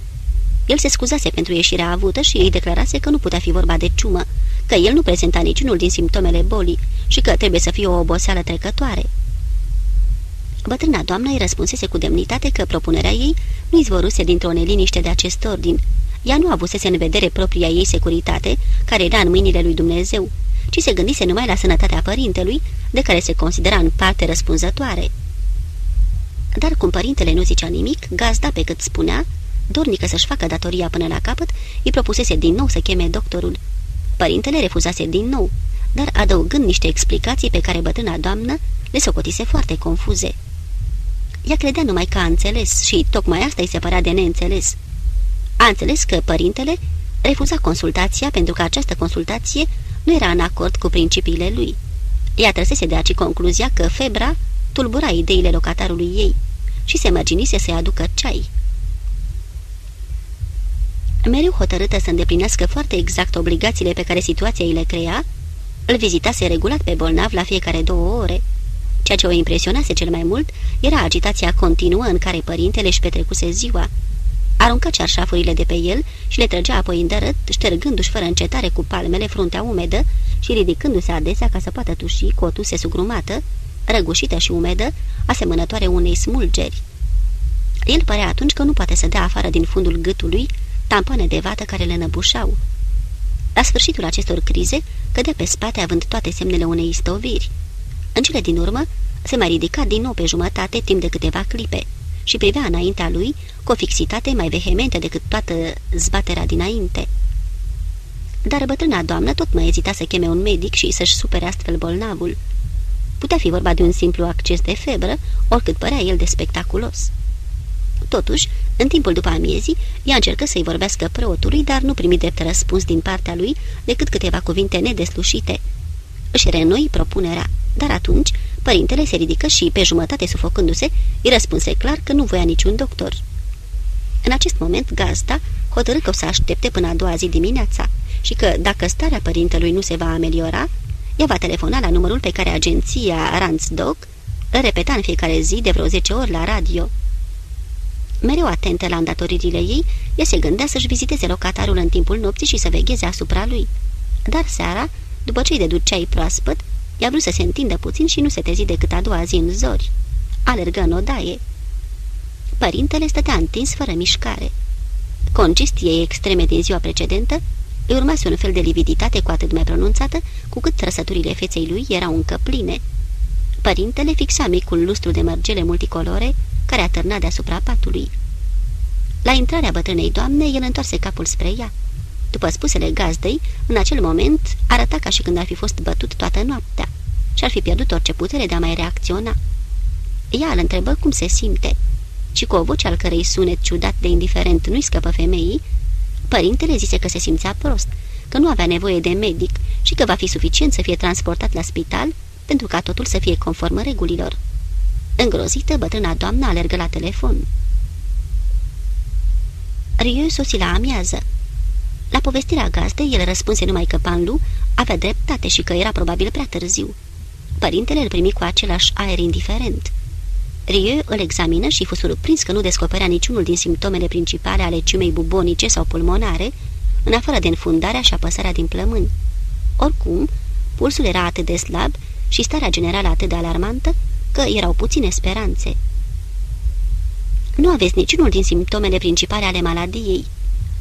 El se scuzase pentru ieșirea avută și îi declarase că nu putea fi vorba de ciumă, că el nu prezenta niciunul din simptomele bolii și că trebuie să fie o oboseală trecătoare. Bătrâna doamnă îi răspunsese cu demnitate că propunerea ei nu izvoruse dintr-o neliniște de acest ordin. Ea nu avusese în vedere propria ei securitate, care era în mâinile lui Dumnezeu, ci se gândise numai la sănătatea părintelui, de care se considera în parte răspunzătoare. Dar cum părintele nu zicea nimic, gazda, pe cât spunea, dornică să-și facă datoria până la capăt, îi propusese din nou să cheme doctorul. Părintele refuzase din nou, dar adăugând niște explicații pe care bătrâna doamnă le socotise foarte confuze. Ea credea numai că a înțeles și tocmai asta îi se părea de neînțeles. A înțeles că părintele refuza consultația pentru că această consultație nu era în acord cu principiile lui. Ea trăsese de aici concluzia că febra tulbura ideile locatarului ei și se mărginise să-i aducă ceai. Mereu hotărâtă să îndeplinească foarte exact obligațiile pe care situația îi le crea, îl vizitase regulat pe bolnav la fiecare două ore. Ceea ce o impresionase cel mai mult era agitația continuă în care părintele își petrecuse ziua. Arunca cearșafurile de pe el și le trăgea apoi în dărât, ștergându-și fără încetare cu palmele fruntea umedă și ridicându-se adesea ca să poată tuși cu o tuse sugrumată, răgușită și umedă, asemănătoare unei smulgeri. El părea atunci că nu poate să dea afară din fundul gâtului tampoane de vată care le năbușau. La sfârșitul acestor crize, cădea pe spate având toate semnele unei istoviri. În cele din urmă, se mai ridica din nou pe jumătate timp de câteva clipe și privea înaintea lui cu o fixitate mai vehementă decât toată zbaterea dinainte. Dar bătrâna doamnă tot mai ezita să cheme un medic și să-și supere astfel bolnavul. Putea fi vorba de un simplu acces de febră, oricât părea el de spectaculos. Totuși, în timpul după amiezii, ea încercă să-i vorbească preotului, dar nu primi drept răspuns din partea lui decât câteva cuvinte nedeslușite. Își renoi propunerea, dar atunci părintele se ridică și, pe jumătate sufocându-se, îi răspunse clar că nu voia niciun doctor. În acest moment, gazda hotărâ că o să aștepte până a doua zi dimineața și că, dacă starea părintelui nu se va ameliora, ea va telefona la numărul pe care agenția Ransdog îl repeta în fiecare zi de vreo 10 ori la radio. Mereu atentă la îndatoririle ei, ea se gândea să-și viziteze locatarul în timpul nopții și să vegheze asupra lui. Dar seara, după ce îi deduceai proaspăt, ea vrut să se întindă puțin și nu se tezi decât a doua zi în zori. Alergă în odaie. Părintele stătea întins fără mișcare. Concistiei extreme din ziua precedentă îi urmase un fel de lividitate cu atât mai pronunțată, cu cât trăsăturile feței lui erau încă pline. Părintele fixa micul lustru de mărgele multicolore, care atârna deasupra patului. La intrarea bătrânei doamne, el întoarse capul spre ea. După spusele gazdei, în acel moment arăta ca și când ar fi fost bătut toată noaptea și ar fi pierdut orice putere de a mai reacționa. Ea îl întrebă cum se simte și cu o voce al cărei sunet ciudat de indiferent nu-i scăpă femeii, părintele zise că se simțea prost, că nu avea nevoie de medic și că va fi suficient să fie transportat la spital pentru ca totul să fie conform regulilor. Îngrozită, bătrâna doamnă alergă la telefon. Rieu sosi la amiază. La povestirea gazdei, el răspunse numai că Panlu avea dreptate și că era probabil prea târziu. Părintele îl primi cu același aer indiferent. Rieu îl examină și fu surprins că nu descoperea niciunul din simptomele principale ale ciumei bubonice sau pulmonare, în afară de înfundarea și apăsarea din plămâni. Oricum, pulsul era atât de slab și starea generală atât de alarmantă că erau puține speranțe. Nu aveți niciunul din simptomele principale ale maladiei,"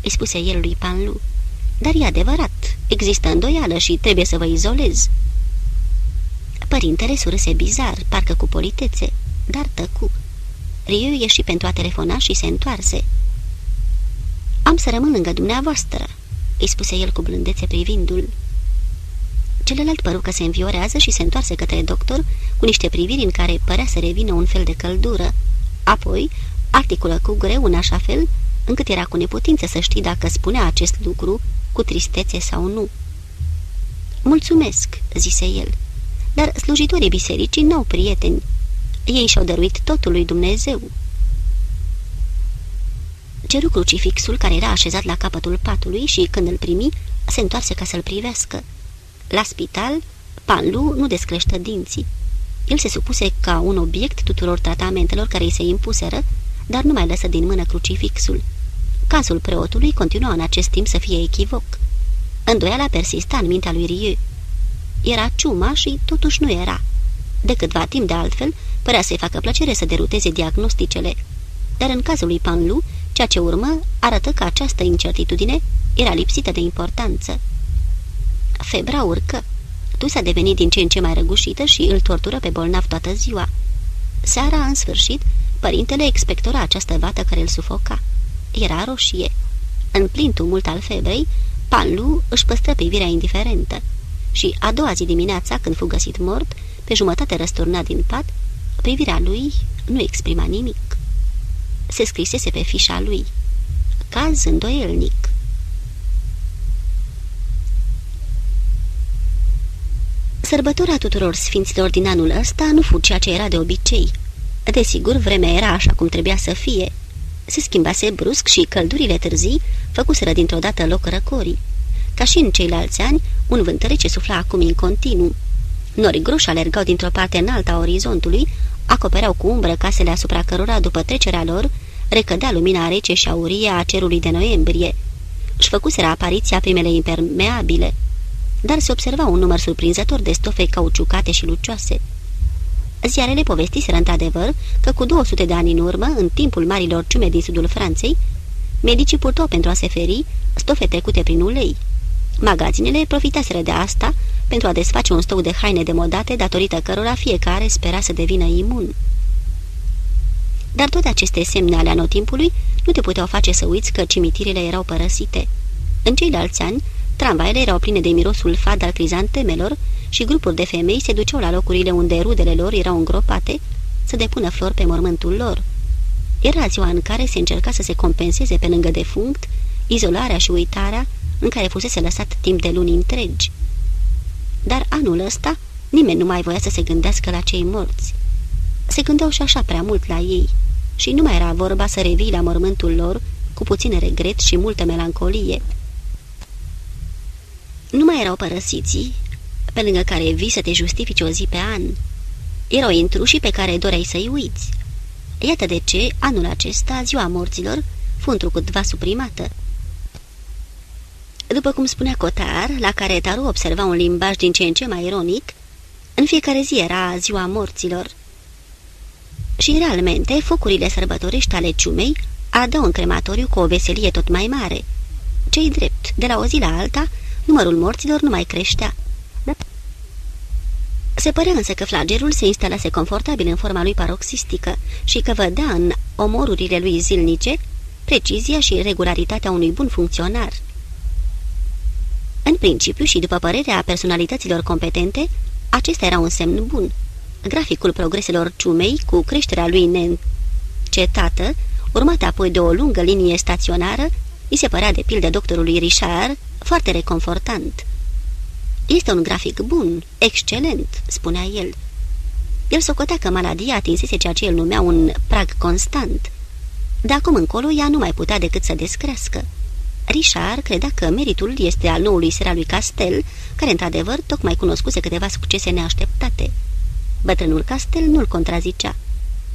îi spuse el lui Panlu. Dar e adevărat, există îndoială și trebuie să vă izolez." Părintele surâse bizar, parcă cu politețe, dar tăcu. Riu ieși pentru a telefona și se întoarse. Am să rămân lângă dumneavoastră," îi spuse el cu blândețe privindul. Celălalt păru că se înviorează și se întoarse către doctor cu niște priviri în care părea să revină un fel de căldură. Apoi articulă cu greu în așa fel încât era cu neputință să știi dacă spunea acest lucru cu tristețe sau nu. Mulțumesc," zise el, dar slujitorii bisericii n-au prieteni. Ei și-au dăruit totul lui Dumnezeu." Ceru crucifixul care era așezat la capătul patului și, când îl primi, se întoarse ca să-l privească. La spital, Panlu nu descrește dinții. El se supuse ca un obiect tuturor tratamentelor care îi se impuseră, dar nu mai lăsă din mână crucifixul. Cazul preotului continua în acest timp să fie echivoc. Îndoiala persista în mintea lui Rieu. Era ciuma și totuși nu era. De câtva timp de altfel, părea să-i facă plăcere să deruteze diagnosticele. Dar în cazul lui Panlu, ceea ce urmă arătă că această incertitudine era lipsită de importanță. Febra urcă. Tu s-a devenit din ce în ce mai răgușită și îl tortură pe bolnav toată ziua. Seara, în sfârșit, părintele expectora această vată care îl sufoca. Era roșie. În plin tumult al febrei, Panlu își păstră privirea indiferentă și a doua zi dimineața, când fu găsit mort, pe jumătate răsturnat din pat, privirea lui nu exprima nimic. Se scrisese pe fișa lui. Caz îndoielnic. Sărbătora tuturor sfinților din anul ăsta nu fu ceea ce era de obicei. Desigur, vremea era așa cum trebuia să fie. Se schimbase brusc și căldurile târzii făcuseră dintr-o dată loc răcorii. Ca și în ceilalți ani, un vânt rece sufla acum în continuu. Nori groși alergau dintr-o parte în alta a orizontului, acopereau cu umbră casele asupra cărora, după trecerea lor, recădea lumina rece și aurie a cerului de noiembrie. Își făcuseră apariția primele impermeabile dar se observa un număr surprinzător de stofe cauciucate și lucioase. Ziarele povestiseră într-adevăr că cu 200 de ani în urmă, în timpul marilor ciume din sudul Franței, medicii purtau pentru a se feri stofe trecute prin ulei. Magazinele profitaseră de asta pentru a desface un stoc de haine demodate datorită cărora fiecare spera să devină imun. Dar toate aceste semne ale anotimpului nu te puteau face să uiți că cimitirile erau părăsite. În ceilalți ani, Tramvaiele erau pline de mirosul fad al crizantemelor și grupuri de femei se duceau la locurile unde rudele lor erau îngropate să depună flori pe mormântul lor. Era ziua în care se încerca să se compenseze pe lângă defunct izolarea și uitarea în care fusese lăsat timp de luni întregi. Dar anul ăsta nimeni nu mai voia să se gândească la cei morți. Se gândeau și așa prea mult la ei și nu mai era vorba să revii la mormântul lor cu puțin regret și multă melancolie. Nu mai erau părăsiții, pe lângă care vii să te justifici o zi pe an. Erau intrușii pe care doreai să-i uiți. Iată de ce, anul acesta, ziua morților, fu întrucâtva suprimată. După cum spunea Cotar, la care Taru observa un limbaj din ce în ce mai ironic, în fiecare zi era ziua morților. Și realmente, focurile sărbătoriști ale ciumei adău în crematoriu cu o veselie tot mai mare. Cei drept, de la o zi la alta, numărul morților nu mai creștea. Da. Se părea însă că flagerul se instalase confortabil în forma lui paroxistică și că vădea în omorurile lui zilnice precizia și regularitatea unui bun funcționar. În principiu și după părerea personalităților competente, acesta era un semn bun. Graficul progreselor ciumei, cu creșterea lui neîncetată, urmată apoi de o lungă linie staționară, îi se părea de pildă doctorului Richard, foarte reconfortant. Este un grafic bun, excelent," spunea el. El socotea că maladia atinsese ceea ce el numea un prag constant. De acum încolo ea nu mai putea decât să descrească. Richard credea că meritul este al noului sera lui Castel, care într-adevăr tocmai cunoscuse câteva succese neașteptate. Bătrânul Castel nu-l contrazicea,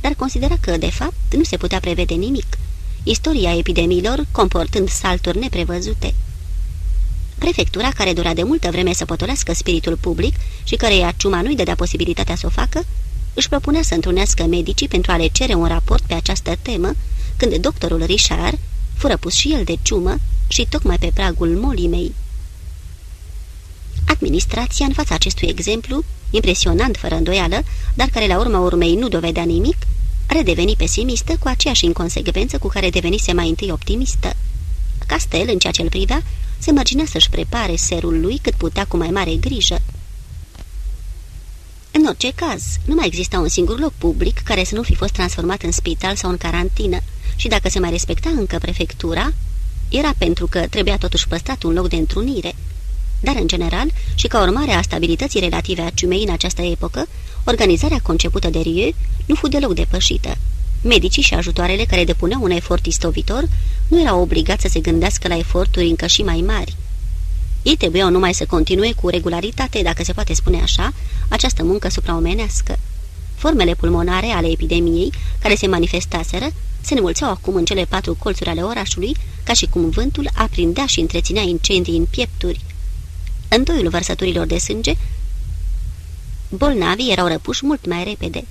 dar considera că, de fapt, nu se putea prevede nimic, istoria epidemiilor comportând salturi neprevăzute. Prefectura, care dura de multă vreme să potolească spiritul public și căreia ciuma nu-i dădea posibilitatea să o facă, își propunea să întrunească medicii pentru a le cere un raport pe această temă, când doctorul Richard fură pus și el de ciumă și tocmai pe pragul molimei. Administrația, în fața acestui exemplu, impresionant fără îndoială, dar care la urma urmei nu dovedea nimic, redeveni pesimistă cu aceeași inconsecvență cu care devenise mai întâi optimistă. Castel, în ceea ce îl privea, se mărginea să-și prepare serul lui cât putea cu mai mare grijă. În orice caz, nu mai exista un singur loc public care să nu fi fost transformat în spital sau în carantină și dacă se mai respecta încă prefectura, era pentru că trebuia totuși păstrat un loc de întrunire. Dar, în general, și ca urmare a stabilității relative a ciumei în această epocă, organizarea concepută de Rieu nu fu deloc depășită. Medicii și ajutoarele care depuneau un efort istovitor nu erau obligați să se gândească la eforturi încă și mai mari. Ei trebuiau numai să continue cu regularitate, dacă se poate spune așa, această muncă supraomenească. Formele pulmonare ale epidemiei, care se manifestaseră, se înmulțeau acum în cele patru colțuri ale orașului, ca și cum vântul aprindea și întreținea incendii în piepturi. În toiul vărsăturilor de sânge, bolnavii erau răpuși mult mai repede.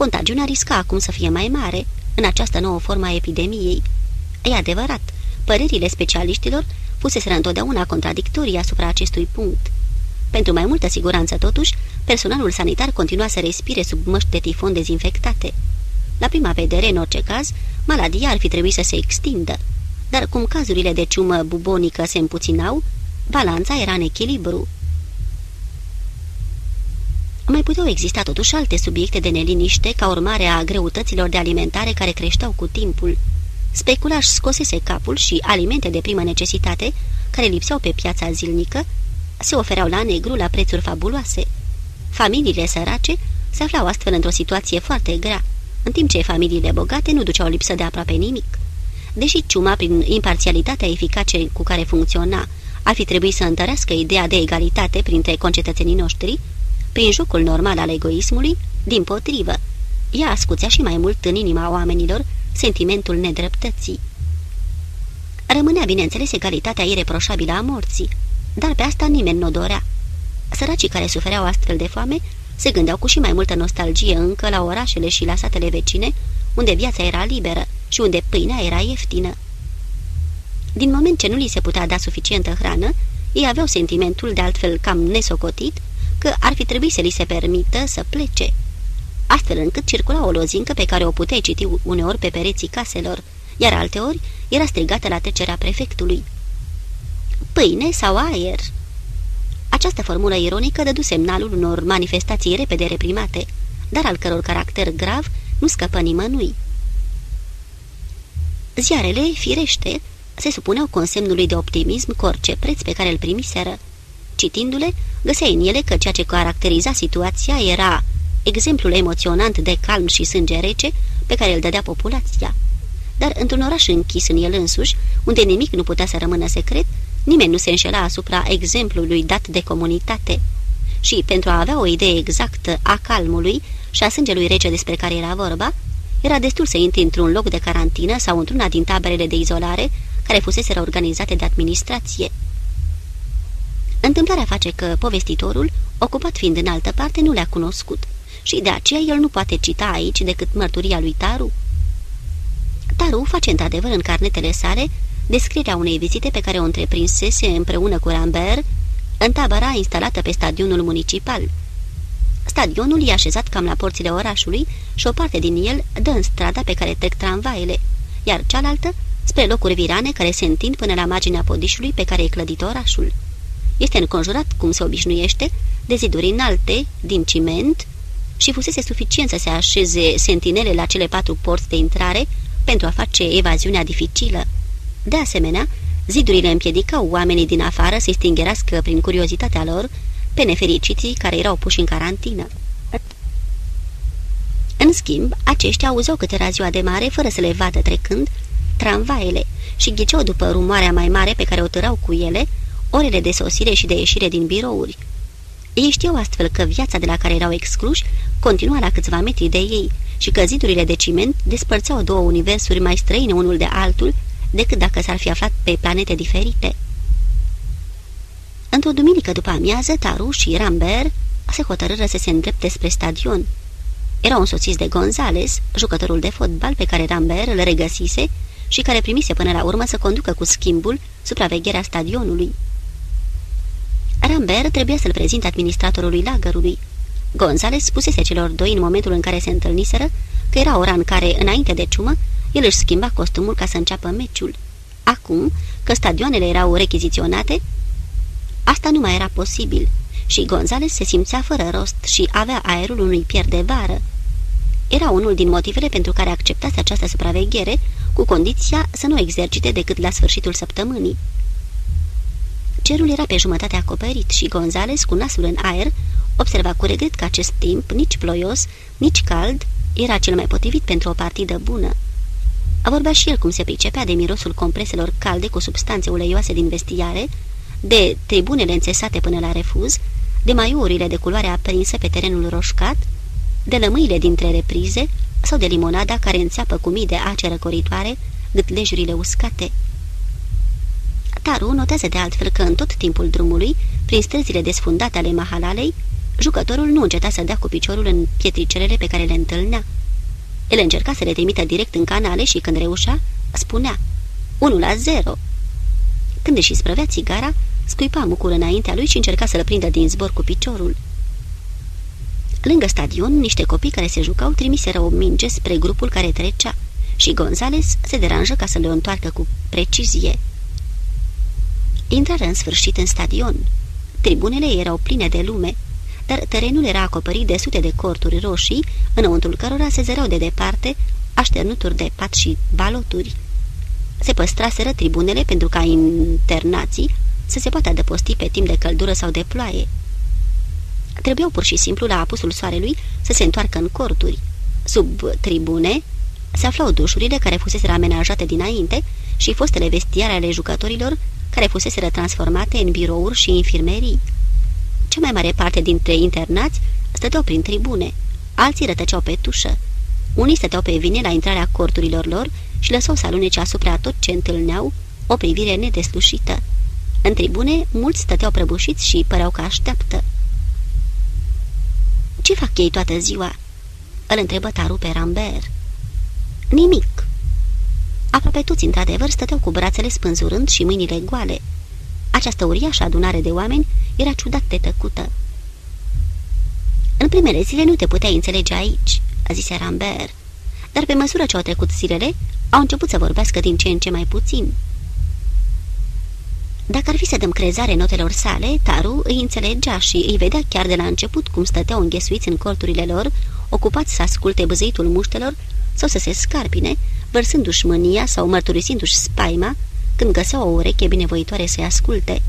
Contagiunea risca acum să fie mai mare în această nouă formă a epidemiei. E adevărat, părerile specialiștilor fuseseră întotdeauna contradictorii asupra acestui punct. Pentru mai multă siguranță, totuși, personalul sanitar continua să respire sub măști de tifon dezinfectate. La prima vedere, în orice caz, maladia ar fi trebuit să se extindă, dar cum cazurile de ciumă bubonică se împuținau, balanța era în echilibru. Mai puteau exista totuși alte subiecte de neliniște ca urmare a greutăților de alimentare care creșteau cu timpul. Speculaș scosese capul și alimente de primă necesitate, care lipseau pe piața zilnică, se ofereau la negru la prețuri fabuloase. Familiile sărace se aflau astfel într-o situație foarte grea, în timp ce familiile bogate nu duceau lipsă de aproape nimic. Deși ciuma, prin imparțialitatea eficace cu care funcționa, ar fi trebuit să întărească ideea de egalitate printre concetățenii noștri, prin jocul normal al egoismului, din potrivă, ea ascuțea și mai mult în inima oamenilor sentimentul nedreptății. Rămânea, bineînțeles, egalitatea ireproșabilă a morții, dar pe asta nimeni nu dorea. Săracii care sufereau astfel de foame se gândeau cu și mai multă nostalgie încă la orașele și la satele vecine, unde viața era liberă și unde pâinea era ieftină. Din moment ce nu li se putea da suficientă hrană, ei aveau sentimentul de altfel cam nesocotit că ar fi trebuit să li se permită să plece, astfel încât circula o lozincă pe care o puteai citi uneori pe pereții caselor, iar alteori era strigată la trecerea prefectului. Pâine sau aer? Această formulă ironică dădu semnalul unor manifestații repede reprimate, dar al căror caracter grav nu scăpă nimănui. Ziarele, firește, se supuneau consemnului de optimism cu orice preț pe care îl primiseră. Citindu-le, găseai în ele că ceea ce caracteriza situația era exemplul emoționant de calm și sânge rece pe care îl dădea populația. Dar într-un oraș închis în el însuși, unde nimic nu putea să rămână secret, nimeni nu se înșela asupra exemplului dat de comunitate. Și pentru a avea o idee exactă a calmului și a sângelui rece despre care era vorba, era destul să intri într-un loc de carantină sau într-una din taberele de izolare care fusese organizate de administrație. Întâmplarea face că povestitorul, ocupat fiind în altă parte, nu le-a cunoscut și de aceea el nu poate cita aici decât mărturia lui Taru. Taru face într-adevăr în carnetele sale descrierea unei vizite pe care o întreprinsese împreună cu Rambert în tabăra instalată pe stadionul municipal. Stadionul e așezat cam la porțile orașului și o parte din el dă în strada pe care trec tramvaele, iar cealaltă spre locuri virane care se întind până la marginea podișului pe care e clădit orașul. Este înconjurat, cum se obișnuiește, de ziduri înalte, din ciment, și fusese suficient să se așeze sentinele la cele patru porți de intrare pentru a face evaziunea dificilă. De asemenea, zidurile împiedicau oamenii din afară să-i stingerească prin curiozitatea lor pe nefericiții care erau puși în carantină. În schimb, aceștia auzeau câte era ziua de mare fără să le vadă trecând, tramvaele și ghiceau după rumoarea mai mare pe care o târau cu ele, orele de sosire și de ieșire din birouri. Ei știau astfel că viața de la care erau excluși continua la câțiva metri de ei și că zidurile de ciment despărțeau două universuri mai străine unul de altul decât dacă s-ar fi aflat pe planete diferite. Într-o duminică după amiază, Taru și Rambert se hotărâră să se îndrepte spre stadion. Erau însoțiți de Gonzales, jucătorul de fotbal pe care Rambert îl regăsise și care primise până la urmă să conducă cu schimbul supravegherea stadionului. Rambert trebuia să-l prezinte administratorului lagărului. Gonzales spusese celor doi în momentul în care se întâlniseră că era ora în care, înainte de ciumă, el își schimba costumul ca să înceapă meciul. Acum, că stadioanele erau rechiziționate, asta nu mai era posibil și Gonzales se simțea fără rost și avea aerul unui pier de vară. Era unul din motivele pentru care acceptase această supraveghere, cu condiția să nu exercite decât la sfârșitul săptămânii. Cerul era pe jumătate acoperit și Gonzales, cu nasul în aer, observa cu regret că acest timp, nici ploios, nici cald, era cel mai potrivit pentru o partidă bună. A vorbea și el cum se pricepea de mirosul compreselor calde cu substanțe uleioase din vestiare, de tribunele înțesate până la refuz, de maiurile de culoare aprinsă pe terenul roșcat, de lămâile dintre reprize sau de limonada care înțeapă cu mii de ace răcoritoare gâtlejurile uscate. Taru notează de altfel că în tot timpul drumului, prin străzile desfundate ale mahalalei, jucătorul nu înceta să dea cu piciorul în pietricelele pe care le întâlnea. El încerca să le trimită direct în canale și când reușea, spunea 1 la 0. Când își sprăvea țigara, scuipa mucul înaintea lui și încerca să-l prindă din zbor cu piciorul. Lângă stadion, niște copii care se jucau trimiseră o minge spre grupul care trecea și Gonzales se deranjă ca să le o întoarcă cu precizie. Intrară în sfârșit în stadion. Tribunele erau pline de lume, dar terenul era acoperit de sute de corturi roșii, înăuntrul cărora se zăreau de departe așternuturi de pat și baloturi. Se păstraseră tribunele pentru ca internații să se poată adăposti pe timp de căldură sau de ploaie. Trebuiau pur și simplu la apusul soarelui să se întoarcă în corturi. Sub tribune se aflau dușurile care fusese amenajate dinainte și fostele vestiare ale jucătorilor care fuseseră transformate în birouri și infirmerii. Cea mai mare parte dintre internați stăteau prin tribune, alții rătăceau pe tușă. Unii stăteau pe vine la intrarea corturilor lor și lăsau să alunece asupra tot ce întâlneau o privire nedeslușită. În tribune, mulți stăteau prăbușiți și păreau că așteaptă. Ce fac ei toată ziua?" îl întrebă Taru pe Rambert. Nimic." Aproape toți, într-adevăr, stăteau cu brațele spânzurând și mâinile goale. Această uriașă adunare de oameni era ciudat de tăcută. În primele zile nu te puteai înțelege aici," a zis Rambert, dar pe măsură ce au trecut zilele, au început să vorbească din ce în ce mai puțin. Dacă ar fi să dăm crezare notelor sale, Taru îi înțelegea și îi vedea chiar de la început cum stăteau înghesuiți în corturile lor, ocupați să asculte băzăitul muștelor sau să se scarpine, vărsându-și mânia sau mărturisindu-și spaima când găseau o ureche binevoitoare să-i asculte.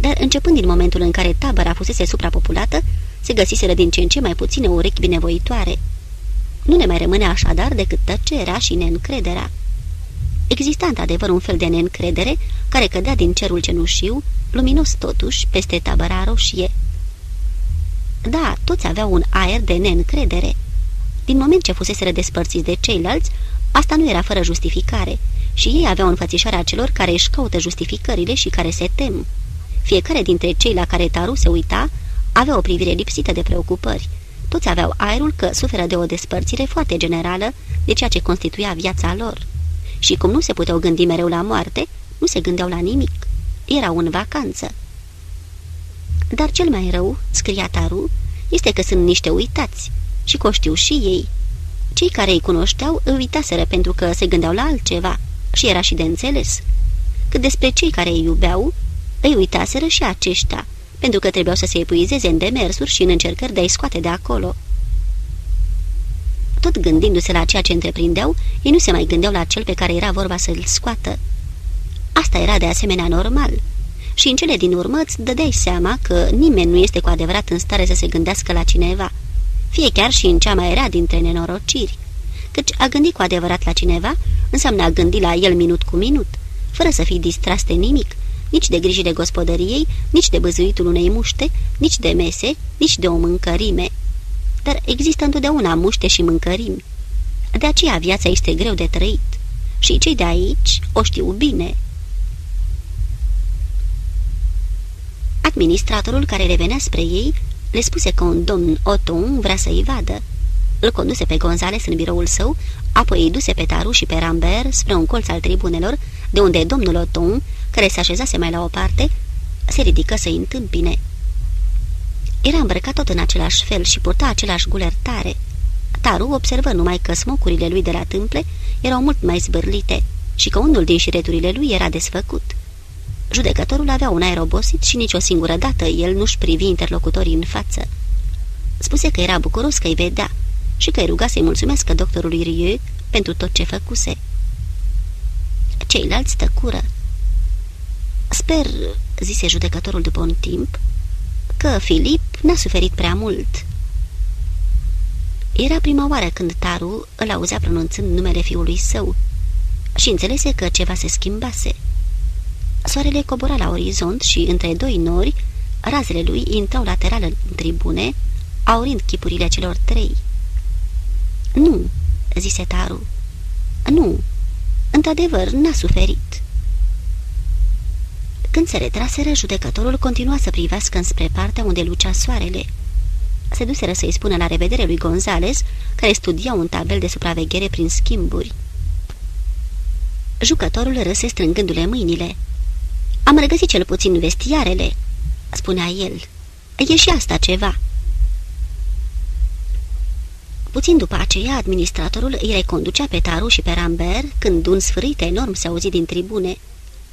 Dar începând din momentul în care tabăra fusese suprapopulată, se găsiseră din ce în ce mai puține urechi binevoitoare. Nu ne mai rămâne așadar decât tăcerea și neîncrederea. Exista într-adevăr un fel de neîncredere care cădea din cerul cenușiu, luminos totuși, peste tabăra roșie. Da, toți aveau un aer de neîncredere. Din moment ce fuseseră despărțiți de ceilalți, asta nu era fără justificare și ei aveau înfățișarea celor care își caută justificările și care se tem. Fiecare dintre cei la care Taru se uita avea o privire lipsită de preocupări. Toți aveau aerul că suferă de o despărțire foarte generală de ceea ce constituia viața lor și cum nu se puteau gândi mereu la moarte, nu se gândeau la nimic. Erau în vacanță. Dar cel mai rău, scria Taru, este că sunt niște uitați și că o știu și ei. Cei care îi cunoșteau îi uitaseră pentru că se gândeau la altceva și era și de înțeles. Cât despre cei care îi iubeau, îi uitaseră și aceștia, pentru că trebuiau să se epuizeze în demersuri și în încercări de a-i scoate de acolo. Tot gândindu-se la ceea ce întreprindeau, ei nu se mai gândeau la cel pe care era vorba să-l scoată. Asta era de asemenea normal. Și în cele din urmă îți dădeai seama că nimeni nu este cu adevărat în stare să se gândească la cineva, fie chiar și în cea mai rea dintre nenorociri, căci a gândi cu adevărat la cineva înseamnă a gândi la el minut cu minut, fără să fii distras de nimic, nici de grijile gospodăriei, nici de băzuitul unei muște, nici de mese, nici de o mâncărime. Dar există întotdeauna muște și mâncărimi. De aceea viața este greu de trăit. Și cei de aici o știu bine. Administratorul care revenea spre ei le spuse că un domn Oton vrea să-i vadă. Îl conduse pe Gonzales în biroul său, apoi îi duse pe Taru și pe Rambert spre un colț al tribunelor, de unde domnul Oton, care se așezase mai la o parte, se ridică să-i întâmpine. Era îmbrăcat tot în același fel și purta același guler tare. Taru observă numai că smocurile lui de la tâmple erau mult mai zbârlite și că unul din șireturile lui era desfăcut. Judecătorul avea un aer obosit și nici o singură dată el nu-și privi interlocutorii în față. Spuse că era bucuros că îi vedea și că îi ruga să-i mulțumească doctorului Rieu pentru tot ce făcuse. Ceilalți tăcură. Sper, zise judecătorul după un timp, că Filip n-a suferit prea mult. Era prima oară când Taru îl auzea pronunțând numele fiului său și înțelese că ceva se schimbase. Soarele cobora la orizont și, între doi nori, razele lui intrau lateral în tribune, aurind chipurile celor trei. Nu," zise Taru. Nu, într-adevăr, n-a suferit." Când se retraseră, judecătorul continua să privească înspre partea unde lucea soarele. Se duseră să-i spună la revedere lui Gonzales, care studia un tabel de supraveghere prin schimburi. Jucătorul râse strângându-le mâinile. Am regăsit cel puțin vestiarele," spunea el. E și asta ceva." Puțin după aceea, administratorul îi reconducea pe Taru și pe Rambert, când un sfârâit enorm se auzi din tribune.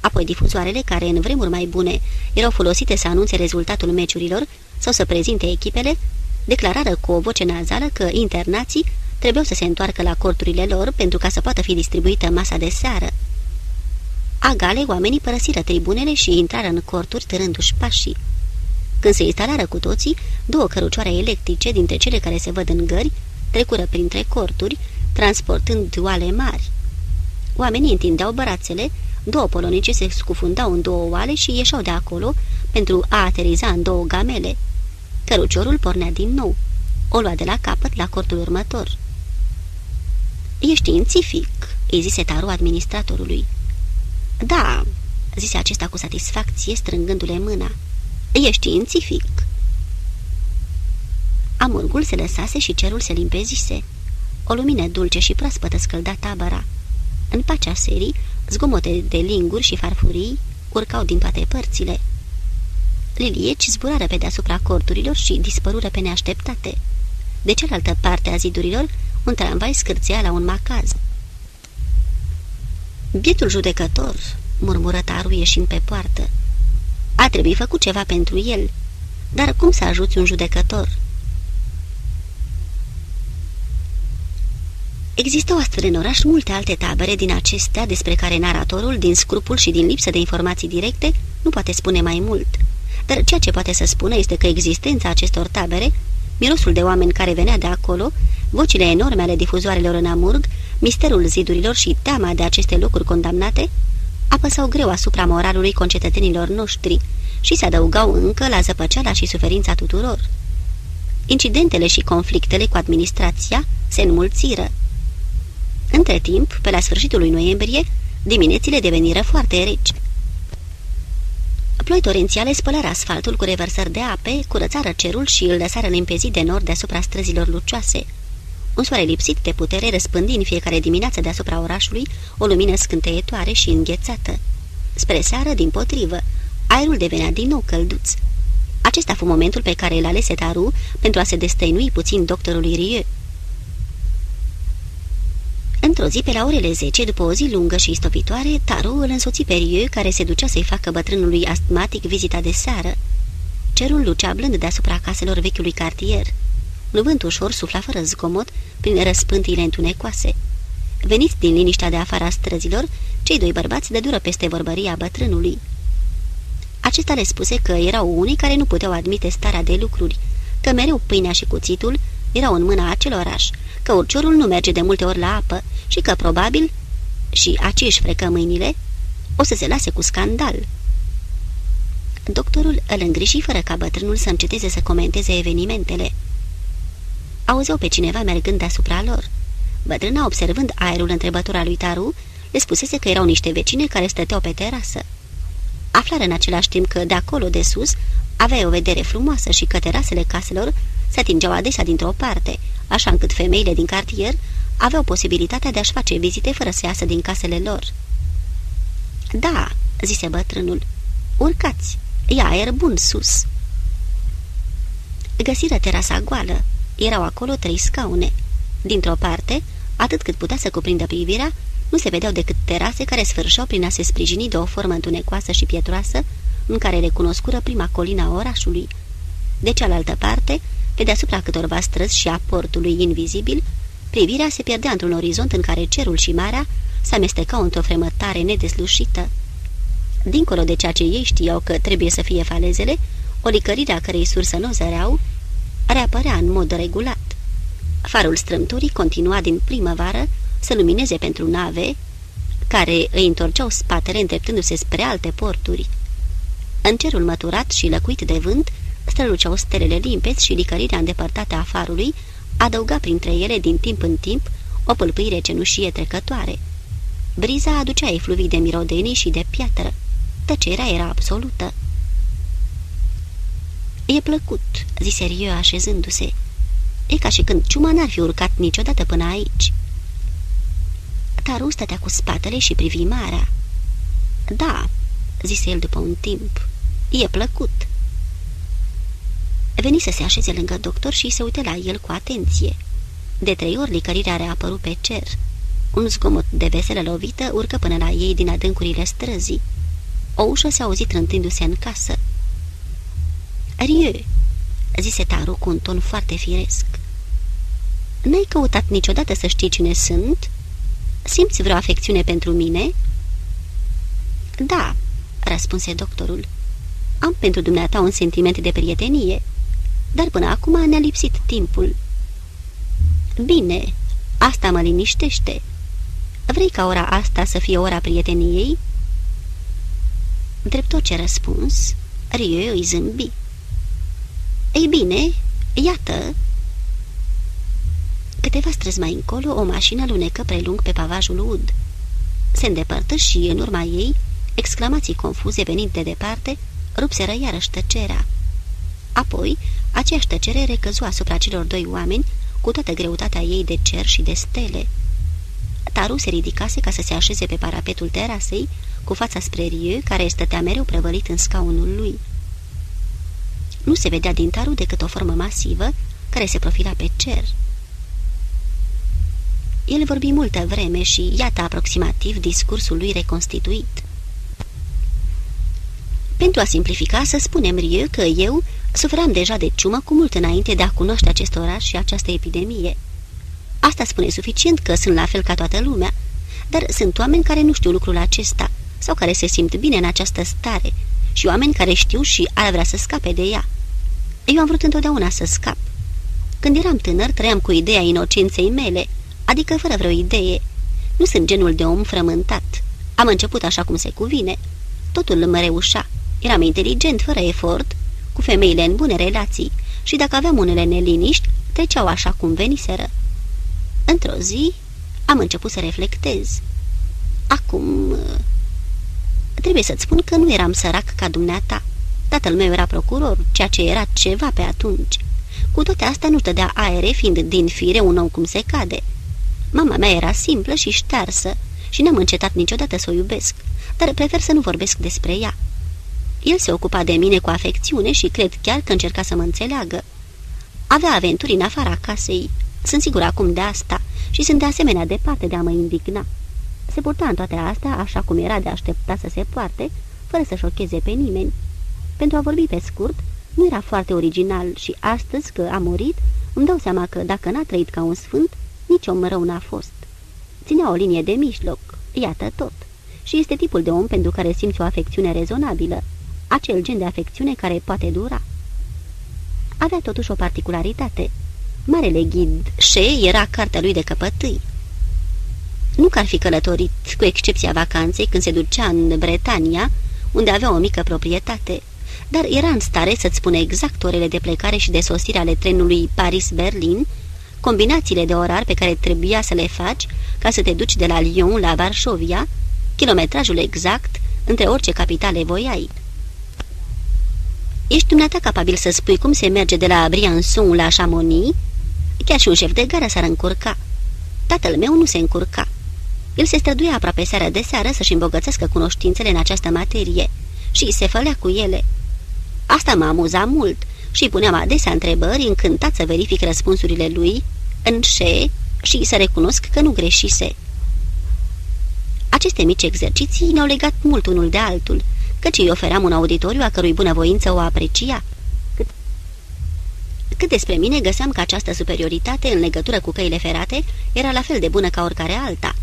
Apoi difuzoarele, care în vremuri mai bune erau folosite să anunțe rezultatul meciurilor sau să prezinte echipele, declarară cu o voce nazală că internații trebuiau să se întoarcă la corturile lor pentru ca să poată fi distribuită masa de seară. Agale, oamenii părăsiră tribunele și intrară în corturi târându-și pașii. Când se instalară cu toții, două cărucioare electrice dintre cele care se văd în gări trecură printre corturi, transportând oale mari. Oamenii întindeau bărațele, două polonice se scufundau în două oale și ieșeau de acolo pentru a ateriza în două gamele. Căruciorul pornea din nou. O lua de la capăt la cortul următor. E științific," îi zise Taru administratorului. Da," zise acesta cu satisfacție, strângându-le mâna. E științific." Amurgul se lăsase și cerul se limpezise. O lumină dulce și proaspătă scălda tabăra. În pacea serii, zgomote de linguri și farfurii urcau din toate părțile. Lilieci zburară pe deasupra corturilor și dispărură pe neașteptate. De cealaltă parte a zidurilor, un tramvai scârțea la un macaz. Bietul judecător, murmură Taru ieșind pe poartă. A trebuit făcut ceva pentru el, dar cum să ajuți un judecător? Există astfel în oraș multe alte tabere din acestea despre care naratorul, din scrupul și din lipsă de informații directe, nu poate spune mai mult. Dar ceea ce poate să spună este că existența acestor tabere, mirosul de oameni care venea de acolo, vocile enorme ale difuzoarelor în amurg, misterul zidurilor și teama de aceste locuri condamnate, apăsau greu asupra moralului concetățenilor noștri și se adăugau încă la zăpăceala și suferința tuturor. Incidentele și conflictele cu administrația se înmulțiră. Între timp, pe la sfârșitul lui noiembrie, diminețile deveniră foarte reci. Ploi torențiale spălară asfaltul cu revărsări de ape, curățară cerul și îl lăsară limpezit de nord deasupra străzilor lucioase. Un soare lipsit de putere răspândi în fiecare dimineață deasupra orașului o lumină scânteietoare și înghețată. Spre seară, din potrivă, aerul devenea din nou călduț. Acesta fu momentul pe care îl alese Taru pentru a se destăinui puțin doctorului Rieu. Într-o zi, pe la orele 10, după o zi lungă și istopitoare, Taru îl însoți pe Rieu, care se ducea să-i facă bătrânului astmatic vizita de seară. Cerul lucea blând deasupra caselor vechiului cartier. Un vânt ușor sufla fără zgomot prin răspântiile întunecoase. Veniți din liniștea de afara străzilor, cei doi bărbați de dură peste vorbăria bătrânului. Acesta le spuse că erau unii care nu puteau admite starea de lucruri, că mereu pâinea și cuțitul erau în mâna acelorași, că urciorul nu merge de multe ori la apă și că probabil, și aci își frecă mâinile, o să se lase cu scandal. Doctorul îl îngriji fără ca bătrânul să înceteze să comenteze evenimentele. Auzeau pe cineva mergând deasupra lor. Bătrâna, observând aerul întrebător al lui Taru, le spusese că erau niște vecine care stăteau pe terasă. Aflară în același timp că de acolo de sus avea o vedere frumoasă și că terasele caselor se atingeau adesea dintr-o parte, așa încât femeile din cartier aveau posibilitatea de a-și face vizite fără să iasă din casele lor. Da," zise bătrânul, urcați, e aer bun sus." Găsiră terasa goală. Erau acolo trei scaune. Dintr-o parte, atât cât putea să cuprindă privirea, nu se vedeau decât terase care sfârșeau prin a se sprijini de o formă întunecoasă și pietroasă, în care recunoscură prima colina orașului. De cealaltă parte, pe deasupra câtorva străzi și a portului invizibil, privirea se pierdea într-un orizont în care cerul și marea se amestecau într-o fremătare nedeslușită. Dincolo de ceea ce ei știau că trebuie să fie falezele, o licărire a cărei sursă nu zăreau, reapărea în mod regulat. Farul strâmturii continua din primăvară să lumineze pentru nave care îi întorceau spatele îndreptându-se spre alte porturi. În cerul măturat și lăcuit de vânt, străluceau stelele limpezi și licărirea îndepărtată a farului adăuga printre ele din timp în timp o pâlpâire cenușie trecătoare. Briza aducea efluvii de mirodenii și de piatră. Tăcerea era absolută. E plăcut," zise Rio așezându-se. E ca și când ciuma n-ar fi urcat niciodată până aici." Taru stătea cu spatele și privi marea. Da," zise el după un timp, e plăcut." Veni să se așeze lângă doctor și se uite la el cu atenție. De trei ori licărirea a reapărut pe cer. Un zgomot de veselă lovită urcă până la ei din adâncurile străzii. O ușă se auzi trântându-se în casă. Rieu, zise Taru cu un ton foarte firesc. N-ai căutat niciodată să știi cine sunt?" Simți vreo afecțiune pentru mine?" Da," răspunse doctorul. Am pentru dumneata un sentiment de prietenie, dar până acum ne-a lipsit timpul." Bine, asta mă liniștește. Vrei ca ora asta să fie ora prieteniei?" Drept tot ce răspuns, Rieu îi zâmbi. Ei bine, iată, Câteva străzi mai încolo, o mașină lunecă prelung pe pavajul ud. Se îndepărtă și, în urma ei, exclamații confuze venind de departe, rupseră iarăși tăcerea. Apoi, aceeași tăcere recăzu asupra celor doi oameni, cu toată greutatea ei de cer și de stele. Taru se ridicase ca să se așeze pe parapetul terasei, cu fața spre Rieu, care stătea mereu prevălit în scaunul lui. Nu se vedea din Taru decât o formă masivă, care se profila pe cer. El vorbi multă vreme și iată aproximativ discursul lui reconstituit. Pentru a simplifica, să spunem Rieu că eu suferam deja de ciumă cu mult înainte de a cunoaște acest oraș și această epidemie. Asta spune suficient că sunt la fel ca toată lumea, dar sunt oameni care nu știu lucrul acesta sau care se simt bine în această stare și oameni care știu și ar vrea să scape de ea. Eu am vrut întotdeauna să scap. Când eram tânăr, trăiam cu ideea inocenței mele – adică fără vreo idee. Nu sunt genul de om frământat. Am început așa cum se cuvine. Totul mă reușa. Eram inteligent, fără efort, cu femeile în bune relații și dacă aveam unele neliniști, treceau așa cum veniseră. Într-o zi am început să reflectez. Acum... Trebuie să-ți spun că nu eram sărac ca dumneata. Tatăl meu era procuror, ceea ce era ceva pe atunci. Cu toate astea nu dea aere, fiind din fire un om cum se cade. Mama mea era simplă și ștearsă și n-am încetat niciodată să o iubesc, dar prefer să nu vorbesc despre ea. El se ocupa de mine cu afecțiune și cred chiar că încerca să mă înțeleagă. Avea aventuri în afara casei, sunt sigur acum de asta și sunt de asemenea departe de a mă indigna. Se purta în toate astea așa cum era de aștepta să se poarte, fără să șocheze pe nimeni. Pentru a vorbi pe scurt, nu era foarte original și astăzi că a murit, îmi dau seama că dacă n-a trăit ca un sfânt, nici om rău n-a fost. Ținea o linie de mijloc, iată tot. Și este tipul de om pentru care simți o afecțiune rezonabilă, acel gen de afecțiune care poate dura. Avea totuși o particularitate. Marele ghid She era cartea lui de căpătâi. Nu că ar fi călătorit, cu excepția vacanței, când se ducea în Bretania, unde avea o mică proprietate, dar era în stare să-ți spune exact orele de plecare și de sosire ale trenului Paris-Berlin, combinațiile de orar pe care trebuia să le faci ca să te duci de la Lyon la Varșovia, kilometrajul exact între orice capitale voiai. Ești dumneata capabil să spui cum se merge de la Briançon la Chamonix? Chiar și un șef de gară s-ar încurca. Tatăl meu nu se încurca. El se străduia aproape seara de seară să-și îmbogățească cunoștințele în această materie și se fălea cu ele. Asta mă amuza mult și puneam adesea întrebări încântat să verific răspunsurile lui în șe și să recunosc că nu greșise. Aceste mici exerciții ne-au legat mult unul de altul, căci îi ofeream un auditoriu a cărui bunăvoință o aprecia. Cât, cât despre mine, găseam că această superioritate în legătură cu căile ferate era la fel de bună ca oricare alta.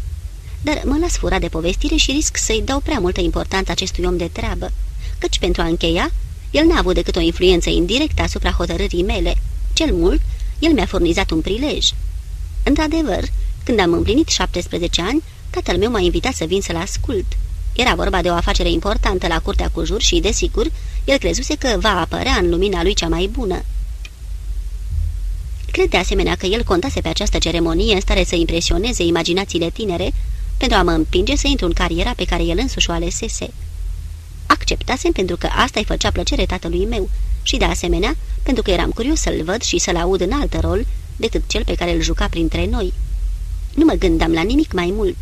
Dar mă las fura de povestire și risc să-i dau prea multă importanță acestui om de treabă, căci pentru a încheia, el n-a avut decât o influență indirectă asupra hotărârii mele. Cel mult, el mi-a furnizat un prilej. Într-adevăr, când am împlinit 17 ani, tatăl meu m-a invitat să vin să-l ascult. Era vorba de o afacere importantă la curtea cu jur și, desigur, el crezuse că va apărea în lumina lui cea mai bună. Cred de asemenea că el contase pe această ceremonie în stare să impresioneze imaginațiile tinere pentru a mă împinge să intru în cariera pe care el însuși o alesese. Acceptasem pentru că asta îi făcea plăcere tatălui meu și, de asemenea, pentru că eram curios să-l văd și să-l aud în alt rol decât cel pe care îl juca printre noi. Nu mă gândeam la nimic mai mult.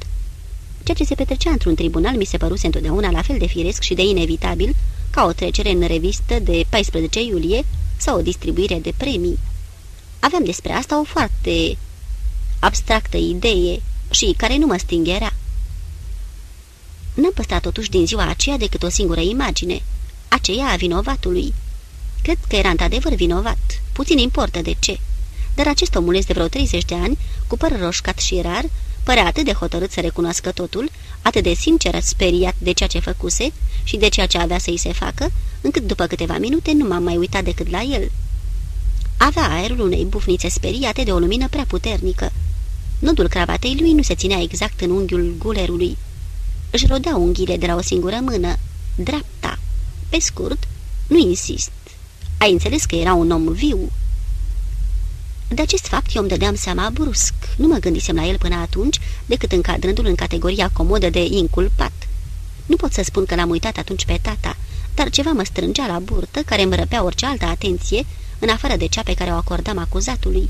Ceea ce se petrecea într-un tribunal mi se păruse întotdeauna la fel de firesc și de inevitabil ca o trecere în revistă de 14 iulie sau o distribuire de premii. Aveam despre asta o foarte abstractă idee și care nu mă stingherea. N-am păstrat totuși din ziua aceea decât o singură imagine, aceea a vinovatului. Cred că era într-adevăr vinovat, puțin importă de ce. Dar acest omuleț de vreo 30 de ani, cu păr roșcat și rar, părea atât de hotărât să recunoască totul, atât de sincer speriat de ceea ce făcuse și de ceea ce avea să-i se facă, încât după câteva minute nu m-am mai uitat decât la el. Avea aerul unei bufnițe speriate de o lumină prea puternică. Nodul cravatei lui nu se ținea exact în unghiul gulerului. Își rodea unghiile de la o singură mână, dreapta. Pe scurt, nu insist. Ai înțeles că era un om viu. De acest fapt eu îmi dădeam seama brusc. Nu mă gândisem la el până atunci, decât încadrându-l în categoria comodă de inculpat. Nu pot să spun că l-am uitat atunci pe tata, dar ceva mă strângea la burtă, care îmi răpea orice altă atenție, în afară de cea pe care o acordam acuzatului.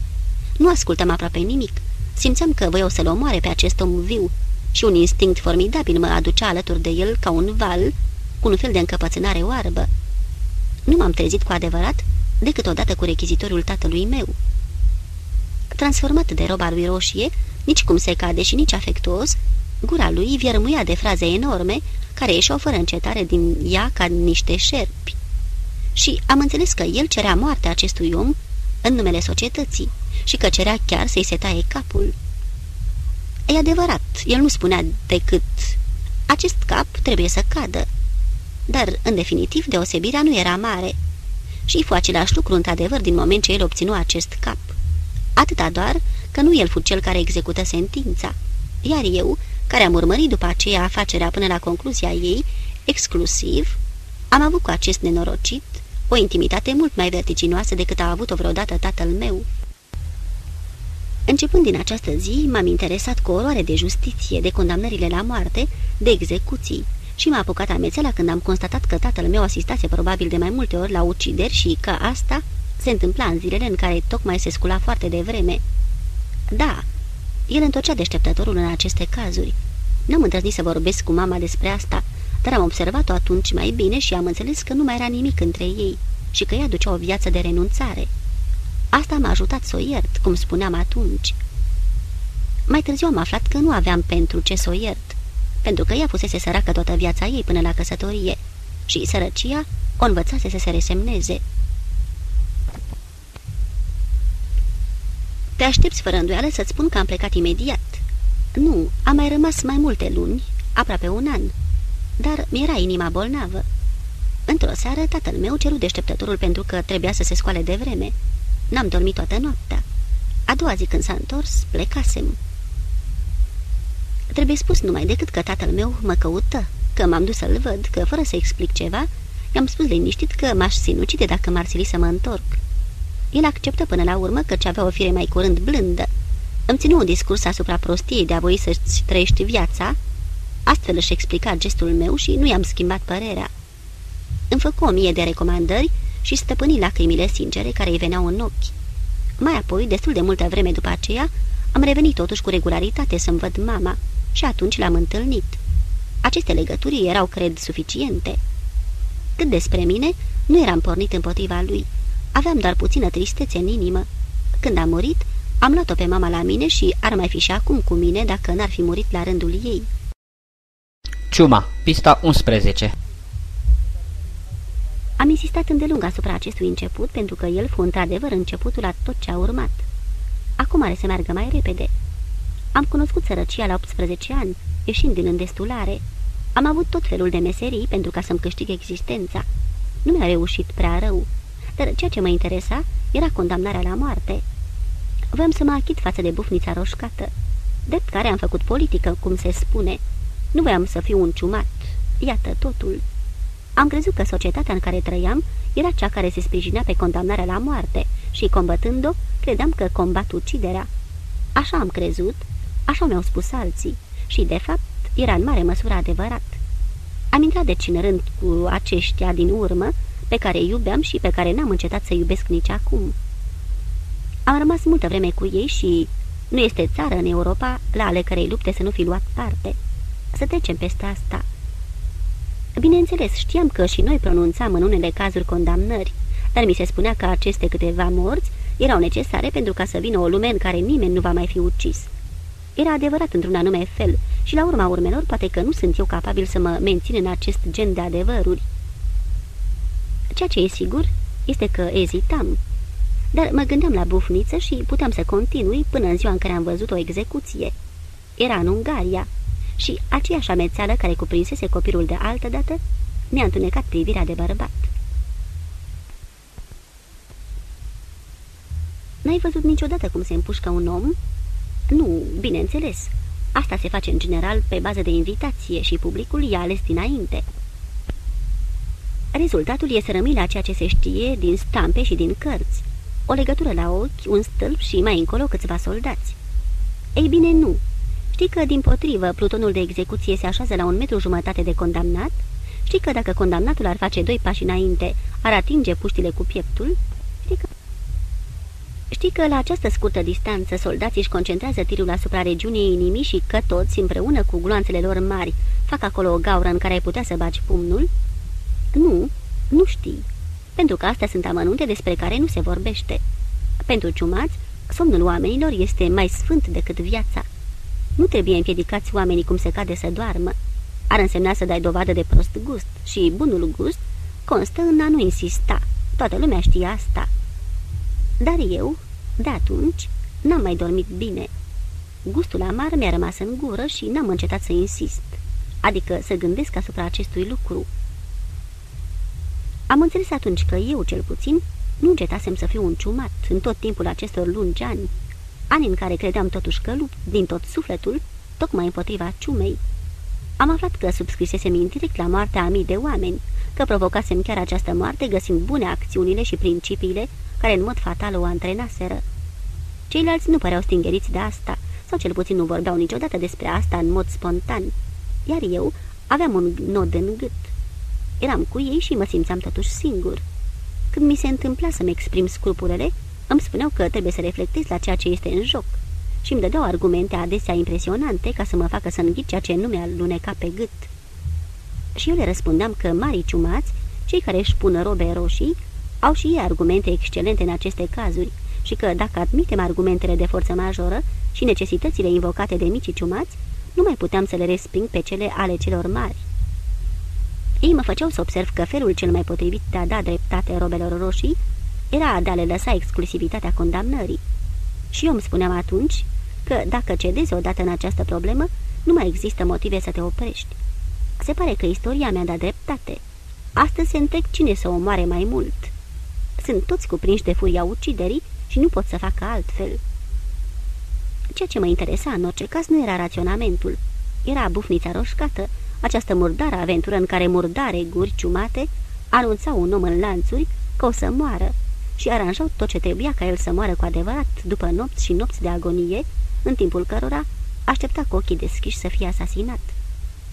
Nu ascultam aproape nimic. Simțeam că voiau să-l omoare pe acest om viu și un instinct formidabil mă aducea alături de el ca un val, cu un fel de încăpățânare oarbă. Nu m-am trezit cu adevărat decât odată cu rechizitorul tatălui meu. Transformat de roba lui roșie, nici cum se cade și nici afectuos, gura lui viermuia de fraze enorme care ieșeau fără încetare din ea ca niște șerpi. Și am înțeles că el cerea moartea acestui om în numele societății și că cerea chiar să-i se taie capul. E adevărat, el nu spunea decât acest cap trebuie să cadă. Dar, în definitiv, deosebirea nu era mare. Și fu același lucru, într-adevăr, din moment ce el obținu acest cap. Atâta doar că nu el fu cel care execută sentința, iar eu, care am urmărit după aceea afacerea până la concluzia ei, exclusiv, am avut cu acest nenorocit o intimitate mult mai vertiginoasă decât a avut-o vreodată tatăl meu. Începând din această zi, m-am interesat cu oroare de justiție, de condamnările la moarte, de execuții și m-a apucat amețeala când am constatat că tatăl meu asistase probabil de mai multe ori la ucideri și că asta se întâmpla în zilele în care tocmai se scula foarte devreme. Da, el întorcea deșteptătorul în aceste cazuri. N-am îndrăznit să vorbesc cu mama despre asta, dar am observat-o atunci mai bine și am înțeles că nu mai era nimic între ei și că ea ducea o viață de renunțare. Asta m-a ajutat să o iert, cum spuneam atunci. Mai târziu am aflat că nu aveam pentru ce să o iert, pentru că ea fusese săracă toată viața ei până la căsătorie și sărăcia o învățase să se resemneze. Te aștepți fără îndoială să-ți spun că am plecat imediat. Nu, am mai rămas mai multe luni, aproape un an, dar mi-era inima bolnavă. Într-o seară, tatăl meu ceru deșteptătorul pentru că trebuia să se scoale de vreme. N-am dormit toată noaptea. A doua zi când s-a întors, plecasem. Trebuie spus numai decât că tatăl meu mă căută, că m-am dus să-l văd, că fără să explic ceva, i-am spus liniștit că m-aș sinucide dacă m-ar sili să mă întorc. El acceptă până la urmă căci avea o fire mai curând blândă. Îmi ținu un discurs asupra prostiei de a voi să-ți trăiești viața, astfel își explica gestul meu și nu i-am schimbat părerea. Îmi făcu o mie de recomandări și stăpâni lacrimile sincere care îi veneau în ochi. Mai apoi, destul de multă vreme după aceea, am revenit totuși cu regularitate să-mi văd mama și atunci l-am întâlnit. Aceste legături erau, cred, suficiente. Cât despre mine, nu eram pornit împotriva lui. Aveam doar puțină tristețe în inimă. Când a murit, am luat-o pe mama la mine și ar mai fi și acum cu mine dacă n-ar fi murit la rândul ei. Ciuma, pista 11 Am insistat îndelung asupra acestui început pentru că el fu într-adevăr începutul la tot ce a urmat. Acum are să meargă mai repede. Am cunoscut sărăcia la 18 ani, ieșind din îndestulare. Am avut tot felul de meserii pentru ca să-mi câștig existența. Nu mi-a reușit prea rău, dar ceea ce mă interesa era condamnarea la moarte. Vreau să mă achit față de bufnița roșcată, drept care am făcut politică, cum se spune. Nu voiam să fiu un ciumat. Iată totul. Am crezut că societatea în care trăiam era cea care se sprijinea pe condamnarea la moarte și, combătând-o, credeam că combat uciderea. Așa am crezut, așa mi-au spus alții și, de fapt, era în mare măsură adevărat. Am intrat deci în rând cu aceștia din urmă, pe care îi iubeam și pe care n-am încetat să iubesc nici acum. Am rămas multă vreme cu ei și nu este țară în Europa la ale cărei lupte să nu fi luat parte. Să trecem peste asta. Bineînțeles, știam că și noi pronunțam în unele cazuri condamnări, dar mi se spunea că aceste câteva morți erau necesare pentru ca să vină o lume în care nimeni nu va mai fi ucis. Era adevărat într-un anume fel și la urma urmelor poate că nu sunt eu capabil să mă mențin în acest gen de adevăruri. Ceea ce e sigur este că ezitam, dar mă gândeam la bufniță și puteam să continui până în ziua în care am văzut o execuție. Era în Ungaria și aceeași amețeală care cuprinsese copilul de altă dată mi-a întunecat privirea de bărbat. N-ai văzut niciodată cum se împușcă un om?" Nu, bineînțeles. Asta se face în general pe bază de invitație și publicul i-a ales dinainte." Rezultatul e să rămâi la ceea ce se știe din stampe și din cărți. O legătură la ochi, un stâlp și mai încolo câțiva soldați. Ei bine, nu. Știi că, din potrivă, plutonul de execuție se așează la un metru jumătate de condamnat? Știi că dacă condamnatul ar face doi pași înainte, ar atinge puștile cu pieptul? Știi că... Știi că la această scurtă distanță soldații își concentrează tirul asupra regiunii inimii și că toți, împreună cu gloanțele lor mari, fac acolo o gaură în care ai putea să bagi pumnul? Nu, nu știi, pentru că astea sunt amănunte despre care nu se vorbește. Pentru ciumați, somnul oamenilor este mai sfânt decât viața. Nu trebuie împiedicați oamenii cum se cade să doarmă. Ar însemna să dai dovadă de prost gust și bunul gust constă în a nu insista. Toată lumea știe asta. Dar eu, de atunci, n-am mai dormit bine. Gustul amar mi-a rămas în gură și n-am încetat să insist, adică să gândesc asupra acestui lucru. Am înțeles atunci că eu, cel puțin, nu încetasem să fiu un ciumat în tot timpul acestor lungi ani, ani în care credeam totuși că lupt din tot sufletul, tocmai împotriva ciumei. Am aflat că subscrisesem indirect la moartea a mii de oameni, că provocasem chiar această moarte găsind bune acțiunile și principiile care în mod fatal o antrenaseră. Ceilalți nu păreau stingeriți de asta, sau cel puțin nu vorbeau niciodată despre asta în mod spontan, iar eu aveam un nod în gât. Eram cu ei și mă simțeam totuși singur. Când mi se întâmpla să-mi exprim scrupulele, îmi spuneau că trebuie să reflectez la ceea ce este în joc și îmi dădeau argumente adesea impresionante ca să mă facă să înghit ceea ce nu mi-a luneca pe gât. Și eu le răspundeam că marii ciumați, cei care își pun robe roșii, au și ei argumente excelente în aceste cazuri și că, dacă admitem argumentele de forță majoră și necesitățile invocate de micii ciumați, nu mai puteam să le resping pe cele ale celor mari. Ei mă făceau să observ că felul cel mai potrivit de a da dreptate robelor roșii era de a le lăsa exclusivitatea condamnării. Și eu îmi spuneam atunci că dacă cedezi odată în această problemă, nu mai există motive să te oprești. Se pare că istoria mi-a dat dreptate. Astăzi se întrec cine să omoare mai mult. Sunt toți cuprinși de furia uciderii și nu pot să facă altfel. Ceea ce mă interesa în orice caz nu era raționamentul. Era bufnița roșcată, această murdară aventură în care murdare guri ciumate anunțau un om în lanțuri că o să moară și aranjau tot ce trebuia ca el să moară cu adevărat după nopți și nopți de agonie, în timpul cărora aștepta cu ochii deschiși să fie asasinat.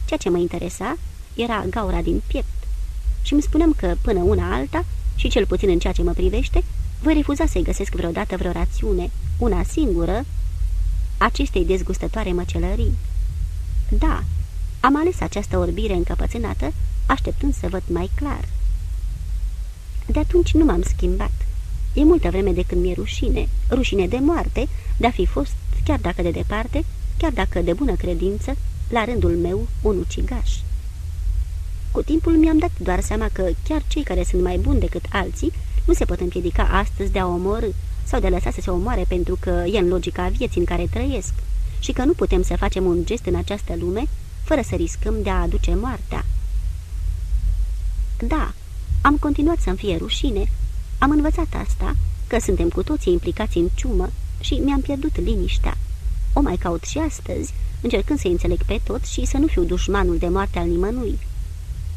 Ceea ce mă interesa era gaura din piept și îmi spuneam că, până una alta, și cel puțin în ceea ce mă privește, voi refuza să-i găsesc vreodată vreo rațiune, una singură, acestei dezgustătoare măcelării. Da, am ales această orbire încăpățânată, așteptând să văd mai clar. De atunci nu m-am schimbat. E multă vreme de când mi-e rușine, rușine de moarte, de a fi fost, chiar dacă de departe, chiar dacă de bună credință, la rândul meu, un ucigaș. Cu timpul mi-am dat doar seama că chiar cei care sunt mai buni decât alții nu se pot împiedica astăzi de a omorâ sau de a lăsa să se omoare pentru că e în logica vieții în care trăiesc și că nu putem să facem un gest în această lume fără să riscăm de a aduce moartea. Da, am continuat să-mi fie rușine, am învățat asta, că suntem cu toții implicați în ciumă și mi-am pierdut liniștea. O mai caut și astăzi, încercând să înțeleg pe toți și să nu fiu dușmanul de moarte al nimănui.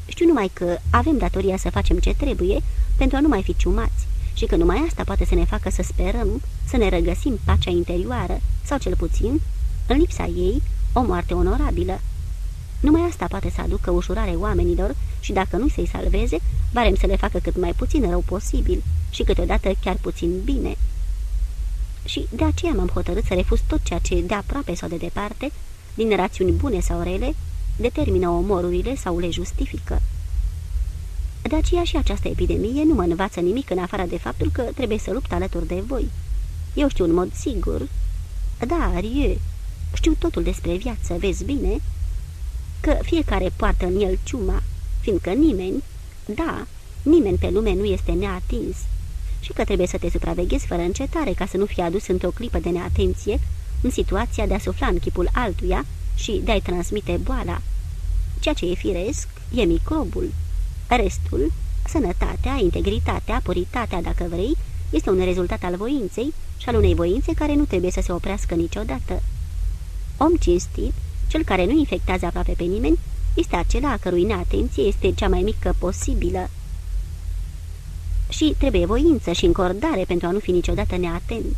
Știu numai că avem datoria să facem ce trebuie pentru a nu mai fi ciumați și că numai asta poate să ne facă să sperăm să ne regăsim pacea interioară sau, cel puțin, în lipsa ei, o moarte onorabilă. Numai asta poate să aducă ușurare oamenilor și dacă nu să-i salveze, varem să le facă cât mai puțin rău posibil și câteodată chiar puțin bine. Și de aceea m-am hotărât să refuz tot ceea ce, de aproape sau de departe, din rațiuni bune sau rele, determină omorurile sau le justifică. De aceea și această epidemie nu mă învață nimic în afară de faptul că trebuie să lupt alături de voi. Eu știu în mod sigur. Da, Rieu, știu totul despre viață, vezi bine? Că fiecare poartă în el ciuma, fiindcă nimeni, da, nimeni pe lume nu este neatins și că trebuie să te supraveghezi fără încetare ca să nu fii adus într-o clipă de neatenție în situația de a sufla în chipul altuia și de a-i transmite boala. Ceea ce e firesc e microbul. Restul, sănătatea, integritatea, puritatea, dacă vrei, este un rezultat al voinței și al unei voințe care nu trebuie să se oprească niciodată. Om cinstit, cel care nu infectează aproape pe nimeni, este acela a cărui neatenție este cea mai mică posibilă. Și trebuie voință și încordare pentru a nu fi niciodată neatent.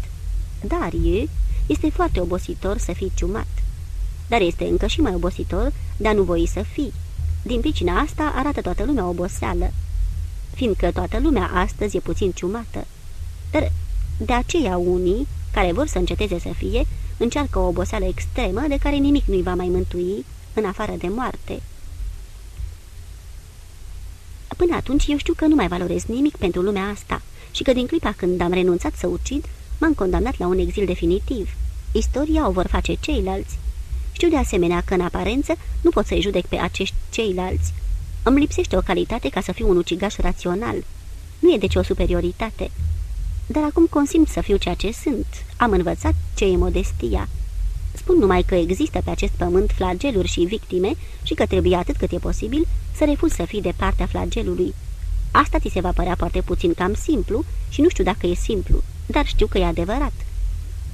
Dar e, este foarte obositor să fii ciumat. Dar este încă și mai obositor de a nu voi să fii. Din pricina asta arată toată lumea oboseală, fiindcă toată lumea astăzi e puțin ciumată. Dar de aceea unii, care vor să înceteze să fie, încearcă o oboseală extremă de care nimic nu-i va mai mântui, în afară de moarte. Până atunci eu știu că nu mai valorez nimic pentru lumea asta și că din clipa când am renunțat să ucid, m-am condamnat la un exil definitiv. Istoria o vor face ceilalți. Știu de asemenea că, în aparență, nu pot să-i judec pe acești ceilalți. Îmi lipsește o calitate ca să fiu un ucigaș rațional. Nu e deci o superioritate. Dar acum consimt să fiu ceea ce sunt. Am învățat ce e modestia. Spun numai că există pe acest pământ flageluri și victime și că trebuie atât cât e posibil să refuz să fii de partea flagelului. Asta ți se va părea foarte puțin cam simplu și nu știu dacă e simplu, dar știu că e adevărat.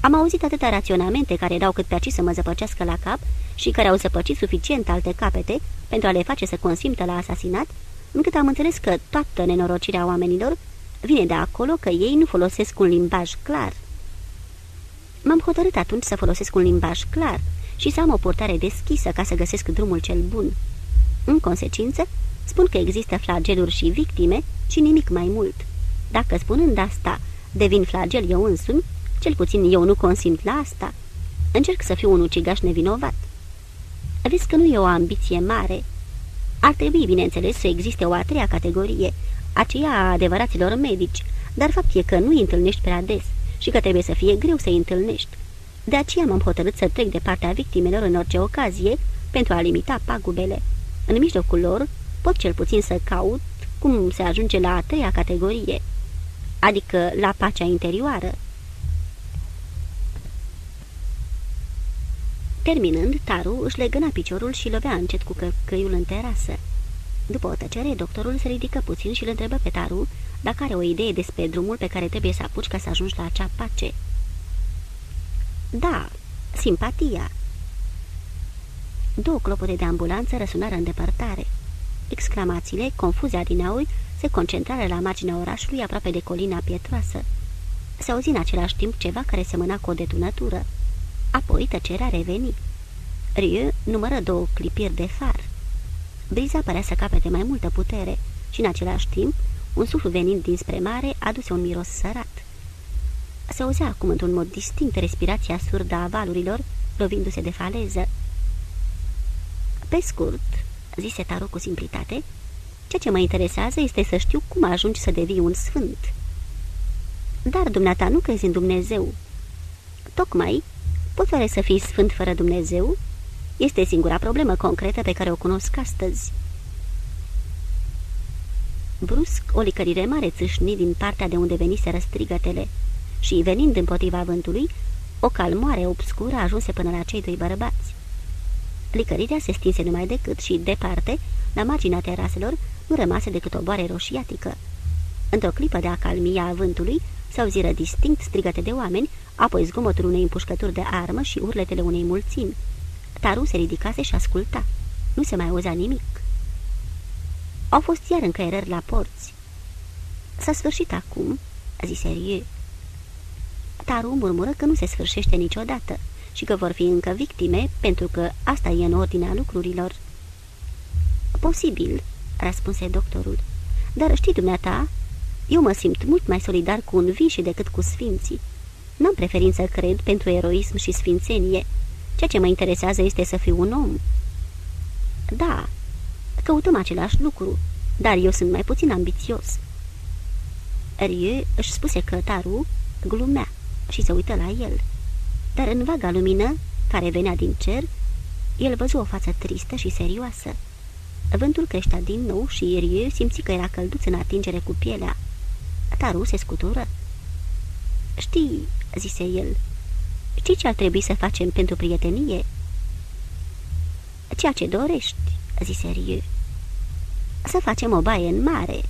Am auzit atâtea raționamente care dau cât pe aci să mă zăpăcească la cap și care au zăpăcit suficient alte capete pentru a le face să consimtă la asasinat, încât am înțeles că toată nenorocirea oamenilor vine de acolo că ei nu folosesc un limbaj clar. M-am hotărât atunci să folosesc un limbaj clar și să am o purtare deschisă ca să găsesc drumul cel bun. În consecință, spun că există flageluri și victime și nimic mai mult. Dacă spunând asta devin flagel eu însumi, cel puțin eu nu consimt la asta. Încerc să fiu un ucigaș nevinovat. Vezi că nu e o ambiție mare. Ar trebui, bineînțeles, să existe o a treia categorie, aceea a adevăraților medici, dar fapt e că nu îi întâlnești prea des și că trebuie să fie greu să-i întâlnești. De aceea m-am hotărât să trec de partea victimelor în orice ocazie pentru a limita pagubele. În mijlocul lor pot cel puțin să caut cum se ajunge la a treia categorie, adică la pacea interioară. Terminând, Taru își legăna piciorul și lovea încet cu căcăiul în terasă. După o tăcere, doctorul se ridică puțin și îl întrebă pe Taru dacă are o idee despre drumul pe care trebuie să apuci ca să ajungi la acea pace. Da, Simpatia. Două clopote de ambulanță răsunară în depărtare. Exclamațiile, confuzia din aui, se concentrară la marginea orașului aproape de colina pietroasă. Se auzi în același timp ceva care semăna cu o detunătură. Apoi tăcerea reveni. Rieu numără două clipiri de far. Briza părea să capete mai multă putere și, în același timp, un suflu venind dinspre mare aduse un miros sărat. Se auzea acum într-un mod distinct respirația surdă a valurilor, lovindu-se de faleză. Pe scurt, zise Taru cu simplitate, ceea ce mă interesează este să știu cum ajungi să devii un sfânt. Dar dumneata nu crezi în Dumnezeu. Tocmai, poți oare să fii sfânt fără Dumnezeu? Este singura problemă concretă pe care o cunosc astăzi. Brusc, o licărire mare țâșni din partea de unde veniseră strigătele și, venind împotriva vântului, o calmoare obscură ajunse până la cei doi bărbați. Licărirea se stinse numai decât și, departe, la marginea teraselor, nu rămase decât o boare roșiatică. Într-o clipă de acalmie a vântului, se auziră distinct strigăte de oameni, apoi zgomotul unei împușcături de armă și urletele unei mulțimi. Taru se ridicase și asculta. Nu se mai auzea nimic. Au fost iar încăierări la porți. S-a sfârșit acum, zise Rie. Taru murmură că nu se sfârșește niciodată și că vor fi încă victime, pentru că asta e în ordinea lucrurilor. Posibil, răspunse doctorul. Dar știi dumneata, eu mă simt mult mai solidar cu un și decât cu sfinții. N-am preferință, cred, pentru eroism și sfințenie. Ceea ce mă interesează este să fiu un om. Da, căutăm același lucru, dar eu sunt mai puțin ambițios. Rie își spuse că Taru glumea și se uită la el. Dar în vaga lumină, care venea din cer, el văzu o față tristă și serioasă. Vântul creștea din nou și Rie simți că era călduț în atingere cu pielea. Taru se scutură. Știi, zise el, știi ce ar trebui să facem pentru prietenie?" Ceea ce dorești," zise Rieu. Să facem o baie în mare.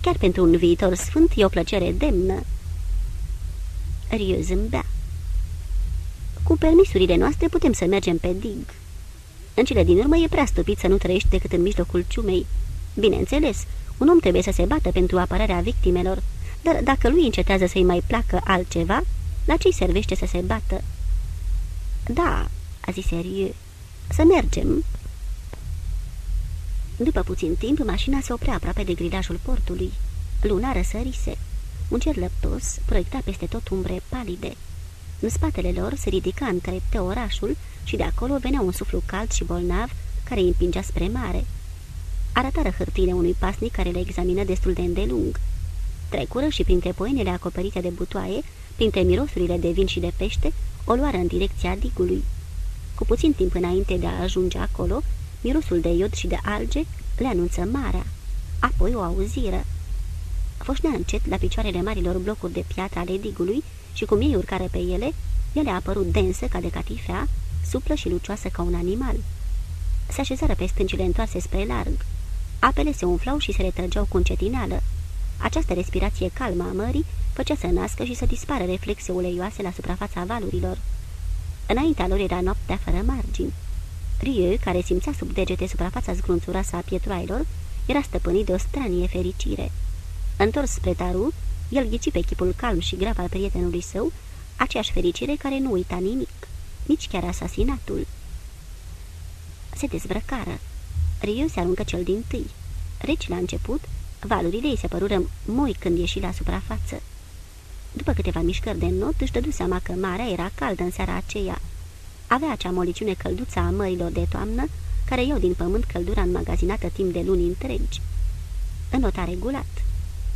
Chiar pentru un viitor sfânt e o plăcere demnă." Rieu zâmbea. Cu permisurile noastre putem să mergem pe dig." În cele din urmă e prea stupid să nu trăiești decât în mijlocul ciumei. Bineînțeles, un om trebuie să se bată pentru apărarea victimelor, dar dacă lui încetează să-i mai placă altceva, la ce-i servește să se bată? Da, a zis Rieu, să mergem. După puțin timp, mașina se oprea aproape de grilajul portului. Luna răsărise. Un cer lăptos proiecta peste tot umbre palide. În spatele lor se ridica în trepte orașul și de acolo venea un suflu cald și bolnav care îi împingea spre mare. Arătară hârtiile unui pasnic care le examină destul de îndelung. Trecură și printre poinele acoperite de butoaie, printre mirosurile de vin și de pește, o luară în direcția digului. Cu puțin timp înainte de a ajunge acolo, mirosul de iod și de alge le anunță marea. Apoi o auziră. Foșnea încet la picioarele marilor blocuri de piatră ale digului și cum ei urcare pe ele, ele a apărut densă ca de catifea, suplă și lucioasă ca un animal. Se așezară pe stâncile întoarse spre larg. Apele se umflau și se retrăgeau cu încetineală. Această respirație calmă a mării făcea să nască și să dispară reflexe uleioase la suprafața valurilor. Înaintea lor era noaptea fără margini. Rieu, care simțea sub degete suprafața zgrunțuroasă a pietroailor, era stăpânit de o stranie fericire. Întors spre Taru, el ghici pe chipul calm și grav al prietenului său aceeași fericire care nu uita nimic, nici chiar asasinatul. Se dezbrăcară. Riu se aruncă cel din tâi. Reci la început, valurile îi se părură moi când ieși la suprafață. După câteva mișcări de not, își dădu seama că marea era caldă în seara aceea. Avea acea moliciune călduță a mărilor de toamnă, care iau din pământ căldura înmagazinată timp de luni întregi. Înota regulat.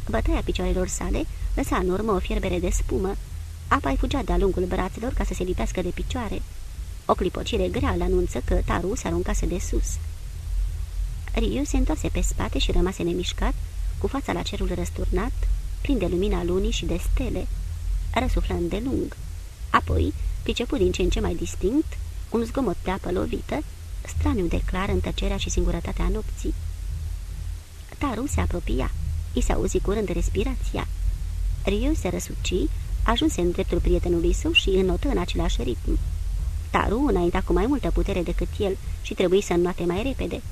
Bătaia picioarelor sale lăsa în urmă o fierbere de spumă. Apa îi fugea de-a lungul brațelor ca să se lipească de picioare. O clipocire grea îl anunță că Taru se aruncase de sus. Riu se întoarse pe spate și rămase nemișcat, cu fața la cerul răsturnat, plin de lumina lunii și de stele, răsuflând de lung. Apoi, priceput din ce în ce mai distinct, un zgomot de apă lovită, straniu de clar în tăcerea și singurătatea nopții. Taru se apropia. I se auzi curând respirația. Riu se răsuci, ajunse în dreptul prietenului său și înotă în același ritm. Taru înainta cu mai multă putere decât el și trebuie să înnoate mai repede.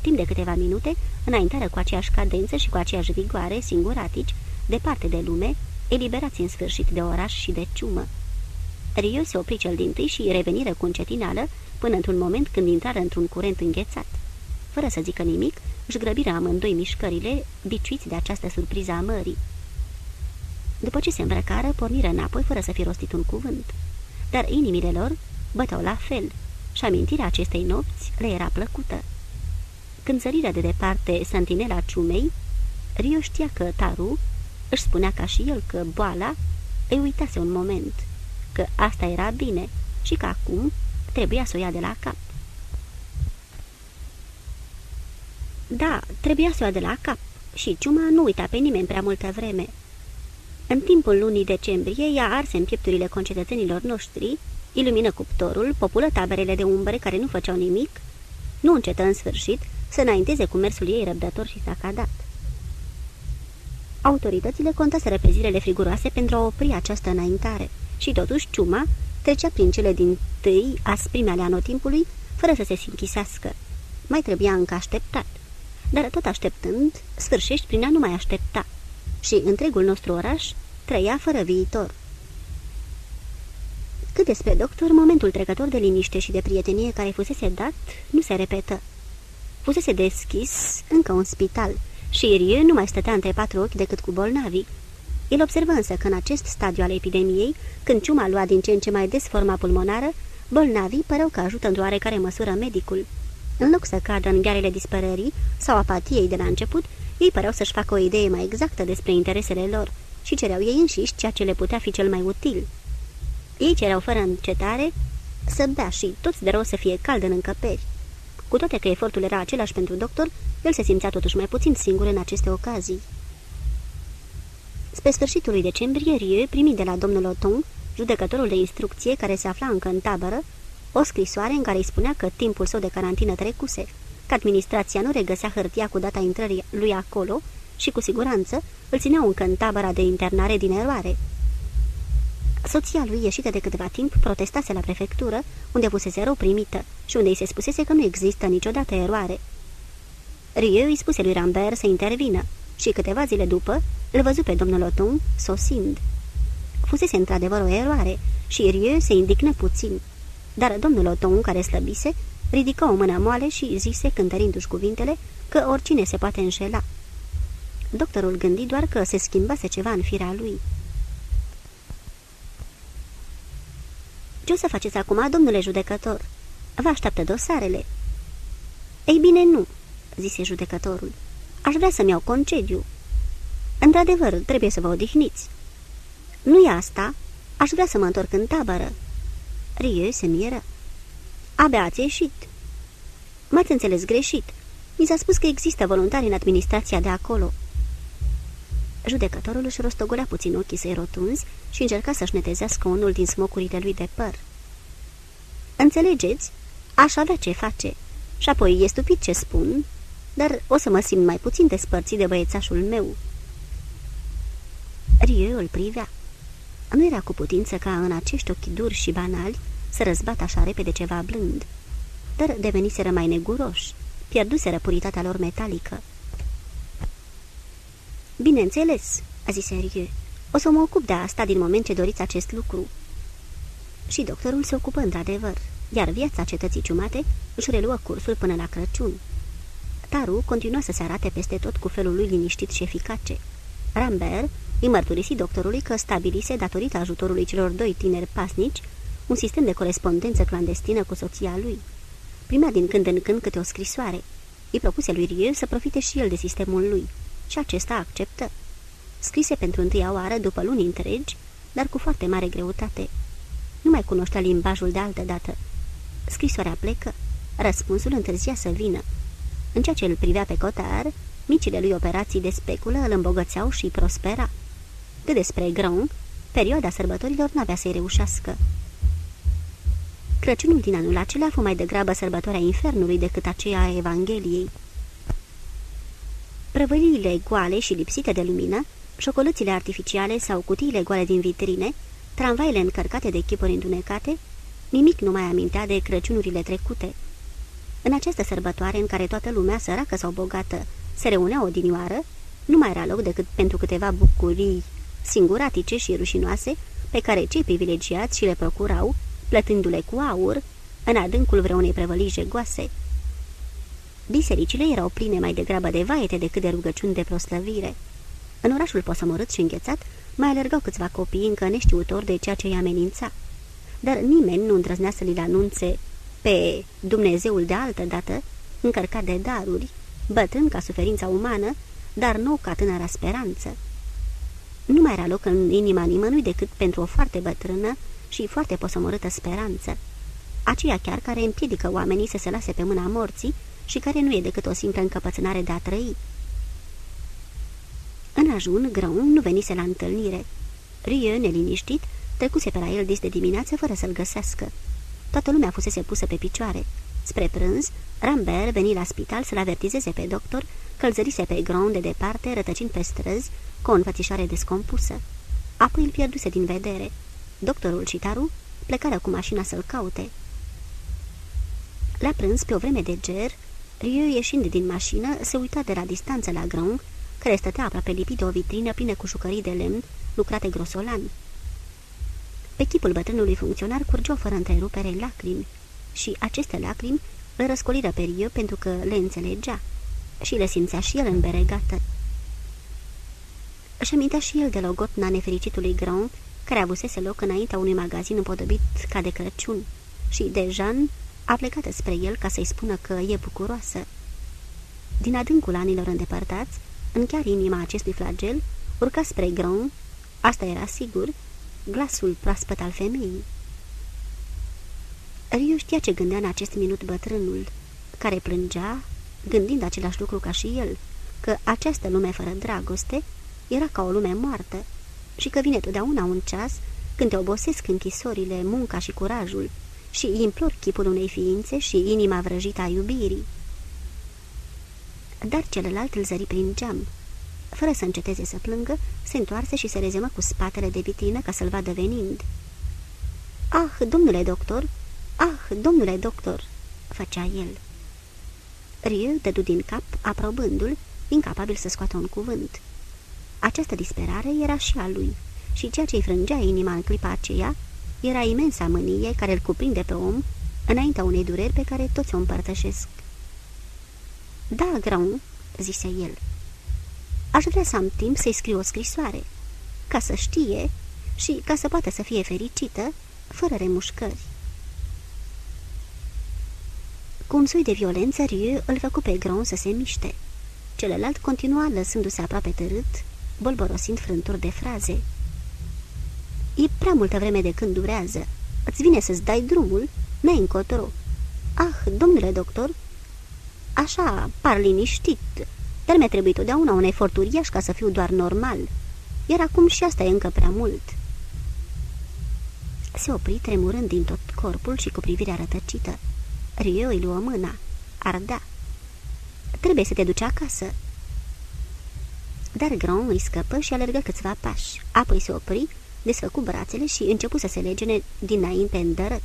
Timp de câteva minute, înaintară cu aceeași cadență și cu aceeași vigoare, singuratici, departe de lume, eliberați în sfârșit de oraș și de ciumă. Rio se opri cel din tâi și reveniră cu încetinală până într-un moment când intrară într-un curent înghețat. Fără să zică nimic, își grăbiră amândoi mișcările, biciuiți de această surpriză a mării. După ce se îmbrăcară, porniră înapoi fără să fi rostit un cuvânt. Dar inimile lor băteau la fel și amintirea acestei nopți le era plăcută. Când zărirea de departe santinela ciumei, Rio știa că Taru își spunea ca și el că boala îi uitase un moment, că asta era bine și că acum trebuia să o ia de la cap. Da, trebuia să o ia de la cap și ciuma nu uita pe nimeni prea multă vreme. În timpul lunii decembrie, ea arse în piepturile concetățenilor noștri, ilumină cuptorul, populă taberele de umbre care nu făceau nimic, nu încetă în sfârșit să înainteze cu mersul ei răbdător și sacadat. Autoritățile contaseră pe zilele friguroase pentru a opri această înaintare și totuși ciuma trecea prin cele din tâi asprime ale anotimpului fără să se sinchisească. Mai trebuia încă așteptat. Dar tot așteptând, sfârșești prin a nu mai aștepta. Și întregul nostru oraș trăia fără viitor. Cât despre doctor, momentul trecător de liniște și de prietenie care fusese dat nu se repetă. Fusese deschis încă un spital și Irie nu mai stătea între patru ochi decât cu bolnavii. El observă însă că în acest stadiu al epidemiei, când ciuma lua din ce în ce mai des forma pulmonară, bolnavii păreau că ajută într-o oarecare măsură medicul. În loc să cadă în ghearele disperării sau apatiei de la început, ei păreau să-și facă o idee mai exactă despre interesele lor și cereau ei înșiși ceea ce le putea fi cel mai util. Ei cereau fără încetare să bea și toți de rău să fie cald în încăperi. Cu toate că efortul era același pentru doctor, el se simțea totuși mai puțin singur în aceste ocazii. Spre sfârșitul lui decembrie, Rieu primi de la domnul Oton, judecătorul de instrucție care se afla încă în tabără, o scrisoare în care îi spunea că timpul său de carantină trecuse, că administrația nu regăsea hârtia cu data intrării lui acolo și, cu siguranță, îl țineau încă în tabăra de internare din eroare. Soția lui, ieșită de câteva timp, protestase la prefectură, unde fusese rău primită și unde îi se spusese că nu există niciodată eroare. Rieu îi spuse lui Rambert să intervină și câteva zile după îl văzu pe domnul Oton sosind. Fusese într-adevăr o eroare și Rieu se indignă puțin, dar domnul Oton, care slăbise, ridică o mână moale și zise, cântărindu-și cuvintele, că oricine se poate înșela. Doctorul gândi doar că se schimbase ceva în firea lui. Ce o să faceți acum, domnule judecător? Vă așteaptă dosarele." Ei bine, nu," zise judecătorul. Aș vrea să-mi iau concediu." Într-adevăr, trebuie să vă odihniți." Nu e asta. Aș vrea să mă întorc în tabără." Rieu se miră. Abia ați ieșit." M-ați înțeles greșit. Mi s-a spus că există voluntari în administrația de acolo." Judecătorul își rostogolea puțin ochii săi rotunzi și încerca să-și netezească unul din smocurile lui de păr. Înțelegeți? Aș avea ce face. Și apoi e stupid ce spun, dar o să mă simt mai puțin despărțit de băiețașul meu." Rieu îl privea. Nu era cu putință ca în acești ochi duri și banali să răzbată așa repede ceva blând, dar deveniseră mai neguroși, pierduseră puritatea lor metalică. Bineînțeles," a zis Rieu. O să mă ocup de asta din moment ce doriți acest lucru." Și doctorul se ocupă într-adevăr, iar viața cetății ciumate își reluă cursul până la Crăciun. Taru continua să se arate peste tot cu felul lui liniștit și eficace. Rambert îi mărturisi doctorului că stabilise, datorită ajutorului celor doi tineri pasnici, un sistem de corespondență clandestină cu soția lui. Primea din când în când câte o scrisoare. Îi propuse lui Rieu să profite și el de sistemul lui și acesta acceptă. Scrise pentru întâia oară după luni întregi, dar cu foarte mare greutate. Nu mai cunoștea limbajul de altă dată. Scrisoarea plecă. Răspunsul întârzia să vină. În ceea ce îl privea pe Cotar, micile lui operații de speculă îl îmbogățeau și prospera. Cât despre Grand, perioada sărbătorilor n-avea să-i reușească. Crăciunul din anul acela fu mai degrabă sărbătoarea infernului decât aceea a Evangheliei. Prăvăliile goale și lipsite de lumină, șocolățile artificiale sau cutiile goale din vitrine, tramvaile încărcate de chipuri întunecate, Nimic nu mai amintea de Crăciunurile trecute. În această sărbătoare în care toată lumea, săracă sau bogată, se reunea odinioară, nu mai era loc decât pentru câteva bucurii singuratice și rușinoase pe care cei privilegiați și le procurau, plătându-le cu aur, în adâncul vreunei prevălii jegoase. Bisericile erau pline mai degrabă de vaete decât de rugăciuni de proslăvire. În orașul posomorât și înghețat mai alergau câțiva copii încă neștiutori de ceea ce îi amenința. Dar nimeni nu îndrăznea să li anunțe pe Dumnezeul de altă dată, încărcat de daruri, bătrân ca suferința umană, dar nou ca tânăra speranță. Nu mai era loc în inima nimănui decât pentru o foarte bătrână și foarte posomorâtă speranță. Aceea chiar care împiedică oamenii să se lase pe mâna morții și care nu e decât o simplă încăpățânare de a trăi. În ajun, Grăun nu venise la întâlnire. Rie, neliniștit, trecuse pe la el dis de dimineață fără să-l găsească. Toată lumea fusese pusă pe picioare. Spre prânz, Rambert veni la spital să-l avertizeze pe doctor că îl zărise pe Grand de departe, rătăcind pe străzi, cu o înfățișare descompusă. Apoi îl pierduse din vedere. Doctorul și Taru plecară cu mașina să-l caute. La prânz, pe o vreme de ger, Rieu, ieșind din mașină, se uita de la distanță la Grand, care stătea aproape lipit de o vitrină plină cu jucării de lemn lucrate grosolan. Pe chipul bătrânului funcționar curgeau fără întrerupere lacrimi și aceste lacrimi îl răscoliră pe Rieu pentru că le înțelegea și le simțea și el înberegată. Își amintea și el de logotna nefericitului Grand, care avusese loc înaintea unui magazin împodobit ca de Crăciun, și de Jean a plecat spre el ca să-i spună că e bucuroasă. Din adâncul anilor îndepărtați, în chiar inima acestui flagel, urca spre Grand, asta era sigur, glasul proaspăt al femeii. Riu știa ce gândea în acest minut bătrânul, care plângea, gândind același lucru ca și el, că această lume fără dragoste era ca o lume moartă și că vine totdeauna un ceas când te obosesc închisorile, munca și curajul și implor chipul unei ființe și inima vrăjită a iubirii. Dar celălalt îl zări prin geam. Fără să înceteze să plângă, se întoarse și se rezemă cu spatele de vitrină ca să-l vadă venind. Ah, domnule doctor! Ah, domnule doctor!" făcea el. Riu dădu din cap, aprobându-l, incapabil să scoată un cuvânt. Această disperare era și a lui și ceea ce-i frângea inima în clipa aceea era imensa mânie care îl cuprinde pe om înaintea unei dureri pe care toți o împărtășesc. Da, Graun," zise el, aș vrea să am timp să-i scriu o scrisoare, ca să știe și ca să poată să fie fericită, fără remușcări. Cu un soi de violență, Rieu îl făcu pe Gron să se miște. Celălalt continua lăsându-se aproape tărât, bolborosind frânturi de fraze. E prea multă vreme de când durează. Îți vine să-ți dai drumul? N-ai încotro. Ah, domnule doctor, așa, par liniștit, dar mi-a trebuit totdeauna un efort uriaș ca să fiu doar normal. Iar acum și asta e încă prea mult. Se opri tremurând din tot corpul și cu privirea rătăcită. Rio îi luă mâna. Arda. Trebuie să te duci acasă. Dar Grand îi scăpă și alergă câțiva pași. Apoi se opri, desfăcu brațele și începu să se legene dinainte în dărăt.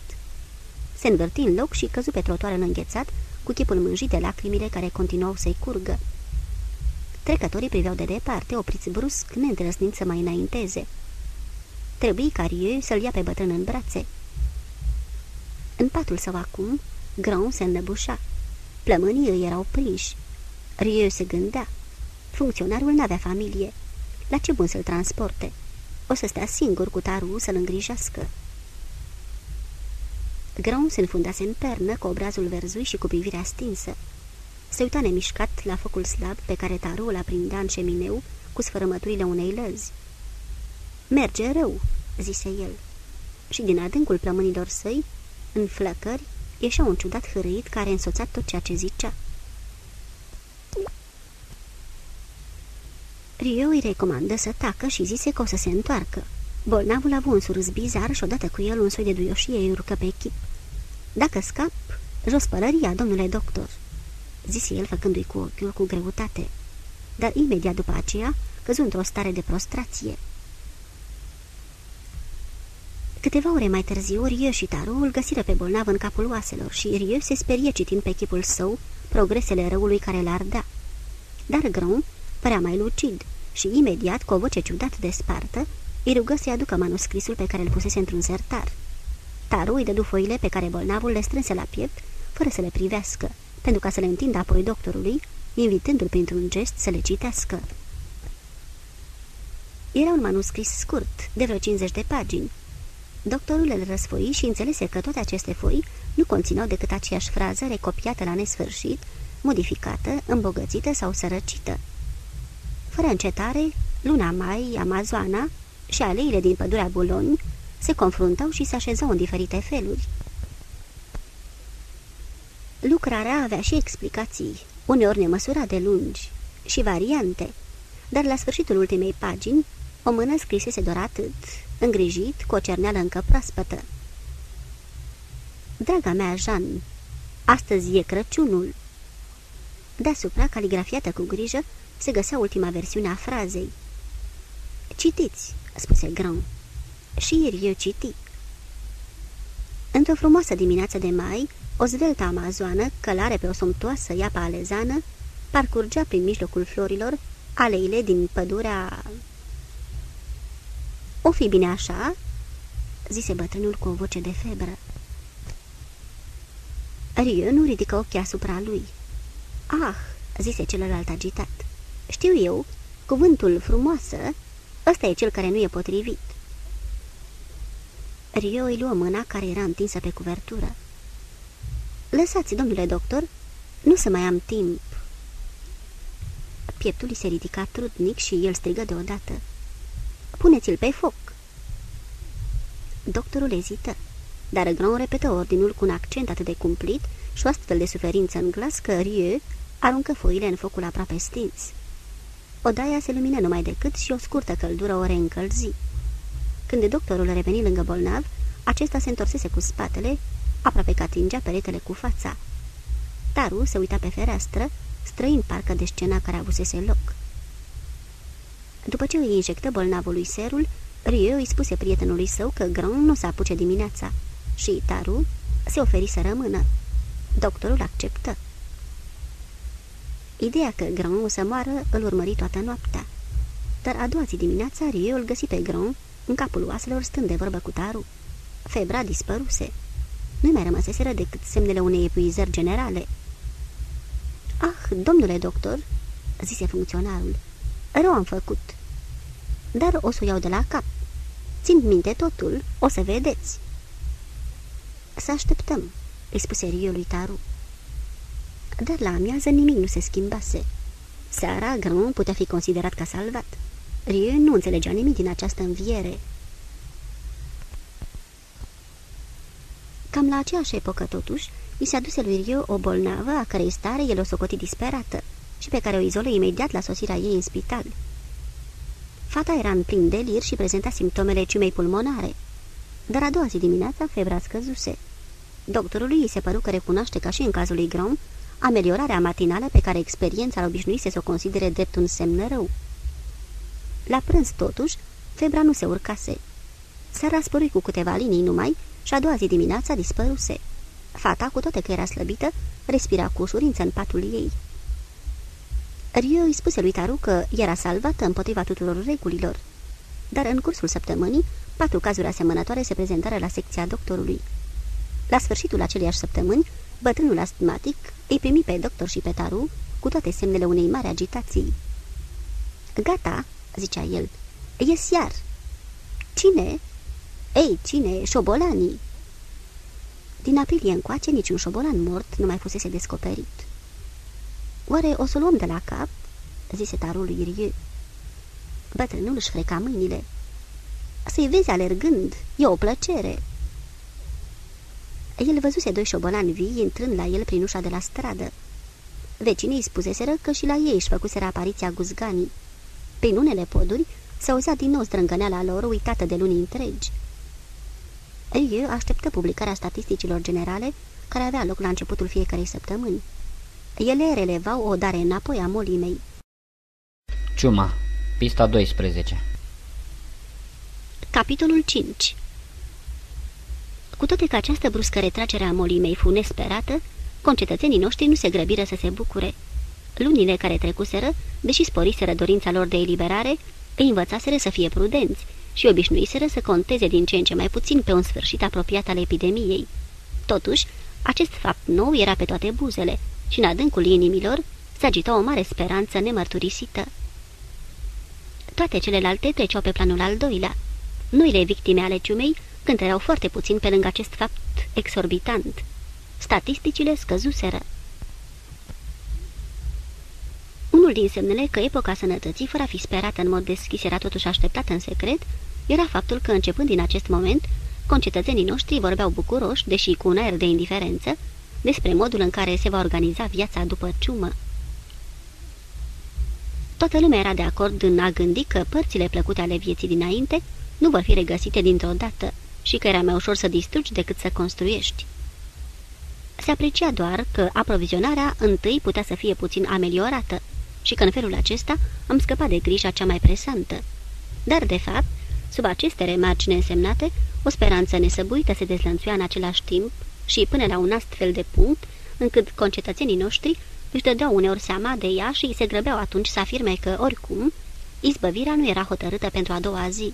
Se învârti în loc și căzu pe trotuară înghețat, cu chipul mânjit de lacrimile care continuau să-i curgă. Trecătorii priveau de departe, opriți brusc, neîndrăznind să mai înainteze. Trebuie ca Rieu să-l ia pe bătrân în brațe. În patul său acum, Grand se înnăbușa. Plămânii îi erau prinși. Rieu se gândea. Funcționarul n-avea familie. La ce bun să-l transporte? O să stea singur cu Taru să-l îngrijească. Grand se înfundase în pernă cu obrazul verzui și cu privirea stinsă. Se uita nemișcat la focul slab pe care Taru îl aprindea în șemineu cu sfărămăturile unei lăzi. Merge rău," zise el. Și din adâncul plămânilor săi, în flăcări, ieșea un ciudat hârâit care însoțea tot ceea ce zicea. Rio îi recomandă să tacă și zise că o să se întoarcă. Bolnavul a avut un surâs bizar și odată cu el un soi de duioșie îi urcă pe echip. Dacă scap, jos pălăria, domnule doctor," zise el făcându-i cu ochiul cu greutate. Dar imediat după aceea căzu într-o stare de prostrație. Câteva ore mai târziu, Rieu și Taru îl găsiră pe bolnav în capul oaselor și Rieu se sperie citind pe chipul său progresele răului care l ardea. Dar Grom părea mai lucid și imediat, cu o voce ciudat de spartă, îi rugă să-i aducă manuscrisul pe care îl pusese într-un sertar. Taru îi dădu foile pe care bolnavul le strânse la piept, fără să le privească, pentru ca să le întindă apoi doctorului, invitându-l printr-un gest să le citească. Era un manuscris scurt, de vreo 50 de pagini. Doctorul îl răsfoi și înțelese că toate aceste foi nu conțineau decât aceeași frază recopiată la nesfârșit, modificată, îmbogățită sau sărăcită. Fără încetare, luna mai, Amazoana și aleile din pădurea Buloni se confruntau și se așezau în diferite feluri. Lucrarea avea și explicații, uneori nemăsurat de lungi, și variante, dar la sfârșitul ultimei pagini, o mână scrisese doar atât, îngrijit, cu o cerneală încă proaspătă. Draga mea, Jean, astăzi e Crăciunul. Deasupra, caligrafiată cu grijă, se găsea ultima versiune a frazei. Citiți, spuse Grand. Și ieri eu citi. Într-o frumoasă dimineață de mai, o zveltă amazoană, călare pe o somptoasă iapă alezană, parcurgea prin mijlocul florilor aleile din pădurea... O fi bine așa?" zise bătrânul cu o voce de febră. Rieu nu ridică ochii asupra lui. Ah!" zise celălalt agitat. Știu eu, cuvântul frumoasă, ăsta e cel care nu e potrivit." Rio îi luă mâna care era întinsă pe cuvertură. Lăsați, domnule doctor, nu să mai am timp." Pieptul îi se ridica trudnic și el strigă deodată. Puneți-l pe foc!" Doctorul ezită, dar Grand repetă ordinul cu un accent atât de cumplit și o astfel de suferință în glas că Rieu aruncă foile în focul aproape stins. Odaia se lumină numai decât și o scurtă căldură o reîncălzi. Când doctorul reveni lângă bolnav, acesta se întorsese cu spatele, aproape că atingea peretele cu fața. Taru se uita pe fereastră, străin parcă de scena care avusese loc. După ce îi injectă bolnavului serul, Rio îi spuse prietenului său că Grand nu s-a apuce dimineața și Taru se oferi să rămână. Doctorul acceptă. Ideea că Grand o să moară îl urmări toată noaptea. Dar a doua zi dimineața Rio îl găsi pe Grand în capul oaselor stând de vorbă cu Taru. Febra dispăruse. Nu mai rămăseseră decât semnele unei epuizări generale. Ah, domnule doctor," zise funcționarul, rău am făcut. Dar o să o iau de la cap. Țin minte totul, o să vedeți." Să așteptăm," îi spuse Rio lui Taru. Dar la amiază nimic nu se schimbase. Seara, Grand putea fi considerat ca salvat. Rie nu înțelegea nimic din această înviere. Cam la aceeași epocă, totuși, i se aduse lui Rio o bolnavă a cărei stare el o socoti disperată și pe care o izolă imediat la sosirea ei în spital. Fata era în plin delir și prezenta simptomele ciumei pulmonare, dar a doua zi dimineața febra scăzuse. Doctorului îi se păru că recunoaște ca și în cazul lui Grom ameliorarea matinală pe care experiența l obișnuise să o considere drept un semn rău. La prânz, totuși, febra nu se urcase. S-a raspărui cu câteva linii numai și a doua zi dimineața dispăruse. Fata, cu toate că era slăbită, respira cu ușurință în patul ei. Rio îi spuse lui Taru că era salvată împotriva tuturor regulilor. Dar în cursul săptămânii, patru cazuri asemănătoare se prezentară la secția doctorului. La sfârșitul aceleiași săptămâni, bătrânul astmatic îi primi pe doctor și pe Taru cu toate semnele unei mari agitații. Gata, zicea el. Ies iar. Cine? Ei, cine? Șobolanii. Din aprilie încoace, niciun șobolan mort nu mai fusese descoperit. Oare o să luăm de la cap? zise tarul lui Rieu. Bătrânul își freca mâinile. Să-i vezi alergând, e o plăcere. El văzuse doi șobolani vii intrând la el prin ușa de la stradă. Vecinii spuseseră că și la ei își făcuseră apariția guzganii. Prin unele poduri se auzea din nou strângăneala lor uitată de luni întregi. Rieu așteptă publicarea statisticilor generale care avea loc la începutul fiecarei săptămâni. Ele relevau o dare înapoi a molimei. Ciuma, pista 12 Capitolul 5 Cu toate că această bruscă retragere a molimei fu nesperată, concetățenii noștri nu se grăbiră să se bucure. Lunile care trecuseră, deși sporiseră dorința lor de eliberare, îi învățaseră să fie prudenți și obișnuiseră să conteze din ce în ce mai puțin pe un sfârșit apropiat al epidemiei. Totuși, acest fapt nou era pe toate buzele și în adâncul inimilor se agita o mare speranță nemărturisită. Toate celelalte treceau pe planul al doilea. Noile victime ale ciumei cântăreau foarte puțin pe lângă acest fapt exorbitant. Statisticile scăzuseră. Unul din semnele că epoca sănătății, fără a fi sperată în mod deschis, era totuși așteptată în secret, era faptul că, începând din acest moment, concetățenii noștri vorbeau bucuroși, deși cu un aer de indiferență, despre modul în care se va organiza viața după ciumă. Toată lumea era de acord în a gândi că părțile plăcute ale vieții dinainte nu vor fi regăsite dintr-o dată și că era mai ușor să distrugi decât să construiești. Se aprecia doar că aprovizionarea întâi putea să fie puțin ameliorată și că în felul acesta am scăpat de grija cea mai presantă. Dar, de fapt, sub aceste remarci neînsemnate, o speranță nesăbuită se dezlănțuia în același timp și până la un astfel de punct, încât concetățenii noștri își dădeau uneori seama de ea și se grăbeau atunci să afirme că, oricum, izbăvirea nu era hotărâtă pentru a doua zi.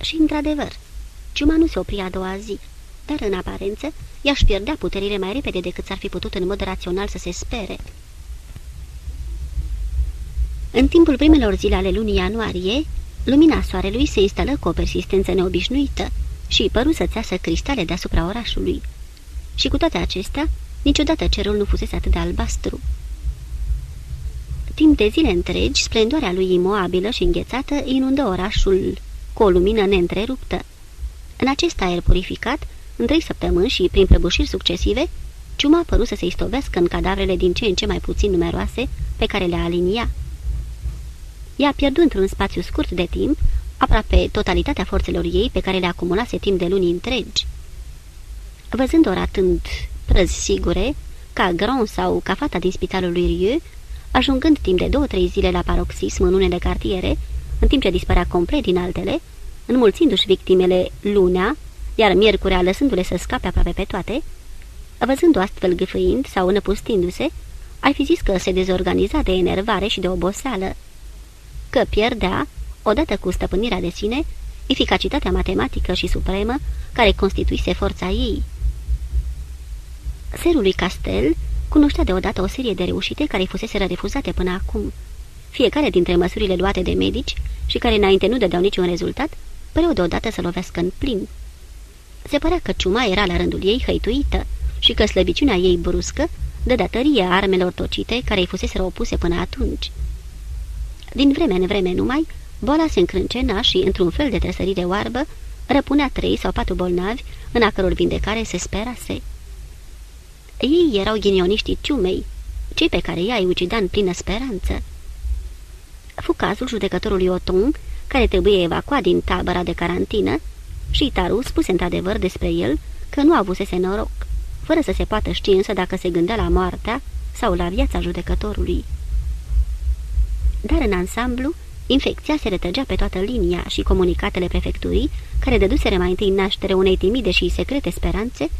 Și, într-adevăr, ciuma nu se opria a doua zi, dar, în aparență, ea își pierdea puterile mai repede decât s-ar fi putut în mod rațional să se spere. În timpul primelor zile ale lunii ianuarie, lumina soarelui se instală cu o persistență neobișnuită și păru să țeasă cristale deasupra orașului. Și cu toate acestea, niciodată cerul nu fusese atât de albastru. Timp de zile întregi, splendoarea lui imoabilă și înghețată inundă orașul cu o lumină neîntreruptă. În acest aer purificat, în trei săptămâni și prin prăbușiri succesive, ciuma a părut să se istovească în cadavrele din ce în ce mai puțin numeroase pe care le alinia. Ea pierdut într-un spațiu scurt de timp aproape totalitatea forțelor ei pe care le acumulase timp de luni întregi. Văzând-o ratând prăzi sigure, ca Grand sau ca fata din spitalul lui Rieu, ajungând timp de două-trei zile la paroxism în unele cartiere, în timp ce dispărea complet din altele, înmulțindu-și victimele lunea, iar miercurea lăsându-le să scape aproape pe toate, văzându-o astfel gâfâind sau înăpustindu-se, ai fi zis că se dezorganiza de enervare și de oboseală, că pierdea, odată cu stăpânirea de sine, eficacitatea matematică și supremă care constituise forța ei. Serul lui Castel cunoștea deodată o serie de reușite care îi fusese refuzate până acum. Fiecare dintre măsurile luate de medici și care înainte nu dădeau niciun rezultat, păreau deodată să lovească în plin. Se părea că ciuma era la rândul ei hăituită și că slăbiciunea ei bruscă dădea tărie armelor tocite care îi fusese opuse până atunci. Din vreme în vreme numai, boala se încrâncena și, într-un fel de tresărire oarbă, răpunea trei sau patru bolnavi în a căror vindecare se sperase. Ei erau ghinioniștii ciumei, cei pe care ea îi ucida în plină speranță. Fu cazul judecătorului Oton, care trebuie evacuat din tabăra de carantină, și Taru spuse într-adevăr despre el că nu avusese noroc, fără să se poată ști însă dacă se gândea la moartea sau la viața judecătorului. Dar în ansamblu, infecția se retăgea pe toată linia și comunicatele prefecturii, care dăduseră mai întâi naștere unei timide și secrete speranțe,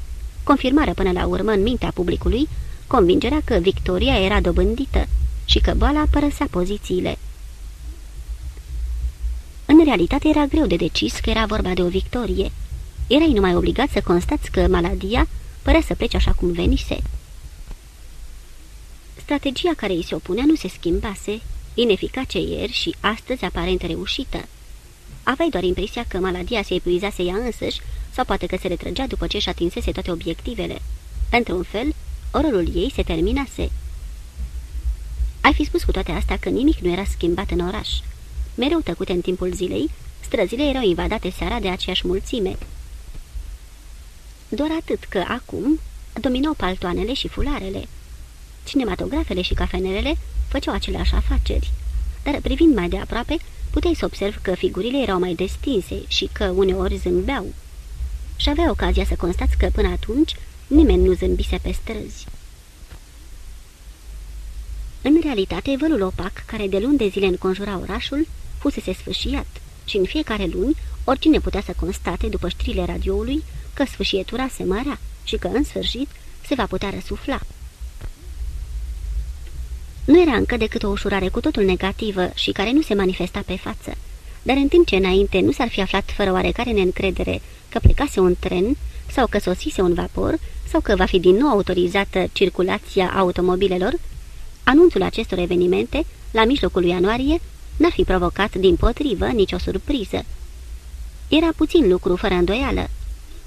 confirmară până la urmă în mintea publicului convingerea că victoria era dobândită și că boala părăsea pozițiile. În realitate era greu de decis că era vorba de o victorie. Erai numai obligat să constați că maladia părea să plece așa cum venise. Strategia care îi se opunea nu se schimbase, ineficace ieri și astăzi aparent reușită. Aveai doar impresia că maladia se epuizase ea însăși sau poate că se retrăgea după ce și atinsese toate obiectivele. Într-un fel, orolul ei se terminase. Ai fi spus cu toate astea că nimic nu era schimbat în oraș. Mereu tăcute în timpul zilei, străzile erau invadate seara de aceeași mulțime. Doar atât că acum dominau paltoanele și fularele. Cinematografele și cafenelele făceau aceleași afaceri, dar privind mai de aproape, puteai să observ că figurile erau mai destinse și că uneori zâmbeau. Și avea ocazia să constați că până atunci nimeni nu zâmbise pe străzi. În realitate, vălul opac, care de luni de zile înconjura orașul, fusese sfâșiat și în fiecare luni Oricine putea să constate, după știrile radioului, că sfâșietura se mărea și că, în sfârșit, se va putea răsufla. Nu era încă decât o ușurare cu totul negativă și care nu se manifesta pe față. Dar în timp ce înainte nu s-ar fi aflat fără oarecare neîncredere că plecase un tren sau că sosise un vapor sau că va fi din nou autorizată circulația automobilelor, anunțul acestor evenimente, la mijlocul lui ianuarie, n-ar fi provocat din potrivă nicio surpriză. Era puțin lucru fără îndoială,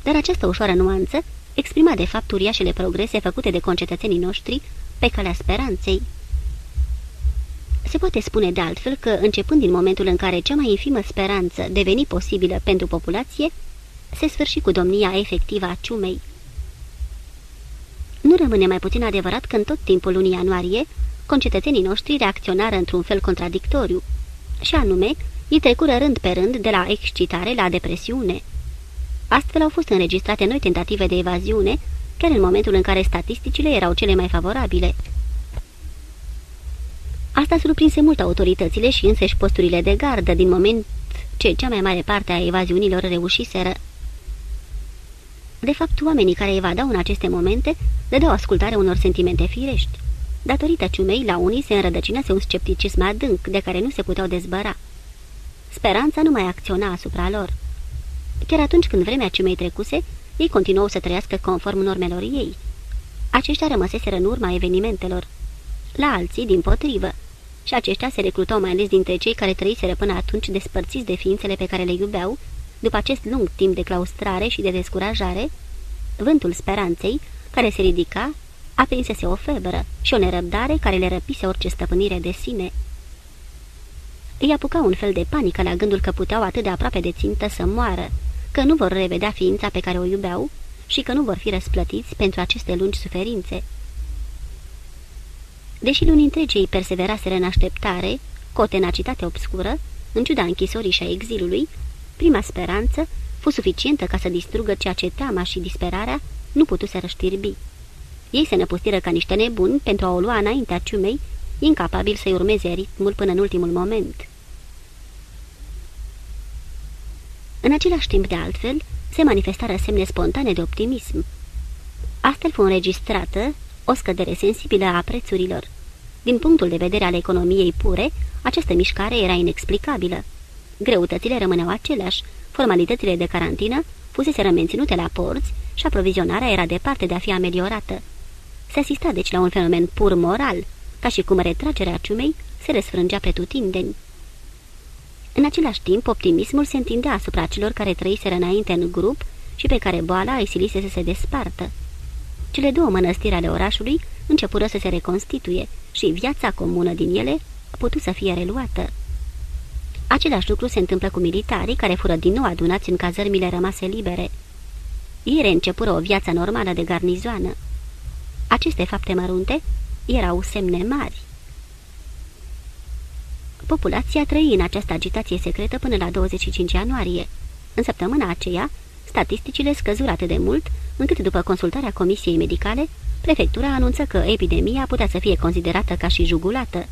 dar această ușoară nuanță exprima de fapt uriașele progrese făcute de concetățenii noștri pe calea speranței. Se poate spune de altfel că, începând din momentul în care cea mai infimă speranță deveni posibilă pentru populație, se sfârși cu domnia efectivă a ciumei. Nu rămâne mai puțin adevărat că în tot timpul lunii ianuarie, concetățenii noștri reacționară într-un fel contradictoriu, și anume, îi trecură rând pe rând de la excitare la depresiune. Astfel au fost înregistrate noi tentative de evaziune, chiar în momentul în care statisticile erau cele mai favorabile. Asta surprinse mult autoritățile și înseși posturile de gardă, din moment ce cea mai mare parte a evaziunilor reușiseră. De fapt, oamenii care evadau în aceste momente dădeau ascultare unor sentimente firești. Datorită ciumei, la unii se înrădăcinase un scepticism adânc, de care nu se puteau dezbăra. Speranța nu mai acționa asupra lor. Chiar atunci când vremea ciumei trecuse, ei continuau să trăiască conform normelor ei. Aceștia rămăseseră în urma evenimentelor. La alții, din potrivă, și aceștia se recrutau mai ales dintre cei care trăiseră până atunci despărțiți de ființele pe care le iubeau, după acest lung timp de claustrare și de descurajare, vântul speranței, care se ridica, aprinsese o febră și o nerăbdare care le răpise orice stăpânire de sine. Îi apuca un fel de panică la gândul că puteau atât de aproape de țintă să moară, că nu vor revedea ființa pe care o iubeau și că nu vor fi răsplătiți pentru aceste lungi suferințe. Deși lunii întregi ei perseveraseră în așteptare, cu o tenacitate obscură, în ciuda închisorii și a exilului, prima speranță fu suficientă ca să distrugă ceea ce teama și disperarea nu să răștirbi. Ei se năpustiră ca niște nebuni pentru a o lua înaintea ciumei, incapabil să-i urmeze ritmul până în ultimul moment. În același timp de altfel, se manifestară semne spontane de optimism. Astfel fu înregistrată o scădere sensibilă a prețurilor. Din punctul de vedere al economiei pure, această mișcare era inexplicabilă. Greutățile rămâneau aceleași, formalitățile de carantină fusese menținute la porți și aprovizionarea era departe de a fi ameliorată. Se asista deci la un fenomen pur moral, ca și cum retragerea ciumei se răsfrângea pretutindeni. În același timp, optimismul se întindea asupra celor care trăiseră înainte în grup și pe care boala îi silise să se despartă. Cele două mănăstiri ale orașului începură să se reconstituie și viața comună din ele a putut să fie reluată. Același lucru se întâmplă cu militarii care fură din nou adunați în cazărmile rămase libere. Ei reîncepură o viață normală de garnizoană. Aceste fapte mărunte erau semne mari. Populația trăi în această agitație secretă până la 25 ianuarie. În săptămâna aceea, statisticile scăzurate de mult, încât după consultarea comisiei medicale, prefectura anunță că epidemia putea să fie considerată ca și jugulată.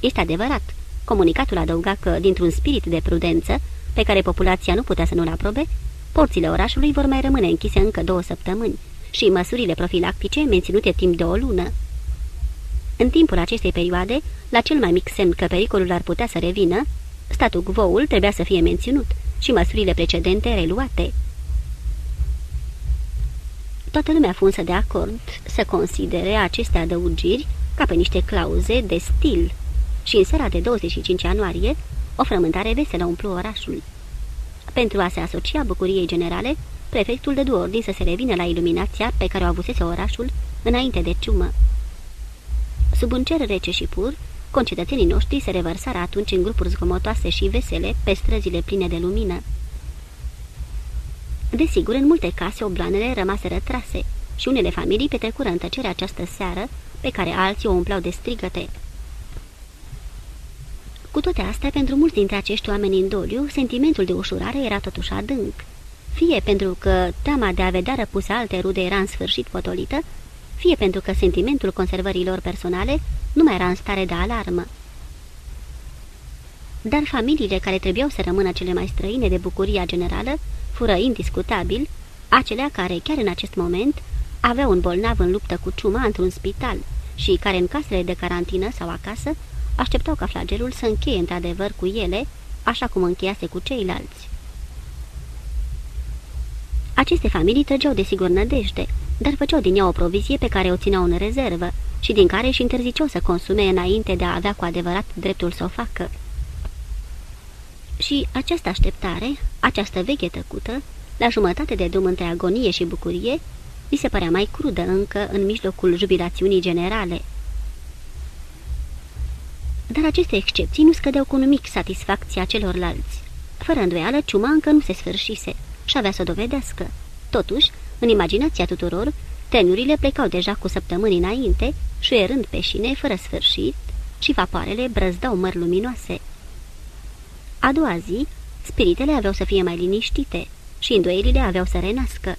Este adevărat. Comunicatul adăuga că, dintr-un spirit de prudență, pe care populația nu putea să nu-l aprobe, porțile orașului vor mai rămâne închise încă două săptămâni și măsurile profilactice menținute timp de o lună. În timpul acestei perioade, la cel mai mic semn că pericolul ar putea să revină, statul quo-ul trebuia să fie menținut și măsurile precedente reluate. Toată lumea funsă de acord să considere aceste adăugiri ca pe niște clauze de stil și în seara de 25 ianuarie o frământare veselă umplu orașul. Pentru a se asocia bucuriei generale, prefectul dădu ordin să se revină la iluminația pe care o avusese orașul înainte de ciumă. Sub un cer rece și pur, concetățenii noștri se revărsară atunci în grupuri zgomotoase și vesele pe străzile pline de lumină. Desigur, în multe case obloanele rămaseră trase și unele familii petrecură în tăcere această seară, pe care alții o umpleau de strigăte. Cu toate astea, pentru mulți dintre acești oameni în doliu, sentimentul de ușurare era totuși adânc. Fie pentru că teama de a vedea răpuse alte rude era în sfârșit potolită, fie pentru că sentimentul conservărilor personale nu mai era în stare de alarmă. Dar familiile care trebuiau să rămână cele mai străine de bucuria generală fură indiscutabil acelea care, chiar în acest moment, aveau un bolnav în luptă cu ciuma într-un spital și care în casele de carantină sau acasă așteptau ca flagelul să încheie într-adevăr cu ele, așa cum încheiase cu ceilalți. Aceste familii trăgeau de sigur nădejde, dar făceau din ea o provizie pe care o țineau în rezervă și din care își interziceau să consume înainte de a avea cu adevărat dreptul să o facă. Și această așteptare, această veche tăcută, la jumătate de drum între agonie și bucurie, li se părea mai crudă încă în mijlocul jubilațiunii generale. Dar aceste excepții nu scădeau cu nimic satisfacția celorlalți. Fără îndoială, ciuma încă nu se sfârșise și avea să o dovedească. Totuși, în imaginația tuturor, trenurile plecau deja cu săptămâni înainte, șuierând pe șine fără sfârșit și vapoarele brăzdau mări luminoase. A doua zi, spiritele aveau să fie mai liniștite și îndoielile aveau să renască.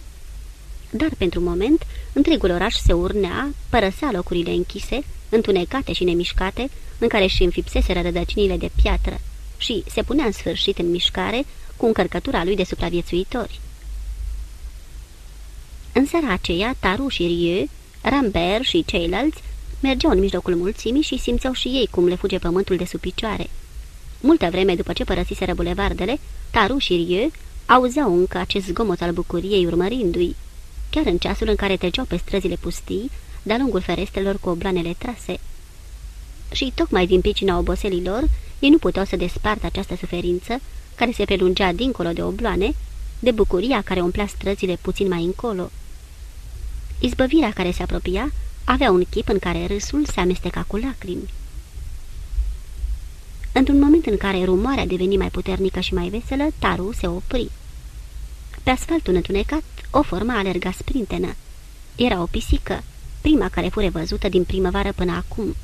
Dar, pentru moment, întregul oraș se urnea, părăsea locurile închise, întunecate și nemișcate, în care și înfipseseră rădăcinile de piatră și se punea în sfârșit în mișcare cu încărcătura lui de supraviețuitori. În seara aceea, Taru și Rieu, Rambert și ceilalți mergeau în mijlocul mulțimii și simțeau și ei cum le fuge pământul de sub picioare. Multă vreme după ce părăsiseră bulevardele, Taru și Rieu auzeau încă acest zgomot al bucuriei urmărindu-i, chiar în ceasul în care treceau pe străzile pustii, de-a lungul ferestelor cu obloanele trase. Și tocmai din pricina oboselilor, ei nu puteau să despartă această suferință, care se prelungea dincolo de obloane, de bucuria care umplea străzile puțin mai încolo. Izbăvirea care se apropia avea un chip în care râsul se amesteca cu lacrimi. Într-un moment în care rumoarea deveni mai puternică și mai veselă, Taru se opri. Pe asfaltul întunecat, o formă alerga sprintenă. Era o pisică, prima care fure văzută din primăvară până acum.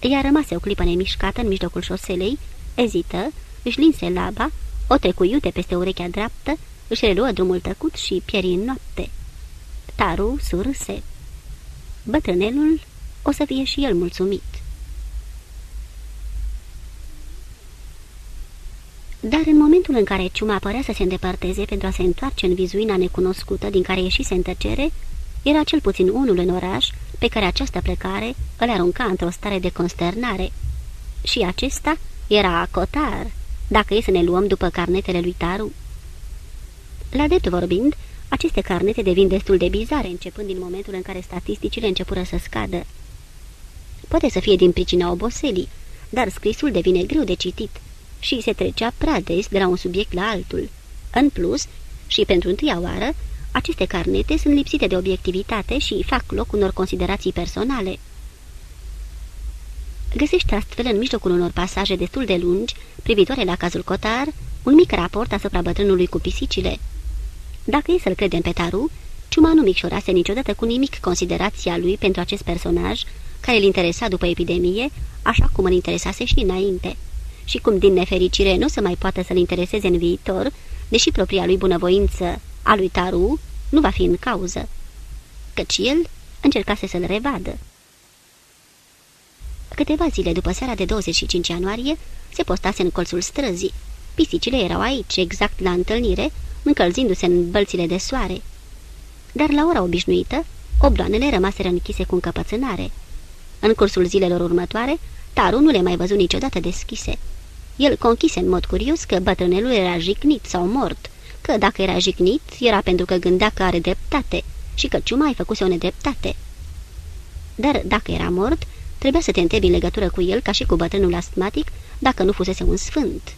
Ea rămase o clipă nemișcată în mijlocul șoselei, ezită, își linse laba, o trecu iute peste urechea dreaptă, își reluă drumul tăcut și pieri în noapte. Taru surse. Bătrânelul o să fie și el mulțumit. Dar în momentul în care ciuma părea să se îndepărteze pentru a se întoarce în vizuina necunoscută din care ieșise în tăcere, era cel puțin unul în oraș pe care această plecare îl arunca într-o stare de consternare. Și acesta era Cotar, dacă e să ne luăm după carnetele lui Taru. La drept vorbind, aceste carnete devin destul de bizare, începând din momentul în care statisticile începură să scadă. Poate să fie din pricina oboselii, dar scrisul devine greu de citit și se trecea prea des de la un subiect la altul. În plus, și pentru întâia oară, aceste carnete sunt lipsite de obiectivitate și fac loc unor considerații personale. Găsești astfel în mijlocul unor pasaje destul de lungi, privitoare la cazul Cotar, un mic raport asupra bătrânului cu pisicile. Dacă e să-l credem pe Taru, Ciuma nu micșorase niciodată cu nimic considerația lui pentru acest personaj, care îl interesa după epidemie, așa cum îl interesase și înainte. Și cum din nefericire nu se mai poate să-l intereseze în viitor, deși propria lui bunăvoință a lui Taru nu va fi în cauză, căci el încercase să-l revadă. Câteva zile după seara de 25 ianuarie, se postase în colțul străzii. Pisicile erau aici, exact la întâlnire, încălzindu-se în bălțile de soare. Dar la ora obișnuită, obloanele rămaseră închise cu încăpățânare. În cursul zilelor următoare, Taru nu le mai văzut niciodată deschise. El conchise în mod curios că bătrânelul era jignit sau mort, că dacă era jignit, era pentru că gândea că are dreptate și că ciuma ai făcuse o nedreptate. Dar dacă era mort, trebuia să te întrebi în legătură cu el ca și cu bătrânul astmatic, dacă nu fusese un sfânt.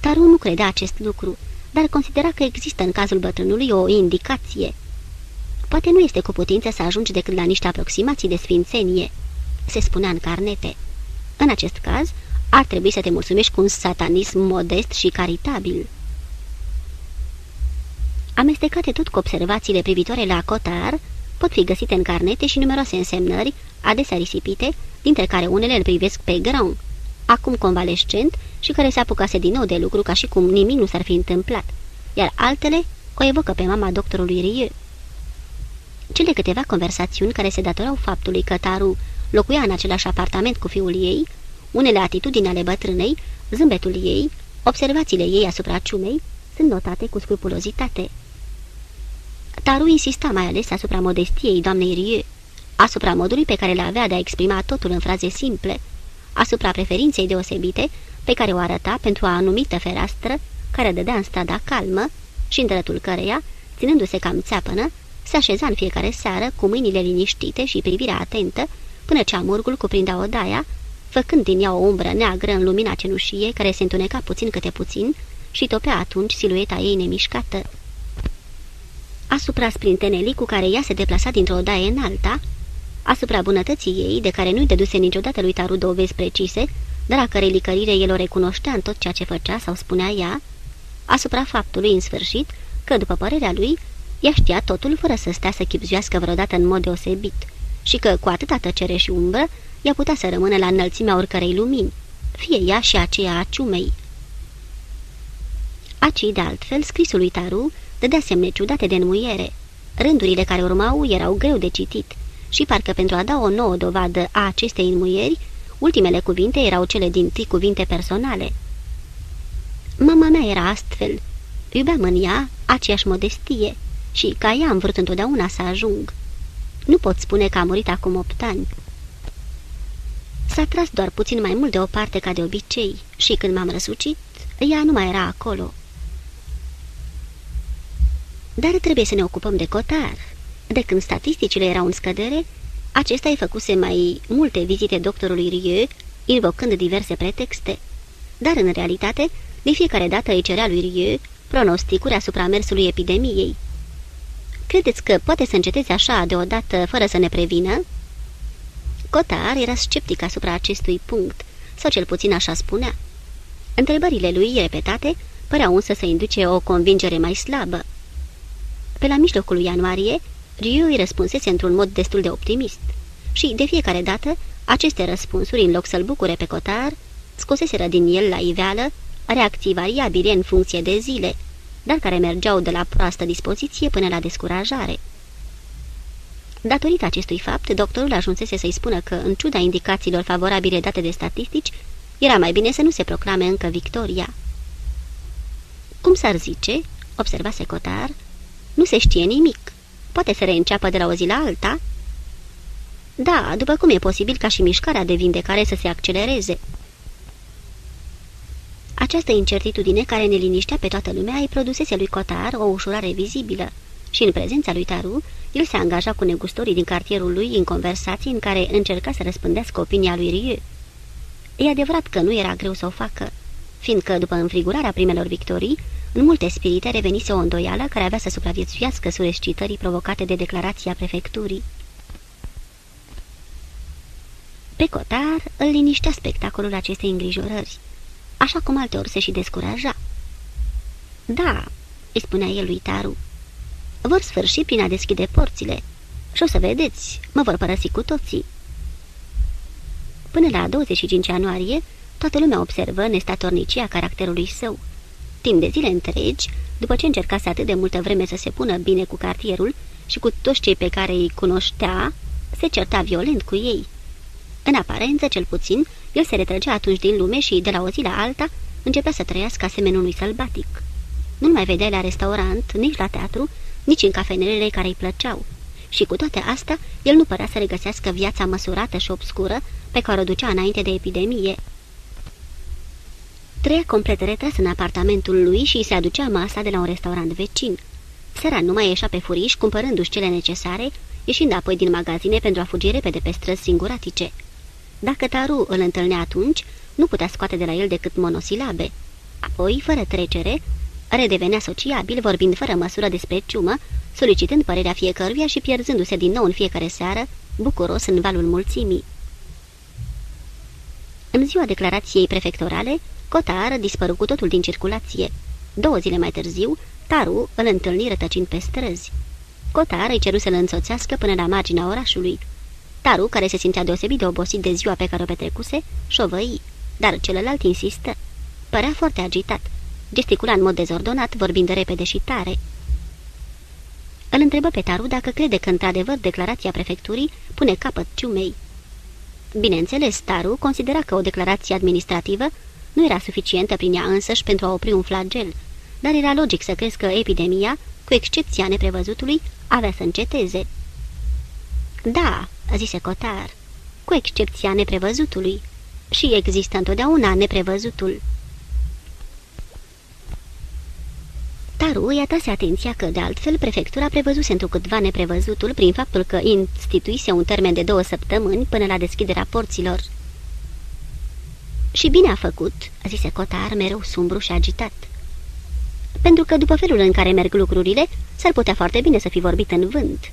Taru nu credea acest lucru, dar considera că există în cazul bătrânului o indicație. Poate nu este cu putință să ajungi decât la niște aproximații de sfințenie, se spunea în carnete. În acest caz, ar trebui să te mulțumești cu un satanism modest și caritabil. Amestecate tot cu observațiile privitoare la Cotar, pot fi găsite în carnete și numeroase însemnări, adesea risipite, dintre care unele îl privesc pe Grand, acum convalescent și care se apucase din nou de lucru ca și cum nimic nu s-ar fi întâmplat, iar altele o evocă pe mama doctorului Rieu. Cele câteva conversațiuni care se datorau faptului că Taru locuia în același apartament cu fiul ei, Unele atitudini ale bătrânei, zâmbetul ei, observațiile ei asupra ciumei, sunt notate cu scrupulozitate. Taru insista mai ales asupra modestiei doamnei Rieu, asupra modului pe care le avea de a exprima totul în fraze simple, asupra preferinței deosebite pe care o arăta pentru o anumită fereastră care dădea în strada calmă și în drătul căreia, ținându-se cam țeapănă, se așeza în fiecare seară cu mâinile liniștite și privirea atentă până ce amurgul cuprindea odaia, făcând din ea o umbră neagră în lumina cenușie care se întuneca puțin câte puțin și topea atunci silueta ei nemișcată. Asupra sprintenelii cu care ea se deplasa dintr-o odaie în alta, asupra bunătății ei, de care nu-i dăduse niciodată lui Taru dovezi precise, dar a cărei licărire el o recunoștea în tot ceea ce făcea sau spunea ea, asupra faptului, în sfârșit, că, după părerea lui, ea știa totul fără să stea să chipzuiască vreodată în mod deosebit și că, cu atâta tăcere și umbră, ea putea să rămână la înălțimea oricărei lumini, fie ea și aceea a ciumei. Aci, de altfel, scrisul lui Taru dădea semne ciudate de înmuiere. Rândurile care urmau erau greu de citit și parcă pentru a da o nouă dovadă a acestei înmuieri, ultimele cuvinte erau cele din tâi cuvinte personale. Mama mea era astfel. Iubeam în ea aceeași modestie și ca ea am vrut întotdeauna să ajung. Nu pot spune că a murit acum opt ani. S-a tras doar puțin mai mult de o parte ca de obicei și când m-am răsucit, ea nu mai era acolo. Dar trebuie să ne ocupăm de cotar. De când statisticile erau în scădere, acesta îi făcuse mai multe vizite doctorului Rieu, invocând diverse pretexte. Dar, în realitate, de fiecare dată îi cerea lui Rieu pronosticuri asupra mersului epidemiei. Credeți că poate să înceteze așa deodată fără să ne prevină?" Cotar era sceptic asupra acestui punct, sau cel puțin așa spunea. Întrebările lui repetate păreau însă să induce o convingere mai slabă. Pe la mijlocul lui ianuarie, Riu îi răspunsese într-un mod destul de optimist și, de fiecare dată, aceste răspunsuri, în loc să-l bucure pe Cotar, scoseseră din el la iveală reacții variabile în funcție de zile, dar care mergeau de la proastă dispoziție până la descurajare. Datorită acestui fapt, doctorul ajunsese să-i spună că, în ciuda indicațiilor favorabile date de statistici, era mai bine să nu se proclame încă victoria. Cum s-ar zice, observa Secotar, nu se știe nimic. Poate să reînceapă de la o zi la alta? Da, după cum e posibil ca și mișcarea de vindecare să se accelereze. Această incertitudine care ne liniștea pe toată lumea îi produsese lui Cotar o ușurare vizibilă și în prezența lui Taru, el se angaja cu negustorii din cartierul lui în conversații în care încerca să răspândească opinia lui Rieu. E adevărat că nu era greu să o facă, fiindcă, după înfrigurarea primelor victorii, în multe spirite revenise o îndoială care avea să supraviețuiască surescitării provocate de declarația prefecturii. Pe Cotar îl liniștea spectacolul acestei îngrijorări, așa cum alteori se și descuraja. Da, îi spunea el lui Taru, vor sfârși prin a deschide porțile și o să vedeți, mă vor părăsi cu toții. Până la 25 ianuarie, toată lumea observă nestatornicia caracterului său. Timp de zile întregi, după ce încercase atât de multă vreme să se pună bine cu cartierul și cu toți cei pe care îi cunoștea, se certa violent cu ei. În aparență, cel puțin, el se retrăgea atunci din lume și, de la o zi la alta, începea să trăiască asemenea unui sălbatic. Nu-l mai vedea la restaurant, nici la teatru, nici în cafenelele care îi plăceau. Și cu toate astea, el nu părea să regăsească viața măsurată și obscură pe care o ducea înainte de epidemie. Trăia complet retras în apartamentul lui și se aducea masa de la un restaurant vecin. Seara nu mai ieșea pe furiș, cumpărându-și cele necesare, ieșind apoi din magazine pentru a fugi repede pe străzi singuratice. Dacă Taru îl întâlnea atunci, nu putea scoate de la el decât monosilabe. Apoi, fără trecere, redevenea sociabil, vorbind fără măsură despre ciumă, solicitând părerea fiecăruia și pierzându-se din nou în fiecare seară, bucuros în valul mulțimii. În ziua declarației prefectorale, Cotar dispăru cu totul din circulație. Două zile mai târziu, Taru îl întâlni rătăcind pe străzi. Cotar îi ceru să-l însoțească până la marginea orașului. Taru, care se simțea deosebit de obosit de ziua pe care o petrecuse, șovăi, dar celălalt insistă. Părea foarte agitat. Gesticula în mod dezordonat, vorbind repede și tare. Îl întrebă pe Taru dacă crede că într-adevăr declarația prefecturii pune capăt ciumei. Bineînțeles, Taru considera că o declarație administrativă nu era suficientă prin ea însăși pentru a opri un flagel, dar era logic să crezi că epidemia, cu excepția neprevăzutului, avea să înceteze. Da, zise Cotar, cu excepția neprevăzutului. Și există întotdeauna neprevăzutul. Taru îi atrase atenția că, de altfel, prefectura prevăzuse întrucâtva neprevăzutul prin faptul că instituise un termen de două săptămâni până la deschiderea porților. Și bine a făcut, zise Cotar, mereu sumbru și agitat. Pentru că, după felul în care merg lucrurile, s-ar putea foarte bine să fi vorbit în vânt.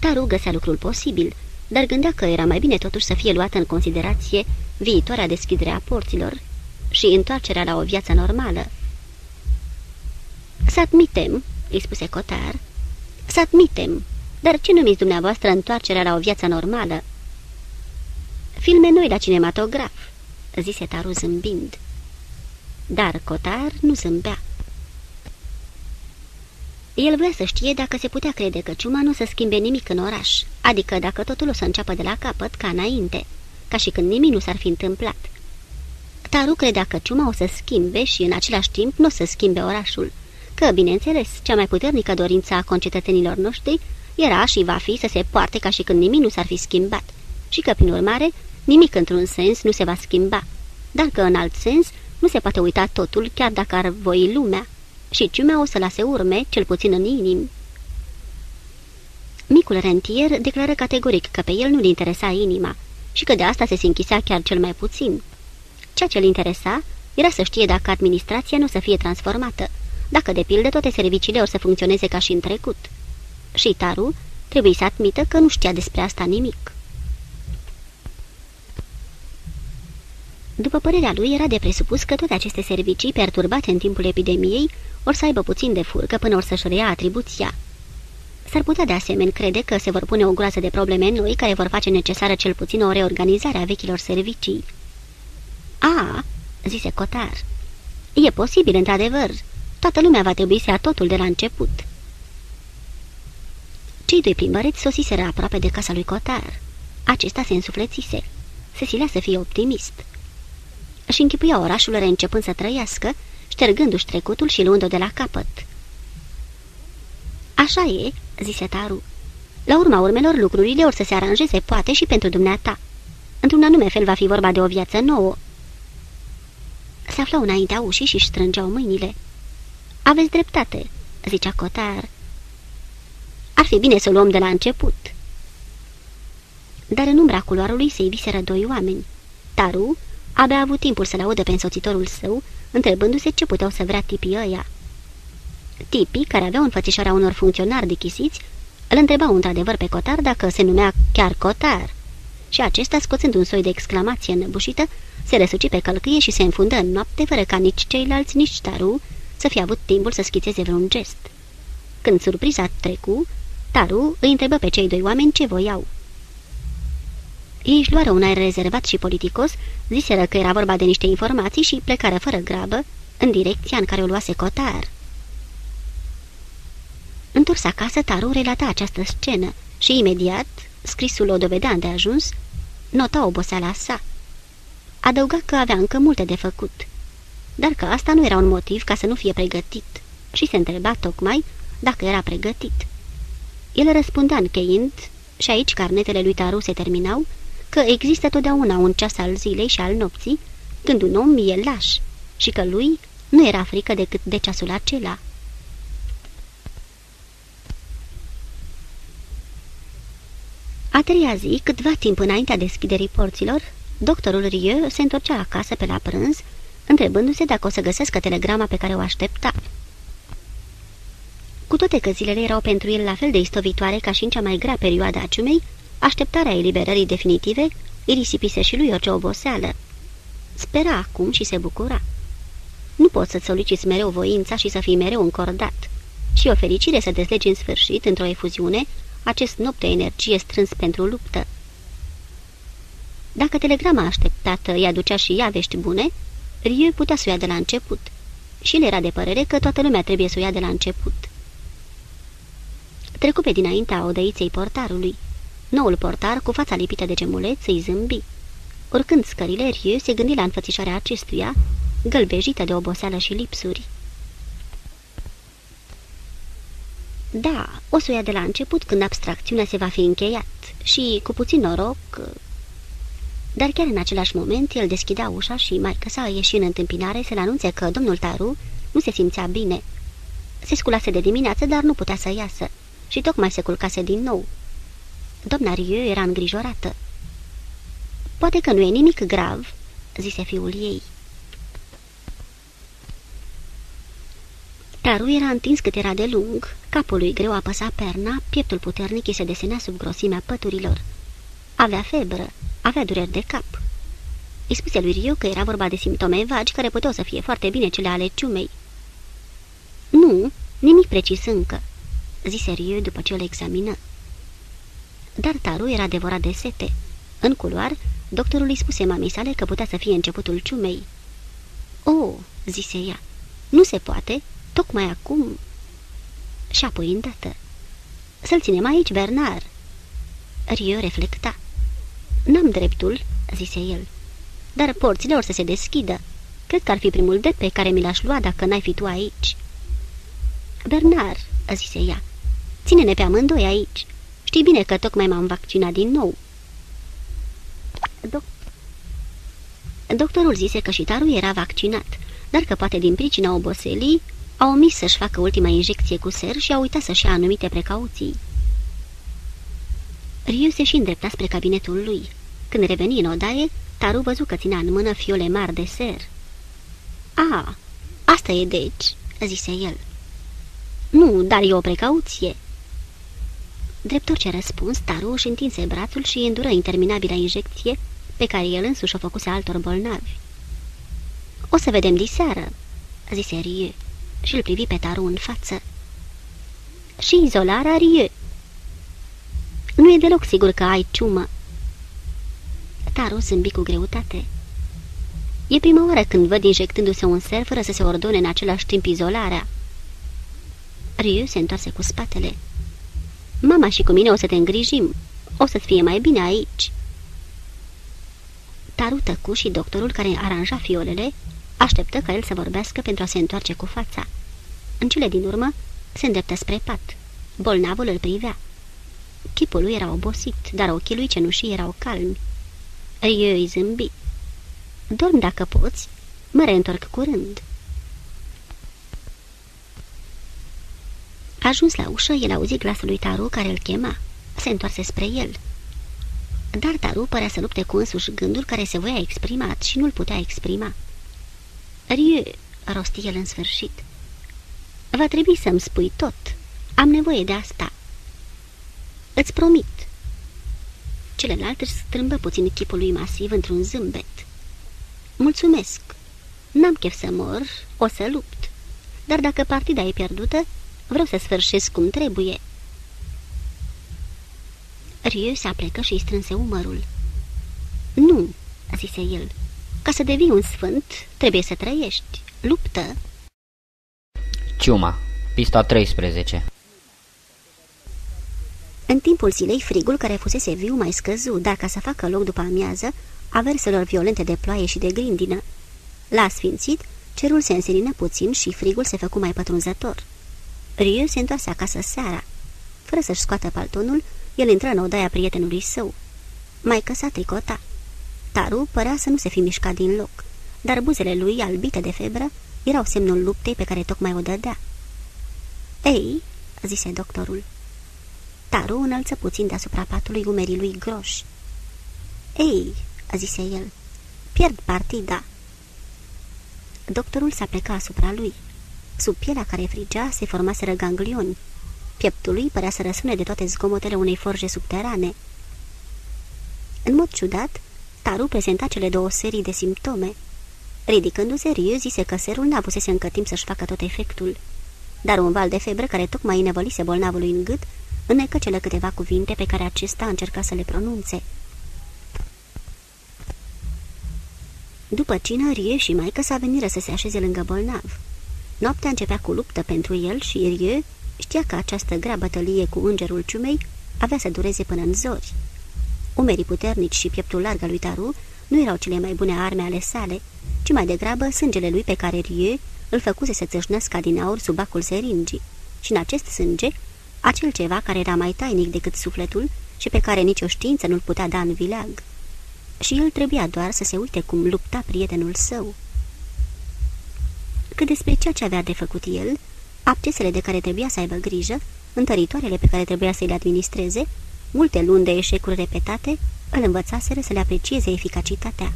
Taru găsea lucrul posibil, dar gândea că era mai bine totuși să fie luată în considerație viitoarea deschidere a porților și întoarcerea la o viață normală. Să admitem, îi spuse Cotar, să admitem, dar ce numiți dumneavoastră întoarcerea la o viață normală? Filme noi la cinematograf, zise Taru zâmbind. Dar Cotar nu zâmbea. El vrea să știe dacă se putea crede că ciuma nu se schimbe nimic în oraș, adică dacă totul o să înceapă de la capăt ca înainte, ca și când nimic nu s-ar fi întâmplat. Taru credea că ciuma o să schimbe și în același timp nu o să schimbe orașul, că, bineînțeles, cea mai puternică dorință a concetățenilor noștri era și va fi să se poarte ca și când nimic nu s-ar fi schimbat și că, prin urmare, nimic într-un sens nu se va schimba, dar că în alt sens nu se poate uita totul chiar dacă ar voi lumea și ciumea o să lase urme, cel puțin în inim. Micul rentier declară categoric că pe el nu-l interesa inima și că de asta se sinchisea chiar cel mai puțin. Ceea ce-l interesa era să știe dacă administrația nu să fie transformată, dacă de pildă toate serviciile or să funcționeze ca și în trecut. Și Taru trebuie să admită că nu știa despre asta nimic. După părerea lui, era de presupus că toate aceste servicii, perturbate în timpul epidemiei, or să aibă puțin de furcă până or să-și reia atribuția. S-ar putea de asemenea crede că se vor pune o groază de probleme noi care vor face necesară cel puțin o reorganizare a vechilor servicii. A, zise Cotar, e posibil într-adevăr. Toată lumea va trebui să ia totul de la început. Cei doi plimbăreți sosiseră aproape de casa lui Cotar. Acesta se însuflețise. Se silea să fie optimist. Și închipuia orașul reîncepând să trăiască, ștergându-și trecutul și luând-o de la capăt. Așa e," zise Taru. La urma urmelor, lucrurile or să se aranjeze poate și pentru dumneata. Într-un anume fel va fi vorba de o viață nouă." Se aflau înaintea ușii și strângeau mâinile. Aveți dreptate," zicea Cotar. Ar fi bine să o luăm de la început." Dar în umbra culoarului se iviseră doi oameni. Taru abia a avut timpul să-l audă pe însoțitorul său, întrebându-se ce puteau să vrea tipii ăia. Tipii, care aveau înfățișarea unor funcționari dichisiți, îl întrebau într-adevăr pe Cotar dacă se numea chiar Cotar. Și acesta, scoțând un soi de exclamație înăbușită, se răsuci pe călcâie și se înfundă în noapte, fără ca nici ceilalți, nici Taru, să fie avut timpul să schițeze vreun gest. Când surpriza trecu, Taru îi întrebă pe cei doi oameni ce voiau. Ei își luară un aer rezervat și politicos, ziseră că era vorba de niște informații și plecară fără grabă, în direcția în care o luase Cotar. Întors acasă, Taru relata această scenă și imediat, scrisul o dovedea de ajuns, nota oboseala sa. Adăuga că avea încă multe de făcut, dar că asta nu era un motiv ca să nu fie pregătit și se întreba tocmai dacă era pregătit. El răspundea încheind, și aici carnetele lui Taru se terminau, că există totdeauna un ceas al zilei și al nopții, când un om e laș și că lui nu era frică decât de ceasul acela. A treia zi, câtva timp înaintea deschiderii porților, doctorul Rieu se întorcea acasă pe la prânz, întrebându-se dacă o să găsească telegrama pe care o aștepta. Cu toate că zilele erau pentru el la fel de istovitoare ca și în cea mai grea perioadă a ciumei, Așteptarea eliberării definitive îi risipise și lui orice oboseală. Spera acum și se bucura. Nu poți să-ți soliciți mereu voința și să fii mereu încordat. Și o fericire să dezlegi în sfârșit, într-o efuziune, acest nopte energie strâns pentru luptă. Dacă telegrama așteptată îi aducea și ea vești bune, Rieu putea să o ia de la început. Și el era de părere că toată lumea trebuie să o ia de la început. Trecu pe dinaintea odăiței portarului. Noul portar, cu fața lipită de gemuleț, îi zâmbi. Urcând scările, Rieu se gândi la înfățișarea acestuia, gălbejită de oboseală și lipsuri. Da, o să o ia de la început când abstracțiunea se va fi încheiat și, cu puțin noroc... Dar chiar în același moment, el deschidea ușa și mai sa ieși în întâmpinare să-l anunțe că domnul Taru nu se simțea bine. Se sculase de dimineață, dar nu putea să iasă și tocmai se culcase din nou. Doamna Rieu era îngrijorată. Poate că nu e nimic grav," zise fiul ei. Taru era întins cât era de lung, capul lui greu apăsa perna, pieptul puternic îi se desenea sub grosimea păturilor. Avea febră, avea dureri de cap. Îi spuse lui Rio că era vorba de simptome vagi care puteau să fie foarte bine cele ale ciumei. Nu, nimic precis încă," zise Rio după ce îl examină. Dar Taru era devorat de sete. În culoar, doctorul îi spuse mamei sale că putea să fie începutul ciumei. O, oh, zise ea, nu se poate, tocmai acum... Și apoi îndată. Să-l ținem aici, Bernard. Rio reflecta. N-am dreptul, zise el. Dar porțile or să se deschidă. Cred că ar fi primul drept pe care mi l-aș lua dacă n-ai fi tu aici. Bernard, zise ea, ține-ne pe amândoi aici. Știi bine că tocmai m-am vaccinat din nou. Doc Doctorul zise că și Taru era vaccinat, dar că poate din pricina oboselii a omis să-și facă ultima injecție cu ser și a uitat să-și ia anumite precauții. Riu se și îndrepta spre cabinetul lui. Când reveni în odaie, Taru văzu că ținea în mână fiole mari de ser. A, asta e deci," zise el. Nu, dar e o precauție." Drept orice răspuns, Taru își întinse brațul și îndură interminabila injecție pe care el însuși o făcuse altor bolnavi. O să vedem diseară," zise Rieu și îl privi pe Taru în față. Și izolarea Rieu. Nu e deloc sigur că ai ciumă." Taru zâmbi cu greutate. E prima oară când văd injectându-se un ser fără să se ordone în același timp izolarea." Riu se întoarse cu spatele. Mama și cu mine o să te îngrijim. O să-ți fie mai bine aici." Taru tăcu și doctorul care aranja fiolele așteptă ca el să vorbească pentru a se întoarce cu fața. În cele din urmă se îndreptă spre pat. Bolnavul îl privea. Chipul lui era obosit, dar ochii lui cenușii erau calmi. Riu îi zâmbi. Dorm dacă poți, mă reîntorc curând." Ajuns la ușă, el auzi glasul lui Taru care îl chema. Se întoarse spre el. Dar Taru părea să lupte cu însuși gândul care se voia exprimat și nu-l putea exprima. Rieu, rosti el în sfârșit. Va trebui să-mi spui tot. Am nevoie de asta. Îți promit. Celălalt își strâmbă puțin chipul lui masiv într-un zâmbet. Mulțumesc. N-am chef să mor, o să lupt. Dar dacă partida e pierdută, Vreau să sfârșesc cum trebuie." Rieu se aplecă și îi strânse umărul. Nu," zise el, ca să devii un sfânt, trebuie să trăiești. Luptă!" Ciuma, pista 13 În timpul zilei, frigul care fusese viu mai scăzu, dar ca să facă loc după amiază, averselor violente de ploaie și de grindină. La sfințit, cerul se însenină puțin și frigul se făcu mai pătrunzător. Riu se întoarse acasă seara. Fără să-și scoată paltonul, el intră în odaia prietenului său. Mai căsa tricota. Taru părea să nu se fi mișcat din loc, dar buzele lui, albite de febră, erau semnul luptei pe care tocmai o dădea. Ei, zise doctorul. Taru înălță puțin deasupra patului umerii lui groși. Ei, zise el, pierd partida. Doctorul s-a plecat asupra lui. Sub pielea care frigea se formaseră ganglioni. Pieptul lui părea să răsune de toate zgomotele unei forje subterane. În mod ciudat, Taru prezenta cele două serii de simptome. Ridicându-se, Riu zise că serul n-avusese încă timp să-și facă tot efectul. Dar un val de febră care tocmai înevălise bolnavului în gât, înnecă cele câteva cuvinte pe care acesta încerca să le pronunțe. După cină, Rie și maică s-a venit să se așeze lângă bolnav. Noaptea începea cu luptă pentru el și Rieu știa că această grea bătălie cu îngerul ciumei avea să dureze până în zori. Umerii puternici și pieptul larg al lui Taru nu erau cele mai bune arme ale sale, ci mai degrabă sângele lui pe care Rieu îl făcuse să țâșnăscă din aur sub acul seringii. Și în acest sânge, acel ceva care era mai tainic decât sufletul și pe care nicio știință nu-l putea da în vileag. Și el trebuia doar să se uite cum lupta prietenul său. Cât despre ceea ce avea de făcut el, accesele de care trebuia să aibă grijă, întăritoarele pe care trebuia să le administreze, multe luni de eșecuri repetate, îl învățaseră să le aprecieze eficacitatea.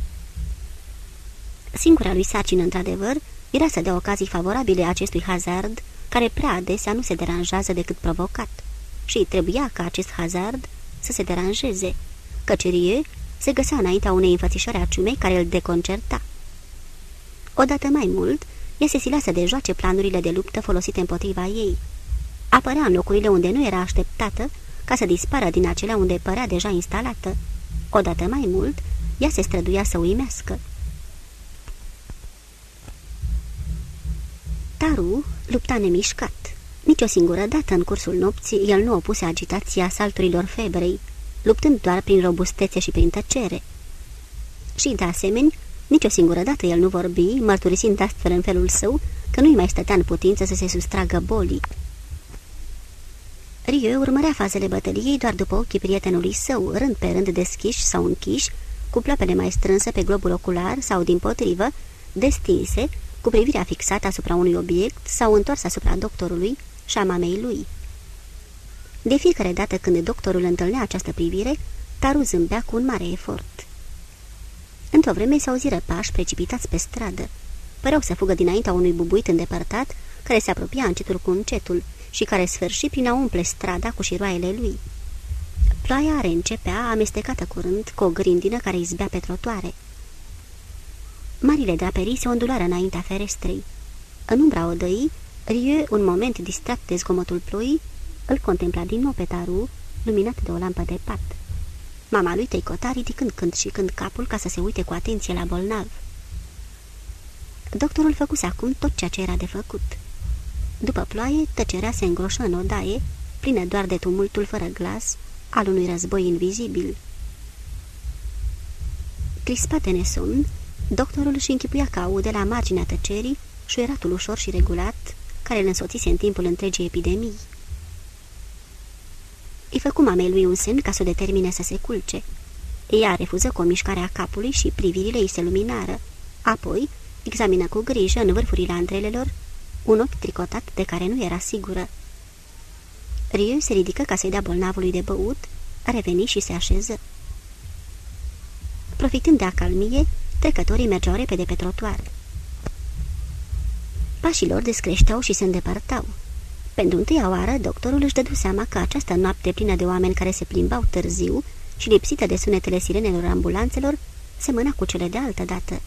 Singura lui sarcină, într-adevăr, era să dea ocazii favorabile acestui hazard, care prea adesea nu se deranjează decât provocat. Și trebuia ca acest hazard să se deranjeze, căci Rie se găsea înaintea unei înfățișări a ciumei care îl deconcerta. Odată mai mult, ea se silea să dejoace planurile de luptă folosite împotriva ei. Apărea în locurile unde nu era așteptată, ca să dispară din acelea unde părea deja instalată. Odată mai mult, ea se străduia să uimească. Taru lupta nemișcat. Nici o singură dată în cursul nopții el nu opuse agitația salturilor febrei, luptând doar prin robustețe și prin tăcere. Și, de asemenea, nici o singură dată el nu vorbi, mărturisind astfel în felul său că nu-i mai stătea în putință să se sustragă bolii. Rio urmărea fazele bătăliei doar după ochii prietenului său, rând pe rând deschiși sau închiși, cu ploapele mai strânse pe globul ocular sau, din potrivă, destinse, cu privirea fixată asupra unui obiect sau întors asupra doctorului și a mamei lui. De fiecare dată când doctorul întâlnea această privire, Taru zâmbea cu un mare efort. Într-o vreme se auziră pași precipitați pe stradă. Păreau să fugă dinaintea unui bubuit îndepărtat, care se apropia încetul cu încetul și care sfârși prin a umple strada cu șiroaiele lui. Ploaia reîncepea, amestecată curând, cu o grindină care izbea pe trotoare. Marile draperii se ondulară înaintea ferestrei. În umbra odăii, Rieu, un moment distrat de zgomotul ploii, îl contempla din nou pe Taru, luminat de o lampă de pat. Mama lui tăicota ridicând când și când capul ca să se uite cu atenție la bolnav. Doctorul făcuse acum tot ceea ce era de făcut. După ploaie, tăcerea se îngroșă în odaie, plină doar de tumultul fără glas al unui război invizibil. Crispat de nesomn, doctorul își închipuia că aude la marginea tăcerii șuieratul ușor și regulat care îl însoțise în timpul întregii epidemii. Îi făcu mamei lui un semn ca să o determine să se culce. Ea refuză cu o mișcare a capului și privirile îi se luminară. Apoi, examină cu grijă în vârfurile andrelelor un ochi tricotat de care nu era sigură. Riu se ridică ca să-i dea bolnavului de băut, reveni și se așeză. Profitând de acalmie, trecătorii mergeau repede pe trotuar. Pașii lor descreșteau și se îndepărtau. Pentru întâia oară, doctorul își dădu seama că această noapte plină de oameni care se plimbau târziu și lipsită de sunetele sirenelor ambulanțelor, semăna cu cele de altă dată.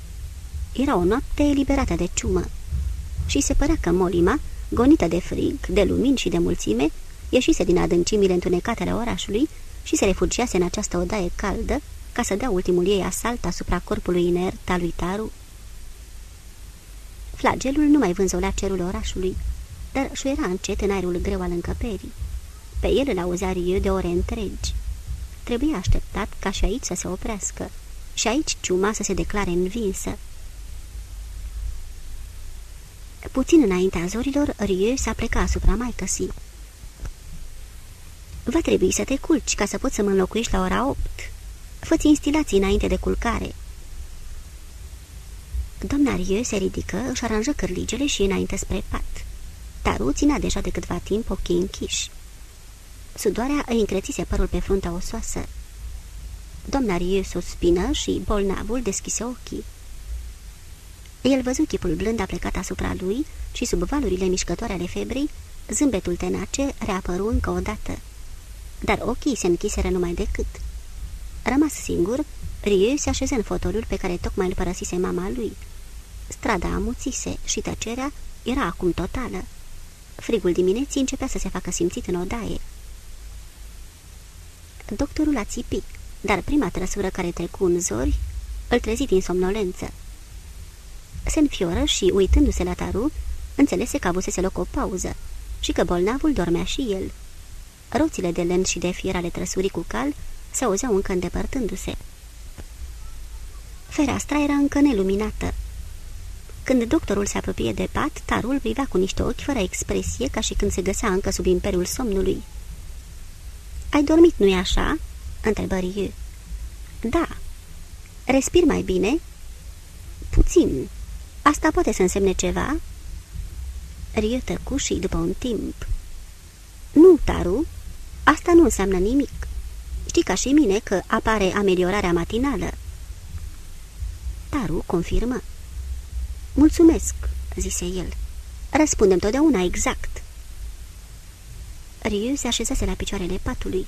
Era o noapte eliberată de ciumă. Și se părea că Molima, gonită de frig, de lumini și de mulțime, ieșise din adâncimile întunecate ale orașului și se refugiase în această odaie caldă ca să dea ultimul ei asalt asupra corpului inert al lui Taru. Flagelul nu mai vânzolea cerul orașului, dar șuiera încet în aerul greu al încăperii. Pe el îl auzea Riu de ore întregi. Trebuie așteptat ca și aici să se oprească și aici ciuma să se declare învinsă. Puțin înaintea zorilor, Rieu s-a plecat asupra maicăsii. Va trebui să te culci ca să poți să mă înlocuiești la ora opt. Fă-ți instilații înainte de culcare." Doamna Rieu se ridică, își aranjă cârligele și înainte spre pat. Taru ținea deja de câtva timp ochii închiși. Sudoarea îi încrețise părul pe fruntea osoasă. Doamna Rieu suspină și bolnavul deschise ochii. El văzu chipul blând a plecat asupra lui și sub valurile mișcătoare ale febrei, zâmbetul tenace reapăru încă o dată. Dar ochii se închiseră numai decât. Rămas singur, Rieu se așeză în fotoliul pe care tocmai îl părăsise mama lui. Strada amuțise și tăcerea era acum totală. Frigul dimineții începea să se facă simțit în odaie. Doctorul a țipit, dar prima trăsură care trecu în zori îl trezi din somnolență. Se înfioră și, uitându-se la Taru, înțelese că avusese loc o pauză și că bolnavul dormea și el. Roțile de lemn și de fier ale trăsurii cu cal se auzeau încă îndepărtându-se. Fereastra era încă neluminată. Când doctorul se apropie de pat, tarul privea cu niște ochi fără expresie, ca și când se găsea încă sub imperiul somnului. Ai dormit, nu-i așa?" întrebă Riu. Da. Respir mai bine?" Puțin. Asta poate să însemne ceva?" Riu tăcu și după un timp. Nu, Taru, asta nu înseamnă nimic. Știi ca și mine că apare ameliorarea matinală." Taru confirmă. Mulțumesc," zise el. Răspundem totdeauna exact." Riu se așezase la picioarele patului.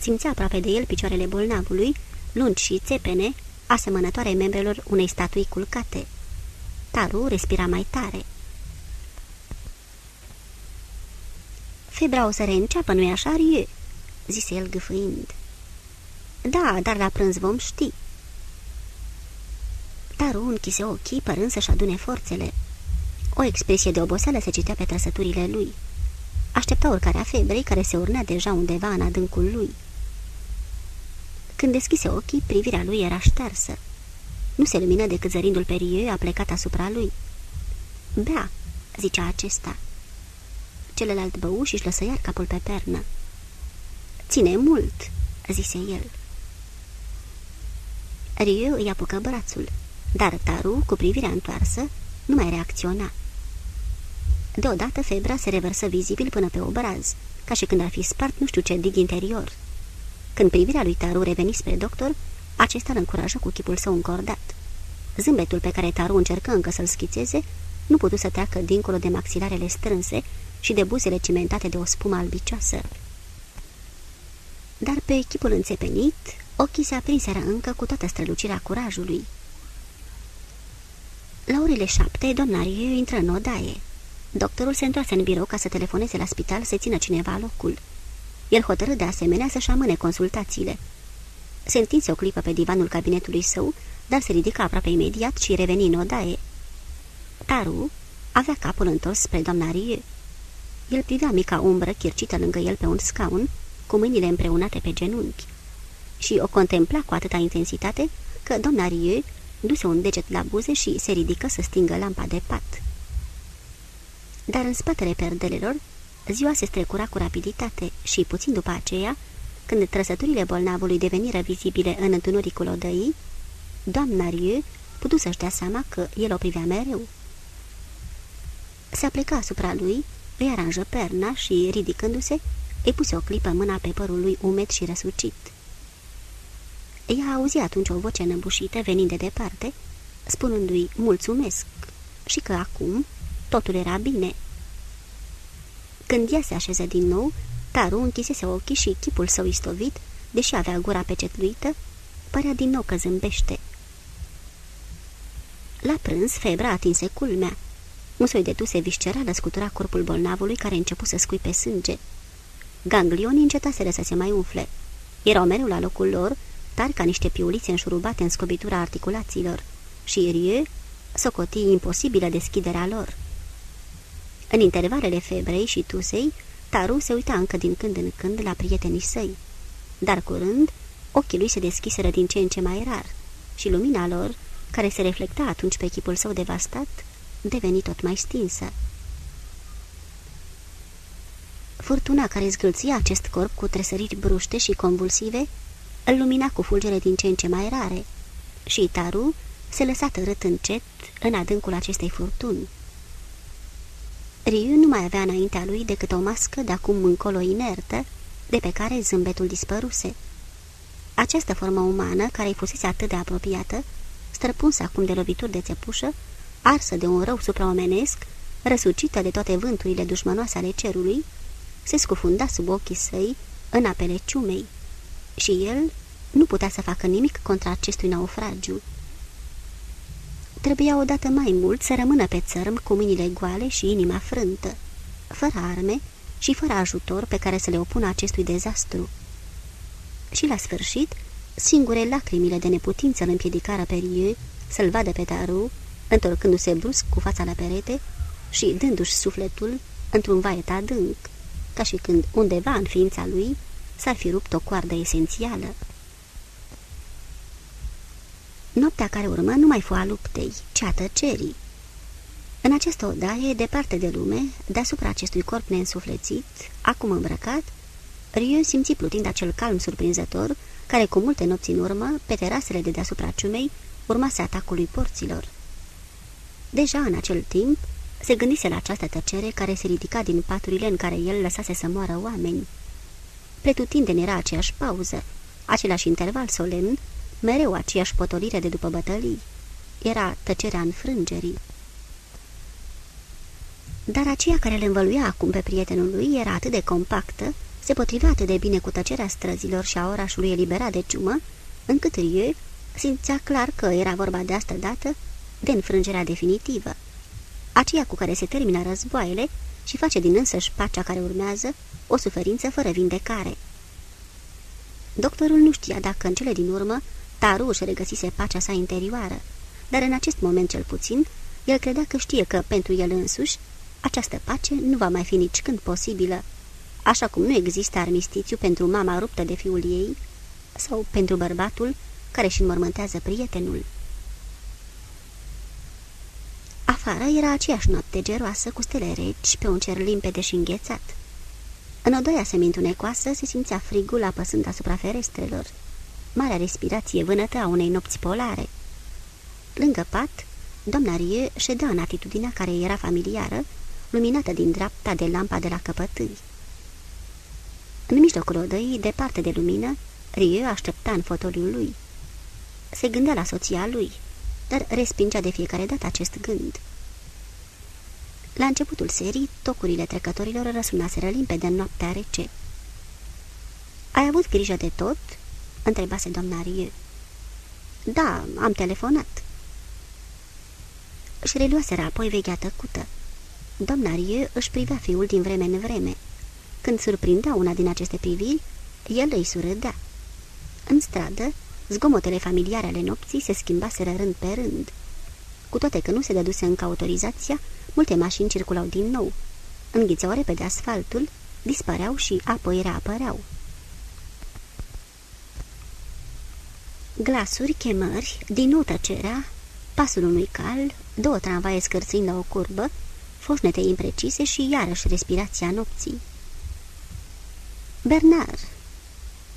Simțea aproape de el picioarele bolnavului, lungi și țepene, asemănătoare membrelor unei statui culcate. Taru respira mai tare. Febra o să reînceapă, nu-i așa, Riu?" zise el gâfâind. Da, dar la prânz vom ști." Taru închise ochii, părând să-și adune forțele. O expresie de oboseală se citea pe trăsăturile lui. Aștepta urcarea febrei care se urnea deja undeva în adâncul lui. Când deschise ochii, privirea lui era ștersă. Nu se lumină decât zărindul perieu a plecat asupra lui. Bea, zicea acesta. Celălalt bău și-și lăsă iar capul pe pernă. Ține mult, zise el. Rieu îi apucă brațul, dar Taru, cu privirea întoarsă, nu mai reacționa. Deodată febra se revărsă vizibil până pe obraz, ca și când ar fi spart nu știu ce dig interior. Când privirea lui Taru reveni spre doctor, acesta îl încurajă cu chipul său încordat. Zâmbetul pe care Taru încercă încă să-l schițeze nu putu să treacă dincolo de maxilarele strânse și de buzele cimentate de o spumă albicioasă. Dar pe chipul înțepenit, ochii se aprinseră încă cu toată strălucirea curajului. La orele șapte, doamna Rieu intră în odaie. Doctorul se întoarse în birou ca să telefoneze la spital să țină cineva locul. El hotărâ de asemenea să-și amâne consultațiile. Se întinse o clipă pe divanul cabinetului său, dar se ridică aproape imediat și reveni în odaie. Taru avea capul întors spre doamna Rie. El privea mica umbră chircită lângă el pe un scaun, cu mâinile împreunate pe genunchi. Și o contempla cu atâta intensitate că doamna Rie duse un deget la buze și se ridică să stingă lampa de pat. Dar în spatele perdelelor, ziua se strecura cu rapiditate și, puțin după aceea, când trăsăturile bolnavului deveniră vizibile în întunericul odăii, doamna Rieu putu să-și dea seama că el o privea mereu. Se apleca asupra lui, îi aranjă perna și, ridicându-se, îi puse o clipă mâna pe părul lui umed și răsucit. Ea auzi atunci o voce înăbușită venind de departe, spunându-i mulțumesc și că acum totul era bine. Când ea se așeză din nou, Taru închisese ochii și chipul său istovit, deși avea gura pecetluită, părea din nou că zâmbește. La prânz, febra atinse culmea. Un soi de tuse viscerală scutura corpul bolnavului care începu să scuipe sânge. Ganglionii încetaseră să se mai umfle. Erau mereu la locul lor, tari ca niște piulițe înșurubate în scobitura articulațiilor, și Rie socoti imposibilă deschiderea lor. În intervalele febrei și tusei, Taru se uita încă din când în când la prietenii săi, dar curând ochii lui se deschiseră din ce în ce mai rar și lumina lor, care se reflecta atunci pe chipul său devastat, deveni tot mai stinsă. Furtuna care zgâlția acest corp cu tresăriri bruște și convulsive îl lumina cu fulgere din ce în ce mai rare și Taru se lăsa tărât încet în adâncul acestei furtuni. Riu nu mai avea înaintea lui decât o mască de acum încolo inertă, de pe care zâmbetul dispăruse. Această formă umană, care îi fusese atât de apropiată, străpunsă acum de lovituri de țepușă, arsă de un rău supraomenesc, răsucită de toate vânturile dușmănoase ale cerului, se scufunda sub ochii săi în apele ciumei și el nu putea să facă nimic contra acestui naufragiu. Trebuia odată mai mult să rămână pe țărm cu mâinile goale și inima frântă, fără arme și fără ajutor pe care să le opună acestui dezastru. Și la sfârșit, singure lacrimile de neputință îl împiedicară pe Rieu să-l vadă pe Taru, întorcându-se brusc cu fața la perete și dându-și sufletul într-un vaet adânc. ca și când undeva în ființa lui s-ar fi rupt o coardă esențială. Noaptea care urmă nu mai fu a luptei, ci a tăcerii. În această odaie, departe de lume, deasupra acestui corp neînsuflețit, acum îmbrăcat, Rieu simți plutind acel calm surprinzător, care cu multe nopți în urmă, pe terasele de deasupra ciumei, urmase atacului porților. Deja în acel timp, se gândise la această tăcere care se ridica din paturile în care el lăsase să moară oameni. Pretutindeni era aceeași pauză, același interval solemn, mereu aceeași potolire de după bătălii. Era tăcerea înfrângerii. Dar aceea care îl învăluia acum pe prietenul lui era atât de compactă, se potrivea atât de bine cu tăcerea străzilor și a orașului eliberat de ciumă, încât Rieu simțea clar că era vorba de asta dată de înfrângerea definitivă, aceea cu care se termină războaiele și face din însăși pacea care urmează o suferință fără vindecare. Doctorul nu știa dacă în cele din urmă Taru își regăsise pacea sa interioară, dar în acest moment cel puțin, el credea că știe că, pentru el însuși, această pace nu va mai fi nici când posibilă, așa cum nu există armistițiu pentru mama ruptă de fiul ei sau pentru bărbatul care își înmormântează prietenul. Afară era aceeași noapte geroasă cu stele reci pe un cer limpede și înghețat. În odoia semintunecoasă se simțea frigul apăsând asupra ferestrelor. Marea respirație vânătă a unei nopți polare. Lângă pat, doamna Rie ședea în atitudinea care era familiară, luminată din dreapta de lampa de la căpătâi. În mijlocul odăii, departe de lumină, Rie aștepta în fotoliul lui. Se gândea la soția lui, dar respingea de fiecare dată acest gând. La începutul serii, tocurile trecătorilor răsunaseră limpede în noaptea rece. Ai avut grijă de tot?" întrebase doamna Rie. Da, am telefonat." Și reluaseră apoi vechea tăcută. Doamna Rie își privea fiul din vreme în vreme. Când surprindea una din aceste priviri, el îi surâdea. În stradă, zgomotele familiare ale nopții se schimbaseră rând pe rând. Cu toate că nu se dăduse încă autorizația, multe mașini circulau din nou. Înghițeau repede asfaltul, dispăreau și apoi reapăreau. Glasuri, chemări, din nou tăcerea, pasul unui cal, două tramvaie scârțind la o curbă, foșnete imprecise și iarăși respirația nopții. Bernard.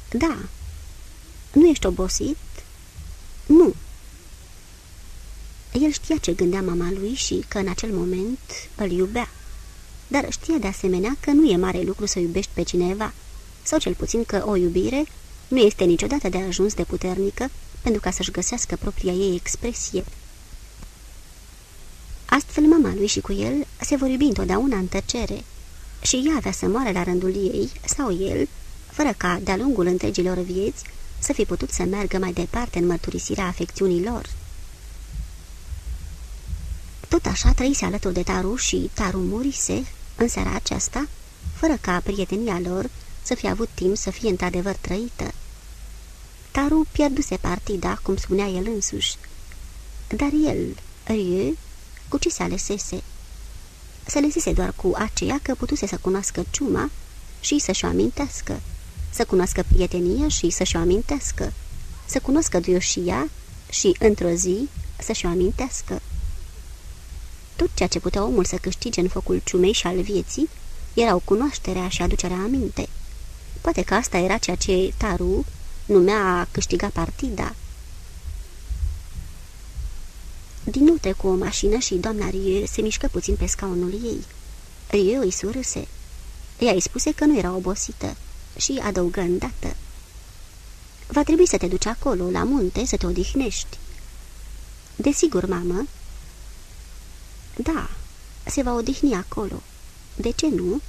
Da. Nu ești obosit? Nu. El știa ce gândea mama lui și că în acel moment îl iubea. Dar știa de asemenea că nu e mare lucru să iubești pe cineva, sau cel puțin că o iubire nu este niciodată de ajuns de puternică pentru ca să-și găsească propria ei expresie. Astfel mama lui și cu el se vor iubi întotdeauna în tăcere și ea avea să moară la rândul ei sau el, fără ca, de-a lungul întregilor vieți, să fi putut să meargă mai departe în mărturisirea afecțiunii lor. Tot așa trăise alături de Taru și Taru murise în seara aceasta, fără ca prietenia lor să fie avut timp să fie într-adevăr trăită. Taru pierduse partida, cum spunea el însuși. Dar el, Rieu, cu ce se alesese? Se lăsise doar cu aceea că putuse să cunoască ciuma și să-și o amintească, să cunoască prietenia și să-și o amintească, să cunoască duioșia și, într-o zi, să-și o amintească. Tot ceea ce putea omul să câștige în focul ciumei și al vieții erau cunoașterea și aducerea aminte. Poate că asta era ceea ce Taru numea a câștiga partida. Din nou trecu o mașină și doamna Rie se mișcă puțin pe scaunul ei. Rie îi surâse. Ea îi spuse că nu era obosită și adăugă îndată. Va trebui să te duci acolo, la munte, să te odihnești. Desigur, mamă. Da, se va odihni acolo. De ce nu?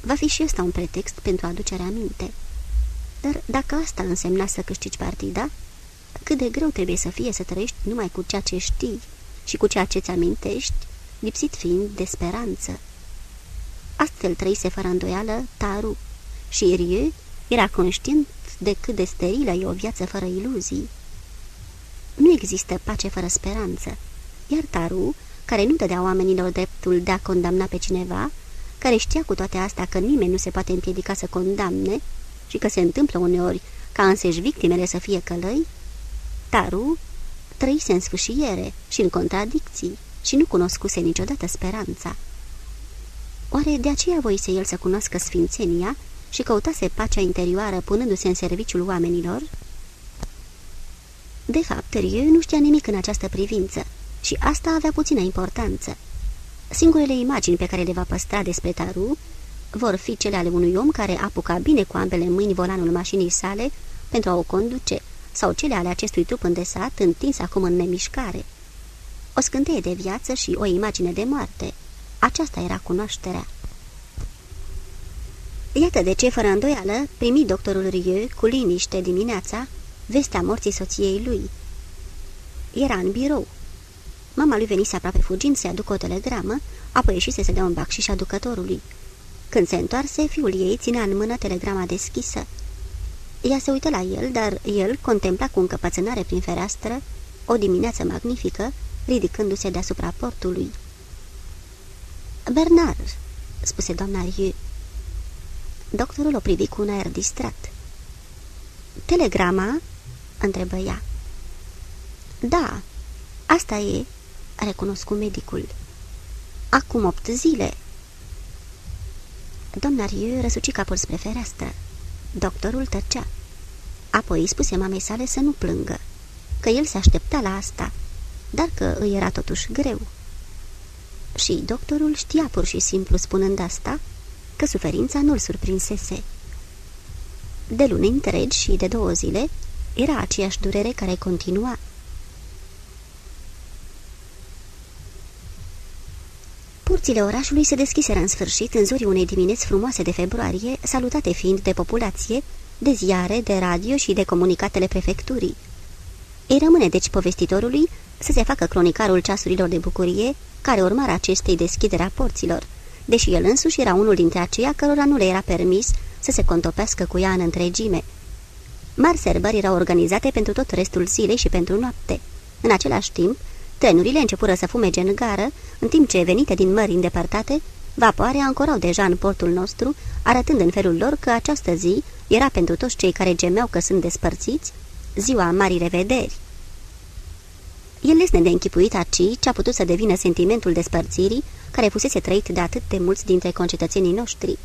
Va fi și ăsta un pretext pentru aducerea minte. Dar dacă asta însemna să câștigi partida, cât de greu trebuie să fie să trăiești numai cu ceea ce știi și cu ceea ce-ți amintești, lipsit fiind de speranță. Astfel trăise fără îndoială Taru și Rie era conștient de cât de sterilă e o viață fără iluzii. Nu există pace fără speranță, iar Taru, care nu dădea oamenilor dreptul de a condamna pe cineva, care știa cu toate astea că nimeni nu se poate împiedica să condamne și că se întâmplă uneori ca însăși victimele să fie călăi, Taru trăise în sfâșiere și în contradicții și nu cunoscuse niciodată speranța. Oare de aceea voise el să cunoască sfințenia și căutase pacea interioară punându-se în serviciul oamenilor? De fapt, Rieu nu știa nimic în această privință și asta avea puțină importanță. Singurele imagini pe care le va păstra despre Taru vor fi cele ale unui om care apuca bine cu ambele mâini volanul mașinii sale pentru a o conduce, sau cele ale acestui trup îndesat, întins acum în nemișcare. O scânteie de viață și o imagine de moarte. Aceasta era cunoașterea. Iată de ce, fără îndoială, primi doctorul Rieu cu liniște dimineața vestea morții soției lui. Era în birou. Mama lui venise aproape fugind să aducă o telegramă, apoi ieșise să dea un bac și aducătorului. Când se întoarse, fiul ei ținea în mână telegrama deschisă. Ea se uită la el, dar el contempla cu încăpățânare prin fereastră o dimineață magnifică, ridicându-se deasupra portului. Bernard," spuse doamna Rieu. Doctorul o privi cu un aer distrat. Telegrama?" întrebă ea. Da, asta e," a recunoscut medicul. Acum opt zile." Doamna Rieu răsuci capul spre fereastră. Doctorul tăcea. Apoi îi spuse mamei sale să nu plângă, că el se aștepta la asta, dar că îi era totuși greu. Și doctorul știa pur și simplu spunând asta, că suferința nu-l surprinsese. De luni întregi și de două zile, era aceeași durere care continua. Porțile orașului se deschiseră în sfârșit în zorii unei dimineți frumoase de februarie, salutate fiind de populație, de ziare, de radio și de comunicatele prefecturii. Îi rămâne deci povestitorului să se facă cronicarul ceasurilor de bucurie care urmara acestei deschidere a porților, deși el însuși era unul dintre aceia cărora nu le era permis să se contopească cu ea în întregime. Mari sărbări erau organizate pentru tot restul zilei și pentru noapte. În același timp, trenurile începură să fumege în gară, în timp ce, venite din mări îndepărtate, vapoare ancorau deja în portul nostru, arătând în felul lor că această zi era pentru toți cei care gemeau că sunt despărțiți, ziua marii revederi. El lesne de închipuit aci ce a putut să devină sentimentul despărțirii care fusese trăit de atât de mulți dintre concetățenii noștri.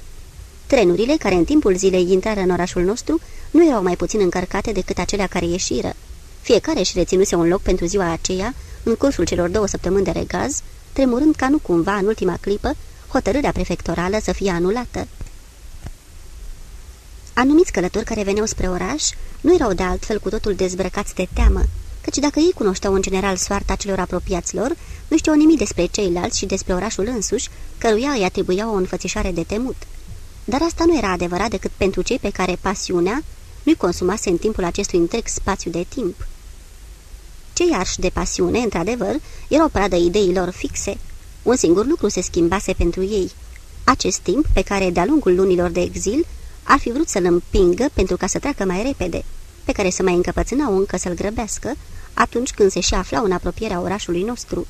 Trenurile care în timpul zilei intrară în orașul nostru nu erau mai puțin încărcate decât acelea care ieșiră. Fiecare își reținuse un loc pentru ziua aceea, în cursul celor două săptămâni de regaz, tremurând ca nu cumva, în ultima clipă, hotărârea prefectorală să fie anulată. Anumiți călători care veneau spre oraș nu erau de altfel cu totul dezbrăcați de teamă, căci dacă ei cunoșteau în general soarta celor apropiaților, nu știau nimic despre ceilalți și despre orașul însuși, căruia îi atribuia o înfățișare de temut. Dar asta nu era adevărat decât pentru cei pe care pasiunea nu-i consumase în timpul acestui întreg spațiu de timp. Cei arși de pasiune, într-adevăr, erau pradă ideilor fixe. Un singur lucru se schimbase pentru ei. Acest timp, pe care, de-a lungul lunilor de exil, ar fi vrut să-l împingă pentru ca să treacă mai repede, pe care să mai încăpățânau încă să-l grăbească, atunci când se și aflau în apropierea orașului nostru.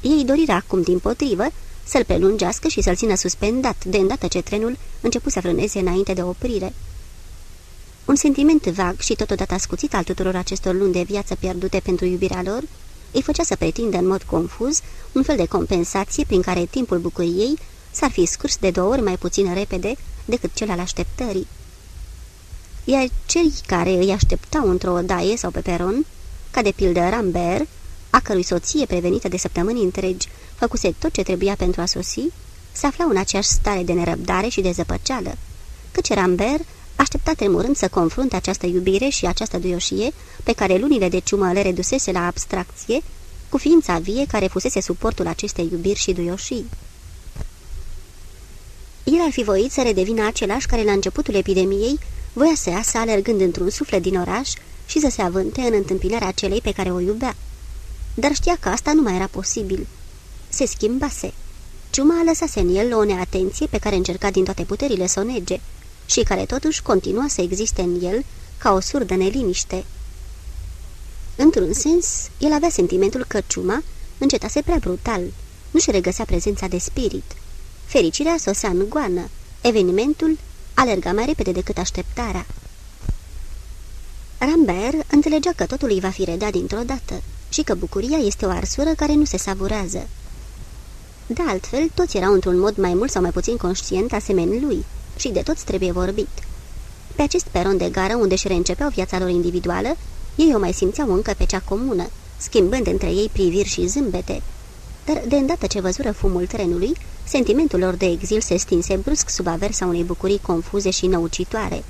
Ei dorirea acum, din potrivă, să-l prelungească și să-l țină suspendat, de îndată ce trenul început să frâneze înainte de oprire. Un sentiment vag și totodată ascuțit al tuturor acestor luni de viață pierdute pentru iubirea lor, îi făcea să pretindă în mod confuz un fel de compensație prin care timpul bucuriei s-ar fi scurs de două ori mai puțin repede decât cel al așteptării. Iar cei care îi așteptau într-o odaie sau pe peron, ca de pildă Rambert, a cărui soție prevenită de săptămâni întregi făcuse tot ce trebuia pentru a sosi, se aflau în aceeași stare de nerăbdare și de zăpăceală, căci Rambert aștepta tremurând să confrunte această iubire și această duioșie pe care lunile de ciumă le redusese la abstracție, cu ființa vie care fusese suportul acestei iubiri și duioșii. El ar fi voit să redevină același care la începutul epidemiei voia să iasă alergând într-un suflet din oraș și să se avânte în întâmpinarea celei pe care o iubea. Dar știa că asta nu mai era posibil. Se schimbase. Ciuma lăsase în el o neatenție pe care încerca din toate puterile să o nege și care totuși continua să existe în el ca o surdă neliniște. Într-un sens, el avea sentimentul că ciuma încetase prea brutal, nu-și regăsea prezența de spirit. Fericirea sosea în goană. Evenimentul alerga mai repede decât așteptarea. Rambert înțelegea că totul îi va fi redat dintr-o dată și că bucuria este o arsură care nu se savurează. De altfel, toți erau într-un mod mai mult sau mai puțin conștient asemeni lui și de toți trebuie vorbit. Pe acest peron de gară unde își reîncepeau viața lor individuală, ei o mai simțeau încă pe cea comună, schimbând între ei priviri și zâmbete. Dar de îndată ce văzură fumul trenului, sentimentul lor de exil se stinse brusc sub aversa unei bucurii confuze și năucitoare.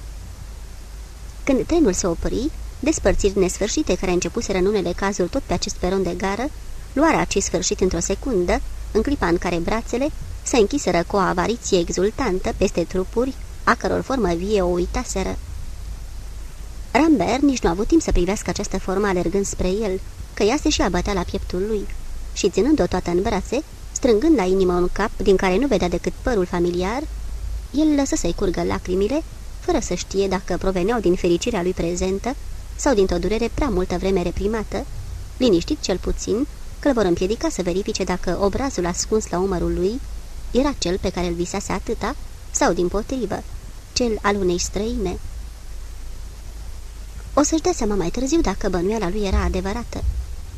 Când trenul se opri, despărțiri nesfârșite care începuseră în unele cazuri tot pe acest peron de gară, luarea acest sfârșit într-o secundă, în clipa în care brațele se închiseră cu o avariție exultantă peste trupuri, a căror formă vie o uitaseră. Rambert nici nu a avut timp să privească această formă alergând spre el, că ea se și abătea la pieptul lui și, ținând-o toată în brațe, strângând la inimă un cap din care nu vedea decât părul familiar, el lăsă să-i curgă lacrimile, fără să știe dacă proveneau din fericirea lui prezentă sau dintr-o durere prea multă vreme reprimată, liniștit cel puțin că îl vor împiedica să verifice dacă obrazul ascuns la umărul lui era cel pe care îl visase atâta sau, din potrivă, cel al unei străine. O să-și dea seama mai târziu dacă bănuiala lui era adevărată.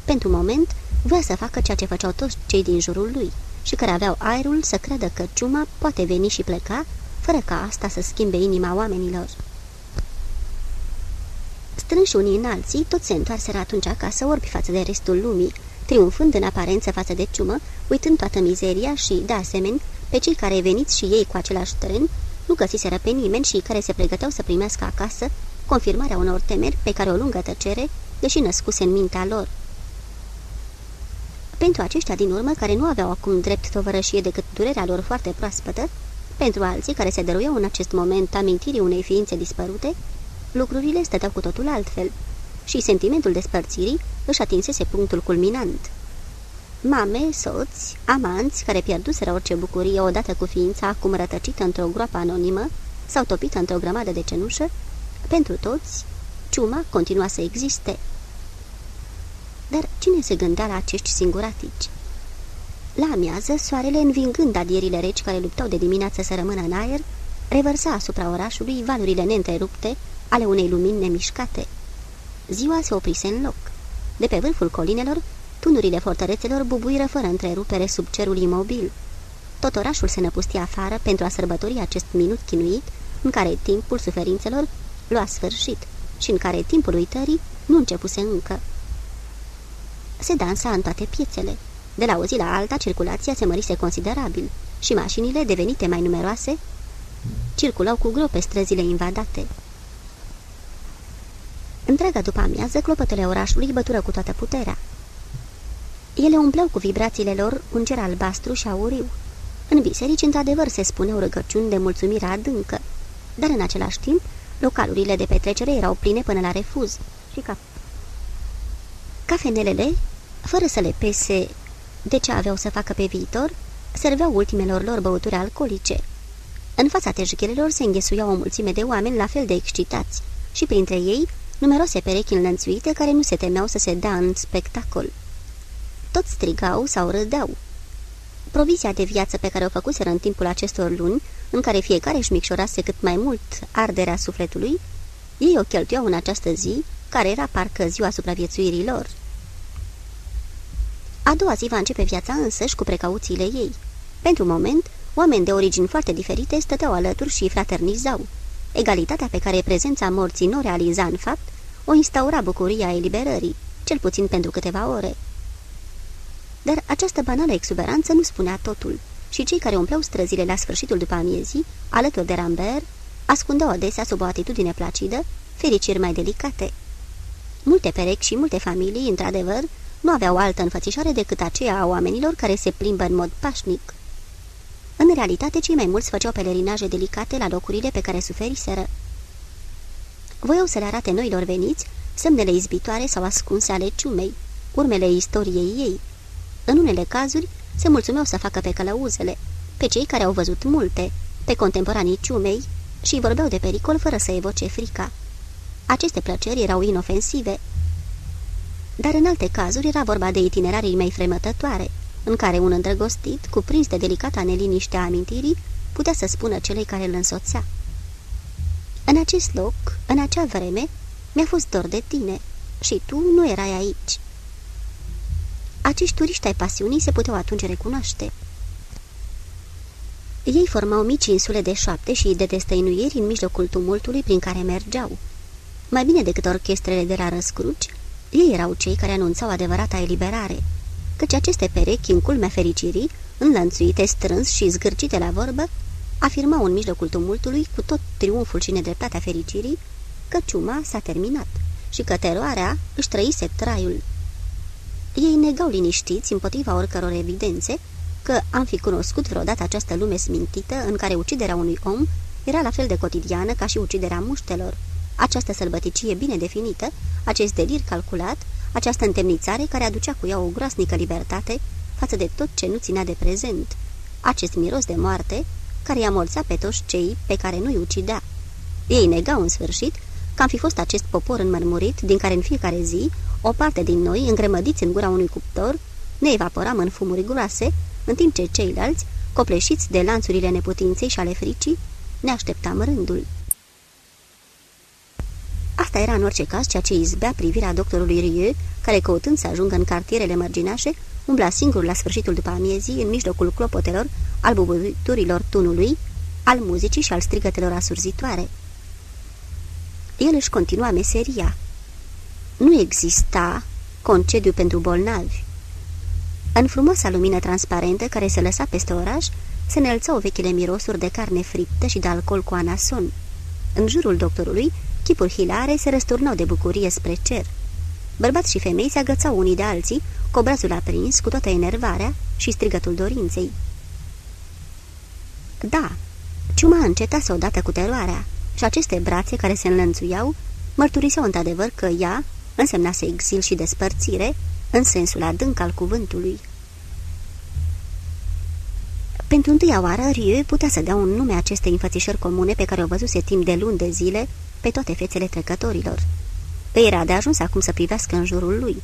Pentru moment, voia să facă ceea ce făceau toți cei din jurul lui și care aveau aerul să creadă că ciuma poate veni și pleca, fără ca asta să schimbe inima oamenilor. Strânși unii în alții, toți se întoarseră atunci acasă orbi față de restul lumii, triumfând în aparență față de ciumă, uitând toată mizeria și, de asemenea, pe cei care veniți și ei cu același tren, nu găsiseră pe nimeni și care se pregăteau să primească acasă confirmarea unor temeri pe care o lungă tăcere, deși născuse în mintea lor. Pentru aceștia din urmă, care nu aveau acum drept tovărășie decât durerea lor foarte proaspătă, pentru alții care se dăruiau în acest moment amintirii unei ființe dispărute, lucrurile stăteau cu totul altfel și sentimentul despărțirii își atinsese punctul culminant. Mame, soți, amanți care pierduseră orice bucurie odată cu ființa acum rătăcită într-o groapă anonimă sau topită într-o grămadă de cenușă, pentru toți, ciuma continua să existe. Dar cine se gândea la acești singuratici? La amiază, soarele, învingând adierile reci care luptau de dimineață să rămână în aer, revărsa asupra orașului valurile neîntrerupte ale unei lumini nemișcate. Ziua se oprise în loc. De pe vârful colinelor, tunurile fortărețelor bubuiră fără întrerupere sub cerul imobil. Tot orașul se năpustia afară pentru a sărbători acest minut chinuit, în care timpul suferințelor lua sfârșit și în care timpul uitării nu începuse încă. Se dansa în toate piețele. De la o zi la alta, circulația se mărise considerabil și mașinile, devenite mai numeroase, circulau cu grope străzile invadate. Întreaga după amiază, clopotele orașului bătură cu toată puterea. Ele umpleau cu vibrațiile lor un cer albastru și auriu. În biserici, într-adevăr, se spuneau rugăciuni de mulțumire adâncă, dar în același timp, localurile de petrecere erau pline până la refuz și ca... Cafenelele, fără să le pese de ce aveau să facă pe viitor, serveau ultimelor lor băuturi alcoolice. În fața teșghelelor se înghesuiau o mulțime de oameni la fel de excitați și printre ei numeroase perechi înlănțuite care nu se temeau să se dea în spectacol. Toți strigau sau râdeau. Provizia de viață pe care o făcuseră în timpul acestor luni, în care fiecare își micșorase cât mai mult arderea sufletului, ei o cheltuiau în această zi, care era parcă ziua supraviețuirii lor. A doua zi va începe viața însăși cu precauțiile ei. Pentru moment, oameni de origini foarte diferite stăteau alături și fraternizau. Egalitatea pe care prezența morții nu realiza în fapt, o instaura bucuria eliberării, cel puțin pentru câteva ore. Dar această banală exuberanță nu spunea totul și cei care umpleau străzile la sfârșitul după amiezii, alături de Rambert, ascundeau adesea sub o atitudine placidă fericiri mai delicate. Multe perechi și multe familii, într-adevăr, nu aveau altă înfățișare decât aceea a oamenilor care se plimbă în mod pașnic. În realitate, cei mai mulți făceau pelerinaje delicate la locurile pe care suferiseră. Voiau să le arate noilor veniți semnele izbitoare sau ascunse ale ciumei, urmele istoriei ei. În unele cazuri, se mulțumeau să facă pe călăuzele, pe cei care au văzut multe, pe contemporanii ciumei și vorbeau de pericol fără să evoce frica. Aceste plăceri erau inofensive, dar în alte cazuri era vorba de itinerarii mai fremătătoare, în care un îndrăgostit, cuprins de delicata neliniște a amintirii, putea să spună celei care îl însoțea. În acest loc, în acea vreme, mi-a fost dor de tine și tu nu erai aici. Acești turiști ai pasiunii se puteau atunci recunoaște. Ei formau mici insule de șoapte și de destăinuieri în mijlocul tumultului prin care mergeau. Mai bine decât orchestrele de la răscruci, ei erau cei care anunțau adevărata eliberare, căci aceste perechi, în culmea fericirii, înlănțuite strâns și zgârcite la vorbă, afirmau în mijlocul tumultului, cu tot triumful și nedreptatea fericirii, că ciuma s-a terminat și că teroarea își trăise traiul. Ei negau liniștiți împotriva oricăror evidențe că am fi cunoscut vreodată această lume smintită în care uciderea unui om era la fel de cotidiană ca și uciderea muștelor. Această sălbăticie bine definită, acest delir calculat, această întemnițare care aducea cu ea o groasnică libertate față de tot ce nu ținea de prezent, acest miros de moarte care i-a morțat pe toți cei pe care nu-i ucidea. Ei negau în sfârșit că am fi fost acest popor înmărmurit din care în fiecare zi o parte din noi, îngrămădiți în gura unui cuptor, ne evaporam în fumuri groase, în timp ce ceilalți, copleșiți de lanțurile neputinței și ale fricii, ne așteptam rândul. Asta era în orice caz ceea ce izbea privirea doctorului Rieu, care căutând să ajungă în cartierele mărginașe, umbla singur la sfârșitul după amiezii, în mijlocul clopotelor, al bubuiturilor tunului, al muzicii și al strigătelor asurzitoare. El își continua meseria. Nu exista concediu pentru bolnavi. În frumoasa lumină transparentă care se lăsa peste oraș, se înălțau vechile mirosuri de carne friptă și de alcool cu anason. În jurul doctorului, chipuri hilare se răsturnau de bucurie spre cer. Bărbați și femei se agățau unii de alții, cu obrazul aprins, cu toată enervarea și strigătul dorinței. Da, ciuma încetase odată cu teroarea și aceste brațe care se înlănțuiau mărturiseau într-adevăr că ea însemnase exil și despărțire în sensul adânc al cuvântului. Pentru întâia oară, Rieu putea să dea un nume acestei înfățișări comune pe care o văzuse timp de luni de zile pe toate fețele trecătorilor. Îi era de ajuns acum să privească în jurul lui.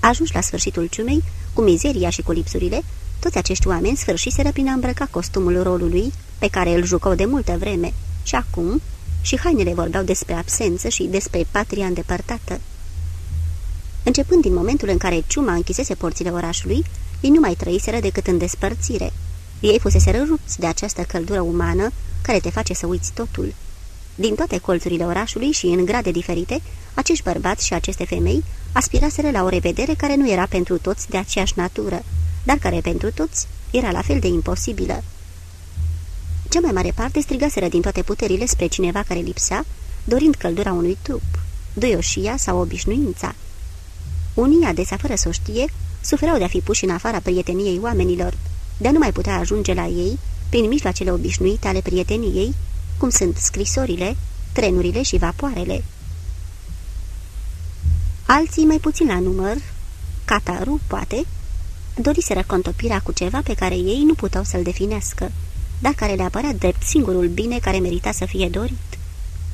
Ajuns la sfârșitul ciumei, cu mizeria și cu lipsurile, toți acești oameni sfârșiseră prin a îmbrăca costumul rolului pe care îl jucau de multă vreme și acum și hainele vorbeau despre absență și despre patria îndepărtată. Începând din momentul în care ciuma închisese porțile orașului, ei nu mai trăiseră decât în despărțire. Ei fusese rupți de această căldură umană care te face să uiți totul. Din toate colțurile orașului și în grade diferite, acești bărbați și aceste femei aspiraseră la o revedere care nu era pentru toți de aceeași natură, dar care pentru toți era la fel de imposibilă. Cea mai mare parte strigaseră din toate puterile spre cineva care lipsea, dorind căldura unui trup, duioșia sau obișnuința. Unii, adesea fără să o știe, suferau de a fi puși în afara prieteniei oamenilor, de a nu mai putea ajunge la ei prin mijloacele obișnuite ale prieteniei, cum sunt scrisorile, trenurile și vapoarele. Alții, mai puțin la număr, cataru, poate, doriseră contopirea cu ceva pe care ei nu puteau să-l definească, dar care le apărea drept singurul bine care merita să fie dorit.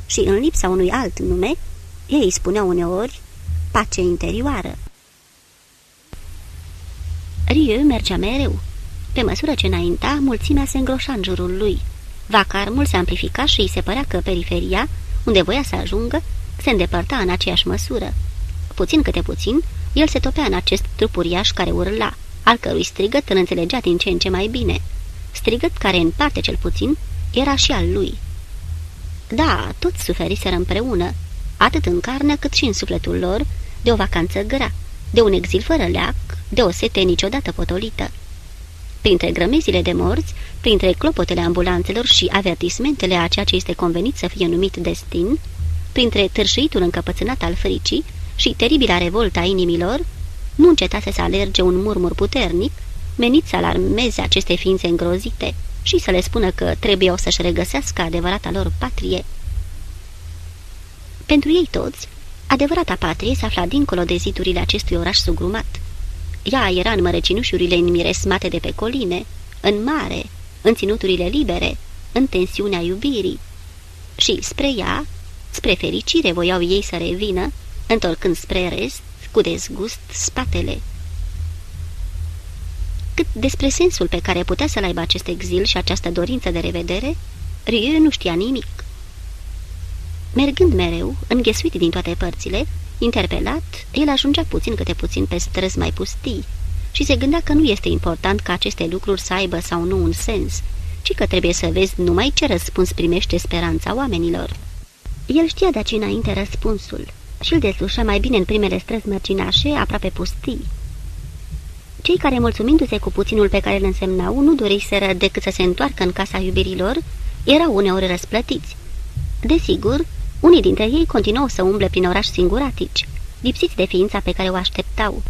Și în lipsa unui alt nume, ei îi spuneau uneori pace interioară. Rieu mergea mereu. Pe măsură ce înainta, mulțimea se îngroșa în jurul lui. Vacarmul se amplifica și îi se părea că periferia, unde voia să ajungă, se îndepărta în aceeași măsură. Puțin câte puțin, el se topea în acest trup uriaș care urla, al cărui strigăt îl înțelegea din ce în ce mai bine. Strigăt care, în parte cel puțin, era și al lui. Da, toți suferiseră împreună, atât în carne cât și în sufletul lor, de o vacanță grea, de un exil fără leac, de o sete niciodată potolită. Printre grămezile de morți, printre clopotele ambulanțelor și avertismentele a ceea ce este convenit să fie numit destin, printre târșitul încăpățânat al fricii și teribila revolta inimilor, nu încetase să alerge un murmur puternic, menit să alarmeze aceste ființe îngrozite și să le spună că trebuie o să-și regăsească adevărata lor patrie. Pentru ei toți, adevărata patrie se afla dincolo de zidurile acestui oraș sugrumat. Ea era în mărăcinușurile înmiresmate de pe coline, în mare, în ținuturile libere, în tensiunea iubirii. Și spre ea, spre fericire voiau ei să revină, întorcând spre rest, cu dezgust, spatele. cât despre sensul pe care putea să-l aibă acest exil și această dorință de revedere, Rieu nu știa nimic. Mergând mereu, înghesuit din toate părțile, interpelat, el ajungea puțin câte puțin pe străzi mai pustii și se gândea că nu este important ca aceste lucruri să aibă sau nu un sens, ci că trebuie să vezi numai ce răspuns primește speranța oamenilor. El știa de aici înainte răspunsul și îl deslușa mai bine în primele străzi mărginașe, aproape pustii. Cei care, mulțumindu-se cu puținul pe care îl însemnau, nu doriseră decât să se întoarcă în casa iubirilor, erau uneori răsplătiți. Desigur, unii dintre ei continuau să umble prin oraș singuratici, lipsiți de ființa pe care o așteptau.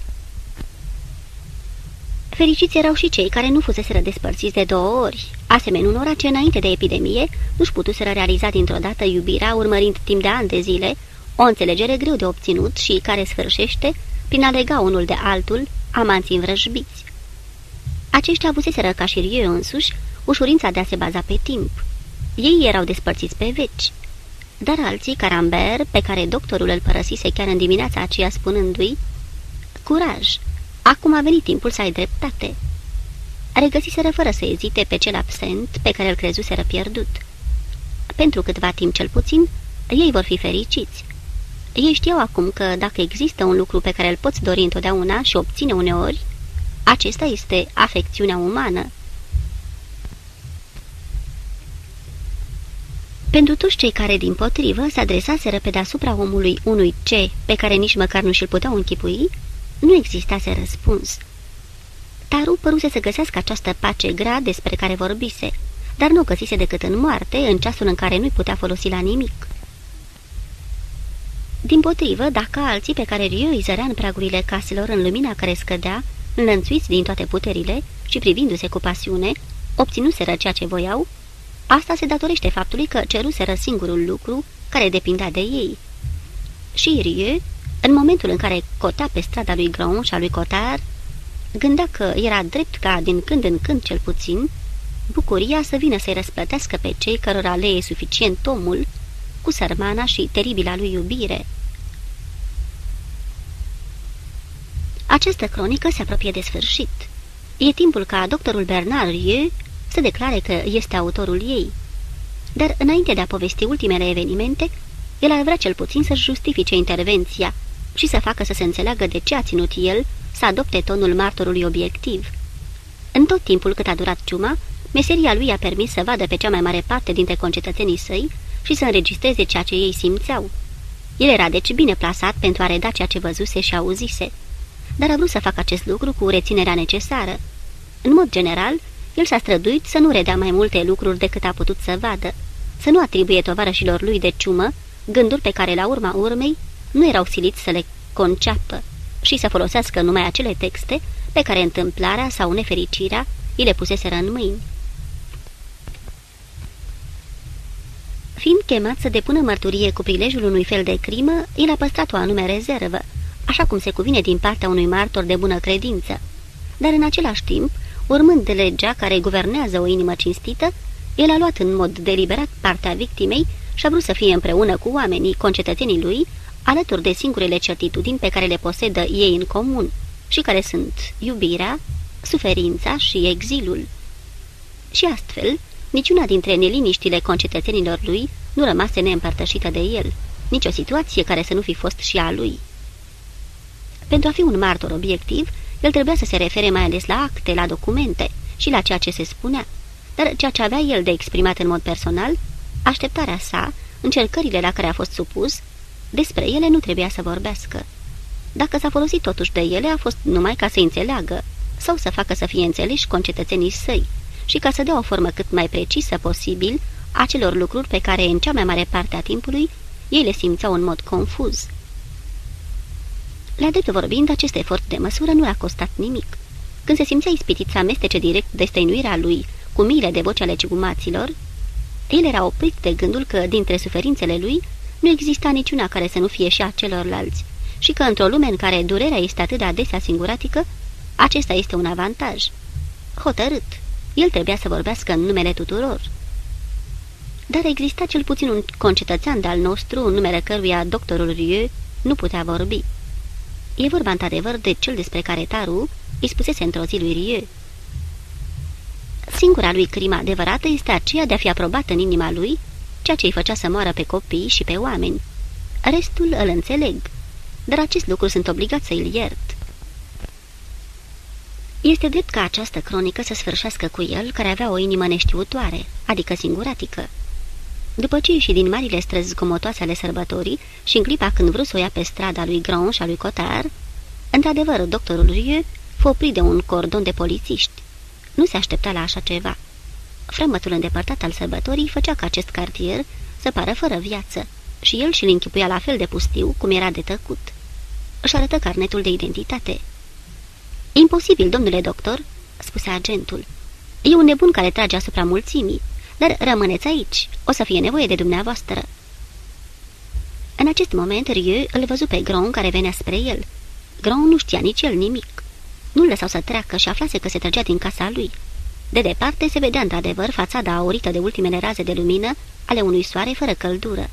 Fericiți erau și cei care nu fuseseră despărțiți de două ori, asemenea unora ce înainte de epidemie nu-și putuseră realiza dintr-o dată iubirea, urmărind timp de ani de zile, o înțelegere greu de obținut și care sfârșește prin a lega unul de altul amanții învrăjbiți. Aceștia avuseseră ca și Rieu însuși ușurința de a se baza pe timp. Ei erau despărțiți pe veci. Dar alții, Caramber, pe care doctorul îl părăsise chiar în dimineața aceea spunându-i Curaj! Acum a venit timpul să ai dreptate!" Regăsiseră fără să ezite pe cel absent pe care îl crezuseră pierdut. Pentru câtva timp cel puțin, ei vor fi fericiți. Ei știau acum că dacă există un lucru pe care îl poți dori întotdeauna și obține uneori, acesta este afecțiunea umană. Pentru toți cei care, din potrivă, se adresaseră pe deasupra omului unui ce pe care nici măcar nu și-l puteau închipui, nu existase răspuns. Taru păruse să găsească această pace grea despre care vorbise, dar nu o găsise decât în moarte, în ceasul în care nu-i putea folosi la nimic. Din potrivă, dacă alții pe care Rio îi zărea în pragurile caselor în lumina care scădea, înlănțuiți din toate puterile și privindu-se cu pasiune, obținuseră ceea ce voiau, asta se datorește faptului că ceruseră singurul lucru care depindea de ei. Și Rio, în momentul în care cota pe strada lui Grand și a lui Cotard, gândea că era drept ca, din când în când cel puțin, bucuria să vină să-i răsplătească pe cei cărora le e suficient omul cu sărmana și teribila lui iubire. Această cronică se apropie de sfârșit. E timpul ca doctorul Bernard Rieu să declare că este autorul ei. Dar înainte de a povesti ultimele evenimente, el ar vrea cel puțin să-și justifice intervenția și să facă să se înțeleagă de ce a ținut el să adopte tonul martorului obiectiv. În tot timpul cât a durat ciuma, meseria lui a permis să vadă pe cea mai mare parte dintre concetățenii săi și să înregistreze ceea ce ei simțeau. El era deci bine plasat pentru a reda ceea ce văzuse și auzise, dar a vrut să facă acest lucru cu reținerea necesară. În mod general, el s-a străduit să nu redea mai multe lucruri decât a putut să vadă, să nu atribuie tovarășilor lui de ciumă gânduri pe care la urma urmei nu erau siliți să le conceapă și să folosească numai acele texte pe care întâmplarea sau nefericirea îi le puseseră în mâini. Fiind chemat să depună mărturie cu prilejul unui fel de crimă, el a păstrat o anume rezervă, așa cum se cuvine din partea unui martor de bună credință. Dar în același timp, urmând de legea care guvernează o inimă cinstită, el a luat în mod deliberat partea victimei și a vrut să fie împreună cu oamenii, concetățenii lui, alături de singurele certitudini pe care le posedă ei în comun și care sunt iubirea, suferința și exilul. Și astfel, niciuna dintre neliniștile concetățenilor lui nu rămase neîmpărtășită de el, nici o situație care să nu fi fost și a lui. Pentru a fi un martor obiectiv, el trebuia să se refere mai ales la acte, la documente și la ceea ce se spunea, dar ceea ce avea el de exprimat în mod personal, așteptarea sa, încercările la care a fost supus, despre ele nu trebuia să vorbească. Dacă s-a folosit totuși de ele, a fost numai ca să înțeleagă sau să facă să fie înțeleși concetățenii săi și ca să dea o formă cât mai precisă posibil acelor lucruri pe care, în cea mai mare parte a timpului, ei le simțeau în mod confuz. La drept vorbind, acest efort de măsură nu a costat nimic. Când se simțea ispitit să amestece direct destăinuirea lui cu miile de voce ale cigumaților, el era oprit de gândul că, dintre suferințele lui, nu exista niciuna care să nu fie și a celorlalți și că, într-o lume în care durerea este atât de adesea singuratică, acesta este un avantaj. Hotărât, el trebuia să vorbească în numele tuturor. Dar exista cel puțin un concetățean de-al nostru, în numele căruia doctorul Rieu nu putea vorbi. E vorba într-adevăr de cel despre care Taru îi spusese într-o zi lui Rieu. Singura lui crimă adevărată este aceea de a fi aprobat în inima lui ceea ce îi făcea să moară pe copii și pe oameni. Restul îl înțeleg, dar acest lucru sunt obligat să îl iert. Este drept ca această cronică să sfârșească cu el, care avea o inimă neștiutoare, adică singuratică. După ce ieși din marile străzi zgomotoase ale sărbătorii și în clipa când vrut să o ia pe strada lui Grand și a lui Cotard, într-adevăr, doctorul Rieu fu oprit de un cordon de polițiști. Nu se aștepta la așa ceva. Frămătul îndepărtat al sărbătorii făcea ca acest cartier să pară fără viață și el și-l închipuia la fel de pustiu cum era de tăcut. Își arătă carnetul de identitate. Imposibil, domnule doctor," spuse agentul. E un nebun care trage asupra mulțimii, dar rămâneți aici, o să fie nevoie de dumneavoastră." În acest moment, Rieu îl văzu pe Gron care venea spre el. Gron nu știa nici el nimic. Nu-l lăsau să treacă și aflase că se trăgea din casa lui. De departe se vedea într-adevăr fațada aurită de ultimele raze de lumină ale unui soare fără căldură.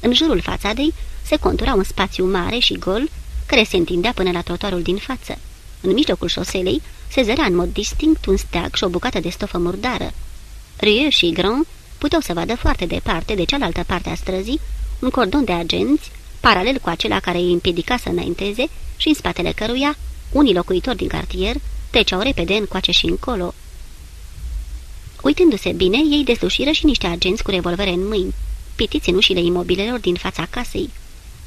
În jurul fațadei se contura un spațiu mare și gol, care se întindea până la trotuarul din față. În mijlocul șoselei se zărea în mod distinct un steag și o bucată de stofă murdară. Rieu și Grand puteau să vadă foarte departe, de cealaltă parte a străzii, un cordon de agenți, paralel cu acela care îi împiedica să înainteze și în spatele căruia unii locuitori din cartier treceau repede încoace și încolo. Uitându-se bine, ei deslușiră și niște agenți cu revolvere în mâini, pitiți în ușile imobilelor din fața casei.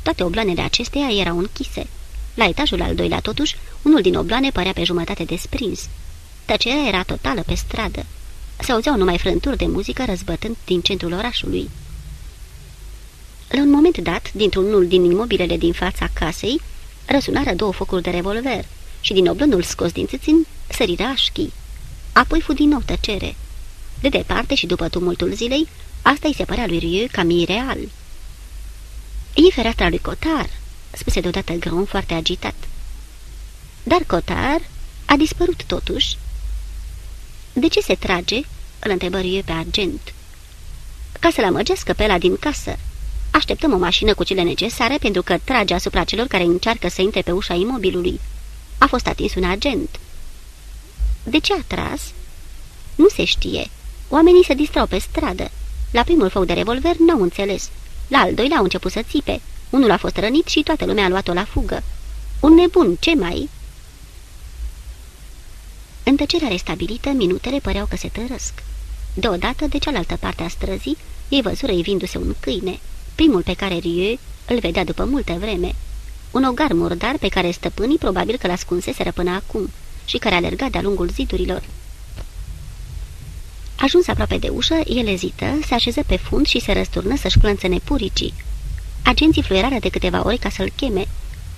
Toate obloanele acesteia erau închise. La etajul al doilea, totuși, unul din obloane părea pe jumătate desprins. Tăcerea era totală pe stradă. Se auzeau numai frânturi de muzică răzbătând din centrul orașului. La un moment dat, dintr-unul din imobilele din fața casei, răsunară două focuri de revolver și din oblonul scos din țâțin săriră așchii. Apoi fu din nou tăcere. De departe și după tumultul zilei, asta îi se părea lui Rieu cam ireal. E fereastra lui Cotar, spuse deodată Grand foarte agitat. Dar Cotar a dispărut totuși. De ce se trage?" îl întrebă Rieu pe agent. Ca să-l amăgească pe ăla din casă. Așteptăm o mașină cu cele necesare pentru că trage asupra celor care încearcă să intre pe ușa imobilului. A fost atins un agent. De ce a tras? Nu se știe. Oamenii se distrau pe stradă. La primul foc de revolver n-au înțeles. La al doilea au început să țipe. Unul a fost rănit și toată lumea a luat-o la fugă. Un nebun, ce mai? În tăcerea restabilită, minutele păreau că se tărăsc. Deodată, de cealaltă parte a străzii, ei văzură ivindu-se un câine, primul pe care Rieu îl vedea după multă vreme. Un ogar murdar pe care stăpânii probabil că l-ascunseseră până acum și care alerga de-a lungul zidurilor. Ajuns aproape de ușă, el ezită, se așeză pe fund și se răsturnă să-și plânțene puricii. Agenții fluierară de câteva ori ca să-l cheme.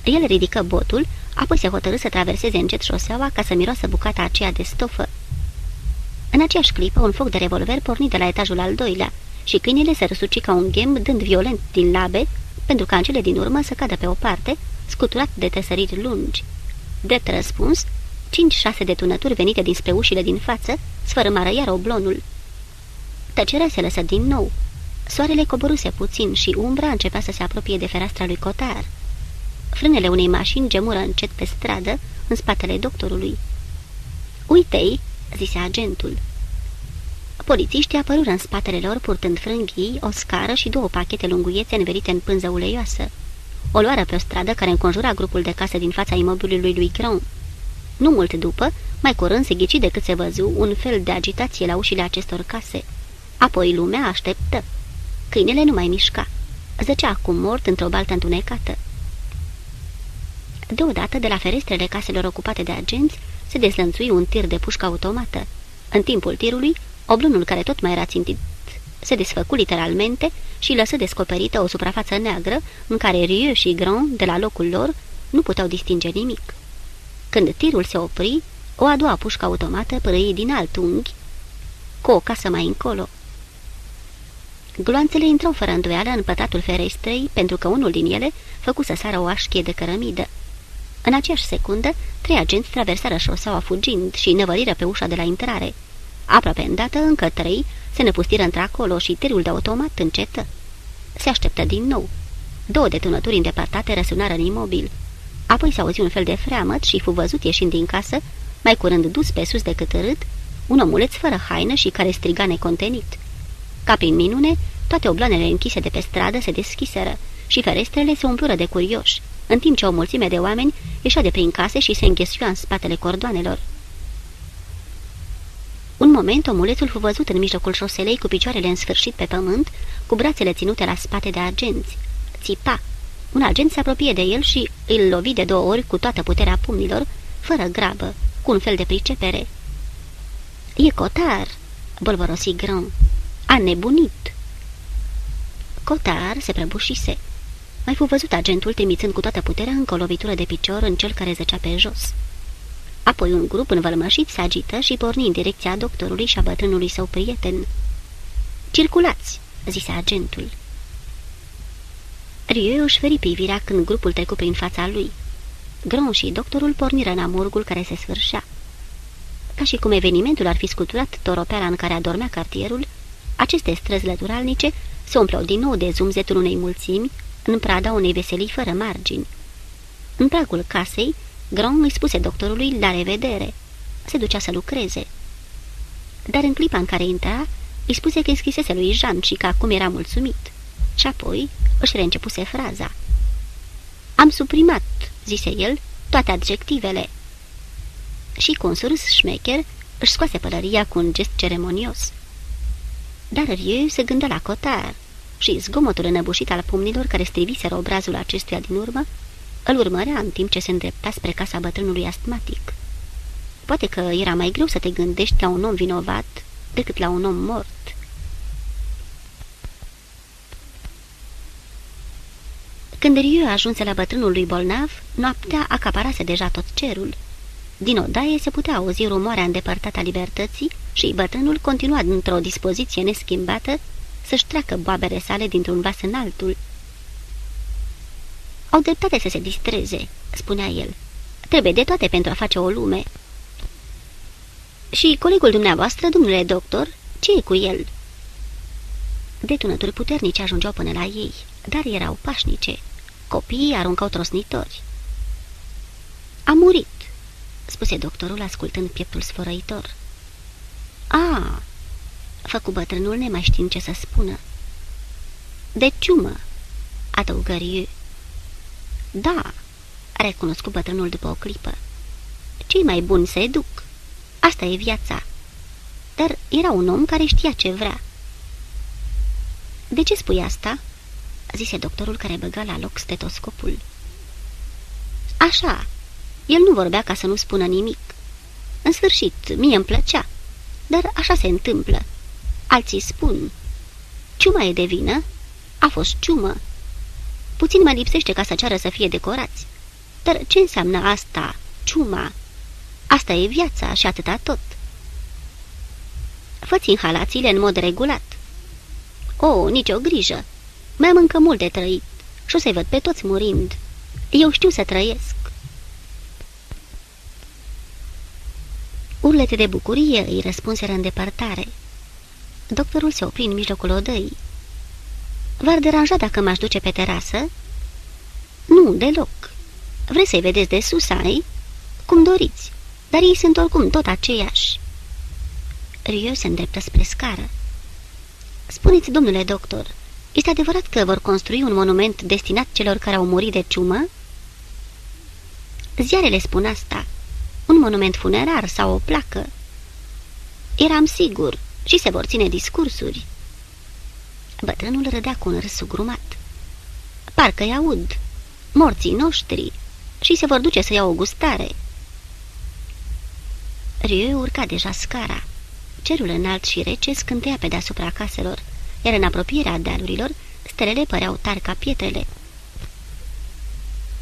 El ridică botul, apoi se hotărâ să traverseze încet șoseaua ca să miroasă bucata aceea de stofă. În aceeași clipă, un foc de revolver porni de la etajul al doilea și câinele se răsuci ca un ghem, dând violent din labe, pentru ca în cele din urmă să cadă pe o parte, scuturat de tesăriri lungi. Drept răspuns, cinci-șase detunături venite dinspre ușile din față sfărâmară iar oblonul. Tăcerea se lăsă din nou. Soarele coboruse puțin și umbra începea să se apropie de fereastra lui Cotar. Frânele unei mașini gemură încet pe stradă, în spatele doctorului. Uite-i!" zise agentul. Polițiștii apărură în spatele lor purtând frânghii, o scară și două pachete lunguiețe învelite în pânză uleioasă. O luară pe o stradă care înconjura grupul de case din fața imobilului lui Grand. Nu mult după, mai curând se ghici decât se văzu un fel de agitație la ușile acestor case. Apoi lumea așteptă. Câinele nu mai mișca. Zăcea acum mort într-o baltă întunecată. Deodată, de la ferestrele caselor ocupate de agenți, se dezlănțui un tir de pușcă automată. În timpul tirului, oblunul care tot mai era țintit se desfăcu literalmente și lăsă descoperită o suprafață neagră în care Rieu și Grand, de la locul lor, nu puteau distinge nimic. Când tirul se opri, o a doua pușcă automată părăi din alt unghi, cu o casă mai încolo. Gloanțele intrau fără îndoială în pătatul ferestrei, pentru că unul din ele făcu să sară o așchie de cărămidă. În aceeași secundă, trei agenți traversară șoseaua fugind și năvăliră pe ușa de la intrare. Aproape îndată, încă trei se năpustiră într-acolo și tirul de automat încetă. Se așteptă din nou. Două detunături îndepărtate răsunară în imobil. Apoi s-a auzit un fel de freamăt și fu văzut ieșind din casă, mai curând dus pe sus decât râd, un omuleț fără haină și care striga necontenit. Ca prin minune, toate obloanele închise de pe stradă se deschiseră și ferestrele se umplură de curioși, în timp ce o mulțime de oameni ieșea de prin case și se înghesua în spatele cordoanelor. Un moment, omulețul fu văzut în mijlocul șoselei cu picioarele în sfârșit pe pământ, cu brațele ținute la spate de agenți. Țipa. Un agent se apropie de el și îl lovi de două ori cu toată puterea pumnilor, fără grabă, cu un fel de pricepere. E cotar!" bolborosi Grand. A nebunit!" Cotar se prăbușise. Mai fu văzut agentul trimițând cu toată puterea încă o lovitură de picior în cel care zăcea pe jos. Apoi un grup învălmășit se agită și porni în direcția doctorului și a bătrânului său prieten. Circulați!" zise agentul. Rieu își feri privirea când grupul trecu prin fața lui. Gron și doctorul porniră în amurgul care se sfârșea. Ca și cum evenimentul ar fi scuturat toropeala în care adormea cartierul, aceste străzi lăturalnice se umpleau din nou de zumzetul unei mulțimi în prada unei veselii fără margini. În pragul casei, Gron îi spuse doctorului la revedere. Se ducea să lucreze. Dar în clipa în care intra, îi spuse că îi scrisese lui Jean și că acum era mulțumit. Și apoi își reîncepuse fraza. Am suprimat, zise el, toate adjectivele. Și cu un surâs șmecher își scoase pălăria cu un gest ceremonios. Dar Rieu se gândea la cotar și zgomotul înăbușit al pumnilor care striviseră obrazul acestuia din urmă îl urmărea în timp ce se îndrepta spre casa bătrânului astmatic. Poate că era mai greu să te gândești la un om vinovat decât la un om mort. Când Riu ajunse la bătrânul lui bolnav, noaptea acaparase deja tot cerul. Din odaie se putea auzi rumoarea îndepărtată a libertății și bătrânul continua într-o dispoziție neschimbată să-și treacă boabere sale dintr-un vas în altul. Au dreptate să se distreze," spunea el. Trebuie de toate pentru a face o lume." Și colegul dumneavoastră, domnule doctor, ce e cu el?" Detunături puternice ajungeau până la ei, dar erau pașnice. Copiii aruncau trosnitori. A murit," spuse doctorul ascultând pieptul sfărăitor. A, făcu bătrânul nemai știind ce să spună. De ciumă, adăugă Riu. Da, recunoscut bătrânul după o clipă. Cei mai buni se duc. Asta e viața. Dar era un om care știa ce vrea. De ce spui asta?" zise doctorul care băga la loc stetoscopul. Așa. El nu vorbea ca să nu spună nimic. În sfârșit, mie îmi plăcea. Dar așa se întâmplă. Alții spun. Ciuma e de vină? A fost ciumă. Puțin mai lipsește ca să ceară să fie decorați. Dar ce înseamnă asta, ciuma? Asta e viața și atâta tot. Făți inhalațiile în mod regulat. O, nicio grijă. Mai am încă mult de trăit și o să-i văd pe toți murind. Eu știu să trăiesc. Urlete de bucurie îi răspunseră în depărtare. Doctorul se opri în mijlocul odăii. V-ar deranja dacă m-aș duce pe terasă?" Nu, deloc. Vreți să-i vedeți de sus, ai? Cum doriți, dar ei sunt oricum tot aceiași." Rio se îndreptă spre scară. Spuneți, domnule doctor, este adevărat că vor construi un monument destinat celor care au murit de ciumă?" Ziarele spun asta. Un monument funerar sau o placă." Eram sigur și se vor ține discursuri." Bătrânul râdea cu un râs sugrumat. Parcă-i aud. Morții noștri. Și se vor duce să iau o gustare." Rieu urca deja scara. Cerul înalt și rece scânteia pe deasupra caselor, iar în apropierea dealurilor, stelele păreau tari ca pietrele.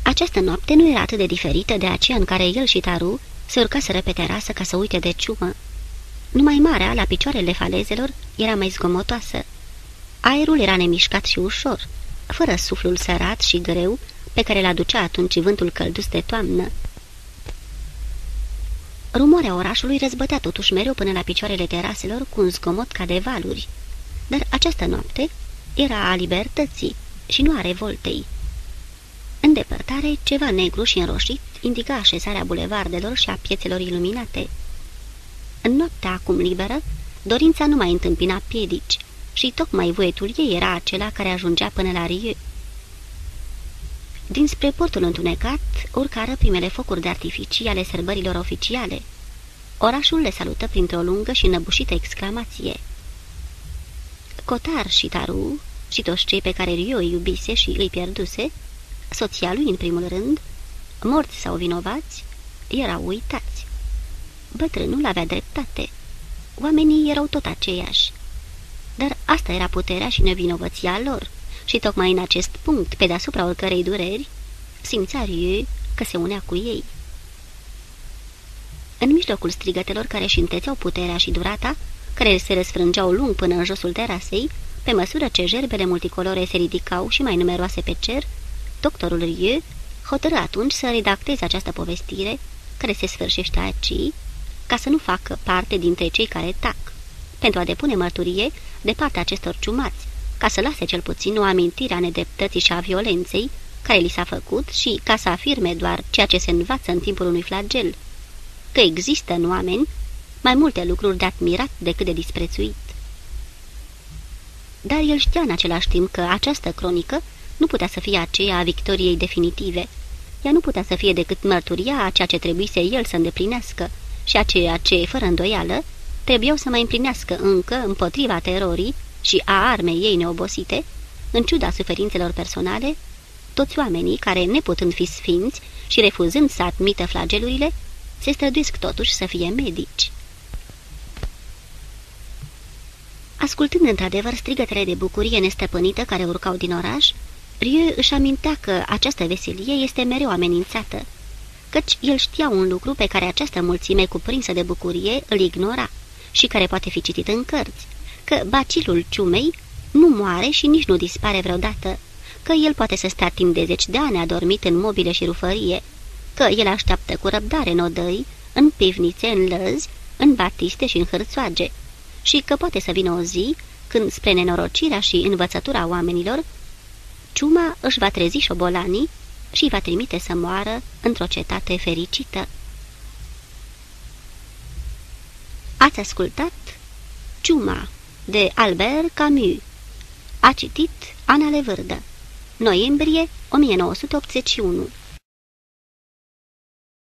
Această noapte nu era atât de diferită de aceea în care el și Taru se urcaseră pe terasă ca să uite de ciumă. Numai marea, la picioarele falezelor, era mai zgomotoasă. Aerul era nemișcat și ușor, fără suflul sărat și greu pe care l aducea atunci vântul căldus de toamnă. Rumoarea orașului răzbătea totuși mereu până la picioarele teraselor cu un zgomot ca de valuri. Dar această noapte era a libertății și nu a revoltei. În depărtare, ceva negru și înroșit indica așezarea bulevardelor și a piețelor iluminate. În noaptea acum liberă, dorința nu mai întâmpina piedici și tocmai voietul ei era acela care ajungea până la Rieu. Dinspre portul întunecat, urcară primele focuri de artificii ale sărbărilor oficiale. Orașul le salută printr-o lungă și năbușită exclamație. Cotar și Taru și toți cei pe care Rio îi iubise și îi pierduse, soția lui în primul rând, morți sau vinovați, erau uitați. Bătrânul avea dreptate. Oamenii erau tot aceiași. Dar asta era puterea și nevinovăția lor și tocmai în acest punct, pe deasupra oricărei dureri, simțea Rieu că se unea cu ei. În mijlocul strigătelor care își întețeau puterea și durata, care se răsfrângeau lung până în josul terasei, pe măsură ce gerbele multicolore se ridicau și mai numeroase pe cer, doctorul Rieu hotărâ atunci să redacteze această povestire, care se sfârșește aici, ca să nu facă parte dintre cei care tac, pentru a depune mărturie de partea acestor ciumați, ca să lase cel puțin o amintire a nedreptății și a violenței care li s-a făcut și ca să afirme doar ceea ce se învață în timpul unui flagel, că există în oameni mai multe lucruri de admirat decât de disprețuit. Dar el știa în același timp că această cronică nu putea să fie aceea a victoriei definitive. Ea nu putea să fie decât mărturia a ceea ce trebuise el să îndeplinească și a ceea ce, fără îndoială, trebuiau să mai împlinească încă împotriva terorii și a armei ei neobosite, în ciuda suferințelor personale, toți oamenii care, neputând fi sfinți și refuzând să admită flagelurile, se străduiesc totuși să fie medici. Ascultând într-adevăr strigătele de bucurie nestăpânită care urcau din oraș, Rieu își amintea că această veselie este mereu amenințată, căci el știa un lucru pe care această mulțime cuprinsă de bucurie îl ignora și care poate fi citit în cărți, că bacilul ciumei nu moare și nici nu dispare vreodată, că el poate să stea timp de zeci de ani adormit în mobile și rufărie, că el așteaptă cu răbdare în odăi, în pivnițe, în lăzi, în batiste și în hârțoage, și că poate să vină o zi când, spre nenorocirea și învățătura oamenilor, ciuma își va trezi șobolanii și va trimite să moară într-o cetate fericită. Ați ascultat Ciuma de Albert Camus. A citit Ana Levârdă. Noiembrie 1981